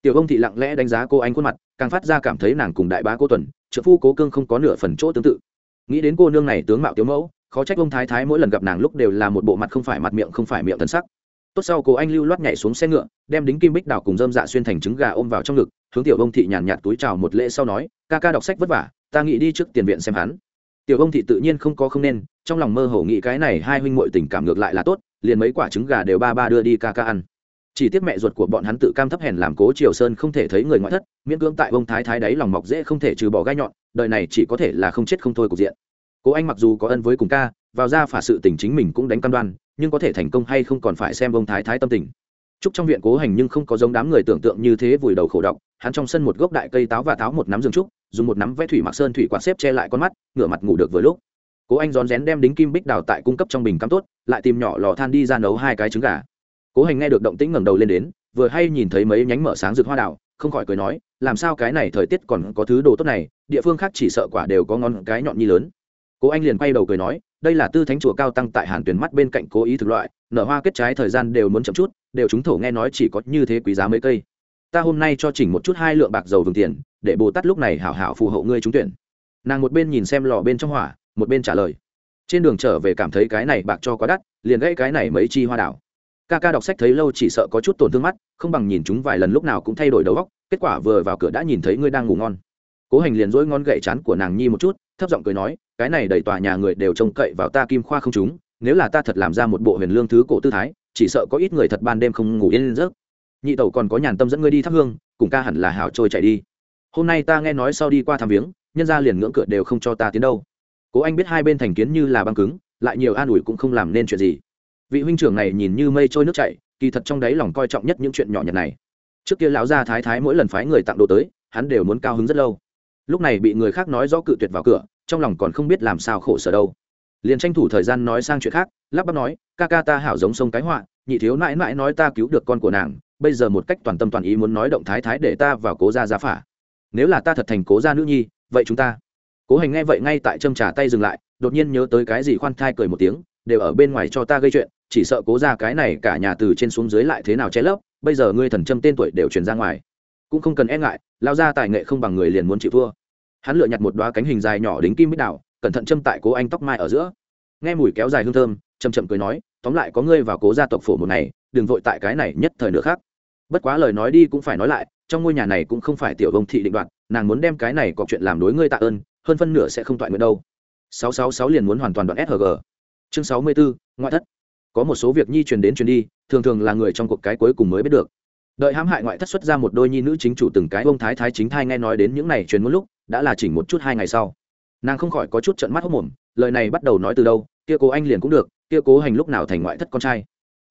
Tiểu ông thị lặng lẽ đánh giá cô anh khuôn mặt, càng phát ra cảm thấy nàng cùng đại bá cô tuần, trợ phu cố cương không có nửa phần chỗ tương tự. Nghĩ đến cô nương này tướng mạo tiếu mẫu, khó trách ông thái thái mỗi lần gặp nàng lúc đều là một bộ mặt không phải mặt miệng không phải miệng thân sắc. Tốt sau cô anh lưu loát nhảy xuống xe ngựa, đem đính kim bích đào cùng dơm dạ xuyên thành trứng gà ôm vào trong ngực, hướng tiểu ông thị nhàn nhạt túi chào một lễ sau nói, ca ca đọc sách vất vả, ta nghĩ đi trước tiền viện xem hắn. Tiểu ông thị tự nhiên không có không nên, trong lòng mơ hồ nghĩ cái này hai huynh muội tình cảm ngược lại là tốt liền mấy quả trứng gà đều ba ba đưa đi ca ca ăn. Chỉ tiếc mẹ ruột của bọn hắn tự cam thấp hèn làm cố triều sơn không thể thấy người ngoại thất miễn cưỡng tại ông thái thái đáy lòng mọc dễ không thể trừ bỏ gai nhọn đời này chỉ có thể là không chết không thôi cục diện. Cố anh mặc dù có ân với cùng ca vào ra phả sự tình chính mình cũng đánh cam đoan nhưng có thể thành công hay không còn phải xem ông thái thái tâm tình. Trúc trong viện cố hành nhưng không có giống đám người tưởng tượng như thế vùi đầu khổ độc, hắn trong sân một gốc đại cây táo và táo một nắm rừng trúc, dùng một nắm vẽ thủy mặc sơn thủy quạt xếp che lại con mắt, ngửa mặt ngủ được vừa lúc. Cố Anh rón rén đem đính kim bích đào tại cung cấp trong bình cắm tốt, lại tìm nhỏ lò than đi ra nấu hai cái trứng gà. Cố Hành nghe được động tĩnh ngẩng đầu lên đến, vừa hay nhìn thấy mấy nhánh mở sáng rực hoa đào, không khỏi cười nói, làm sao cái này thời tiết còn có thứ đồ tốt này, địa phương khác chỉ sợ quả đều có ngon cái nhọn nhi lớn. Cố Anh liền quay đầu cười nói, đây là tư thánh chùa cao tăng tại Hàn Tuyển mắt bên cạnh cố ý thực loại, nở hoa kết trái thời gian đều muốn chậm chút, đều chúng thổ nghe nói chỉ có như thế quý giá mấy cây ta hôm nay cho chỉnh một chút hai lượng bạc dầu vừng tiền để bồ tát lúc này hảo hảo phù hộ ngươi trúng tuyển nàng một bên nhìn xem lò bên trong hỏa một bên trả lời. Trên đường trở về cảm thấy cái này bạc cho quá đắt, liền gãy cái này mấy chi hoa đảo. Ca ca đọc sách thấy lâu chỉ sợ có chút tổn thương mắt, không bằng nhìn chúng vài lần lúc nào cũng thay đổi đầu góc kết quả vừa vào cửa đã nhìn thấy ngươi đang ngủ ngon. Cố hành liền dỗi ngon gậy chán của nàng nhi một chút, thấp giọng cười nói, cái này đầy tòa nhà người đều trông cậy vào ta kim khoa không chúng, nếu là ta thật làm ra một bộ huyền lương thứ cổ tư thái, chỉ sợ có ít người thật ban đêm không ngủ yên giấc. Nhị tẩu còn có nhàn tâm dẫn ngươi đi thắp hương, cùng ca hẳn là hảo trôi chạy đi. Hôm nay ta nghe nói sau đi qua thăm viếng, nhân ra liền ngưỡng cửa đều không cho ta tiến đâu cố anh biết hai bên thành kiến như là băng cứng, lại nhiều an ủi cũng không làm nên chuyện gì. Vị huynh trưởng này nhìn như mây trôi nước chảy, kỳ thật trong đáy lòng coi trọng nhất những chuyện nhỏ nhặt này. Trước kia lão gia thái thái mỗi lần phái người tặng đồ tới, hắn đều muốn cao hứng rất lâu. Lúc này bị người khác nói rõ cự tuyệt vào cửa, trong lòng còn không biết làm sao khổ sở đâu. Liền tranh thủ thời gian nói sang chuyện khác, lắp bắp nói, ca ca ta hảo giống sông cái họa, nhị thiếu mãi mãi nói ta cứu được con của nàng, bây giờ một cách toàn tâm toàn ý muốn nói động thái thái để ta vào cố gia giá phả. Nếu là ta thật thành cố gia nữ nhi, vậy chúng ta cố hành nghe vậy ngay tại châm trà tay dừng lại, đột nhiên nhớ tới cái gì khoan thai cười một tiếng, đều ở bên ngoài cho ta gây chuyện, chỉ sợ cố ra cái này cả nhà từ trên xuống dưới lại thế nào che lấp, bây giờ ngươi thần châm tên tuổi đều truyền ra ngoài. Cũng không cần e ngại lao ra tài nghệ không bằng người liền muốn chịu thua. Hắn lựa nhặt một đoá cánh hình dài nhỏ đính kim bích đào cẩn thận châm tại cố anh tóc mai ở giữa. Nghe mùi kéo dài hương thơm chầm chậm cười nói, tóm lại có ngươi vào cố gia tộc phổ một ngày, đừng vội tại cái này nhất thời nữa khác. Bất quá lời nói đi cũng phải nói lại, trong ngôi nhà này cũng không phải tiểu vông thị định đoạt, nàng muốn đem cái này có chuyện làm đối ngươi tạ ơn hơn phân nửa sẽ không toại nguyện đâu. Sáu sáu sáu liền muốn hoàn toàn đoạn sg chương sáu mươi bốn ngoại thất. Có một số việc nhi truyền đến truyền đi, thường thường là người trong cuộc cái cuối cùng mới biết được. Đợi hãm hại ngoại thất xuất ra một đôi nhi nữ chính chủ từng cái ông thái thái chính thai nghe nói đến những này truyền một lúc, đã là chỉnh một chút hai ngày sau. Nàng không khỏi có chút trận mắt hốc mồm, lời này bắt đầu nói từ đâu, kia cố anh liền cũng được, kia cố hành lúc nào thành ngoại thất con trai.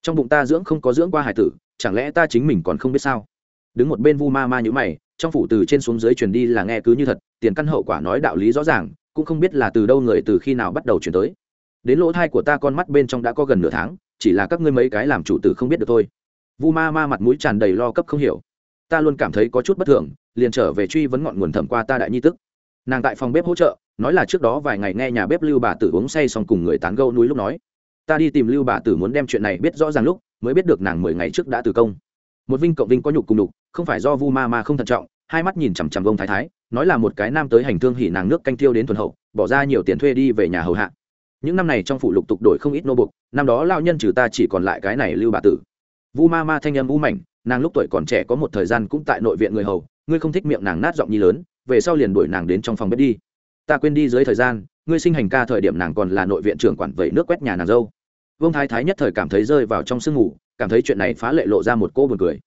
Trong bụng ta dưỡng không có dưỡng qua hải tử, chẳng lẽ ta chính mình còn không biết sao? Đứng một bên vu ma ma như mày trong phủ từ trên xuống dưới truyền đi là nghe cứ như thật, tiền căn hậu quả nói đạo lý rõ ràng, cũng không biết là từ đâu người từ khi nào bắt đầu chuyển tới. Đến lỗ thai của ta con mắt bên trong đã có gần nửa tháng, chỉ là các ngươi mấy cái làm chủ tử không biết được thôi. Vu ma ma mặt mũi tràn đầy lo cấp không hiểu. Ta luôn cảm thấy có chút bất thường, liền trở về truy vấn ngọn nguồn thẩm qua ta đại nhi tức. Nàng tại phòng bếp hỗ trợ, nói là trước đó vài ngày nghe nhà bếp lưu bà tử uống say xong cùng người tán gâu núi lúc nói. Ta đi tìm lưu bà tử muốn đem chuyện này biết rõ ràng lúc, mới biết được nàng mười ngày trước đã từ công một vinh cộng vinh có nhục cùng nhục không phải do vu ma ma không thận trọng hai mắt nhìn chằm chằm vông thái thái nói là một cái nam tới hành thương hỉ nàng nước canh tiêu đến thuần hậu bỏ ra nhiều tiền thuê đi về nhà hầu hạ. Những năm này trong phủ lục tục đổi không ít nô buộc, năm đó lao nhân trừ ta chỉ còn lại cái này lưu bà tử. Vu ma ma thanh âm u mảnh nàng lúc tuổi còn trẻ có một thời gian cũng tại nội viện người hầu ngươi không thích miệng nàng nát giọng nhi lớn về sau liền đuổi nàng đến trong phòng bếp đi. Ta quên đi dưới thời gian ngươi sinh hành ca thời điểm nàng còn là nội viện trưởng quản vẩy nước quét nhà nàng dâu. Vương thái thái nhất thời cảm thấy rơi vào trong sương ngủ cảm thấy chuyện này phá lệ lộ ra một cô buồn cười.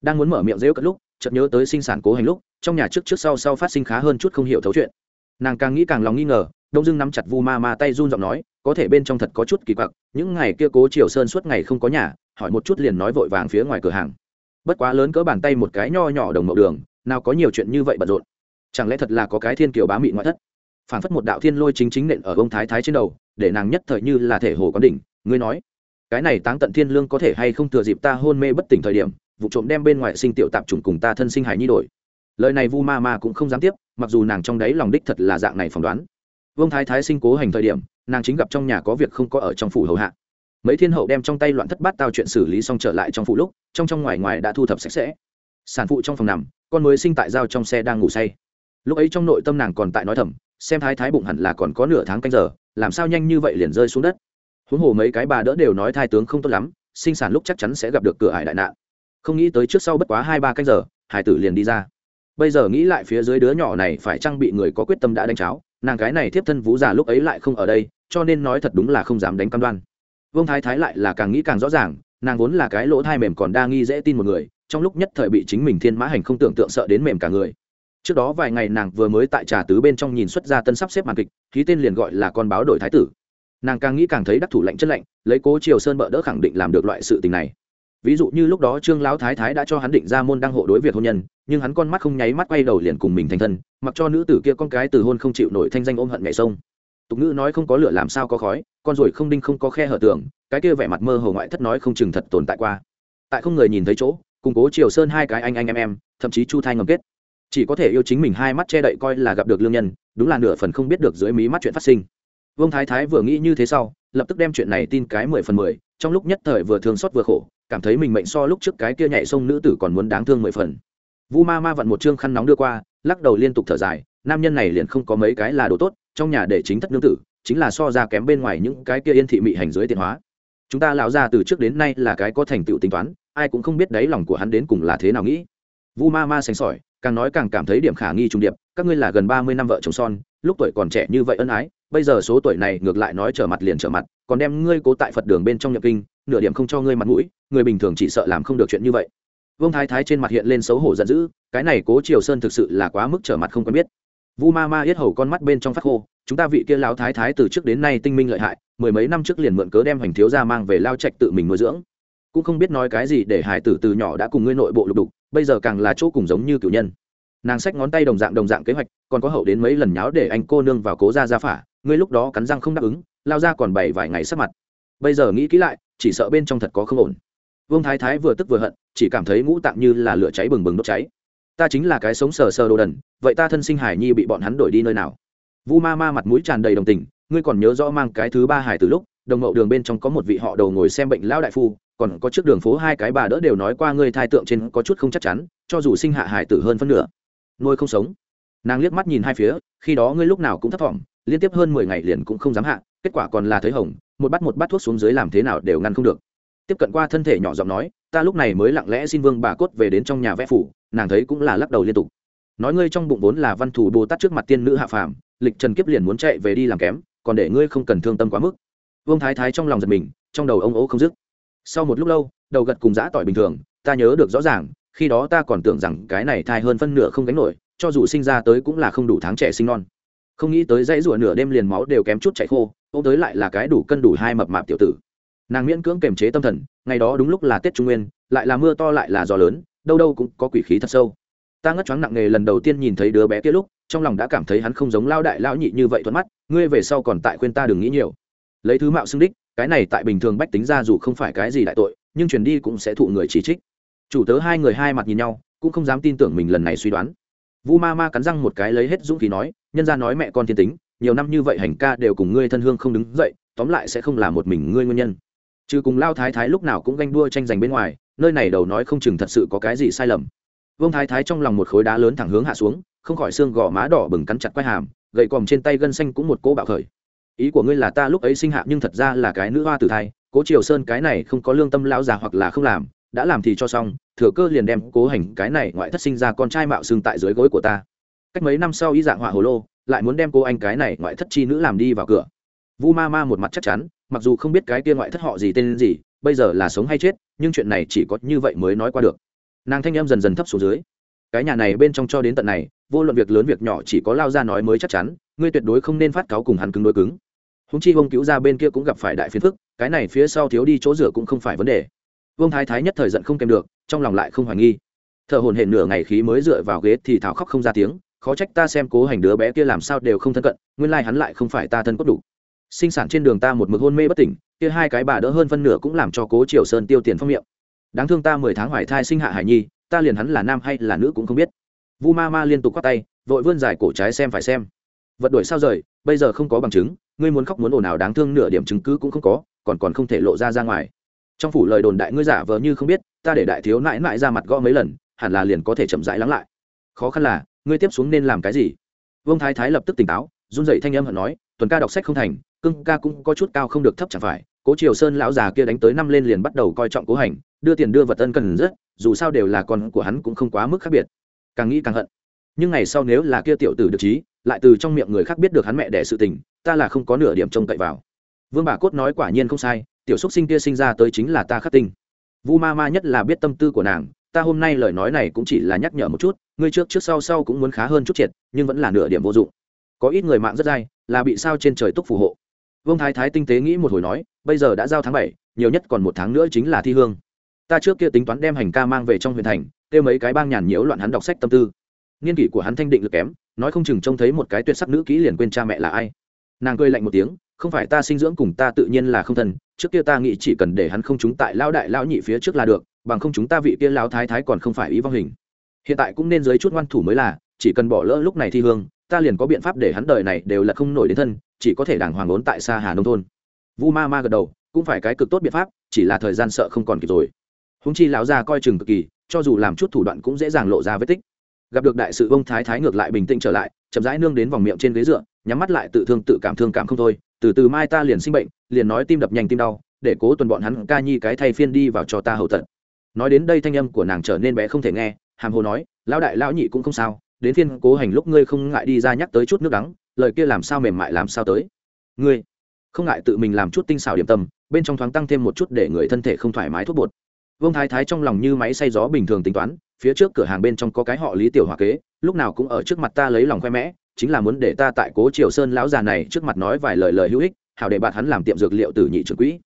Đang muốn mở miệng rêu cất lúc, chợt nhớ tới sinh sản cố hành lúc, trong nhà trước trước sau sau phát sinh khá hơn chút không hiểu thấu chuyện. Nàng càng nghĩ càng lòng nghi ngờ, đông dưng nắm chặt vu ma ma tay run giọng nói, có thể bên trong thật có chút kỳ quặc, những ngày kia cố triều sơn suốt ngày không có nhà, hỏi một chút liền nói vội vàng phía ngoài cửa hàng. Bất quá lớn cỡ bàn tay một cái nho nhỏ đồng mậu đường, nào có nhiều chuyện như vậy bận rộn. Chẳng lẽ thật là có cái thiên kiều bá mị ngoại thất? Phản phất một đạo thiên lôi chính chính nện ở ông thái thái trên đầu, để nàng nhất thời như là thể hồ có đỉnh, ngươi nói cái này táng tận thiên lương có thể hay không thừa dịp ta hôn mê bất tỉnh thời điểm, vụ trộm đem bên ngoài sinh tiểu tạp trùng cùng ta thân sinh hải nhi đổi. Lời này vu ma ma cũng không dám tiếp, mặc dù nàng trong đấy lòng đích thật là dạng này phỏng đoán. Vương thái thái sinh cố hành thời điểm, nàng chính gặp trong nhà có việc không có ở trong phủ hầu hạ. Mấy thiên hậu đem trong tay loạn thất bát tao chuyện xử lý xong trở lại trong phủ lúc, trong trong ngoài ngoài đã thu thập sạch sẽ. Sản phụ trong phòng nằm, con mới sinh tại giao trong xe đang ngủ say. Lúc ấy trong nội tâm nàng còn tại nói thầm, xem thái thái bụng hẳn là còn có nửa tháng canh giờ, làm sao nhanh như vậy liền rơi xuống đất huống hồ mấy cái bà đỡ đều nói thai tướng không tốt lắm, sinh sản lúc chắc chắn sẽ gặp được cửa hải đại nạn. Không nghĩ tới trước sau bất quá hai ba canh giờ, hải tử liền đi ra. Bây giờ nghĩ lại phía dưới đứa nhỏ này phải trang bị người có quyết tâm đã đánh cháo, nàng gái này thiếp thân vũ già lúc ấy lại không ở đây, cho nên nói thật đúng là không dám đánh cam đoan. Vương thái thái lại là càng nghĩ càng rõ ràng, nàng vốn là cái lỗ thai mềm còn đa nghi dễ tin một người, trong lúc nhất thời bị chính mình thiên mã hành không tưởng tượng sợ đến mềm cả người. Trước đó vài ngày nàng vừa mới tại trà tứ bên trong nhìn xuất gia tân sắp xếp màn kịch, ký tên liền gọi là con báo đổi thái tử nàng càng nghĩ càng thấy đắc thủ lạnh chất lạnh, lấy cố triều sơn bợ đỡ khẳng định làm được loại sự tình này. Ví dụ như lúc đó trương lão thái thái đã cho hắn định ra môn đăng hộ đối việc hôn nhân, nhưng hắn con mắt không nháy mắt quay đầu liền cùng mình thành thân, mặc cho nữ tử kia con cái từ hôn không chịu nổi thanh danh ôm hận mẹ sông. Tục ngữ nói không có lửa làm sao có khói, con ruồi không đinh không có khe hở tường, cái kia vẻ mặt mơ hồ ngoại thất nói không chừng thật tồn tại qua. Tại không người nhìn thấy chỗ, cùng cố triều sơn hai cái anh anh em em, thậm chí chu thai ngầm kết. Chỉ có thể yêu chính mình hai mắt che đậy coi là gặp được lương nhân, đúng là nửa phần không biết được dưới mí mắt chuyện phát sinh vương thái thái vừa nghĩ như thế sau, lập tức đem chuyện này tin cái mười phần mười, trong lúc nhất thời vừa thương xót vừa khổ, cảm thấy mình mệnh so lúc trước cái kia nhảy sông nữ tử còn muốn đáng thương mười phần. Vu ma ma vặn một chương khăn nóng đưa qua, lắc đầu liên tục thở dài, nam nhân này liền không có mấy cái là đồ tốt, trong nhà để chính thất nương tử, chính là so ra kém bên ngoài những cái kia yên thị mị hành dưới tiền hóa. Chúng ta lão ra từ trước đến nay là cái có thành tựu tính toán, ai cũng không biết đáy lòng của hắn đến cùng là thế nào nghĩ. Vu ma ma sành sỏi, càng nói càng cảm thấy điểm khả nghi trung điệp, các ngươi là gần ba mươi năm vợ chồng son lúc tuổi còn trẻ như vậy ân ái, bây giờ số tuổi này ngược lại nói trở mặt liền trở mặt, còn đem ngươi cố tại phật đường bên trong nhập kinh, nửa điểm không cho ngươi mặt mũi, người bình thường chỉ sợ làm không được chuyện như vậy. Vương thái thái trên mặt hiện lên xấu hổ giận dữ, cái này cố triều sơn thực sự là quá mức trở mặt không quen biết. Vu ma ma yết hầu con mắt bên trong phát khô, chúng ta vị kia lão thái thái từ trước đến nay tinh minh lợi hại, mười mấy năm trước liền mượn cớ đem hành thiếu ra mang về lao trạch tự mình nuôi dưỡng. Cũng không biết nói cái gì để hải tử từ nhỏ đã cùng ngươi nội bộ lục đục, bây giờ càng là chỗ cùng giống như cửu nhân nàng xách ngón tay đồng dạng đồng dạng kế hoạch, còn có hậu đến mấy lần nháo để anh cô nương vào cố ra ra phả, ngươi lúc đó cắn răng không đáp ứng, lao ra còn bảy vài ngày sắc mặt. Bây giờ nghĩ kỹ lại, chỉ sợ bên trong thật có không ổn. Vương thái thái vừa tức vừa hận, chỉ cảm thấy ngũ tạng như là lửa cháy bừng bừng đốt cháy. Ta chính là cái sống sờ sờ đồ đần, vậy ta thân sinh hải nhi bị bọn hắn đổi đi nơi nào? Vu ma ma mặt mũi tràn đầy đồng tình, ngươi còn nhớ rõ mang cái thứ ba hải từ lúc, đồng mậu đường bên trong có một vị họ đầu ngồi xem bệnh lão đại phu, còn có trước đường phố hai cái bà đỡ đều nói qua ngươi thai tượng trên có chút không chắc chắn, cho dù sinh hạ hải tử hơn phân nửa nuôi không sống. Nàng liếc mắt nhìn hai phía, khi đó ngươi lúc nào cũng thấp thỏm, liên tiếp hơn mười ngày liền cũng không dám hạ, kết quả còn là thấy hồng, một bát một bát thuốc xuống dưới làm thế nào đều ngăn không được. Tiếp cận qua thân thể nhỏ giọng nói, ta lúc này mới lặng lẽ xin vương bà cốt về đến trong nhà vẽ phủ, nàng thấy cũng là lắc đầu liên tục. Nói ngươi trong bụng vốn là văn thủ bồ tát trước mặt tiên nữ hạ phàm, lịch trần kiếp liền muốn chạy về đi làm kém, còn để ngươi không cần thương tâm quá mức. Vương thái thái trong lòng giật mình, trong đầu ông ố không dứt. Sau một lúc lâu, đầu gật cùng dã tỏi bình thường, ta nhớ được rõ ràng khi đó ta còn tưởng rằng cái này thai hơn phân nửa không gánh nổi, cho dù sinh ra tới cũng là không đủ tháng trẻ sinh non. Không nghĩ tới dãy rủa nửa đêm liền máu đều kém chút chạy khô ô tới lại là cái đủ cân đủ hai mập mạp tiểu tử. Nàng miễn cưỡng kềm chế tâm thần, ngày đó đúng lúc là tết trung nguyên, lại là mưa to lại là gió lớn, đâu đâu cũng có quỷ khí thật sâu. Ta ngất choáng nặng nề lần đầu tiên nhìn thấy đứa bé kia lúc, trong lòng đã cảm thấy hắn không giống lao đại lao nhị như vậy thuận mắt, ngươi về sau còn tại khuyên ta đừng nghĩ nhiều. Lấy thứ mạo xưng đích, cái này tại bình thường bách tính ra dù không phải cái gì đại tội, nhưng truyền đi cũng sẽ thụ người chỉ trích chủ tớ hai người hai mặt nhìn nhau, cũng không dám tin tưởng mình lần này suy đoán. Vu ma ma cắn răng một cái lấy hết dũng khí nói, nhân ra nói mẹ con thiên tính, nhiều năm như vậy hành ca đều cùng ngươi thân hương không đứng dậy, tóm lại sẽ không là một mình ngươi nguyên nhân. Trừ cùng lao thái thái lúc nào cũng ganh đua tranh giành bên ngoài, nơi này đầu nói không chừng thật sự có cái gì sai lầm. Vương thái thái trong lòng một khối đá lớn thẳng hướng hạ xuống, không khỏi xương gò má đỏ bừng cắn chặt quai hàm, gậy còm trên tay gân xanh cũng một cỗ bạo khởi. Ý của ngươi là ta lúc ấy sinh hạ nhưng thật ra là cái nữ hoa tử thai, cố triều sơn cái này không có lương tâm lão già hoặc là không làm đã làm thì cho xong, thừa cơ liền đem cố hành cái này ngoại thất sinh ra con trai mạo xương tại dưới gối của ta. Cách mấy năm sau ý dạng họa hồ lô, lại muốn đem cô anh cái này ngoại thất chi nữ làm đi vào cửa. Vu ma ma một mặt chắc chắn, mặc dù không biết cái kia ngoại thất họ gì tên gì, bây giờ là sống hay chết, nhưng chuyện này chỉ có như vậy mới nói qua được. Nàng thanh em dần dần thấp xuống dưới. Cái nhà này bên trong cho đến tận này, vô luận việc lớn việc nhỏ chỉ có lao ra nói mới chắc chắn, ngươi tuyệt đối không nên phát cáo cùng hắn cứng đối cứng. Húng chi ông cứu ra bên kia cũng gặp phải đại phiền phức, cái này phía sau thiếu đi chỗ rửa cũng không phải vấn đề vương thái thái nhất thời giận không kèm được, trong lòng lại không hoài nghi. Thợ hồn hển nửa ngày khí mới dựa vào ghế thì thảo khóc không ra tiếng, khó trách ta xem cố hành đứa bé kia làm sao đều không thân cận, nguyên lai hắn lại không phải ta thân cốt đủ. Sinh sản trên đường ta một mực hôn mê bất tỉnh, kia hai cái bà đỡ hơn phân nửa cũng làm cho cố triều sơn tiêu tiền phong miệng. Đáng thương ta mười tháng hoài thai sinh hạ hải nhi, ta liền hắn là nam hay là nữ cũng không biết. Vu ma ma liên tục quát tay, vội vươn dài cổ trái xem phải xem. Vật đuổi sao rời, bây giờ không có bằng chứng, ngươi muốn khóc muốn ồn ào đáng thương nửa điểm chứng cứ cũng không có, còn còn không thể lộ ra ra ngoài trong phủ lời đồn đại ngươi giả vờ như không biết, ta để đại thiếu nãi nãi ra mặt gõ mấy lần, hẳn là liền có thể chậm rãi lắng lại. Khó khăn là, ngươi tiếp xuống nên làm cái gì? Vương thái thái lập tức tỉnh táo, run dậy thanh âm hận nói, tuần ca đọc sách không thành, cưng ca cũng có chút cao không được thấp chẳng phải, cố triều sơn lão già kia đánh tới năm lên liền bắt đầu coi trọng cố hành, đưa tiền đưa vật ân cần rất, dù sao đều là con của hắn cũng không quá mức khác biệt. Càng nghĩ càng hận. Nhưng ngày sau nếu là kia tiểu tử được trí, lại từ trong miệng người khác biết được hắn mẹ đẻ sự tình, ta là không có nửa điểm trông cậy vào. Vương bà cốt nói quả nhiên không sai tiểu xúc sinh kia sinh ra tới chính là ta khắc tinh. Vu ma ma nhất là biết tâm tư của nàng, ta hôm nay lời nói này cũng chỉ là nhắc nhở một chút, ngươi trước trước sau sau cũng muốn khá hơn chút triệt, nhưng vẫn là nửa điểm vô dụng. Có ít người mạng rất dai, là bị sao trên trời túc phù hộ. Vương thái thái tinh tế nghĩ một hồi nói, bây giờ đã giao tháng bảy, nhiều nhất còn một tháng nữa chính là thi hương. Ta trước kia tính toán đem hành ca mang về trong huyện thành, kêu mấy cái bang nhàn nhiễu loạn hắn đọc sách tâm tư. Niên kỷ của hắn thanh định lực kém, nói không chừng trông thấy một cái tuyệt sắc nữ kỹ liền quên cha mẹ là ai. Nàng cười lạnh một tiếng, không phải ta sinh dưỡng cùng ta tự nhiên là không thân trước kia ta nghĩ chỉ cần để hắn không chúng tại lão đại lão nhị phía trước là được, bằng không chúng ta vị kia lão thái thái còn không phải ý vong hình. Hiện tại cũng nên dưới chút ngoan thủ mới là, chỉ cần bỏ lỡ lúc này thi hương, ta liền có biện pháp để hắn đời này đều là không nổi đến thân, chỉ có thể đàng hoàng ốn tại xa hà nông thôn. Vu ma ma gật đầu, cũng phải cái cực tốt biện pháp, chỉ là thời gian sợ không còn kịp rồi. Húng chi lão già coi chừng cực kỳ, cho dù làm chút thủ đoạn cũng dễ dàng lộ ra vết tích. Gặp được đại sự ông thái thái ngược lại bình tĩnh trở lại, chậm rãi nương đến vòng miệng trên ghế dựa, nhắm mắt lại tự thương tự cảm thương cảm không thôi từ từ mai ta liền sinh bệnh, liền nói tim đập nhanh tim đau, để cố tuần bọn hắn ca nhi cái thay phiên đi vào cho ta hậu tận. Nói đến đây thanh âm của nàng trở nên bé không thể nghe, hàm hồ nói, lão đại, lão nhị cũng không sao, đến phiên cố hành lúc ngươi không ngại đi ra nhắc tới chút nước đắng, lời kia làm sao mềm mại làm sao tới. Ngươi? Không ngại tự mình làm chút tinh xảo điểm tâm, bên trong thoáng tăng thêm một chút để người thân thể không thoải mái thuốc bột. Vương thái thái trong lòng như máy xay gió bình thường tính toán, phía trước cửa hàng bên trong có cái họ lý tiểu hòa kế, lúc nào cũng ở trước mặt ta lấy lòng khoe mẽ chính là muốn để ta tại cố triều sơn lão già này trước mặt nói vài lời lời hữu ích, hảo để bạn hắn làm tiệm dược liệu từ nhị trưởng quỹ.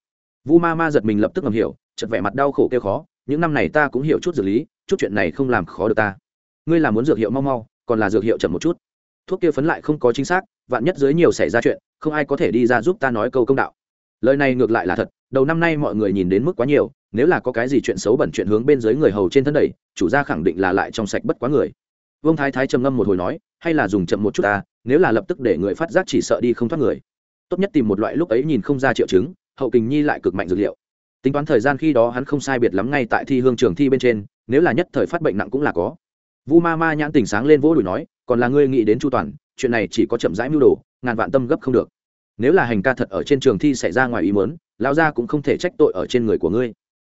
Vu ma ma giật mình lập tức ngầm hiểu chật vẻ mặt đau khổ kêu khó, những năm này ta cũng hiểu chút dược lý, chút chuyện này không làm khó được ta. Ngươi là muốn dược hiệu mau mau, còn là dược hiệu chậm một chút. Thuốc kia phấn lại không có chính xác, vạn nhất dưới nhiều xảy ra chuyện, không ai có thể đi ra giúp ta nói câu công đạo. Lời này ngược lại là thật, đầu năm nay mọi người nhìn đến mức quá nhiều, nếu là có cái gì chuyện xấu bẩn chuyện hướng bên dưới người hầu trên thân đẩy, chủ gia khẳng định là lại trong sạch bất quá người. Vương thái thái trầm ngâm một hồi nói hay là dùng chậm một chút ta, nếu là lập tức để người phát giác chỉ sợ đi không thoát người. Tốt nhất tìm một loại lúc ấy nhìn không ra triệu chứng, hậu kình nhi lại cực mạnh dược liệu. Tính toán thời gian khi đó hắn không sai biệt lắm ngay tại thi hương trường thi bên trên, nếu là nhất thời phát bệnh nặng cũng là có. Vu ma ma nhãn tình sáng lên vỗ đùi nói, còn là ngươi nghĩ đến chu toàn, chuyện này chỉ có chậm rãi mưu đồ, ngàn vạn tâm gấp không được. Nếu là hành ca thật ở trên trường thi xảy ra ngoài ý mớn lão gia cũng không thể trách tội ở trên người của ngươi.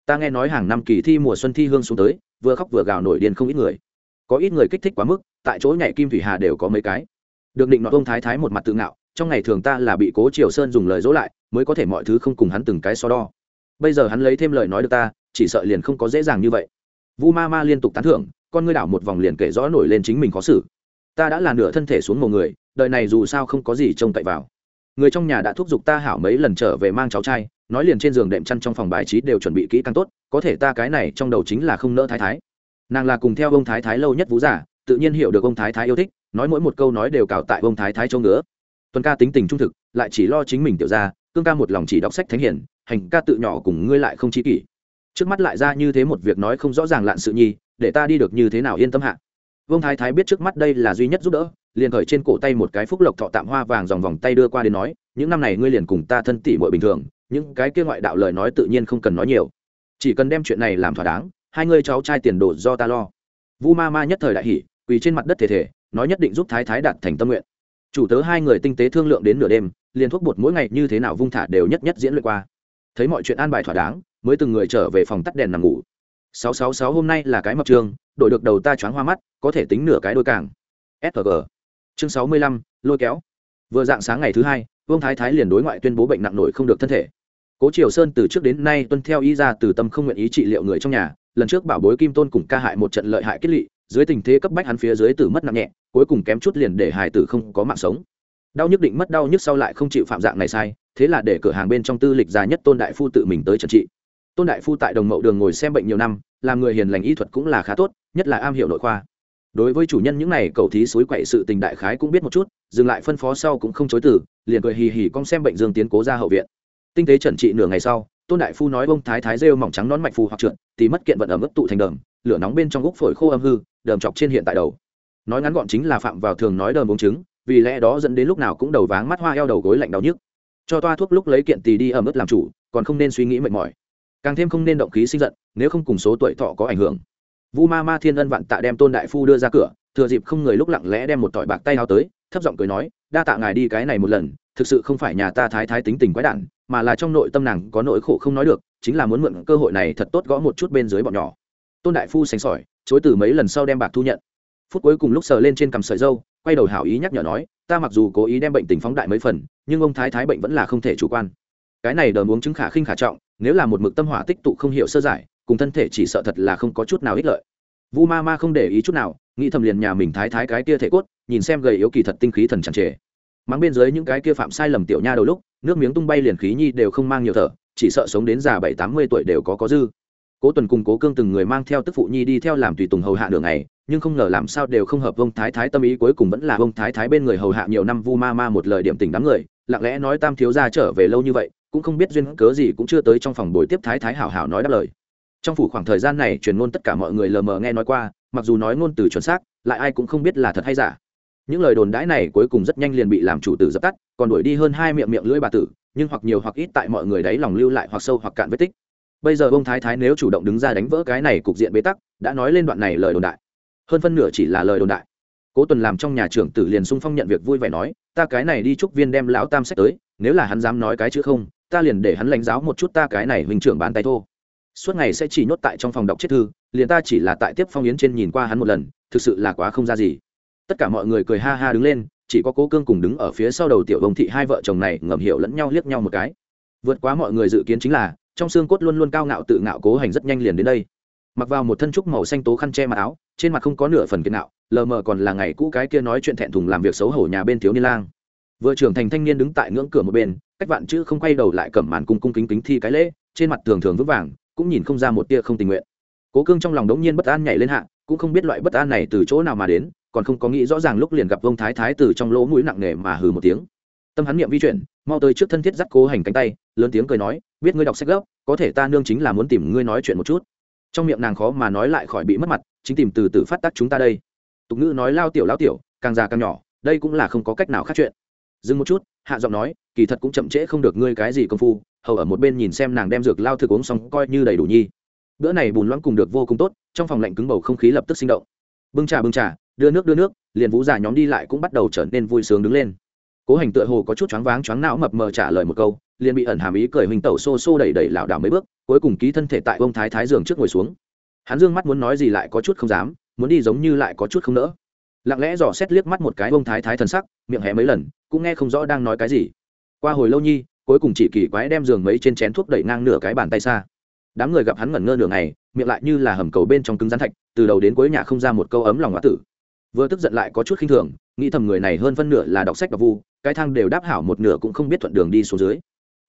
Ta nghe nói hàng năm kỳ thi mùa xuân thi hương xuống tới, vừa khóc vừa gào nổi điên không ít người có ít người kích thích quá mức, tại chỗ nhảy kim thủy hà đều có mấy cái. Được định nọ ông thái thái một mặt tự ngạo, trong ngày thường ta là bị cố triều sơn dùng lời dỗ lại, mới có thể mọi thứ không cùng hắn từng cái so đo. Bây giờ hắn lấy thêm lời nói được ta, chỉ sợ liền không có dễ dàng như vậy. Vu ma ma liên tục tán thưởng, con ngươi đảo một vòng liền kể rõ nổi lên chính mình khó xử. Ta đã là nửa thân thể xuống một người, đời này dù sao không có gì trông cậy vào. Người trong nhà đã thúc giục ta hảo mấy lần trở về mang cháu trai, nói liền trên giường đệm chăn trong phòng bài trí đều chuẩn bị kỹ càng tốt, có thể ta cái này trong đầu chính là không nỡ thái thái nàng là cùng theo ông thái thái lâu nhất vũ giả, tự nhiên hiểu được ông thái thái yêu thích, nói mỗi một câu nói đều cào tại ông thái thái châu ngứa. Tuần ca tính tình trung thực, lại chỉ lo chính mình tiểu ra cương ca một lòng chỉ đọc sách thánh hiển, hành ca tự nhỏ cùng ngươi lại không chi kỷ. Trước mắt lại ra như thế một việc nói không rõ ràng lạn sự nhi, để ta đi được như thế nào yên tâm hạ. Vương thái thái biết trước mắt đây là duy nhất giúp đỡ, liền khởi trên cổ tay một cái phúc lộc thọ tạm hoa vàng dòng vòng tay đưa qua đến nói, những năm này ngươi liền cùng ta thân tỷ muội bình thường, những cái kia ngoại đạo lời nói tự nhiên không cần nói nhiều. Chỉ cần đem chuyện này làm thỏa đáng hai người cháu trai tiền đồ do ta lo. Vu ma ma nhất thời đại hỉ, quỳ trên mặt đất thể thể nói nhất định giúp thái thái đạt thành tâm nguyện. Chủ tớ hai người tinh tế thương lượng đến nửa đêm, liền thuốc bột mỗi ngày như thế nào vung thả đều nhất nhất diễn luyện qua. Thấy mọi chuyện an bài thỏa đáng, mới từng người trở về phòng tắt đèn nằm ngủ. Sáu sáu sáu hôm nay là cái mập trường đội được đầu ta choáng hoa mắt, có thể tính nửa cái đôi càng. Sg chương sáu mươi lăm, lôi kéo. Vừa dạng sáng ngày thứ hai, vương thái thái liền đối ngoại tuyên bố bệnh nặng nổi không được thân thể. Cố triều sơn từ trước đến nay tuân theo y ra từ tâm không nguyện ý trị liệu người trong nhà lần trước bảo bối kim tôn cùng ca hại một trận lợi hại kết lị, dưới tình thế cấp bách hắn phía dưới tử mất nặng nhẹ, cuối cùng kém chút liền để hải tử không có mạng sống. Đau nhức định mất đau nhức sau lại không chịu phạm dạng này sai, thế là để cửa hàng bên trong tư lịch già nhất tôn đại phu tự mình tới trần trị. Tôn đại phu tại đồng mậu đường ngồi xem bệnh nhiều năm, làm người hiền lành y thuật cũng là khá tốt, nhất là am hiểu nội khoa. Đối với chủ nhân những này cầu thí suối quậy sự tình đại khái cũng biết một chút, dừng lại phân phó sau cũng không chối từ, liền cười hì hì con xem bệnh dương tiến cố ra hậu viện. Tinh tế trần trị nửa ngày sau tôn đại phu nói bông thái thái rêu mỏng trắng nón mạch phù hoặc trượt, thì mất kiện vận ẩm ướt tụ thành đờm, lửa nóng bên trong gốc phổi khô âm hư, đờm chọc trên hiện tại đầu. Nói ngắn gọn chính là phạm vào thường nói đờm uống trứng, vì lẽ đó dẫn đến lúc nào cũng đầu váng mắt hoa eo đầu gối lạnh đau nhức. Cho toa thuốc lúc lấy kiện tỳ đi ẩm ướt làm chủ, còn không nên suy nghĩ mệt mỏi. Càng thêm không nên động khí sinh giận, nếu không cùng số tuổi thọ có ảnh hưởng. Vu ma ma thiên ân vạn tạ đem tôn đại phu đưa ra cửa, thừa dịp không người lúc lặng lẽ đem một tỏi bạc tay hao tới, thấp giọng cười nói, đa tạ ngài đi cái này một lần, thực sự không phải nhà ta thái thái tính tình quái đản mà là trong nội tâm nàng có nỗi khổ không nói được, chính là muốn mượn cơ hội này thật tốt gõ một chút bên dưới bọn nhỏ. Tôn đại phu sành sỏi, chối từ mấy lần sau đem bạc thu nhận. Phút cuối cùng lúc sờ lên trên cằm sợi dâu, quay đầu hảo ý nhắc nhở nói, ta mặc dù cố ý đem bệnh tình phóng đại mấy phần, nhưng ông thái thái bệnh vẫn là không thể chủ quan. Cái này đờm uống chứng khả khinh khả trọng, nếu là một mực tâm hỏa tích tụ không hiểu sơ giải, cùng thân thể chỉ sợ thật là không có chút nào ích lợi. Vu ma ma không để ý chút nào, nghĩ thầm liền nhà mình thái thái cái kia thể cốt, nhìn xem gầy yếu kỳ thật tinh khí thần chẳng trề. Mắng bên dưới những cái kia phạm sai lầm tiểu nha đầu lúc nước miếng tung bay liền khí nhi đều không mang nhiều thở, chỉ sợ sống đến già bảy, tám mươi tuổi đều có có dư. Cố tuần cùng cố cương từng người mang theo tức phụ nhi đi theo làm tùy tùng hầu hạ đường này nhưng không ngờ làm sao đều không hợp vông thái thái tâm ý, cuối cùng vẫn là vông thái thái bên người hầu hạ nhiều năm vu ma ma một lời điểm tình đám người, lặng lẽ nói tam thiếu gia trở về lâu như vậy, cũng không biết duyên cớ gì cũng chưa tới trong phòng buổi tiếp thái thái hảo hảo nói đáp lời. Trong phủ khoảng thời gian này truyền ngôn tất cả mọi người lờ mờ nghe nói qua, mặc dù nói ngôn từ chuẩn xác, lại ai cũng không biết là thật hay giả những lời đồn đãi này cuối cùng rất nhanh liền bị làm chủ tử dập tắt, còn đuổi đi hơn hai miệng miệng lưỡi bà tử, nhưng hoặc nhiều hoặc ít tại mọi người đấy lòng lưu lại hoặc sâu hoặc cạn vết tích. Bây giờ ông thái thái nếu chủ động đứng ra đánh vỡ cái này cục diện bế tắc, đã nói lên đoạn này lời đồn đại. Hơn phân nửa chỉ là lời đồn đại. Cố tuần làm trong nhà trưởng tử liền sung phong nhận việc vui vẻ nói, ta cái này đi chúc viên đem lão tam sách tới, nếu là hắn dám nói cái chữ không, ta liền để hắn lãnh giáo một chút ta cái này huynh trưởng bán tay thô. Suốt ngày sẽ chỉ nhốt tại trong phòng đọc chết thư, liền ta chỉ là tại tiếp phong yến trên nhìn qua hắn một lần, thực sự là quá không ra gì tất cả mọi người cười ha ha đứng lên, chỉ có cố cương cùng đứng ở phía sau đầu tiểu vông thị hai vợ chồng này ngầm hiểu lẫn nhau liếc nhau một cái. Vượt quá mọi người dự kiến chính là, trong xương cốt luôn luôn cao ngạo tự ngạo cố hành rất nhanh liền đến đây. Mặc vào một thân trúc màu xanh tố khăn che mặt áo, trên mặt không có nửa phần kiệt nạo, lờ mờ còn là ngày cũ cái kia nói chuyện thẹn thùng làm việc xấu hổ nhà bên thiếu niên lang. Vừa trưởng thành thanh niên đứng tại ngưỡng cửa một bên, cách vạn chữ không quay đầu lại cầm màn cung cung kính kính thi cái lễ, trên mặt thường thường vững vàng, cũng nhìn không ra một tia không tình nguyện. Cố cương trong lòng đống nhiên bất an nhảy lên hạ, cũng không biết loại bất an này từ chỗ nào mà đến còn không có nghĩ rõ ràng lúc liền gặp vông thái thái từ trong lỗ mũi nặng nề mà hừ một tiếng. Tâm hắn niệm vi chuyển, mau tới trước thân thiết dắt cố hành cánh tay, lớn tiếng cười nói, biết ngươi đọc sách gốc, có thể ta nương chính là muốn tìm ngươi nói chuyện một chút. Trong miệng nàng khó mà nói lại khỏi bị mất mặt, chính tìm từ từ phát tác chúng ta đây. Tục ngữ nói lao tiểu lao tiểu, càng già càng nhỏ, đây cũng là không có cách nào khác chuyện. Dừng một chút, hạ giọng nói, kỳ thật cũng chậm trễ không được ngươi cái gì công phu, hầu ở một bên nhìn xem nàng đem dược lao thực uống xong coi như đầy đủ nhi. Bữa này bùn loãng cùng được vô cùng tốt, trong phòng lạnh cứng bầu không khí lập tức sinh động. Bưng trà bưng trà đưa nước đưa nước, liền vũ già nhóm đi lại cũng bắt đầu trở nên vui sướng đứng lên. Cố hành tựa hồ có chút choáng váng, choáng não mập mờ trả lời một câu, liền bị ẩn hàm ý cười hình tẩu xô xô đẩy đẩy lảo đảo mấy bước, cuối cùng ký thân thể tại ông thái thái giường trước ngồi xuống. Hắn dương mắt muốn nói gì lại có chút không dám, muốn đi giống như lại có chút không nỡ. Lặng lẽ dò xét liếc mắt một cái ông thái thái thần sắc, miệng hé mấy lần, cũng nghe không rõ đang nói cái gì. Qua hồi lâu nhi, cuối cùng chỉ kỳ quái đem giường mấy trên chén thuốc đẩy ngang nửa cái bàn tay xa. Đám người gặp hắn ngẩn ngơ nửa ngày, miệng lại như là hầm cầu bên trong cứng rắn thạch, từ đầu đến cuối nhà không ra một câu ấm lòng ngã tử vừa tức giận lại có chút khinh thường, nghĩ thầm người này hơn phân nửa là đọc sách đọc vu, cái thang đều đáp hảo một nửa cũng không biết thuận đường đi xuống dưới.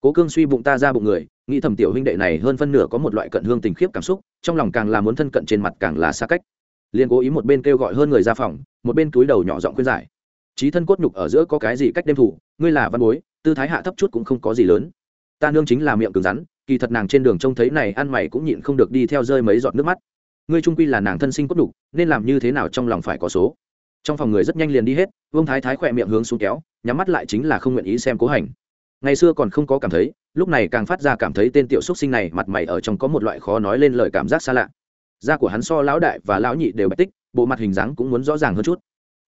Cố cương suy bụng ta ra bụng người, nghĩ thầm tiểu huynh đệ này hơn phân nửa có một loại cận hương tình khiếp cảm xúc, trong lòng càng là muốn thân cận trên mặt càng là xa cách. Liền cố ý một bên kêu gọi hơn người ra phòng, một bên túi đầu nhỏ giọng khuyên giải. Trí thân cốt nhục ở giữa có cái gì cách đêm thủ, ngươi là văn bối, tư thái hạ thấp chút cũng không có gì lớn. Ta nương chính là miệng cứng rắn, kỳ thật nàng trên đường trông thấy này, ăn mày cũng nhịn không được đi theo rơi mấy giọt nước mắt ngươi trung quy là nàng thân sinh cốt đục nên làm như thế nào trong lòng phải có số. Trong phòng người rất nhanh liền đi hết, vương thái thái khỏe miệng hướng xuống kéo, nhắm mắt lại chính là không nguyện ý xem cố hành. Ngày xưa còn không có cảm thấy, lúc này càng phát ra cảm thấy tên tiểu xúc sinh này mặt mày ở trong có một loại khó nói lên lời cảm giác xa lạ. Da của hắn so lão đại và lão nhị đều bạch tích, bộ mặt hình dáng cũng muốn rõ ràng hơn chút.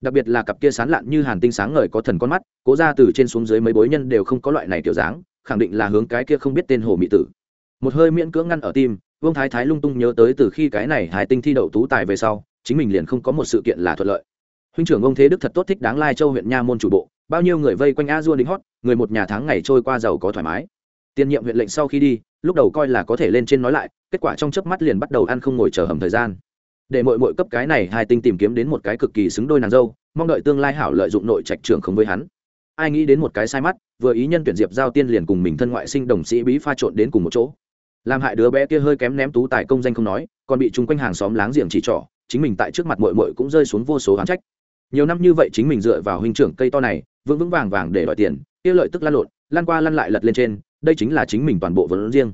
Đặc biệt là cặp kia sán lạn như hàn tinh sáng ngời có thần con mắt, cố ra từ trên xuống dưới mấy bối nhân đều không có loại này kiểu dáng, khẳng định là hướng cái kia không biết tên hồ mỹ tử. Một hơi miễn cưỡng ngăn ở tim vương thái thái lung tung nhớ tới từ khi cái này hải tinh thi đậu tú tài về sau, chính mình liền không có một sự kiện là thuận lợi. Huynh trưởng ông thế đức thật tốt thích đáng lai châu huyện nha môn chủ bộ, bao nhiêu người vây quanh a dua đính hót, người một nhà tháng ngày trôi qua giàu có thoải mái. Tiền nhiệm huyện lệnh sau khi đi, lúc đầu coi là có thể lên trên nói lại, kết quả trong chớp mắt liền bắt đầu ăn không ngồi chờ hầm thời gian. Để mọi mọi cấp cái này hai tinh tìm kiếm đến một cái cực kỳ xứng đôi nàng dâu, mong đợi tương lai hảo lợi dụng nội trạch trưởng không với hắn. Ai nghĩ đến một cái sai mắt, vừa ý nhân tuyển diệp giao tiên liền cùng mình thân ngoại sinh đồng sĩ bí pha trộn đến cùng một chỗ làm hại đứa bé kia hơi kém ném tú tài công danh không nói, còn bị chung quanh hàng xóm láng giềng chỉ trỏ, chính mình tại trước mặt mội mội cũng rơi xuống vô số hán trách. Nhiều năm như vậy chính mình dựa vào huynh trưởng cây to này, vững vững vàng vàng để đòi tiền, kia lợi tức lan lộn lan qua lăn lại lật lên trên, đây chính là chính mình toàn bộ vốn riêng.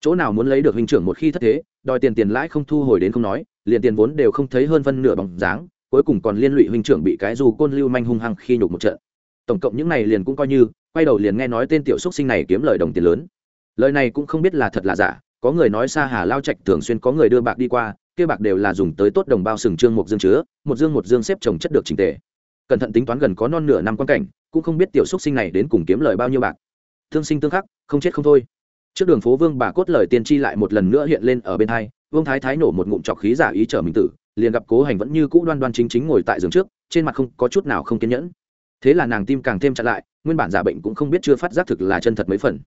Chỗ nào muốn lấy được huynh trưởng một khi thất thế, đòi tiền tiền lãi không thu hồi đến không nói, liền tiền vốn đều không thấy hơn phân nửa bằng dáng, cuối cùng còn liên lụy huynh trưởng bị cái dù côn lưu manh hung hăng khi nhục một trận. Tổng cộng những này liền cũng coi như, quay đầu liền nghe nói tên tiểu xúc sinh này kiếm lời đồng tiền lớn lời này cũng không biết là thật là giả, có người nói xa hà lao trạch thường xuyên có người đưa bạc đi qua, kia bạc đều là dùng tới tốt đồng bao sừng trương một dương chứa, một dương một dương xếp trồng chất được trình tề. Cẩn thận tính toán gần có non nửa năm quan cảnh, cũng không biết tiểu xúc sinh này đến cùng kiếm lời bao nhiêu bạc. Thương sinh tương khắc, không chết không thôi. Trước đường phố vương bà cốt lời tiên tri lại một lần nữa hiện lên ở bên hai, vương thái thái nổ một ngụm trọc khí giả ý trở mình tử, liền gặp cố hành vẫn như cũ đoan đoan chính chính ngồi tại giường trước, trên mặt không có chút nào không kiên nhẫn. Thế là nàng tim càng thêm chặn lại, nguyên bản giả bệnh cũng không biết chưa phát giác thực là chân thật mấy phần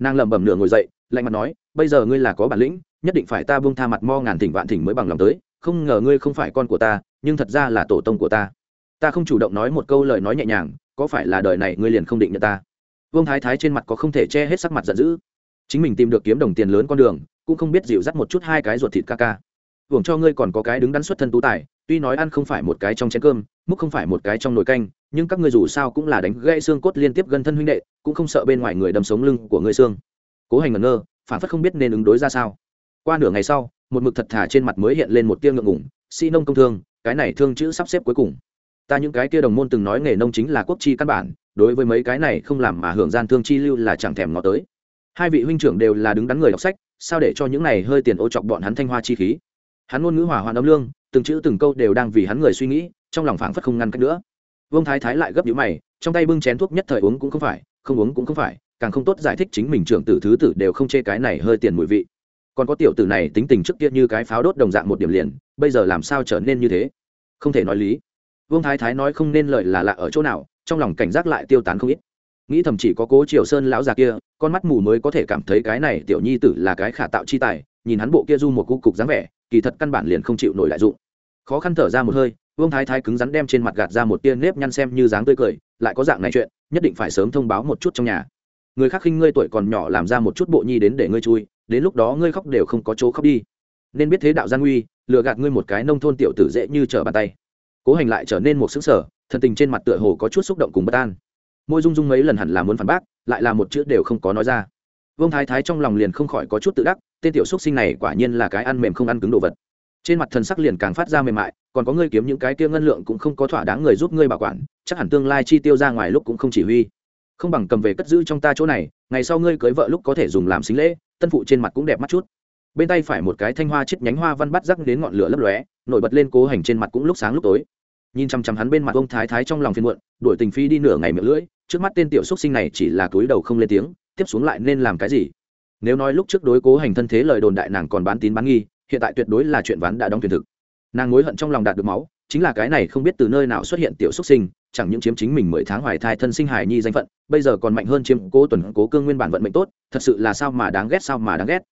nàng lẩm bẩm nửa ngồi dậy, lạnh mặt nói, bây giờ ngươi là có bản lĩnh, nhất định phải ta buông tha mặt mo ngàn thỉnh vạn thỉnh mới bằng lòng tới. Không ngờ ngươi không phải con của ta, nhưng thật ra là tổ tông của ta. Ta không chủ động nói một câu lời nói nhẹ nhàng, có phải là đời này ngươi liền không định nhận ta? Vương thái thái trên mặt có không thể che hết sắc mặt giận dữ. Chính mình tìm được kiếm đồng tiền lớn con đường, cũng không biết dịu dắt một chút hai cái ruột thịt ca ca. Hưởng cho ngươi còn có cái đứng đắn xuất thân tú tài, tuy nói ăn không phải một cái trong chén cơm, múc không phải một cái trong nồi canh, nhưng các ngươi dù sao cũng là đánh gãy xương cốt liên tiếp gần thân huynh đệ cũng không sợ bên ngoài người đâm sống lưng của ngươi xương. Cố hành ngẩn ngơ, phản phất không biết nên ứng đối ra sao. Qua nửa ngày sau, một mực thật thà trên mặt mới hiện lên một tia ngượng ngủng sĩ nông công thương, cái này thương chữ sắp xếp cuối cùng. Ta những cái kia đồng môn từng nói nghề nông chính là quốc chi căn bản, đối với mấy cái này không làm mà hưởng gian thương chi lưu là chẳng thèm ngó tới. Hai vị huynh trưởng đều là đứng đắn người đọc sách, sao để cho những này hơi tiền ô chọc bọn hắn thanh hoa chi khí? Hắn ngôn ngữ hỏa hoạn âm lương, từng chữ từng câu đều đang vì hắn người suy nghĩ, trong lòng phảng phất không ngăn cách nữa. Vương thái thái lại gấp nhũ mày trong tay bưng chén thuốc nhất thời uống cũng không phải, không uống cũng không phải, càng không tốt giải thích chính mình trưởng tử thứ tử đều không chê cái này hơi tiền mùi vị. Còn có tiểu tử này tính tình trước kia như cái pháo đốt đồng dạng một điểm liền, bây giờ làm sao trở nên như thế? Không thể nói lý. Vương thái thái nói không nên lợi là lạ ở chỗ nào, trong lòng cảnh giác lại tiêu tán không ít. Nghĩ thầm chỉ có cố triều sơn lão già kia, con mắt mù mới có thể cảm thấy cái này tiểu nhi tử là cái khả tạo chi tài, nhìn hắn bộ kia du một cú cục dáng vẻ, kỳ thật căn bản liền không chịu nổi lại dụng. Khó khăn thở ra một hơi, vương thái thái cứng rắn đem trên mặt gạt ra một tia nếp nhăn xem như dáng tươi cười lại có dạng này chuyện, nhất định phải sớm thông báo một chút trong nhà. Người khác khinh ngươi tuổi còn nhỏ làm ra một chút bộ nhi đến để ngươi chui, đến lúc đó ngươi khóc đều không có chỗ khóc đi. Nên biết thế đạo gian nguy, lừa gạt ngươi một cái nông thôn tiểu tử dễ như trở bàn tay. Cố hành lại trở nên một xứng sở thân tình trên mặt tựa hồ có chút xúc động cùng bất an. Môi rung rung mấy lần hẳn là muốn phản bác, lại là một chữ đều không có nói ra. Vương thái thái trong lòng liền không khỏi có chút tự đắc, tên tiểu xúc sinh này quả nhiên là cái ăn mềm không ăn cứng đồ vật trên mặt thần sắc liền càng phát ra mềm mại, còn có ngươi kiếm những cái kia ngân lượng cũng không có thỏa đáng người giúp ngươi bảo quản, chắc hẳn tương lai chi tiêu ra ngoài lúc cũng không chỉ huy. Không bằng cầm về cất giữ trong ta chỗ này, ngày sau ngươi cưới vợ lúc có thể dùng làm xính lễ, tân phụ trên mặt cũng đẹp mắt chút. Bên tay phải một cái thanh hoa chết nhánh hoa văn bắt rắc đến ngọn lửa lấp lóe, nổi bật lên cố hành trên mặt cũng lúc sáng lúc tối. Nhìn chăm chăm hắn bên mặt ông thái thái trong lòng phiền muộn, đuổi tình phi đi nửa ngày miệng lưỡi, trước mắt tên tiểu xúc sinh này chỉ là túi đầu không lên tiếng, tiếp xuống lại nên làm cái gì? Nếu nói lúc trước đối cố hành thân thế lời đồn đại nàng còn bán tín bán nghi hiện tại tuyệt đối là chuyện ván đã đóng thuyền thực. Nàng mối hận trong lòng đạt được máu, chính là cái này không biết từ nơi nào xuất hiện tiểu xuất sinh, chẳng những chiếm chính mình mười tháng hoài thai thân sinh hài nhi danh phận, bây giờ còn mạnh hơn chiếm cố tuần cố cương nguyên bản vận mệnh tốt, thật sự là sao mà đáng ghét sao mà đáng ghét.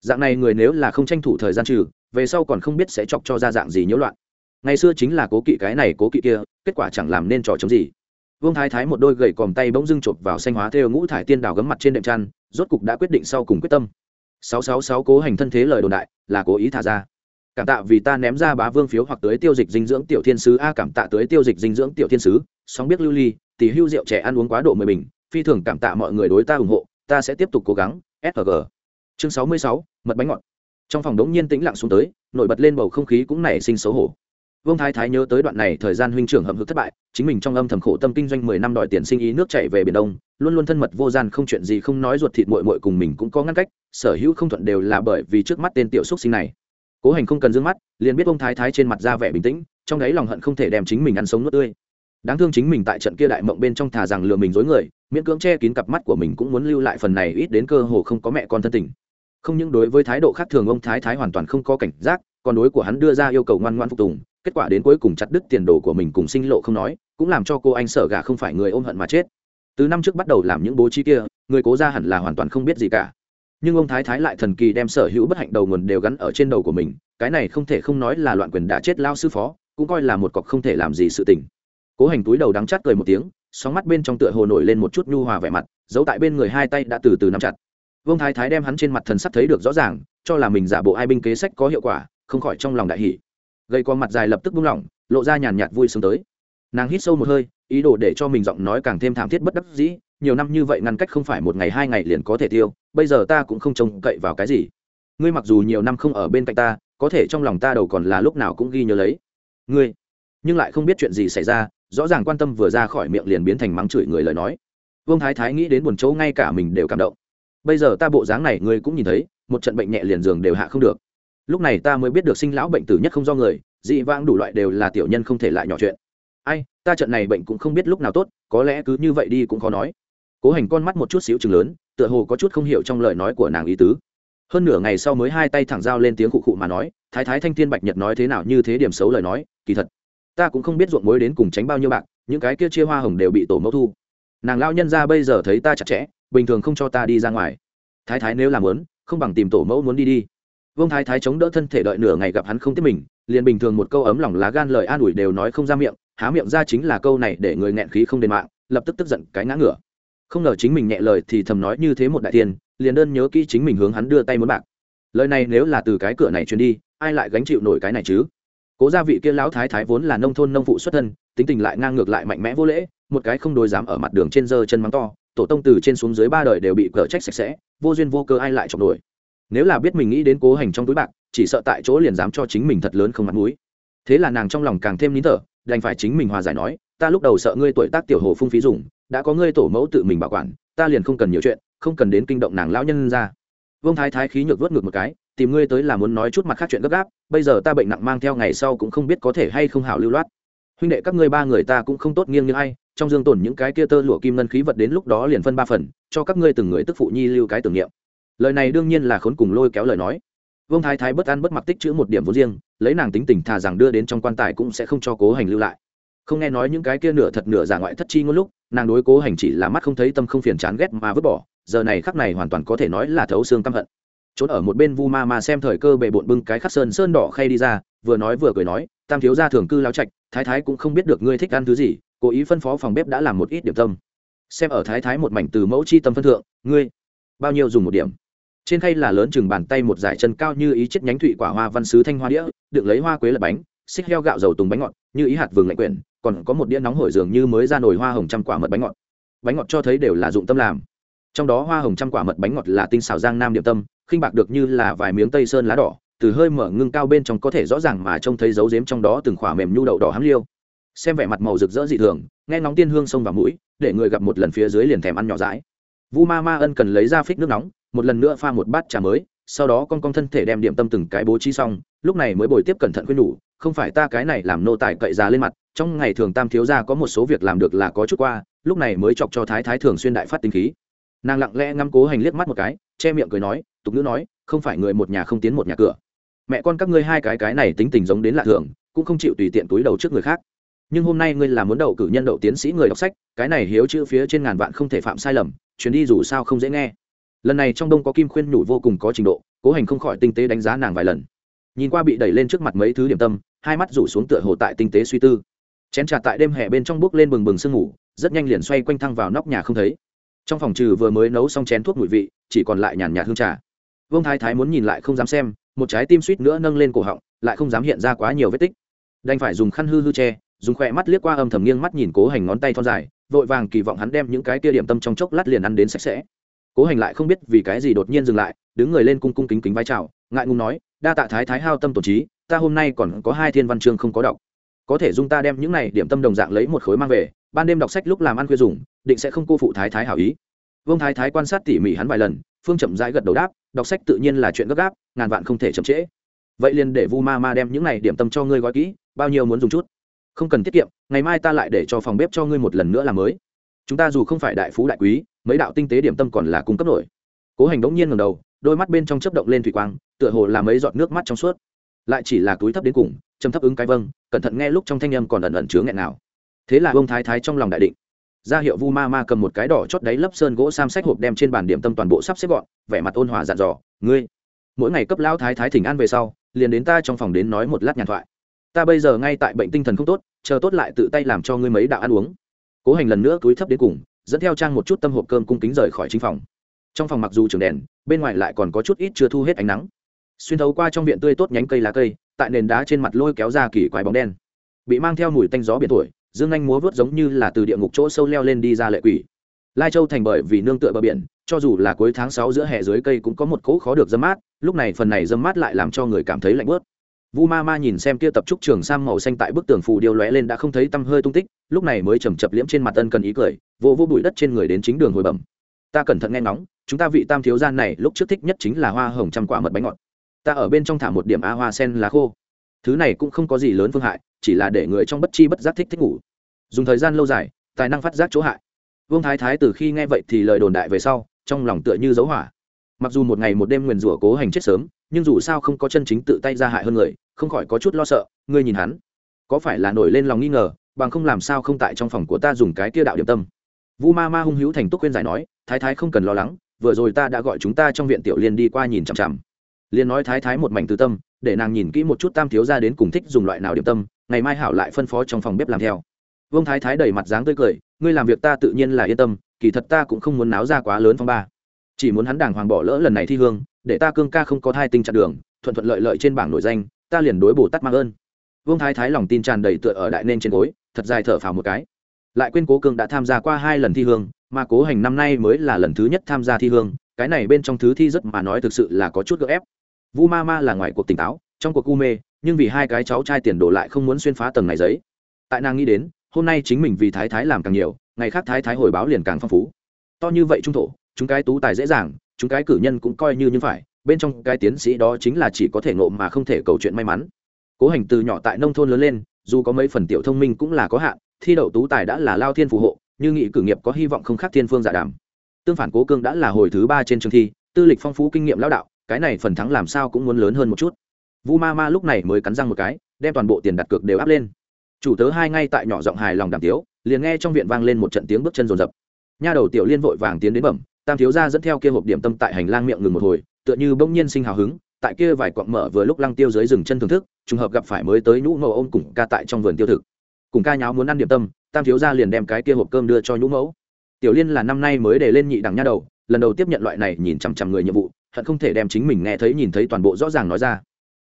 Dạng này người nếu là không tranh thủ thời gian trừ, về sau còn không biết sẽ chọc cho ra dạng gì nhiễu loạn. Ngày xưa chính là cố kỵ cái này cố kỵ kia, kết quả chẳng làm nên trò chống gì. Vương thái thái một đôi gậy còm tay bỗng dưng chộp vào xanh hóa theo ngũ thải tiên đào gấm mặt trên đệm chăn, rốt cục đã quyết định sau cùng quyết tâm sáu sáu sáu cố hành thân thế lời đồn đại, là cố ý thả ra. Cảm tạ vì ta ném ra bá vương phiếu hoặc tới tiêu dịch dinh dưỡng tiểu thiên sứ. A, cảm tạ tới tiêu dịch dinh dưỡng tiểu thiên sứ. Sóng biết lưu ly tỷ hưu rượu trẻ ăn uống quá độ mười bình. Phi thường cảm tạ mọi người đối ta ủng hộ. Ta sẽ tiếp tục cố gắng. Sg chương sáu mươi sáu, mật bánh ngọt. Trong phòng đống nhiên tĩnh lặng xuống tới, nổi bật lên bầu không khí cũng nảy sinh xấu hổ. Vương thái thái nhớ tới đoạn này thời gian huynh trưởng hậm hực thất bại, chính mình trong âm thầm khổ tâm kinh doanh mười năm đòi tiền sinh ý nước chảy về biển đông luôn luôn thân mật vô gian không chuyện gì không nói ruột thịt muội muội cùng mình cũng có ngăn cách, sở hữu không thuận đều là bởi vì trước mắt tên tiểu xúc sinh này. Cố hành không cần d mắt, liền biết ông thái thái trên mặt ra vẻ bình tĩnh, trong đấy lòng hận không thể đem chính mình ăn sống nước tươi. Đáng thương chính mình tại trận kia đại mộng bên trong thà rằng lừa mình dối người, miễn cưỡng che kín cặp mắt của mình cũng muốn lưu lại phần này ít đến cơ hồ không có mẹ con thân tình. Không những đối với thái độ khác thường ông thái thái hoàn toàn không có cảnh giác, còn đối của hắn đưa ra yêu cầu ngoan ngoan phục tùng, kết quả đến cuối cùng chặt đứt tiền đồ của mình cùng sinh lộ không nói, cũng làm cho cô anh sợ gà không phải người ôm hận mà chết từ năm trước bắt đầu làm những bố trí kia, người cố ra hẳn là hoàn toàn không biết gì cả. Nhưng ông thái thái lại thần kỳ đem sở hữu bất hạnh đầu nguồn đều gắn ở trên đầu của mình, cái này không thể không nói là loạn quyền đã chết lao sư phó, cũng coi là một cọc không thể làm gì sự tình. Cố hành túi đầu đắng chát cười một tiếng, sóng mắt bên trong tựa hồ nổi lên một chút nhu hòa vẻ mặt, giấu tại bên người hai tay đã từ từ nắm chặt. Vương thái thái đem hắn trên mặt thần sắc thấy được rõ ràng, cho là mình giả bộ ai binh kế sách có hiệu quả, không khỏi trong lòng đại hỷ gây con mặt dài lập tức buông lỏng, lộ ra nhàn nhạt vui sướng tới nàng hít sâu một hơi, ý đồ để cho mình giọng nói càng thêm thảm thiết bất đắc dĩ, nhiều năm như vậy ngăn cách không phải một ngày hai ngày liền có thể tiêu, bây giờ ta cũng không trông cậy vào cái gì. Ngươi mặc dù nhiều năm không ở bên cạnh ta, có thể trong lòng ta đầu còn là lúc nào cũng ghi nhớ lấy. Ngươi, nhưng lại không biết chuyện gì xảy ra, rõ ràng quan tâm vừa ra khỏi miệng liền biến thành mắng chửi người lời nói. Vương thái thái nghĩ đến buồn chỗ ngay cả mình đều cảm động. Bây giờ ta bộ dáng này ngươi cũng nhìn thấy, một trận bệnh nhẹ liền giường đều hạ không được. Lúc này ta mới biết được sinh lão bệnh tử nhất không do người, dị vãng đủ loại đều là tiểu nhân không thể lại nhỏ chuyện ai, ta trận này bệnh cũng không biết lúc nào tốt, có lẽ cứ như vậy đi cũng khó nói. Cố hành con mắt một chút xíu chừng lớn, tựa hồ có chút không hiểu trong lời nói của nàng ý tứ. Hơn nửa ngày sau mới hai tay thẳng giao lên tiếng cụ cụ mà nói, thái thái thanh thiên bạch nhật nói thế nào như thế điểm xấu lời nói, kỳ thật, ta cũng không biết ruộng mối đến cùng tránh bao nhiêu bạc, những cái kia chia hoa hồng đều bị tổ mẫu thu. Nàng lao nhân ra bây giờ thấy ta chặt chẽ, bình thường không cho ta đi ra ngoài. Thái thái nếu làm lớn không bằng tìm tổ mẫu muốn đi đi. Vương thái thái chống đỡ thân thể đợi nửa ngày gặp hắn không tiếp mình, liền bình thường một câu ấm lòng lá gan lời an ủi đều nói không ra miệng há miệng ra chính là câu này để người nghẹn khí không đền mạng, lập tức tức giận cái ngã ngửa. Không ngờ chính mình nhẹ lời thì thầm nói như thế một đại tiền liền đơn nhớ kỹ chính mình hướng hắn đưa tay muốn bạc. Lời này nếu là từ cái cửa này truyền đi, ai lại gánh chịu nổi cái này chứ? Cố gia vị kia lão thái thái vốn là nông thôn nông phụ xuất thân, tính tình lại ngang ngược lại mạnh mẽ vô lễ, một cái không đối dám ở mặt đường trên dơ chân mắng to, tổ tông từ trên xuống dưới ba đời đều bị cờ trách sạch sẽ, vô duyên vô cơ ai lại chọc nổi. Nếu là biết mình nghĩ đến cố hành trong túi bạc, chỉ sợ tại chỗ liền dám cho chính mình thật lớn không mặt mũi. Thế là nàng trong lòng càng thêm nín thở đành phải chính mình hòa giải nói, ta lúc đầu sợ ngươi tuổi tác tiểu hồ phung phí dùng, đã có ngươi tổ mẫu tự mình bảo quản, ta liền không cần nhiều chuyện, không cần đến kinh động nàng lão nhân ra. Vương thái thái khí nhược vớt ngược một cái, tìm ngươi tới là muốn nói chút mặt khác chuyện gấp gáp, bây giờ ta bệnh nặng mang theo ngày sau cũng không biết có thể hay không hảo lưu loát. Huynh đệ các ngươi ba người ta cũng không tốt nghiêng như ai, trong dương tổn những cái kia tơ lụa kim ngân khí vật đến lúc đó liền phân ba phần, cho các ngươi từng người tức phụ nhi lưu cái tưởng niệm. Lời này đương nhiên là khốn cùng lôi kéo lời nói vương thái thái bất an bất mặc tích chữ một điểm vốn riêng, lấy nàng tính tình thà rằng đưa đến trong quan tài cũng sẽ không cho cố hành lưu lại. Không nghe nói những cái kia nửa thật nửa giả ngoại thất chi ngôn lúc, nàng đối cố hành chỉ là mắt không thấy tâm không phiền chán ghét mà vứt bỏ, giờ này khắc này hoàn toàn có thể nói là thấu xương căm hận. Trốn ở một bên vu ma mà xem thời cơ bệ bộn bưng cái khắc sơn sơn đỏ khay đi ra, vừa nói vừa cười nói, tam thiếu gia thường cư lao trạch, thái thái cũng không biết được ngươi thích ăn thứ gì, cố ý phân phó phòng bếp đã làm một ít điểm tâm. Xem ở thái thái một mảnh từ mẫu chi tâm phân thượng, ngươi bao nhiêu dùng một điểm? Trên khay là lớn chừng bàn tay một dải chân cao như ý chiếc nhánh thụy quả hoa văn sứ thanh hoa đĩa được lấy hoa quế là bánh, xích heo gạo dầu tùng bánh ngọt, như ý hạt vừng lạnh quyển, còn có một đĩa nóng hổi dường như mới ra nồi hoa hồng trăm quả mật bánh ngọt. Bánh ngọt cho thấy đều là dụng tâm làm. Trong đó hoa hồng trăm quả mật bánh ngọt là tinh xào giang nam điểm tâm, khinh bạc được như là vài miếng tây sơn lá đỏ, từ hơi mở ngưng cao bên trong có thể rõ ràng mà trông thấy dấu dếm trong đó từng khỏa mềm nhu đậu đỏ hám liêu. Xem vẻ mặt màu rực rỡ dị thường, nghe nóng tiên hương sông vào mũi, để người gặp một lần phía dưới liền thèm ăn nhỏ dãi. Vu ma ma ân cần lấy ra phích nước nóng một lần nữa pha một bát trà mới, sau đó con con thân thể đem điểm tâm từng cái bố trí xong, lúc này mới bồi tiếp cẩn thận khuyên nhủ, không phải ta cái này làm nô tài cậy ra lên mặt, trong ngày thường tam thiếu gia có một số việc làm được là có chút qua, lúc này mới chọc cho thái thái thường xuyên đại phát tinh khí. Nàng lặng lẽ ngắm cố hành liếc mắt một cái, che miệng cười nói, tục nữ nói, không phải người một nhà không tiến một nhà cửa. Mẹ con các ngươi hai cái cái này tính tình giống đến lạ thường, cũng không chịu tùy tiện túi đầu trước người khác. Nhưng hôm nay ngươi là muốn đậu cử nhân đậu tiến sĩ người đọc sách, cái này hiếu chữ phía trên ngàn vạn không thể phạm sai lầm, chuyến đi dù sao không dễ nghe lần này trong đông có kim khuyên nhủ vô cùng có trình độ, cố hành không khỏi tinh tế đánh giá nàng vài lần. Nhìn qua bị đẩy lên trước mặt mấy thứ điểm tâm, hai mắt rủ xuống tựa hồ tại tinh tế suy tư. Chén trà tại đêm hè bên trong bước lên bừng bừng sương ngủ rất nhanh liền xoay quanh thăng vào nóc nhà không thấy. Trong phòng trừ vừa mới nấu xong chén thuốc mùi vị, chỉ còn lại nhàn nhạt hương trà. Vương thái thái muốn nhìn lại không dám xem, một trái tim suýt nữa nâng lên cổ họng, lại không dám hiện ra quá nhiều vết tích. Đành phải dùng khăn hư hư che, dùng khoe mắt liếc qua âm thầm nghiêng mắt nhìn cố hành ngón tay thon dài, vội vàng kỳ vọng hắn đem những cái tia điểm tâm trong chốc lát liền ăn đến sạch sẽ cố hành lại không biết vì cái gì đột nhiên dừng lại, đứng người lên cung cung kính kính vai trào ngại ngùng nói, đa tạ thái thái hao tâm tổ trí, ta hôm nay còn có hai thiên văn chương không có đọc. Có thể dung ta đem những này điểm tâm đồng dạng lấy một khối mang về, ban đêm đọc sách lúc làm ăn khuya dùng, định sẽ không cô phụ thái thái hảo ý. Vương thái thái quan sát tỉ mỉ hắn vài lần, phương chậm rãi gật đầu đáp, đọc sách tự nhiên là chuyện gấp gáp, ngàn vạn không thể chậm trễ. Vậy liền để vu ma ma đem những này điểm tâm cho ngươi gói kỹ, bao nhiêu muốn dùng chút. Không cần tiết kiệm, ngày mai ta lại để cho phòng bếp cho ngươi một lần nữa làm mới. Chúng ta dù không phải đại phú đại quý mấy đạo tinh tế điểm tâm còn là cung cấp nổi. Cố hành đống nhiên ngầm đầu, đôi mắt bên trong chấp động lên thủy quang, tựa hồ là mấy giọt nước mắt trong suốt. Lại chỉ là túi thấp đến cùng, châm thấp ứng cái vâng cẩn thận nghe lúc trong thanh âm còn ẩn ẩn chứa nghẹn nào. Thế là ông thái thái trong lòng đại định. Ra hiệu vu ma ma cầm một cái đỏ chót đáy lấp sơn gỗ sam sách hộp đem trên bàn điểm tâm toàn bộ sắp xếp gọn, vẻ mặt ôn hòa dặn dò, ngươi, mỗi ngày cấp lão thái thái thỉnh an về sau, liền đến ta trong phòng đến nói một lát nhàn thoại. Ta bây giờ ngay tại bệnh tinh thần không tốt, chờ tốt lại tự tay làm cho ngươi mấy đạo ăn uống. Cố hành lần nữa cúi thấp đến cùng dẫn theo trang một chút tâm hộp cơm cung kính rời khỏi chính phòng. Trong phòng mặc dù trường đèn, bên ngoài lại còn có chút ít chưa thu hết ánh nắng. Xuyên thấu qua trong viện tươi tốt nhánh cây lá cây, tại nền đá trên mặt lôi kéo ra kỳ quái bóng đen. Bị mang theo mùi tanh gió biển tuổi dương anh múa vớt giống như là từ địa ngục chỗ sâu leo lên đi ra lệ quỷ. Lai châu thành bởi vì nương tựa bờ biển, cho dù là cuối tháng sáu giữa hè dưới cây cũng có một cỗ khó được dâm mát, lúc này phần này dâm mát lại làm cho người cảm thấy lạnh bớt vu ma ma nhìn xem kia tập trúc trường sam màu xanh tại bức tường phù điêu lóe lên đã không thấy tăm hơi tung tích, lúc này mới chầm chập liễm trên mặt ân cần ý cười vô vô bụi đất trên người đến chính đường hồi bẩm. Ta cẩn thận nghe ngóng, chúng ta vị tam thiếu gian này lúc trước thích nhất chính là hoa hồng trăm quả mật bánh ngọt. Ta ở bên trong thả một điểm a hoa sen lá khô. Thứ này cũng không có gì lớn phương hại, chỉ là để người trong bất chi bất giác thích thích ngủ. Dùng thời gian lâu dài, tài năng phát giác chỗ hại. Vương thái thái từ khi nghe vậy thì lời đồn đại về sau, trong lòng tựa như dấu hỏa mặc dù một ngày một đêm nguyền rủa cố hành chết sớm, nhưng dù sao không có chân chính tự tay ra hại hơn người, không khỏi có chút lo sợ, ngươi nhìn hắn, có phải là nổi lên lòng nghi ngờ, bằng không làm sao không tại trong phòng của ta dùng cái kia đạo điểm tâm. Vu ma ma hung hữu thành túc khuyên giải nói, thái thái không cần lo lắng, vừa rồi ta đã gọi chúng ta trong viện tiểu liên đi qua nhìn chằm chằm. Liên nói thái thái một mảnh từ tâm, để nàng nhìn kỹ một chút tam thiếu ra đến cùng thích dùng loại nào điểm tâm, ngày mai hảo lại phân phó trong phòng bếp làm theo. Vương thái thái đầy mặt dáng tươi cười, ngươi làm việc ta tự nhiên là yên tâm, kỳ thật ta cũng không muốn náo ra quá lớn phong ba chỉ muốn hắn đàng hoàng bỏ lỡ lần này thi hương, để ta cương ca không có thai tinh chặn đường, thuận thuận lợi lợi trên bảng nổi danh, ta liền đối bồ tát mang ơn. Vương thái thái lòng tin tràn đầy tựa ở đại nên trên gối, thật dài thở phào một cái. Lại quên cố cương đã tham gia qua hai lần thi hương, mà cố hành năm nay mới là lần thứ nhất tham gia thi hương, cái này bên trong thứ thi rất mà nói thực sự là có chút gỡ ép. Vu ma ma là ngoài cuộc tỉnh táo, trong cuộc u mê, nhưng vì hai cái cháu trai tiền đồ lại không muốn xuyên phá tầng này giấy. Tại nàng nghĩ đến, hôm nay chính mình vì thái thái làm càng nhiều, ngày khác thái thái hồi báo liền càng phong phú. To như vậy trung thổ chúng cái tú tài dễ dàng, chúng cái cử nhân cũng coi như như phải, bên trong cái tiến sĩ đó chính là chỉ có thể ngộ mà không thể cầu chuyện may mắn. Cố hành từ nhỏ tại nông thôn lớn lên, dù có mấy phần tiểu thông minh cũng là có hạn, thi đậu tú tài đã là lao thiên phù hộ, như nghị cử nghiệp có hy vọng không khác thiên phương giả dạ đàm. Tương phản cố cương đã là hồi thứ ba trên trường thi, tư lịch phong phú kinh nghiệm lao đạo, cái này phần thắng làm sao cũng muốn lớn hơn một chút. Vu ma ma lúc này mới cắn răng một cái, đem toàn bộ tiền đặt cược đều áp lên. Chủ tớ hai ngay tại nhỏ giọng hài lòng đàm tiếu, liền nghe trong viện vang lên một trận tiếng bước chân rồn rập. Nha đầu tiểu liên vội vàng tiến đến bẩm tam thiếu gia dẫn theo kia hộp điểm tâm tại hành lang miệng ngừng một hồi, tựa như bỗng nhiên sinh hào hứng, tại kia vài quặng mở vừa lúc lăng tiêu dưới rừng chân thưởng thức, trùng hợp gặp phải mới tới nhũ mẫu ôm cùng ca tại trong vườn tiêu thực. Cùng ca nháo muốn ăn điểm tâm, tam thiếu gia liền đem cái kia hộp cơm đưa cho nhũ mẫu. Tiểu liên là năm nay mới để lên nhị đẳng nha đầu, lần đầu tiếp nhận loại này nhìn chằm chằm người nhiệm vụ, hận không thể đem chính mình nghe thấy nhìn thấy toàn bộ rõ ràng nói ra.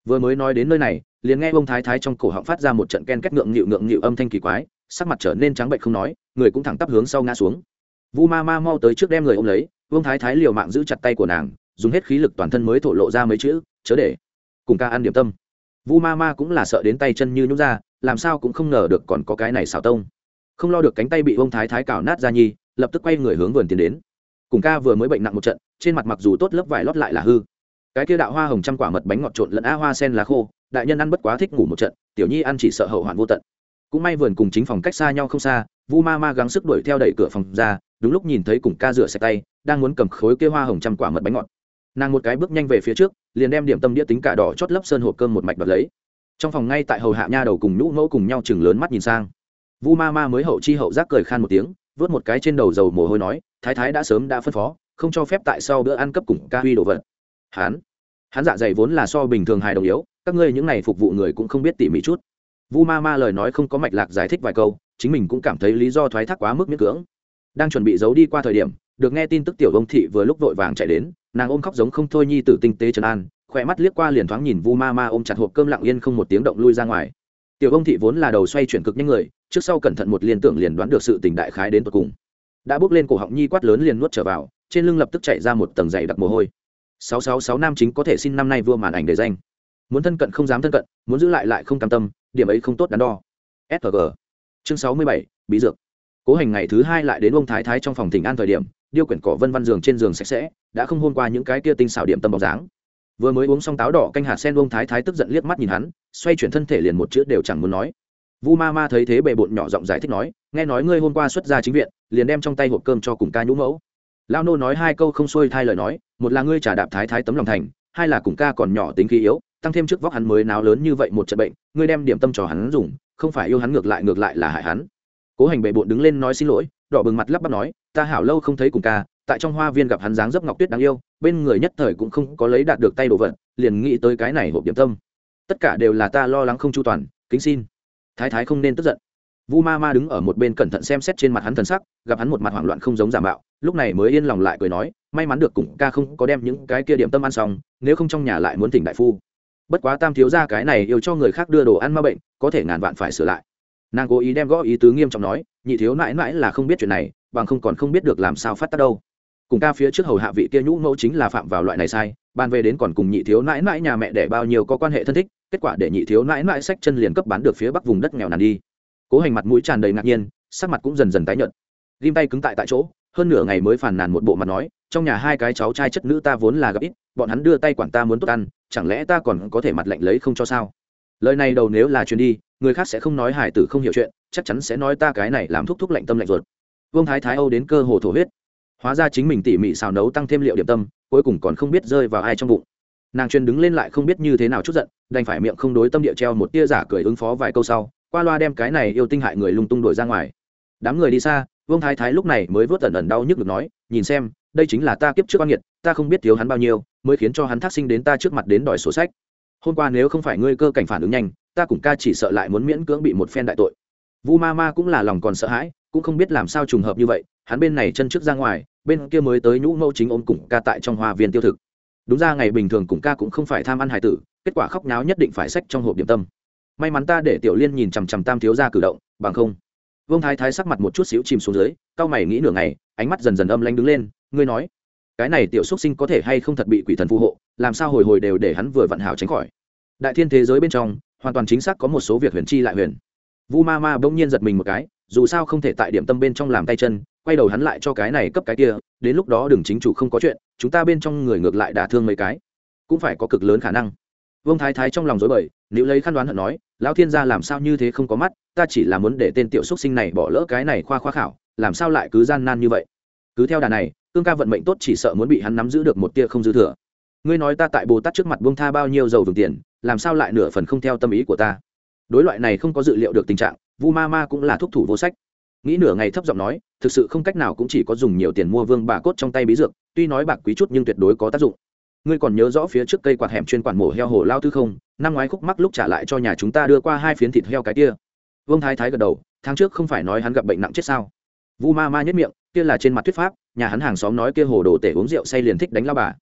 Vừa mới nói đến nơi này, liền nghe ông thái thái trong cổ họng phát ra một trận ken két ngượng nghịu ngượng nghịu âm thanh kỳ quái, sắc mặt trở nên trắng bệnh không nói, người cũng thẳng tắp hướng sau ngã xuống vu ma ma mau tới trước đem người ôm lấy, vương thái thái liều mạng giữ chặt tay của nàng, dùng hết khí lực toàn thân mới thổ lộ ra mấy chữ, chớ để. Cùng ca ăn điểm tâm. Vu ma ma cũng là sợ đến tay chân như nhút ra, làm sao cũng không ngờ được còn có cái này xào tông. Không lo được cánh tay bị Vương thái thái cào nát ra nhi, lập tức quay người hướng vườn tiến đến. Cùng ca vừa mới bệnh nặng một trận, trên mặt mặc dù tốt lớp vải lót lại là hư. Cái kia đạo hoa hồng trăm quả mật bánh ngọt trộn lẫn a hoa sen lá khô, đại nhân ăn bất quá thích ngủ một trận, tiểu nhi ăn chỉ sợ hậu hoạn vô tận. Cũng may vườn cùng chính phòng cách xa nhau không xa, vu ma ma gắng sức đuổi theo đẩy cửa phòng ra đúng lúc nhìn thấy cùng ca rửa sạch tay, đang muốn cầm khối kia hoa hồng trăm quả mật bánh ngọt. Nàng một cái bước nhanh về phía trước, liền đem điểm tâm đĩa tính cả đỏ chót lấp sơn hộp cơm một mạch đoạt lấy. Trong phòng ngay tại hầu hạ nha đầu cùng nhũ mẫu cùng nhau chừng lớn mắt nhìn sang. Vu ma ma mới hậu chi hậu giác cười khan một tiếng, vớt một cái trên đầu dầu mồ hôi nói, thái thái đã sớm đã phân phó, không cho phép tại sau bữa ăn cấp cùng ca huy đồ vật. Hán Hán dạ dày vốn là so bình thường hài đồng yếu, các ngươi những này phục vụ người cũng không biết tỉ mỉ chút. Vu ma ma lời nói không có mạch lạc giải thích vài câu, chính mình cũng cảm thấy lý do thoái thác quá mức miễn cưỡng đang chuẩn bị giấu đi qua thời điểm, được nghe tin tức tiểu ông thị vừa lúc vội vàng chạy đến, nàng ôm khóc giống không thôi nhi tử tinh tế trần an, khỏe mắt liếc qua liền thoáng nhìn vu ma ma ôm chặt hộp cơm lặng yên không một tiếng động lui ra ngoài. Tiểu ông thị vốn là đầu xoay chuyển cực nhanh người, trước sau cẩn thận một liên tưởng liền đoán được sự tình đại khái đến tột cùng. Đã bước lên cổ họng nhi quát lớn liền nuốt trở vào, trên lưng lập tức chạy ra một tầng dày đặc mồ hôi. Sáu sáu sáu nam chính có thể xin năm nay vua màn ảnh để danh. Muốn thân cận không dám thân cận, muốn giữ lại lại không cam tâm, điểm ấy không tốt đắn đo. Sg chương sáu mươi bảy, bí dược cố hành ngày thứ hai lại đến ông thái thái trong phòng thỉnh an thời điểm, điêu quyển cỏ vân văn giường trên giường sạch sẽ, đã không hôn qua những cái kia tinh xảo điểm tâm bọc dáng. Vừa mới uống xong táo đỏ canh hạt sen, ông thái thái tức giận liếc mắt nhìn hắn, xoay chuyển thân thể liền một chữ đều chẳng muốn nói. Vu ma ma thấy thế bề bộn nhỏ giọng giải thích nói, nghe nói ngươi hôm qua xuất ra chính viện, liền đem trong tay hộp cơm cho cùng ca nhũ mẫu. Lao nô nói hai câu không xuôi thay lời nói, một là ngươi trả đạp thái thái tấm lòng thành, hai là cùng ca còn nhỏ tính khí yếu, tăng thêm trước vóc hắn mới náo lớn như vậy một trận bệnh, ngươi đem điểm tâm cho hắn dùng, không phải yêu hắn ngược lại ngược lại là hại hắn cố hành bệ bộn đứng lên nói xin lỗi, đỏ bừng mặt lắp bắp nói, ta hảo lâu không thấy cùng ca, tại trong hoa viên gặp hắn dáng dấp ngọc tuyết đáng yêu, bên người nhất thời cũng không có lấy đạt được tay đồ vật, liền nghĩ tới cái này hộp điểm tâm. Tất cả đều là ta lo lắng không chu toàn, kính xin. Thái thái không nên tức giận. Vu ma ma đứng ở một bên cẩn thận xem xét trên mặt hắn thần sắc, gặp hắn một mặt hoảng loạn không giống giả mạo, lúc này mới yên lòng lại cười nói, may mắn được cùng ca không có đem những cái kia điểm tâm ăn xong, nếu không trong nhà lại muốn tỉnh đại phu. Bất quá tam thiếu ra cái này yêu cho người khác đưa đồ ăn ma bệnh, có thể ngàn vạn phải sửa lại nàng cố ý đem gõ ý tứ nghiêm trọng nói, nhị thiếu mãi mãi là không biết chuyện này, bằng không còn không biết được làm sao phát tác đâu. Cùng ca phía trước hầu hạ vị kia nhũ mẫu chính là phạm vào loại này sai ban về đến còn cùng nhị thiếu mãi mãi nhà mẹ để bao nhiêu có quan hệ thân thích, kết quả để nhị thiếu mãi mãi sách chân liền cấp bán được phía bắc vùng đất nghèo nàn đi. Cố hành mặt mũi tràn đầy ngạc nhiên, sắc mặt cũng dần dần tái nhợt. Ghim tay cứng tại tại chỗ, hơn nửa ngày mới phàn nàn một bộ mặt nói, trong nhà hai cái cháu trai chất nữ ta vốn là gặp ít, bọn hắn đưa tay quản ta muốn tốt ăn, chẳng lẽ ta còn có thể mặt lạnh lấy không cho sao? Lời này đầu nếu là chuyến đi, người khác sẽ không nói hải tử không hiểu chuyện, chắc chắn sẽ nói ta cái này làm thúc thúc lạnh tâm lạnh ruột. Vương thái thái âu đến cơ hồ thổ huyết. Hóa ra chính mình tỉ mỉ xào nấu tăng thêm liệu điểm tâm, cuối cùng còn không biết rơi vào ai trong bụng. Nàng chuyên đứng lên lại không biết như thế nào chút giận, đành phải miệng không đối tâm địa treo một tia giả cười ứng phó vài câu sau, qua loa đem cái này yêu tinh hại người lung tung đuổi ra ngoài. Đám người đi xa, vương thái thái lúc này mới vớt ẩn ẩn đau nhức được nói, nhìn xem, đây chính là ta kiếp trước oan nghiệt, ta không biết thiếu hắn bao nhiêu, mới khiến cho hắn thác sinh đến ta trước mặt đến đòi sổ sách hôm qua nếu không phải ngươi cơ cảnh phản ứng nhanh, ta cùng ca chỉ sợ lại muốn miễn cưỡng bị một phen đại tội. Vu ma ma cũng là lòng còn sợ hãi, cũng không biết làm sao trùng hợp như vậy, hắn bên này chân trước ra ngoài, bên kia mới tới nhũ mẫu chính ôm cùng ca tại trong hoa viên tiêu thực. Đúng ra ngày bình thường cùng ca cũng không phải tham ăn hải tử, kết quả khóc náo nhất định phải sách trong hộp điểm tâm. May mắn ta để tiểu liên nhìn chằm chằm tam thiếu ra cử động, bằng không. Vương thái thái sắc mặt một chút xíu chìm xuống dưới cao mày nghĩ nửa ngày, ánh mắt dần dần âm lanh đứng lên, ngươi nói, cái này tiểu xúc sinh có thể hay không thật bị quỷ thần phù hộ làm sao hồi hồi đều để hắn vừa vặn hảo tránh khỏi. Đại thiên thế giới bên trong, hoàn toàn chính xác có một số việc huyền chi lại huyền. Vu ma ma bỗng nhiên giật mình một cái, dù sao không thể tại điểm tâm bên trong làm tay chân, quay đầu hắn lại cho cái này cấp cái kia, đến lúc đó đừng chính chủ không có chuyện, chúng ta bên trong người ngược lại đả thương mấy cái. Cũng phải có cực lớn khả năng. Vương thái thái trong lòng dối bời, nếu lấy khăn đoán hận nói, lão thiên gia làm sao như thế không có mắt, ta chỉ là muốn để tên tiểu xuất sinh này bỏ lỡ cái này khoa khoa khảo, làm sao lại cứ gian nan như vậy? Cứ theo đà này, cương ca vận mệnh tốt chỉ sợ muốn bị hắn nắm giữ được một tia không dư thừa ngươi nói ta tại bồ tát trước mặt buông tha bao nhiêu dầu vừng tiền, làm sao lại nửa phần không theo tâm ý của ta? Đối loại này không có dự liệu được tình trạng, vu ma ma cũng là thúc thủ vô sách. Nghĩ nửa ngày thấp giọng nói, thực sự không cách nào cũng chỉ có dùng nhiều tiền mua vương bà cốt trong tay bí dược, tuy nói bạc quý chút nhưng tuyệt đối có tác dụng. Ngươi còn nhớ rõ phía trước cây quạt hẻm chuyên quản mổ heo hồ lao tư không? Năm ngoái khúc mắc lúc trả lại cho nhà chúng ta đưa qua hai phiến thịt heo cái kia. Vương thái thái gật đầu, tháng trước không phải nói hắn gặp bệnh nặng chết sao? Vu ma ma nhất miệng, kia là trên mặt thuyết pháp, nhà hắn hàng xóm nói kia hồ đồ tể uống rượu say liền thích đánh lao bà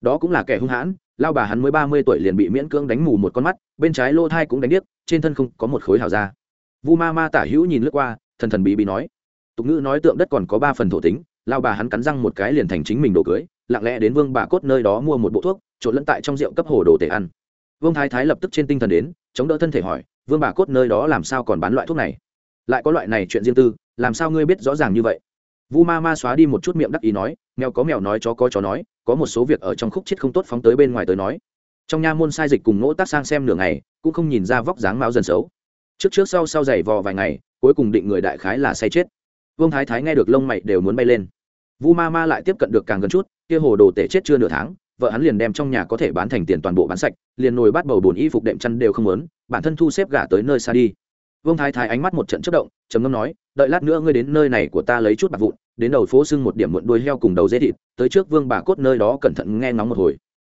đó cũng là kẻ hung hãn, lao bà hắn mới ba mươi tuổi liền bị miễn cưỡng đánh mù một con mắt, bên trái lô thai cũng đánh điếc, trên thân không có một khối hào da vu ma ma tả hữu nhìn lướt qua, thần thần bí bí nói, tục ngữ nói tượng đất còn có ba phần thổ tính, lao bà hắn cắn răng một cái liền thành chính mình đồ cưới, lặng lẽ đến vương bà cốt nơi đó mua một bộ thuốc, trộn lẫn tại trong rượu cấp hồ đồ tể ăn. Vương thái thái lập tức trên tinh thần đến, chống đỡ thân thể hỏi, vương bà cốt nơi đó làm sao còn bán loại thuốc này? Lại có loại này chuyện riêng tư, làm sao ngươi biết rõ ràng như vậy? Vu ma ma xóa đi một chút miệng đắc ý nói, mèo có mèo nói, chó có chó nói, có một số việc ở trong khúc chết không tốt phóng tới bên ngoài tới nói. Trong nha môn sai dịch cùng ngỗ tác sang xem nửa ngày, cũng không nhìn ra vóc dáng máu dần xấu. Trước trước sau sau giày vò vài ngày, cuối cùng định người đại khái là say chết. Vương thái thái nghe được lông mày đều muốn bay lên. Vu ma ma lại tiếp cận được càng gần chút, kia hồ đồ tể chết chưa nửa tháng, vợ hắn liền đem trong nhà có thể bán thành tiền toàn bộ bán sạch, liền nồi bắt bầu bồn y phục đệm chăn đều không lớn bản thân thu xếp gả tới nơi xa đi. Vương thái thái ánh mắt một trận chất động, trầm ngâm nói đợi lát nữa ngươi đến nơi này của ta lấy chút bạc vụn, đến đầu phố xưng một điểm muộn đuôi heo cùng đầu dê thịt, tới trước vương bà cốt nơi đó cẩn thận nghe ngóng một hồi.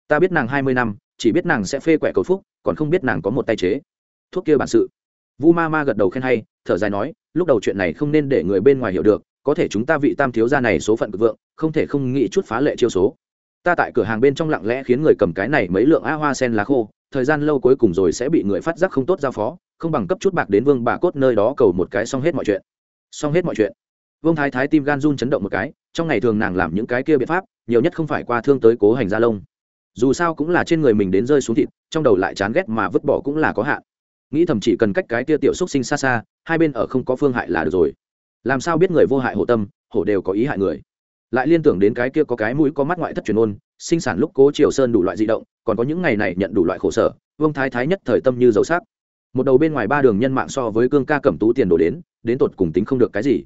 Ta biết nàng hai mươi năm, chỉ biết nàng sẽ phê quẻ cầu phúc, còn không biết nàng có một tay chế. Thuốc kia bản sự. Vu ma ma gật đầu khen hay, thở dài nói, lúc đầu chuyện này không nên để người bên ngoài hiểu được, có thể chúng ta vị tam thiếu gia này số phận cực vượng, không thể không nghĩ chút phá lệ chiêu số. Ta tại cửa hàng bên trong lặng lẽ khiến người cầm cái này mấy lượng a hoa sen lá khô, thời gian lâu cuối cùng rồi sẽ bị người phát giác không tốt giao phó, không bằng cấp chút bạc đến vương bà cốt nơi đó cầu một cái xong hết mọi chuyện xong hết mọi chuyện. Vương thái thái tim gan run chấn động một cái, trong ngày thường nàng làm những cái kia biện pháp, nhiều nhất không phải qua thương tới cố hành gia lông. Dù sao cũng là trên người mình đến rơi xuống thịt, trong đầu lại chán ghét mà vứt bỏ cũng là có hạn. Nghĩ thầm chỉ cần cách cái kia tiểu xúc sinh xa xa, hai bên ở không có phương hại là được rồi. Làm sao biết người vô hại hộ tâm, hổ đều có ý hại người. Lại liên tưởng đến cái kia có cái mũi có mắt ngoại thất truyền ôn, sinh sản lúc cố triều sơn đủ loại di động, còn có những ngày này nhận đủ loại khổ sở, vương thái thái nhất thời tâm như dầu sắc. Một đầu bên ngoài ba đường nhân mạng so với cương ca cẩm tú tiền đổ đến đến tột cùng tính không được cái gì.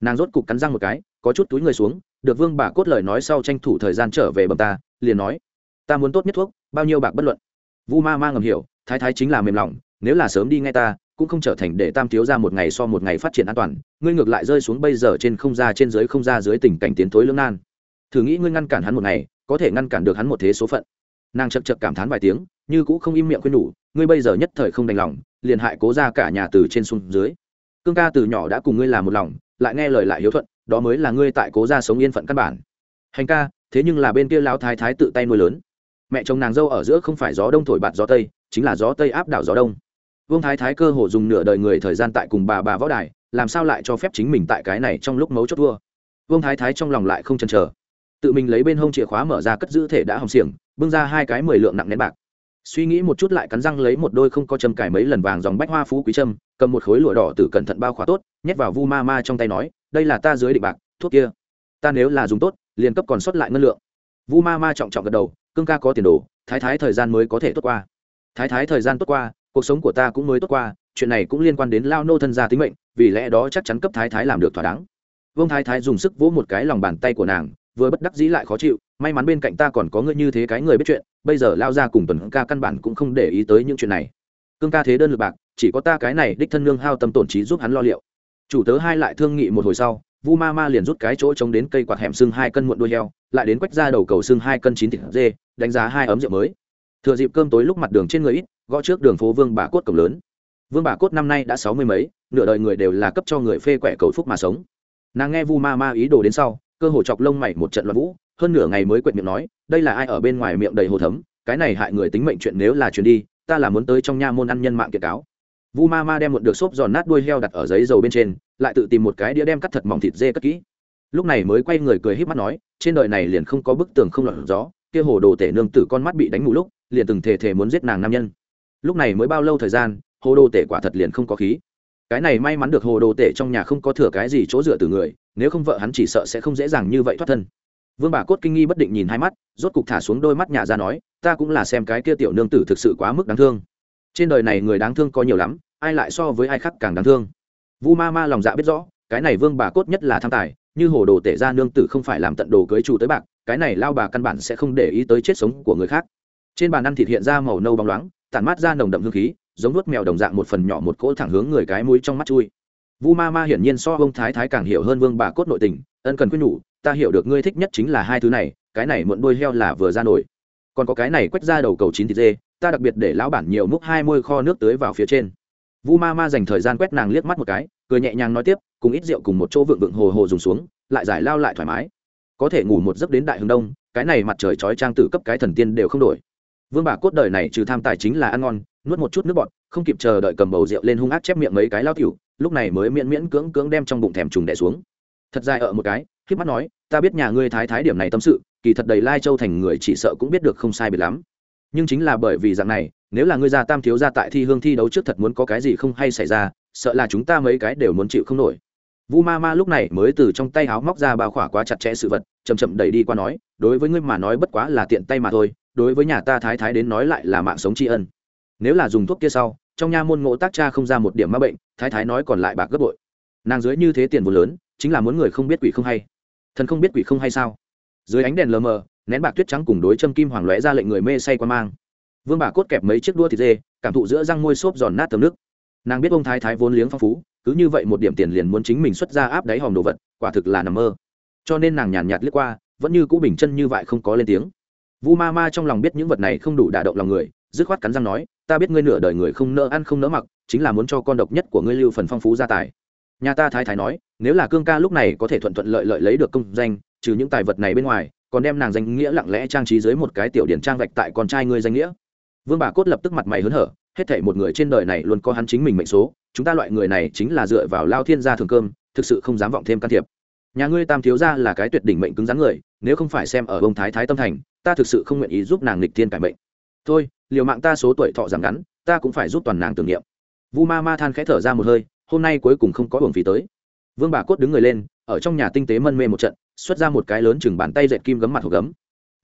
Nàng rốt cục cắn răng một cái, có chút túi người xuống, được vương bà cốt lời nói sau tranh thủ thời gian trở về bầm ta, liền nói, ta muốn tốt nhất thuốc, bao nhiêu bạc bất luận. Vu ma ma ngầm hiểu, thái thái chính là mềm lòng, nếu là sớm đi ngay ta, cũng không trở thành để tam thiếu ra một ngày so một ngày phát triển an toàn, ngươi ngược lại rơi xuống bây giờ trên không ra trên dưới không ra dưới tình cảnh tiến thối lưỡng nan. Thử nghĩ ngươi ngăn cản hắn một ngày, có thể ngăn cản được hắn một thế số phận. Nàng chật chật cảm thán vài tiếng, như cũng không im miệng khuyên nhủ, ngươi bây giờ nhất thời không đành lòng, liền hại cố ra cả nhà từ trên xuống dưới cương ca từ nhỏ đã cùng ngươi làm một lòng, lại nghe lời lại hiếu thuận, đó mới là ngươi tại cố ra sống yên phận căn bản. Hành ca, thế nhưng là bên kia lão thái thái tự tay nuôi lớn. Mẹ chồng nàng dâu ở giữa không phải gió đông thổi bạt gió tây, chính là gió tây áp đảo gió đông. Vương thái thái cơ hồ dùng nửa đời người thời gian tại cùng bà bà võ đài, làm sao lại cho phép chính mình tại cái này trong lúc mấu chốt thua? Vương thái thái trong lòng lại không chần chờ. Tự mình lấy bên hông chìa khóa mở ra cất giữ thể đã hòng xiềng, bưng ra hai cái mười lượng nặng nén bạc suy nghĩ một chút lại cắn răng lấy một đôi không có châm cải mấy lần vàng dòng bách hoa phú quý trâm cầm một khối lụa đỏ từ cẩn thận bao khóa tốt, nhét vào vu ma ma trong tay nói, đây là ta dưới định bạc, thuốc kia. Ta nếu là dùng tốt, liền cấp còn sót lại ngân lượng. Vu ma ma trọng trọng gật đầu, cương ca có tiền đồ, thái thái thời gian mới có thể tốt qua. Thái thái thời gian tốt qua, cuộc sống của ta cũng mới tốt qua, chuyện này cũng liên quan đến lao nô thân gia tính mệnh, vì lẽ đó chắc chắn cấp thái thái làm được thỏa đáng. Vương thái thái dùng sức vỗ một cái lòng bàn tay của nàng, vừa bất đắc dĩ lại khó chịu, may mắn bên cạnh ta còn có ngươi như thế cái người biết chuyện bây giờ lao ra cùng tuần ca căn bản cũng không để ý tới những chuyện này. Cương ca thế đơn lực bạc, chỉ có ta cái này đích thân nương hao tâm tổn trí giúp hắn lo liệu. Chủ tớ hai lại thương nghị một hồi sau, vu ma ma liền rút cái chỗ trống đến cây quạt hẻm xương hai cân muộn đuôi heo, lại đến quách ra đầu cầu xương hai cân chín thịt dê, đánh giá hai ấm rượu mới. Thừa dịp cơm tối lúc mặt đường trên người ít, gõ trước đường phố vương bà cốt cổng lớn. Vương bà cốt năm nay đã sáu mươi mấy, nửa đời người đều là cấp cho người phê quẻ cầu phúc mà sống. Nàng nghe vu ma ma ý đồ đến sau, cơ hồ chọc lông mày một trận loạn vũ, hơn nửa ngày mới quệt miệng nói đây là ai ở bên ngoài miệng đầy hồ thấm, cái này hại người tính mệnh chuyện nếu là chuyện đi, ta là muốn tới trong nha môn ăn nhân mạng kiệt cáo. Vu ma ma đem một được xốp giòn nát đuôi heo đặt ở giấy dầu bên trên, lại tự tìm một cái đĩa đem cắt thật mỏng thịt dê cất kỹ. Lúc này mới quay người cười híp mắt nói, trên đời này liền không có bức tường không lọt gió, kia hồ đồ tể nương tử con mắt bị đánh mù lúc, liền từng thề thề muốn giết nàng nam nhân. Lúc này mới bao lâu thời gian, hồ đồ tể quả thật liền không có khí. Cái này may mắn được hồ đồ tể trong nhà không có thừa cái gì chỗ dựa từ người, nếu không vợ hắn chỉ sợ sẽ không dễ dàng như vậy thoát thân vương bà cốt kinh nghi bất định nhìn hai mắt, rốt cục thả xuống đôi mắt nhà ra nói, ta cũng là xem cái kia tiểu nương tử thực sự quá mức đáng thương. Trên đời này người đáng thương có nhiều lắm, ai lại so với ai khác càng đáng thương? Vu ma ma lòng dạ biết rõ, cái này vương bà cốt nhất là tham tài, như hồ đồ tể ra nương tử không phải làm tận đồ cưới chủ tới bạc, cái này lao bà căn bản sẽ không để ý tới chết sống của người khác. Trên bàn ăn thịt hiện ra màu nâu bóng loáng, tản mát ra nồng đậm hương khí, giống nuốt mèo đồng dạng một phần nhỏ một cỗ thẳng hướng người cái mũi trong mắt chui. Vu ma ma hiển nhiên so ông thái thái càng hiểu hơn vương bà cốt nội tình, ân cần quyết nhủ ta hiểu được ngươi thích nhất chính là hai thứ này, cái này muộn đôi heo là vừa ra nổi. Còn có cái này quét ra đầu cầu chín thịt dê, ta đặc biệt để lão bản nhiều múc hai mươi kho nước tưới vào phía trên. Vu ma ma dành thời gian quét nàng liếc mắt một cái, cười nhẹ nhàng nói tiếp, cùng ít rượu cùng một chỗ vượng vượng hồ hồ dùng xuống, lại giải lao lại thoải mái. Có thể ngủ một giấc đến đại hướng đông, cái này mặt trời chói trang tử cấp cái thần tiên đều không đổi. Vương bà cốt đời này trừ tham tài chính là ăn ngon, nuốt một chút nước bọt, không kịp chờ đợi cầm bầu rượu lên hung ác chép miệng mấy cái lao tiểu, lúc này mới miễn miễn cưỡng cưỡng đem trong bụng thèm trùng đẻ xuống. Thật dài ở một cái khiếp mắt nói, ta biết nhà ngươi thái thái điểm này tâm sự, kỳ thật đầy lai châu thành người chỉ sợ cũng biết được không sai biệt lắm. Nhưng chính là bởi vì dạng này, nếu là ngươi gia tam thiếu gia tại thi hương thi đấu trước thật muốn có cái gì không hay xảy ra, sợ là chúng ta mấy cái đều muốn chịu không nổi. Vu ma ma lúc này mới từ trong tay háo móc ra bao khỏa quá chặt chẽ sự vật chầm chậm đẩy đi qua nói, đối với ngươi mà nói bất quá là tiện tay mà thôi, đối với nhà ta thái thái đến nói lại là mạng sống tri ân. Nếu là dùng thuốc kia sau, trong nha môn ngộ tác cha không ra một điểm ma bệnh, thái thái nói còn lại bạc gấp bội. Nàng dưới như thế tiền vốn lớn, chính là muốn người không biết quỷ không hay thần không biết quỷ không hay sao? Dưới ánh đèn lờ mờ, nén bạc tuyết trắng cùng đối châm kim hoàng lóe ra lệnh người mê say qua mang. Vương bà cốt kẹp mấy chiếc đua thịt dê, cảm thụ giữa răng môi xốp giòn nát tầm nước. Nàng biết ông thái thái vốn liếng phong phú, cứ như vậy một điểm tiền liền muốn chính mình xuất ra áp đáy hòm đồ vật, quả thực là nằm mơ. Cho nên nàng nhàn nhạt liếc qua, vẫn như cũ bình chân như vậy không có lên tiếng. Vu ma ma trong lòng biết những vật này không đủ đả động lòng người, dứt khoát cắn răng nói, ta biết ngươi nửa đời người không nỡ ăn không nỡ mặc, chính là muốn cho con độc nhất của ngươi lưu phần phong phú gia tài. Nhà ta thái thái nói nếu là cương ca lúc này có thể thuận thuận lợi lợi lấy được công danh, trừ những tài vật này bên ngoài, còn đem nàng danh nghĩa lặng lẽ trang trí dưới một cái tiểu điển trang vạch tại con trai ngươi danh nghĩa. Vương bà cốt lập tức mặt mày hớn hở, hết thể một người trên đời này luôn có hắn chính mình mệnh số, chúng ta loại người này chính là dựa vào lao thiên gia thường cơm, thực sự không dám vọng thêm can thiệp. Nhà ngươi tam thiếu gia là cái tuyệt đỉnh mệnh cứng rắn người, nếu không phải xem ở ông thái thái tâm thành, ta thực sự không nguyện ý giúp nàng lịch thiên cải mệnh. Thôi, liều mạng ta số tuổi thọ giảm ngắn, ta cũng phải giúp toàn nàng tưởng niệm. Vu ma ma than khẽ thở ra một hơi, hôm nay cuối cùng không có hưởng phí tới vương bà cốt đứng người lên, ở trong nhà tinh tế mân mê một trận, xuất ra một cái lớn chừng bàn tay dệt kim gấm mặt hộp gấm.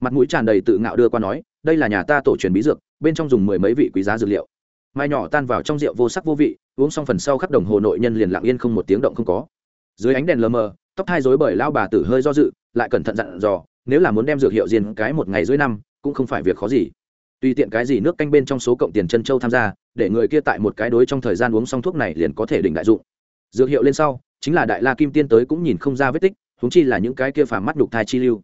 Mặt mũi tràn đầy tự ngạo đưa qua nói, đây là nhà ta tổ truyền bí dược, bên trong dùng mười mấy vị quý giá dược liệu. Mai nhỏ tan vào trong rượu vô sắc vô vị, uống xong phần sau khắp đồng hồ nội nhân liền lặng yên không một tiếng động không có. Dưới ánh đèn lờ mờ, tóc thai rối bởi lao bà tử hơi do dự, lại cẩn thận dặn dò, nếu là muốn đem dược hiệu diên cái một ngày dưới năm, cũng không phải việc khó gì. Tùy tiện cái gì nước canh bên trong số cộng tiền chân châu tham gia, để người kia tại một cái đối trong thời gian uống xong thuốc này liền có thể đỉnh đại dụng dược hiệu lên sau chính là đại la kim tiên tới cũng nhìn không ra vết tích húng chi là những cái kia phàm mắt đục thai chi lưu.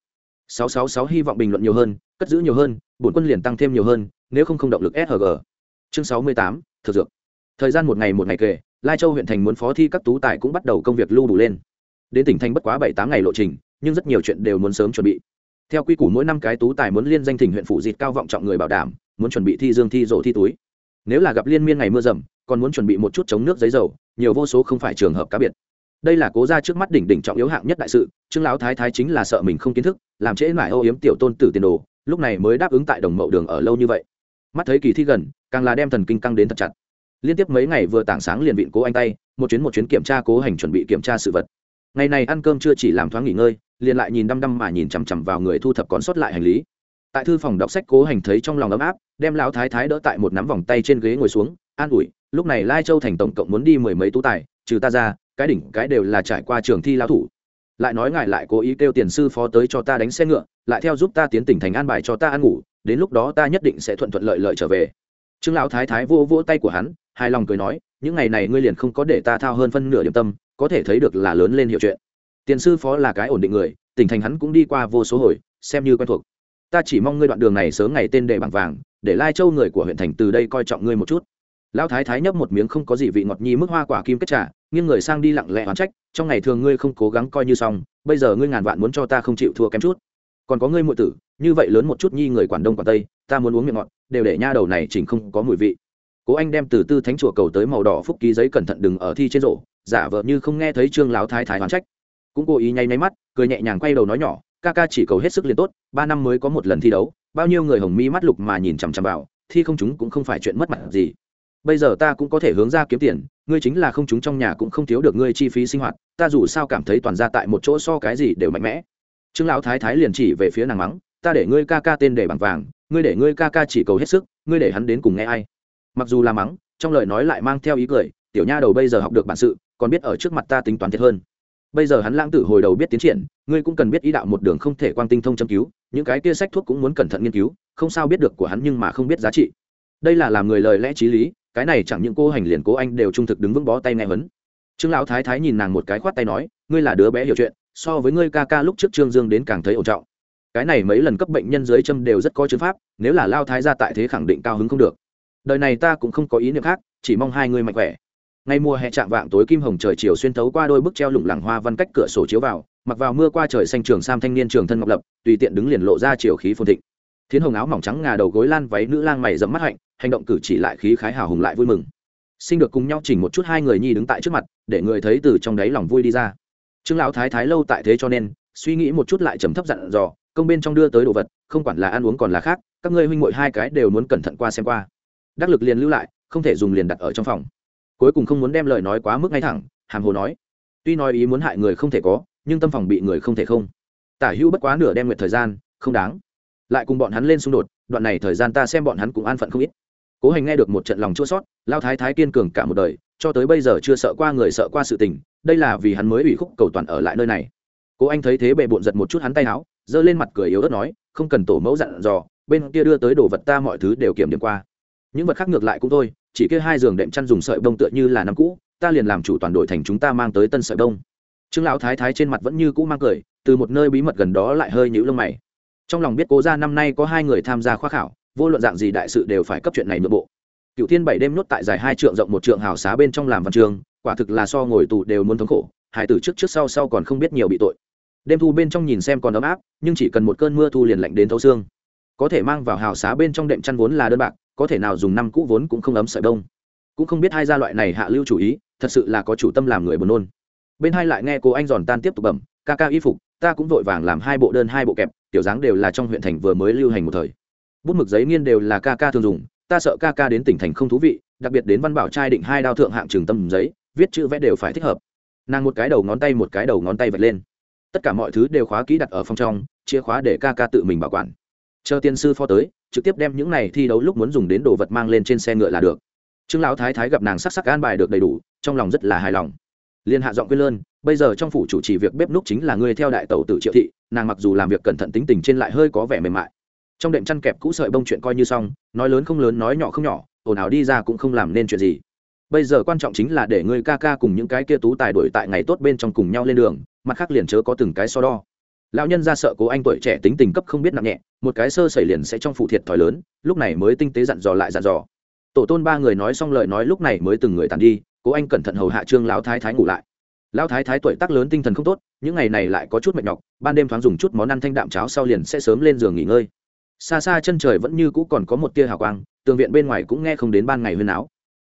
666 hy vọng bình luận nhiều hơn cất giữ nhiều hơn bổn quân liền tăng thêm nhiều hơn nếu không không động lực sg chương 68, thực dược. Thời gian một ngày một ngày kể lai châu huyện thành muốn phó thi các tú tài cũng bắt đầu công việc lưu đủ lên. Đến tỉnh thành bất quá bảy tám ngày lộ trình nhưng rất nhiều chuyện đều muốn sớm chuẩn bị. Theo quy củ mỗi năm cái tú tài muốn liên danh thỉnh huyện phủ dịt cao vọng trọng người bảo đảm muốn chuẩn bị thi dương thi rổ thi túi. Nếu là gặp liên miên ngày mưa rầm còn muốn chuẩn bị một chút chống nước giấy dầu, nhiều vô số không phải trường hợp cá biệt. Đây là cố ra trước mắt đỉnh đỉnh trọng yếu hạng nhất đại sự, trương lão thái thái chính là sợ mình không kiến thức, làm trễ mãi âu yếm tiểu tôn tử tiền đồ, lúc này mới đáp ứng tại đồng mậu đường ở lâu như vậy. Mắt thấy kỳ thi gần, càng là đem thần kinh căng đến thật chặt. Liên tiếp mấy ngày vừa tảng sáng liền vịn cố anh tay, một chuyến một chuyến kiểm tra cố hành chuẩn bị kiểm tra sự vật. Ngày này ăn cơm chưa chỉ làm thoáng nghỉ ngơi, liền lại nhìn đăm đăm mà nhìn chằm chằm vào người thu thập còn sót lại hành lý. Tại thư phòng đọc sách cố hành thấy trong lòng ấm áp, đem lão thái thái đỡ tại một nắm vòng tay trên ghế ngồi xuống, an ủi lúc này lai châu thành tổng cộng muốn đi mười mấy tú tài, trừ ta ra, cái đỉnh, cái đều là trải qua trường thi lao thủ. Lại nói ngài lại cố ý kêu tiền sư phó tới cho ta đánh xe ngựa, lại theo giúp ta tiến tỉnh thành an bài cho ta ăn ngủ, đến lúc đó ta nhất định sẽ thuận thuận lợi lợi trở về. Trương lão thái thái vô vỗ tay của hắn, hài lòng cười nói, những ngày này ngươi liền không có để ta thao hơn phân nửa điểm tâm, có thể thấy được là lớn lên hiệu chuyện. Tiền sư phó là cái ổn định người, tỉnh thành hắn cũng đi qua vô số hồi, xem như quen thuộc. Ta chỉ mong ngươi đoạn đường này sớm ngày tên đề bằng vàng, để lai châu người của huyện thành từ đây coi trọng ngươi một chút lão thái thái nhấp một miếng không có gì vị ngọt nhi mức hoa quả kim kết trà, nghiêng người sang đi lặng lẽ oán trách, trong ngày thường ngươi không cố gắng coi như xong, bây giờ ngươi ngàn vạn muốn cho ta không chịu thua kém chút. Còn có ngươi muội tử, như vậy lớn một chút nhi người quản đông quản tây, ta muốn uống miệng ngọt, đều để nha đầu này chỉnh không có mùi vị. Cố anh đem từ tư thánh chùa cầu tới màu đỏ phúc ký giấy cẩn thận đừng ở thi trên rổ, giả vờ như không nghe thấy trương lão thái thái oán trách. Cũng cố ý nháy nháy mắt, cười nhẹ nhàng quay đầu nói nhỏ, ca ca chỉ cầu hết sức liền tốt, ba năm mới có một lần thi đấu, bao nhiêu người hồng mi mắt lục mà nhìn chằm chằm vào, thi không chúng cũng không phải chuyện mất mặt gì bây giờ ta cũng có thể hướng ra kiếm tiền, ngươi chính là không chúng trong nhà cũng không thiếu được ngươi chi phí sinh hoạt, ta dù sao cảm thấy toàn ra tại một chỗ so cái gì đều mạnh mẽ. Trương lão thái thái liền chỉ về phía nàng mắng, ta để ngươi ca ca tên để bằng vàng, ngươi để ngươi ca ca chỉ cầu hết sức, ngươi để hắn đến cùng nghe ai? Mặc dù là mắng, trong lời nói lại mang theo ý cười, tiểu nha đầu bây giờ học được bản sự, còn biết ở trước mặt ta tính toán thiệt hơn. Bây giờ hắn lãng tử hồi đầu biết tiến triển, ngươi cũng cần biết ý đạo một đường không thể quang tinh thông châm cứu, những cái kia sách thuốc cũng muốn cẩn thận nghiên cứu, không sao biết được của hắn nhưng mà không biết giá trị. Đây là làm người lời lẽ t r í lý cái này chẳng những cô hành liền cố anh đều trung thực đứng vững bó tay nghe vấn trương lão thái thái nhìn nàng một cái khoát tay nói, ngươi là đứa bé hiểu chuyện, so với ngươi ca ca lúc trước trương dương đến càng thấy ổn trọng. Cái này mấy lần cấp bệnh nhân dưới châm đều rất có chứng pháp, nếu là lao thái ra tại thế khẳng định cao hứng không được. Đời này ta cũng không có ý niệm khác, chỉ mong hai người mạnh khỏe. Ngay mùa hè chạm vạng tối kim hồng trời chiều xuyên thấu qua đôi bức treo lủng lẳng hoa văn cách cửa sổ chiếu vào, mặc vào mưa qua trời xanh trường sam thanh niên trường thân ngọc lập, tùy tiện đứng liền lộ ra chiều khí phồn thịnh thiến hồng áo mỏng trắng ngà đầu gối lan váy nữ lang mày dẫm mắt hạnh, hành động cử chỉ lại khí khái hào hùng lại vui mừng. Sinh được cùng nhau chỉnh một chút hai người nhi đứng tại trước mặt, để người thấy từ trong đáy lòng vui đi ra. Trương lão thái thái lâu tại thế cho nên, suy nghĩ một chút lại trầm thấp dặn dò, công bên trong đưa tới đồ vật, không quản là ăn uống còn là khác, các ngươi huynh muội hai cái đều muốn cẩn thận qua xem qua. Đắc lực liền lưu lại, không thể dùng liền đặt ở trong phòng. Cuối cùng không muốn đem lời nói quá mức ngay thẳng, hàm hồ nói. Tuy nói ý muốn hại người không thể có, nhưng tâm phòng bị người không thể không. Tả hữu bất quá nửa đem nguyệt thời gian, không đáng lại cùng bọn hắn lên xung đột, đoạn này thời gian ta xem bọn hắn cũng an phận không ít. Cố hành nghe được một trận lòng chua sót lao thái thái kiên cường cả một đời, cho tới bây giờ chưa sợ qua người sợ qua sự tình, đây là vì hắn mới ủy khúc cầu toàn ở lại nơi này. Cố anh thấy thế bệ bộn giật một chút hắn tay áo giơ lên mặt cười yếu ớt nói, không cần tổ mẫu dặn dò, bên kia đưa tới đồ vật ta mọi thứ đều kiểm điểm qua. Những vật khác ngược lại cũng thôi, chỉ kia hai giường đệm chăn dùng sợi bông tựa như là năm cũ, ta liền làm chủ toàn đội thành chúng ta mang tới tân sợi bông. Trương lão thái thái trên mặt vẫn như cũ mang cười, từ một nơi bí mật gần đó lại hơi nhũ lông mày trong lòng biết cố ra năm nay có hai người tham gia khoa khảo, vô luận dạng gì đại sự đều phải cấp chuyện này nội bộ. Cựu thiên bảy đêm nhốt tại dài hai trượng rộng một trượng hào xá bên trong làm văn trường, quả thực là so ngồi tù đều muốn thống khổ, hải tử trước trước sau sau còn không biết nhiều bị tội. Đêm thu bên trong nhìn xem còn ấm áp, nhưng chỉ cần một cơn mưa thu liền lạnh đến thấu xương. Có thể mang vào hào xá bên trong đệm chăn vốn là đơn bạc, có thể nào dùng năm cũ vốn cũng không ấm sợi đông cũng không biết hai gia loại này hạ lưu chủ ý, thật sự là có chủ tâm làm người buồn nôn. Bên hai lại nghe cô anh giòn tan tiếp tục bẩm, ca ca y phục, ta cũng vội vàng làm hai bộ đơn hai bộ kẹp tiểu dáng đều là trong huyện thành vừa mới lưu hành một thời. Bút mực giấy nghiên đều là ca ca thường dùng, ta sợ ca ca đến tỉnh thành không thú vị, đặc biệt đến văn bảo trai định hai đao thượng hạng trường tâm giấy, viết chữ vẽ đều phải thích hợp. Nàng một cái đầu ngón tay một cái đầu ngón tay vạch lên. Tất cả mọi thứ đều khóa kỹ đặt ở phòng trong, chìa khóa để ca ca tự mình bảo quản. Chờ tiên sư phó tới, trực tiếp đem những này thi đấu lúc muốn dùng đến đồ vật mang lên trên xe ngựa là được. Trương lão thái thái gặp nàng sắc sắc an bài được đầy đủ, trong lòng rất là hài lòng liên hạ giọng quên lơn, bây giờ trong phủ chủ trì việc bếp núc chính là người theo đại tẩu tử triệu thị, nàng mặc dù làm việc cẩn thận tính tình trên lại hơi có vẻ mềm mại. Trong đệm chăn kẹp cũ sợi bông chuyện coi như xong, nói lớn không lớn, nói nhỏ không nhỏ, ồn ào đi ra cũng không làm nên chuyện gì. Bây giờ quan trọng chính là để ngươi ca ca cùng những cái kia tú tài đổi tại ngày tốt bên trong cùng nhau lên đường, mặt khác liền chớ có từng cái so đo. Lão nhân ra sợ cố anh tuổi trẻ tính tình cấp không biết nặng nhẹ, một cái sơ xảy liền sẽ trong phụ thiệt thòi lớn, lúc này mới tinh tế dặn dò lại dặn dò. Tổ tôn ba người nói xong lời nói lúc này mới từng người tàn đi cố anh cẩn thận hầu hạ trương lão thái thái ngủ lại. Lão thái thái tuổi tác lớn tinh thần không tốt, những ngày này lại có chút mệt nhọc, ban đêm thoáng dùng chút món ăn thanh đạm cháo sau liền sẽ sớm lên giường nghỉ ngơi. Xa xa chân trời vẫn như cũ còn có một tia hào quang, tường viện bên ngoài cũng nghe không đến ban ngày huyên áo.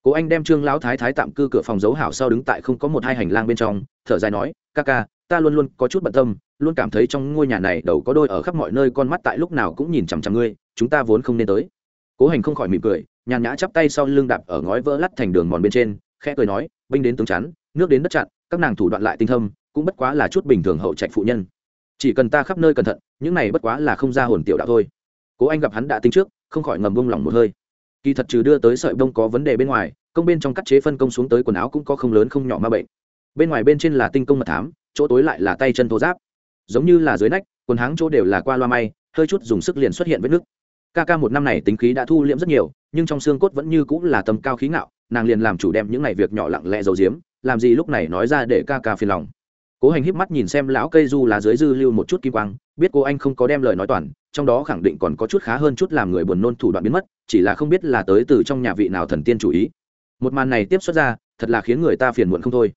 Cố anh đem trương lão thái thái tạm cư cửa phòng giấu hảo sau đứng tại không có một hai hành lang bên trong, thở dài nói, ca ca, ta luôn luôn có chút bận tâm, luôn cảm thấy trong ngôi nhà này đầu có đôi ở khắp mọi nơi con mắt tại lúc nào cũng nhìn chằm chằm ngươi, chúng ta vốn không nên tới. Cố hành không khỏi mỉm cười, nhàn nhã chắp tay sau lưng đạp ở ngói vỡ lắt thành đường mòn bên trên khẽ cười nói, binh đến tướng chắn, nước đến đất chặn, các nàng thủ đoạn lại tinh thâm, cũng bất quá là chút bình thường hậu trạch phụ nhân. Chỉ cần ta khắp nơi cẩn thận, những này bất quá là không ra hồn tiểu đạo thôi. Cố anh gặp hắn đã tính trước, không khỏi ngầm bông lòng một hơi. Kỳ thật trừ đưa tới sợi bông có vấn đề bên ngoài, công bên trong cắt chế phân công xuống tới quần áo cũng có không lớn không nhỏ ma bệnh. Bên ngoài bên trên là tinh công mật thám, chỗ tối lại là tay chân thô giáp. Giống như là dưới nách, quần háng chỗ đều là qua loa may, hơi chút dùng sức liền xuất hiện vết nứt. Ca ca một năm này tính khí đã thu liễm rất nhiều, nhưng trong xương cốt vẫn như cũng là tầm cao khí ngạo nàng liền làm chủ đem những ngày việc nhỏ lặng lẽ giấu giếm, làm gì lúc này nói ra để ca ca phiền lòng. Cố hành híp mắt nhìn xem lão cây du là dưới dư lưu một chút kim quang, biết cô anh không có đem lời nói toàn, trong đó khẳng định còn có chút khá hơn chút làm người buồn nôn thủ đoạn biến mất, chỉ là không biết là tới từ trong nhà vị nào thần tiên chủ ý. Một màn này tiếp xuất ra, thật là khiến người ta phiền muộn không thôi.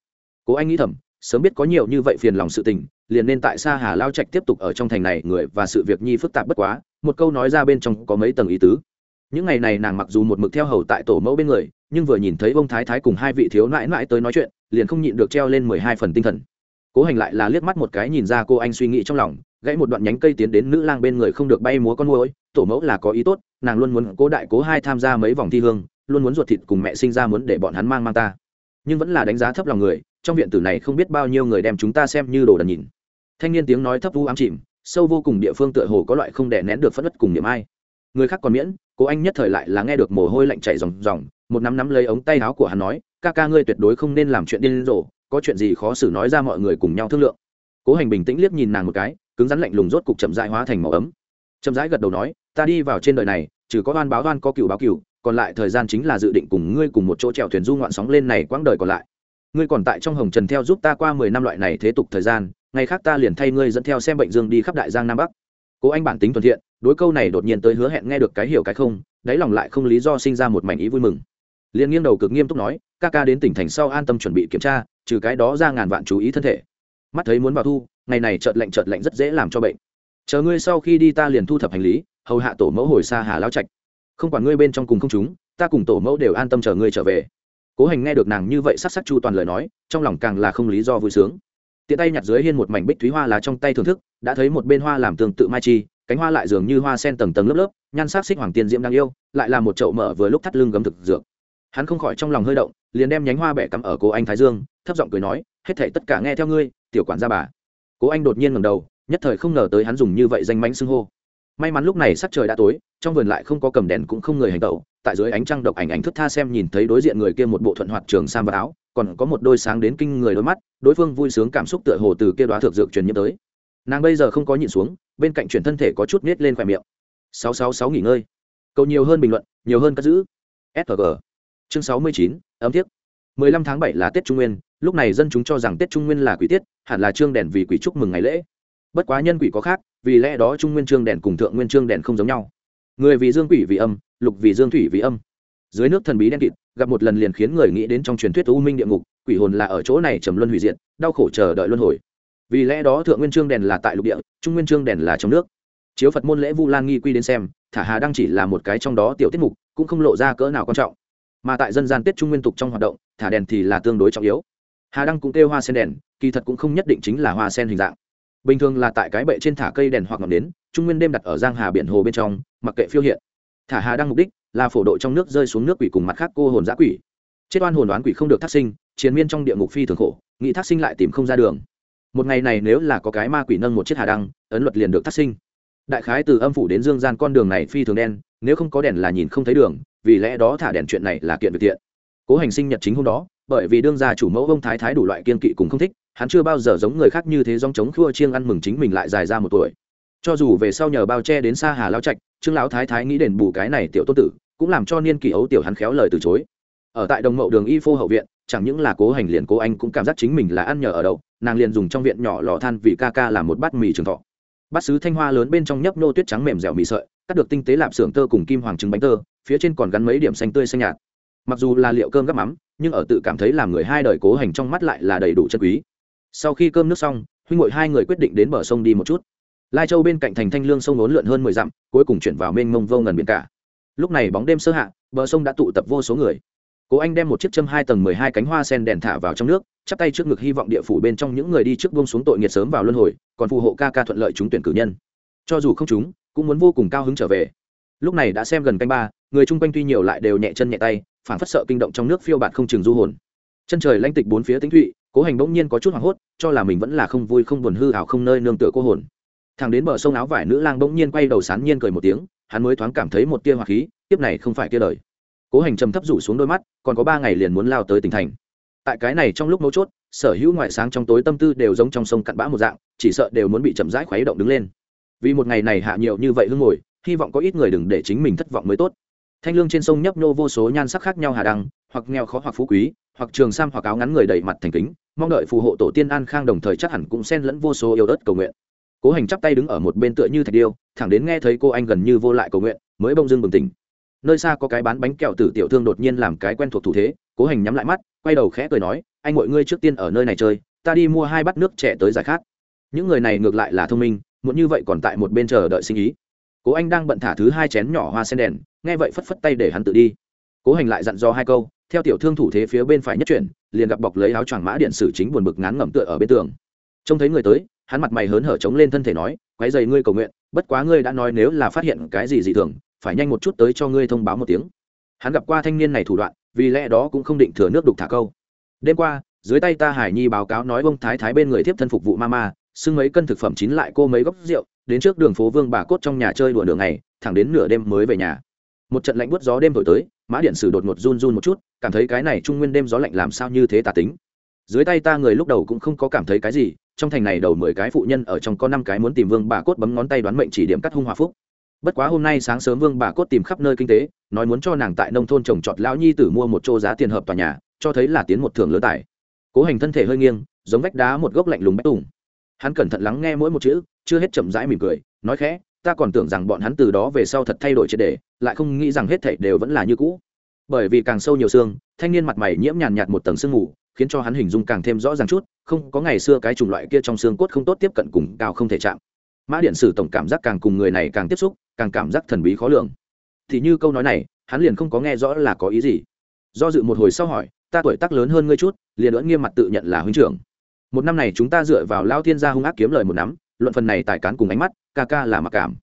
Cố anh nghĩ thầm, sớm biết có nhiều như vậy phiền lòng sự tình, liền nên tại sa hà lao trạch tiếp tục ở trong thành này, người và sự việc nhi phức tạp bất quá, một câu nói ra bên trong có mấy tầng ý tứ những ngày này nàng mặc dù một mực theo hầu tại tổ mẫu bên người, nhưng vừa nhìn thấy ông thái thái cùng hai vị thiếu nãi nãi tới nói chuyện, liền không nhịn được treo lên mười hai phần tinh thần. Cố hành lại là liếc mắt một cái nhìn ra cô anh suy nghĩ trong lòng, gãy một đoạn nhánh cây tiến đến nữ lang bên người không được bay múa con môi tổ mẫu là có ý tốt, nàng luôn muốn cố đại cố hai tham gia mấy vòng thi hương, luôn muốn ruột thịt cùng mẹ sinh ra muốn để bọn hắn mang mang ta. Nhưng vẫn là đánh giá thấp lòng người, trong viện tử này không biết bao nhiêu người đem chúng ta xem như đồ đần nhìn. Thanh niên tiếng nói thấp vu ám chìm, sâu vô cùng địa phương tựa hồ có loại không đè nén được phất đất cùng niệm ai. Người khác còn miễn cố anh nhất thời lại là nghe được mồ hôi lạnh chảy ròng ròng, một nắm nắm lấy ống tay áo của hắn nói, ca ca ngươi tuyệt đối không nên làm chuyện điên rồ, có chuyện gì khó xử nói ra mọi người cùng nhau thương lượng. Cố hành bình tĩnh liếc nhìn nàng một cái, cứng rắn lạnh lùng rốt cục chậm rãi hóa thành màu ấm. Chậm rãi gật đầu nói, ta đi vào trên đời này, trừ có oan báo oan có cựu báo cựu, còn lại thời gian chính là dự định cùng ngươi cùng một chỗ trèo thuyền du ngoạn sóng lên này quãng đời còn lại. Ngươi còn tại trong hồng trần theo giúp ta qua mười năm loại này thế tục thời gian, ngày khác ta liền thay ngươi dẫn theo xem bệnh dương đi khắp đại giang nam bắc. Cố anh bản tính thuận thiện đối câu này đột nhiên tới hứa hẹn nghe được cái hiểu cái không, đáy lòng lại không lý do sinh ra một mảnh ý vui mừng. Liền nghiêng đầu cực nghiêm túc nói, ca ca đến tỉnh thành sau an tâm chuẩn bị kiểm tra, trừ cái đó ra ngàn vạn chú ý thân thể. Mắt thấy muốn vào thu, ngày này chợt lạnh chợt lạnh rất dễ làm cho bệnh. Chờ ngươi sau khi đi ta liền thu thập hành lý, hầu hạ tổ mẫu hồi xa hà lao trạch. Không quản ngươi bên trong cùng không chúng, ta cùng tổ mẫu đều an tâm chờ ngươi trở về. Cố hành nghe được nàng như vậy sắc sắc chu toàn lời nói, trong lòng càng là không lý do vui sướng. Tiện tay nhặt dưới hiên một mảnh bích thúy hoa lá trong tay thưởng thức, đã thấy một bên hoa làm tương tự mai chi cánh hoa lại dường như hoa sen tầng tầng lớp lớp, nhan sắc xích hoàng tiên diễm đang yêu, lại là một chậu mở vừa lúc thắt lưng gấm thực dược. Hắn không khỏi trong lòng hơi động, liền đem nhánh hoa bẻ cắm ở cố anh thái dương, thấp giọng cười nói, hết thể tất cả nghe theo ngươi, tiểu quản gia bà. Cố anh đột nhiên ngầm đầu, nhất thời không ngờ tới hắn dùng như vậy danh mánh xưng hô. May mắn lúc này sắc trời đã tối, trong vườn lại không có cầm đèn cũng không người hành tẩu, tại dưới ánh trăng độc ảnh ảnh thức tha xem nhìn thấy đối diện người kia một bộ thuận hoạt trường sam và áo, còn có một đôi sáng đến kinh người đôi mắt, đối phương vui sướng cảm xúc tựa hồ từ kia đoá thực dược truyền nhiễm tới. Nàng bây giờ không có nhịn xuống bên cạnh chuyển thân thể có chút nết lên khỏe miệng. Sáu sáu sáu nghỉ ngơi. Cầu nhiều hơn bình luận, nhiều hơn cất giữ. Sg chương sáu mươi chín, ấm thiếp. Mười lăm tháng 7 là tết trung nguyên, lúc này dân chúng cho rằng tết trung nguyên là quỷ tiết, hẳn là trương đèn vì quỷ chúc mừng ngày lễ. Bất quá nhân quỷ có khác, vì lẽ đó trung nguyên trương đèn cùng thượng nguyên trương đèn không giống nhau. Người vì dương quỷ vì âm, lục vì dương thủy vì âm. Dưới nước thần bí đen kịt, gặp một lần liền khiến người nghĩ đến trong truyền thuyết u minh địa ngục, quỷ hồn là ở chỗ này trầm luân hủy diệt, đau khổ chờ đợi luân hồi vì lẽ đó thượng nguyên trương đèn là tại lục địa, trung nguyên trương đèn là trong nước. Chiếu phật môn lễ vu lan nghi quy đến xem, thả hà đang chỉ là một cái trong đó tiểu tiết mục, cũng không lộ ra cỡ nào quan trọng. Mà tại dân gian tiết trung nguyên tục trong hoạt động, thả đèn thì là tương đối trọng yếu. Hà đăng cũng kêu hoa sen đèn, kỳ thật cũng không nhất định chính là hoa sen hình dạng. Bình thường là tại cái bệ trên thả cây đèn hoặc ngọn nến, trung nguyên đêm đặt ở giang hà biển hồ bên trong, mặc kệ phiêu hiện. Thả hà đăng mục đích là phổ độ trong nước rơi xuống nước quỷ cùng mặt khác cô hồn giã quỷ. Chết oan hồn đoán quỷ không được thác sinh chiến miên trong địa ngục phi thường khổ nghị thác sinh lại tìm không ra đường một ngày này nếu là có cái ma quỷ nâng một chiếc hà đăng, ấn luật liền được tác sinh. Đại khái từ âm phủ đến dương gian con đường này phi thường đen, nếu không có đèn là nhìn không thấy đường, vì lẽ đó thả đèn chuyện này là kiện việc thiện. Cố hành sinh nhật chính hôm đó, bởi vì đương gia chủ mẫu ông thái thái đủ loại kiên kỵ cùng không thích, hắn chưa bao giờ giống người khác như thế dòng chống khua chiêng ăn mừng chính mình lại dài ra một tuổi. Cho dù về sau nhờ bao che đến xa hà lao trạch, trương lão thái thái nghĩ đền bù cái này tiểu tôn tử, cũng làm cho niên kỷ ấu tiểu hắn khéo lời từ chối. Ở tại đồng mậu đường y phô hậu viện, chẳng những là cố hành liền cố anh cũng cảm giác chính mình là ăn nhờ ở đậu nàng liền dùng trong viện nhỏ lò than vì ca ca làm một bát mì trường thọ. Bát sứ thanh hoa lớn bên trong nhấp nô tuyết trắng mềm dẻo mì sợi, cắt được tinh tế lạp xưởng tơ cùng kim hoàng trứng bánh tơ, phía trên còn gắn mấy điểm xanh tươi xanh nhạt. Mặc dù là liệu cơm gắp mắm, nhưng ở tự cảm thấy làm người hai đời cố hành trong mắt lại là đầy đủ chân quý. Sau khi cơm nước xong, huynh ngội hai người quyết định đến bờ sông đi một chút. Lai châu bên cạnh thành thanh lương sông ốn lượn hơn mười dặm, cuối cùng chuyển vào mênh mông vô ngần biển cả. Lúc này bóng đêm sơ hạ, bờ sông đã tụ tập vô số người cố anh đem một chiếc châm hai tầng mười hai cánh hoa sen đèn thả vào trong nước, chắp tay trước ngực hy vọng địa phủ bên trong những người đi trước buông xuống tội nghiệt sớm vào luân hồi, còn phù hộ ca ca thuận lợi trúng tuyển cử nhân. Cho dù không chúng cũng muốn vô cùng cao hứng trở về. Lúc này đã xem gần canh ba, người chung quanh tuy nhiều lại đều nhẹ chân nhẹ tay phản phất sợ kinh động trong nước phiêu bạt không chừng du hồn. Chân trời lanh tịch bốn phía tính thụy, cố hành bỗng nhiên có chút hoảng hốt, cho là mình vẫn là không vui không buồn hư hảo không nơi nương tựa cô hồn. Thằng đến bờ sông áo vải nữ lang bỗng nhiên quay đầu sán nhiên cười một tiếng, hắn mới thoáng cảm thấy một tia hoặc khí tiếp này không phải kia đời cố hành trầm thấp rủ xuống đôi mắt, còn có ba ngày liền muốn lao tới tỉnh thành. Tại cái này trong lúc mấu chốt, sở hữu ngoại sáng trong tối tâm tư đều giống trong sông cặn bã một dạng, chỉ sợ đều muốn bị chậm rãi khuấy động đứng lên. Vì một ngày này hạ nhiều như vậy hưng ngồi, hy vọng có ít người đừng để chính mình thất vọng mới tốt. Thanh lương trên sông nhấp nhô vô số nhan sắc khác nhau hà đăng, hoặc nghèo khó hoặc phú quý, hoặc trường sam hoặc áo ngắn người đầy mặt thành kính, mong đợi phù hộ tổ tiên an khang đồng thời chắc hẳn cũng xen lẫn vô số yêu đất cầu nguyện. Cố hành chắp tay đứng ở một bên tựa như thạch điêu, thẳng đến nghe thấy cô anh gần như vô lại cầu nguyện, mới bông dưng bừng tỉnh nơi xa có cái bán bánh kẹo tử tiểu thương đột nhiên làm cái quen thuộc thủ thế, cố hành nhắm lại mắt, quay đầu khẽ cười nói, anh mọi ngươi trước tiên ở nơi này chơi, ta đi mua hai bát nước trẻ tới giải khát. Những người này ngược lại là thông minh, muốn như vậy còn tại một bên chờ đợi sinh ý. Cố anh đang bận thả thứ hai chén nhỏ hoa sen đèn, nghe vậy phất phất tay để hắn tự đi. Cố hành lại dặn dò hai câu, theo tiểu thương thủ thế phía bên phải nhất chuyển, liền gặp bọc lấy áo choàng mã điện sử chính buồn bực ngán ngẩm tựa ở bên tường. Trông thấy người tới, hắn mặt mày hớn hở chống lên thân thể nói quái dày ngươi cầu nguyện, bất quá ngươi đã nói nếu là phát hiện cái gì dị thường phải nhanh một chút tới cho ngươi thông báo một tiếng. Hắn gặp qua thanh niên này thủ đoạn vì lẽ đó cũng không định thừa nước đục thả câu. Đêm qua dưới tay ta hải nhi báo cáo nói ông thái thái bên người tiếp thân phục vụ ma ma xưng mấy cân thực phẩm chín lại cô mấy gốc rượu đến trước đường phố vương bà cốt trong nhà chơi đùa đường ngày, thẳng đến nửa đêm mới về nhà. Một trận lạnh buốt gió đêm thổi tới mã điện sử đột ngột run run một chút cảm thấy cái này trung nguyên đêm gió lạnh làm sao như thế tà tính. Dưới tay ta người lúc đầu cũng không có cảm thấy cái gì trong thành này đầu mười cái phụ nhân ở trong có năm cái muốn tìm vương bà cốt bấm ngón tay đoán mệnh chỉ điểm cắt hung hòa phúc bất quá hôm nay sáng sớm vương bà cốt tìm khắp nơi kinh tế, nói muốn cho nàng tại nông thôn trồng trọt lão nhi tử mua một chỗ giá tiền hợp tòa nhà, cho thấy là tiến một thưởng lớn tài. Cố hành thân thể hơi nghiêng, giống vách đá một gốc lạnh lùng bách tùng. Hắn cẩn thận lắng nghe mỗi một chữ, chưa hết chậm rãi mỉm cười, nói khẽ, ta còn tưởng rằng bọn hắn từ đó về sau thật thay đổi triệt đề, lại không nghĩ rằng hết thảy đều vẫn là như cũ. Bởi vì càng sâu nhiều xương, thanh niên mặt mày nhiễm nhàn nhạt một tầng sương mù, khiến cho hắn hình dung càng thêm rõ ràng chút, không có ngày xưa cái chủng loại kia trong xương cốt không tốt tiếp cận cùng cao không thể chạm mã điện sử tổng cảm giác càng cùng người này càng tiếp xúc, càng cảm giác thần bí khó lường. Thì như câu nói này, hắn liền không có nghe rõ là có ý gì. Do dự một hồi sau hỏi, ta tuổi tác lớn hơn ngươi chút, liền đỡ nghiêm mặt tự nhận là huynh trưởng. Một năm này chúng ta dựa vào lao thiên gia hung ác kiếm lời một nắm, luận phần này tài cán cùng ánh mắt, ca ca là mặc cảm.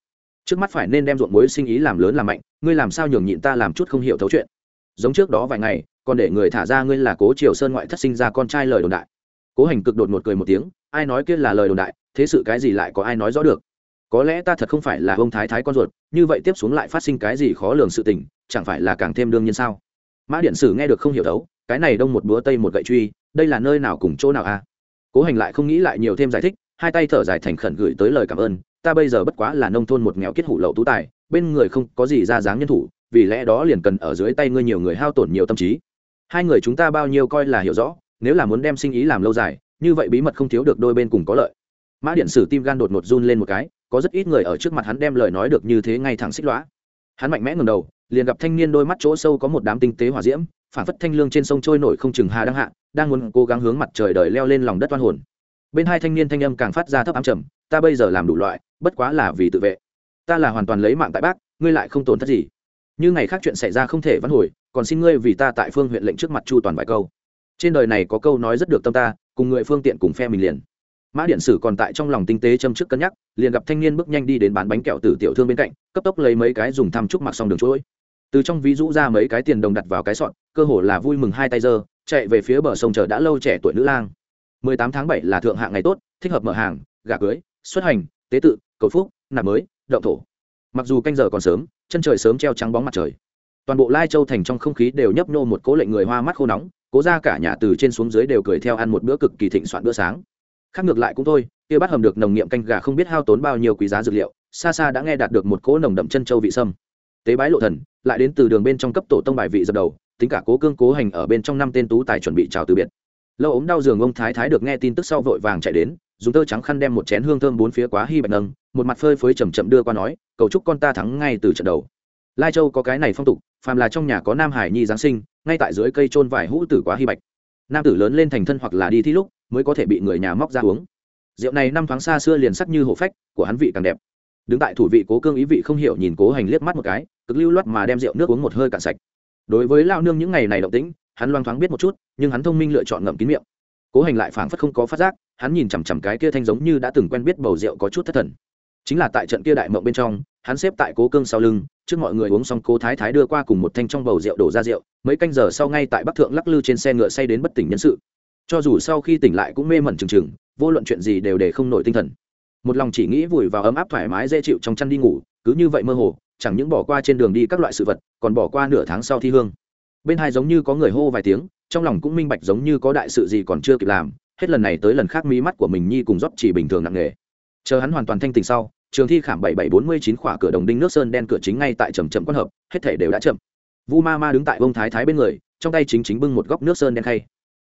Trước mắt phải nên đem ruộng mối sinh ý làm lớn làm mạnh, ngươi làm sao nhường nhịn ta làm chút không hiểu thấu chuyện. Giống trước đó vài ngày, còn để người thả ra ngươi là cố triều sơn ngoại thất sinh ra con trai lời đồn đại. Cố hành cực đột một cười một tiếng ai nói kia là lời đồn đại, thế sự cái gì lại có ai nói rõ được? Có lẽ ta thật không phải là ông thái thái con ruột, như vậy tiếp xuống lại phát sinh cái gì khó lường sự tình, chẳng phải là càng thêm đương nhiên sao? Mã điện sử nghe được không hiểu đấu cái này đông một búa tây một gậy truy, đây là nơi nào cùng chỗ nào a à? cố hành lại không nghĩ lại nhiều thêm giải thích, hai tay thở dài thành khẩn gửi tới lời cảm ơn, ta bây giờ bất quá là nông thôn một nghèo kết hủ lậu tú tài, bên người không có gì ra dáng nhân thủ, vì lẽ đó liền cần ở dưới tay ngươi nhiều người hao tổn nhiều tâm trí. Hai người chúng ta bao nhiêu coi là hiểu rõ, nếu là muốn đem sinh ý làm lâu dài như vậy bí mật không thiếu được đôi bên cùng có lợi. Mã điện sử tim gan đột ngột run lên một cái, có rất ít người ở trước mặt hắn đem lời nói được như thế ngay thẳng xích lõa hắn mạnh mẽ ngầm đầu, liền gặp thanh niên đôi mắt chỗ sâu có một đám tinh tế hỏa diễm, phản phất thanh lương trên sông trôi nổi không chừng hà đang hạ, đang muốn cố gắng hướng mặt trời đời leo lên lòng đất oan hồn. Bên hai thanh niên thanh âm càng phát ra thấp ám trầm, ta bây giờ làm đủ loại, bất quá là vì tự vệ. Ta là hoàn toàn lấy mạng tại bác, ngươi lại không tổn thất gì. Như ngày khác chuyện xảy ra không thể vãn hồi, còn xin ngươi vì ta tại phương huyện lệnh trước mặt chu toàn vài câu. Trên đời này có câu nói rất được tâm ta cùng người phương tiện cùng phe mình liền. Mã điện sử còn tại trong lòng tinh tế châm trước cân nhắc, liền gặp thanh niên bước nhanh đi đến bán bánh kẹo từ tiểu thương bên cạnh, cấp tốc lấy mấy cái dùng thăm trúc mặc xong đường chuỗi. Từ trong ví rũ ra mấy cái tiền đồng đặt vào cái sọn cơ hồ là vui mừng hai tay giơ, chạy về phía bờ sông chờ đã lâu trẻ tuổi nữ lang. 18 tháng 7 là thượng hạng ngày tốt, thích hợp mở hàng, gà cưới, xuất hành, tế tự, cầu phúc, nạp mới đậu thổ. Mặc dù canh giờ còn sớm, chân trời sớm treo trắng bóng mặt trời toàn bộ lai châu thành trong không khí đều nhấp nô một cố lệnh người hoa mắt khô nóng, cố ra cả nhà từ trên xuống dưới đều cười theo ăn một bữa cực kỳ thịnh soạn bữa sáng. Khác ngược lại cũng thôi, kia bắt hầm được nồng nghiệm canh gà không biết hao tốn bao nhiêu quý giá dược liệu, xa xa đã nghe đạt được một cỗ nồng đậm chân châu vị sâm. Tế bái lộ thần, lại đến từ đường bên trong cấp tổ tông bài vị dập đầu, tính cả cố cương cố hành ở bên trong năm tên tú tài chuẩn bị chào từ biệt. Lâu ốm đau giường ông thái thái được nghe tin tức sau vội vàng chạy đến, dùng tơ trắng khăn đem một chén hương thơm bốn phía quá hy bạch nâng, một mặt phơi phới chầm chậm đưa qua nói, cầu chúc con ta thắng ngay từ trận đầu. Lai châu có cái này phong tục phàm là trong nhà có nam hải nhi giáng sinh, ngay tại dưới cây trôn vải hũ tử quá hy bạch. Nam tử lớn lên thành thân hoặc là đi thi lúc, mới có thể bị người nhà móc ra uống. Rượu này năm tháng xa xưa liền sắc như hổ phách, của hắn vị càng đẹp. Đứng tại thủ vị cố cương ý vị không hiểu nhìn cố hành liếc mắt một cái, cực lưu loát mà đem rượu nước uống một hơi cạn sạch. Đối với lao nương những ngày này động tĩnh, hắn loang thoáng biết một chút, nhưng hắn thông minh lựa chọn ngậm kín miệng. Cố hành lại phảng phất không có phát giác, hắn nhìn chằm chằm cái kia thanh giống như đã từng quen biết bầu rượu có chút thất thần. Chính là tại trận kia đại mộng bên trong, hắn xếp tại cố cương sau lưng trước mọi người uống xong cố thái thái đưa qua cùng một thanh trong bầu rượu đổ ra rượu, mấy canh giờ sau ngay tại bắc thượng lắc lư trên xe ngựa say đến bất tỉnh nhân sự. Cho dù sau khi tỉnh lại cũng mê mẩn trừng trừng vô luận chuyện gì đều để không nổi tinh thần. Một lòng chỉ nghĩ vùi vào ấm áp thoải mái dễ chịu trong chăn đi ngủ, cứ như vậy mơ hồ, chẳng những bỏ qua trên đường đi các loại sự vật, còn bỏ qua nửa tháng sau thi hương. Bên hai giống như có người hô vài tiếng, trong lòng cũng minh bạch giống như có đại sự gì còn chưa kịp làm, hết lần này tới lần khác mí mắt của mình nhi cùng rót chỉ bình thường nặng nề. Chờ hắn hoàn toàn thanh tình sau trường thi khảm bảy bảy bốn mươi chín khỏa cửa đồng đinh nước sơn đen cửa chính ngay tại trầm chậm quan hợp, hết thể đều đã chậm. Vu ma ma đứng tại bông thái thái bên người, trong tay chính chính bưng một góc nước sơn đen khay.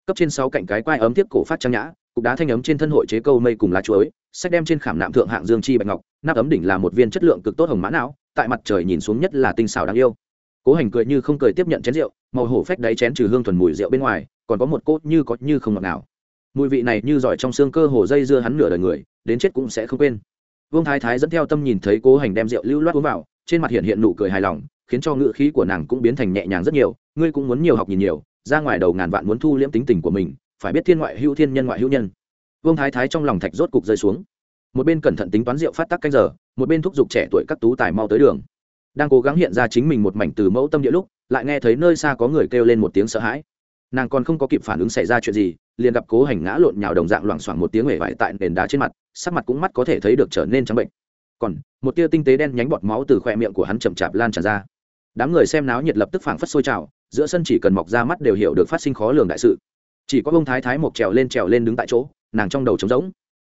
Cấp trên sáu cạnh cái quai ấm tiếp cổ phát trang nhã, cục đá thanh ấm trên thân hội chế câu mây cùng lá chuối, sách đem trên khảm nạm thượng hạng dương chi bạch ngọc, nắp ấm đỉnh là một viên chất lượng cực tốt hồng mã não, tại mặt trời nhìn xuống nhất là tinh xảo đáng yêu. Cố hành cười như không cười tiếp nhận chén rượu, màu hổ phách đáy chén trừ hương thuần mùi rượu bên ngoài, còn có một cốt như có như không ngọt nào. Mùi vị này như giỏi trong xương cơ hồ dây dưa hắn nửa đời người, đến chết cũng sẽ không quên vương thái thái dẫn theo tâm nhìn thấy cố hành đem rượu lưu loát uống vào, trên mặt hiện hiện nụ cười hài lòng, khiến cho ngựa khí của nàng cũng biến thành nhẹ nhàng rất nhiều, ngươi cũng muốn nhiều học nhìn nhiều, ra ngoài đầu ngàn vạn muốn thu liễm tính tình của mình, phải biết thiên ngoại hữu thiên nhân ngoại hữu nhân. Vương thái thái trong lòng thạch rốt cục rơi xuống. Một bên cẩn thận tính toán rượu phát tắc canh giờ, một bên thúc giục trẻ tuổi các tú tài mau tới đường. Đang cố gắng hiện ra chính mình một mảnh từ mẫu tâm địa lúc, lại nghe thấy nơi xa có người kêu lên một tiếng sợ hãi nàng còn không có kịp phản ứng xảy ra chuyện gì, liền gặp cố hành ngã lộn nhào đồng dạng loảng xoảng một tiếng hể vải tại nền đá trên mặt, sắc mặt cũng mắt có thể thấy được trở nên trắng bệnh. Còn, một tia tinh tế đen nhánh bọt máu từ khoe miệng của hắn chậm chạp lan tràn ra. Đám người xem náo nhiệt lập tức phảng phất sôi trào, giữa sân chỉ cần mọc ra mắt đều hiểu được phát sinh khó lường đại sự. Chỉ có bông thái thái một trèo lên trèo lên đứng tại chỗ, nàng trong đầu trống rỗng.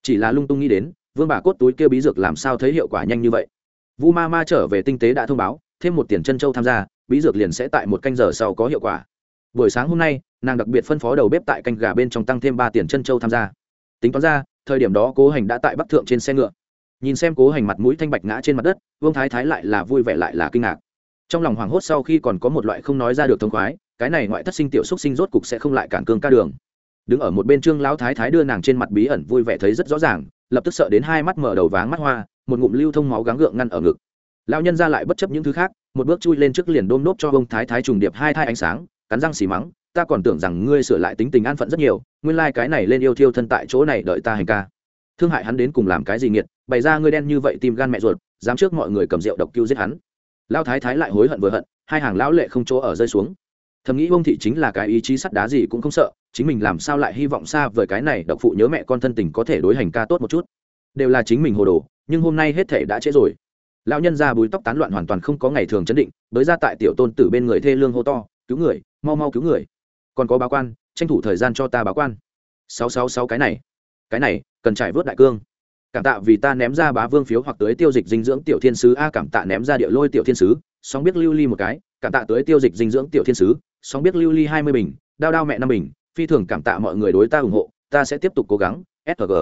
Chỉ là lung tung nghĩ đến, vương bà cốt túi kia bí dược làm sao thấy hiệu quả nhanh như vậy. Vu ma ma trở về tinh tế đã thông báo, thêm một tiền chân châu tham gia, bí dược liền sẽ tại một canh giờ sau có hiệu quả buổi sáng hôm nay, nàng đặc biệt phân phó đầu bếp tại canh gà bên trong tăng thêm ba tiền chân châu tham gia. Tính toán ra, thời điểm đó cố hành đã tại bắc thượng trên xe ngựa. Nhìn xem cố hành mặt mũi thanh bạch ngã trên mặt đất, vương thái thái lại là vui vẻ lại là kinh ngạc. Trong lòng hoảng hốt sau khi còn có một loại không nói ra được thông khoái, cái này ngoại thất sinh tiểu xúc sinh rốt cục sẽ không lại cản cương ca đường. Đứng ở một bên trương lão thái thái đưa nàng trên mặt bí ẩn vui vẻ thấy rất rõ ràng, lập tức sợ đến hai mắt mở đầu váng mắt hoa, một ngụm lưu thông máu gắng gượng ngăn ở ngực. Lão nhân ra lại bất chấp những thứ khác, một bước chui lên trước liền đôm nốt cho ông thái thái trùng điệp hai thai ánh sáng cắn răng xì mắng, ta còn tưởng rằng ngươi sửa lại tính tình an phận rất nhiều, nguyên lai、like、cái này lên yêu thiêu thân tại chỗ này đợi ta hành ca. Thương hại hắn đến cùng làm cái gì nghiệt, bày ra ngươi đen như vậy tìm gan mẹ ruột, dám trước mọi người cầm rượu độc cứu giết hắn. Lao thái thái lại hối hận vừa hận, hai hàng lão lệ không chỗ ở rơi xuống. Thầm nghĩ ông thị chính là cái ý chí sắt đá gì cũng không sợ, chính mình làm sao lại hy vọng xa vời cái này độc phụ nhớ mẹ con thân tình có thể đối hành ca tốt một chút. Đều là chính mình hồ đồ, nhưng hôm nay hết thể đã trễ rồi. Lão nhân ra búi tóc tán loạn hoàn toàn không có ngày thường chấn định, bới ra tại tiểu tôn tử bên người thê lương hô to cứu người, mau mau cứu người. Còn có báo quan, tranh thủ thời gian cho ta báo quan. Sáu sáu sáu cái này cái này, cần trải vớt đại cương. Cảm tạ vì ta ném ra bá vương phiếu hoặc tới tiêu dịch dinh dưỡng tiểu thiên sứ. A, cảm tạ ném ra địa lôi tiểu thiên sứ. Song biết lưu ly một cái, cảm tạ tới tiêu dịch dinh dưỡng tiểu thiên sứ. Song biết lưu ly hai mươi bình, đao đao mẹ năm bình. Phi thường cảm tạ mọi người đối ta ủng hộ. Ta sẽ tiếp tục cố gắng. Sg